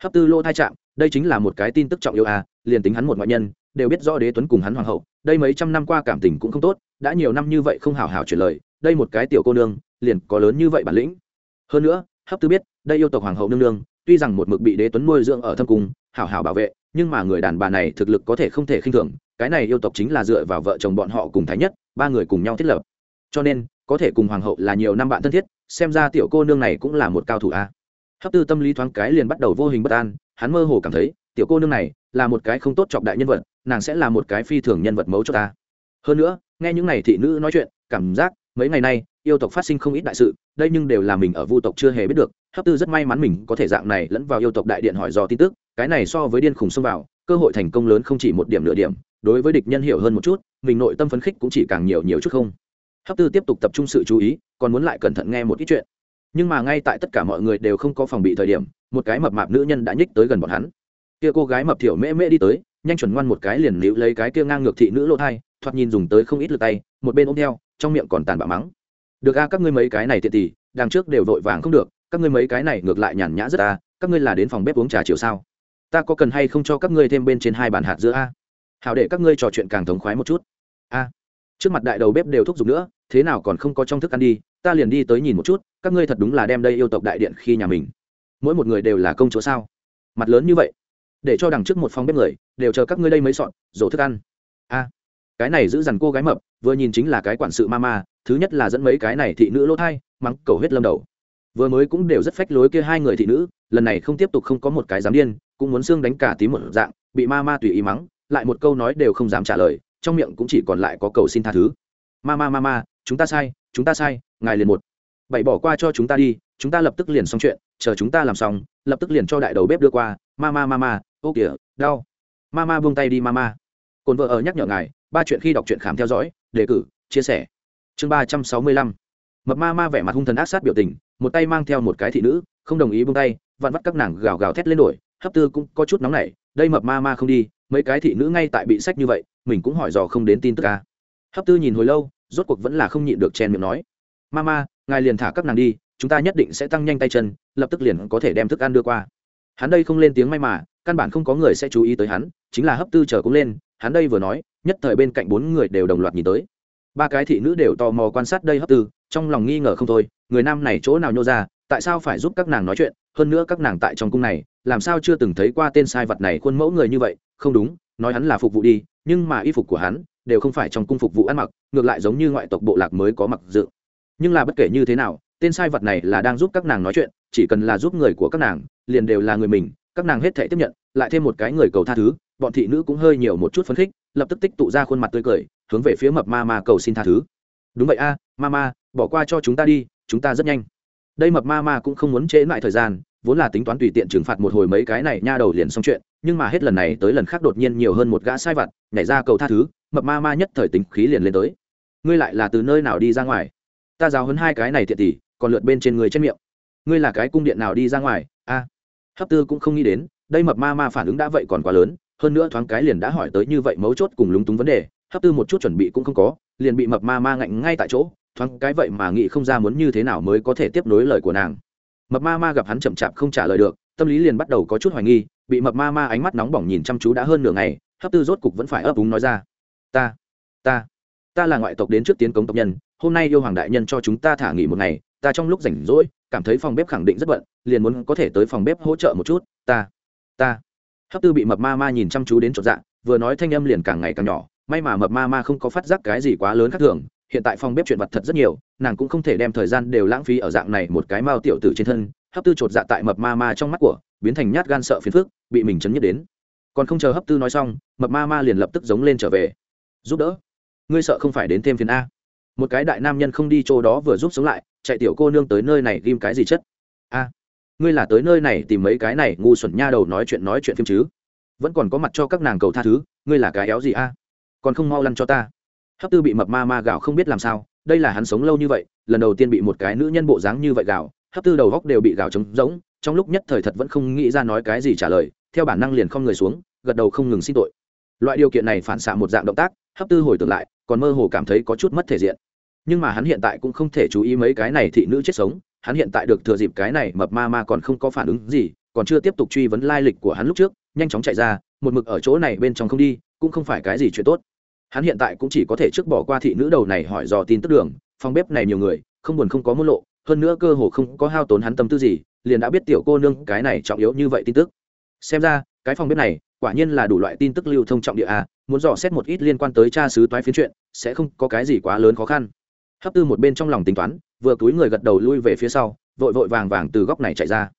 Hấp tư lô thai trạng, đây chính là một cái tin tức trọng yêu à liền tính hắn một ngoại nhân, đều biết rõ đế tuấn cùng hắn hoàng hậu đây mấy trăm năm qua cảm tình cũng không tốt, đã nhiều năm như vậy không hào hào chuyển lời, đây một cái tiểu cô nương, liền có lớn như vậy bản lĩnh. Hơn nữa, hấp tư biết, đây yêu tộc hoàng hậu nương nương, tuy rằng một mực bị đế tuấn nuôi dưỡng ở thâm cung hảo hảo bảo vệ, nhưng mà người đàn bà này thực lực có thể không thể khinh thường, cái này yêu tộc chính là dựa vào vợ chồng bọn họ cùng thái nhất, ba người cùng nhau thiết lập. Cho nên, có thể cùng hoàng hậu là nhiều năm bạn thân thiết, xem ra tiểu cô nương này cũng là một cao thủ a. Hấp tư tâm lý thoáng cái liền bắt đầu vô hình bất an, hắn mơ hồ cảm thấy tiểu cô nương này là một cái không tốt trọng đại nhân vật, nàng sẽ là một cái phi thường nhân vật mấu cho ta. Hơn nữa, nghe những n à y thị nữ nói chuyện, cảm giác mấy ngày nay yêu tộc phát sinh không ít đại sự, đây nhưng đều là mình ở vu tộc chưa hề biết được. Hấp tư rất may mắn mình có thể dạng này lẫn vào yêu tộc đại điện hỏi dò tin tức, cái này so với điên khùng xông vào, cơ hội thành công lớn không chỉ một điểm nửa điểm, đối với địch nhân hiểu hơn một chút, mình nội tâm phấn khích cũng chỉ càng nhiều nhiều chút không. Hấp tư tiếp tục tập trung sự chú ý, còn muốn lại cẩn thận nghe một ít chuyện. Nhưng mà ngay tại tất cả mọi người đều không có phòng bị thời điểm, một cái mập mạp nữ nhân đã nhích tới gần bọn hắn kia cô gái mập thiểu mễ mễ đi tới, nhanh chuẩn ngoan một cái liền níu lấy cái kia ngang ngược thị nữ lỗ thai, thoạt nhìn dùng tới không ít lượt tay, một bên ôm theo, trong miệng còn tàn bạo mắng. Được a, các ngươi mấy cái này tiện tỷ đằng trước đều vội vàng không được, các ngươi mấy cái này ngược lại nhàn nhã rất a, các ngươi là đến phòng bếp uống trà chiều sao? Ta có cần hay không cho các ngươi thêm bên trên hai bàn hạt giữa a? Hảo để các ngươi trò chuyện càng thống khoái một chút. A, trước mặt đại đầu bếp đều thúc giục nữa, thế nào còn không có trong thức ăn đi, ta liền đi tới nhìn một chút, các ngươi thật đúng là đem đây yêu tộc đại điện khi nhà mình. Mỗi một người đều là công chúa sao? Mặt lớn như vậy để cho đằng trước một phòng bếp người đều chờ các ngươi đây mới sọn, rổ thức ăn. A, cái này giữ dằn cô gái mập, vừa nhìn chính là cái quản sự ma ma, thứ nhất là dẫn mấy cái này thị nữ lỗ thai, mắng cầu hết lâm đầu. Vừa mới cũng đều rất phách lối kia hai người thị nữ, lần này không tiếp tục không có một cái dám điên, cũng muốn xương đánh cả tí một dạng, bị ma ma tùy ý mắng, lại một câu nói đều không dám trả lời, trong miệng cũng chỉ còn lại có cầu xin tha thứ. Ma ma ma ma, chúng ta sai, chúng ta sai, ngài liền một. Bảy bỏ qua cho chúng ta đi, chúng ta lập tức liền xong chuyện, chờ chúng ta làm xong, lập tức liền cho đại đầu bếp đưa qua. Ma ma ma ma ô kìa, đau. Ma ma buông tay đi ma ma cồn vợ ở nhắc nhở ngài, ba chuyện khi đọc truyện khám theo dõi, đề cử, chia sẻ. Chương ba trăm sáu mươi lăm. Mập ma ma vẻ mặt hung thần ác sát biểu tình, một tay mang theo một cái thị nữ, không đồng ý buông tay, vặn vắt các nàng gào gào thét lên đổi hấp tư cũng có chút nóng nảy, đây mập ma ma không đi, mấy cái thị nữ ngay tại bị sách như vậy, mình cũng hỏi dò không đến tin tức ca hấp tư nhìn hồi lâu, rốt cuộc vẫn là không nhịn được chen miệng nói. Ma ma ngài liền thả các nàng đi, chúng ta nhất định sẽ tăng nhanh tay chân, lập tức liền có thể đem thức ăn đưa qua hắn đây không lên tiếng may mà, căn bản không có người sẽ chú ý tới hắn, chính là hấp tư chờ cũng lên, hắn đây vừa nói, nhất thời bên cạnh bốn người đều đồng loạt nhìn tới. Ba cái thị nữ đều tò mò quan sát đây hấp tư, trong lòng nghi ngờ không thôi, người nam này chỗ nào nhô ra, tại sao phải giúp các nàng nói chuyện, hơn nữa các nàng tại trong cung này, làm sao chưa từng thấy qua tên sai vật này khuôn mẫu người như vậy, không đúng, nói hắn là phục vụ đi, nhưng mà y phục của hắn, đều không phải trong cung phục vụ ăn mặc, ngược lại giống như ngoại tộc bộ lạc mới có mặc dự. Nhưng là bất kể như thế nào, tên sai vật này là đang giúp các nàng nói chuyện, chỉ cần là giúp người của các nàng liền đều là người mình, các nàng hết thể tiếp nhận, lại thêm một cái người cầu tha thứ, bọn thị nữ cũng hơi nhiều một chút phấn khích, lập tức tích tụ ra khuôn mặt tươi cười, hướng về phía mập ma ma cầu xin tha thứ. Đúng vậy a, ma ma, bỏ qua cho chúng ta đi, chúng ta rất nhanh. Đây mập ma ma cũng không muốn trễ lại thời gian, vốn là tính toán tùy tiện trừng phạt một hồi mấy cái này nha đầu liền xong chuyện, nhưng mà hết lần này tới lần khác đột nhiên nhiều hơn một gã sai vặt, nhảy ra cầu tha thứ, mập ma ma nhất thời tính khí liền lên tới. Ngươi lại là từ nơi nào đi ra ngoài? Ta giáo hơn hai cái này thiệt tỷ, còn lượt bên trên người trên miệng. Ngươi là cái cung điện nào đi ra ngoài? A hấp tư cũng không nghĩ đến, đây mập ma ma phản ứng đã vậy còn quá lớn, hơn nữa thoáng cái liền đã hỏi tới như vậy mấu chốt cùng lúng túng vấn đề, hấp tư một chút chuẩn bị cũng không có, liền bị mập ma ma ngạnh ngay tại chỗ, thoáng cái vậy mà nghĩ không ra muốn như thế nào mới có thể tiếp nối lời của nàng. Mập ma ma gặp hắn chậm chạp không trả lời được, tâm lý liền bắt đầu có chút hoài nghi, bị mập ma ma ánh mắt nóng bỏng nhìn chăm chú đã hơn nửa ngày, hấp tư rốt cục vẫn phải ấp úng nói ra, ta ta ta là ngoại tộc đến trước tiến cống tộc nhân, hôm nay yêu hoàng đại nhân cho chúng ta thả nghỉ một ngày, ta trong lúc rảnh rỗi cảm thấy phòng bếp khẳng định rất bận, liền muốn có thể tới phòng bếp hỗ trợ một chút, ta ta. Hấp tư bị mập ma ma nhìn chăm chú đến chột dạ vừa nói thanh âm liền càng ngày càng nhỏ, may mà mập ma ma không có phát giác cái gì quá lớn khác thường, hiện tại phòng bếp chuyện vật thật rất nhiều, nàng cũng không thể đem thời gian đều lãng phí ở dạng này một cái mao tiểu tử trên thân, hấp tư chột dạ tại mập ma ma trong mắt của, biến thành nhát gan sợ phiền phức, bị mình chấn nhất đến. Còn không chờ hấp tư nói xong, mập ma ma liền lập tức giống lên trở về. Giúp đỡ. Ngươi sợ không phải đến thêm phiền a một cái đại nam nhân không đi chỗ đó vừa giúp sống lại, chạy tiểu cô nương tới nơi này ghim cái gì chất? A, ngươi là tới nơi này tìm mấy cái này ngu xuẩn nha đầu nói chuyện nói chuyện phim chứ? Vẫn còn có mặt cho các nàng cầu tha thứ, ngươi là cái éo gì a? Còn không mau lăn cho ta. Hấp tư bị mập ma ma gạo không biết làm sao, đây là hắn sống lâu như vậy, lần đầu tiên bị một cái nữ nhân bộ dáng như vậy gạo hấp tư đầu góc đều bị gạo trống rỗng, trong lúc nhất thời thật vẫn không nghĩ ra nói cái gì trả lời, theo bản năng liền không người xuống, gật đầu không ngừng xin tội loại điều kiện này phản xạ một dạng động tác, hấp tư hồi tưởng lại, còn mơ hồ cảm thấy có chút mất thể diện. Nhưng mà hắn hiện tại cũng không thể chú ý mấy cái này thị nữ chết sống, hắn hiện tại được thừa dịp cái này mập ma ma còn không có phản ứng gì, còn chưa tiếp tục truy vấn lai lịch của hắn lúc trước, nhanh chóng chạy ra, một mực ở chỗ này bên trong không đi, cũng không phải cái gì chuyện tốt. Hắn hiện tại cũng chỉ có thể trước bỏ qua thị nữ đầu này hỏi dò tin tức đường, phòng bếp này nhiều người, không buồn không có môn lộ, hơn nữa cơ hồ không có hao tốn hắn tâm tư gì, liền đã biết tiểu cô nương cái này trọng yếu như vậy tin tức. Xem ra cái phòng bếp này, quả nhiên là đủ loại tin tức lưu thông trọng địa a, muốn dò xét một ít liên quan tới cha sứ toái phiến chuyện, sẽ không có cái gì quá lớn khó khăn. Hấp tư một bên trong lòng tính toán, vừa túi người gật đầu lui về phía sau, vội vội vàng vàng từ góc này chạy ra.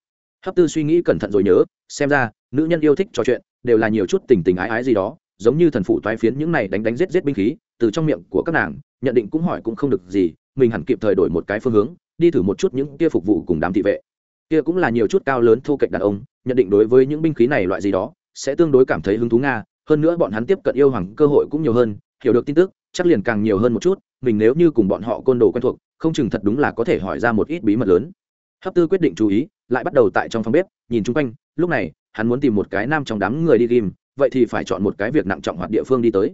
Hấp tư suy nghĩ cẩn thận rồi nhớ, xem ra, nữ nhân yêu thích trò chuyện, đều là nhiều chút tình tình ái ái gì đó, giống như thần phụ toái phiến những này đánh đánh giết giết binh khí, từ trong miệng của các nàng, nhận định cũng hỏi cũng không được gì, mình hẳn kịp thời đổi một cái phương hướng, đi thử một chút những kia phục vụ cùng đám thị vệ. Kia cũng là nhiều chút cao lớn thô kệch đàn ông nhận định đối với những binh khí này loại gì đó, sẽ tương đối cảm thấy hứng thú nga. Hơn nữa bọn hắn tiếp cận yêu hoàng cơ hội cũng nhiều hơn, hiểu được tin tức, chắc liền càng nhiều hơn một chút, mình nếu như cùng bọn họ côn đồ quen thuộc, không chừng thật đúng là có thể hỏi ra một ít bí mật lớn. Hấp tư quyết định chú ý, lại bắt đầu tại trong phòng bếp, nhìn chung quanh, lúc này, hắn muốn tìm một cái nam trong đám người đi ghim vậy thì phải chọn một cái việc nặng trọng hoạt địa phương đi tới.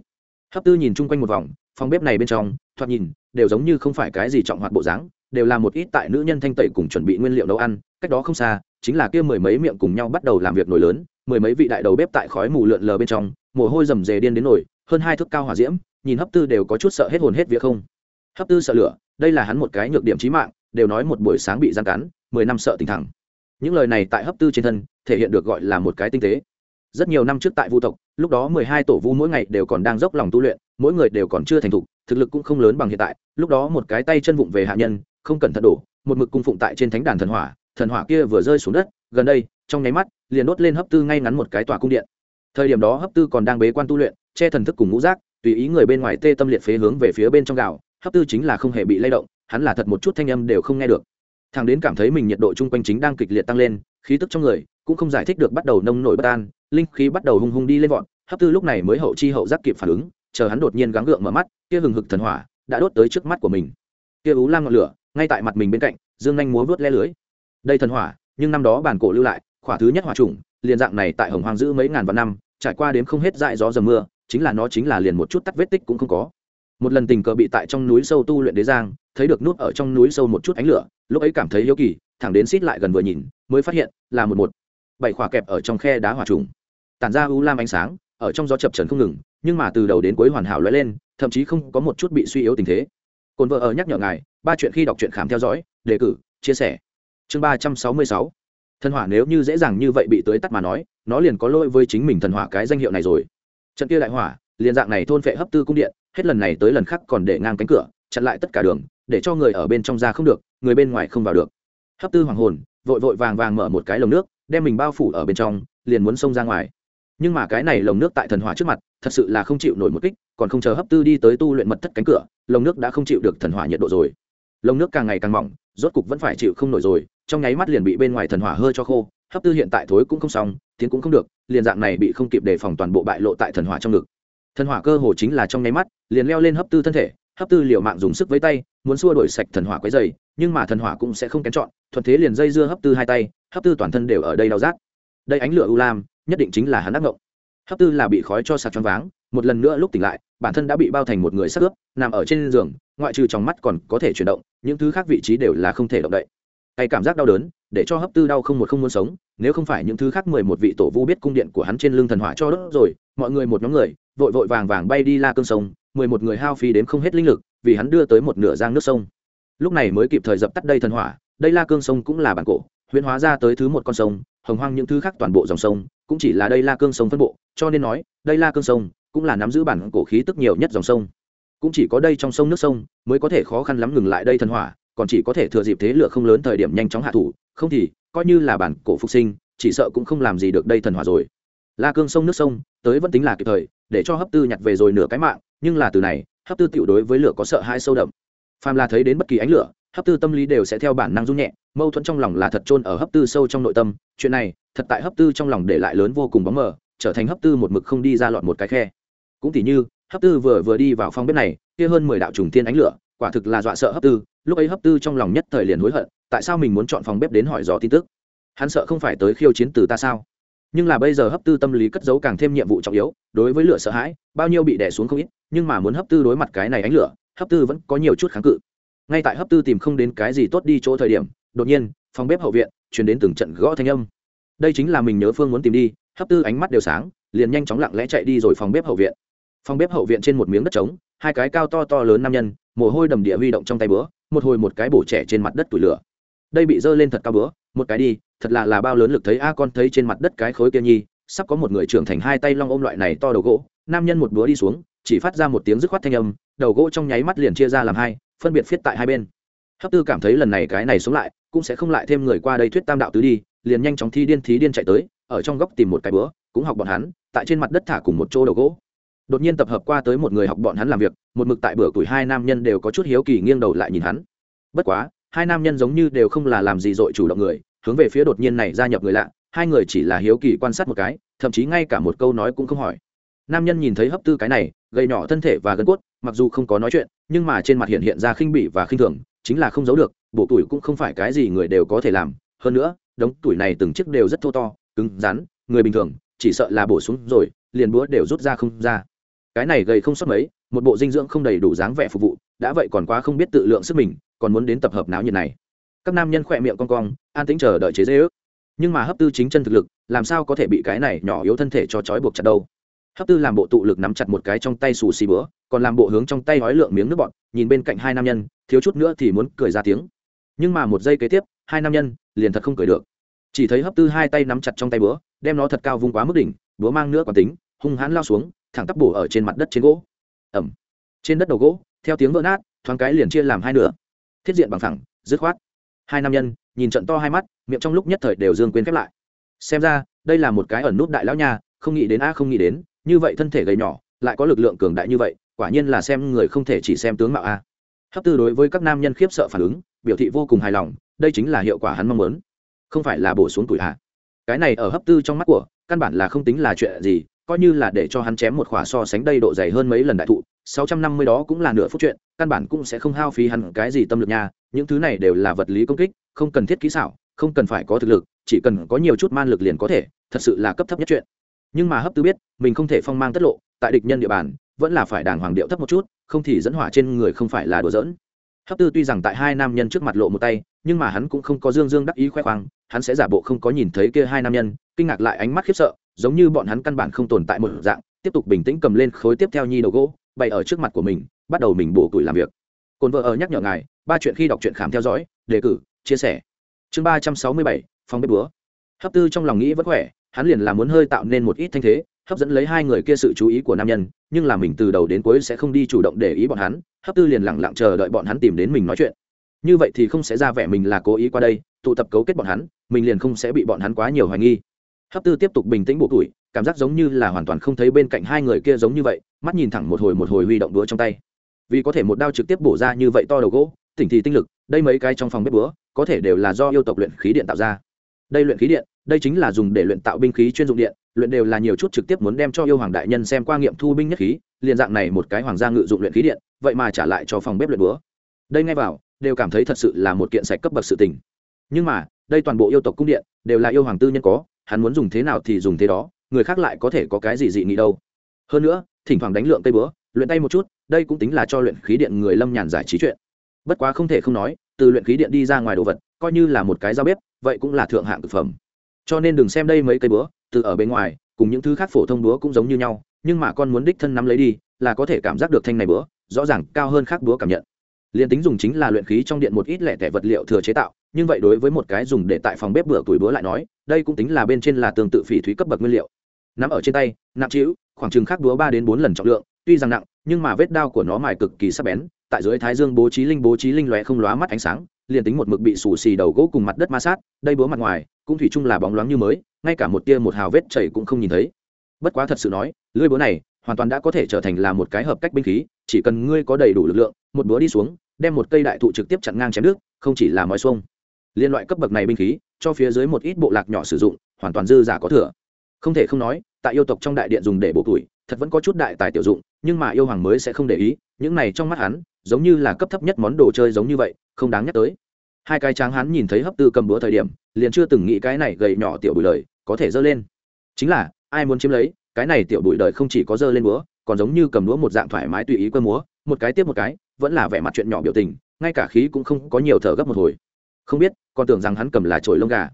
Hấp tư nhìn chung quanh một vòng, phòng bếp này bên trong, thoạt nhìn, đều giống như không phải cái gì trọng hoạt bộ dáng, đều là một ít tại nữ nhân thanh tẩy cùng chuẩn bị nguyên liệu nấu ăn, cách đó không xa chính là kia mười mấy miệng cùng nhau bắt đầu làm việc nổi lớn, mười mấy vị đại đầu bếp tại khói mù lượn lờ bên trong, mồ hôi rầm rề điên đến nổi, hơn hai thước cao hỏa diễm, nhìn hấp tư đều có chút sợ hết hồn hết việc không? Hấp tư sợ lửa, đây là hắn một cái nhược điểm trí mạng, đều nói một buổi sáng bị gian cắn, mười năm sợ tình thẳng. Những lời này tại hấp tư trên thân, thể hiện được gọi là một cái tinh tế. Rất nhiều năm trước tại vu tộc, lúc đó mười hai tổ vu mỗi ngày đều còn đang dốc lòng tu luyện, mỗi người đều còn chưa thành thục, thực lực cũng không lớn bằng hiện tại, lúc đó một cái tay chân vụng về hạ nhân, không cẩn thận đổ, một mực cung phụng tại trên thánh đàn thần hỏa thần hỏa kia vừa rơi xuống đất, gần đây, trong nháy mắt, liền đốt lên hấp tư ngay ngắn một cái tòa cung điện. Thời điểm đó hấp tư còn đang bế quan tu luyện, che thần thức cùng ngũ giác, tùy ý người bên ngoài tê tâm liệt phế hướng về phía bên trong gạo, hấp tư chính là không hề bị lay động, hắn là thật một chút thanh âm đều không nghe được. Thằng đến cảm thấy mình nhiệt độ chung quanh chính đang kịch liệt tăng lên, khí tức trong người cũng không giải thích được bắt đầu nông nổi bất an, linh khí bắt đầu hung hung đi lên vọt, hấp tư lúc này mới hậu chi hậu giác kịp phản ứng, chờ hắn đột nhiên gắng gượng mở mắt, kia hừng hực thần hỏa đã đốt tới trước mắt của mình. Kia ú lam ngọn lửa, ngay tại mặt mình bên cạnh, dương nhanh múa vớt le lưới đây thần hỏa, nhưng năm đó bản cổ lưu lại, khỏa thứ nhất hỏa trùng liền dạng này tại hồng hoàng giữ mấy ngàn vạn năm, trải qua đến không hết dại gió dầm mưa, chính là nó chính là liền một chút tắt vết tích cũng không có. Một lần tình cờ bị tại trong núi sâu tu luyện đế giang, thấy được nút ở trong núi sâu một chút ánh lửa, lúc ấy cảm thấy hiếu kỳ, thẳng đến xít lại gần vừa nhìn, mới phát hiện là một một. Bảy khỏa kẹp ở trong khe đá hỏa trùng tản ra u lam ánh sáng, ở trong gió chập trần không ngừng, nhưng mà từ đầu đến cuối hoàn hảo lóe lên, thậm chí không có một chút bị suy yếu tình thế. Cồn vợ ở nhắc nhở ngài, ba chuyện khi đọc truyện khám theo dõi, đề cử, chia sẻ chương ba trăm sáu mươi sáu. Thần hỏa nếu như dễ dàng như vậy bị tưới tắt mà nói, nó liền có lỗi với chính mình thần hỏa cái danh hiệu này rồi. Trận kia đại hỏa, liền dạng này thôn vệ hấp tư cung điện, hết lần này tới lần khác còn để ngang cánh cửa, chặn lại tất cả đường, để cho người ở bên trong ra không được, người bên ngoài không vào được. Hấp tư hoàng hồn, vội vội vàng vàng mở một cái lồng nước, đem mình bao phủ ở bên trong, liền muốn xông ra ngoài. Nhưng mà cái này lồng nước tại thần hỏa trước mặt, thật sự là không chịu nổi một kích, còn không chờ hấp tư đi tới tu luyện mật thất cánh cửa, lồng nước đã không chịu được thần hỏa nhiệt độ rồi lồng nước càng ngày càng mỏng, rốt cục vẫn phải chịu không nổi rồi, trong nháy mắt liền bị bên ngoài thần hỏa hơi cho khô, hấp tư hiện tại thối cũng không xong, tiến cũng không được, liền dạng này bị không kịp đề phòng toàn bộ bại lộ tại thần hỏa trong ngực. Thần hỏa cơ hồ chính là trong nháy mắt, liền leo lên hấp tư thân thể, hấp tư liều mạng dùng sức với tay, muốn xua đổi sạch thần hỏa quấy dày nhưng mà thần hỏa cũng sẽ không kén chọn, thuận thế liền dây dưa hấp tư hai tay, hấp tư toàn thân đều ở đây đau rát. Đây ánh lửa u lam, nhất định chính là hắn ác ngộng. Hấp tư là bị khói cho sạc choáng váng, một lần nữa lúc tỉnh lại, bản thân đã bị bao thành một người sắc ướp, nằm ở trên giường ngoại trừ trong mắt còn có thể chuyển động, những thứ khác vị trí đều là không thể động đậy. Hay cảm giác đau đớn, để cho hấp tư đau không một không muốn sống, nếu không phải những thứ khác mười một vị tổ vu biết cung điện của hắn trên lưng thần hỏa cho đốt rồi, mọi người một nhóm người, vội vội vàng vàng bay đi la cương sông, mười một người hao phí đến không hết linh lực, vì hắn đưa tới một nửa giang nước sông. Lúc này mới kịp thời dập tắt đây thần hỏa, đây la cương sông cũng là bản cổ, huyễn hóa ra tới thứ một con sông, hồng hoang những thứ khác toàn bộ dòng sông, cũng chỉ là đây la cương sông phân bộ, cho nên nói, đây la cương sông cũng là nắm giữ bản cổ khí tức nhiều nhất dòng sông cũng chỉ có đây trong sông nước sông mới có thể khó khăn lắm ngừng lại đây thần hỏa, còn chỉ có thể thừa dịp thế lửa không lớn thời điểm nhanh chóng hạ thủ, không thì, coi như là bản cổ phục sinh, chỉ sợ cũng không làm gì được đây thần hỏa rồi. La cương sông nước sông, tới vẫn tính là kịp thời, để cho hấp tư nhặt về rồi nửa cái mạng, nhưng là từ này, hấp tư tiểu đối với lửa có sợ hai sâu đậm. Phàm là thấy đến bất kỳ ánh lửa, hấp tư tâm lý đều sẽ theo bản năng rung nhẹ, mâu thuẫn trong lòng là thật chôn ở hấp tư sâu trong nội tâm, chuyện này, thật tại hấp tư trong lòng để lại lớn vô cùng bóng mờ, trở thành hấp tư một mực không đi ra lọt một cái khe. Cũng tỉ như hấp tư vừa vừa đi vào phòng bếp này, kia hơn mười đạo trùng tiên ánh lửa, quả thực là dọa sợ hấp tư, lúc ấy hấp tư trong lòng nhất thời liền hối hận, tại sao mình muốn chọn phòng bếp đến hỏi dò tin tức? Hắn sợ không phải tới khiêu chiến từ ta sao? Nhưng là bây giờ hấp tư tâm lý cất giấu càng thêm nhiệm vụ trọng yếu, đối với lửa sợ hãi, bao nhiêu bị đè xuống không ít, nhưng mà muốn hấp tư đối mặt cái này ánh lửa, hấp tư vẫn có nhiều chút kháng cự. Ngay tại hấp tư tìm không đến cái gì tốt đi chỗ thời điểm, đột nhiên, phòng bếp hậu viện chuyển đến từng trận gõ thanh âm. Đây chính là mình nhớ phương muốn tìm đi, hấp tư ánh mắt đều sáng, liền nhanh chóng lặng lẽ chạy đi rồi phòng bếp hậu viện phòng bếp hậu viện trên một miếng đất trống, hai cái cao to to lớn nam nhân, mồ hôi đầm địa huy động trong tay bữa, một hồi một cái bổ trẻ trên mặt đất tủi lửa. Đây bị dơ lên thật cao bữa, một cái đi, thật là là bao lớn lực thấy a, con thấy trên mặt đất cái khối kia nhi, sắp có một người trưởng thành hai tay long ôm loại này to đầu gỗ, nam nhân một búa đi xuống, chỉ phát ra một tiếng dứt khoát thanh âm, đầu gỗ trong nháy mắt liền chia ra làm hai, phân biệt phiết tại hai bên. Hấp tư cảm thấy lần này cái này xuống lại, cũng sẽ không lại thêm người qua đây thuyết tam đạo tứ đi, liền nhanh chóng thi điên thí điên chạy tới, ở trong góc tìm một cái bữa, cũng học bọn hắn, tại trên mặt đất thả cùng một chỗ đầu gỗ đột nhiên tập hợp qua tới một người học bọn hắn làm việc, một mực tại bữa tuổi hai nam nhân đều có chút hiếu kỳ nghiêng đầu lại nhìn hắn. Bất quá, hai nam nhân giống như đều không là làm gì dội chủ động người, hướng về phía đột nhiên này gia nhập người lạ, hai người chỉ là hiếu kỳ quan sát một cái, thậm chí ngay cả một câu nói cũng không hỏi. Nam nhân nhìn thấy hấp tư cái này, gầy nhỏ thân thể và gân cốt, mặc dù không có nói chuyện, nhưng mà trên mặt hiện hiện ra khinh bỉ và khinh thường, chính là không giấu được, bộ tuổi cũng không phải cái gì người đều có thể làm. Hơn nữa, đống tuổi này từng chiếc đều rất thô to, cứng rắn, người bình thường, chỉ sợ là bổ xuống rồi, liền búa đều rút ra không ra cái này gầy không sót mấy, một bộ dinh dưỡng không đầy đủ dáng vẻ phục vụ, đã vậy còn quá không biết tự lượng sức mình, còn muốn đến tập hợp náo nhiệt này. Các nam nhân khỏe miệng con cong, an tĩnh chờ đợi chế dễ ước. Nhưng mà hấp tư chính chân thực lực, làm sao có thể bị cái này nhỏ yếu thân thể cho trói buộc chặt đâu? Hấp tư làm bộ tụ lực nắm chặt một cái trong tay xù xì bữa, còn làm bộ hướng trong tay hói lượng miếng nước bọn nhìn bên cạnh hai nam nhân, thiếu chút nữa thì muốn cười ra tiếng. Nhưng mà một giây kế tiếp, hai nam nhân liền thật không cười được. Chỉ thấy hấp tư hai tay nắm chặt trong tay búa đem nó thật cao vung quá mức đỉnh búa mang nữa còn tính, hung hãn lao xuống thẳng tắp bổ ở trên mặt đất trên gỗ. Ẩm trên đất đầu gỗ, theo tiếng vỡ nát, thoáng cái liền chia làm hai nửa. Thiết diện bằng thẳng dứt khoát. Hai nam nhân, nhìn trận to hai mắt, miệng trong lúc nhất thời đều dương quên khép lại. Xem ra, đây là một cái ẩn nút đại lão nha, không nghĩ đến a, không nghĩ đến, như vậy thân thể gầy nhỏ, lại có lực lượng cường đại như vậy, quả nhiên là xem người không thể chỉ xem tướng mạo a. Hấp tư đối với các nam nhân khiếp sợ phản ứng, biểu thị vô cùng hài lòng, đây chính là hiệu quả hắn mong muốn. Không phải là bổ xuống tuổi hạ. Cái này ở hấp tư trong mắt của, căn bản là không tính là chuyện gì coi như là để cho hắn chém một khỏa so sánh đây độ dày hơn mấy lần đại thụ, sáu trăm năm mươi đó cũng là nửa phút chuyện, căn bản cũng sẽ không hao phí hắn cái gì tâm lực nha, những thứ này đều là vật lý công kích, không cần thiết kỹ xảo, không cần phải có thực lực, chỉ cần có nhiều chút man lực liền có thể, thật sự là cấp thấp nhất chuyện. Nhưng mà hấp tư biết, mình không thể phong mang tất lộ, tại địch nhân địa bàn, vẫn là phải đàng hoàng điệu thấp một chút, không thì dẫn hỏa trên người không phải là đùa giỡn. Hấp tư tuy rằng tại hai nam nhân trước mặt lộ một tay, nhưng mà hắn cũng không có dương dương đắc ý khoe khoang hắn sẽ giả bộ không có nhìn thấy kia hai nam nhân, kinh ngạc lại ánh mắt khiếp sợ, giống như bọn hắn căn bản không tồn tại một dạng, tiếp tục bình tĩnh cầm lên khối tiếp theo nhi đầu gỗ, bày ở trước mặt của mình, bắt đầu mình bổ tuổi làm việc. Cồn vợ ở nhắc nhở ngài, ba chuyện khi đọc truyện khám theo dõi, đề cử, chia sẻ. Chương ba trăm sáu mươi bảy, phòng bếp búa hấp tư trong lòng nghĩ vẫn khỏe, hắn liền là muốn hơi tạo nên một ít thanh thế, hấp dẫn lấy hai người kia sự chú ý của nam nhân, nhưng là mình từ đầu đến cuối sẽ không đi chủ động để ý bọn hắn, hấp tư liền lẳng lặng chờ đợi bọn hắn tìm đến mình nói chuyện. Như vậy thì không sẽ ra vẻ mình là cố ý qua đây, tụ tập cấu kết bọn hắn mình liền không sẽ bị bọn hắn quá nhiều hoài nghi. Hấp tư tiếp tục bình tĩnh bộ tuổi, cảm giác giống như là hoàn toàn không thấy bên cạnh hai người kia giống như vậy, mắt nhìn thẳng một hồi một hồi huy động đũa trong tay. Vì có thể một đao trực tiếp bổ ra như vậy to đầu gỗ, tỉnh thì tinh lực, đây mấy cái trong phòng bếp búa có thể đều là do yêu tộc luyện khí điện tạo ra. Đây luyện khí điện, đây chính là dùng để luyện tạo binh khí chuyên dụng điện, luyện đều là nhiều chút trực tiếp muốn đem cho yêu hoàng đại nhân xem qua nghiệm thu binh nhất khí, liền dạng này một cái hoàng gia ngự dụng luyện khí điện, vậy mà trả lại cho phòng bếp luyện búa đây ngay vào, đều cảm thấy thật sự là một kiện sạch cấp bậc sự tình nhưng mà, đây toàn bộ yêu tộc cung điện đều là yêu hoàng tư nhân có, hắn muốn dùng thế nào thì dùng thế đó, người khác lại có thể có cái gì dị nghị đâu. Hơn nữa, thỉnh thoảng đánh lượng cây búa, luyện tay một chút, đây cũng tính là cho luyện khí điện người lâm nhàn giải trí chuyện. Bất quá không thể không nói, từ luyện khí điện đi ra ngoài đồ vật, coi như là một cái dao bếp, vậy cũng là thượng hạng thực phẩm. Cho nên đừng xem đây mấy cây búa, từ ở bên ngoài, cùng những thứ khác phổ thông búa cũng giống như nhau, nhưng mà con muốn đích thân nắm lấy đi, là có thể cảm giác được thanh này búa, rõ ràng cao hơn khác búa cảm nhận. Liền tính dùng chính là luyện khí trong điện một ít lẻ tẻ vật liệu thừa chế tạo nhưng vậy đối với một cái dùng để tại phòng bếp bữa tuổi búa lại nói, đây cũng tính là bên trên là tương tự phỉ thúy cấp bậc nguyên liệu. Nắm ở trên tay, nặng trĩu, khoảng chừng khác búa ba đến bốn lần trọng lượng, tuy rằng nặng, nhưng mà vết đao của nó mài cực kỳ sắc bén, tại dưới thái dương bố trí linh bố trí linh lóe không lóa mắt ánh sáng, liền tính một mực bị sủ xì đầu gỗ cùng mặt đất ma sát, đây búa mặt ngoài, cũng thủy chung là bóng loáng như mới, ngay cả một tia một hào vết chảy cũng không nhìn thấy. Bất quá thật sự nói lưỡi búa này hoàn toàn đã có thể trở thành là một cái hợp cách binh khí, chỉ cần ngươi có đầy đủ lực lượng, một búa đi xuống, đem một cây đại thụ trực tiếp chặn ngang chém nước, không chỉ là mói xuông liên loại cấp bậc này binh khí, cho phía dưới một ít bộ lạc nhỏ sử dụng, hoàn toàn dư giả có thừa. Không thể không nói, tại yêu tộc trong đại điện dùng để bổ tuổi, thật vẫn có chút đại tài tiểu dụng, nhưng mà yêu hoàng mới sẽ không để ý, những này trong mắt hắn, giống như là cấp thấp nhất món đồ chơi giống như vậy, không đáng nhắc tới. Hai cái tráng hắn nhìn thấy hấp tư cầm búa thời điểm, liền chưa từng nghĩ cái này gầy nhỏ tiểu bụi lời có thể dơ lên. Chính là, ai muốn chiếm lấy, cái này tiểu bụi đời không chỉ có dơ lên búa, còn giống như cầm đũa một dạng thoải mái tùy ý cơ múa, một cái tiếp một cái, vẫn là vẻ mặt chuyện nhỏ biểu tình, ngay cả khí cũng không có nhiều thở gấp một hồi không biết, còn tưởng rằng hắn cầm là trổi lông gà.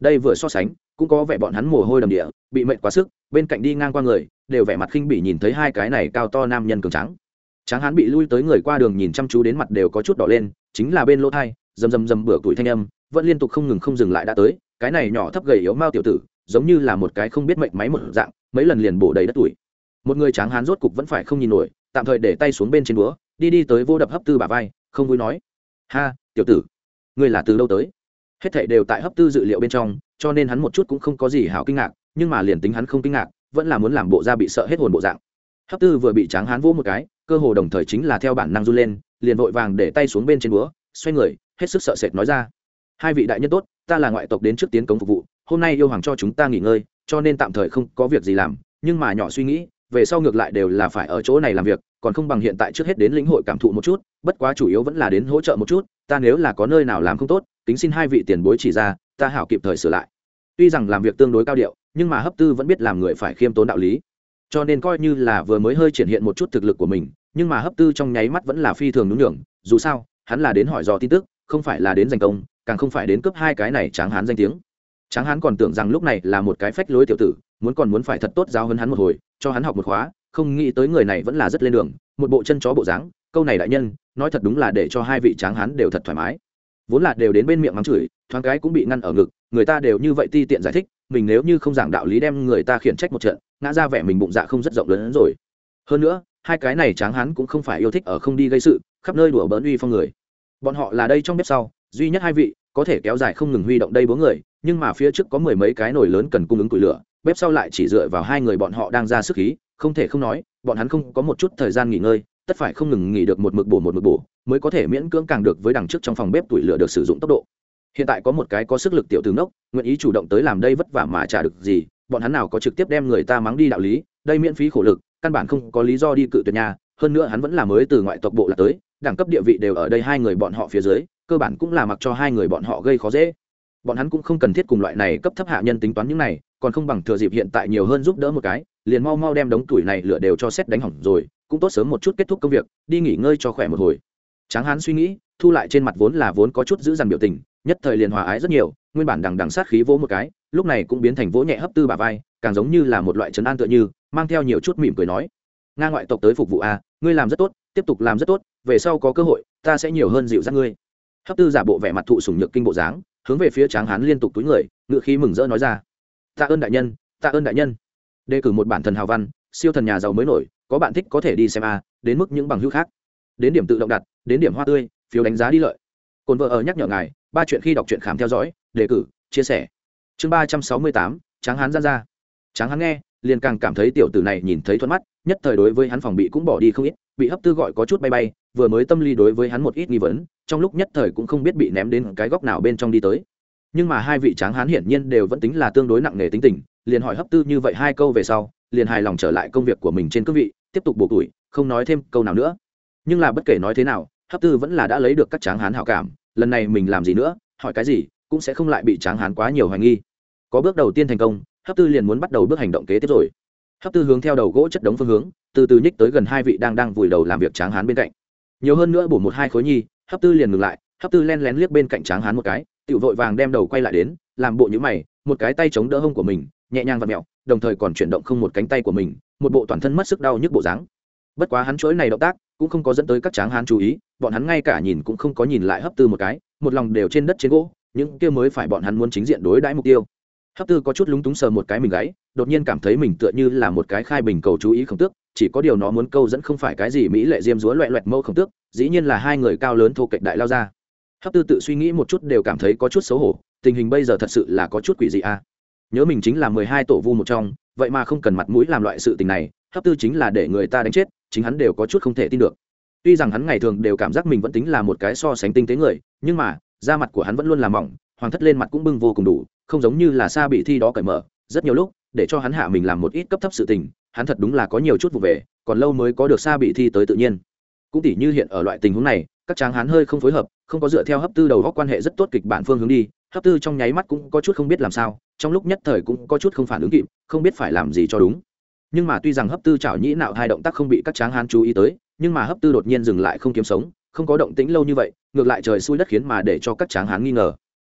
Đây vừa so sánh, cũng có vẻ bọn hắn mồ hôi đầm địa, bị mệt quá sức, bên cạnh đi ngang qua người, đều vẻ mặt khinh bỉ nhìn thấy hai cái này cao to nam nhân cường trắng tráng hắn bị lui tới người qua đường nhìn chăm chú đến mặt đều có chút đỏ lên, chính là bên lỗ thai, rầm rầm rầm bửa tuổi thanh âm, vẫn liên tục không ngừng không dừng lại đã tới, cái này nhỏ thấp gầy yếu mao tiểu tử, giống như là một cái không biết mệnh máy một dạng, mấy lần liền bổ đầy đất tuổi. Một người tráng hán rốt cục vẫn phải không nhìn nổi, tạm thời để tay xuống bên trên búa, đi đi tới vô đập hấp tư bà vai, không vui nói. Ha, tiểu tử ngươi là từ đâu tới? Hết thảy đều tại hấp tư dự liệu bên trong, cho nên hắn một chút cũng không có gì hảo kinh ngạc, nhưng mà liền tính hắn không kinh ngạc, vẫn là muốn làm bộ ra bị sợ hết hồn bộ dạng. Hấp tư vừa bị tráng hán vỗ một cái, cơ hồ đồng thời chính là theo bản năng run lên, liền vội vàng để tay xuống bên trên búa, xoay người, hết sức sợ sệt nói ra. Hai vị đại nhân tốt, ta là ngoại tộc đến trước tiến cống phục vụ, hôm nay yêu hoàng cho chúng ta nghỉ ngơi, cho nên tạm thời không có việc gì làm, nhưng mà nhỏ suy nghĩ, về sau ngược lại đều là phải ở chỗ này làm việc còn không bằng hiện tại trước hết đến lĩnh hội cảm thụ một chút, bất quá chủ yếu vẫn là đến hỗ trợ một chút, ta nếu là có nơi nào làm không tốt tính xin hai vị tiền bối chỉ ra, ta hảo kịp thời sửa lại. Tuy rằng làm việc tương đối cao điệu, nhưng mà hấp tư vẫn biết làm người phải khiêm tốn đạo lý. Cho nên coi như là vừa mới hơi triển hiện một chút thực lực của mình, nhưng mà hấp tư trong nháy mắt vẫn là phi thường nhún nhường, dù sao, hắn là đến hỏi dò tin tức, không phải là đến giành công, càng không phải đến cướp hai cái này tráng hán danh tiếng. Tráng hán còn tưởng rằng lúc này là một cái phách lối tiểu tử, muốn còn muốn phải thật tốt giáo hơn hắn một hồi, cho hắn học một khóa không nghĩ tới người này vẫn là rất lên đường, một bộ chân chó bộ dáng, câu này đại nhân, nói thật đúng là để cho hai vị tráng hán đều thật thoải mái. Vốn là đều đến bên miệng mắng chửi, thoáng cái cũng bị ngăn ở ngực, người ta đều như vậy ti tiện giải thích, mình nếu như không giảng đạo lý đem người ta khiển trách một trận, ngã ra vẻ mình bụng dạ không rất rộng lớn hơn rồi. Hơn nữa, hai cái này tráng hán cũng không phải yêu thích ở không đi gây sự, khắp nơi đùa bỡn uy phong người. Bọn họ là đây trong bếp sau, duy nhất hai vị, có thể kéo dài không ngừng huy động đây bốn người, nhưng mà phía trước có mười mấy cái nồi lớn cần cung ứng củi lửa, bếp sau lại chỉ dựa vào hai người bọn họ đang ra sức khí không thể không nói, bọn hắn không có một chút thời gian nghỉ ngơi, tất phải không ngừng nghỉ được một mực bổ một mực bổ, mới có thể miễn cưỡng càng được với đằng trước trong phòng bếp tuổi lửa được sử dụng tốc độ. Hiện tại có một cái có sức lực tiểu tướng đốc nguyện ý chủ động tới làm đây vất vả mà trả được gì, bọn hắn nào có trực tiếp đem người ta mắng đi đạo lý, đây miễn phí khổ lực, căn bản không có lý do đi cự tuyệt nhà, hơn nữa hắn vẫn là mới từ ngoại tộc bộ là tới, đẳng cấp địa vị đều ở đây hai người bọn họ phía dưới, cơ bản cũng là mặc cho hai người bọn họ gây khó dễ bọn hắn cũng không cần thiết cùng loại này cấp thấp hạ nhân tính toán những này, còn không bằng thừa dịp hiện tại nhiều hơn giúp đỡ một cái, liền mau mau đem đống tuổi này lửa đều cho xét đánh hỏng rồi, cũng tốt sớm một chút kết thúc công việc, đi nghỉ ngơi cho khỏe một hồi. Tráng hán suy nghĩ, thu lại trên mặt vốn là vốn có chút giữ dằn biểu tình, nhất thời liền hòa ái rất nhiều, nguyên bản đằng đằng sát khí vỗ một cái, lúc này cũng biến thành vỗ nhẹ hấp tư bà vai, càng giống như là một loại trấn an tựa như, mang theo nhiều chút mỉm cười nói, nga ngoại tộc tới phục vụ a, ngươi làm rất tốt, tiếp tục làm rất tốt, về sau có cơ hội, ta sẽ nhiều hơn dịu dắt ngươi. Hấp tư giả bộ vẻ mặt thụ sủng nhược kinh bộ dáng hướng về phía tráng hán liên tục túi người ngự khí mừng rỡ nói ra, tạ ơn đại nhân, tạ ơn đại nhân. Đề cử một bản thần hào văn, siêu thần nhà giàu mới nổi, có bạn thích có thể đi xem a, đến mức những bằng hữu khác. Đến điểm tự động đặt, đến điểm hoa tươi, phiếu đánh giá đi lợi. Cồn vợ ở nhắc nhở ngài, ba chuyện khi đọc truyện khám theo dõi, đề cử, chia sẻ. Chương ba trăm sáu mươi tám, tráng hán gian ra. Tráng hán nghe liền càng cảm thấy tiểu tử này nhìn thấy thuận mắt, nhất thời đối với hắn phòng bị cũng bỏ đi không ít, bị hấp tư gọi có chút bay bay, vừa mới tâm lý đối với hắn một ít nghi vấn, trong lúc nhất thời cũng không biết bị ném đến cái góc nào bên trong đi tới. Nhưng mà hai vị tráng hán hiển nhiên đều vẫn tính là tương đối nặng nề tính tình, liền hỏi hấp tư như vậy hai câu về sau, liền hài lòng trở lại công việc của mình trên cương vị, tiếp tục bổ tuổi, không nói thêm câu nào nữa. Nhưng là bất kể nói thế nào, hấp tư vẫn là đã lấy được các tráng hán hảo cảm, lần này mình làm gì nữa, hỏi cái gì, cũng sẽ không lại bị tráng hán quá nhiều hoài nghi. Có bước đầu tiên thành công hấp tư liền muốn bắt đầu bước hành động kế tiếp rồi. Hấp tư hướng theo đầu gỗ chất đống phương hướng, từ từ nhích tới gần hai vị đang đang vùi đầu làm việc tráng hán bên cạnh. Nhiều hơn nữa bổ một hai khối nhi, hấp tư liền ngừng lại, hấp tư len lén liếc bên cạnh tráng hán một cái tự vội vàng đem đầu quay lại đến, làm bộ nhữ mày, một cái tay chống đỡ hông của mình, nhẹ nhàng và mẹo, đồng thời còn chuyển động không một cánh tay của mình, một bộ toàn thân mất sức đau nhức bộ dáng. Bất quá hắn chuỗi này động tác, cũng không có dẫn tới các tráng hán chú ý, bọn hắn ngay cả nhìn cũng không có nhìn lại hấp tư một cái, một lòng đều trên đất trên gỗ, những kia mới phải bọn hắn muốn chính diện đối đãi mục tiêu hấp tư có chút lúng túng sờ một cái mình gáy, đột nhiên cảm thấy mình tựa như là một cái khai bình cầu chú ý khổng tước, chỉ có điều nó muốn câu dẫn không phải cái gì mỹ lệ diêm dúa loẹ loẹt mâu khổng tước, dĩ nhiên là hai người cao lớn thô kệch đại lao ra hấp tư tự suy nghĩ một chút đều cảm thấy có chút xấu hổ, tình hình bây giờ thật sự là có chút quỷ dị a à. nhớ mình chính là mười hai tổ vu một trong, vậy mà không cần mặt mũi làm loại sự tình này hấp tư chính là để người ta đánh chết, chính hắn đều có chút không thể tin được tuy rằng hắn ngày thường đều cảm giác mình vẫn tính là một cái so sánh tinh tế người, nhưng mà, da mặt của hắn vẫn luôn là mỏng, hoàng thất lên mặt cũng bưng vô cùng đủ không giống như là xa bị thi đó cởi mở, rất nhiều lúc, để cho hắn hạ mình làm một ít cấp thấp sự tình, hắn thật đúng là có nhiều chút vụ về, còn lâu mới có được xa bị thi tới tự nhiên. Cũng tỉ như hiện ở loại tình huống này, các tráng hắn hơi không phối hợp, không có dựa theo hấp tư đầu góc quan hệ rất tốt kịch bản phương hướng đi, hấp tư trong nháy mắt cũng có chút không biết làm sao, trong lúc nhất thời cũng có chút không phản ứng kịp, không biết phải làm gì cho đúng. Nhưng mà tuy rằng hấp tư chảo nhĩ nạo hai động tác không bị các tráng hán chú ý tới, nhưng mà hấp tư đột nhiên dừng lại không kiếm sống, không có động tĩnh lâu như vậy, ngược lại trời xui đất khiến mà để cho các tráng hán nghi ngờ.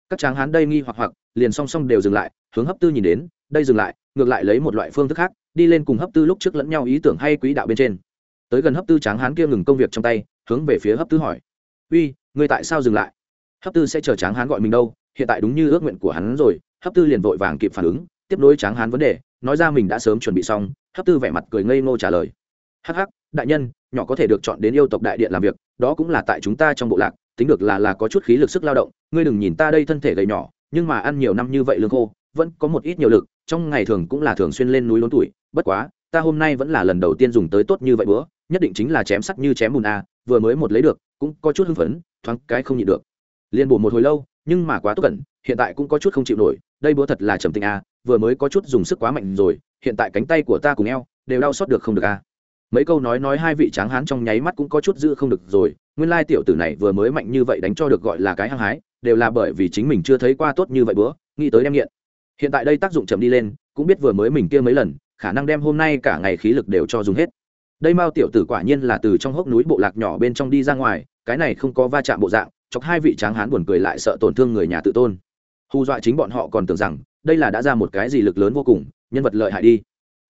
Các tráng hán đây nghi hoặc hoặc liền song song đều dừng lại, hướng hấp tư nhìn đến, đây dừng lại, ngược lại lấy một loại phương thức khác, đi lên cùng hấp tư lúc trước lẫn nhau ý tưởng hay quỹ đạo bên trên. Tới gần hấp tư tráng hán kia ngừng công việc trong tay, hướng về phía hấp tư hỏi. Uy người tại sao dừng lại? Hấp tư sẽ chờ tráng hán gọi mình đâu, hiện tại đúng như ước nguyện của hắn rồi. Hấp tư liền vội vàng kịp phản ứng, tiếp nối tráng hán vấn đề, nói ra mình đã sớm chuẩn bị xong, hấp tư vẻ mặt cười ngây ngô trả lời. Hắc hắc, đại nhân, nhỏ có thể được chọn đến yêu tộc đại điện làm việc, đó cũng là tại chúng ta trong bộ lạc, tính được là là có chút khí lực sức lao động, ngươi đừng nhìn ta đây thân thể gầy nhỏ nhưng mà ăn nhiều năm như vậy lương khô, vẫn có một ít nhiều lực, trong ngày thường cũng là thường xuyên lên núi lớn tuổi. Bất quá, ta hôm nay vẫn là lần đầu tiên dùng tới tốt như vậy bữa, nhất định chính là chém sắt như chém bùn a, vừa mới một lấy được, cũng có chút hưng phấn, thoáng cái không nhịn được. Liền bổ một hồi lâu, nhưng mà quá tốt cẩn, hiện tại cũng có chút không chịu nổi, đây búa thật là trầm tình a, vừa mới có chút dùng sức quá mạnh rồi, hiện tại cánh tay của ta cùng eo, đều đau xót được không được a. Mấy câu nói nói hai vị tráng hán trong nháy mắt cũng có chút giữ không được rồi, nguyên lai tiểu tử này vừa mới mạnh như vậy đánh cho được gọi là cái hăng hái đều là bởi vì chính mình chưa thấy qua tốt như vậy bữa, nghĩ tới đem nghiện. Hiện tại đây tác dụng chậm đi lên, cũng biết vừa mới mình kia mấy lần, khả năng đem hôm nay cả ngày khí lực đều cho dùng hết. Đây mao tiểu tử quả nhiên là từ trong hốc núi bộ lạc nhỏ bên trong đi ra ngoài, cái này không có va chạm bộ dạng, chọc hai vị tráng hán buồn cười lại sợ tổn thương người nhà tự tôn. Hù dọa chính bọn họ còn tưởng rằng, đây là đã ra một cái gì lực lớn vô cùng, nhân vật lợi hại đi.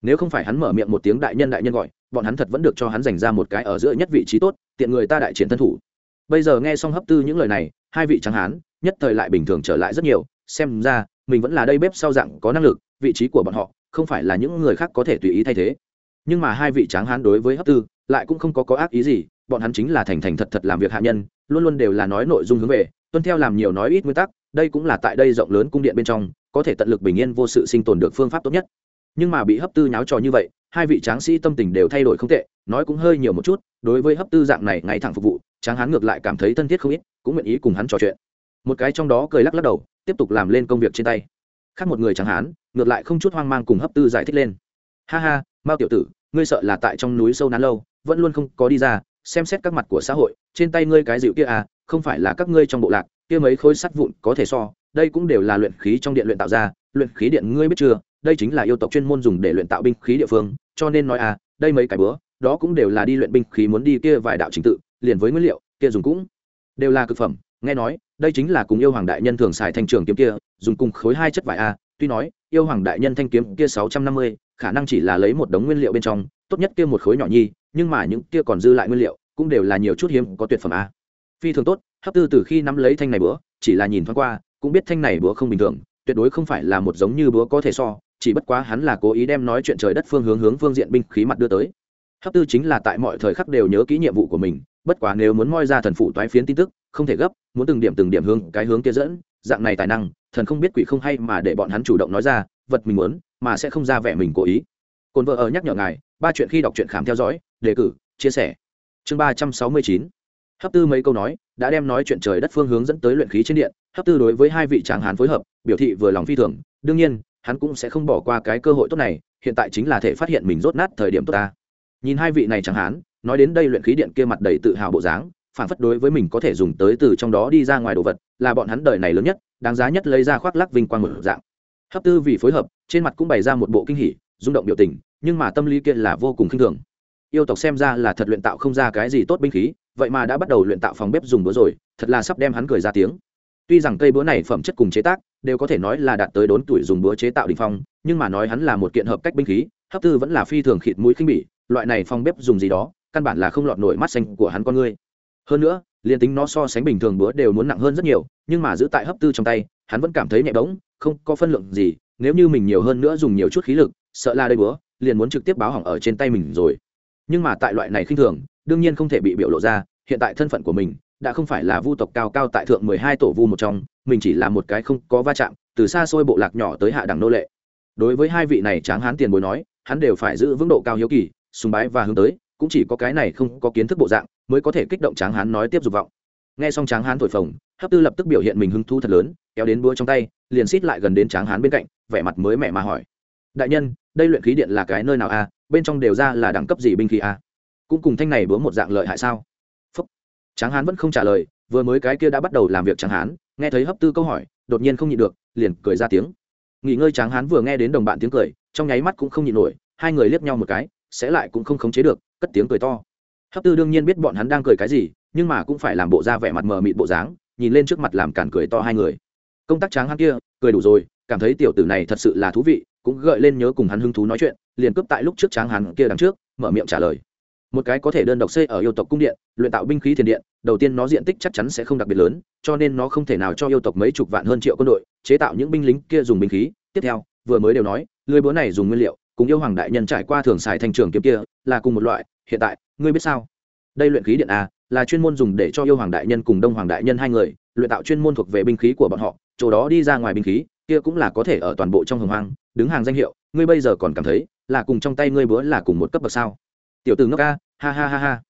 Nếu không phải hắn mở miệng một tiếng đại nhân đại nhân gọi, bọn hắn thật vẫn được cho hắn dành ra một cái ở giữa nhất vị trí tốt, tiện người ta đại triển thân thủ. Bây giờ nghe xong hấp tư những lời này hai vị tráng hán, nhất thời lại bình thường trở lại rất nhiều, xem ra, mình vẫn là đây bếp sau dạng có năng lực, vị trí của bọn họ không phải là những người khác có thể tùy ý thay thế. Nhưng mà hai vị tráng hán đối với hấp tư lại cũng không có có ác ý gì, bọn hắn chính là thành thành thật thật làm việc hạ nhân, luôn luôn đều là nói nội dung hướng về, tuân theo làm nhiều nói ít nguyên tắc, đây cũng là tại đây rộng lớn cung điện bên trong, có thể tận lực bình yên vô sự sinh tồn được phương pháp tốt nhất nhưng mà bị hấp tư nháo trò như vậy, hai vị tráng sĩ tâm tình đều thay đổi không tệ, nói cũng hơi nhiều một chút, đối với hấp tư dạng này ngay thẳng phục vụ, tráng hán ngược lại cảm thấy thân thiết không ít, cũng nguyện ý cùng hắn trò chuyện. Một cái trong đó cười lắc lắc đầu, tiếp tục làm lên công việc trên tay. Khác một người tráng hán, ngược lại không chút hoang mang cùng hấp tư giải thích lên. Ha ha, mao tiểu tử, ngươi sợ là tại trong núi sâu nán lâu, vẫn luôn không có đi ra, xem xét các mặt của xã hội, trên tay ngươi cái dịu kia à không phải là các ngươi trong bộ lạc, kia mấy khối sắt vụn có thể so, đây cũng đều là luyện khí trong điện luyện tạo ra, luyện khí điện ngươi biết chưa? Đây chính là yêu tộc chuyên môn dùng để luyện tạo binh khí địa phương, cho nên nói à đây mấy cái bữa, đó cũng đều là đi luyện binh khí muốn đi kia vài đạo trình tự, liền với nguyên liệu, kia dùng cũng đều là cực phẩm. Nghe nói, đây chính là cùng yêu hoàng đại nhân thường xài thanh trường kiếm kia, dùng cùng khối hai chất vải a, tuy nói, yêu hoàng đại nhân thanh kiếm kia sáu trăm năm mươi, khả năng chỉ là lấy một đống nguyên liệu bên trong, tốt nhất kia một khối nhỏ nhi, nhưng mà những kia còn dư lại nguyên liệu, cũng đều là nhiều chút hiếm có tuyệt phẩm a. Phi thường tốt, hấp tư từ khi nắm lấy thanh này bữa, chỉ là nhìn thoáng qua, cũng biết thanh này bữa không bình thường, tuyệt đối không phải là một giống như búa có thể so chỉ bất quá hắn là cố ý đem nói chuyện trời đất phương hướng hướng phương diện binh khí mặt đưa tới. Hấp tư chính là tại mọi thời khắc đều nhớ kỹ nhiệm vụ của mình, bất quá nếu muốn moi ra thần phụ toái phiến tin tức, không thể gấp, muốn từng điểm từng điểm hướng cái hướng kia dẫn, dạng này tài năng, thần không biết quỷ không hay mà để bọn hắn chủ động nói ra, vật mình muốn, mà sẽ không ra vẻ mình cố ý. Cồn vợ ở nhắc nhở ngài, ba chuyện khi đọc truyện khám theo dõi, đề cử, chia sẻ. Chương ba trăm sáu mươi chín. Hấp tư mấy câu nói, đã đem nói chuyện trời đất phương hướng dẫn tới luyện khí trên điện. Hấp tư đối với hai vị tráng hán phối hợp, biểu thị vừa lòng phi thường. Đương nhiên hắn cũng sẽ không bỏ qua cái cơ hội tốt này, hiện tại chính là thể phát hiện mình rốt nát thời điểm tốt ta. Nhìn hai vị này chẳng hán nói đến đây luyện khí điện kia mặt đầy tự hào bộ dáng, phản phất đối với mình có thể dùng tới từ trong đó đi ra ngoài đồ vật, là bọn hắn đời này lớn nhất, đáng giá nhất lấy ra khoác lắc vinh quang một dạng. Hấp tư vì phối hợp, trên mặt cũng bày ra một bộ kinh hỉ, rung động biểu tình, nhưng mà tâm lý kia là vô cùng khinh thường. Yêu tộc xem ra là thật luyện tạo không ra cái gì tốt binh khí, vậy mà đã bắt đầu luyện tạo phòng bếp dùng bữa rồi, thật là sắp đem hắn cười ra tiếng tuy rằng cây búa này phẩm chất cùng chế tác đều có thể nói là đạt tới đốn tuổi dùng búa chế tạo đình phong, nhưng mà nói hắn là một kiện hợp cách binh khí, hấp tư vẫn là phi thường khịt mũi khinh bỉ, loại này phong bếp dùng gì đó, căn bản là không lọt nổi mắt xanh của hắn con ngươi hơn nữa, liền tính nó so sánh bình thường búa đều muốn nặng hơn rất nhiều, nhưng mà giữ tại hấp tư trong tay, hắn vẫn cảm thấy nhẹ bỗng, không có phân lượng gì, nếu như mình nhiều hơn nữa dùng nhiều chút khí lực, sợ là đây búa liền muốn trực tiếp báo hỏng ở trên tay mình rồi. Nhưng mà tại loại này khinh thường, đương nhiên không thể bị biểu lộ ra, hiện tại thân phận của mình đã không phải là vu tộc cao cao tại thượng mười hai tổ vu một trong, mình chỉ là một cái không có va chạm, từ xa xôi bộ lạc nhỏ tới hạ đẳng nô lệ. Đối với hai vị này tráng hán tiền bối nói, hắn đều phải giữ vững độ cao hiếu kỳ, sùng bái và hướng tới, cũng chỉ có cái này không có kiến thức bộ dạng, mới có thể kích động tráng hán nói tiếp dục vọng. Nghe xong tráng hán thổi phồng, hấp tư lập tức biểu hiện mình hứng thú thật lớn, kéo đến búa trong tay, liền xít lại gần đến tráng hán bên cạnh, vẻ mặt mới mẹ mà hỏi. Đại nhân, đây luyện khí điện là cái nơi nào a bên trong đều ra là đẳng cấp gì binh khí à? cũng cùng thanh này búa một dạng lợi hại sao? Tráng hán vẫn không trả lời, vừa mới cái kia đã bắt đầu làm việc tráng hán, nghe thấy hấp tư câu hỏi, đột nhiên không nhịn được, liền cười ra tiếng. Nghỉ ngơi tráng hán vừa nghe đến đồng bạn tiếng cười, trong nháy mắt cũng không nhịn nổi, hai người liếc nhau một cái, sẽ lại cũng không khống chế được, cất tiếng cười to. Hấp tư đương nhiên biết bọn hắn đang cười cái gì, nhưng mà cũng phải làm bộ ra vẻ mặt mờ mịt bộ dáng, nhìn lên trước mặt làm cản cười to hai người. Công tác tráng hán kia, cười đủ rồi, cảm thấy tiểu tử này thật sự là thú vị, cũng gợi lên nhớ cùng hắn hứng thú nói chuyện, liền cướp tại lúc trước tráng hán kia đằng trước, mở miệng trả lời một cái có thể đơn độc xây ở yêu tộc cung điện, luyện tạo binh khí thiền điện, đầu tiên nó diện tích chắc chắn sẽ không đặc biệt lớn, cho nên nó không thể nào cho yêu tộc mấy chục vạn hơn triệu quân đội, chế tạo những binh lính kia dùng binh khí. Tiếp theo, vừa mới đều nói, lưới búa này dùng nguyên liệu, cùng yêu hoàng đại nhân trải qua thường xài thành trường kiếm kia, là cùng một loại. Hiện tại, ngươi biết sao? Đây luyện khí điện a, là chuyên môn dùng để cho yêu hoàng đại nhân cùng đông hoàng đại nhân hai người, luyện tạo chuyên môn thuộc về binh khí của bọn họ. Chỗ đó đi ra ngoài binh khí, kia cũng là có thể ở toàn bộ trong hồng hoang, đứng hàng danh hiệu. Ngươi bây giờ còn cảm thấy là cùng trong tay ngươi búa là cùng một cấp bậc sao? Tiểu từ ngốc ca, ha ha ha ha.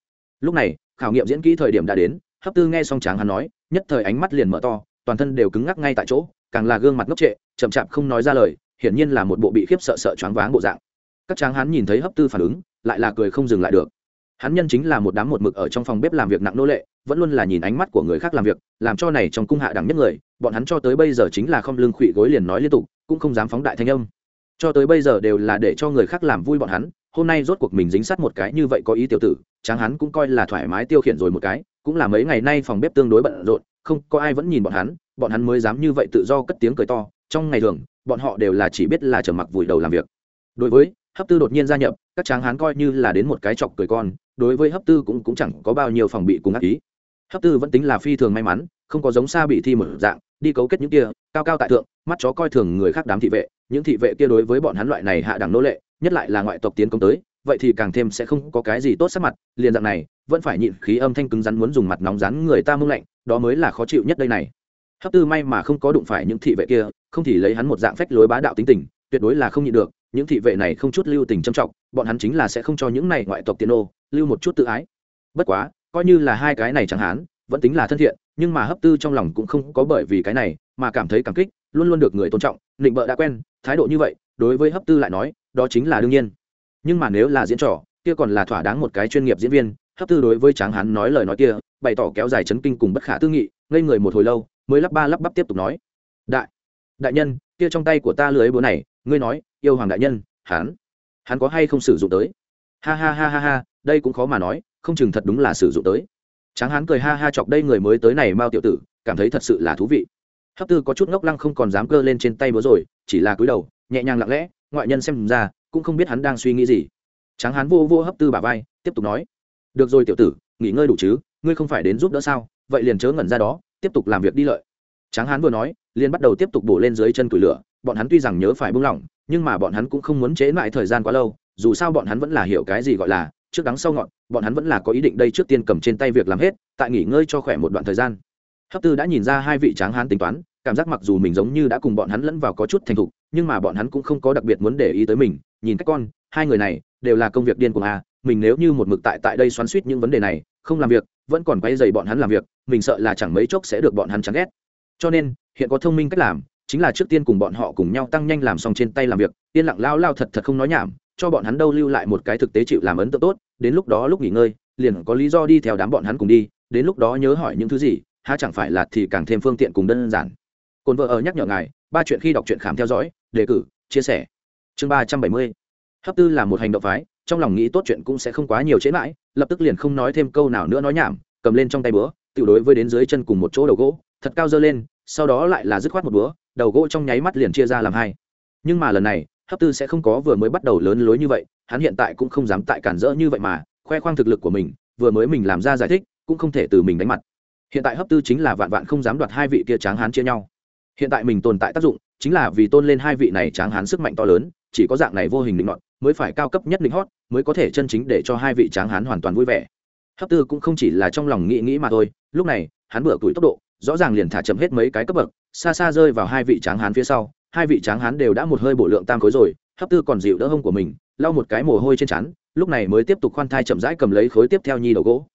Lúc này, khảo nghiệm diễn kỹ thời điểm đã đến, hấp tư nghe xong tráng hắn nói, nhất thời ánh mắt liền mở to, toàn thân đều cứng ngắc ngay tại chỗ, càng là gương mặt ngốc trệ, chậm chạp không nói ra lời, hiển nhiên là một bộ bị khiếp sợ sợ choáng váng bộ dạng. Các tráng hắn nhìn thấy hấp tư phản ứng, lại là cười không dừng lại được. Hắn nhân chính là một đám một mực ở trong phòng bếp làm việc nặng nô lệ, vẫn luôn là nhìn ánh mắt của người khác làm việc, làm cho này trong cung hạ đẳng nhất người, bọn hắn cho tới bây giờ chính là không lưng khụy gối liền nói liên tục, cũng không dám phóng đại thanh âm. Cho tới bây giờ đều là để cho người khác làm vui bọn hắn hôm nay rốt cuộc mình dính sát một cái như vậy có ý tiểu tử, tráng hắn cũng coi là thoải mái tiêu khiển rồi một cái, cũng là mấy ngày nay phòng bếp tương đối bận rộn, không có ai vẫn nhìn bọn hắn bọn hắn mới dám như vậy tự do cất tiếng cười to, trong ngày thường, bọn họ đều là chỉ biết là trở mặc vùi đầu làm việc. Đối với hấp tư đột nhiên gia nhập, các tráng hán coi như là đến một cái chọc cười con, đối với hấp tư cũng cũng chẳng có bao nhiêu phòng bị cùng ác ý hấp tư vẫn tính là phi thường may mắn, không có giống xa bị thi một dạng, đi cấu kết những kia, cao cao tại thượng, mắt chó coi thường người khác đám thị vệ, những thị vệ kia đối với bọn hắn loại này hạ đẳng nô lệ, nhất lại là ngoại tộc tiến công tới, vậy thì càng thêm sẽ không có cái gì tốt sắc mặt, liền dạng này, vẫn phải nhịn khí âm thanh cứng rắn muốn dùng mặt nóng rắn người ta mông lạnh đó mới là khó chịu nhất đây này. Hấp tư may mà không có đụng phải những thị vệ kia, không thì lấy hắn một dạng phách lối bá đạo tính tình, tuyệt đối là không nhịn được, những thị vệ này không chút lưu tình trâm trọng bọn hắn chính là sẽ không cho những này ngoại tộc tiền ô lưu một chút tự ái. Bất quá coi như là hai cái này chẳng hạn, vẫn tính là thân thiện, nhưng mà hấp tư trong lòng cũng không có bởi vì cái này mà cảm thấy cảm kích, luôn luôn được người tôn trọng định bợ đã quen, thái độ như vậy, đối với hấp tư lại nói, đó chính là đương nhiên. Nhưng mà nếu là diễn trò, kia còn là thỏa đáng một cái chuyên nghiệp diễn viên, hấp tư đối với tráng hán nói lời nói kia, bày tỏ kéo dài chấn kinh cùng bất khả tư nghị, ngây người một hồi lâu, mới lắp ba lắp bắp tiếp tục nói. Đại đại nhân, kia trong tay của ta lưới búa này, ngươi nói, yêu hoàng đại nhân, hắn hắn có hay không sử dụng tới? Ha ha ha ha ha, đây cũng khó mà nói không chừng thật đúng là sử dụng tới. Tráng hán cười ha ha chọc đây người mới tới này mao tiểu tử, cảm thấy thật sự là thú vị. Hấp tư có chút ngốc lăng không còn dám cơ lên trên tay búa rồi, chỉ là cúi đầu, nhẹ nhàng lặng lẽ, ngoại nhân xem ra, cũng không biết hắn đang suy nghĩ gì. Tráng hán vô vô hấp tư bà vai, tiếp tục nói, được rồi tiểu tử, nghỉ ngơi đủ chứ, ngươi không phải đến giúp đỡ sao? Vậy liền chớ ngẩn ra đó, tiếp tục làm việc đi lợi. Tráng hán vừa nói, liền bắt đầu tiếp tục bổ lên dưới chân tủi lửa. Bọn hắn tuy rằng nhớ phải buông lỏng, nhưng mà bọn hắn cũng không muốn chế lại thời gian quá lâu, dù sao bọn hắn vẫn là hiểu cái gì gọi là trước đắng sau ngọn, bọn hắn vẫn là có ý định đây trước tiên cầm trên tay việc làm hết, tại nghỉ ngơi cho khỏe một đoạn thời gian. Hấp tư đã nhìn ra hai vị tráng hán tính toán, cảm giác mặc dù mình giống như đã cùng bọn hắn lẫn vào có chút thành thục, nhưng mà bọn hắn cũng không có đặc biệt muốn để ý tới mình. Nhìn các con, hai người này đều là công việc điên cuồng à mình nếu như một mực tại tại đây xoắn suýt những vấn đề này, không làm việc, vẫn còn quay dày bọn hắn làm việc, mình sợ là chẳng mấy chốc sẽ được bọn hắn chán ghét. Cho nên, hiện có thông minh cách làm, chính là trước tiên cùng bọn họ cùng nhau tăng nhanh làm xong trên tay làm việc, yên lặng lao lao thật thật không nói nhảm cho bọn hắn đâu lưu lại một cái thực tế chịu làm ấn tượng tốt, đến lúc đó lúc nghỉ ngơi, liền có lý do đi theo đám bọn hắn cùng đi, đến lúc đó nhớ hỏi những thứ gì, há chẳng phải là thì càng thêm phương tiện cùng đơn giản. Cồn vợ ở nhắc nhở ngài, ba chuyện khi đọc truyện khám theo dõi, đề cử, chia sẻ. Chương ba trăm bảy mươi. Hấp tư là một hành động phái, trong lòng nghĩ tốt chuyện cũng sẽ không quá nhiều chế mãi, lập tức liền không nói thêm câu nào nữa nói nhảm, cầm lên trong tay búa, tự đối với đến dưới chân cùng một chỗ đầu gỗ, thật cao dơ lên, sau đó lại là dứt khoát một búa, đầu gỗ trong nháy mắt liền chia ra làm hai. Nhưng mà lần này hấp tư sẽ không có vừa mới bắt đầu lớn lối như vậy, hắn hiện tại cũng không dám tại cản rỡ như vậy mà, khoe khoang thực lực của mình, vừa mới mình làm ra giải thích, cũng không thể từ mình đánh mặt. Hiện tại hấp tư chính là vạn vạn không dám đoạt hai vị kia tráng hán chia nhau. Hiện tại mình tồn tại tác dụng, chính là vì tôn lên hai vị này tráng hán sức mạnh to lớn, chỉ có dạng này vô hình định luận mới phải cao cấp nhất định hót, mới có thể chân chính để cho hai vị tráng hán hoàn toàn vui vẻ. Hấp tư cũng không chỉ là trong lòng nghĩ nghĩ mà thôi, lúc này, hắn bựa tuổi tốc độ, rõ ràng liền thả chậm hết mấy cái cấp bậc, xa xa rơi vào hai vị tráng hán phía sau hai vị tráng hán đều đã một hơi bổ lượng tam khối rồi hấp tư còn dịu đỡ hông của mình lau một cái mồ hôi trên chắn, lúc này mới tiếp tục khoan thai chậm rãi cầm lấy khối tiếp theo nhi đầu gỗ.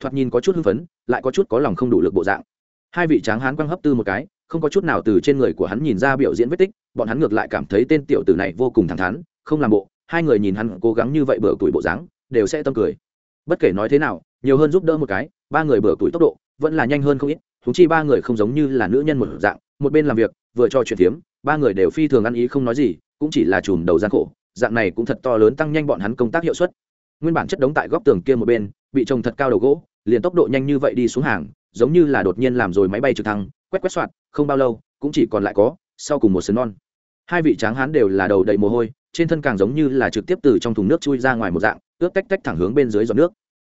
Thoạt nhìn có chút hưng phấn lại có chút có lòng không đủ lực bộ dạng. Hai vị tráng hán quăng hấp tư một cái không có chút nào từ trên người của hắn nhìn ra biểu diễn vết tích bọn hắn ngược lại cảm thấy tên tiểu tử này vô cùng thẳng thắn không làm bộ hai người nhìn hắn cố gắng như vậy bừa tuổi bộ dáng đều sẽ tâm cười. Bất kể nói thế nào nhiều hơn giúp đỡ một cái ba người bừa tuổi tốc độ vẫn là nhanh hơn không ít thú chi ba người không giống như là nữ nhân một dạng một bên làm việc, vừa cho chuyện phiếm ba người đều phi thường ăn ý không nói gì, cũng chỉ là chùm đầu gian khổ, dạng này cũng thật to lớn tăng nhanh bọn hắn công tác hiệu suất. Nguyên bản chất đống tại góc tường kia một bên, bị trồng thật cao đầu gỗ, liền tốc độ nhanh như vậy đi xuống hàng, giống như là đột nhiên làm rồi máy bay trực thăng, quét quét soạt không bao lâu, cũng chỉ còn lại có, sau cùng một sân non. Hai vị tráng hán đều là đầu đầy mồ hôi, trên thân càng giống như là trực tiếp từ trong thùng nước chui ra ngoài một dạng ướp tách tách thẳng hướng bên dưới giọt nước.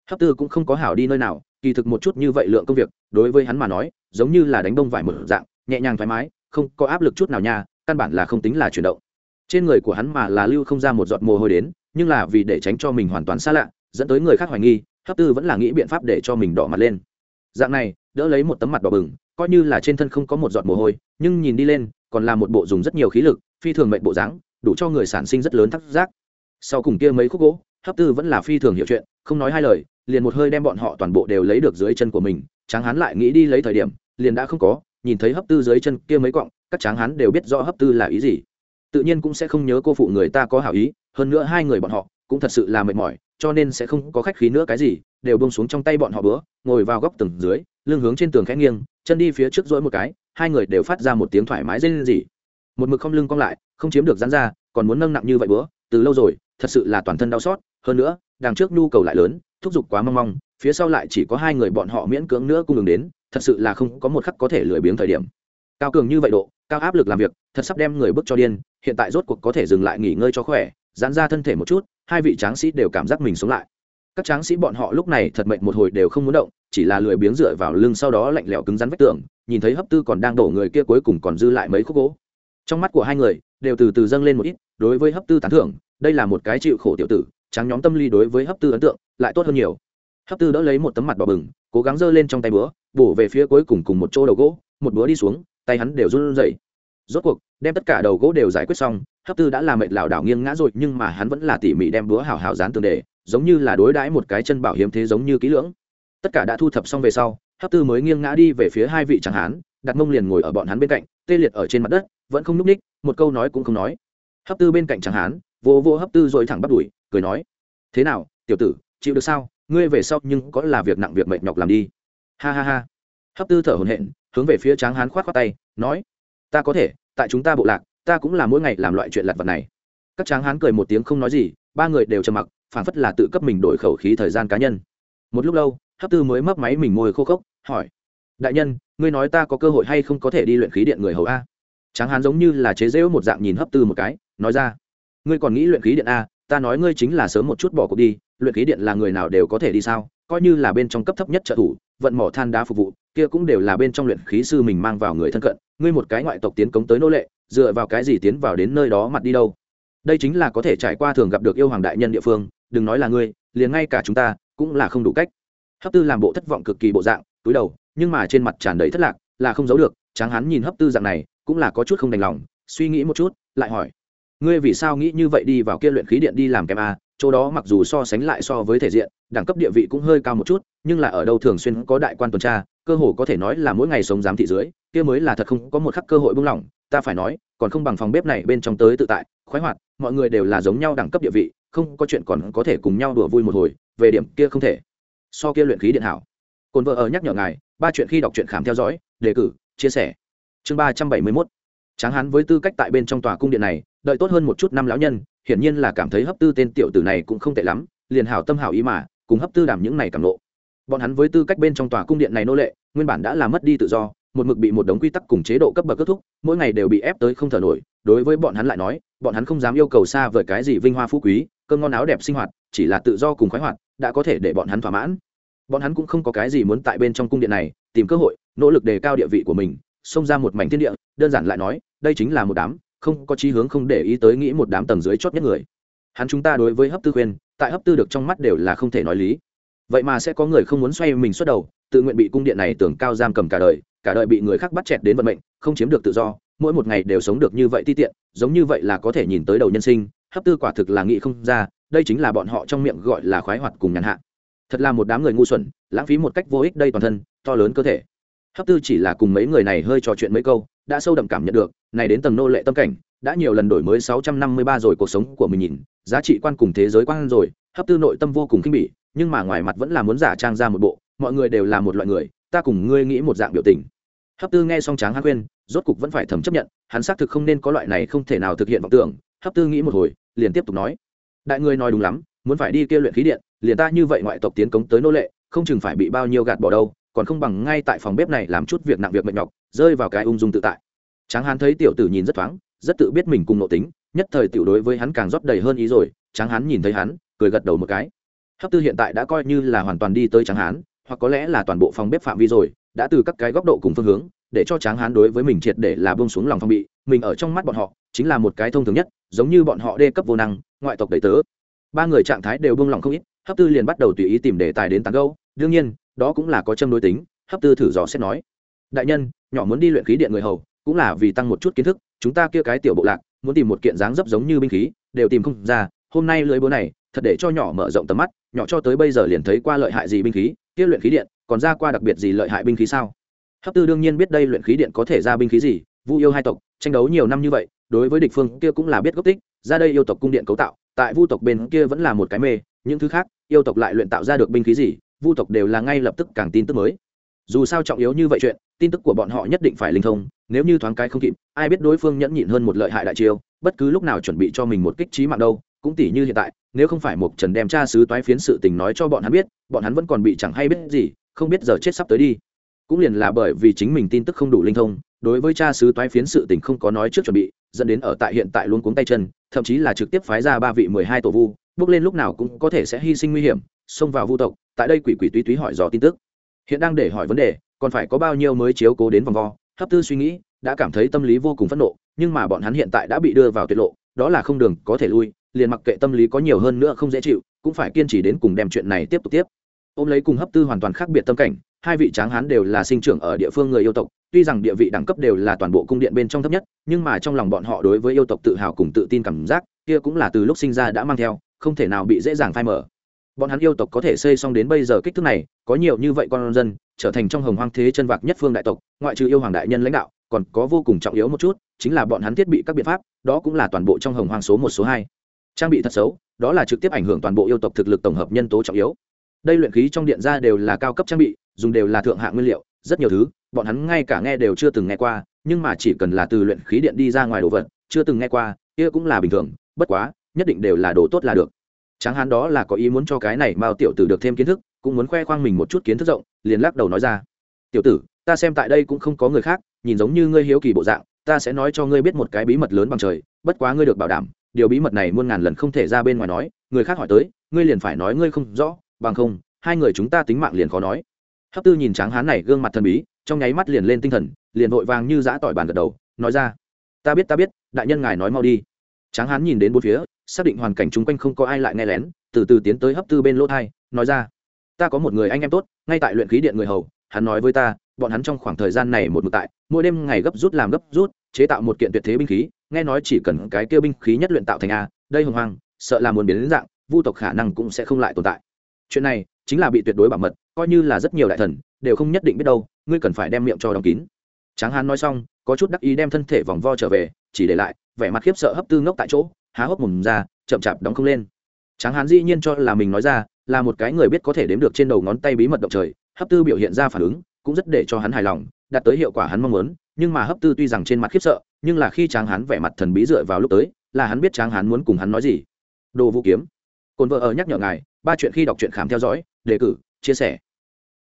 Hấp tư cũng không có hảo đi nơi nào, kỳ thực một chút như vậy lượng công việc, đối với hắn mà nói, giống như là đánh bông vải một dạng nhẹ nhàng thoải mái, không có áp lực chút nào nha, căn bản là không tính là chuyển động. Trên người của hắn mà là lưu không ra một giọt mồ hôi đến, nhưng là vì để tránh cho mình hoàn toàn xa lạ, dẫn tới người khác hoài nghi, hấp tư vẫn là nghĩ biện pháp để cho mình đỏ mặt lên. Dạng này, đỡ lấy một tấm mặt đỏ bừng, coi như là trên thân không có một giọt mồ hôi, nhưng nhìn đi lên, còn là một bộ dùng rất nhiều khí lực, phi thường mệnh bộ dáng, đủ cho người sản sinh rất lớn thắc giác. Sau cùng kia mấy khúc gỗ, hấp tư vẫn là phi thường hiểu chuyện, không nói hai lời, liền một hơi đem bọn họ toàn bộ đều lấy được dưới chân của mình, tráng hắn lại nghĩ đi lấy thời điểm, liền đã không có nhìn thấy hấp tư dưới chân kia mấy cọng các tráng hán đều biết rõ hấp tư là ý gì. Tự nhiên cũng sẽ không nhớ cô phụ người ta có hảo ý, hơn nữa hai người bọn họ cũng thật sự là mệt mỏi, cho nên sẽ không có khách khí nữa cái gì, đều bông xuống trong tay bọn họ bữa, ngồi vào góc tầng dưới, lưng hướng trên tường khẽ nghiêng, chân đi phía trước dỗi một cái, hai người đều phát ra một tiếng thoải mái dây lên gì một mực không lưng cong lại, không chiếm được dán ra, còn muốn nâng nặng như vậy bữa, từ lâu rồi, thật sự là toàn thân đau xót, hơn nữa, đằng trước nhu cầu lại lớn, thúc giục quá mong mong phía sau lại chỉ có hai người bọn họ miễn cưỡng nữa cung đường đến, thật sự là không có một khắc có thể lười biếng thời điểm. Cao cường như vậy độ, cao áp lực làm việc, thật sắp đem người bước cho điên, hiện tại rốt cuộc có thể dừng lại nghỉ ngơi cho khỏe, giãn ra thân thể một chút, hai vị tráng sĩ đều cảm giác mình sống lại. Các tráng sĩ bọn họ lúc này thật mệnh một hồi đều không muốn động, chỉ là lười biếng dựa vào lưng sau đó lạnh lẽo cứng rắn vách tường, nhìn thấy hấp tư còn đang đổ người kia cuối cùng còn dư lại mấy khúc gỗ. Trong mắt của hai người, đều từ từ dâng lên một ít, đối với hấp tư tán thưởng, đây là một cái chịu khổ tiểu tử, tráng nhóm tâm lý đối với hấp tư ấn tượng lại tốt hơn nhiều hấp tư đỡ lấy một tấm mặt đỏ bừng, cố gắng giơ lên trong tay búa, bổ về phía cuối cùng cùng một chỗ đầu gỗ, một búa đi xuống, tay hắn đều run rẩy. Rốt cuộc, đem tất cả đầu gỗ đều giải quyết xong hấp tư đã làm mệt lảo đảo nghiêng ngã rồi, nhưng mà hắn vẫn là tỉ mỉ đem búa hào hào dán tường đề giống như là đối đãi một cái chân bảo hiếm thế giống như kỹ lưỡng. Tất cả đã thu thập xong về sau hấp tư mới nghiêng ngã đi về phía hai vị chẳng hán, đặt mông liền ngồi ở bọn hắn bên cạnh, tê liệt ở trên mặt đất, vẫn không n ú c ních một câu nói cũng không nói. Hấp tư bên cạnh chẳng hán vô vô hấp tư rồi thẳng bắt đuổi, cười nói, thế nào, tiểu tử, chịu được sao? Ngươi về sau nhưng có là việc nặng việc mệt nhọc làm đi. Ha ha ha. Hấp tư thở hồn hện hướng về phía tráng hán khoát khoát tay, nói, ta có thể, tại chúng ta bộ lạc, ta cũng là mỗi ngày làm loại chuyện lặt vặt này. Các tráng hán cười một tiếng không nói gì, ba người đều trầm mặc phản phất là tự cấp mình đổi khẩu khí thời gian cá nhân. Một lúc lâu, hấp tư mới mấp máy mình môi khô khốc, hỏi, đại nhân, ngươi nói ta có cơ hội hay không có thể đi luyện khí điện người hầu a? Tráng hán giống như là chế rễu một dạng nhìn hấp tư một cái, nói ra, ngươi còn nghĩ luyện khí điện a, ta nói ngươi chính là sớm một chút bỏ cuộc đi luyện khí điện là người nào đều có thể đi sao? Coi như là bên trong cấp thấp nhất trợ thủ, vận mỏ than đá phục vụ, kia cũng đều là bên trong luyện khí sư mình mang vào người thân cận. Ngươi một cái ngoại tộc tiến cống tới nô lệ, dựa vào cái gì tiến vào đến nơi đó mặt đi đâu? Đây chính là có thể trải qua thường gặp được yêu hoàng đại nhân địa phương, đừng nói là ngươi, liền ngay cả chúng ta, cũng là không đủ cách. Hấp tư làm bộ thất vọng cực kỳ bộ dạng, túi đầu, nhưng mà trên mặt tràn đầy thất lạc, là không giấu được, tráng hắn nhìn hấp tư dạng này, cũng là có chút không đành lòng, suy nghĩ một chút, lại hỏi, ngươi vì sao nghĩ như vậy đi vào kia luyện khí điện đi làm kèm a? Chỗ đó mặc dù so sánh lại so với thể diện, đẳng cấp địa vị cũng hơi cao một chút, nhưng là ở đâu thường xuyên có đại quan tuần tra, cơ hồ có thể nói là mỗi ngày sống giám thị dưới, kia mới là thật không có một khắc cơ hội buông lỏng, ta phải nói, còn không bằng phòng bếp này bên trong tới tự tại, khoái hoạt, mọi người đều là giống nhau đẳng cấp địa vị, không có chuyện còn có thể cùng nhau đùa vui một hồi, về điểm kia không thể. So kia luyện khí điện hảo. Cồn vợ ở nhắc nhở ngài, ba chuyện khi đọc truyện khám theo dõi, đề cử, chia sẻ. Chương ba trăm bảy mươi mốt. Tráng Hán với tư cách tại bên trong tòa cung điện này đợi tốt hơn một chút năm lão nhân, hiển nhiên là cảm thấy hấp tư tên tiểu tử này cũng không tệ lắm, liền hảo tâm hảo ý mà, cùng hấp tư đảm những này cảm lộ bọn hắn với tư cách bên trong tòa cung điện này nô lệ, nguyên bản đã là mất đi tự do, một mực bị một đống quy tắc cùng chế độ cấp bậc kết thúc, mỗi ngày đều bị ép tới không thở nổi, đối với bọn hắn lại nói, bọn hắn không dám yêu cầu xa vời cái gì vinh hoa phú quý, cơm ngon áo đẹp sinh hoạt, chỉ là tự do cùng khoái hoạt, đã có thể để bọn hắn thỏa mãn. Bọn hắn cũng không có cái gì muốn tại bên trong cung điện này, tìm cơ hội, nỗ lực đề cao địa vị của mình, xông ra một mảnh thiên địa, đơn giản lại nói, đây chính là một đám không có chí hướng không để ý tới nghĩ một đám tầng dưới chót nhất người. Hắn chúng ta đối với hấp tư khuyên, tại hấp tư được trong mắt đều là không thể nói lý. Vậy mà sẽ có người không muốn xoay mình xuất đầu, tự nguyện bị cung điện này tưởng cao giam cầm cả đời cả đời bị người khác bắt chẹt đến vận mệnh, không chiếm được tự do, mỗi một ngày đều sống được như vậy ti tiện, giống như vậy là có thể nhìn tới đầu nhân sinh, hấp tư quả thực là nghĩ không ra, đây chính là bọn họ trong miệng gọi là khoái hoạt cùng nhàn hạ. Thật là một đám người ngu xuẩn, lãng phí một cách vô ích đây toàn thân, to lớn cơ thể. Hấp tư chỉ là cùng mấy người này hơi trò chuyện mấy câu, đã sâu đậm cảm nhận được này đến tầng nô lệ tâm cảnh, đã nhiều lần đổi mới 653 rồi cuộc sống của mình nhìn, giá trị quan cùng thế giới quan rồi, hấp tư nội tâm vô cùng kinh bỉ, nhưng mà ngoài mặt vẫn là muốn giả trang ra một bộ, mọi người đều là một loại người, ta cùng ngươi nghĩ một dạng biểu tình. Hấp tư nghe xong tráng hắn khuyên, rốt cục vẫn phải thầm chấp nhận, hắn xác thực không nên có loại này không thể nào thực hiện vọng tưởng, hấp tư nghĩ một hồi, liền tiếp tục nói. Đại ngươi nói đúng lắm, muốn phải đi kia luyện khí điện, liền ta như vậy ngoại tộc tiến cống tới nô lệ, không chừng phải bị bao nhiêu gạt bỏ đâu, còn không bằng ngay tại phòng bếp này làm chút việc nặng việc mệt nhọc, rơi vào cái ung dung tự tại tráng hán thấy tiểu tử nhìn rất thoáng, rất tự biết mình cùng nội tính, nhất thời tiểu đối với hắn càng rót đầy hơn ý rồi. Tráng hán nhìn thấy hắn, cười gật đầu một cái. Hấp tư hiện tại đã coi như là hoàn toàn đi tới tráng hán, hoặc có lẽ là toàn bộ phòng bếp phạm vi rồi, đã từ các cái góc độ cùng phương hướng, để cho tráng hán đối với mình triệt để là bông xuống lòng phong bị, mình ở trong mắt bọn họ, chính là một cái thông thường nhất, giống như bọn họ đê cấp vô năng, ngoại tộc đầy tớ. Ba người trạng thái đều bông lòng không ít, hấp tư liền bắt đầu tùy ý tìm đề tài đến tán gâu đương nhiên, đó cũng là có châm đối tính, hấp tư thử dò xét nói. Đại nhân, nhỏ muốn đi luyện khí điện người hầu cũng là vì tăng một chút kiến thức, chúng ta kia cái tiểu bộ lạc, muốn tìm một kiện dáng dấp giống như binh khí, đều tìm không ra, hôm nay lưới búa này, thật để cho nhỏ mở rộng tầm mắt, nhỏ cho tới bây giờ liền thấy qua lợi hại gì binh khí, kia luyện khí điện, còn ra qua đặc biệt gì lợi hại binh khí sao? Hấp tư đương nhiên biết đây luyện khí điện có thể ra binh khí gì, vu yêu hai tộc, tranh đấu nhiều năm như vậy, đối với địch phương kia cũng là biết gốc tích, ra đây yêu tộc cung điện cấu tạo, tại vu tộc bên kia vẫn là một cái mê, những thứ khác, yêu tộc lại luyện tạo ra được binh khí gì, vu tộc đều là ngay lập tức càng tin tức mới. Dù sao trọng yếu như vậy chuyện, tin tức của bọn họ nhất định phải linh thông nếu như thoáng cái không kịp, ai biết đối phương nhẫn nhịn hơn một lợi hại đại chiêu, bất cứ lúc nào chuẩn bị cho mình một kích trí mạng đâu, cũng tỷ như hiện tại, nếu không phải một trần đem tra sứ toái phiến sự tình nói cho bọn hắn biết, bọn hắn vẫn còn bị chẳng hay biết gì, không biết giờ chết sắp tới đi. Cũng liền là bởi vì chính mình tin tức không đủ linh thông, đối với cha sứ toái phiến sự tình không có nói trước chuẩn bị, dẫn đến ở tại hiện tại luôn cuống tay chân, thậm chí là trực tiếp phái ra ba vị mười hai tổ vu, bước lên lúc nào cũng có thể sẽ hy sinh nguy hiểm, xông vào vu tộc, tại đây quỷ quỷ túy túy hỏi dò tin tức. Hiện đang để hỏi vấn đề, còn phải có bao nhiêu mới chiếu cố đến vòng vo? Hấp tư suy nghĩ, đã cảm thấy tâm lý vô cùng phẫn nộ, nhưng mà bọn hắn hiện tại đã bị đưa vào tuyệt lộ, đó là không đường có thể lui, liền mặc kệ tâm lý có nhiều hơn nữa không dễ chịu, cũng phải kiên trì đến cùng đem chuyện này tiếp tục tiếp. Ôm lấy cùng hấp tư hoàn toàn khác biệt tâm cảnh, hai vị tráng hán đều là sinh trưởng ở địa phương người yêu tộc, tuy rằng địa vị đẳng cấp đều là toàn bộ cung điện bên trong thấp nhất, nhưng mà trong lòng bọn họ đối với yêu tộc tự hào cùng tự tin cảm giác, kia cũng là từ lúc sinh ra đã mang theo, không thể nào bị dễ dàng phai mở bọn hắn yêu tộc có thể xây xong đến bây giờ kích thước này, có nhiều như vậy con dân trở thành trong hồng hoang thế chân vạc nhất phương đại tộc, ngoại trừ yêu hoàng đại nhân lãnh đạo, còn có vô cùng trọng yếu một chút, chính là bọn hắn thiết bị các biện pháp, đó cũng là toàn bộ trong hồng hoang số một, số hai. Trang bị thật xấu, đó là trực tiếp ảnh hưởng toàn bộ yêu tộc thực lực tổng hợp nhân tố trọng yếu. Đây luyện khí trong điện ra đều là cao cấp trang bị, dùng đều là thượng hạng nguyên liệu, rất nhiều thứ, bọn hắn ngay cả nghe đều chưa từng nghe qua, nhưng mà chỉ cần là từ luyện khí điện đi ra ngoài đồ vật, chưa từng nghe qua, kia cũng là bình thường, bất quá, nhất định đều là đồ tốt là được. Tráng hán đó là có ý muốn cho cái này mao tiểu tử được thêm kiến thức cũng muốn khoe khoang mình một chút kiến thức rộng, liền lắc đầu nói ra. Tiểu tử, ta xem tại đây cũng không có người khác, nhìn giống như ngươi hiếu kỳ bộ dạng, ta sẽ nói cho ngươi biết một cái bí mật lớn bằng trời, bất quá ngươi được bảo đảm, điều bí mật này muôn ngàn lần không thể ra bên ngoài nói, người khác hỏi tới, ngươi liền phải nói ngươi không rõ, bằng không, hai người chúng ta tính mạng liền khó nói. Hấp tư nhìn tráng hán này gương mặt thần bí, trong nháy mắt liền lên tinh thần, liền vội vàng như giã tỏi bàn gật đầu, nói ra, ta biết ta biết, đại nhân ngài nói mau đi. Tráng hán nhìn đến bốn phía, xác định hoàn cảnh chung quanh không có ai lại nghe lén, từ từ tiến tới hấp tư bên lỗ thai, nói ra ta có một người anh em tốt, ngay tại luyện khí điện người hầu, hắn nói với ta, bọn hắn trong khoảng thời gian này một mực tại, mỗi đêm ngày gấp rút làm gấp rút, chế tạo một kiện tuyệt thế binh khí, nghe nói chỉ cần cái kia binh khí nhất luyện tạo thành a, đây hồng hoang sợ là muốn biến đến dạng, vu tộc khả năng cũng sẽ không lại tồn tại. Chuyện này chính là bị tuyệt đối bảo mật, coi như là rất nhiều đại thần, đều không nhất định biết đâu, ngươi cần phải đem miệng cho đóng kín. Tráng hán nói xong, có chút đắc ý đem thân thể vòng vo trở về, chỉ để lại, vẻ mặt khiếp sợ hấp tư ngốc tại chỗ, há hốc mồm ra, chậm chạp đóng không lên. Tráng hán dĩ nhiên cho là mình nói ra là một cái người biết có thể đếm được trên đầu ngón tay bí mật động trời, hấp tư biểu hiện ra phản ứng, cũng rất để cho hắn hài lòng, đạt tới hiệu quả hắn mong muốn, nhưng mà hấp tư tuy rằng trên mặt khiếp sợ, nhưng là khi tráng hắn vẻ mặt thần bí dựa vào lúc tới, là hắn biết tráng hắn muốn cùng hắn nói gì. Đồ vũ kiếm. Cồn vợ ở nhắc nhở ngài, ba chuyện khi đọc truyện khám theo dõi, đề cử, chia sẻ.